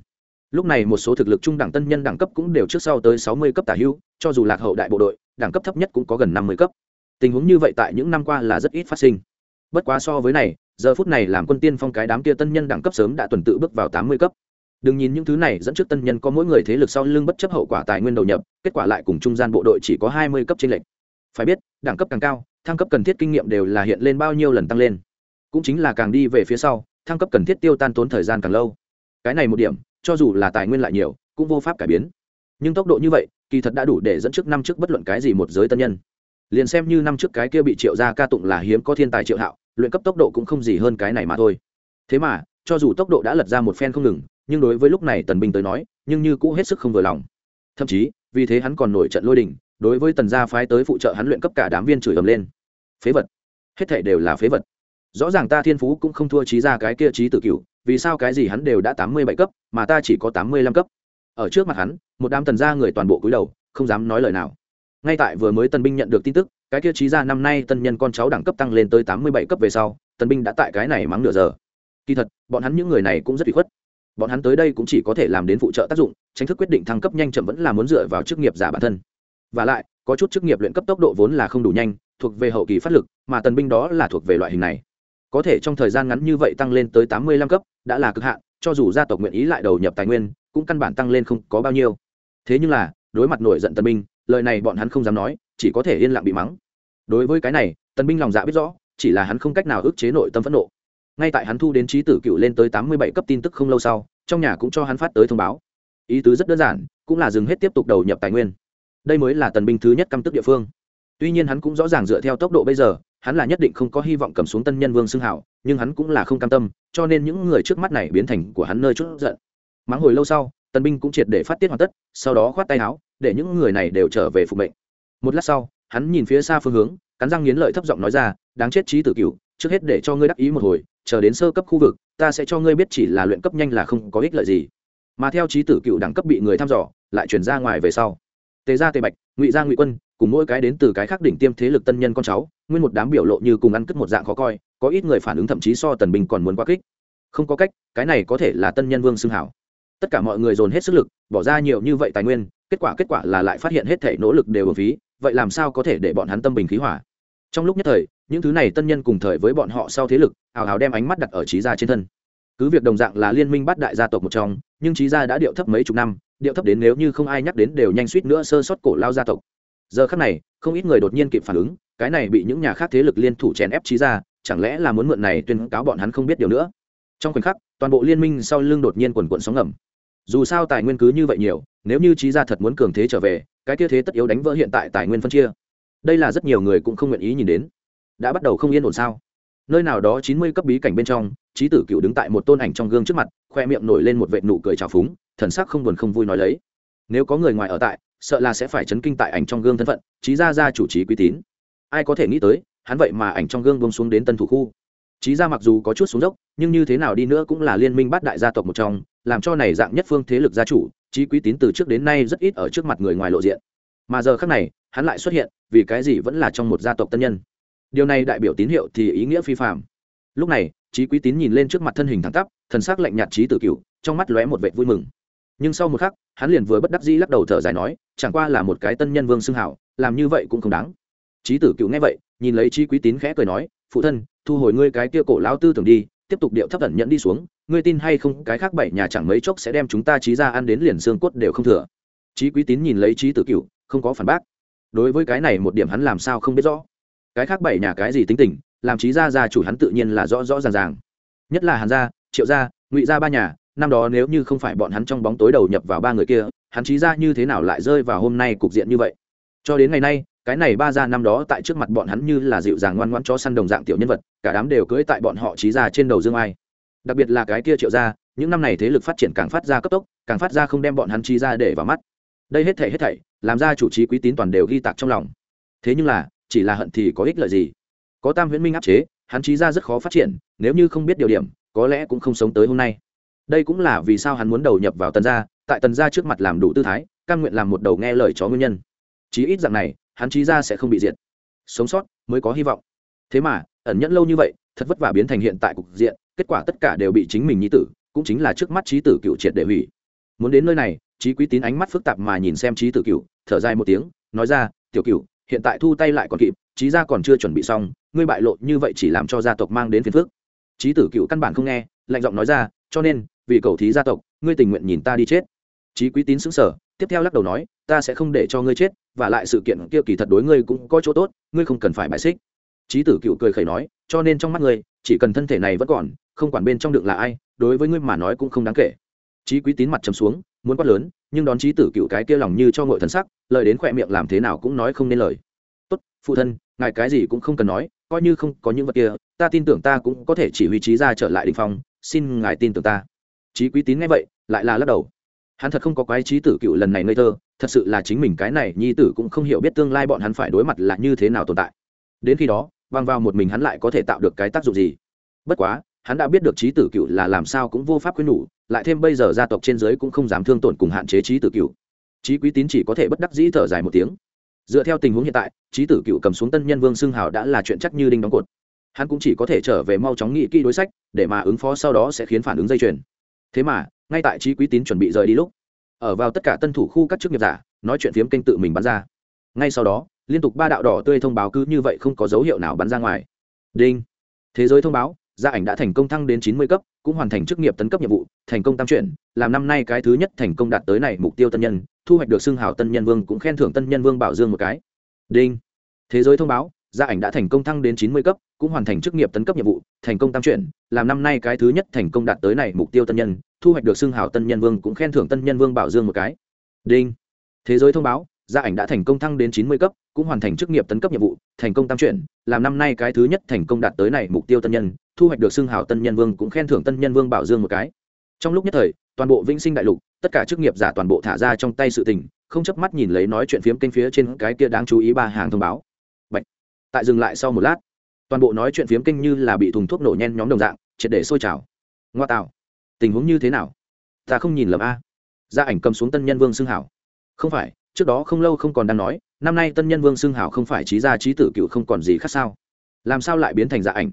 Lúc này một số thực lực trung đẳng tân nhân đẳng cấp cũng đều trước sau tới sáu mươi cấp tả hưu, cho dù lạc hậu đại bộ đội, đẳng cấp thấp nhất cũng có gần năm mươi cấp. Tình huống như vậy tại những năm qua là rất ít phát sinh. Bất quá so với này, giờ phút này làm quân tiên phong cái đám kia tân nhân đẳng cấp sớm đã tuần tự bước vào tám mươi cấp. Đừng nhìn những thứ này, dẫn trước tân nhân có mỗi người thế lực sau lưng bất chấp hậu quả tài nguyên đầu nhập, kết quả lại cùng trung gian bộ đội chỉ có hai mươi cấp trên lệch phải biết, đẳng cấp càng cao, thăng cấp cần thiết kinh nghiệm đều là hiện lên bao nhiêu lần tăng lên. Cũng chính là càng đi về phía sau, thăng cấp cần thiết tiêu tan tốn thời gian càng lâu. Cái này một điểm, cho dù là tài nguyên lại nhiều, cũng vô pháp cải biến. Nhưng tốc độ như vậy, kỳ thật đã đủ để dẫn trước năm trước bất luận cái gì một giới tân nhân. Liền xem như năm trước cái kia bị triệu gia ca tụng là hiếm có thiên tài triệu hạo, luyện cấp tốc độ cũng không gì hơn cái này mà thôi. Thế mà, cho dù tốc độ đã lật ra một phen không ngừng, nhưng đối với lúc này tần binh tới nói, nhưng như cũ hết sức không vừa lòng. Thậm chí, vì thế hắn còn nổi trận lôi đình đối với tần gia phái tới phụ trợ hắn luyện cấp cả đám viên chửi ầm lên. Phế vật. Hết thể đều là phế vật. Rõ ràng ta thiên phú cũng không thua trí ra cái kia trí tự cửu, vì sao cái gì hắn đều đã tám mươi bảy cấp, mà ta chỉ có tám mươi lăm cấp? Ở trước mặt hắn, một đám tần gia người toàn bộ cúi đầu, không dám nói lời nào. Ngay tại vừa mới tân binh nhận được tin tức, cái kia trí ra năm nay tân nhân con cháu đẳng cấp tăng lên tới tám mươi bảy cấp về sau, tân binh đã tại cái này mắng nửa giờ. Kỳ thật, bọn hắn những người này cũng rất bị khuất. Bọn hắn tới đây cũng chỉ có thể làm đến phụ trợ tác dụng tranh thức quyết định thăng cấp nhanh chậm vẫn là muốn dựa vào chức nghiệp giả bản thân và lại, có chút chức nghiệp luyện cấp tốc độ vốn là không đủ nhanh, thuộc về hậu kỳ phát lực, mà tần binh đó là thuộc về loại hình này. Có thể trong thời gian ngắn như vậy tăng lên tới tám mươi lăm cấp, đã là cực hạn, cho dù gia tộc nguyện ý lại đầu nhập tài nguyên, cũng căn bản tăng lên không có bao nhiêu. Thế nhưng là, đối mặt nổi giận tần binh, lời này bọn hắn không dám nói, chỉ có thể yên lặng bị mắng. Đối với cái này, tần binh lòng dạ biết rõ, chỉ là hắn không cách nào ức chế nội tâm phẫn nộ. Ngay tại hắn thu đến trí tử cựu lên tới tám mươi bảy cấp tin tức không lâu sau, trong nhà cũng cho hắn phát tới thông báo. Ý tứ rất đơn giản, cũng là dừng hết tiếp tục đầu nhập tài nguyên đây mới là tần binh thứ nhất căm tức địa phương. Tuy nhiên hắn cũng rõ ràng dựa theo tốc độ bây giờ, hắn là nhất định không có hy vọng cầm xuống tân nhân vương xưng hảo, nhưng hắn cũng là không cam tâm, cho nên những người trước mắt này biến thành của hắn nơi chút giận. Mắng hồi lâu sau, tần binh cũng triệt để phát tiết hoàn tất, sau đó khoát tay áo, để những người này đều trở về phục mệnh. Một lát sau, hắn nhìn phía xa phương hướng, cắn răng nghiến lợi thấp giọng nói ra, đáng chết trí tử cửu, trước hết để cho ngươi đắc ý một hồi, chờ đến sơ cấp khu vực, ta sẽ cho ngươi biết chỉ là luyện cấp nhanh là không có ích lợi gì. Mà theo trí tử cựu đẳng cấp bị người thăm dò, lại chuyển ra ngoài về sau tề gia tề bạch, ngụy gia ngụy quân, cùng mỗi cái đến từ cái khác đỉnh tiêm thế lực tân nhân con cháu, nguyên một đám biểu lộ như cùng ăn cất một dạng khó coi, có ít người phản ứng thậm chí so tần bình còn muốn quá kích. Không có cách, cái này có thể là tân nhân vương xưng hảo. Tất cả mọi người dồn hết sức lực, bỏ ra nhiều như vậy tài nguyên, kết quả kết quả là lại phát hiện hết thể nỗ lực đều ở phí, vậy làm sao có thể để bọn hắn tâm bình khí hỏa trong lúc nhất thời, những thứ này tân nhân cùng thời với bọn họ sau thế lực, hào hào đem ánh mắt đặt ở trí gia trên thân. Cứ việc đồng dạng là liên minh bắt đại gia tộc một trong, nhưng trí gia đã điệu thấp mấy chục năm điệu thấp đến nếu như không ai nhắc đến đều nhanh suýt nữa sơ sót cổ lao gia tộc. Giờ khác này, không ít người đột nhiên kịp phản ứng, cái này bị những nhà khác thế lực liên thủ chèn ép trí gia chẳng lẽ là muốn mượn này tuyên cáo bọn hắn không biết điều nữa? Trong khoảnh khắc, toàn bộ liên minh sau lưng đột nhiên quần quận sóng ngầm. Dù sao tài nguyên cứ như vậy nhiều, nếu như trí gia thật muốn cường thế trở về, cái kia thế tất yếu đánh vỡ hiện tại tài nguyên phân chia. Đây là rất nhiều người cũng không nguyện ý nhìn đến. Đã bắt đầu không yên ổn sao? Nơi nào đó chín mươi cấp bí cảnh bên trong trí tử cựu đứng tại một tôn ảnh trong gương trước mặt, khoe miệng nổi lên một vệ nụ cười trào phúng thần sắc không buồn không vui nói lấy. Nếu có người ngoài ở tại, sợ là sẽ phải chấn kinh tại ảnh trong gương thân phận trí gia gia chủ trí quý tín. Ai có thể nghĩ tới, hắn vậy mà ảnh trong gương bông xuống đến tân thủ khu. Trí gia mặc dù có chút xuống dốc, nhưng như thế nào đi nữa cũng là liên minh bát đại gia tộc một trong, làm cho này dạng nhất phương thế lực gia chủ trí quý tín từ trước đến nay rất ít ở trước mặt người ngoài lộ diện. Mà giờ khác này, hắn lại xuất hiện, vì cái gì vẫn là trong một gia tộc tân nhân. Điều này đại biểu tín hiệu thì ý nghĩa phi phạm lúc này trí quý tín nhìn lên trước mặt thân hình thẳng tắp, thần s ắ c lạnh nhạt trí tự cựu trong mắt lóe một vệ vui mừng nhưng sau một khắc, hắn liền vừa bất đắc dĩ lắc đầu thở dài nói, chẳng qua là một cái tân nhân vương xưng hảo, làm như vậy cũng không đáng. Trí tử cựu nghe vậy, nhìn lấy trí quý tín khẽ cười nói, phụ thân, thu hồi ngươi cái kia cổ lao tư tưởng đi, tiếp tục điệu thấp tẩn nhẫn đi xuống, ngươi tin hay không, cái khác bảy nhà chẳng mấy chốc sẽ đem chúng ta trí ra ăn đến liền xương cốt đều không thừa. Trí quý tín nhìn lấy trí tử cựu, không có phản bác. Đối với cái này một điểm hắn làm sao không biết rõ. Cái khác bảy nhà cái gì tính tình, làm trí gia gia chủ hắn tự nhiên là rõ rõ ràng ràng. Nhất là hàn gia, triệu gia, ngụy gia ba nhà năm đó nếu như không phải bọn hắn trong bóng tối đầu nhập vào ba người kia, hắn trí ra như thế nào lại rơi vào hôm nay cục diện như vậy? Cho đến ngày nay, cái này ba gia năm đó tại trước mặt bọn hắn như là dịu dàng ngoan ngoãn cho săn đồng dạng tiểu nhân vật, cả đám đều cưỡi tại bọn họ trí ra trên đầu dương ai. Đặc biệt là cái kia triệu gia, những năm này thế lực phát triển càng phát ra cấp tốc, càng phát ra không đem bọn hắn trí ra để vào mắt. Đây hết thảy hết thảy, làm ra chủ trí quý tín toàn đều ghi tạc trong lòng. Thế nhưng là, chỉ là hận thì có ích lợi gì? Có tam huyễn minh áp chế, hắn trí ra rất khó phát triển, nếu như không biết điều điểm, có lẽ cũng không sống tới hôm nay đây cũng là vì sao hắn muốn đầu nhập vào tần gia, tại tần gia trước mặt làm đủ tư thái căn nguyện làm một đầu nghe lời chó nguyên nhân. Chí ít dạng này, hắn trí ra sẽ không bị diệt. Sống sót mới có hy vọng. Thế mà, ẩn nhẫn lâu như vậy, thật vất vả biến thành hiện tại cục diện, kết quả tất cả đều bị chính mình nhi tử, cũng chính là trước mắt trí tử cựu triệt để hủy. Muốn đến nơi này trí quý tín ánh mắt phức tạp mà nhìn xem trí tử cựu, thở dài một tiếng, nói ra, tiểu cựu, hiện tại thu tay lại còn kịp trí gia còn chưa chuẩn bị xong, ngươi bại lộ như vậy chỉ làm cho gia tộc mang đến phiền phức. Trí tử cựu căn bản không nghe, lạnh giọng nói ra cho nên, vì cầu thí gia tộc, ngươi tình nguyện nhìn ta đi chết. Chí quý tín xứng sở tiếp theo lắc đầu nói, ta sẽ không để cho ngươi chết, và lại sự kiện kia kỳ thật đối ngươi cũng có chỗ tốt, ngươi không cần phải bài xích. Chí tử cựu cười khẩy nói, cho nên trong mắt ngươi, chỉ cần thân thể này vẫn còn, không quản bên trong đựng là ai, đối với ngươi mà nói cũng không đáng kể. Chí quý tín mặt trầm xuống, muốn quát lớn, nhưng đón Chí tử cựu cái kia lòng như cho ngội thần sắc, lời đến khỏe miệng làm thế nào cũng nói không nên lời. Tốt, phụ thân, ngài cái gì cũng không cần nói, coi như không có những vật kia, ta tin tưởng ta cũng có thể chỉ huy trí ra trở lại đình phong xin ngài tin tưởng ta. Trí quý tín nghe vậy, lại là lắc đầu. Hắn thật không có quái trí tử cựu lần này ngây thơ, thật sự là chính mình cái này nhi tử cũng không hiểu biết tương lai bọn hắn phải đối mặt là như thế nào tồn tại. Đến khi đó băng vào một mình hắn lại có thể tạo được cái tác dụng gì? Bất quá, hắn đã biết được trí tử cựu là làm sao cũng vô pháp quyết nhủ, lại thêm bây giờ gia tộc trên dưới cũng không dám thương tổn cùng hạn chế trí tử cựu. Trí quý tín chỉ có thể bất đắc dĩ thở dài một tiếng. Dựa theo tình huống hiện tại, trí tử cựu cầm xuống tân nhân vương xưng hào đã là chuyện chắc như đinh đóng cột hắn cũng chỉ có thể trở về mau chóng nghĩ kỹ đối sách, để mà ứng phó sau đó sẽ khiến phản ứng dây chuyền. Thế mà, ngay tại trí quý tín chuẩn bị rời đi lúc, ở vào tất cả tân thủ khu các chức nghiệp giả, nói chuyện phiếm kênh tự mình bắn ra. Ngay sau đó, liên tục ba đạo đỏ tươi thông báo cứ như vậy không có dấu hiệu nào bắn ra ngoài. Đinh! Thế giới thông báo, gia ảnh đã thành công thăng đến chín mươi cấp, cũng hoàn thành chức nghiệp tấn cấp nhiệm vụ, thành công tam chuyển, làm năm nay cái thứ nhất thành công đạt tới này mục tiêu tân nhân, thu hoạch được xưng hào tân nhân vương cũng khen thưởng tân nhân vương bảo dương một cái. Đinh! Thế giới thông báo gia ảnh đã thành công thăng đến chín mươi cấp, cũng hoàn thành chức nghiệp tấn cấp nhiệm vụ, thành công tam chuyển làm năm nay cái thứ nhất thành công đạt tới này mục tiêu tân nhân, thu hoạch được xưng hào tân nhân vương cũng khen thưởng tân nhân vương bảo dương một cái. Đinh. Thế giới thông báo, gia ảnh đã thành công thăng đến chín mươi cấp, cũng hoàn thành chức nghiệp tấn cấp nhiệm vụ, thành công tam chuyển làm năm nay cái thứ nhất thành công đạt tới này mục tiêu tân nhân, thu hoạch được xưng hào tân nhân vương cũng khen thưởng tân nhân vương bảo dương một cái. Trong lúc nhất thời, toàn bộ vĩnh sinh đại lục, tất cả chức nghiệp giả toàn bộ thả ra trong tay sự tình, không chớp mắt nhìn lấy nói chuyện phiếm kênh phía trên cái kia đáng chú ý ba hàng thông báo tại dừng lại sau một lát, toàn bộ nói chuyện phiếm kinh như là bị thùng thuốc nổ nhen nhóm đồng dạng, triệt để sôi trào. Ngoa tạo, tình huống như thế nào? Ta không nhìn lầm a. Gia ảnh cầm xuống tân nhân vương xưng hảo. Không phải, trước đó không lâu không còn đang nói, năm nay tân nhân vương xưng hảo không phải trí gia trí tử cựu không còn gì khác sao? Làm sao lại biến thành gia ảnh?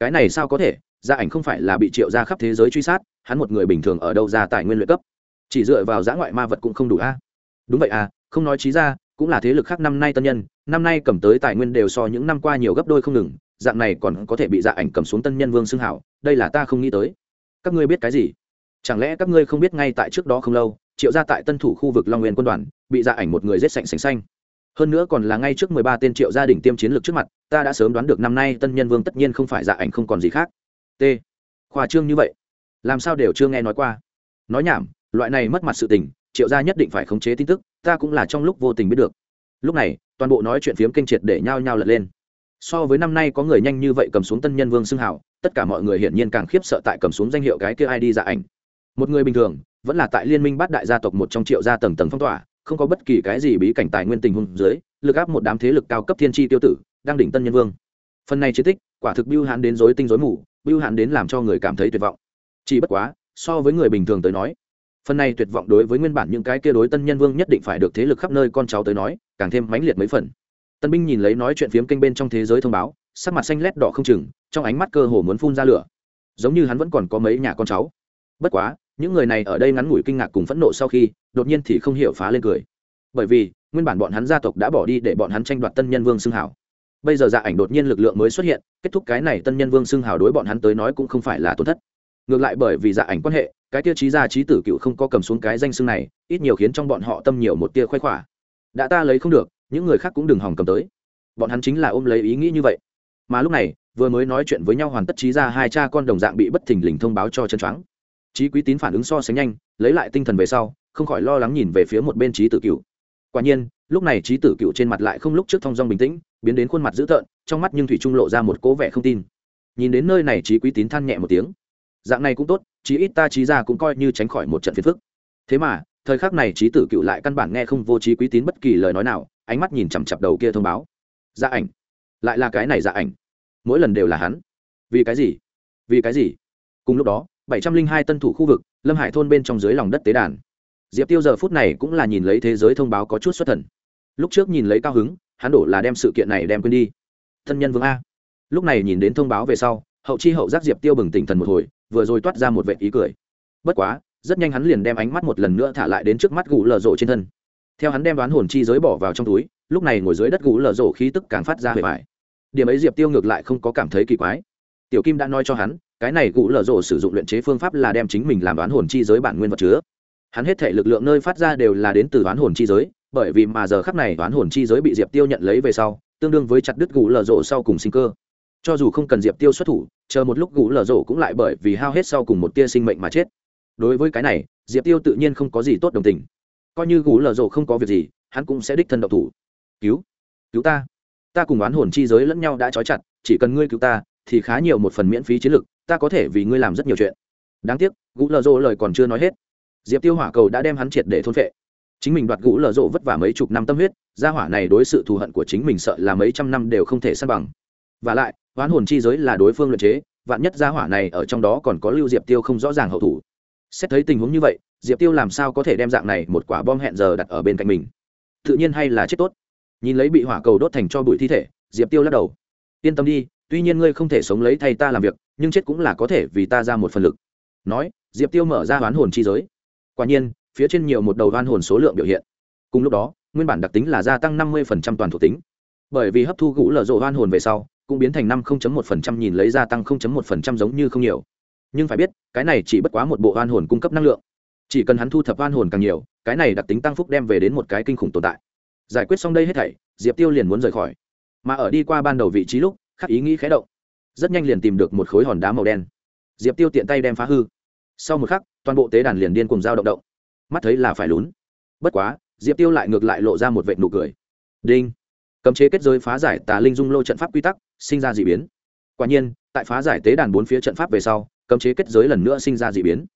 Cái này sao có thể? Gia ảnh không phải là bị triệu ra khắp thế giới truy sát, hắn một người bình thường ở đâu ra tài nguyên luyện cấp? Chỉ dựa vào giã ngoại ma vật cũng không đủ a. Đúng vậy à không nói trí ra cũng là thế lực khác năm nay tân nhân năm nay cầm tới tài nguyên đều so những năm qua nhiều gấp đôi không ngừng, dạng này còn có thể bị dạ ảnh cầm xuống tân nhân vương xưng hảo, đây là ta không nghĩ tới. Các ngươi biết cái gì? Chẳng lẽ các ngươi không biết ngay tại trước đó không lâu, triệu ra tại tân thủ khu vực long nguyên quân đoàn, bị dạ ảnh một người giết sạch sành xanh. Hơn nữa còn là ngay trước mười ba tên triệu gia đình tiêm chiến lược trước mặt, ta đã sớm đoán được năm nay tân nhân vương tất nhiên không phải dạ ảnh không còn gì khác. T. Khoa trương như vậy, làm sao đều chưa nghe nói qua. Nói nhảm, loại này mất mặt sự tình, triệu gia nhất định phải khống chế tin tức, ta cũng là trong lúc vô tình biết được lúc này, toàn bộ nói chuyện phiếm kênh triệt để nhao nhao lật lên. So với năm nay có người nhanh như vậy cầm xuống tân nhân vương xưng hảo tất cả mọi người hiển nhiên càng khiếp sợ tại cầm xuống danh hiệu cái kia ai đi dạ ảnh. Một người bình thường, vẫn là tại liên minh bát đại gia tộc một trong triệu gia tầng tầng phong tỏa, không có bất kỳ cái gì bí cảnh tài nguyên tình huống dưới, lực áp một đám thế lực cao cấp thiên tri tiêu tử, đang đỉnh tân nhân vương. Phần này chiến tích, quả thực biêu hạn đến rối tinh rối mù biêu hạn đến làm cho người cảm thấy tuyệt vọng. Chỉ bất quá, so với người bình thường tới nói phần này tuyệt vọng đối với nguyên bản những cái kia đối tân nhân vương nhất định phải được thế lực khắp nơi con cháu tới nói, càng thêm mãnh liệt mấy phần. Tân binh nhìn lấy nói chuyện phiếm kênh bên trong thế giới thông báo, sắc mặt xanh lét đỏ không chừng, trong ánh mắt cơ hồ muốn phun ra lửa. Giống như hắn vẫn còn có mấy nhà con cháu. Bất quá, những người này ở đây ngắn ngủi kinh ngạc cùng phẫn nộ sau khi, đột nhiên thì không hiểu phá lên cười. Bởi vì, nguyên bản bọn hắn gia tộc đã bỏ đi để bọn hắn tranh đoạt tân nhân vương xưng hảo. Bây giờ dạ ảnh đột nhiên lực lượng mới xuất hiện, kết thúc cái này tân nhân vương xưng hảo đối bọn hắn tới nói cũng không phải là tổn thất. Ngược lại bởi vì dạ ảnh quan hệ cái tiêu chí gia trí tử cựu không có cầm xuống cái danh xưng này, ít nhiều khiến trong bọn họ tâm nhiều một tia khoái khỏa đã ta lấy không được, những người khác cũng đừng hòng cầm tới. Bọn hắn chính là ôm lấy ý nghĩ như vậy. Mà lúc này, vừa mới nói chuyện với nhau hoàn tất trí ra hai cha con đồng dạng bị bất thình lình thông báo cho chân choáng. Trí quý tín phản ứng so sánh nhanh, lấy lại tinh thần về sau, không khỏi lo lắng nhìn về phía một bên trí tử cựu. Quả nhiên, lúc này trí tử cựu trên mặt lại không lúc trước thong dong bình tĩnh, biến đến khuôn mặt dữ tợn, trong mắt nhưng thủy trung lộ ra một cố vẻ không tin. Nhìn đến nơi này, trí quý tín than nhẹ một tiếng. Dạng này cũng tốt chí ít ta trí ra cũng coi như tránh khỏi một trận phiền phức. Thế mà, thời khắc này trí tử cựu lại căn bản nghe không vô trí quý tín bất kỳ lời nói nào, ánh mắt nhìn chằm chặp đầu kia thông báo. Dạ ảnh. Lại là cái này dạ ảnh. Mỗi lần đều là hắn. Vì cái gì? Vì cái gì? Cùng lúc đó, bảy trăm linh hai tân thủ khu vực, lâm hải thôn bên trong dưới lòng đất tế đàn. Diệp tiêu giờ phút này cũng là nhìn lấy thế giới thông báo có chút xuất thần. Lúc trước nhìn lấy cao hứng, hắn đổ là đem sự kiện này đem quên đi. Thân nhân vương a. Lúc này nhìn đến thông báo về sau, hậu chi hậu giác diệp tiêu bừng tỉnh thần một hồi vừa rồi toát ra một vệ ý cười. Bất quá, rất nhanh hắn liền đem ánh mắt một lần nữa thả lại đến trước mắt gù lở rộ trên thân. Theo hắn đem đoán hồn chi giới bỏ vào trong túi, lúc này ngồi dưới đất gù lở rộ khí tức càng phát ra hề vải điểm ấy diệp tiêu ngược lại không có cảm thấy kỳ quái. Tiểu kim đã nói cho hắn, cái này gù lở rộ sử dụng luyện chế phương pháp là đem chính mình làm đoán hồn chi giới bản nguyên vật chứa. Hắn hết thể lực lượng nơi phát ra đều là đến từ đoán hồn chi giới, bởi vì mà giờ khắc này đoán hồn chi giới bị diệp tiêu nhận lấy về sau, tương đương với chặt đứt gù lở rộ sau cùng sinh cơ cho dù không cần diệp tiêu xuất thủ chờ một lúc gũ lở Rổ cũng lại bởi vì hao hết sau cùng một tia sinh mệnh mà chết. Đối với cái này diệp tiêu tự nhiên không có gì tốt đồng tình. Coi như gũ lở Rổ không có việc gì hắn cũng sẽ đích thân độc thủ. Cứu cứu ta. Ta cùng oán hồn chi giới lẫn nhau đã trói chặt chỉ cần ngươi cứu ta thì khá nhiều một phần miễn phí chiến lực, ta có thể vì ngươi làm rất nhiều chuyện. Đáng tiếc gũ Lở Rổ lời còn chưa nói hết. Diệp tiêu hỏa cầu đã đem hắn triệt để thôn phệ. Chính mình đoạt gũ Lở rộ vất vả mấy chục năm tâm huyết gia hỏa này đối sự thù hận của chính mình sợ là mấy trăm năm đều không thể san bằng. V à lại oán hồn chi giới là đối phương luyện chế, vạn nhất gia hỏa này ở trong đó còn có lưu diệp tiêu không rõ ràng hậu thủ. Xét thấy tình huống như vậy, diệp tiêu làm sao có thể đem dạng này một quả bom hẹn giờ đặt ở bên cạnh mình? Tự nhiên hay là chết tốt. Nhìn lấy bị hỏa cầu đốt thành cho bụi thi thể, diệp tiêu lắc đầu. Yên tâm đi, tuy nhiên ngươi không thể sống lấy thay ta làm việc, nhưng chết cũng là có thể vì ta ra một phần lực. Nói, diệp tiêu mở ra hoán hồn chi giới. Quả nhiên, phía trên nhiều một đầu hoán hồn số lượng biểu hiện. Cùng lúc đó, nguyên bản đặc tính là gia tăng năm mươi toàn thuộc tính. Bởi vì hấp thu gũ lở rộ hoán hồn về sau cũng biến thành năm một nhìn lấy gia tăng một giống như không nhiều. Nhưng phải biết, cái này chỉ bất quá một bộ oan hồn cung cấp năng lượng. Chỉ cần hắn thu thập oan hồn càng nhiều, cái này đặc tính tăng phúc đem về đến một cái kinh khủng tồn tại. Giải quyết xong đây hết thảy, diệp tiêu liền muốn rời khỏi. Mà ở đi qua ban đầu vị trí lúc, khắc ý nghĩ khẽ động. Rất nhanh liền tìm được một khối hòn đá màu đen. Diệp tiêu tiện tay đem phá hư. Sau một khắc, toàn bộ tế đàn liền điên cuồng dao động động. Mắt thấy là phải lún. Bất quá, diệp tiêu lại ngược lại lộ ra một vệt nụ cười. Đinh. Cấm chế kết giới phá giải tà linh dung lô trận pháp quy tắc sinh ra d ị biến. Quả nhiên, tại phá giải tế đàn bốn phía trận pháp về sau, cấm chế kết giới lần nữa sinh ra d ị biến.